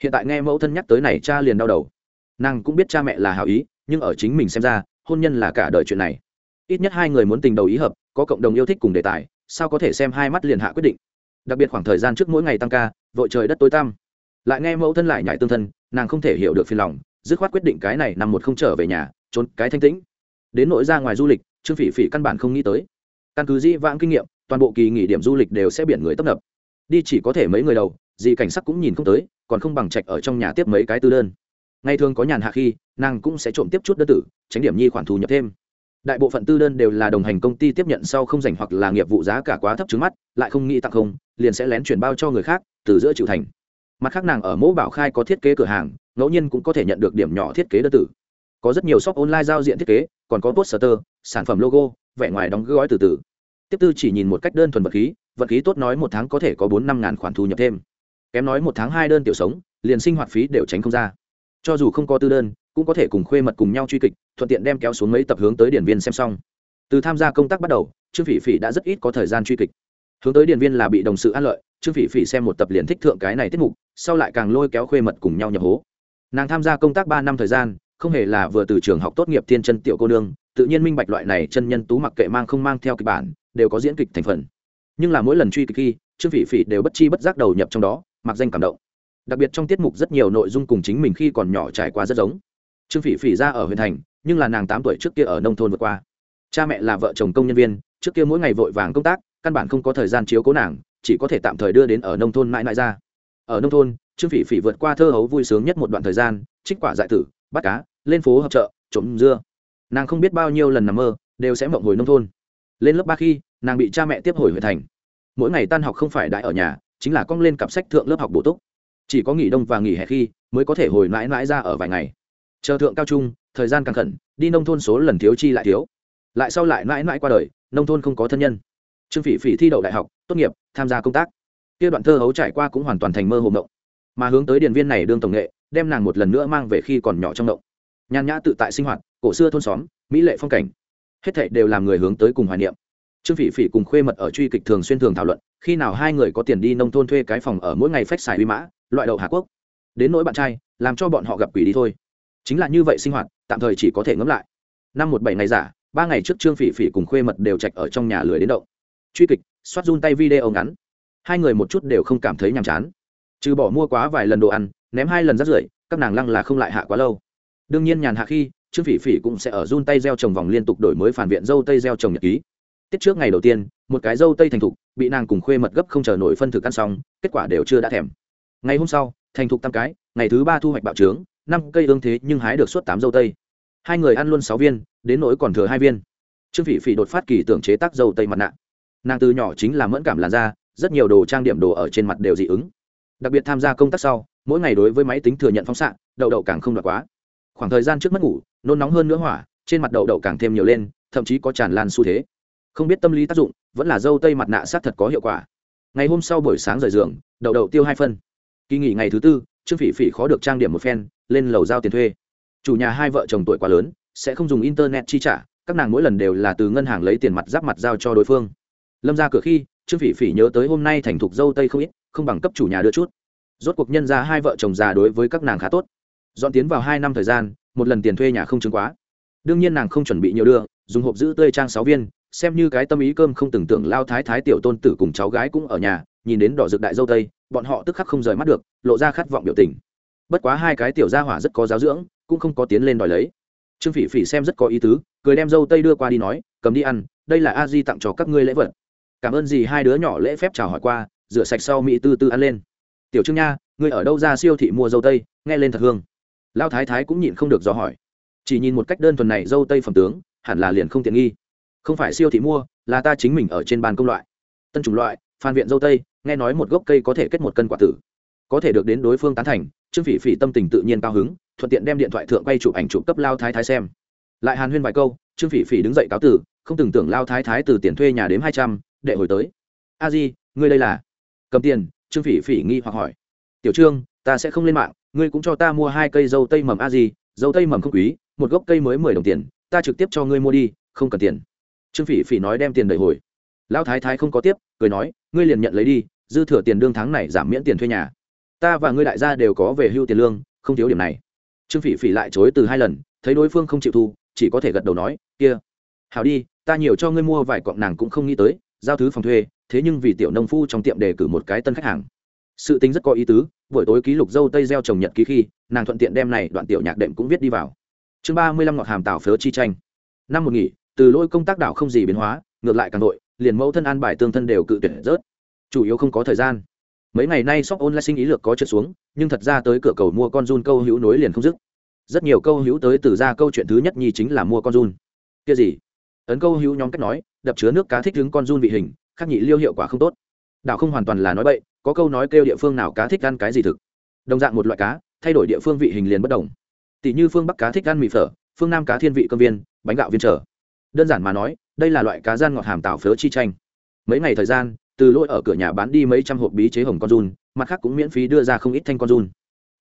Hiện tại nghe mẫu thân nhắc tới này cha liền đau đầu. Nàng cũng biết cha mẹ là hào ý, nhưng ở chính mình xem ra, hôn nhân là cả đời chuyện này. Ít nhất hai người muốn tình đầu ý hợp, có cộng đồng yêu thích cùng đề tài sao có thể xem hai mắt liền hạ quyết định? Đặc biệt khoảng thời gian trước mỗi ngày tăng ca, vội trời đất tối tăm. Lại nghe mẫu thân lại nhảy tương thân, nàng không thể hiểu được phiền lòng, dứt khoát quyết định cái này nằm một không trở về nhà, trốn cái thanh tĩnh. Đến nội ra ngoài du lịch, trương phỉ phỉ căn bản không nghĩ tới. Căn cứ dĩ vãng kinh nghiệm, toàn bộ kỳ nghỉ điểm du lịch đều sẽ biển người tấp nập. Đi chỉ có thể mấy người đầu gì cảnh sắc cũng nhìn không tới, còn không bằng trạch ở trong nhà tiếp mấy cái tư đơn. Ngày thường có nhàn hạ khi, nàng cũng sẽ trộm tiếp chút đơn tử, tránh điểm nhi khoản thu nhập thêm đại bộ phận tư đơn đều là đồng hành công ty tiếp nhận sau không rảnh hoặc là nghiệp vụ giá cả quá thấp trứng mắt, lại không nghĩ tặng không, liền sẽ lén chuyển bao cho người khác, từ giữa chịu thành. Mặt khác nàng ở mẫu bảo khai có thiết kế cửa hàng, ngẫu nhiên cũng có thể nhận được điểm nhỏ thiết kế đơn tử. Có rất nhiều shop online giao diện thiết kế, còn có poster, sản phẩm logo, vẻ ngoài đóng gói từ từ. Tiếp tư chỉ nhìn một cách đơn thuần vật khí vật khí tốt nói một tháng có thể có bốn năm ngàn khoản thu nhập thêm. Kém nói một tháng hai đơn tiểu sống, liền sinh hoạt phí đều tránh không ra. Cho dù không có tư đơn cũng có thể cùng khuê mật cùng nhau truy kịch, thuận tiện đem kéo xuống mấy tập hướng tới điển viên xem xong. Từ tham gia công tác bắt đầu, trương phỉ phỉ đã rất ít có thời gian truy kịch. Hướng tới điển viên là bị đồng sự an lợi, trương phỉ phỉ xem một tập liền thích thượng cái này tiết mục, sau lại càng lôi kéo khuê mật cùng nhau nhập hố. Nàng tham gia công tác ba năm thời gian, không hề là vừa từ trường học tốt nghiệp thiên chân tiểu cô nương, tự nhiên minh bạch loại này chân nhân tú mặc kệ mang không mang theo kịch bản, đều có diễn kịch thành phần. Nhưng là mỗi lần truy kịch khi, trương phỉ phỉ đều bất chi bất giác đầu nhập trong đó, mặc danh cảm động. Đặc biệt trong tiết mục rất nhiều nội dung cùng chính mình khi còn nhỏ trải qua rất giống trương phỉ phỉ ra ở huyện thành, nhưng là nàng tám tuổi trước kia ở nông thôn vượt qua. Cha mẹ là vợ chồng công nhân viên, trước kia mỗi ngày vội vàng công tác, căn bản không có thời gian chiếu cố nàng, chỉ có thể tạm thời đưa đến ở nông thôn mãi mãi ra. Ở nông thôn, trương phỉ phỉ vượt qua thơ hấu vui sướng nhất một đoạn thời gian, trích quả dại tử, bắt cá, lên phố hợp chợ, trộm dưa. Nàng không biết bao nhiêu lần nằm mơ, đều sẽ mộng hồi nông thôn. Lên lớp ba khi, nàng bị cha mẹ tiếp hồi huyện thành. Mỗi ngày tan học không phải đại ở nhà, chính là cong lên cặp sách thượng lớp học bổ túc. Chỉ có nghỉ đông và nghỉ hè khi, mới có thể hồi mãi mãi ra ở vài ngày chờ thượng cao trung, thời gian càng khẩn, đi nông thôn số lần thiếu chi lại thiếu. Lại sau lại mãi mãi qua đời, nông thôn không có thân nhân. Trương phỉ phỉ thi đậu đại học, tốt nghiệp, tham gia công tác. Kia đoạn thơ hấu trải qua cũng hoàn toàn thành mơ hồ mộng. Mà hướng tới điền viên này đương tổng nghệ, đem nàng một lần nữa mang về khi còn nhỏ trong động nhàn nhã tự tại sinh hoạt, cổ xưa thôn xóm, mỹ lệ phong cảnh. Hết thảy đều làm người hướng tới cùng hoài niệm. Trương phỉ phỉ cùng khuê mật ở truy kịch thường xuyên thường thảo luận, khi nào hai người có tiền đi nông thôn thuê cái phòng ở mỗi ngày phách xài uy mã, loại đậu hà quốc. Đến nỗi bạn trai, làm cho bọn họ gặp quỷ đi thôi chính là như vậy sinh hoạt, tạm thời chỉ có thể ngẫm lại. Năm một bảy ngày giả, ba ngày trước trương phỉ phỉ cùng khuê mật đều chạch ở trong nhà lười đến động. Truy kịch xoát run tay video ngắn. Hai người một chút đều không cảm thấy nhàm chán. Trừ bỏ mua quá vài lần đồ ăn, ném hai lần rắt rưởi, các nàng lăng là không lại hạ quá lâu. Đương nhiên nhàn hạ khi, trương phỉ phỉ cũng sẽ ở run tay gieo trồng vòng liên tục đổi mới phản viện dâu tây gieo trồng nhật ký. Tiết trước ngày đầu tiên, một cái dâu tây thành thục, bị nàng cùng khuê mật gấp không chờ nổi phân thực ăn xong, kết quả đều chưa đã thèm. Ngày hôm sau, thành thục tam cái, ngày thứ ba thu hoạch bạo trướng năm cây ương thế nhưng hái được suốt tám dâu tây. Hai người ăn luôn sáu viên, đến nỗi còn thừa hai viên. Trương phỉ phỉ đột phát kỳ tưởng chế tác dâu tây mặt nạ. Nàng từ nhỏ chính là mẫn cảm làn da, rất nhiều đồ trang điểm đồ ở trên mặt đều dị ứng. Đặc biệt tham gia công tác sau, mỗi ngày đối với máy tính thừa nhận phóng xạ, đậu đậu càng không đoạt quá. Khoảng thời gian trước mất ngủ, nôn nóng hơn nữa hỏa, trên mặt đậu đậu càng thêm nhiều lên, thậm chí có tràn lan xu thế. Không biết tâm lý tác dụng, vẫn là dâu tây mặt nạ sát thật có hiệu quả. Ngày hôm sau buổi sáng rời giường, đậu đậu tiêu hai phân. Kỳ nghỉ ngày thứ tư, trương phỉ phỉ khó được trang điểm một phen lên lầu giao tiền thuê. Chủ nhà hai vợ chồng tuổi quá lớn, sẽ không dùng internet chi trả, các nàng mỗi lần đều là từ ngân hàng lấy tiền mặt giáp mặt giao cho đối phương. Lâm ra cửa khi, trương phỉ phỉ nhớ tới hôm nay thành thục dâu tây không ít, không bằng cấp chủ nhà đưa chút. Rốt cuộc nhân ra hai vợ chồng già đối với các nàng khá tốt. Dọn tiến vào hai năm thời gian, một lần tiền thuê nhà không chứng quá. Đương nhiên nàng không chuẩn bị nhiều đưa, dùng hộp giữ tươi trang sáu viên, xem như cái tâm ý cơm không tưởng tượng lao thái thái tiểu tôn tử cùng cháu gái cũng ở nhà, nhìn đến đỏ rực đại dâu tây, bọn họ tức khắc không rời mắt được, lộ ra khát vọng biểu tình bất quá hai cái tiểu gia hỏa rất có giáo dưỡng, cũng không có tiến lên đòi lấy. Trương phỉ phỉ xem rất có ý tứ, cười đem dâu tây đưa qua đi nói, cầm đi ăn, đây là a di tặng cho các ngươi lễ vật. Cảm ơn gì? Hai đứa nhỏ lễ phép chào hỏi qua, rửa sạch sau mỹ tư tư ăn lên. Tiểu trương nha, ngươi ở đâu ra siêu thị mua dâu tây? Nghe lên thật hương. Lao thái thái cũng nhịn không được do hỏi. Chỉ nhìn một cách đơn thuần này dâu tây phẩm tướng, hẳn là liền không tiện nghi. Không phải siêu thị mua, là ta chính mình ở trên bàn công loại. Tân chủng loại, phan viện dâu tây, nghe nói một gốc cây có thể kết một cân quả tử. Có thể được đến đối phương tán thành trương phỉ phỉ tâm tình tự nhiên cao hứng, thuận tiện đem điện thoại thượng quay chụp ảnh chụp cấp lao thái thái xem. Lại hàn huyên vài câu, trương phỉ phỉ đứng dậy cáo tử không từng tưởng lao thái thái từ tiền thuê nhà đếm hai trăm để hồi tới. A di, ngươi đây là? Cầm tiền, trương phỉ phỉ nghi hoặc hỏi. Tiểu trương, ta sẽ không lên mạng, ngươi cũng cho ta mua hai cây dâu tây mầm a di, dâu tây mầm không quý, một gốc cây mới mười đồng tiền, ta trực tiếp cho ngươi mua đi, không cần tiền. Trương phỉ phỉ nói đem tiền đẩy hồi. Lao thái thái không có tiếp, cười nói, ngươi liền nhận lấy đi, dư thừa tiền đương tháng này giảm miễn tiền thuê nhà ta và ngươi đại gia đều có về hưu tiền lương, không thiếu điểm này. Trương phỉ phỉ lại chối từ hai lần, thấy đối phương không chịu thu, chỉ có thể gật đầu nói, kia hào đi, ta nhiều cho ngươi mua vài cọng nàng cũng không nghĩ tới, giao thứ phòng thuê, thế nhưng vì tiểu nông phu trong tiệm đề cử một cái tân khách hàng. Sự tính rất có ý tứ, buổi tối ký lục dâu tây gieo trồng nhật ký khi, nàng thuận tiện đem này đoạn tiểu nhạc đệm cũng viết đi vào. Chương ba mươi lăm ngọt hàm tảo phớ chi tranh. Năm một nghỉ, từ lỗi công tác đảo không gì biến hóa, ngược lại càng đội liền mẫu thân an bài tương thân đều cự tuyệt rớt. Chủ yếu không có thời gian mấy ngày nay shop online sinh ý lược có trượt xuống, nhưng thật ra tới cửa cầu mua con run câu hữu nối liền không dứt. Rất nhiều câu hữu tới từ ra câu chuyện thứ nhất nhi chính là mua con run. Kia gì? Ấn câu hữu nhóm cách nói, đập chứa nước cá thích đứng con run vị hình khắc nhị liêu hiệu quả không tốt. Đảo không hoàn toàn là nói bậy, có câu nói kêu địa phương nào cá thích ăn cái gì thực. Đồng dạng một loại cá, thay đổi địa phương vị hình liền bất đồng. Tỷ như phương bắc cá thích ăn mì phở, phương nam cá thiên vị cơm viên, bánh gạo viên trở. Đơn giản mà nói, đây là loại cá gian ngọt hàm tạo phớ chi tranh mấy ngày thời gian từ lỗi ở cửa nhà bán đi mấy trăm hộp bí chế hồng con run, mặt khác cũng miễn phí đưa ra không ít thanh con run.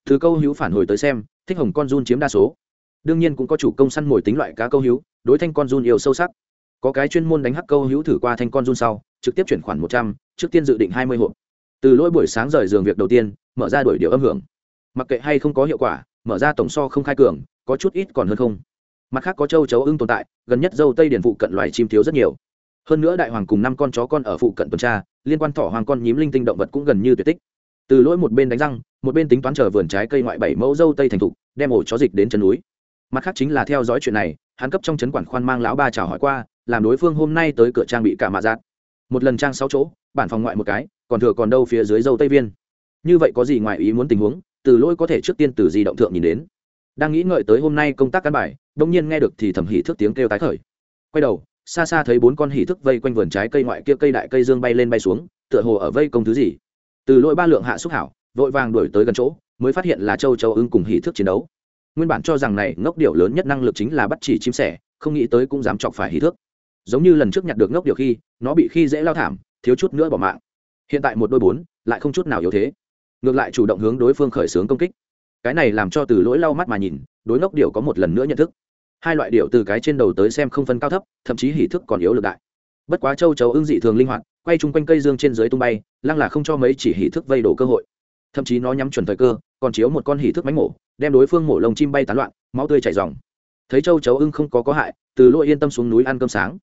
Từ câu hữu phản hồi tới xem, thích hồng con run chiếm đa số. Đương nhiên cũng có chủ công săn mồi tính loại cá câu hữu, đối thanh con run yêu sâu sắc. Có cái chuyên môn đánh hắc câu hữu thử qua thanh con run sau, trực tiếp chuyển khoản một trăm, trước tiên dự định hai mươi hộp. Từ lỗi buổi sáng rời giường việc đầu tiên, mở ra đổi điều âm hưởng. Mặc kệ hay không có hiệu quả, mở ra tổng so không khai cường, có chút ít còn hơn không. Mặt khác có châu chấu ưng tồn tại, gần nhất dâu tây điền phụ cận loài chim thiếu rất nhiều. Hơn nữa đại hoàng cùng năm con chó con ở phụ cận tuần tra liên quan thỏ hoàng con nhím linh tinh động vật cũng gần như tuyệt tích. Từ lỗi một bên đánh răng, một bên tính toán chờ vườn trái cây ngoại bảy mẫu dâu tây thành thục, đem ổ chó dịch đến chân núi. Mặt khác chính là theo dõi chuyện này, hắn cấp trong trấn quản khoan mang lão ba chào hỏi qua, làm đối phương hôm nay tới cửa trang bị cả mạ giạt. Một lần trang sáu chỗ, bản phòng ngoại một cái, còn thừa còn đâu phía dưới dâu tây viên. Như vậy có gì ngoài ý muốn tình huống, từ lỗi có thể trước tiên từ di động thượng nhìn đến. Đang nghĩ ngợi tới hôm nay công tác căn bài, đông nhiên nghe được thì thẩm hỉ thước tiếng kêu tái khởi. Quay đầu xa xa thấy bốn con hỉ thức vây quanh vườn trái cây ngoại kia cây đại cây dương bay lên bay xuống, tựa hồ ở vây công thứ gì. Từ lỗi ba lượng hạ xúc hảo, vội vàng đuổi tới gần chỗ, mới phát hiện là châu châu ưng cùng hỉ thức chiến đấu. Nguyên bản cho rằng này ngốc điệu lớn nhất năng lực chính là bắt chỉ chim sẻ, không nghĩ tới cũng dám chọc phải hỉ thước giống như lần trước nhặt được ngốc điệu khi, nó bị khi dễ lao thảm, thiếu chút nữa bỏ mạng. Hiện tại một đôi bốn, lại không chút nào yếu thế. Ngược lại chủ động hướng đối phương khởi xướng công kích. Cái này làm cho từ lỗi lau mắt mà nhìn, đối ngốc điệu có một lần nữa nhận thức hai loại điệu từ cái trên đầu tới xem không phân cao thấp, thậm chí hỉ thức còn yếu lực đại. Bất quá châu chấu ưng dị thường linh hoạt, quay chung quanh cây dương trên dưới tung bay, lăng là không cho mấy chỉ hỉ thức vây đổ cơ hội. Thậm chí nó nhắm chuẩn thời cơ, còn chiếu một con hỉ thức mánh mổ, đem đối phương mổ lồng chim bay tán loạn, máu tươi chảy dòng thấy châu chấu ưng không có có hại, từ lỗi yên tâm xuống núi ăn cơm sáng.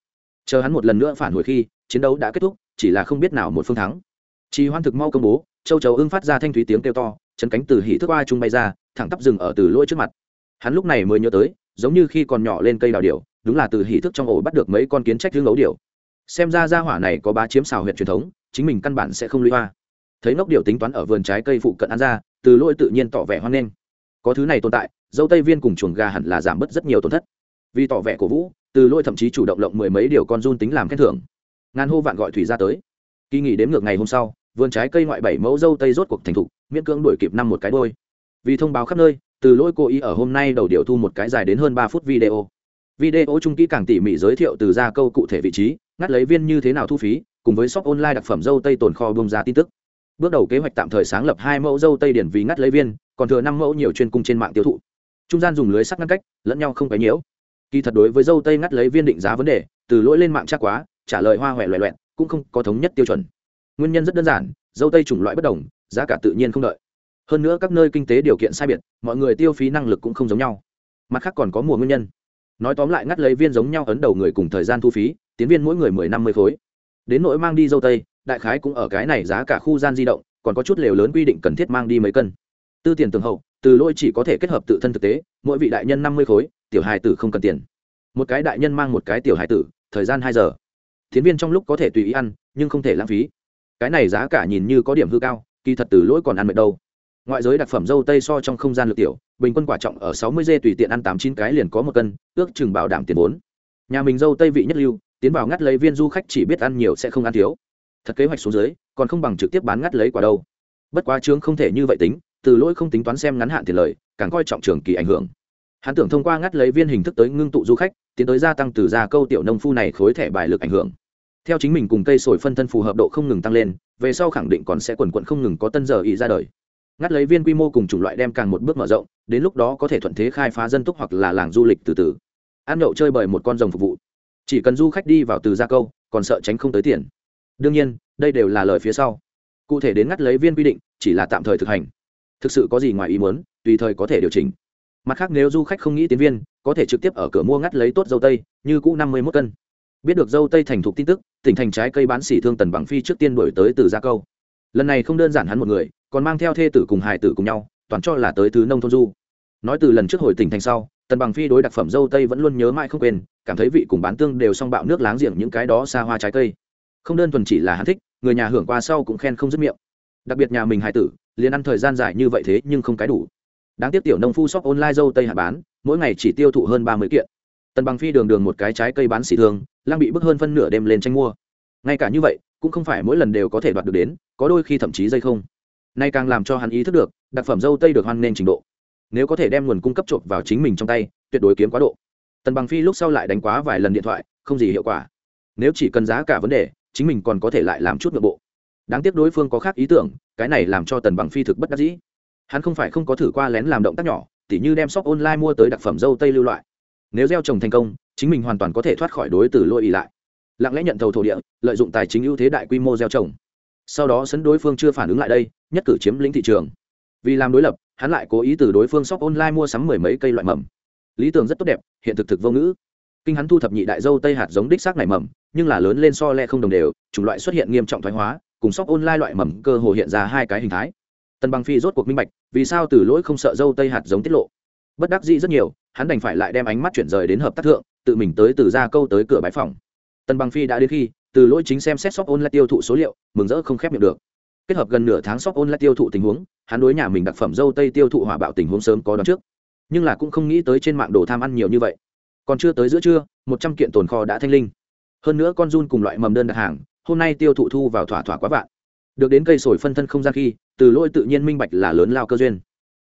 Chờ hắn một lần nữa phản hồi khi, chiến đấu đã kết thúc, chỉ là không biết nào một phương thắng. Chỉ hoan thực mau công bố, châu chấu ưng phát ra thanh thúy tiếng kêu to, chấn cánh từ hỉ thức oa chung bay ra, thẳng tắp rừng ở từ lỗi trước mặt. Hắn lúc này mới nhớ tới giống như khi còn nhỏ lên cây đào điểu, đúng là từ hỉ thức trong ổ bắt được mấy con kiến trách hương ấu điểu. Xem ra ra hỏa này có bá chiếm xào huyện truyền thống, chính mình căn bản sẽ không lũy hoa. Thấy ngốc điểu tính toán ở vườn trái cây phụ cận ăn ra, từ lỗi tự nhiên tỏ vẻ hoan nghênh. Có thứ này tồn tại, dâu tây viên cùng chuồng gà hẳn là giảm bớt rất nhiều tổn thất. Vì tỏ vẻ cổ vũ, từ lỗi thậm chí chủ động lộng mười mấy điều con run tính làm khen thưởng. Ngàn hô vạn gọi thủy ra tới. Kỳ nghỉ đếm ngược ngày hôm sau, vườn trái cây ngoại bảy mẫu dâu tây rốt cuộc thành thục, miễn cưỡng đuổi kịp năm một cái đôi vì thông báo khắp nơi từ lỗi cố ý ở hôm nay đầu điều thu một cái dài đến hơn ba phút video. Video trung kỹ càng tỉ mỉ giới thiệu từ ra câu cụ thể vị trí, ngắt lấy viên như thế nào thu phí, cùng với shop online đặc phẩm dâu tây tồn kho bông ra tin tức. Bước đầu kế hoạch tạm thời sáng lập hai mẫu dâu tây điển vì ngắt lấy viên, còn thừa năm mẫu nhiều chuyên cung trên mạng tiêu thụ. Trung gian dùng lưới sắt ngăn cách, lẫn nhau không cái nhiễu. Kỳ thật đối với dâu tây ngắt lấy viên định giá vấn đề, từ lỗi lên mạng chắc quá, trả lời hoa huệ loẹ loẹn cũng không có thống nhất tiêu chuẩn. Nguyên nhân rất đơn giản, dâu tây chủng loại bất đồng, giá cả tự nhiên không đợi hơn nữa các nơi kinh tế điều kiện sai biệt, mọi người tiêu phí năng lực cũng không giống nhau. Mặt khác còn có mùa nguyên nhân. Nói tóm lại ngắt lấy viên giống nhau ấn đầu người cùng thời gian thu phí, tiến viên mỗi người mười năm mươi khối. Đến nỗi mang đi dâu tây, đại khái cũng ở cái này giá cả khu gian di động, còn có chút lều lớn quy định cần thiết mang đi mấy cân. Tư tiền tường hậu, từ lôi chỉ có thể kết hợp tự thân thực tế, mỗi vị đại nhân năm mươi khối, tiểu hài tử không cần tiền. Một cái đại nhân mang một cái tiểu hài tử, thời gian hai giờ. Tiến viên trong lúc có thể tùy ý ăn, nhưng không thể lãng phí. Cái này giá cả nhìn như có điểm hư cao, kỳ thật từ lỗi còn ăn mệt đâu ngoại giới đặc phẩm dâu tây so trong không gian lược tiểu, bình quân quả trọng ở sáu mươi dê tùy tiện ăn tám chín cái liền có một cân, ước chừng bảo đảm tiền vốn. Nhà mình dâu tây vị nhất lưu, tiến vào ngắt lấy viên du khách chỉ biết ăn nhiều sẽ không ăn thiếu. Thật kế hoạch xuống dưới, còn không bằng trực tiếp bán ngắt lấy quả đâu. Bất quá trướng không thể như vậy tính, từ lỗi không tính toán xem ngắn hạn tiền lời, càng coi trọng trường kỳ ảnh hưởng. Hắn tưởng thông qua ngắt lấy viên hình thức tới ngưng tụ du khách, tiến tới gia tăng từ gia câu tiểu nông phu này khối thẻ bài lực ảnh hưởng. Theo chính mình cùng cây sồi phân thân phù hợp độ không ngừng tăng lên, về sau khẳng định còn sẽ quần quận không ngừng có tân giờ ý ra đời ngắt lấy viên quy mô cùng chủng loại đem càng một bước mở rộng, đến lúc đó có thể thuận thế khai phá dân túc hoặc là làng du lịch từ từ. Ăn nhậu chơi bời một con rồng phục vụ. Chỉ cần du khách đi vào từ gia câu, còn sợ tránh không tới tiền. Đương nhiên, đây đều là lời phía sau. Cụ thể đến ngắt lấy viên quy định, chỉ là tạm thời thực hành. Thực sự có gì ngoài ý muốn, tùy thời có thể điều chỉnh. Mặt khác nếu du khách không nghĩ tiến viên, có thể trực tiếp ở cửa mua ngắt lấy tốt dâu tây, như cũ năm mươi mốt cân. Biết được dâu tây thành thục tin tức, tỉnh thành trái cây bán xỉ thương tần bằng phi trước tiên đổi tới từ gia câu lần này không đơn giản hắn một người, còn mang theo thê tử cùng hài tử cùng nhau, toàn cho là tới thứ nông thôn du. Nói từ lần trước hồi tỉnh thành sau, tần bằng phi đối đặc phẩm dâu tây vẫn luôn nhớ mãi không quên, cảm thấy vị cùng bán tương đều song bạo nước láng giềng những cái đó xa hoa trái cây. Không đơn thuần chỉ là hắn thích, người nhà hưởng qua sau cũng khen không dứt miệng. Đặc biệt nhà mình hài tử, liền ăn thời gian dài như vậy thế nhưng không cái đủ. Đáng tiếc tiểu nông phu shop online dâu tây hạ bán, mỗi ngày chỉ tiêu thụ hơn ba mươi kiện. Tần bằng phi đường đường một cái trái cây bán xỉ thường, lang bị bức hơn phân nửa đêm lên tranh mua ngay cả như vậy, cũng không phải mỗi lần đều có thể đoạt được đến, có đôi khi thậm chí dây không. Nay càng làm cho hắn ý thức được, đặc phẩm dâu tây được hoan nên trình độ. Nếu có thể đem nguồn cung cấp trộm vào chính mình trong tay, tuyệt đối kiếm quá độ. Tần bằng phi lúc sau lại đánh quá vài lần điện thoại, không gì hiệu quả. Nếu chỉ cần giá cả vấn đề, chính mình còn có thể lại làm chút nội bộ. Đáng tiếc đối phương có khác ý tưởng, cái này làm cho tần bằng phi thực bất đắc dĩ. Hắn không phải không có thử qua lén làm động tác nhỏ, tỉ như đem shop online mua tới đặc phẩm dâu tây lưu loại. Nếu gieo trồng thành công, chính mình hoàn toàn có thể thoát khỏi đối tử lôi ỉ lại lặng lẽ nhận thầu thổ địa, lợi dụng tài chính ưu thế đại quy mô gieo trồng. Sau đó sấn đối phương chưa phản ứng lại đây, nhất cử chiếm lĩnh thị trường. Vì làm đối lập, hắn lại cố ý từ đối phương shop online mua sắm mười mấy cây loại mầm. Lý tưởng rất tốt đẹp, hiện thực thực vô ngữ. Kinh hắn thu thập nhị đại dâu tây hạt giống đích xác này mầm, nhưng là lớn lên so le không đồng đều, chủng loại xuất hiện nghiêm trọng thoái hóa, cùng shop online loại mầm cơ hồ hiện ra hai cái hình thái. Tần bằng phi rốt cuộc minh bạch, vì sao từ lỗi không sợ dâu tây hạt giống tiết lộ. Bất đắc dĩ rất nhiều, hắn đành phải lại đem ánh mắt chuyển rời đến hợp tác thượng, tự mình tới từ ra câu tới cửa bãi phòng tần bằng phi đã đến khi, từ lỗi chính xem xét shop online tiêu thụ số liệu, mừng rỡ không khép miệng được. Kết hợp gần nửa tháng shop online tiêu thụ tình huống, hắn đối nhà mình đặc phẩm dâu tây tiêu thụ hỏa bạo tình huống sớm có đón trước. Nhưng là cũng không nghĩ tới trên mạng đồ tham ăn nhiều như vậy. Còn chưa tới giữa trưa, một trăm kiện tồn kho đã thanh linh. Hơn nữa con run cùng loại mầm đơn đặt hàng, hôm nay tiêu thụ thu vào thỏa thỏa quá vạn. Được đến cây sồi phân thân không gian khi, từ lỗi tự nhiên minh bạch là lớn lao cơ duyên.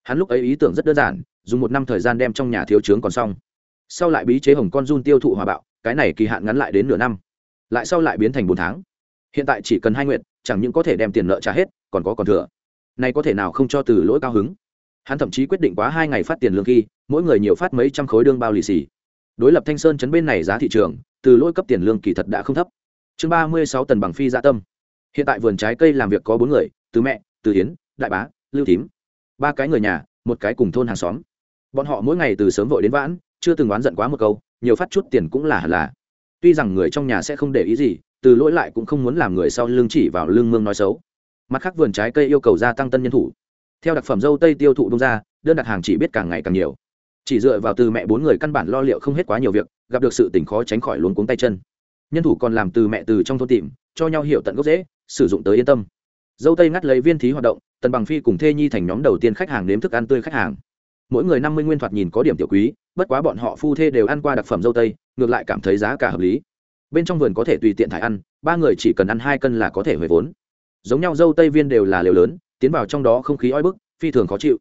Hắn lúc ấy ý tưởng rất đơn giản, dùng một năm thời gian đem trong nhà thiếu trướng còn xong. Sau lại bí chế hồng con run tiêu thụ hòa bạo cái này kỳ hạn ngắn lại đến nửa năm, lại sau lại biến thành bốn tháng. Hiện tại chỉ cần hai nguyện, chẳng những có thể đem tiền nợ trả hết, còn có còn thừa. Nay có thể nào không cho từ lỗi cao hứng? Hắn thậm chí quyết định quá hai ngày phát tiền lương khi, mỗi người nhiều phát mấy trăm khối đương bao lì xì. Đối lập thanh sơn chấn bên này giá thị trường, từ lỗi cấp tiền lương kỳ thật đã không thấp. Chương ba mươi sáu tần bằng phi gia tâm. Hiện tại vườn trái cây làm việc có bốn người, từ mẹ, từ hiến đại bá, lưu tím ba cái người nhà, một cái cùng thôn hàng xóm. Bọn họ mỗi ngày từ sớm vội đến vãn chưa từng oán giận quá một câu, nhiều phát chút tiền cũng là hẳn là. Tuy rằng người trong nhà sẽ không để ý gì, từ lỗi lại cũng không muốn làm người sau lưng chỉ vào lưng mương nói xấu. Mặt khác vườn trái cây yêu cầu gia tăng tân nhân thủ. Theo đặc phẩm dâu tây tiêu thụ đông ra, đơn đặt hàng chỉ biết càng ngày càng nhiều. Chỉ dựa vào từ mẹ bốn người căn bản lo liệu không hết quá nhiều việc, gặp được sự tình khó tránh khỏi luống cuống tay chân. Nhân thủ còn làm từ mẹ từ trong thôn tìm, cho nhau hiểu tận gốc dễ sử dụng tới yên tâm. Dâu tây ngắt lấy viên thí hoạt động, tần bằng phi cùng thê nhi thành nhóm đầu tiên khách hàng nếm thức ăn tươi khách hàng mỗi người năm mươi nguyên thoạt nhìn có điểm tiểu quý, bất quá bọn họ phu thê đều ăn qua đặc phẩm dâu tây, ngược lại cảm thấy giá cả hợp lý. Bên trong vườn có thể tùy tiện thải ăn, ba người chỉ cần ăn hai cân là có thể về vốn. Giống nhau dâu tây viên đều là liều lớn, tiến vào trong đó không khí oi bức, phi thường khó chịu.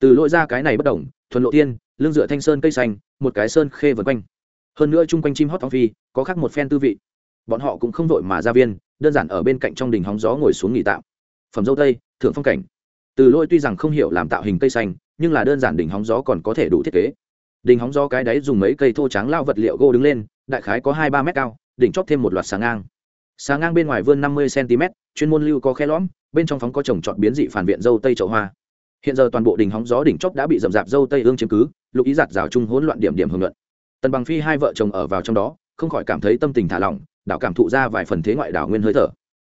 Từ lỗi ra cái này bất đồng, thuần lộ tiên lưng dựa thanh sơn cây xanh, một cái sơn khê vân quanh. Hơn nữa chung quanh chim hót thong phi, có khác một phen tư vị. Bọn họ cũng không vội mà ra viên, đơn giản ở bên cạnh trong đình hóng gió ngồi xuống nghỉ tạm. Phẩm dâu tây, thượng phong cảnh. Từ lỗi tuy rằng không hiểu làm tạo hình cây xanh nhưng là đơn giản đỉnh hóng gió còn có thể đủ thiết kế. Đỉnh hóng gió cái đáy dùng mấy cây thô trắng lao vật liệu gỗ đứng lên, đại khái có hai ba mét cao, đỉnh chóp thêm một loạt sáng ngang. Sáng ngang bên ngoài vươn năm mươi cm chuyên môn lưu có khe lõm, bên trong phóng có trồng trọt biến dị phản viện dâu tây chậu hoa. Hiện giờ toàn bộ đỉnh hóng gió đỉnh chóp đã bị rậm rạp dâu tây ương chiếm cứ, lục ý giặt rào chung hỗn loạn điểm điểm hưởng luận. Tần bằng phi hai vợ chồng ở vào trong đó, không khỏi cảm thấy tâm tình thả lỏng, đảo cảm thụ ra vài phần thế ngoại đảo nguyên hơi thở.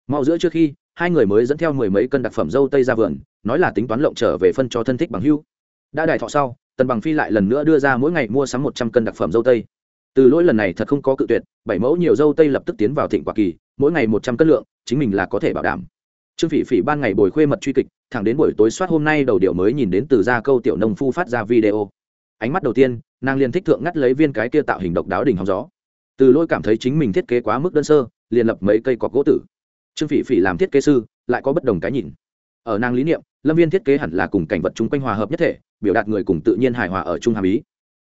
Mau giữa trước khi hai người mới dẫn theo mười mấy cân đặc phẩm dâu tây ra vườn, nói là tính toán lộng trở về phân cho thân thích bằng hưu. Đã đài thọ sau, tần bằng phi lại lần nữa đưa ra mỗi ngày mua sắm một trăm cân đặc phẩm dâu tây. Từ lỗi lần này thật không có cự tuyệt, bảy mẫu nhiều dâu tây lập tức tiến vào thịnh quả kỳ, mỗi ngày một trăm cân lượng, chính mình là có thể bảo đảm. Trương phỉ phỉ ban ngày bồi khuê mật truy kịch, thẳng đến buổi tối soát hôm nay đầu điệu mới nhìn đến từ gia câu tiểu nông phu phát ra video. Ánh mắt đầu tiên, nàng liền thích thượng ngắt lấy viên cái kia tạo hình độc đáo đỉnh hóng gió. Từ lỗi cảm thấy chính mình thiết kế quá mức đơn sơ, liền lập mấy cây cọc gỗ tử trương phỉ phỉ làm thiết kế sư, lại có bất đồng cái nhìn. Ở nàng lý niệm, lâm viên thiết kế hẳn là cùng cảnh vật chung quanh hòa hợp nhất thể, biểu đạt người cùng tự nhiên hài hòa ở chung hàm ý.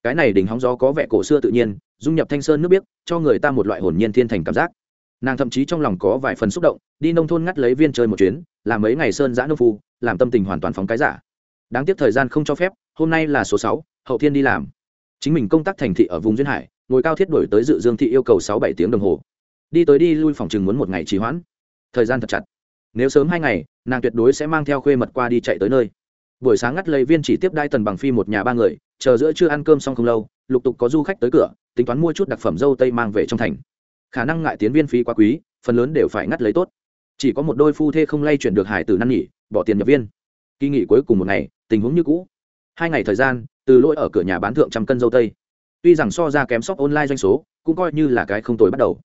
Cái này đỉnh hóng gió có vẻ cổ xưa tự nhiên, dung nhập thanh sơn nước biếc, cho người ta một loại hồn nhiên thiên thành cảm giác. Nàng thậm chí trong lòng có vài phần xúc động, đi nông thôn ngắt lấy viên chơi một chuyến, làm mấy ngày sơn giã nông phu, làm tâm tình hoàn toàn phóng cái giả. Đáng tiếc thời gian không cho phép, hôm nay là số sáu, hậu thiên đi làm. Chính mình công tác thành thị ở vùng duyên hải, ngồi cao thiết đổi tới dự dương thị yêu cầu sáu bảy tiếng đồng hồ. Đi tới đi lui phòng chừng muốn một ngày trì hoãn thời gian thật chặt. Nếu sớm hai ngày, nàng tuyệt đối sẽ mang theo khuê mật qua đi chạy tới nơi. Buổi sáng ngắt lấy viên chỉ tiếp đai tần bằng phi một nhà ba người, chờ giữa chưa ăn cơm xong không lâu, lục tục có du khách tới cửa, tính toán mua chút đặc phẩm dâu tây mang về trong thành. Khả năng ngại tiến viên phí quá quý, phần lớn đều phải ngắt lấy tốt. Chỉ có một đôi phu thê không lay chuyển được hải tử năn nghỉ bỏ tiền nhập viên. Kỳ nghỉ cuối cùng một ngày, tình huống như cũ. Hai ngày thời gian, từ lỗi ở cửa nhà bán thượng trăm cân dâu tây. Tuy rằng so ra kém sóc online doanh số, cũng coi như là cái không tồi bắt đầu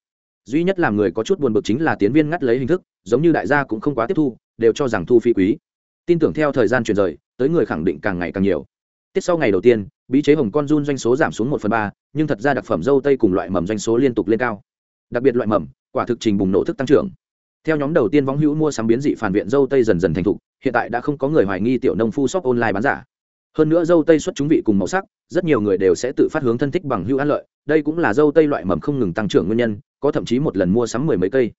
duy nhất làm người có chút buồn bực chính là tiến viên ngắt lấy hình thức, giống như đại gia cũng không quá tiếp thu, đều cho rằng thu phí quý. Tin tưởng theo thời gian chuyển rời, tới người khẳng định càng ngày càng nhiều. Tiết sau ngày đầu tiên, bí chế hồng con run doanh số giảm xuống một phần ba, nhưng thật ra đặc phẩm dâu tây cùng loại mầm doanh số liên tục lên cao. Đặc biệt loại mầm, quả thực trình bùng nổ thức tăng trưởng. Theo nhóm đầu tiên võng hữu mua sắm biến dị phản viện dâu tây dần dần thành thục, hiện tại đã không có người hoài nghi tiểu nông phu shop online bán giả hơn nữa dâu tây xuất chúng vị cùng màu sắc, rất nhiều người đều sẽ tự phát hướng thân thích bằng hữu an lợi. Đây cũng là dâu tây loại mầm không ngừng tăng trưởng nguyên nhân, có thậm chí một lần mua sắm mười mấy cây.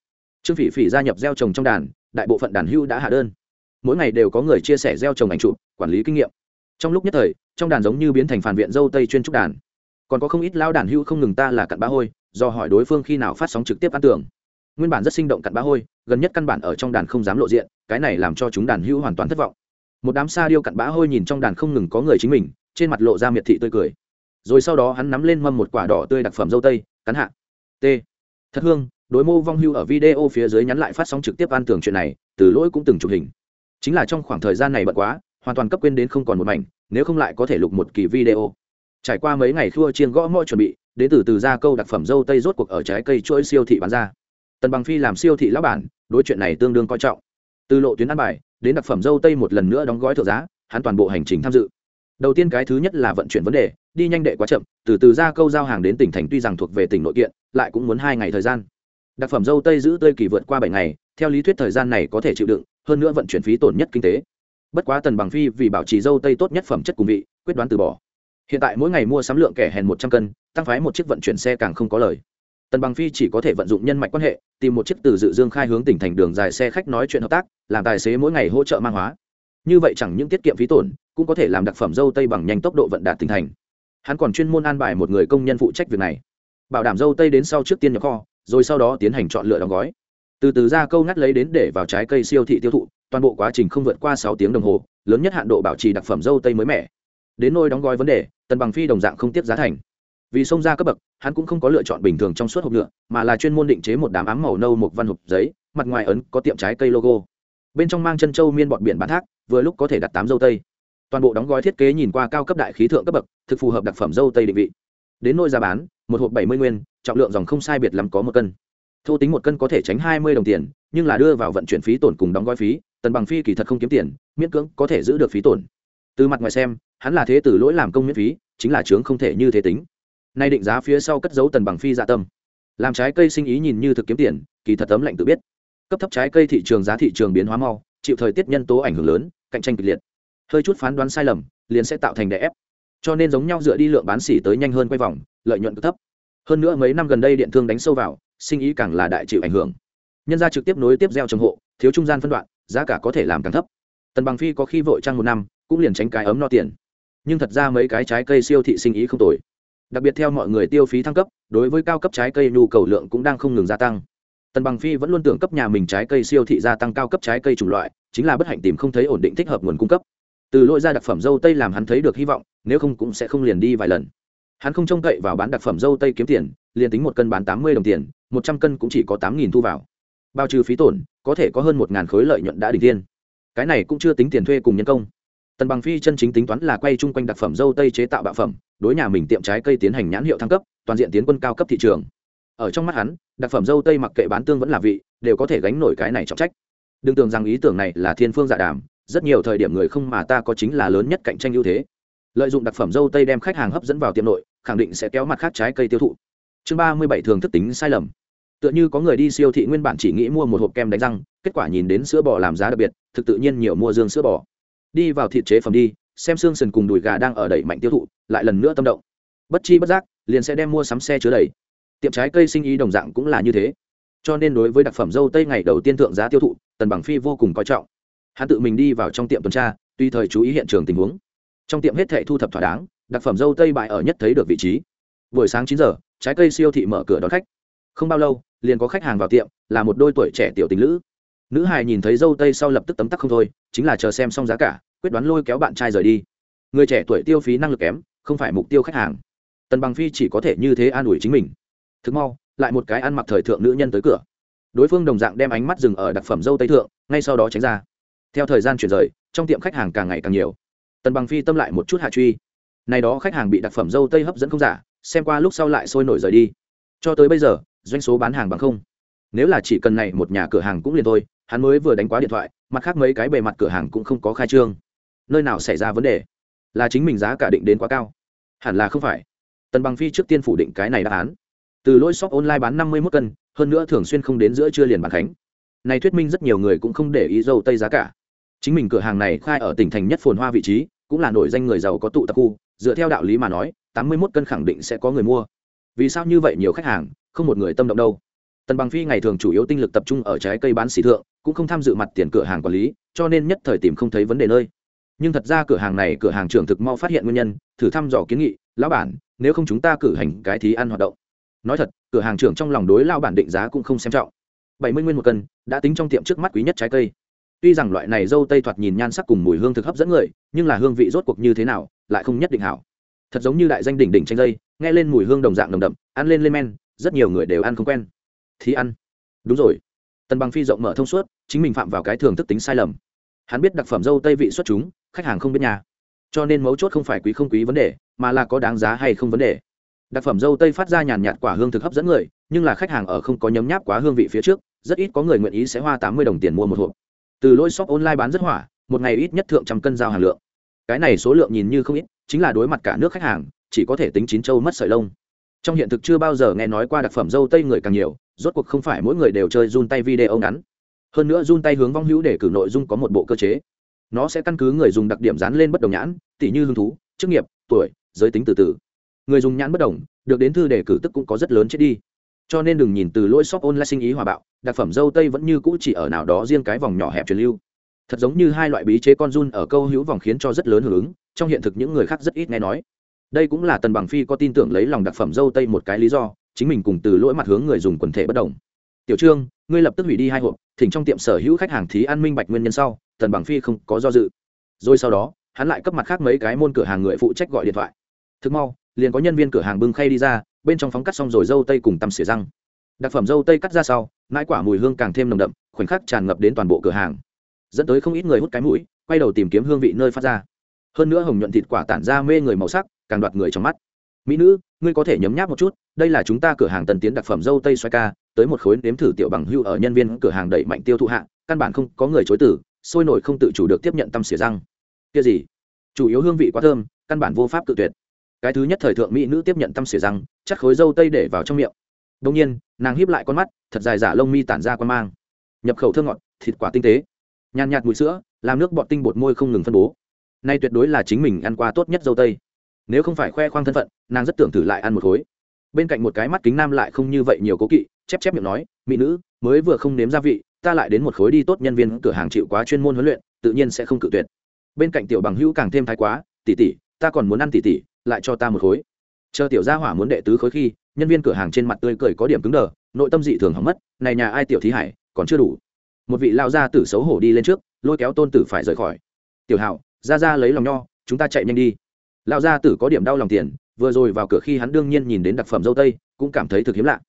Trương phỉ phỉ gia nhập gieo trồng trong đàn, đại bộ phận đàn hữu đã hạ đơn. Mỗi ngày đều có người chia sẻ gieo trồng ảnh chụp, quản lý kinh nghiệm. Trong lúc nhất thời, trong đàn giống như biến thành phản viện dâu tây chuyên trúc đàn. Còn có không ít lao đàn hữu không ngừng ta là cặn bã hôi, do hỏi đối phương khi nào phát sóng trực tiếp ăn tưởng. Nguyên bản rất sinh động cặn bã hôi, gần nhất căn bản ở trong đàn không dám lộ diện, cái này làm cho chúng đàn hữu hoàn toàn thất vọng một đám sa điêu cặn bã hôi nhìn trong đàn không ngừng có người chính mình, trên mặt lộ ra miệt thị tươi cười. Rồi sau đó hắn nắm lên mâm một quả đỏ tươi đặc phẩm dâu tây, cắn hạ. T. Thật hương, đối mô vong hưu ở video phía dưới nhắn lại phát sóng trực tiếp an tưởng chuyện này, từ lỗi cũng từng chụp hình. Chính là trong khoảng thời gian này bận quá, hoàn toàn cấp quên đến không còn một mảnh, nếu không lại có thể lục một kỳ video. Trải qua mấy ngày thua chiên gõ mọi chuẩn bị, đến từ từ ra câu đặc phẩm dâu tây rốt cuộc ở trái cây chuỗi siêu thị bán ra. Tần bằng phi làm siêu thị lão bản, đối chuyện này tương đương coi trọng từ lộ tuyến ăn bài, đến đặc phẩm dâu tây một lần nữa đóng gói thượng giá, hắn toàn bộ hành trình tham dự. Đầu tiên cái thứ nhất là vận chuyển vấn đề, đi nhanh đệ quá chậm, từ từ ra câu giao hàng đến tỉnh thành tuy rằng thuộc về tỉnh nội kiện, lại cũng muốn hai ngày thời gian. Đặc phẩm dâu tây giữ tươi kỳ vượt qua bảy ngày, theo lý thuyết thời gian này có thể chịu đựng, hơn nữa vận chuyển phí tổn nhất kinh tế. Bất quá tần bằng phi vì bảo trì dâu tây tốt nhất phẩm chất cùng vị, quyết đoán từ bỏ. Hiện tại mỗi ngày mua sắm lượng kẻ hèn một trăm cân, tăng phái một chiếc vận chuyển xe càng không có lời tần bằng phi chỉ có thể vận dụng nhân mạch quan hệ, tìm một chiếc từ dự dương khai hướng tỉnh thành đường dài xe khách nói chuyện hợp tác, làm tài xế mỗi ngày hỗ trợ mang hóa. Như vậy chẳng những tiết kiệm phí tổn, cũng có thể làm đặc phẩm dâu tây bằng nhanh tốc độ vận đạt tỉnh thành. Hắn còn chuyên môn an bài một người công nhân phụ trách việc này. Bảo đảm dâu tây đến sau trước tiên nhập kho, rồi sau đó tiến hành chọn lựa đóng gói. Từ từ ra câu ngắt lấy đến để vào trái cây siêu thị tiêu thụ, toàn bộ quá trình không vượt qua sáu tiếng đồng hồ, lớn nhất hạn độ bảo trì đặc phẩm dâu tây mới mẻ. Đến nôi đóng gói vấn đề, tần bằng phi đồng dạng không tiếp giá thành. Vì xông ra cấp bậc hắn cũng không có lựa chọn bình thường trong suốt hộp nhựa, mà là chuyên môn định chế một đám ám màu nâu một văn hộp giấy, mặt ngoài ấn có tiệm trái cây logo. Bên trong mang chân châu miên bọt biển bán thác, vừa lúc có thể đặt tám dâu tây. Toàn bộ đóng gói thiết kế nhìn qua cao cấp đại khí thượng cấp bậc, thực phù hợp đặc phẩm dâu tây định vị. Đến nôi giá bán, một hộp bảy mươi nguyên, trọng lượng dòng không sai biệt lắm có một cân. Thô tính một cân có thể tránh hai mươi đồng tiền, nhưng là đưa vào vận chuyển phí tổn cùng đóng gói phí, tần bằng phi kỳ thật không kiếm tiền, miễn cưỡng có thể giữ được phí tổn. Từ mặt ngoài xem, hắn là thế tử lỗi làm công miễn phí, chính là chướng không thể như thế tính nay định giá phía sau cất dấu tần bằng phi dạ tâm. Làm trái cây sinh ý nhìn như thực kiếm tiền, kỳ thật tấm lạnh tự biết. Cấp thấp trái cây thị trường giá thị trường biến hóa mau, chịu thời tiết nhân tố ảnh hưởng lớn, cạnh tranh kịch liệt. Hơi chút phán đoán sai lầm, liền sẽ tạo thành đè ép. Cho nên giống nhau dựa đi lượng bán xỉ tới nhanh hơn quay vòng, lợi nhuận cực thấp. Hơn nữa mấy năm gần đây điện thương đánh sâu vào, sinh ý càng là đại chịu ảnh hưởng. Nhân ra trực tiếp nối tiếp gieo trồng hộ, thiếu trung gian phân đoạn, giá cả có thể làm càng thấp. Tần bằng phi có khi vội trăng một năm, cũng liền tránh cái ấm no tiền. Nhưng thật ra mấy cái trái cây siêu thị sinh ý không tồi đặc biệt theo mọi người tiêu phí thăng cấp, đối với cao cấp trái cây nhu cầu lượng cũng đang không ngừng gia tăng. Tần bằng phi vẫn luôn tưởng cấp nhà mình trái cây siêu thị gia tăng cao cấp trái cây chủng loại, chính là bất hạnh tìm không thấy ổn định thích hợp nguồn cung cấp. Từ lỗi ra đặc phẩm dâu tây làm hắn thấy được hy vọng, nếu không cũng sẽ không liền đi vài lần. Hắn không trông cậy vào bán đặc phẩm dâu tây kiếm tiền, liền tính một cân bán tám mươi đồng tiền, một trăm cân cũng chỉ có tám nghìn thu vào. Bao trừ phí tổn, có thể có hơn một ngàn khối lợi nhuận đã đỉnh tiên cái này cũng chưa tính tiền thuê cùng nhân công tần bằng phi chân chính tính toán là quay chung quanh đặc phẩm dâu tây chế tạo bạo phẩm, đối nhà mình tiệm trái cây tiến hành nhãn hiệu thăng cấp, toàn diện tiến quân cao cấp thị trường. Ở trong mắt hắn, đặc phẩm dâu tây mặc kệ bán tương vẫn là vị, đều có thể gánh nổi cái này trọng trách. Đừng tưởng rằng ý tưởng này là thiên phương dạ đàm, rất nhiều thời điểm người không mà ta có chính là lớn nhất cạnh tranh ưu thế. Lợi dụng đặc phẩm dâu tây đem khách hàng hấp dẫn vào tiệm nội, khẳng định sẽ kéo mặt khác trái cây tiêu thụ. Chương ba mươi bảy thường thức tính sai lầm. Tựa như có người đi siêu thị nguyên bản chỉ nghĩ mua một hộp kem đánh răng, kết quả nhìn đến sữa bò làm giá đặc biệt, thực tự nhiên nhiều mua dương sữa bò đi vào thịt chế phẩm đi, xem xương sần cùng đùi gà đang ở đẩy mạnh tiêu thụ, lại lần nữa tâm động. Bất chi bất giác, liền sẽ đem mua sắm xe chứa đầy. Tiệm trái cây sinh ý đồng dạng cũng là như thế. Cho nên đối với đặc phẩm dâu tây ngày đầu tiên thượng giá tiêu thụ, tần bằng phi vô cùng coi trọng. Hắn tự mình đi vào trong tiệm tuần tra, tùy thời chú ý hiện trường tình huống. Trong tiệm hết thệ thu thập thỏa đáng, đặc phẩm dâu tây bại ở nhất thấy được vị trí. Buổi sáng chín giờ, trái cây siêu thị mở cửa đón khách. Không bao lâu, liền có khách hàng vào tiệm, là một đôi tuổi trẻ tiểu tình nữ nữ hài nhìn thấy dâu tây sau lập tức tấm tắc không thôi, chính là chờ xem xong giá cả, quyết đoán lôi kéo bạn trai rời đi. Người trẻ tuổi tiêu phí năng lực kém, không phải mục tiêu khách hàng. Tần bằng phi chỉ có thể như thế an ủi chính mình. Thực mau, lại một cái ăn mặc thời thượng nữ nhân tới cửa. Đối phương đồng dạng đem ánh mắt dừng ở đặc phẩm dâu tây thượng, ngay sau đó tránh ra. Theo thời gian chuyển rời, trong tiệm khách hàng càng ngày càng nhiều. Tần bằng phi tâm lại một chút hạ truy. Này đó khách hàng bị đặc phẩm dâu tây hấp dẫn không giả, xem qua lúc sau lại sôi nổi rời đi. Cho tới bây giờ, doanh số bán hàng bằng không. Nếu là chỉ cần này một nhà cửa hàng cũng liền thôi hắn mới vừa đánh quá điện thoại, mặt khác mấy cái bề mặt cửa hàng cũng không có khai trương. Nơi nào xảy ra vấn đề? Là chính mình giá cả định đến quá cao. Hẳn là không phải. Tần bằng phi trước tiên phủ định cái này đáp án. Từ lỗi shop online bán năm mươi mốt cân, hơn nữa thường xuyên không đến giữa trưa liền bán khánh. Này thuyết minh rất nhiều người cũng không để ý dâu tây giá cả. Chính mình cửa hàng này khai ở tỉnh thành nhất phồn hoa vị trí, cũng là nổi danh người giàu có tụ tập khu, dựa theo đạo lý mà nói, tám mươi mốt cân khẳng định sẽ có người mua. Vì sao như vậy nhiều khách hàng, không một người tâm động đâu? Tần bằng phi ngày thường chủ yếu tinh lực tập trung ở trái cây bán xỉ thượng, cũng không tham dự mặt tiền cửa hàng quản lý, cho nên nhất thời tìm không thấy vấn đề nơi. Nhưng thật ra cửa hàng này cửa hàng trưởng thực mau phát hiện nguyên nhân, thử thăm dò kiến nghị, lão bản, nếu không chúng ta cử hành cái thí ăn hoạt động. Nói thật, cửa hàng trưởng trong lòng đối lao bản định giá cũng không xem trọng. Bảy mươi nguyên một cân, đã tính trong tiệm trước mắt quý nhất trái cây. Tuy rằng loại này dâu tây thoạt nhìn nhan sắc cùng mùi hương thực hấp dẫn người, nhưng là hương vị rốt cuộc như thế nào, lại không nhất định hảo. Thật giống như đại danh đỉnh đỉnh tranh dây, nghe lên mùi hương đồng dạng đồng đậm, ăn lên lên men, rất nhiều người đều ăn không quen thì ăn. Đúng rồi. Tần bằng phi rộng mở thông suốt, chính mình phạm vào cái thường thức tính sai lầm. Hắn biết đặc phẩm dâu tây vị xuất chúng, khách hàng không biết nhà. Cho nên mấu chốt không phải quý không quý vấn đề, mà là có đáng giá hay không vấn đề. Đặc phẩm dâu tây phát ra nhàn nhạt quả hương thực hấp dẫn người, nhưng là khách hàng ở không có nhấm nháp quá hương vị phía trước, rất ít có người nguyện ý sẽ hoa tám mươi đồng tiền mua một hộp. Từ lỗi shop online bán rất hỏa, một ngày ít nhất thượng trăm cân giao hàng lượng. Cái này số lượng nhìn như không ít, chính là đối mặt cả nước khách hàng, chỉ có thể tính chín châu mất sợi lông. Trong hiện thực chưa bao giờ nghe nói qua đặc phẩm dâu tây người càng nhiều rốt cuộc không phải mỗi người đều chơi run tay video ngắn. Hơn nữa run tay hướng vong hữu để cử nội dung có một bộ cơ chế. Nó sẽ căn cứ người dùng đặc điểm dán lên bất đồng nhãn, tỉ như hứng thú, chức nghiệp, tuổi, giới tính từ từ. Người dùng nhãn bất đồng, được đến thư đề cử tức cũng có rất lớn chết đi. Cho nên đừng nhìn từ lỗi shop online sinh ý hòa bạo, đặc phẩm dâu tây vẫn như cũ chỉ ở nào đó riêng cái vòng nhỏ hẹp truyền lưu. Thật giống như hai loại bí chế con run ở câu hữu vòng khiến cho rất lớn hưởng ứng, trong hiện thực những người khác rất ít nghe nói. Đây cũng là tần bằng phi có tin tưởng lấy lòng đặc phẩm dâu tây một cái lý do chính mình cùng từ lỗi mặt hướng người dùng quần thể bất đồng. Tiểu trương, ngươi lập tức hủy đi hai hộp, thỉnh trong tiệm sở hữu khách hàng thí an minh bạch nguyên nhân sau, tần bằng phi không có do dự. Rồi sau đó, hắn lại cấp mặt khác mấy cái môn cửa hàng người phụ trách gọi điện thoại. Thực mau, liền có nhân viên cửa hàng bưng khay đi ra, bên trong phóng cắt xong rồi dâu tây cùng tăm xỉa răng. Đặc phẩm dâu tây cắt ra sau, mãi quả mùi hương càng thêm nồng đậm, khoảnh khắc tràn ngập đến toàn bộ cửa hàng. Dẫn tới không ít người hút cái mũi, quay đầu tìm kiếm hương vị nơi phát ra. Hơn nữa hồng nhuận thịt quả tản ra mê người màu sắc, càng đoạt người trong mắt mỹ nữ, ngươi có thể nhấm nháp một chút, đây là chúng ta cửa hàng tần tiến đặc phẩm dâu tây xoay ca, tới một khối nếm thử tiểu bằng hưu ở nhân viên cửa hàng đẩy mạnh tiêu thụ hạng căn bản không có người chối tử sôi nổi không tự chủ được tiếp nhận tăm xỉa răng. Kia gì? Chủ yếu hương vị quá thơm, căn bản vô pháp tự tuyệt. Cái thứ nhất thời thượng mỹ nữ tiếp nhận tăm xỉa răng, chắc khối dâu tây để vào trong miệng. Đông nhiên, nàng híp lại con mắt, thật dài giả lông mi tản ra con mang. Nhập khẩu thơ ngọt, thịt quả tinh tế. Nhàn nhạt mùi sữa, làm nước bọt tinh bột môi không ngừng phân bố. Nay tuyệt đối là chính mình ăn qua tốt nhất dâu tây nếu không phải khoe khoang thân phận, nàng rất tưởng thử lại ăn một khối. Bên cạnh một cái mắt kính nam lại không như vậy nhiều cố kỵ, chép chép miệng nói, mỹ nữ, mới vừa không nếm gia vị, ta lại đến một khối đi tốt nhân viên cửa hàng chịu quá chuyên môn huấn luyện, tự nhiên sẽ không cự tuyệt. Bên cạnh tiểu bằng hữu càng thêm thái quá tỉ tỉ ta còn muốn ăn tỉ tỉ lại cho ta một khối. Chờ tiểu gia hỏa muốn đệ tứ khối khi, nhân viên cửa hàng trên mặt tươi cười có điểm cứng đờ, nội tâm dị thường hỏng mất, này nhà ai tiểu thí hải, còn chưa đủ. Một vị lao gia tử xấu hổ đi lên trước, lôi kéo tôn tử phải rời khỏi. Tiểu hảo ra ra lấy lòng nho, chúng ta chạy nhanh đi. Lão gia tử có điểm đau lòng tiền, vừa rồi vào cửa khi hắn đương nhiên nhìn đến đặc phẩm dâu tây, cũng cảm thấy thực hiếm lạ.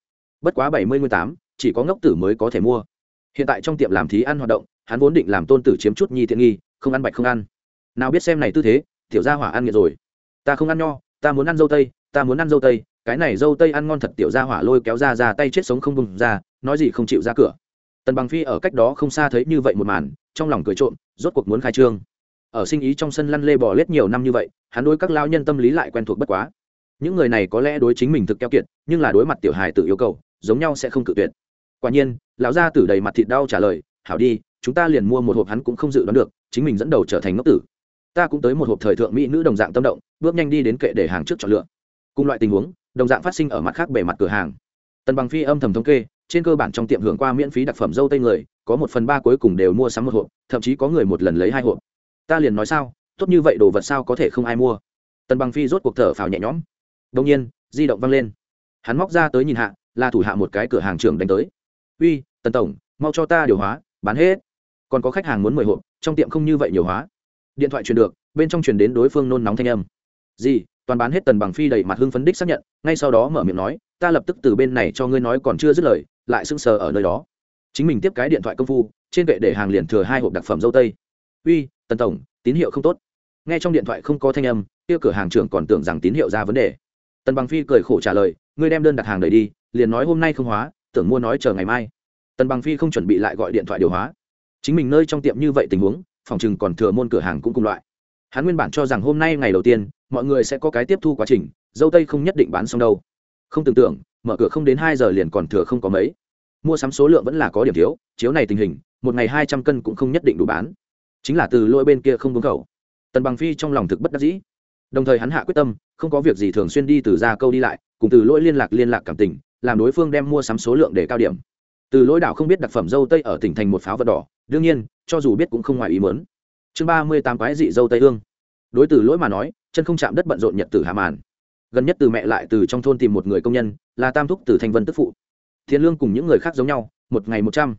Bất quá bảy mươi nguyên tám, chỉ có ngốc tử mới có thể mua. Hiện tại trong tiệm làm thí ăn hoạt động, hắn vốn định làm tôn tử chiếm chút nhi tiện nghi, không ăn bạch không ăn. Nào biết xem này tư thế, tiểu gia hỏa ăn nghiệt rồi. Ta không ăn nho, ta muốn ăn dâu tây, ta muốn ăn dâu tây, cái này dâu tây ăn ngon thật, tiểu gia hỏa lôi kéo ra ra tay chết sống không bùng ra, nói gì không chịu ra cửa. Tần bằng phi ở cách đó không xa thấy như vậy một màn, trong lòng cười trộm, rốt cuộc muốn khai trương ở sinh ý trong sân lăn lê bò lết nhiều năm như vậy, hắn đối các lao nhân tâm lý lại quen thuộc bất quá. Những người này có lẽ đối chính mình thực keo kiệt, nhưng là đối mặt tiểu hài tự yêu cầu, giống nhau sẽ không cự tuyệt. Quả nhiên, lão gia tử đầy mặt thịt đau trả lời, hảo đi, chúng ta liền mua một hộp hắn cũng không dự đoán được, chính mình dẫn đầu trở thành ngốc tử. Ta cũng tới một hộp thời thượng mỹ nữ đồng dạng tâm động, bước nhanh đi đến kệ để hàng trước chọn lựa. Cùng loại tình huống, đồng dạng phát sinh ở mặt khác bề mặt cửa hàng. Tần bằng phi âm thầm thống kê, trên cơ bản trong tiệm hưởng qua miễn phí đặc phẩm dâu tây người, có một phần ba cuối cùng đều mua sắm một hộp, thậm chí có người một lần lấy hai hộp ta liền nói sao, tốt như vậy đồ vật sao có thể không ai mua? Tần bằng phi rốt cuộc thở phào nhẹ nhõm. Đông nhiên, di động văng lên. Hắn móc ra tới nhìn hạ, là thủ hạ một cái cửa hàng trưởng đánh tới. Uy, tần tổng, mau cho ta điều hóa, bán hết. Còn có khách hàng muốn mười hộp, trong tiệm không như vậy nhiều hóa. Điện thoại truyền được, bên trong truyền đến đối phương nôn nóng thanh âm. Gì, toàn bán hết? Tần bằng phi đầy mặt hưng phấn đích xác nhận, ngay sau đó mở miệng nói, ta lập tức từ bên này cho ngươi nói còn chưa dứt lời, lại sững sờ ở nơi đó. Chính mình tiếp cái điện thoại công phu, trên kệ để hàng liền thừa hai hộp đặc phẩm dâu tây uy, tần tổng, tín hiệu không tốt. Nghe trong điện thoại không có thanh âm, kia cửa hàng trưởng còn tưởng rằng tín hiệu ra vấn đề. Tần bằng phi cười khổ trả lời, ngươi đem đơn đặt hàng đầy đi, liền nói hôm nay không hóa, tưởng mua nói chờ ngày mai. Tần bằng phi không chuẩn bị lại gọi điện thoại điều hóa. Chính mình nơi trong tiệm như vậy tình huống, phòng chừng còn thừa môn cửa hàng cũng cùng loại. Hắn nguyên bản cho rằng hôm nay ngày đầu tiên, mọi người sẽ có cái tiếp thu quá trình, dâu tây không nhất định bán xong đâu. Không tưởng tượng, mở cửa không đến hai giờ liền còn thừa không có mấy. Mua sắm số lượng vẫn là có điểm thiếu, chiếu này tình hình, một ngày hai trăm cân cũng không nhất định đủ bán chính là từ lỗi bên kia không đúng khẩu. Tần bằng phi trong lòng thực bất đắc dĩ. Đồng thời hắn hạ quyết tâm, không có việc gì thường xuyên đi từ ra câu đi lại, cùng từ lỗi liên lạc liên lạc cảm tình, làm đối phương đem mua sắm số lượng để cao điểm. Từ lỗi đảo không biết đặc phẩm dâu tây ở tỉnh thành một pháo vật đỏ, đương nhiên, cho dù biết cũng không ngoài ý mớn chương ba mươi tám quái dị dâu tây hương. Đối từ lỗi mà nói, chân không chạm đất bận rộn nhật từ hà màn. Gần nhất từ mẹ lại từ trong thôn tìm một người công nhân, là tam thúc từ thanh vân tức phụ. Thiên lương cùng những người khác giống nhau, một ngày một trăm.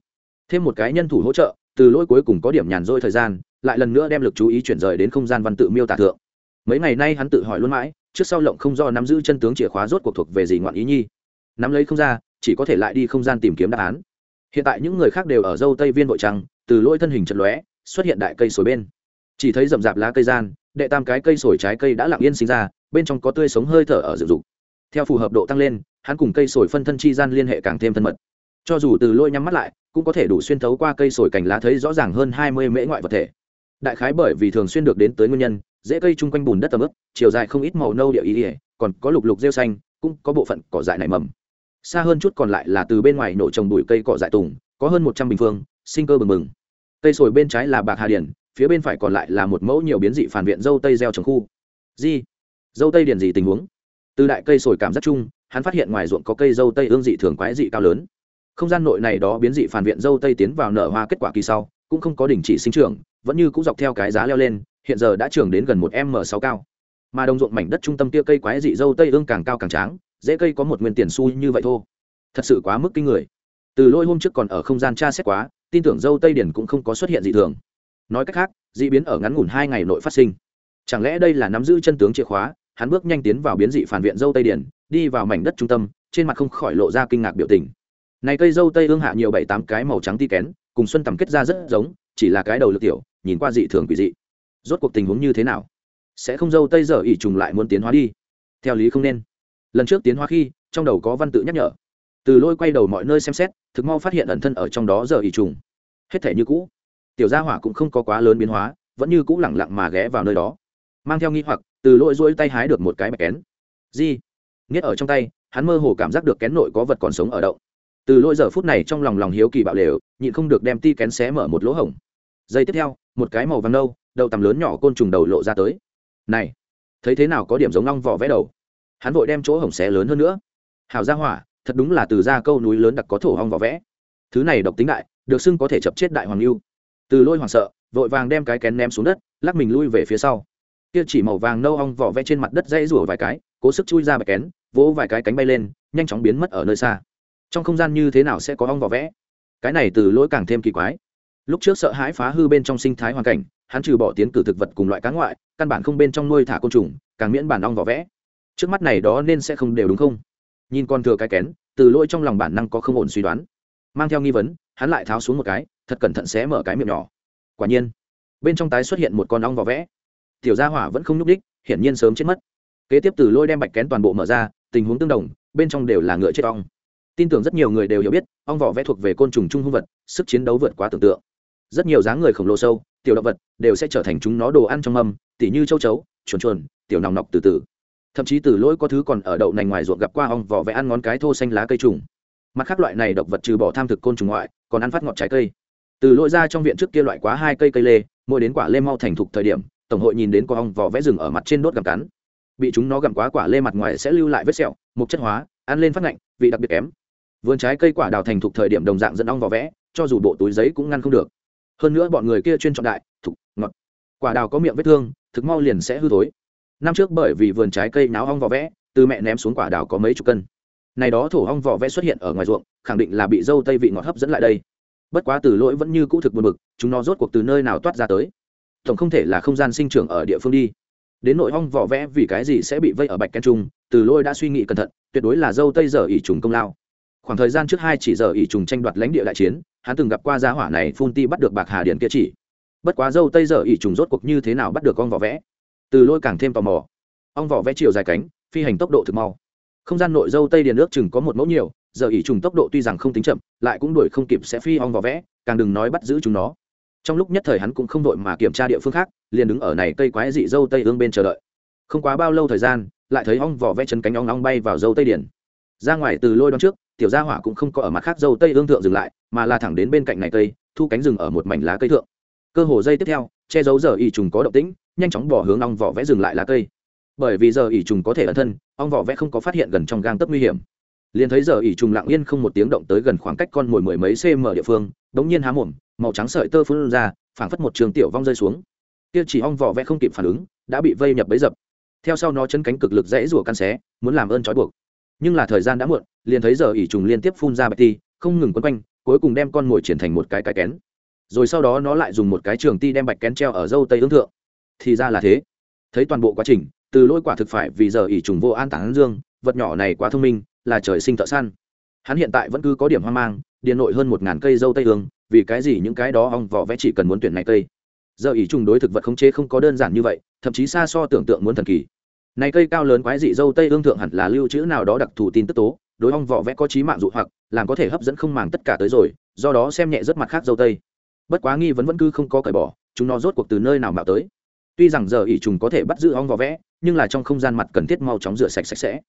Thêm một cái nhân thủ hỗ trợ từ lỗi cuối cùng có điểm nhàn rỗi thời gian, lại lần nữa đem lực chú ý chuyển rời đến không gian văn tự miêu tả thượng. Mấy ngày nay hắn tự hỏi luôn mãi, trước sau lộng không do nắm giữ chân tướng chìa khóa rốt cuộc thuộc về gì ngoạn ý nhi. Nắm lấy không ra, chỉ có thể lại đi không gian tìm kiếm đáp án. Hiện tại những người khác đều ở dâu tây viên vội trăng, từ lỗi thân hình chật lóe, xuất hiện đại cây sồi bên. Chỉ thấy rậm rạp lá cây gian, đệ tam cái cây sồi trái cây đã lặng yên sinh ra, bên trong có tươi sống hơi thở ở dự dục. Theo phù hợp độ tăng lên, hắn cùng cây sồi phân thân chi gian liên hệ càng thêm thân mật. Cho dù từ lôi nhắm mắt lại cũng có thể đủ xuyên thấu qua cây sồi cành lá thấy rõ ràng hơn hai mươi mễ ngoại vật thể. Đại khái bởi vì thường xuyên được đến tới nguyên nhân dễ cây chung quanh bùn đất tầm ướp chiều dài không ít màu nâu địa ý ỉa, còn có lục lục rêu xanh, cũng có bộ phận cỏ dại nảy mầm. Xa hơn chút còn lại là từ bên ngoài nổ trồng bụi cây cỏ dại tùng, có hơn một trăm bình phương, sinh cơ bừng bừng. Cây sồi bên trái là bạc hà điển, phía bên phải còn lại là một mẫu nhiều biến dị phản viện dâu tây gieo trồng khu. Di dâu tây điển gì tình huống? Từ đại cây sồi cảm giác chung, hắn phát hiện ngoài ruộng có cây dâu tây ương dị thường quái dị cao lớn không gian nội này đó biến dị phản viện dâu tây tiến vào nở hoa kết quả kỳ sau, cũng không có đình chỉ sinh trưởng, vẫn như cũng dọc theo cái giá leo lên, hiện giờ đã trưởng đến gần một m sáu cao. Mà đồng ruộng mảnh đất trung tâm kia cây quái dị dâu tây ương càng cao càng tráng, dễ cây có một nguyên tiền xu như vậy thô thật sự quá mức kinh người. Từ lôi hôm trước còn ở không gian tra xét quá, tin tưởng dâu tây điển cũng không có xuất hiện dị thường. Nói cách khác d ị biến ở ngắn ngủn hai ngày nội phát sinh. Chẳng lẽ đây là nắm giữ chân tướng chìa khóa, hắn bước nhanh tiến vào biến dị phản viện dâu tây điển, đi vào mảnh đất trung tâm, trên mặt không khỏi lộ ra kinh ngạc biểu tình này cây dâu tây ương hạ nhiều bảy tám cái màu trắng ti kén, cùng xuân tầm kết ra rất giống, chỉ là cái đầu lực tiểu, nhìn qua dị thường quỷ dị. Rốt cuộc tình huống như thế nào? Sẽ không dâu tây giờ ỉ trùng lại muốn tiến hóa đi? Theo lý không nên. Lần trước tiến hóa khi, trong đầu có văn tự nhắc nhở. Từ lôi quay đầu mọi nơi xem xét, thực mau phát hiện ẩn thân ở trong đó giờ ỉ trùng. Hết thể như cũ. Tiểu gia hỏa cũng không có quá lớn biến hóa, vẫn như cũ lẳng lặng mà ghé vào nơi đó. Mang theo nghi hoặc, từ lôi rỗi tay hái được một cái mạch kén. Di nghiết ở trong tay, hắn mơ hồ cảm giác được kén nội có vật còn sống ở đậu từ lôi giờ phút này trong lòng lòng hiếu kỳ bạo lều, nhịn không được đem ti kén xé mở một lỗ hổng. Giây tiếp theo, một cái màu vàng nâu, đầu tầm lớn nhỏ côn trùng đầu lộ ra tới. Này, thấy thế nào có điểm giống long vỏ vẽ đầu? Hắn vội đem chỗ hổng xé lớn hơn nữa. Hào ra hỏa, thật đúng là từ ra câu núi lớn đặc có thổ hong vỏ vẽ. Thứ này độc tính đại, được xưng có thể chập chết đại hoàng lưu. Từ lôi hoàng sợ, vội vàng đem cái kén ném xuống đất, lắc mình lui về phía sau. Kia chỉ màu vàng nâu ong vỏ vẽ trên mặt đất dây rủa vài cái, cố sức chui ra bạch kén, vỗ vài cái cánh bay lên, nhanh chóng biến mất ở nơi xa trong không gian như thế nào sẽ có ong vỏ vẽ? Cái này từ lỗi càng thêm kỳ quái. Lúc trước sợ hãi phá hư bên trong sinh thái hoàn cảnh, hắn trừ bỏ tiến cử thực vật cùng loại cá ngoại, căn bản không bên trong nuôi thả côn trùng, càng miễn bản ong vỏ vẽ. Trước mắt này đó nên sẽ không đều đúng không? Nhìn con thừa cái kén, từ lỗi trong lòng bản năng có không ổn suy đoán. Mang theo nghi vấn, hắn lại tháo xuống một cái, thật cẩn thận xé mở cái miệng nhỏ. Quả nhiên, bên trong tái xuất hiện một con ong vỏ vẽ. Tiểu gia hỏa vẫn không nhúc đích hiển nhiên sớm chết mất. Kế tiếp từ lôi đem bạch kén toàn bộ mở ra, tình huống tương đồng, bên trong đều là ngựa chết ong tin tưởng rất nhiều người đều hiểu biết, ong vỏ vẽ thuộc về côn trùng trung hung vật, sức chiến đấu vượt quá tưởng tượng. Rất nhiều dáng người khổng lồ sâu, tiểu động vật đều sẽ trở thành chúng nó đồ ăn trong mâm, tỉ như châu chấu, chuồn chuồn, tiểu nòng nọc từ từ. Thậm chí từ lỗi có thứ còn ở đậu nành ngoài ruộng gặp qua ong vỏ vẽ ăn ngón cái thô xanh lá cây trùng. Mặt khác loại này động vật trừ bỏ tham thực côn trùng ngoại, còn ăn phát ngọt trái cây. Từ lỗi ra trong viện trước kia loại quá hai cây cây lê, mỗi đến quả lê mau thành thục thời điểm, tổng hội nhìn đến có ong vỏ vẽ rừng ở mặt trên đốt gặm cắn. Bị chúng nó gặm quá quả lê mặt ngoài sẽ lưu lại vết sẹo, mục chất hóa, ăn lên phát ngạnh, vị đặc biệt kém vườn trái cây quả đào thành thục thời điểm đồng dạng dẫn ong vào vẽ, cho dù bộ túi giấy cũng ngăn không được. Hơn nữa bọn người kia chuyên chọn đại, thục, ngọt. Quả đào có miệng vết thương, thực mau liền sẽ hư thối. Năm trước bởi vì vườn trái cây náo ong vỏ vẽ, từ mẹ ném xuống quả đào có mấy chục cân. Này đó thổ ong vỏ vẽ xuất hiện ở ngoài ruộng, khẳng định là bị dâu tây vị ngọt hấp dẫn lại đây. Bất quá từ lỗi vẫn như cũ thực buồn bực, chúng nó rốt cuộc từ nơi nào toát ra tới. Tổng không thể là không gian sinh trưởng ở địa phương đi. Đến nội ong vỏ vẽ vì cái gì sẽ bị vây ở bạch ken trung, từ lỗi đã suy nghĩ cẩn thận, tuyệt đối là dâu tây giờ ỉ trùng công lao khoảng thời gian trước hai chỉ giờ ỷ trùng tranh đoạt lãnh địa đại chiến, hắn từng gặp qua gia hỏa này phun ti bắt được bạc hà điển kia chỉ. Bất quá dâu tây giờ ỷ trùng rốt cuộc như thế nào bắt được con vỏ vẽ? Từ lôi càng thêm tò mò. Ong vỏ vẽ chiều dài cánh, phi hành tốc độ thực mau. Không gian nội dâu tây điền nước chừng có một mẫu nhiều, giờ ỉ trùng tốc độ tuy rằng không tính chậm, lại cũng đuổi không kịp sẽ phi ong vỏ vẽ, càng đừng nói bắt giữ chúng nó. Trong lúc nhất thời hắn cũng không đội mà kiểm tra địa phương khác, liền đứng ở này cây quái dị dâu tây ương bên chờ đợi. Không quá bao lâu thời gian, lại thấy ong vỏ vẽ chân cánh ong ong bay vào dâu tây điền ra ngoài từ lôi đón trước, tiểu gia hỏa cũng không có ở mặt khác dâu tây ương thượng dừng lại, mà là thẳng đến bên cạnh này cây, thu cánh rừng ở một mảnh lá cây thượng. Cơ hồ dây tiếp theo, che giấu giờ ỉ trùng có động tĩnh, nhanh chóng bỏ hướng ong vỏ vẽ dừng lại lá cây. Bởi vì giờ ỉ trùng có thể ẩn thân, ong vỏ vẽ không có phát hiện gần trong gang tấp nguy hiểm. Liền thấy giờ ỉ trùng lặng yên không một tiếng động tới gần khoảng cách con mồi mười mấy cm địa phương, đống nhiên há mồm, màu trắng sợi tơ phun ra, phảng phất một trường tiểu vong rơi xuống. Kia chỉ ong vỏ vẽ không kịp phản ứng, đã bị vây nhập bấy dập. Theo sau nó chân cánh cực lực dãy rủa căn xé, muốn làm ơn trói buộc nhưng là thời gian đã muộn, liền thấy giờ ỉ trùng liên tiếp phun ra bạch ti, không ngừng quấn quanh, cuối cùng đem con mồi triển thành một cái cái kén. Rồi sau đó nó lại dùng một cái trường ti đem bạch kén treo ở dâu tây ứng thượng. Thì ra là thế. Thấy toàn bộ quá trình, từ lỗi quả thực phải vì giờ ỉ trùng vô an tản dương, vật nhỏ này quá thông minh, là trời sinh thợ săn. Hắn hiện tại vẫn cứ có điểm hoang mang, điền nội hơn một ngàn cây dâu tây ương, vì cái gì những cái đó ong vỏ vẽ chỉ cần muốn tuyển này cây. Giờ ỉ trùng đối thực vật khống chế không có đơn giản như vậy, thậm chí xa so tưởng tượng muốn thần kỳ này cây cao lớn quái dị dâu tây ương thượng hẳn là lưu trữ nào đó đặc thù tin tức tố, đối ong vỏ vẽ có trí mạng dụ hoặc, làm có thể hấp dẫn không màng tất cả tới rồi, do đó xem nhẹ rất mặt khác dâu tây. Bất quá nghi vấn vẫn cứ không có cởi bỏ, chúng nó rốt cuộc từ nơi nào mạo tới. Tuy rằng giờ ỉ trùng có thể bắt giữ ong vỏ vẽ, nhưng là trong không gian mặt cần thiết mau chóng rửa sạch sạch sẽ.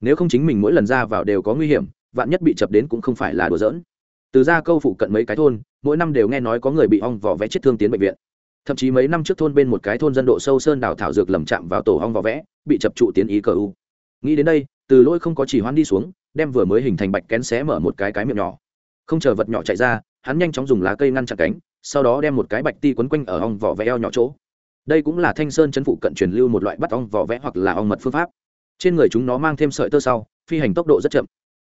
Nếu không chính mình mỗi lần ra vào đều có nguy hiểm, vạn nhất bị chập đến cũng không phải là đùa giỡn. Từ ra câu phụ cận mấy cái thôn, mỗi năm đều nghe nói có người bị ong vỏ vẽ chết thương tiến bệnh viện thậm chí mấy năm trước thôn bên một cái thôn dân độ sâu sơn đào thảo dược lầm chạm vào tổ ong vỏ vẽ, bị chập trụ tiến ý cờ u. Nghĩ đến đây, từ lỗi không có chỉ hoán đi xuống, đem vừa mới hình thành bạch kén xé mở một cái cái miệng nhỏ. Không chờ vật nhỏ chạy ra, hắn nhanh chóng dùng lá cây ngăn chặn cánh, sau đó đem một cái bạch ti quấn quanh ở ong vỏ vẽ eo nhỏ chỗ. Đây cũng là thanh sơn chấn phụ cận truyền lưu một loại bắt ong vỏ vẽ hoặc là ong mật phương pháp. Trên người chúng nó mang thêm sợi tơ sau, phi hành tốc độ rất chậm.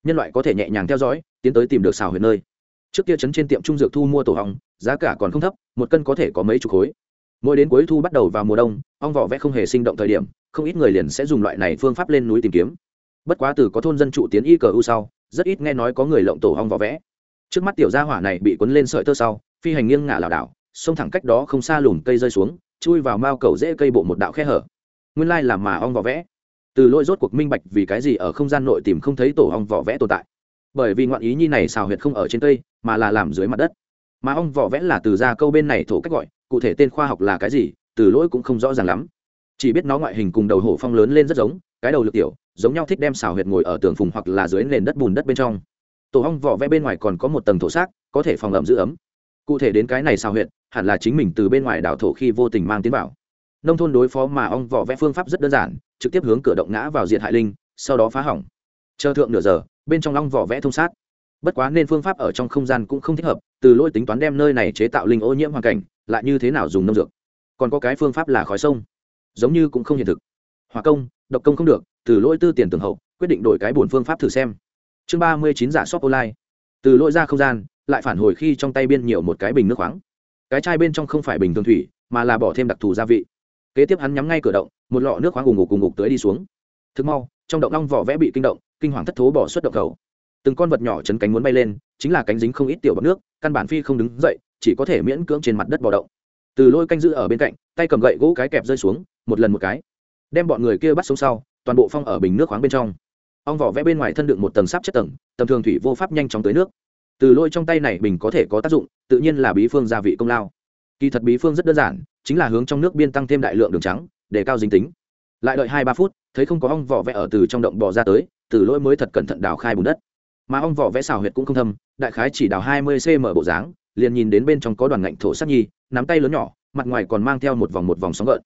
Nhân loại có thể nhẹ nhàng theo dõi, tiến tới tìm được xào huyền nơi. Trước kia chấn trên tiệm trung dược thu mua tổ ong giá cả còn không thấp, một cân có thể có mấy chục khối. Mỗi đến cuối thu bắt đầu vào mùa đông, ong vỏ vẽ không hề sinh động thời điểm, không ít người liền sẽ dùng loại này phương pháp lên núi tìm kiếm. Bất quá từ có thôn dân trụ tiến y cờ u sau, rất ít nghe nói có người lộng tổ ong vỏ vẽ. Trước mắt tiểu gia hỏa này bị cuốn lên sợi tơ sau, phi hành nghiêng ngả lảo đảo, xông thẳng cách đó không xa lùm cây rơi xuống, chui vào mao cầu dễ cây bộ một đạo khe hở. Nguyên lai là mà ong vỏ vẽ. Từ lỗi rốt cuộc minh bạch vì cái gì ở không gian nội tìm không thấy tổ ong vỏ vẽ tồn tại. Bởi vì ngoạn ý nhi này xào huyệt không ở trên cây, mà là làm dưới mặt đất mà ong vỏ vẽ là từ ra câu bên này thổ cách gọi, cụ thể tên khoa học là cái gì, từ lỗi cũng không rõ ràng lắm. Chỉ biết nó ngoại hình cùng đầu hổ phong lớn lên rất giống, cái đầu lực tiểu, giống nhau thích đem xào huyệt ngồi ở tường phùng hoặc là dưới nền đất bùn đất bên trong. Tổ ong vỏ vẽ bên ngoài còn có một tầng thổ xác, có thể phòng ẩm giữ ấm. Cụ thể đến cái này xào huyệt, hẳn là chính mình từ bên ngoài đảo thổ khi vô tình mang tiến vào. Nông thôn đối phó mà ong vỏ vẽ phương pháp rất đơn giản, trực tiếp hướng cửa động ngã vào diện hại linh, sau đó phá hỏng. Chờ thượng nửa giờ, bên trong ong vỏ vẽ thông sát bất quá nên phương pháp ở trong không gian cũng không thích hợp, từ lỗi tính toán đem nơi này chế tạo linh ô nhiễm hoàn cảnh, lại như thế nào dùng nông dược. Còn có cái phương pháp là khói sông. Giống như cũng không hiện thực. Hòa công, độc công không được, từ lỗi tư tiền tường hậu, quyết định đổi cái bổn phương pháp thử xem. Chương ba mươi chín giả shop online. Từ lỗi ra không gian, lại phản hồi khi trong tay biên nhiều một cái bình nước khoáng. Cái chai bên trong không phải bình thường thủy, mà là bỏ thêm đặc thù gia vị. Kế tiếp hắn nhắm ngay cửa động, một lọ nước khoáng ùng ngục cùng ngục tới đi xuống. Thực mau, trong động long vỏ vẽ bị kinh động, kinh hoàng thất thố bỏ xuất động khẩu từng con vật nhỏ chấn cánh muốn bay lên, chính là cánh dính không ít tiểu bọc nước, căn bản phi không đứng dậy, chỉ có thể miễn cưỡng trên mặt đất bò động. Từ lôi canh giữ ở bên cạnh, tay cầm gậy gỗ cái kẹp rơi xuống, một lần một cái. Đem bọn người kia bắt xuống sau, toàn bộ phong ở bình nước khoáng bên trong. Ong vỏ vẽ bên ngoài thân đựng một tầng sáp chất tầng, tầm thường thủy vô pháp nhanh chóng tới nước. Từ lôi trong tay này bình có thể có tác dụng, tự nhiên là bí phương gia vị công lao. Kỳ thật bí phương rất đơn giản, chính là hướng trong nước biên tăng thêm đại lượng đường trắng, để cao dính tính. Lại đợi hai ba phút, thấy không có ong vỏ vẽ ở từ trong động bò ra tới, từ lôi mới thật cẩn thận đào khai bùn đất mà ong vỏ vẽ xào huyệt cũng không thâm, đại khái chỉ đào hai mươi cm bộ dáng, liền nhìn đến bên trong có đoàn ngạnh thổ sắc nhi, nắm tay lớn nhỏ, mặt ngoài còn mang theo một vòng một vòng sóng gợn.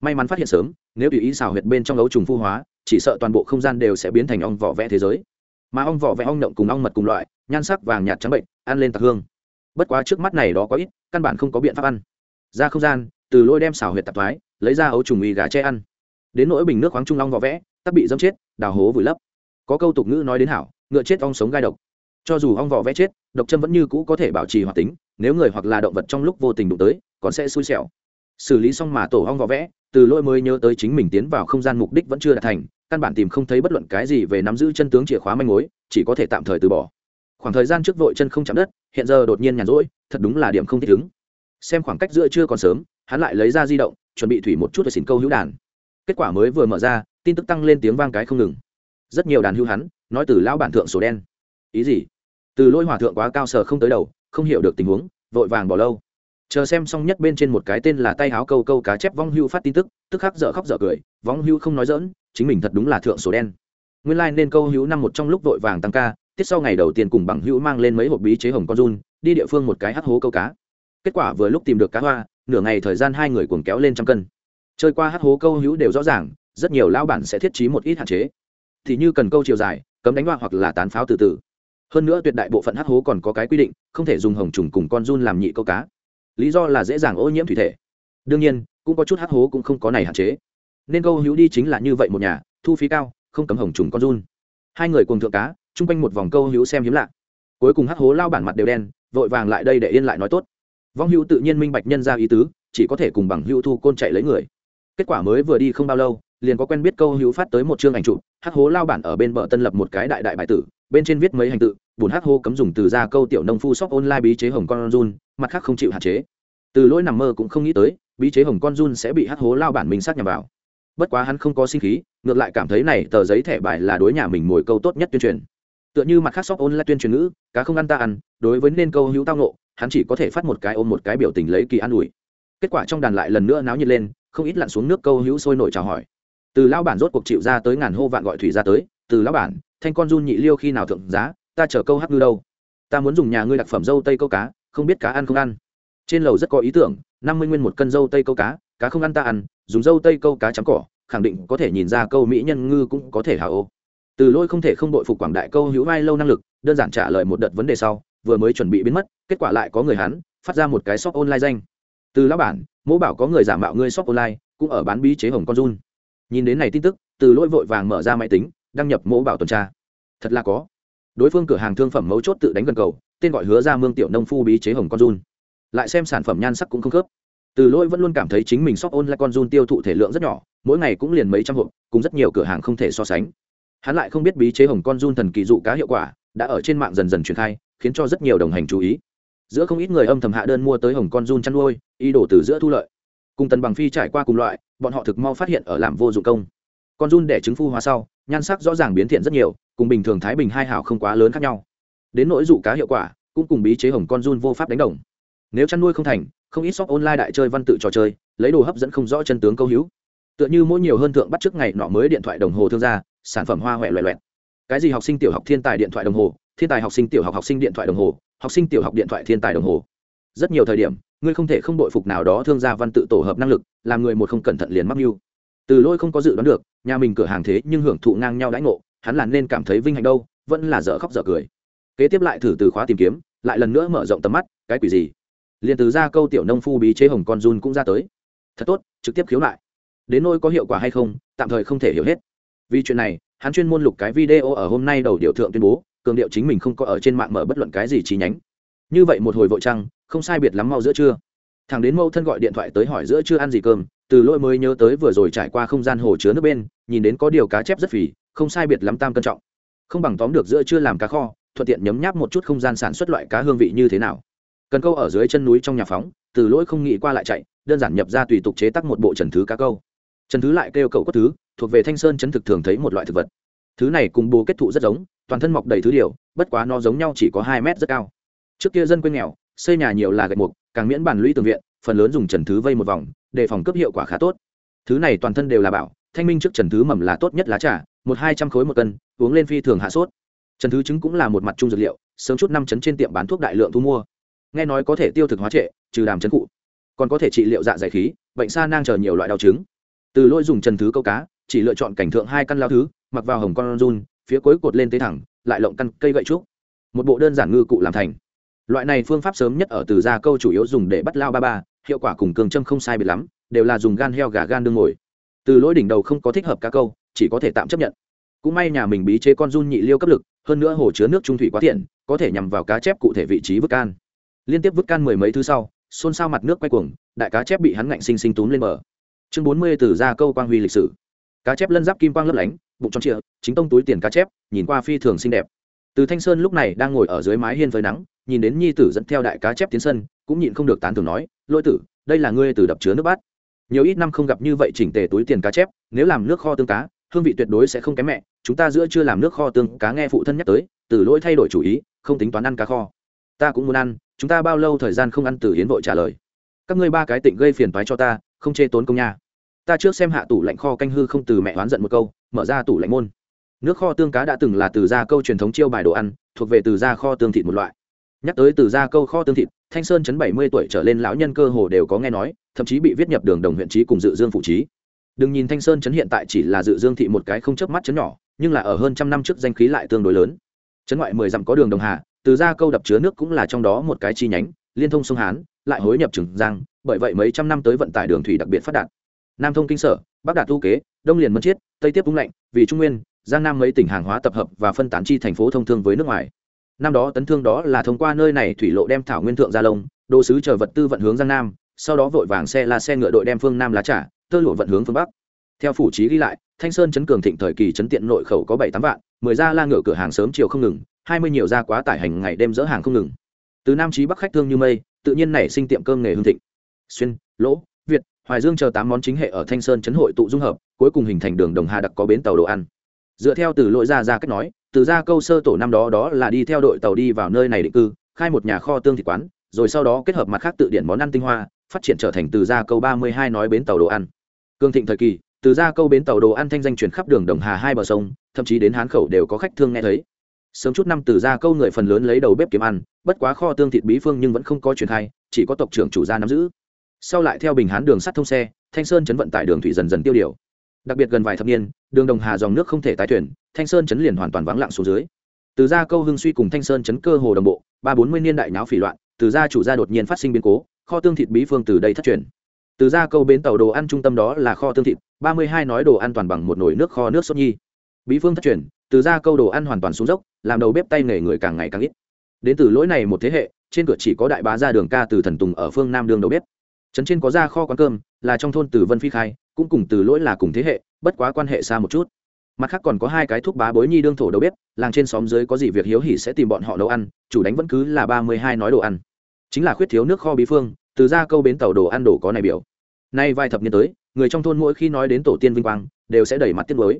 May mắn phát hiện sớm, nếu tùy ý xào huyệt bên trong ấu trùng phu hóa, chỉ sợ toàn bộ không gian đều sẽ biến thành ong vỏ vẽ thế giới. Mà ong vỏ vẽ ong động cùng ong mật cùng loại, nhan sắc vàng nhạt trắng bệnh, ăn lên tạc hương. Bất quá trước mắt này đó có ít, căn bản không có biện pháp ăn. Ra không gian, từ lôi đem xào huyệt tạp thoái, lấy ra ấu trùng mì gà che ăn. Đến nỗi bình nước khoáng trung long vỏ vẽ, tắc bị dâm chết, đào hố vùi lấp. Có câu tục ngữ nói đến hảo ngựa chết ong sống gai độc. Cho dù ong vỏ vẽ chết, độc châm vẫn như cũ có thể bảo trì hoạt tính, nếu người hoặc là động vật trong lúc vô tình đụng tới, còn sẽ xui xẻo. Xử lý xong mà tổ ong vỏ vẽ, từ lỗi mới nhớ tới chính mình tiến vào không gian mục đích vẫn chưa đạt thành, căn bản tìm không thấy bất luận cái gì về nắm giữ chân tướng chìa khóa manh mối, chỉ có thể tạm thời từ bỏ. Khoảng thời gian trước vội chân không chạm đất, hiện giờ đột nhiên nhàn rỗi, thật đúng là điểm không thích ứng. Xem khoảng cách giữa chưa còn sớm, hắn lại lấy ra di động, chuẩn bị thủy một chút để xỉn câu hữu đàn. Kết quả mới vừa mở ra, tin tức tăng lên tiếng vang cái không ngừng rất nhiều đàn hưu hắn, nói từ lão bản thượng sổ đen. Ý gì? Từ lôi hòa thượng quá cao sờ không tới đầu, không hiểu được tình huống, vội vàng bỏ lâu. Chờ xem xong nhất bên trên một cái tên là tay háo câu câu cá chép vong hưu phát tin tức tức khắc dở khóc dở cười, vong hưu không nói dỡn chính mình thật đúng là thượng sổ đen. Nguyên lai、like、nên câu hữu năm một trong lúc vội vàng tăng ca tiết sau ngày đầu tiên cùng bằng hữu mang lên mấy hộp bí chế hồng con run, đi địa phương một cái hắt hố câu cá. Kết quả vừa lúc tìm được cá hoa, nửa ngày thời gian hai người cuồng kéo lên trăm cân. Chơi qua hắt hố câu hữu đều rõ ràng, rất nhiều lao bản sẽ thiết trí một ít hạn chế thì như cần câu chiều dài, cấm đánh hoa hoặc là tán pháo từ từ. Hơn nữa tuyệt đại bộ phận hát hố còn có cái quy định, không thể dùng hồng trùng cùng con run làm nhị câu cá. Lý do là dễ dàng ô nhiễm thủy thể. Đương nhiên, cũng có chút hắc hố cũng không có này hạn chế. Nên câu hữu đi chính là như vậy một nhà, thu phí cao, không cấm hồng trùng con run. Hai người cùng thượng cá, chung quanh một vòng câu hữu xem hiếm lạ. Cuối cùng hắc hố lao bản mặt đều đen, vội vàng lại đây để yên lại nói tốt. Vong hữu tự nhiên minh bạch nhân ra ý tứ, chỉ có thể cùng bằng hữu thu côn chạy lấy người. Kết quả mới vừa đi không bao lâu liền có quen biết câu hữu phát tới một chương ảnh chụp, hắc hố lao bản ở bên bờ tân lập một cái đại đại bài tử, bên trên viết mấy hành tự, bùn hắc hố cấm dùng từ ra câu tiểu nông phu sóc online bí chế hồng con run, mặt khác không chịu hạn chế. Từ lỗi nằm mơ cũng không nghĩ tới, bí chế hồng con run sẽ bị hắc hố lao bản mình sát nhằm vào. Bất quá hắn không có sinh khí, ngược lại cảm thấy này tờ giấy thẻ bài là đối nhà mình mồi câu tốt nhất tuyên truyền. Tựa như mặt khác sóc ôn là tuyên truyền ngữ, cá không ăn ta ăn, đối với nên câu hữu tao nộ hắn chỉ có thể phát một cái ôm một cái biểu tình lấy kỳ an ủi. Kết quả trong đàn lại lần nữa náo nhiệt lên, không ít lặn xuống nước câu hữu sôi nổi chào hỏi từ lão bản rốt cuộc chịu ra tới ngàn hô vạn gọi thủy ra tới, từ lão bản, thanh con run nhị liêu khi nào thượng giá, ta chở câu hắc ngư đâu? Ta muốn dùng nhà ngươi đặc phẩm dâu tây câu cá, không biết cá ăn không ăn. Trên lầu rất có ý tưởng, năm mươi nguyên một cân dâu tây câu cá cá không ăn ta ăn, dùng dâu tây câu cá chấm cỏ, khẳng định có thể nhìn ra câu mỹ nhân ngư cũng có thể hạ ô. Từ lôi không thể không đội phục quảng đại câu hữu vai lâu năng lực, đơn giản trả lời một đợt vấn đề sau, vừa mới chuẩn bị biến mất, kết quả lại có người hắn, phát ra một cái shop online danh. Từ lão bản mỗ bảo có người giả mạo ngươi shop online, cũng ở bán bí chế hồng con run nhìn đến này tin tức, từ Lỗi vội vàng mở ra máy tính, đăng nhập mẫu bảo tuần tra. Thật là có. Đối phương cửa hàng thương phẩm mấu chốt tự đánh gần cầu, tên gọi hứa ra mương tiểu nông phu bí chế hồng con run. Lại xem sản phẩm nhan sắc cũng không khớp. Từ lỗi vẫn luôn cảm thấy chính mình shop online con run tiêu thụ thể lượng rất nhỏ, mỗi ngày cũng liền mấy trăm hộp, cùng rất nhiều cửa hàng không thể so sánh. Hắn lại không biết bí chế hồng con run thần kỳ dụ cá hiệu quả, đã ở trên mạng dần dần truyền khai, khiến cho rất nhiều đồng hành chú ý. Giữa không ít người âm thầm hạ đơn mua tới hồng con run chăn nuôi, ý đồ từ giữa thu lợi. Cùng tần bằng phi trải qua cùng loại bọn họ thực mau phát hiện ở làm vô dụng công. Con run để trứng phu hóa sau, nhan sắc rõ ràng biến thiện rất nhiều, cùng bình thường thái bình hai hảo không quá lớn khác nhau. Đến nỗi dụ cá hiệu quả, cũng cùng bí chế hồng con run vô pháp đánh đồng. Nếu chăn nuôi không thành, không ít shop online đại chơi văn tự trò chơi, lấy đồ hấp dẫn không rõ chân tướng câu hữu. Tựa như mỗi nhiều hơn thượng bắt trước ngày nọ mới điện thoại đồng hồ thương gia, sản phẩm hoa huệ loẹ loẹt. Cái gì học sinh tiểu học thiên tài điện thoại đồng hồ, thiên tài học sinh tiểu học học sinh điện thoại đồng hồ, học sinh tiểu học điện thoại thiên tài đồng hồ rất nhiều thời điểm, ngươi không thể không đội phục nào đó thương gia văn tự tổ hợp năng lực, làm người một không cẩn thận liền mắc mưu. Từ lôi không có dự đoán được, nhà mình cửa hàng thế nhưng hưởng thụ ngang nhau đãi ngộ, hắn là nên cảm thấy vinh hạnh đâu, vẫn là dở khóc dở cười. Kế tiếp lại thử từ khóa tìm kiếm, lại lần nữa mở rộng tầm mắt, cái quỷ gì? Liền từ ra câu tiểu nông phu bí chế hồng con run cũng ra tới. Thật tốt, trực tiếp khiếu lại. Đến nỗi có hiệu quả hay không, tạm thời không thể hiểu hết. Vì chuyện này, hắn chuyên môn lục cái video ở hôm nay đầu điều thượng tuyên bố, cường điệu chính mình không có ở trên mạng mở bất luận cái gì chi nhánh. Như vậy một hồi vội trăng không sai biệt lắm mau giữa trưa. Thằng đến mẫu thân gọi điện thoại tới hỏi giữa chưa ăn gì cơm, từ lỗi mới nhớ tới vừa rồi trải qua không gian hồ chứa nước bên, nhìn đến có điều cá chép rất phì, không sai biệt lắm tam cân trọng. Không bằng tóm được giữa chưa làm cá kho, thuận tiện nhấm nháp một chút không gian sản xuất loại cá hương vị như thế nào. Cần câu ở dưới chân núi trong nhà phóng, từ lỗi không nghĩ qua lại chạy, đơn giản nhập ra tùy tục chế tắc một bộ trần thứ cá câu. Trần thứ lại kêu cầu cốt thứ, thuộc về thanh sơn chấn thực thường thấy một loại thực vật. Thứ này cùng bồ kết thụ rất giống, toàn thân mọc đầy thứ điều, bất quá nó giống nhau chỉ có hai mét rất cao. Trước kia dân quê nghèo xây nhà nhiều là gạch mục, càng miễn bản lũy tường viện, phần lớn dùng trần thứ vây một vòng đề phòng cấp hiệu quả khá tốt. Thứ này toàn thân đều là bảo, thanh minh trước trần thứ mầm là tốt nhất lá trà, một hai trăm khối một cân, uống lên phi thường hạ sốt. Trần thứ trứng cũng là một mặt trung dược liệu, sớm chút năm chấn trên tiệm bán thuốc đại lượng thu mua. Nghe nói có thể tiêu thực hóa trệ, trừ đàm chấn cụ, còn có thể trị liệu dạ dày khí, bệnh sa nang chờ nhiều loại đau chứng từ lỗi dùng trần thứ câu cá, chỉ lựa chọn cảnh thượng hai căn lao thứ, mặc vào hồng con run, phía cuối cột lên tế thẳng, lại lộng căn cây gậy trúc. Một bộ đơn giản ngư cụ làm thành loại này phương pháp sớm nhất ở từ gia câu chủ yếu dùng để bắt lao ba ba, hiệu quả cùng cường châm không sai biệt lắm, đều là dùng gan heo gà gan đương ngồi. Từ lỗi đỉnh đầu không có thích hợp cá câu, chỉ có thể tạm chấp nhận. Cũng may nhà mình bí chế con run nhị liêu cấp lực, hơn nữa hồ chứa nước trung thủy quá tiện, có thể nhằm vào cá chép cụ thể vị trí vứt can. Liên tiếp vứt can mười mấy thứ sau, xôn xao mặt nước quay cuồng, đại cá chép bị hắn ngạnh sinh sinh túm lên bờ. Chương bốn mươi từ ra câu quang huy lịch sử. Cá chép lân giáp kim quang lấp lánh, bụng tròn trịa, chính tông túi tiền cá chép, nhìn qua phi thường xinh đẹp từ thanh sơn lúc này đang ngồi ở dưới mái hiên phơi nắng, nhìn đến nhi tử dẫn theo đại cá chép tiến sân, cũng nhịn không được tán tưởng nói, lôi tử, đây là ngươi từ đập chứa nước bát. Nhiều ít năm không gặp như vậy chỉnh tề túi tiền cá chép, nếu làm nước kho tương cá, hương vị tuyệt đối sẽ không kém mẹ, chúng ta giữa chưa làm nước kho tương cá nghe phụ thân nhắc tới, từ lỗi thay đổi chủ ý, không tính toán ăn cá kho. Ta cũng muốn ăn, chúng ta bao lâu thời gian không ăn từ hiến vội trả lời. Các ngươi ba cái tịnh gây phiền toái cho ta, không chê tốn công nha. Ta trước xem hạ tủ lạnh kho canh hư không từ mẹ oán giận một câu, mở ra tủ lạnh môn nước kho tương cá đã từng là từ gia câu truyền thống chiêu bài đồ ăn, thuộc về từ gia kho tương thịt một loại. Nhắc tới từ gia câu kho tương thịt, thanh sơn chấn bảy mươi tuổi trở lên lão nhân cơ hồ đều có nghe nói, thậm chí bị viết nhập đường đồng huyện trí cùng dự dương phụ trí. Đừng nhìn thanh sơn chấn hiện tại chỉ là dự dương thị một cái không chớp mắt chấn nhỏ, nhưng là ở hơn trăm năm trước danh khí lại tương đối lớn. Chấn ngoại mười dặm có đường đồng hà, từ gia câu đập chứa nước cũng là trong đó một cái chi nhánh, liên thông sông hán, lại hối nhập trường giang, bởi vậy mấy trăm năm tới vận tải đường thủy đặc biệt phát đạt. Nam thông kinh sở, bắc đạt tu kế, đông liền mân chiết, tây tiếp vung lạnh, vì trung nguyên giang nam mấy tỉnh hàng hóa tập hợp và phân tán chi thành phố thông thương với nước ngoài. Năm đó tấn thương đó là thông qua nơi này thủy lộ đem thảo nguyên thượng gia lông đồ sứ chờ vật tư vận hướng giang nam, sau đó vội vàng xe là xe ngựa đội đem phương nam lá trả tơ lụa vận hướng phương bắc. Theo phủ trí ghi lại, thanh sơn chấn cường thịnh thời kỳ chấn tiện nội khẩu có bảy tám vạn, mười gia la ngựa cửa hàng sớm chiều không ngừng, hai mươi nhiều gia quá tải hành ngày đêm dỡ hàng không ngừng. Từ nam trí bắc khách thương như mây, tự nhiên nảy sinh tiệm cơm nghề hương thịnh. Xuyên, lỗ, việt, hoài dương chờ tám món chính hệ ở thanh sơn chấn hội tụ dung hợp, cuối cùng hình thành đường đồng hà đặc có bến tàu đồ ăn dựa theo từ lỗi ra ra cách nói, từ ra câu sơ tổ năm đó đó là đi theo đội tàu đi vào nơi này định cư, khai một nhà kho tương thịt quán, rồi sau đó kết hợp mặt khác tự điển món ăn tinh hoa, phát triển trở thành từ ra câu ba mươi hai nói bến tàu đồ ăn. Cương thịnh thời kỳ, từ ra câu bến tàu đồ ăn thanh danh chuyển khắp đường đồng hà hai bờ sông, thậm chí đến hán khẩu đều có khách thương nghe thấy. Sớm chút năm từ ra câu người phần lớn lấy đầu bếp kiếm ăn, bất quá kho tương thịt bí phương nhưng vẫn không có truyền khai, chỉ có tộc trưởng chủ gia nắm giữ. Sau lại theo bình hán đường sắt thông xe, thanh sơn chấn vận tải đường thủy dần dần tiêu điều đặc biệt gần vài thập niên, đường đồng hà dòng nước không thể tái thuyền, thanh sơn chấn liền hoàn toàn vắng lặng xuống dưới. Từ ra câu hưng suy cùng thanh sơn chấn cơ hồ đồng bộ, ba bốn mươi niên đại nháo phỉ loạn, từ gia chủ gia đột nhiên phát sinh biến cố, kho tương thịt bí phương từ đây thất truyền. Từ ra câu bến tàu đồ ăn trung tâm đó là kho tương thịt, ba mươi hai nói đồ ăn toàn bằng một nồi nước kho nước sốt nhi. Bí phương thất truyền, từ ra câu đồ ăn hoàn toàn xuống dốc, làm đầu bếp tay nghề người càng ngày càng ít. Đến từ lỗi này một thế hệ, trên cửa chỉ có đại bá ra đường ca từ thần tùng ở phương nam đường đầu bếp. Trấn trên có ra kho quán cơm, là trong thôn từ vân phi khai cũng cùng từ lỗi là cùng thế hệ, bất quá quan hệ xa một chút. Mặt khác còn có hai cái thuốc bá bối nhi đương thổ đầu bếp, làng trên xóm dưới có gì việc hiếu hỉ sẽ tìm bọn họ nấu ăn, chủ đánh vẫn cứ là ba mươi hai nói đồ ăn. Chính là khuyết thiếu nước kho bí phương, từ ra câu bến tàu đồ ăn đồ có này biểu. Nay vài thập niên tới, người trong thôn mỗi khi nói đến tổ tiên vinh quang, đều sẽ đẩy mặt tiết mới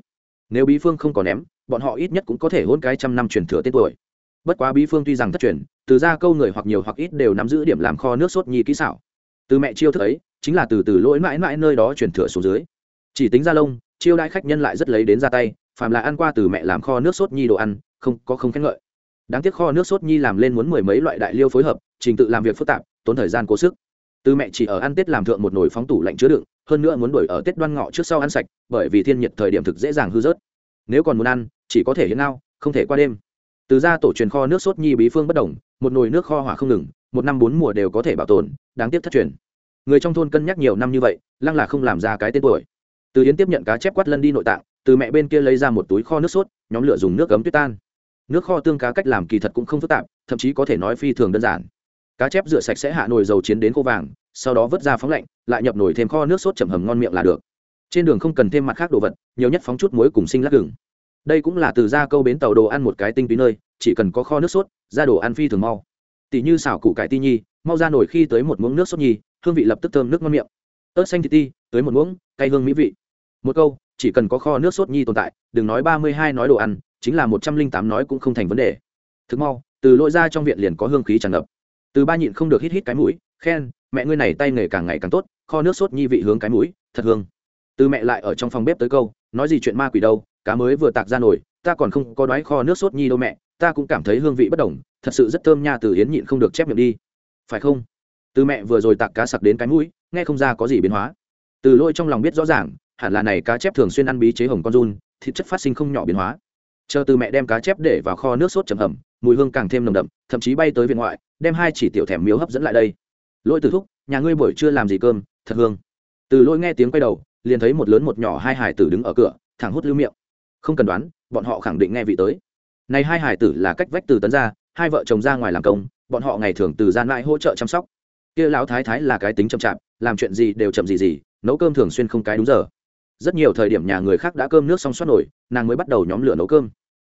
nếu bí phương không có ném, bọn họ ít nhất cũng có thể hôn cái trăm năm truyền thừa tiết tuổi. Bất quá bí phương tuy rằng thất truyền, từ ra câu người hoặc nhiều hoặc ít đều nắm giữ điểm làm kho nước sốt nhi kỹ xảo. Từ mẹ chiêu thức ấy chính là từ từ lỗi mãi mãi nơi đó truyền thừa xuống dưới. Chỉ tính ra lông, chiêu đãi khách nhân lại rất lấy đến ra tay, phàm là ăn qua từ mẹ làm kho nước sốt nhi đồ ăn, không, có không khen ngợi. Đáng tiếc kho nước sốt nhi làm lên muốn mười mấy loại đại liêu phối hợp, trình tự làm việc phức tạp, tốn thời gian cố sức. Từ mẹ chỉ ở ăn tết làm thượng một nồi phóng tủ lạnh chứa đựng, hơn nữa muốn đổi ở tết đoan ngọ trước sau ăn sạch, bởi vì thiên nhiệt thời điểm thực dễ dàng hư rớt. Nếu còn muốn ăn, chỉ có thể hiến ngao không thể qua đêm. Từ ra tổ truyền kho nước sốt nhi bí phương bất đồng, một nồi nước kho hỏa không ngừng, một năm bốn mùa đều có thể bảo tồn, đáng tiếc thất truyền người trong thôn cân nhắc nhiều năm như vậy, lăng là không làm ra cái tên tuổi. Từ yến tiếp nhận cá chép quát lân đi nội tạng, từ mẹ bên kia lấy ra một túi kho nước sốt, nhóm lửa dùng nước cấm tuyết tan. Nước kho tương cá cách làm kỳ thật cũng không phức tạp, thậm chí có thể nói phi thường đơn giản. Cá chép rửa sạch sẽ hạ nồi dầu chiến đến khô vàng, sau đó vớt ra phóng lạnh, lại nhập nồi thêm kho nước sốt chậm hầm ngon miệng là được. Trên đường không cần thêm mặt khác đồ vật, nhiều nhất phóng chút muối cùng sinh lắc gừng. Đây cũng là từ ra câu bến tàu đồ ăn một cái tinh túy nơi, chỉ cần có kho nước sốt, ra đồ ăn phi thường mau. Tỷ như xào củ cải ti nhi, mau ra nổi khi tới một muỗng nước sốt nhi hương vị lập tức thơm nước ngon miệng. Ớt xanh thịt ti, tới một muỗng, cay hương mỹ vị. Một câu, chỉ cần có kho nước sốt nhi tồn tại, đừng nói ba mươi hai nói đồ ăn, chính là một trăm linh tám nói cũng không thành vấn đề. Thực mau, từ lỗi ra trong viện liền có hương khí tràn ngập. Từ ba nhịn không được hít hít cái mũi, khen, mẹ ngươi này tay nghề càng ngày càng tốt, kho nước sốt nhi vị hướng cái mũi, thật hương. Từ mẹ lại ở trong phòng bếp tới câu, nói gì chuyện ma quỷ đâu, cá mới vừa tạc ra nổi, ta còn không có đói kho nước sốt nhi đâu mẹ, ta cũng cảm thấy hương vị bất đồng, thật sự rất thơm nha, từ yến nhịn không được chép miệng đi. Phải không? Từ mẹ vừa rồi tạc cá sặc đến cái mũi, nghe không ra có gì biến hóa. Từ lôi trong lòng biết rõ ràng, hẳn là này cá chép thường xuyên ăn bí chế hồng con run, thịt chất phát sinh không nhỏ biến hóa. Chờ từ mẹ đem cá chép để vào kho nước sốt chầm hầm, mùi hương càng thêm nồng đậm, thậm chí bay tới viện ngoại, đem hai chỉ tiểu thèm miếu hấp dẫn lại đây. Lỗi từ thúc, nhà ngươi buổi chưa làm gì cơm? Thật hương. Từ lỗi nghe tiếng quay đầu, liền thấy một lớn một nhỏ hai hải tử đứng ở cửa, thẳng hút lưu miệng. Không cần đoán, bọn họ khẳng định nghe vị tới. Này hai hải tử là cách vách từ tấn ra hai vợ chồng ra ngoài làm công, bọn họ ngày thường từ gian lại hỗ trợ chăm sóc kia lão thái thái là cái tính chậm chạp, làm chuyện gì đều chậm gì gì, nấu cơm thường xuyên không cái đúng giờ. Rất nhiều thời điểm nhà người khác đã cơm nước xong xoát nổi, nàng mới bắt đầu nhóm lửa nấu cơm.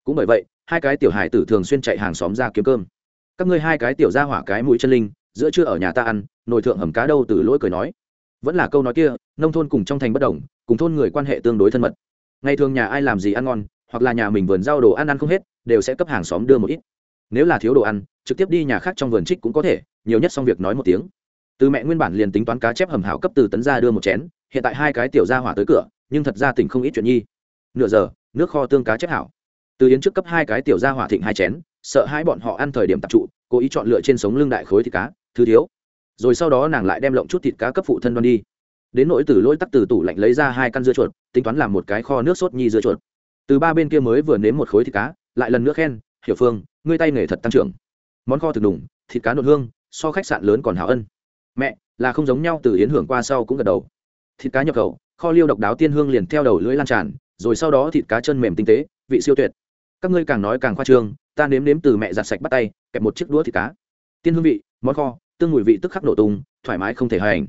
Cũng bởi vậy, hai cái tiểu hải tử thường xuyên chạy hàng xóm ra kiếm cơm. Các ngươi hai cái tiểu ra hỏa cái mũi chân linh, giữa trưa ở nhà ta ăn, nồi thượng hầm cá đâu từ lỗi cười nói. Vẫn là câu nói kia, nông thôn cùng trong thành bất đồng, cùng thôn người quan hệ tương đối thân mật. Ngày thường nhà ai làm gì ăn ngon, hoặc là nhà mình vườn rau đồ ăn ăn không hết, đều sẽ cấp hàng xóm đưa một ít nếu là thiếu đồ ăn, trực tiếp đi nhà khác trong vườn trích cũng có thể, nhiều nhất xong việc nói một tiếng. Từ mẹ nguyên bản liền tính toán cá chép hầm hảo cấp từ tấn ra đưa một chén, hiện tại hai cái tiểu ra hỏa tới cửa, nhưng thật ra tỉnh không ít chuyện nhi. Nửa giờ, nước kho tương cá chép hảo. Từ yến trước cấp hai cái tiểu ra hỏa thịnh hai chén, sợ hai bọn họ ăn thời điểm tập trụ, cố ý chọn lựa trên sống lưng đại khối thịt cá, thứ thiếu. Rồi sau đó nàng lại đem lộng chút thịt cá cấp phụ thân đoan đi. Đến nỗi từ lỗi tắc từ tủ lạnh lấy ra hai căn dưa chuột, tính toán làm một cái kho nước sốt nhi dưa chuột. Từ ba bên kia mới vừa nếm một khối thịt cá, lại lần nữa khen, hiểu phương ngươi tay nghề thật tăng trưởng. Món kho thực đủng thịt cá nội hương, so khách sạn lớn còn hảo ân. Mẹ, là không giống nhau từ yến hưởng qua sau cũng gật đầu. Thịt cá nhập khẩu, kho liêu độc đáo tiên hương liền theo đầu lưỡi lan tràn, rồi sau đó thịt cá chân mềm tinh tế, vị siêu tuyệt. Các ngươi càng nói càng khoa trương, ta nếm nếm từ mẹ giặt sạch bắt tay, kẹp một chiếc đũa thịt cá. Tiên hương vị, món kho, tương mùi vị tức khắc nổ tung, thoải mái không thể hành.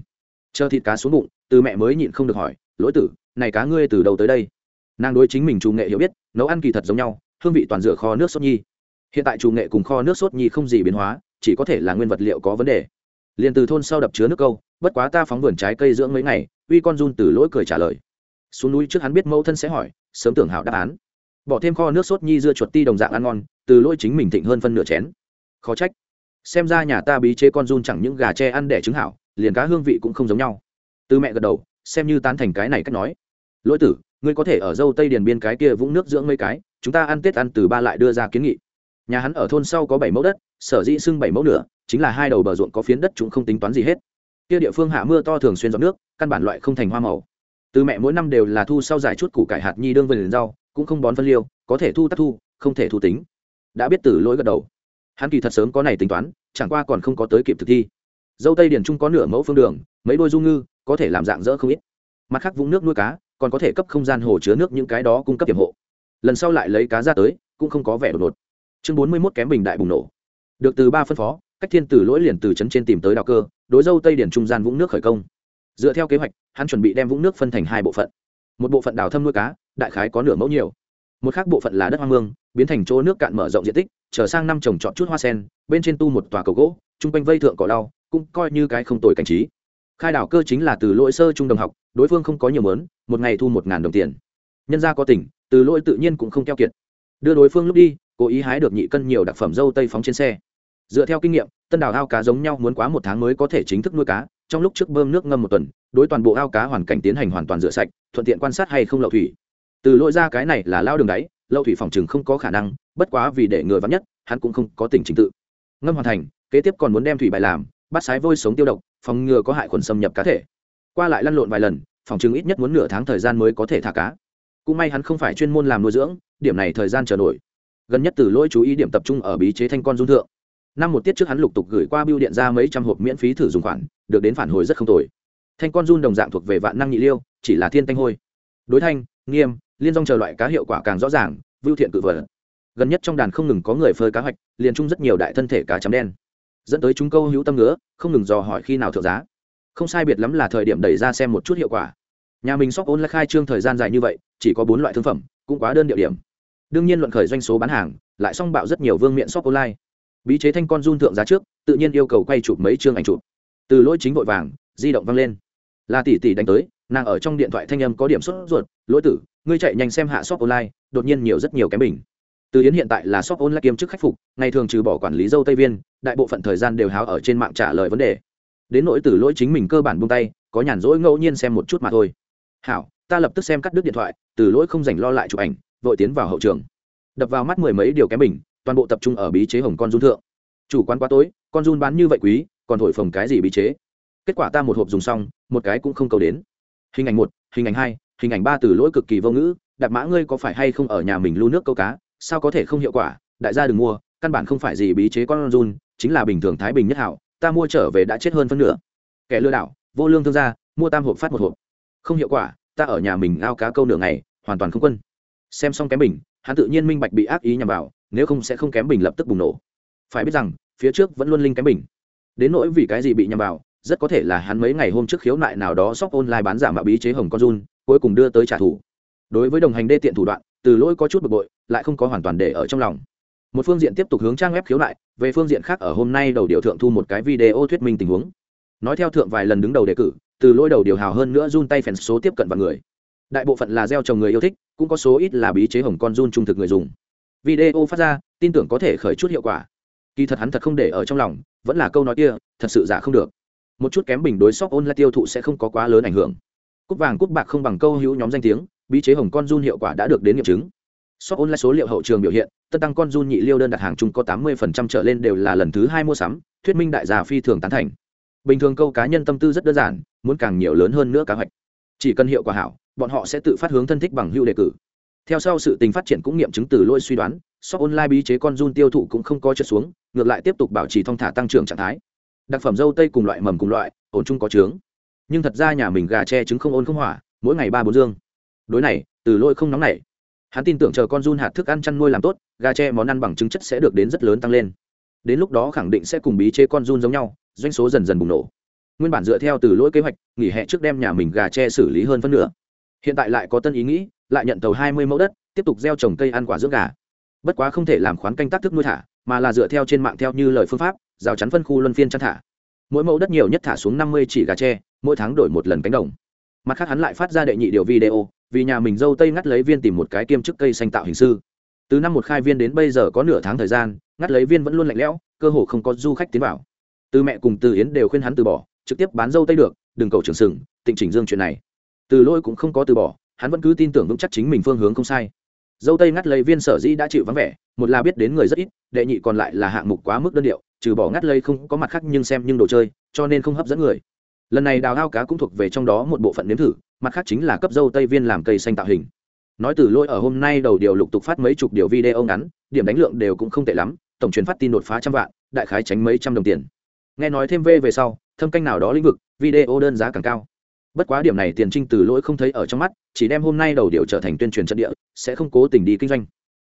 Chờ thịt cá xuống bụng, từ mẹ mới nhịn không được hỏi, lỗi tử, này cá ngươi từ đầu tới đây? Nàng đối chính mình chủ nghệ hiểu biết, nấu ăn kỳ thật giống nhau, hương vị toàn dựa kho nước sốt nhi hiện tại chủ nghệ cùng kho nước sốt nhi không gì biến hóa, chỉ có thể là nguyên vật liệu có vấn đề. Liền từ thôn sau đập chứa nước câu, bất quá ta phóng vườn trái cây dưỡng mấy ngày, uy con run từ lỗi cười trả lời. Xuống núi trước hắn biết mẫu thân sẽ hỏi, sớm tưởng hảo đáp án. Bỏ thêm kho nước sốt nhi dưa chuột ti đồng dạng ăn ngon, từ lỗi chính mình thịnh hơn phân nửa chén. Khó trách. Xem ra nhà ta bí chế con run chẳng những gà tre ăn đẻ trứng hảo, liền cá hương vị cũng không giống nhau. Từ mẹ gật đầu, xem như tán thành cái này cách nói. Lỗi tử, ngươi có thể ở dâu tây điền biên cái kia vũng nước dưỡng mấy cái, chúng ta ăn tết ăn từ ba lại đưa ra kiến nghị nhà hắn ở thôn sau có bảy mẫu đất, sở dĩ xưng bảy mẫu nữa chính là hai đầu bờ ruộng có phiến đất chúng không tính toán gì hết. Kia địa phương hạ mưa to thường xuyên dọn nước, căn bản loại không thành hoa màu. Từ mẹ mỗi năm đều là thu sau giải chút củ cải hạt nhi đương vườn rau, cũng không bón phân liêu, có thể thu tắt thu, không thể thu tính. Đã biết từ lỗi gật đầu. Hắn kỳ thật sớm có này tính toán, chẳng qua còn không có tới kịp thực thi. Dâu tây điển trung có nửa mẫu phương đường, mấy đôi du ngư, có thể làm dạng dỡ không ít. Mặt khác vũng nước nuôi cá, còn có thể cấp không gian hồ chứa nước những cái đó cung cấp tiềm hộ. Lần sau lại lấy cá ra tới, cũng không có vẻ đột ngột chương bốn mươi mốt kém bình đại bùng nổ. Được từ ba phân phó, cách thiên tử lỗi liền từ trấn trên tìm tới đào cơ, đối dâu tây điển trung gian vũng nước khởi công. Dựa theo kế hoạch, hắn chuẩn bị đem vũng nước phân thành hai bộ phận. Một bộ phận đào thâm nuôi cá, đại khái có nửa mẫu nhiều. Một khác bộ phận là đất hoang mương, biến thành chỗ nước cạn mở rộng diện tích trở sang năm trồng trọt chút hoa sen, bên trên tu một tòa cầu gỗ, chung quanh vây thượng cỏ lau, cũng coi như cái không tồi cảnh trí. Khai đảo cơ chính là từ lỗi sơ trung đồng học, đối phương không có nhiều mớn, một ngày thu một ngàn đồng tiền. Nhân ra có tỉnh từ lỗi tự nhiên cũng không keo kiệt. Đưa đối phương lúc đi cố ý hái được nhị cân nhiều đặc phẩm dâu tây phóng trên xe. Dựa theo kinh nghiệm, tân đảo ao cá giống nhau muốn quá một tháng mới có thể chính thức nuôi cá, trong lúc trước bơm nước ngâm một tuần, đối toàn bộ ao cá hoàn cảnh tiến hành hoàn toàn rửa sạch, thuận tiện quan sát hay không lậu thủy. Từ lỗi ra cái này là lao đường đáy, lậu thủy phòng chừng không có khả năng, bất quá vì để ngừa vắng nhất, hắn cũng không có tình trình tự. Ngâm hoàn thành, kế tiếp còn muốn đem thủy bài làm, bắt sái vôi sống tiêu độc, phòng ngừa có hại khuẩn xâm nhập cá thể. Qua lại lăn lộn vài lần, phòng chừng ít nhất muốn nửa tháng thời gian mới có thể thả cá. Cũng may hắn không phải chuyên môn làm nuôi dưỡng, điểm này thời gian chờ nổi gần nhất từ lỗi chú ý điểm tập trung ở bí chế thanh con dung thượng. Năm một tiết trước hắn lục tục gửi qua biêu điện ra mấy trăm hộp miễn phí thử dùng khoản, được đến phản hồi rất không tồi. Thanh con run đồng dạng thuộc về vạn năng nhị liêu, chỉ là thiên thanh hôi. Đối thanh, nghiêm, liên dong chờ loại cá hiệu quả càng rõ ràng, vưu thiện cự vật. Gần nhất trong đàn không ngừng có người phơi cá hoạch, liền chung rất nhiều đại thân thể cá chấm đen. Dẫn tới chúng câu hữu tâm ngứa, không ngừng dò hỏi khi nào thượng giá. Không sai biệt lắm là thời điểm đẩy ra xem một chút hiệu quả. Nhà mình sóc ôn lại khai trương thời gian dài như vậy, chỉ có bốn loại thương phẩm, cũng quá đơn điệu điểm đương nhiên luận khởi doanh số bán hàng, lại song bạo rất nhiều vương miện shop online. Bí chế thanh con run thượng giá trước, tự nhiên yêu cầu quay chụp mấy chương ảnh chụp. Từ lỗi chính vội vàng, di động văng lên. Là tỷ tỷ đánh tới, nàng ở trong điện thoại thanh âm có điểm sốt ruột, lỗi tử, ngươi chạy nhanh xem hạ shop online, đột nhiên nhiều rất nhiều kém bình. Từ yến hiện tại là shop online kiêm chức khách phục, ngày thường trừ bỏ quản lý dâu tây viên, đại bộ phận thời gian đều háo ở trên mạng trả lời vấn đề. Đến nỗi từ lỗi chính mình cơ bản buông tay, có nhàn rỗi ngẫu nhiên xem một chút mà thôi. Hảo, ta lập tức xem cắt đứt điện thoại, từ lỗi không dành lo lại chụp ảnh vội tiến vào hậu trường. Đập vào mắt mười mấy điều kém bình, toàn bộ tập trung ở bí chế hồng con run thượng. Chủ quán quá tối, con run bán như vậy quý, còn thổi phồng cái gì bí chế? Kết quả ta một hộp dùng xong, một cái cũng không cầu đến. Hình ảnh một, hình ảnh hai, hình ảnh ba từ lỗi cực kỳ vô ngữ, đạp mã ngươi có phải hay không ở nhà mình lưu nước câu cá? Sao có thể không hiệu quả? Đại gia đừng mua, căn bản không phải gì bí chế con run, chính là bình thường thái bình nhất hảo, ta mua trở về đã chết hơn phân nửa. Kẻ lừa đảo, vô lương thương gia, mua tam hộp phát một hộp. Không hiệu quả, ta ở nhà mình ao cá câu nửa ngày, hoàn toàn không quân xem xong kém bình, hắn tự nhiên minh bạch bị ác ý nhằm vào, nếu không sẽ không kém bình lập tức bùng nổ. Phải biết rằng, phía trước vẫn luôn linh kém bình. Đến nỗi vì cái gì bị nhằm vào, rất có thể là hắn mấy ngày hôm trước khiếu nại nào đó shop online bán giả mạo bí chế hồng con run cuối cùng đưa tới trả thù. Đối với đồng hành đê tiện thủ đoạn, từ lỗi có chút bực bội, lại không có hoàn toàn để ở trong lòng. Một phương diện tiếp tục hướng trang web khiếu nại, về phương diện khác ở hôm nay đầu điều thượng thu một cái video thuyết minh tình huống. Nói theo thượng vài lần đứng đầu đề cử, từ lỗi đầu điều hào hơn nữa run tay phèn số tiếp cận vào người đại bộ phận là gieo trồng người yêu thích, cũng có số ít là bí chế hồng con run trung thực người dùng. Video phát ra, tin tưởng có thể khởi chút hiệu quả. Kỳ thật hắn thật không để ở trong lòng, vẫn là câu nói kia, thật sự giả không được. Một chút kém bình đối sóc ôn là tiêu thụ sẽ không có quá lớn ảnh hưởng. Cúp vàng cúp bạc không bằng câu hữu nhóm danh tiếng, bí chế hồng con run hiệu quả đã được đến nghiệm chứng. Shop online số liệu hậu trường biểu hiện tân tăng con run nhị liêu đơn đặt hàng chung có tám mươi trở lên đều là lần thứ hai mua sắm, thuyết minh đại gia phi thường tán thành. Bình thường câu cá nhân tâm tư rất đơn giản, muốn càng nhiều lớn hơn nữa cá hoạch. Chỉ cần hiệu quả hảo bọn họ sẽ tự phát hướng thân thích bằng hữu đề cử. Theo sau sự tình phát triển cũng nghiệm chứng từ lôi suy đoán, shop online bí chế con run tiêu thụ cũng không có trượt xuống, ngược lại tiếp tục bảo trì thong thả tăng trưởng trạng thái. Đặc phẩm dâu tây cùng loại mầm cùng loại, ổn chung có trướng nhưng thật ra nhà mình gà tre trứng không ôn không hỏa, mỗi ngày ba bốn dương. Đối này, từ lôi không nóng nảy. Hắn tin tưởng chờ con run hạt thức ăn chăn nuôi làm tốt, gà tre món ăn bằng trứng chất sẽ được đến rất lớn tăng lên. Đến lúc đó khẳng định sẽ cùng bí chế con run giống nhau, doanh số dần dần bùng nổ. Nguyên bản dựa theo từ lỗi kế hoạch, nghỉ hè trước đem nhà mình gà tre xử lý hơn phân nửa hiện tại lại có tân ý nghĩ, lại nhận tàu hai mươi mẫu đất, tiếp tục gieo trồng cây ăn quả dưỡng gà. Bất quá không thể làm khoán canh tác thức nuôi thả, mà là dựa theo trên mạng theo như lời phương pháp, rào chắn phân khu luân phiên chăn thả. Mỗi mẫu đất nhiều nhất thả xuống năm mươi chỉ gà tre, mỗi tháng đổi một lần cánh đồng. Mặt khác hắn lại phát ra đệ nhị điều video, vì nhà mình dâu tây ngắt lấy viên tìm một cái kiêm chức cây xanh tạo hình sư. Từ năm một khai viên đến bây giờ có nửa tháng thời gian, ngắt lấy viên vẫn luôn lạnh lẽo, cơ hồ không có du khách tiến vào. Từ mẹ cùng từ yến đều khuyên hắn từ bỏ, trực tiếp bán dâu tây được, đừng cầu trường sừng, tịnh chỉnh dương chuyện này từ lôi cũng không có từ bỏ, hắn vẫn cứ tin tưởng vững chắc chính mình phương hướng không sai. Dâu tây ngắt lấy viên sở dĩ đã chịu vắng vẻ, một là biết đến người rất ít, đệ nhị còn lại là hạng mục quá mức đơn điệu, trừ bỏ ngắt lấy không có mặt khác nhưng xem nhưng đồ chơi, cho nên không hấp dẫn người. Lần này đào ao cá cũng thuộc về trong đó một bộ phận nếm thử, mặt khác chính là cấp dâu tây viên làm cây xanh tạo hình. Nói từ lôi ở hôm nay đầu điều lục tục phát mấy chục điều video ngắn, điểm đánh lượng đều cũng không tệ lắm, tổng truyền phát tin đột phá trăm vạn, đại khái tránh mấy trăm đồng tiền. Nghe nói thêm v về sau, thâm canh nào đó lĩnh vực, video đơn giá càng cao bất quá điểm này tiền trinh từ lỗi không thấy ở trong mắt, chỉ đem hôm nay đầu điều trở thành tuyên truyền trận địa, sẽ không cố tình đi kinh doanh.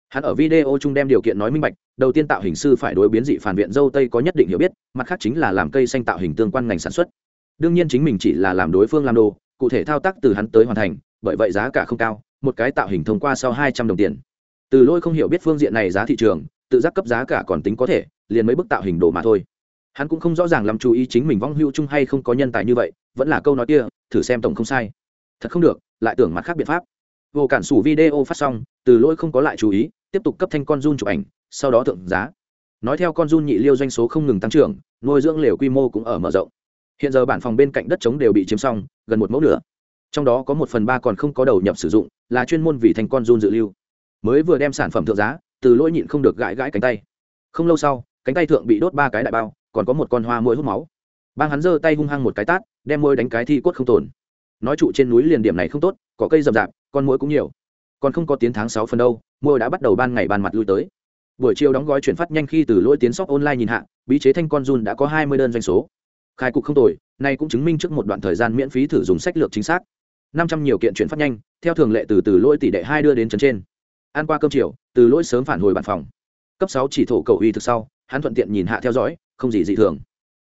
Hắn ở video chung đem điều kiện nói minh bạch, đầu tiên tạo hình sư phải đối biến dị phản viện dâu tây có nhất định hiểu biết, mặt khác chính là làm cây xanh tạo hình tương quan ngành sản xuất. Đương nhiên chính mình chỉ là làm đối phương làm đồ, cụ thể thao tác từ hắn tới hoàn thành, bởi vậy giá cả không cao, một cái tạo hình thông qua sau hai trăm đồng tiền. Từ lôi không hiểu biết phương diện này giá thị trường, tự giác cấp giá cả còn tính có thể, liền mấy bức tạo hình đồ mà thôi hắn cũng không rõ ràng làm chú ý chính mình vong hưu chung hay không có nhân tài như vậy, vẫn là câu nói kia, thử xem tổng không sai. Thật không được, lại tưởng mặt khác biện pháp. Vô cản sủ video phát xong, từ lỗi không có lại chú ý, tiếp tục cấp thanh con run chụp ảnh, sau đó thượng giá. Nói theo con run nhị liêu doanh số không ngừng tăng trưởng, nuôi dưỡng lều quy mô cũng ở mở rộng. Hiện giờ bản phòng bên cạnh đất trống đều bị chiếm xong, gần một mẫu nữa trong đó có một phần ba còn không có đầu nhập sử dụng, là chuyên môn vì thanh con run dự lưu. Mới vừa đem sản phẩm thượng giá, từ lỗi nhịn không được gãi gãi cánh tay. Không lâu sau, cánh tay thượng bị đốt ba cái đại bao còn có một con hoa mũi hút máu. Bang hắn giơ tay hung hăng một cái tát, đem môi đánh cái thi cốt không tồn. Nói trụ trên núi liền điểm này không tốt, có cây rậm rạp, con mũi cũng nhiều. Còn không có tiến tháng sáu phần đâu, môi đã bắt đầu ban ngày ban mặt lui tới. Buổi chiều đóng gói chuyển phát nhanh khi từ lỗi tiến shop online nhìn hạ, bí chế thanh con run đã có hai mươi đơn doanh số. Khai cục không tồi, nay cũng chứng minh trước một đoạn thời gian miễn phí thử dùng sách lược chính xác. Năm trăm nhiều kiện chuyển phát nhanh, theo thường lệ từ từ lỗi tỷ đệ hai đưa đến trấn trên. Ăn qua cơm chiều, từ lỗi sớm phản hồi bàn phòng. Cấp sáu chỉ thổ cầu uy thực sau, hắn thuận tiện nhìn hạ theo dõi không gì dị thường.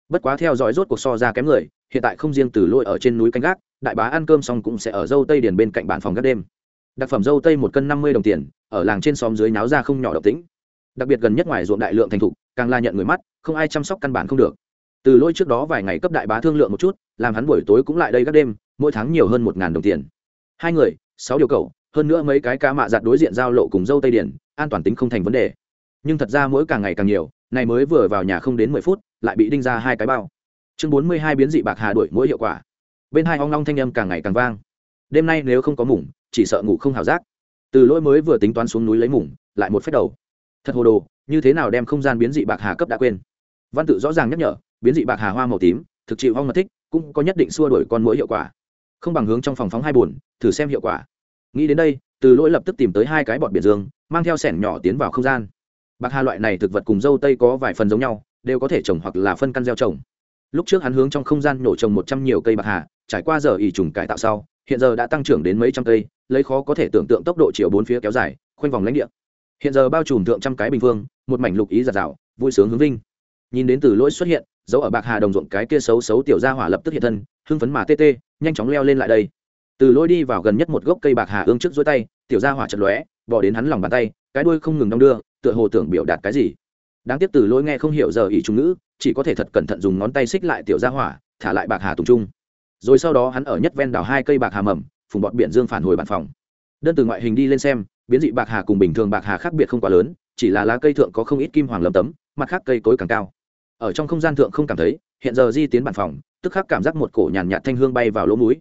Bất quá theo dõi rốt cuộc so ra kém người, hiện tại không riêng từ lôi ở trên núi canh gác, đại bá ăn cơm xong cũng sẽ ở dâu tây điền bên cạnh bàn phòng gác đêm. Đặc phẩm dâu tây một cân năm mươi đồng tiền, ở làng trên xóm dưới náo ra không nhỏ độc tính. Đặc biệt gần nhất ngoài ruộng đại lượng thành thục, càng la nhận người mắt, không ai chăm sóc căn bản không được. Từ lôi trước đó vài ngày cấp đại bá thương lượng một chút, làm hắn buổi tối cũng lại đây gác đêm, mỗi tháng nhiều hơn một đồng tiền. Hai người, sáu điều cầu hơn nữa mấy cái cá mạ giặt đối diện giao lộ cùng dâu tây điền, an toàn tính không thành vấn đề. Nhưng thật ra mỗi càng ngày càng nhiều này mới vừa vào nhà không đến mười phút, lại bị đinh ra hai cái bao. Chương bốn mươi hai biến dị bạc hà đuổi mỗi hiệu quả. Bên hai hoang long thanh âm càng ngày càng vang. Đêm nay nếu không có mủng chỉ sợ ngủ không hào giác. Từ lỗi mới vừa tính toán xuống núi lấy mủng lại một phép đầu. Thật hồ đồ, như thế nào đem không gian biến dị bạc hà cấp đã quên? Văn tự rõ ràng nhắc nhở, biến dị bạc hà hoa màu tím, thực chịu hoang mật thích, cũng có nhất định xua đuổi con mũi hiệu quả. Không bằng hướng trong phòng phóng hai bùn thử xem hiệu quả. Nghĩ đến đây, từ lỗi lập tức tìm tới hai cái bọt biển dương, mang theo sẻn nhỏ tiến vào không gian bạc hà loại này thực vật cùng dâu tây có vài phần giống nhau, đều có thể trồng hoặc là phân căn gieo trồng. Lúc trước hắn hướng trong không gian nổ trồng một trăm nhiều cây bạc hà, trải qua giờ ỉ trùng cải tạo sau, hiện giờ đã tăng trưởng đến mấy trăm cây, lấy khó có thể tưởng tượng tốc độ chiều bốn phía kéo dài, khoanh vòng lãnh địa. Hiện giờ bao trùm thượng trăm cái bình phương, một mảnh lục ý giạt rào, vui sướng hướng vinh. Nhìn đến từ lỗi xuất hiện, dấu ở bạc hà đồng ruộng cái kia xấu xấu tiểu ra hỏa lập tức hiện thân, hưng phấn mà tê tê, nhanh chóng leo lên lại đây. Từ lỗi đi vào gần nhất một gốc cây bạc hà ương trước dối tay, tiểu ra hỏa chật lóe, bỏ đến hắn lòng bàn tay, cái đuôi không ngừng đong đưa tựa hồ tưởng biểu đạt cái gì. Đáng tiếc từ lỗi nghe không hiểu giờ ý trung ngữ, chỉ có thể thật cẩn thận dùng ngón tay xích lại tiểu ra hỏa, thả lại bạc hà tùng trung. Rồi sau đó hắn ở nhất ven đảo hai cây bạc hà mầm, phùng bọt biển dương phản hồi bàn phòng. Đơn từ ngoại hình đi lên xem, biến dị bạc hà cùng bình thường bạc hà khác biệt không quá lớn, chỉ là lá cây thượng có không ít kim hoàng lấm tấm, mặt khác cây cối càng cao. Ở trong không gian thượng không cảm thấy, hiện giờ di tiến bàn phòng, tức khắc cảm giác một cổ nhàn nhạt thanh hương bay vào lỗ mũi.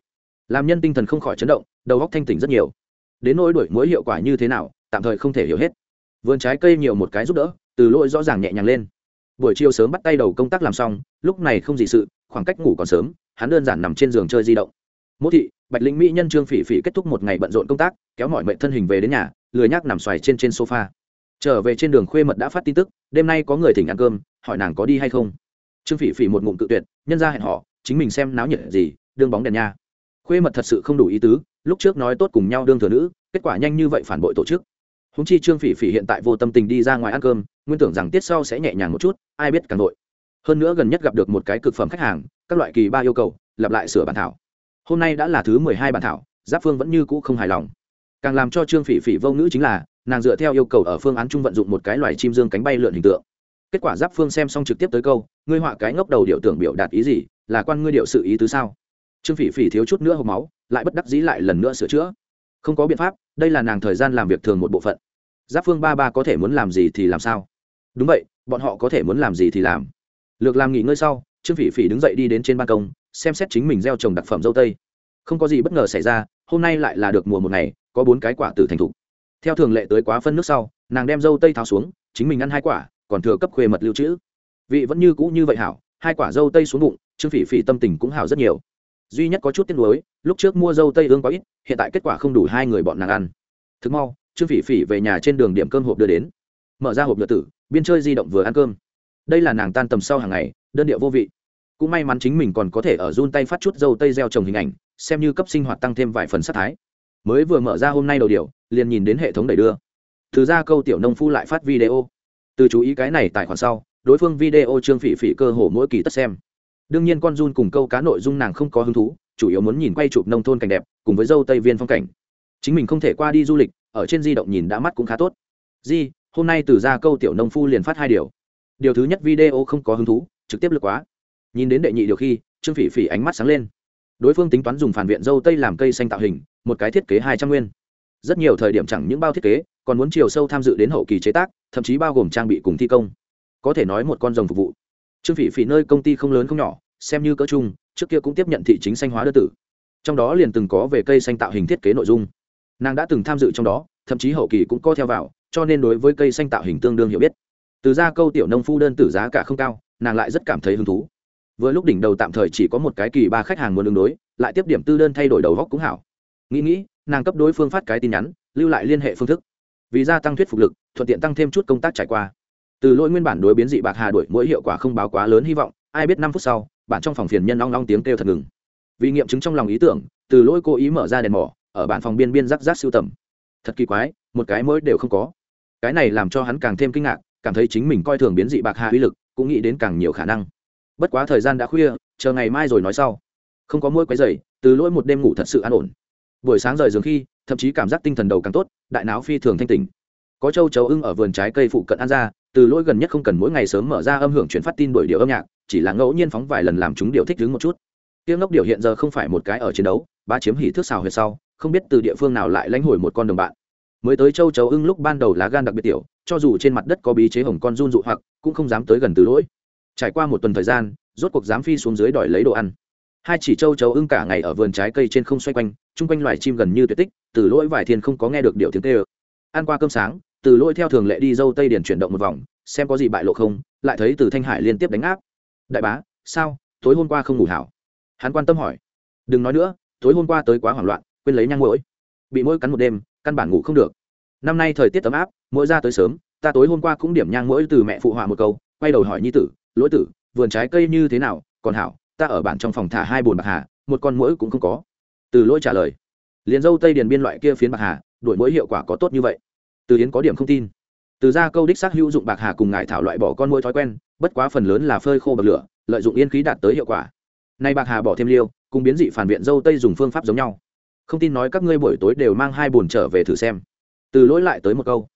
Làm nhân tinh thần không khỏi chấn động, đầu óc thanh tỉnh rất nhiều. Đến nỗi đuổi mũi hiệu quả như thế nào, tạm thời không thể hiểu hết vườn trái cây nhiều một cái giúp đỡ, từ lỗi rõ ràng nhẹ nhàng lên. Buổi chiều sớm bắt tay đầu công tác làm xong, lúc này không gì sự, khoảng cách ngủ còn sớm, hắn đơn giản nằm trên giường chơi di động. Mỗ thị, bạch lĩnh mỹ nhân trương phỉ phỉ kết thúc một ngày bận rộn công tác, kéo mọi mệnh thân hình về đến nhà, lười nhác nằm xoài trên trên sofa. Trở về trên đường khuê mật đã phát tin tức, đêm nay có người thỉnh ăn cơm, hỏi nàng có đi hay không. Trương phỉ phỉ một ngụm cự tuyệt, nhân ra hẹn họ chính mình xem náo nhiệt gì, đương bóng đèn nha. Khuê mật thật sự không đủ ý tứ, lúc trước nói tốt cùng nhau đương thừa nữ, kết quả nhanh như vậy phản bội tổ chức húng chi trương phỉ phỉ hiện tại vô tâm tình đi ra ngoài ăn cơm, nguyên tưởng rằng tiết sau sẽ nhẹ nhàng một chút, ai biết càng đội hơn nữa gần nhất gặp được một cái cực phẩm khách hàng, các loại kỳ ba yêu cầu, lặp lại sửa bản thảo. Hôm nay đã là thứ mười hai bản thảo, giáp phương vẫn như cũ không hài lòng. Càng làm cho trương phỉ phỉ vô ngữ chính là, nàng dựa theo yêu cầu ở phương án chung vận dụng một cái loài chim dương cánh bay lượn hình tượng. Kết quả giáp phương xem xong trực tiếp tới câu, ngươi họa cái ngốc đầu điệu tưởng biểu đạt ý gì? Là quan ngươi điệu sự ý tứ sao? Trương phỉ phỉ thiếu chút nữa hộp máu, lại bất đắc dĩ lại lần nữa sửa chữa. Không có biện pháp đây là nàng thời gian làm việc thường một bộ phận. Giáp phương ba ba có thể muốn làm gì thì làm sao? Đúng vậy, bọn họ có thể muốn làm gì thì làm. Lược làm nghỉ ngơi sau, trương phỉ phỉ đứng dậy đi đến trên ban công, xem xét chính mình gieo trồng đặc phẩm dâu tây. Không có gì bất ngờ xảy ra, hôm nay lại là được mùa một ngày, có bốn cái quả từ thành thục. Theo thường lệ tới quá phân nước sau, nàng đem dâu tây tháo xuống, chính mình ăn hai quả, còn thừa cấp khuê mật lưu trữ. Vị vẫn như cũ như vậy hảo, hai quả dâu tây xuống bụng, trương phỉ phỉ tâm tình cũng hảo rất nhiều duy nhất có chút tiếc nuối, lúc trước mua dâu tây ương quá ít, hiện tại kết quả không đủ hai người bọn nàng ăn. Thực mau, trương phỉ phỉ về nhà trên đường điểm cơm hộp đưa đến. Mở ra hộp nhựa tử, biên chơi di động vừa ăn cơm. Đây là nàng tan tầm sau hàng ngày, đơn điệu vô vị. Cũng may mắn chính mình còn có thể ở run tay phát chút dâu tây gieo trồng hình ảnh, xem như cấp sinh hoạt tăng thêm vài phần sắc thái. Mới vừa mở ra hôm nay đầu điều liền nhìn đến hệ thống đẩy đưa. Từ ra câu tiểu nông phu lại phát video. Từ chú ý cái này tài khoản sau, đối phương video trương phỉ phỉ cơ hồ mỗi kỳ tất xem đương nhiên con run cùng câu cá nội dung nàng không có hứng thú, chủ yếu muốn nhìn quay chụp nông thôn cảnh đẹp, cùng với dâu tây viên phong cảnh. Chính mình không thể qua đi du lịch, ở trên di động nhìn đã mắt cũng khá tốt. Di, hôm nay từ ra câu tiểu nông phu liền phát hai điều. Điều thứ nhất video không có hứng thú, trực tiếp lực quá. Nhìn đến đệ nhị điều khi, trương phỉ phỉ ánh mắt sáng lên. Đối phương tính toán dùng phản viện dâu tây làm cây xanh tạo hình, một cái thiết kế hai trăm nguyên. Rất nhiều thời điểm chẳng những bao thiết kế, còn muốn chiều sâu tham dự đến hậu kỳ chế tác, thậm chí bao gồm trang bị cùng thi công. Có thể nói một con rồng phục vụ. Trương phỉ phỉ nơi công ty không lớn không nhỏ xem như cỡ chung, trước kia cũng tiếp nhận thị chính xanh hóa đơn tử. Trong đó liền từng có về cây xanh tạo hình thiết kế nội dung. Nàng đã từng tham dự trong đó, thậm chí hậu kỳ cũng có theo vào, cho nên đối với cây xanh tạo hình tương đương hiểu biết. Từ ra câu tiểu nông phu đơn tử giá cả không cao, nàng lại rất cảm thấy hứng thú. Vừa lúc đỉnh đầu tạm thời chỉ có một cái kỳ ba khách hàng muốn đường đối, lại tiếp điểm tư đơn thay đổi đầu góc cũng hảo. Nghĩ nghĩ, nàng cấp đối phương phát cái tin nhắn, lưu lại liên hệ phương thức. Vì gia tăng thuyết phục lực, thuận tiện tăng thêm chút công tác trải qua. Từ lỗi nguyên bản đối biến dị bạc hà đổi mỗi hiệu quả không báo quá lớn hy vọng, ai biết năm phút sau bản trong phòng phiền nhân long long tiếng kêu thật ngừng. Vì nghiệm chứng trong lòng ý tưởng, từ lỗi cố ý mở ra đèn mỏ, ở bản phòng biên biên rắc rác siêu tầm. Thật kỳ quái, một cái mới đều không có. Cái này làm cho hắn càng thêm kinh ngạc, cảm thấy chính mình coi thường biến dị bạc hà uy lực, cũng nghĩ đến càng nhiều khả năng. Bất quá thời gian đã khuya, chờ ngày mai rồi nói sau. Không có mỗi quấy dày từ lỗi một đêm ngủ thật sự an ổn. Buổi sáng rời giường khi, thậm chí cảm giác tinh thần đầu càng tốt, đại não phi thường thanh tỉnh. Có châu chấu ưng ở vườn trái cây phụ cận ăn ra, từ lỗi gần nhất không cần mỗi ngày sớm mở ra âm hưởng chuyển phát tin đổi điệu âm nhạc chỉ là ngẫu nhiên phóng vài lần làm chúng điều thích đứng một chút. Tiếng ngốc điều hiện giờ không phải một cái ở chiến đấu, ba chiếm hỉ thước xào huyệt sau, không biết từ địa phương nào lại lãnh hồi một con đồng bạn. Mới tới châu chấu ưng lúc ban đầu lá gan đặc biệt tiểu, cho dù trên mặt đất có bí chế hồng con run dụ hoặc, cũng không dám tới gần từ lỗi. Trải qua một tuần thời gian, rốt cuộc dám phi xuống dưới đòi lấy đồ ăn. Hai chỉ châu chấu ưng cả ngày ở vườn trái cây trên không xoay quanh, chung quanh loài chim gần như tuyệt tích, từ lỗi vải thiên không có nghe được điệu tiếng tê ơ ăn qua cơm sáng, từ lỗi theo thường lệ đi dâu tây điền chuyển động một vòng, xem có gì bại lộ không, lại thấy từ thanh hải liên tiếp đánh áp đại bá, sao? Tối hôm qua không ngủ hảo? Hắn quan tâm hỏi. Đừng nói nữa, tối hôm qua tới quá hoảng loạn, quên lấy nhang mũi bị mũi cắn một đêm, căn bản ngủ không được. Năm nay thời tiết ấm áp mỗi ra tới sớm, ta tối hôm qua cũng điểm nhang mũi từ mẹ phụ họa một câu, quay đầu hỏi nhi tử, lỗi tử, vườn trái cây như thế nào? Còn hảo, ta ở bản trong phòng thả hai bồn bạc hà, một con mũi cũng không có. Từ lỗi trả lời. Liền dâu tây điền biên loại kia phiến bạc hà, đổi mũi hiệu quả có tốt như vậy. Từ yến có điểm không tin. Từ ra câu đích xác hữu dụng bạc hà cùng ngải thảo loại bỏ con mũi thói quen bất quá phần lớn là phơi khô bậc lửa, lợi dụng yên khí đạt tới hiệu quả. Nay bạc hà bỏ thêm liêu, cùng biến dị phản viện dâu tây dùng phương pháp giống nhau. Không tin nói các ngươi buổi tối đều mang hai bồn trở về thử xem. Từ lỗi lại tới một câu.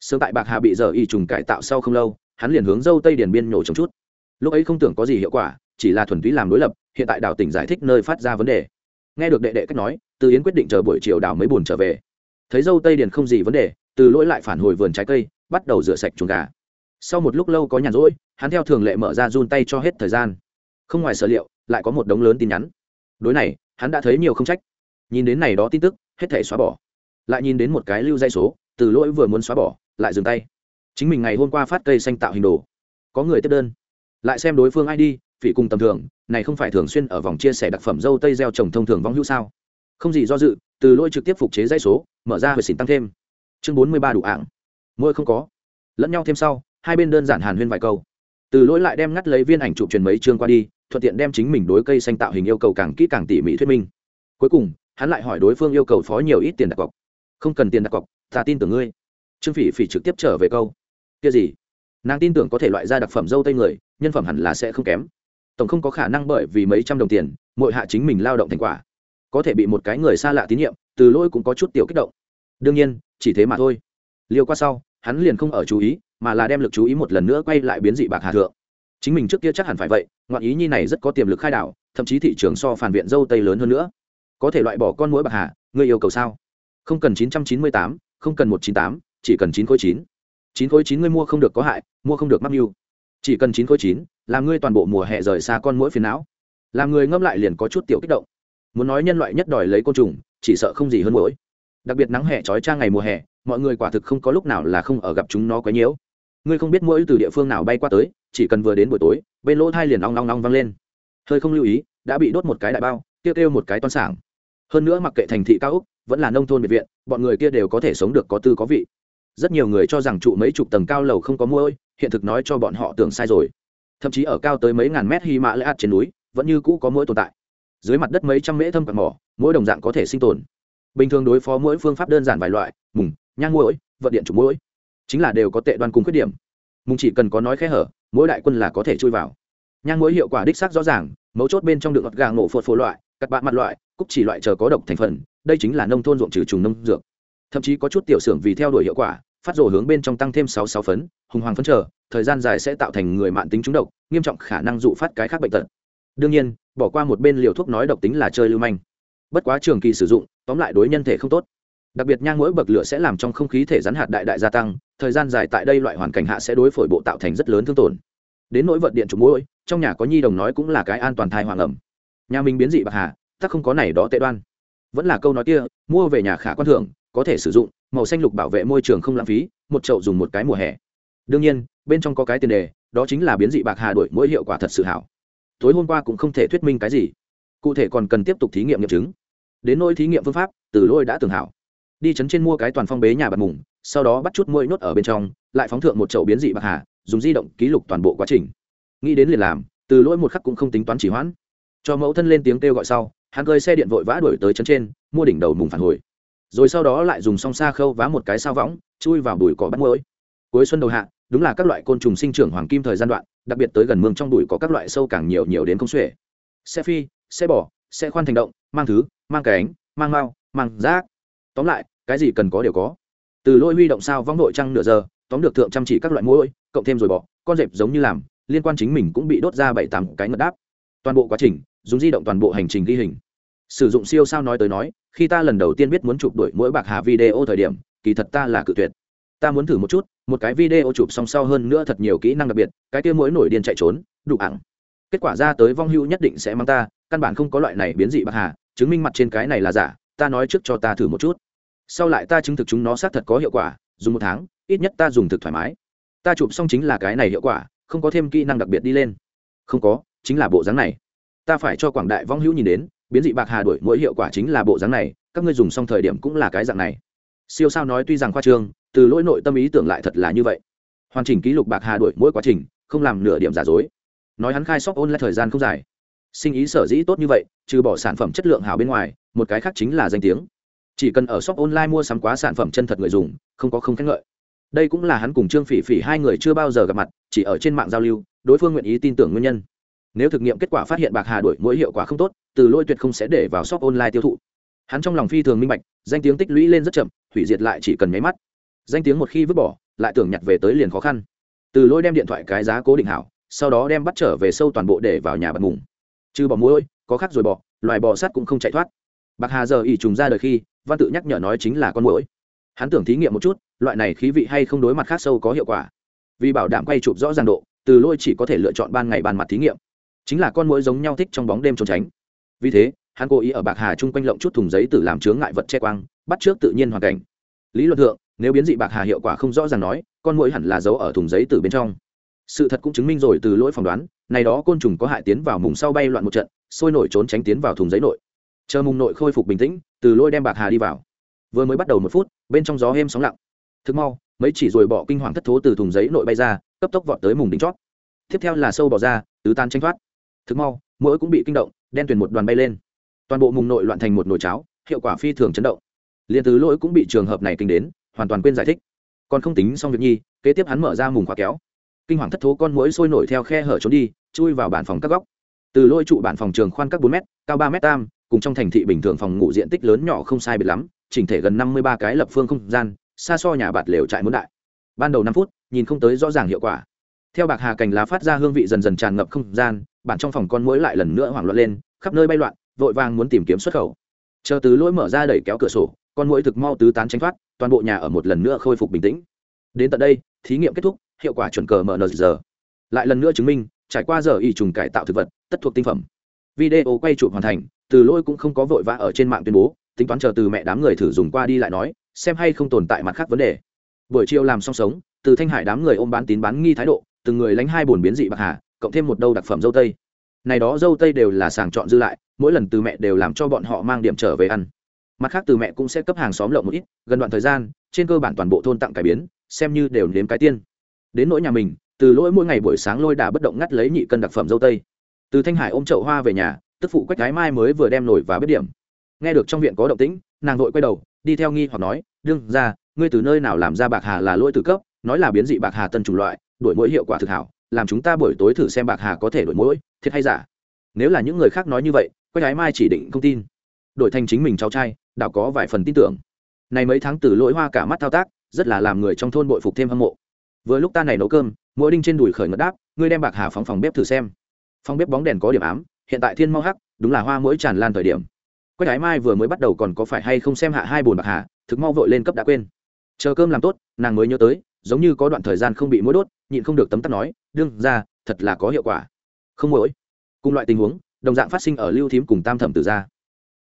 Sớm tại bạc hà bị giờ y trùng cải tạo sau không lâu, hắn liền hướng dâu tây điền biên nhổ trồng chút. Lúc ấy không tưởng có gì hiệu quả, chỉ là thuần túy làm đối lập, hiện tại đảo tỉnh giải thích nơi phát ra vấn đề. Nghe được đệ đệ cách nói, từ yến quyết định chờ buổi chiều đảo mấy bùn trở về. Thấy dâu tây điền không gì vấn đề, từ lỗi lại phản hồi vườn trái cây, bắt đầu rửa sạch chuồng gà sau một lúc lâu có nhàn rỗi, hắn theo thường lệ mở ra run tay cho hết thời gian. Không ngoài sở liệu, lại có một đống lớn tin nhắn. Đối này, hắn đã thấy nhiều không trách. Nhìn đến này đó tin tức, hết thể xóa bỏ. Lại nhìn đến một cái lưu dây số, từ lỗi vừa muốn xóa bỏ, lại dừng tay. Chính mình ngày hôm qua phát cây xanh tạo hình đồ. Có người tiếp đơn. Lại xem đối phương id phỉ cùng tầm thường, này không phải thường xuyên ở vòng chia sẻ đặc phẩm dâu tây gieo trồng thông thường vong hữu sao? Không gì do dự, từ lỗi trực tiếp phục chế dây số, mở ra hồi xỉn tăng thêm. Chương bốn mươi ba đủ ảng môi không có. Lẫn nhau thêm sau hai bên đơn giản hàn huyên vài câu. Từ lỗi lại đem ngắt lấy viên ảnh chụp truyền mấy chương qua đi, thuận tiện đem chính mình đối cây xanh tạo hình yêu cầu càng kỹ càng tỉ mỉ thuyết minh. Cuối cùng, hắn lại hỏi đối phương yêu cầu phó nhiều ít tiền đặt cọc. Không cần tiền đặt cọc, ta tin tưởng ngươi. Trương phỉ phỉ trực tiếp trở về câu. Kia gì? Nàng tin tưởng có thể loại ra đặc phẩm dâu tây người, nhân phẩm hẳn là sẽ không kém. Tổng không có khả năng bởi vì mấy trăm đồng tiền mỗi hạ chính mình lao động thành quả. Có thể bị một cái người xa lạ tín nhiệm, từ lỗi cũng có chút tiểu kích động. Đương nhiên, chỉ thế mà thôi. Liêu qua sau, hắn liền không ở chú ý mà là đem lực chú ý một lần nữa quay lại biến dị bạc hà thượng. Chính mình trước kia chắc hẳn phải vậy, ngoạn ý nhi này rất có tiềm lực khai đảo, thậm chí thị trường so phản viện dâu tây lớn hơn nữa. Có thể loại bỏ con mũi bạc hà, ngươi yêu cầu sao? Không cần chín trăm chín mươi tám, không cần một chín tám, chỉ cần chín khối chín. Chín khối chín ngươi mua không được có hại, mua không được mắc mưu. Chỉ cần chín khối chín, làm ngươi toàn bộ mùa hè rời xa con mũi phiền não. Làm người ngâm lại liền có chút tiểu kích động. Muốn nói nhân loại nhất đòi lấy côn trùng, chỉ sợ không gì hơn mũi đặc biệt nắng hè trói trang ngày mùa hè, mọi người quả thực không có lúc nào là không ở gặp chúng nó quấy nhiễu ngươi không biết mũi từ địa phương nào bay qua tới, chỉ cần vừa đến buổi tối, bên lỗ thai liền ong ong ong vang lên. Hơi không lưu ý, đã bị đốt một cái đại bao, kêu kêu một cái toan sảng. Hơn nữa mặc kệ thành thị cao úc vẫn là nông thôn biệt viện, bọn người kia đều có thể sống được có tư có vị. Rất nhiều người cho rằng trụ mấy chục tầng cao lầu không có mũi hiện thực nói cho bọn họ tưởng sai rồi. Thậm chí ở cao tới mấy ngàn mét hy mã lễ ạt trên núi, vẫn như cũ có mũi tồn tại. Dưới mặt đất mấy trăm mễ thâm cặn mỏ mỗi đồng dạng có thể sinh tồn. Bình thường đối phó mỗi phương pháp đơn giản vài loại, mùng, nhang mũi vận điện chủ mũi chính là đều có tệ đoan cùng khuyết điểm. Mùng chỉ cần có nói khẽ hở, mỗi đại quân là có thể chui vào. Nhang mũi hiệu quả đích xác rõ ràng, mấu chốt bên trong được ngọt gà ngộ phột phổ loại, cắt bạn mặt loại, cúc chỉ loại chờ có độc thành phần, đây chính là nông thôn ruộng trừ trùng nông dược. Thậm chí có chút tiểu xưởng vì theo đuổi hiệu quả, phát rổ hướng bên trong tăng thêm sáu sáu phấn, hùng hoàng phấn chờ thời gian dài sẽ tạo thành người mạng tính trúng độc, nghiêm trọng khả năng dụ phát cái khác bệnh tật. Đương nhiên, bỏ qua một bên liều thuốc nói độc tính là chơi lưu manh. Bất quá trường kỳ sử dụng, tóm lại đối nhân thể không tốt. Đặc biệt nhang mỗi bậc lửa sẽ làm trong không khí thể rắn hạt đại đại gia tăng thời gian dài tại đây loại hoàn cảnh hạ sẽ đối phổi bộ tạo thành rất lớn thương tổn. Đến nỗi vật điện trục mũi trong nhà có nhi đồng nói cũng là cái an toàn thai hoàng ẩm. Nhà mình biến dị bạc hà tắc không có này đó tệ đoan. Vẫn là câu nói kia, mua về nhà khả quan thưởng, có thể sử dụng, màu xanh lục bảo vệ môi trường không lãng phí, một chậu dùng một cái mùa hè. Đương nhiên, bên trong có cái tiền đề, đó chính là biến dị bạc hà đổi mỗi hiệu quả thật sự hảo. Tối hôm qua cũng không thể thuyết minh cái gì. Cụ thể còn cần tiếp tục thí nghiệm nghiệm chứng. Đến nỗi thí nghiệm phương pháp, từ lôi đã tường hảo đi chấn trên mua cái toàn phong bế nhà bạc mùng, sau đó bắt chút mũi nốt ở bên trong, lại phóng thượng một chậu biến dị bạc hà, dùng di động ký lục toàn bộ quá trình. Nghĩ đến liền làm, từ lỗi một khắc cũng không tính toán chỉ hoãn. Cho mẫu thân lên tiếng kêu gọi sau, hắn cơi xe điện vội vã đuổi tới chấn trên, mua đỉnh đầu mùng phản hồi. Rồi sau đó lại dùng song xa khâu vá một cái sao võng, chui vào bụi cỏ bắt mũi cuối xuân đầu hạ, đúng là các loại côn trùng sinh trưởng hoàng kim thời gian đoạn, đặc biệt tới gần mương trong bụi có các loại sâu càng nhiều nhiều đến không xuể. Xe phi, xe bò, xe khoan thành động, mang thứ, mang cánh mang mau, mang rác tóm lại, cái gì cần có đều có. Từ lôi huy động sao vong nội trăng nửa giờ, tóm được thượng chăm chỉ các loại mũi cộng thêm rồi bỏ, con dẹp giống như làm, liên quan chính mình cũng bị đốt ra bảy tám cái ngất đáp. Toàn bộ quá trình, dùng di động toàn bộ hành trình ghi hình. Sử dụng siêu sao nói tới nói, khi ta lần đầu tiên biết muốn chụp đuổi mũi bạc hà video thời điểm, kỳ thật ta là cự tuyệt. Ta muốn thử một chút, một cái video chụp song sau hơn nữa thật nhiều kỹ năng đặc biệt, cái kia mũi nổi điên chạy trốn, đủ ẳng kết quả ra tới vong hưu nhất định sẽ mang ta, căn bản không có loại này biến dị bạc hà, chứng minh mặt trên cái này là giả, ta nói trước cho ta thử một chút sau lại ta chứng thực chúng nó xác thật có hiệu quả, dùng một tháng, ít nhất ta dùng thực thoải mái. Ta chụp xong chính là cái này hiệu quả, không có thêm kỹ năng đặc biệt đi lên. Không có, chính là bộ dáng này. Ta phải cho quảng đại vong hữu nhìn đến, biến dị bạc hà đổi mỗi hiệu quả chính là bộ dáng này, các ngươi dùng xong thời điểm cũng là cái dạng này. Siêu sao nói tuy rằng khoa trương, từ lỗi nội tâm ý tưởng lại thật là như vậy. Hoàn chỉnh ký lục bạc hà đổi mỗi quá trình, không làm nửa điểm giả dối. Nói hắn khai sóc ôn lại thời gian không dài. Sinh ý sở dĩ tốt như vậy, trừ bỏ sản phẩm chất lượng hảo bên ngoài, một cái khác chính là danh tiếng chỉ cần ở shop online mua sắm quá sản phẩm chân thật người dùng, không có không khen ngợi. Đây cũng là hắn cùng trương phỉ phỉ hai người chưa bao giờ gặp mặt, chỉ ở trên mạng giao lưu, đối phương nguyện ý tin tưởng nguyên nhân. Nếu thực nghiệm kết quả phát hiện bạc hà đổi mỗi hiệu quả không tốt, từ lôi tuyệt không sẽ để vào shop online tiêu thụ. Hắn trong lòng phi thường minh bạch, danh tiếng tích lũy lên rất chậm, hủy diệt lại chỉ cần nháy mắt. Danh tiếng một khi vứt bỏ, lại tưởng nhặt về tới liền khó khăn. Từ lôi đem điện thoại cái giá cố định hảo, sau đó đem bắt trở về sâu toàn bộ để vào nhà bật mùng. Trừ bỏ muối, có khác rồi bỏ, loài bò sắt cũng không chạy thoát. Bạc hà giờ ỉ trùng ra đời khi văn tự nhắc nhở nói chính là con mũi hắn tưởng thí nghiệm một chút, loại này khí vị hay không đối mặt khác sâu có hiệu quả. Vì bảo đảm quay chụp rõ ràng độ, từ lôi chỉ có thể lựa chọn ban ngày ban mặt thí nghiệm. Chính là con mũi giống nhau thích trong bóng đêm trốn tránh. Vì thế, hắn cố ý ở bạc hà chung quanh lộng chút thùng giấy từ làm chướng ngại vật che quang, bắt trước tự nhiên hoàn cảnh. Lý luận thượng, nếu biến dị bạc hà hiệu quả không rõ ràng nói, con mũi hẳn là giấu ở thùng giấy từ bên trong. Sự thật cũng chứng minh rồi từ lỗi phỏng đoán, này đó côn trùng có hại tiến vào mùng sau bay loạn một trận, sôi nổi trốn tránh tiến vào thùng giấy nội chờ mùng nội khôi phục bình tĩnh, từ lôi đem bạc hà đi vào. Vừa mới bắt đầu một phút, bên trong gió êm sóng lặng. Thức mau, mấy chỉ rồi bỏ kinh hoàng thất thố từ thùng giấy nội bay ra, cấp tốc vọt tới mùng đỉnh chót. Tiếp theo là sâu bỏ ra, tứ tan tranh thoát. Thức mau, mỗi cũng bị kinh động, đen tuyển một đoàn bay lên. Toàn bộ mùng nội loạn thành một nồi cháo, hiệu quả phi thường chấn động. Liền tứ lỗi cũng bị trường hợp này kinh đến, hoàn toàn quên giải thích. Còn không tính xong việc nhi, kế tiếp hắn mở ra mùng khóa kéo. Kinh hoàng thất thố con mũi sôi nổi theo khe hở trốn đi, chui vào bản phòng các góc. Từ lôi trụ bản phòng trường khoan các bốn m cao ba m tam cùng trong thành thị bình thường phòng ngủ diện tích lớn nhỏ không sai biệt lắm, chỉnh thể gần năm mươi ba cái lập phương không gian, xa so nhà bạt lều trại muốn đại. Ban đầu năm phút, nhìn không tới rõ ràng hiệu quả. Theo bạc hà cành lá phát ra hương vị dần dần tràn ngập không gian, bản trong phòng con mũi lại lần nữa hoảng loạn lên, khắp nơi bay loạn, vội vàng muốn tìm kiếm xuất khẩu. Chờ từ lỗi mở ra đẩy kéo cửa sổ, con mũi thực mau tứ tán tránh thoát, toàn bộ nhà ở một lần nữa khôi phục bình tĩnh. Đến tận đây, thí nghiệm kết thúc, hiệu quả chuẩn cờ mở giờ lại lần nữa chứng minh, trải qua giờ y trùng cải tạo thực vật, tất thuộc tinh phẩm. Video quay chụp hoàn thành từ lôi cũng không có vội vã ở trên mạng tuyên bố, tính toán chờ từ mẹ đám người thử dùng qua đi lại nói, xem hay không tồn tại mặt khác vấn đề. Buổi chiều làm xong sống, từ thanh hải đám người ôm bán tín bán nghi thái độ, từng người lánh hai bồn biến dị bạc hà, cộng thêm một đâu đặc phẩm dâu tây. Này đó dâu tây đều là sàng chọn dư lại, mỗi lần từ mẹ đều làm cho bọn họ mang điểm trở về ăn. Mặt khác từ mẹ cũng sẽ cấp hàng xóm lộng một ít, gần đoạn thời gian, trên cơ bản toàn bộ thôn tặng cải biến, xem như đều nếm cái tiên. Đến nỗi nhà mình, từ lỗi mỗi ngày buổi sáng lôi đà bất động ngắt lấy nhị cân đặc phẩm dâu tây. Từ thanh hải ôm chậu hoa về nhà tức phụ quách gái mai mới vừa đem nổi và biết điểm. Nghe được trong viện có động tĩnh, nàng vội quay đầu, đi theo nghi hoặc nói, đương ra ngươi từ nơi nào làm ra bạc hà là lỗi từ cấp, nói là biến dị bạc hà tân chủng loại, đổi mỗi hiệu quả thực hảo, làm chúng ta buổi tối thử xem bạc hà có thể đổi mỗi, thiệt hay giả? Nếu là những người khác nói như vậy, quách gái mai chỉ định không tin. Đổi thành chính mình cháu trai, đảo có vài phần tin tưởng. Này mấy tháng từ lỗi hoa cả mắt thao tác, rất là làm người trong thôn bội phục thêm hâm mộ. Vừa lúc ta này nấu cơm, mỗi đinh trên đùi khởi ngất đáp, ngươi đem bạc hà phóng phòng bếp thử xem. Phòng bếp bóng đèn có điểm ám hiện tại thiên mau hắc, đúng là hoa mũi tràn lan thời điểm. Quách ái mai vừa mới bắt đầu còn có phải hay không xem hạ hai bồn bạc hà, thực mau vội lên cấp đã quên. Chờ cơm làm tốt, nàng mới nhớ tới, giống như có đoạn thời gian không bị mũi đốt, nhịn không được tấm tắc nói, đương ra, thật là có hiệu quả. Không mỗi cùng loại tình huống, đồng dạng phát sinh ở lưu thím cùng tam thẩm tử gia.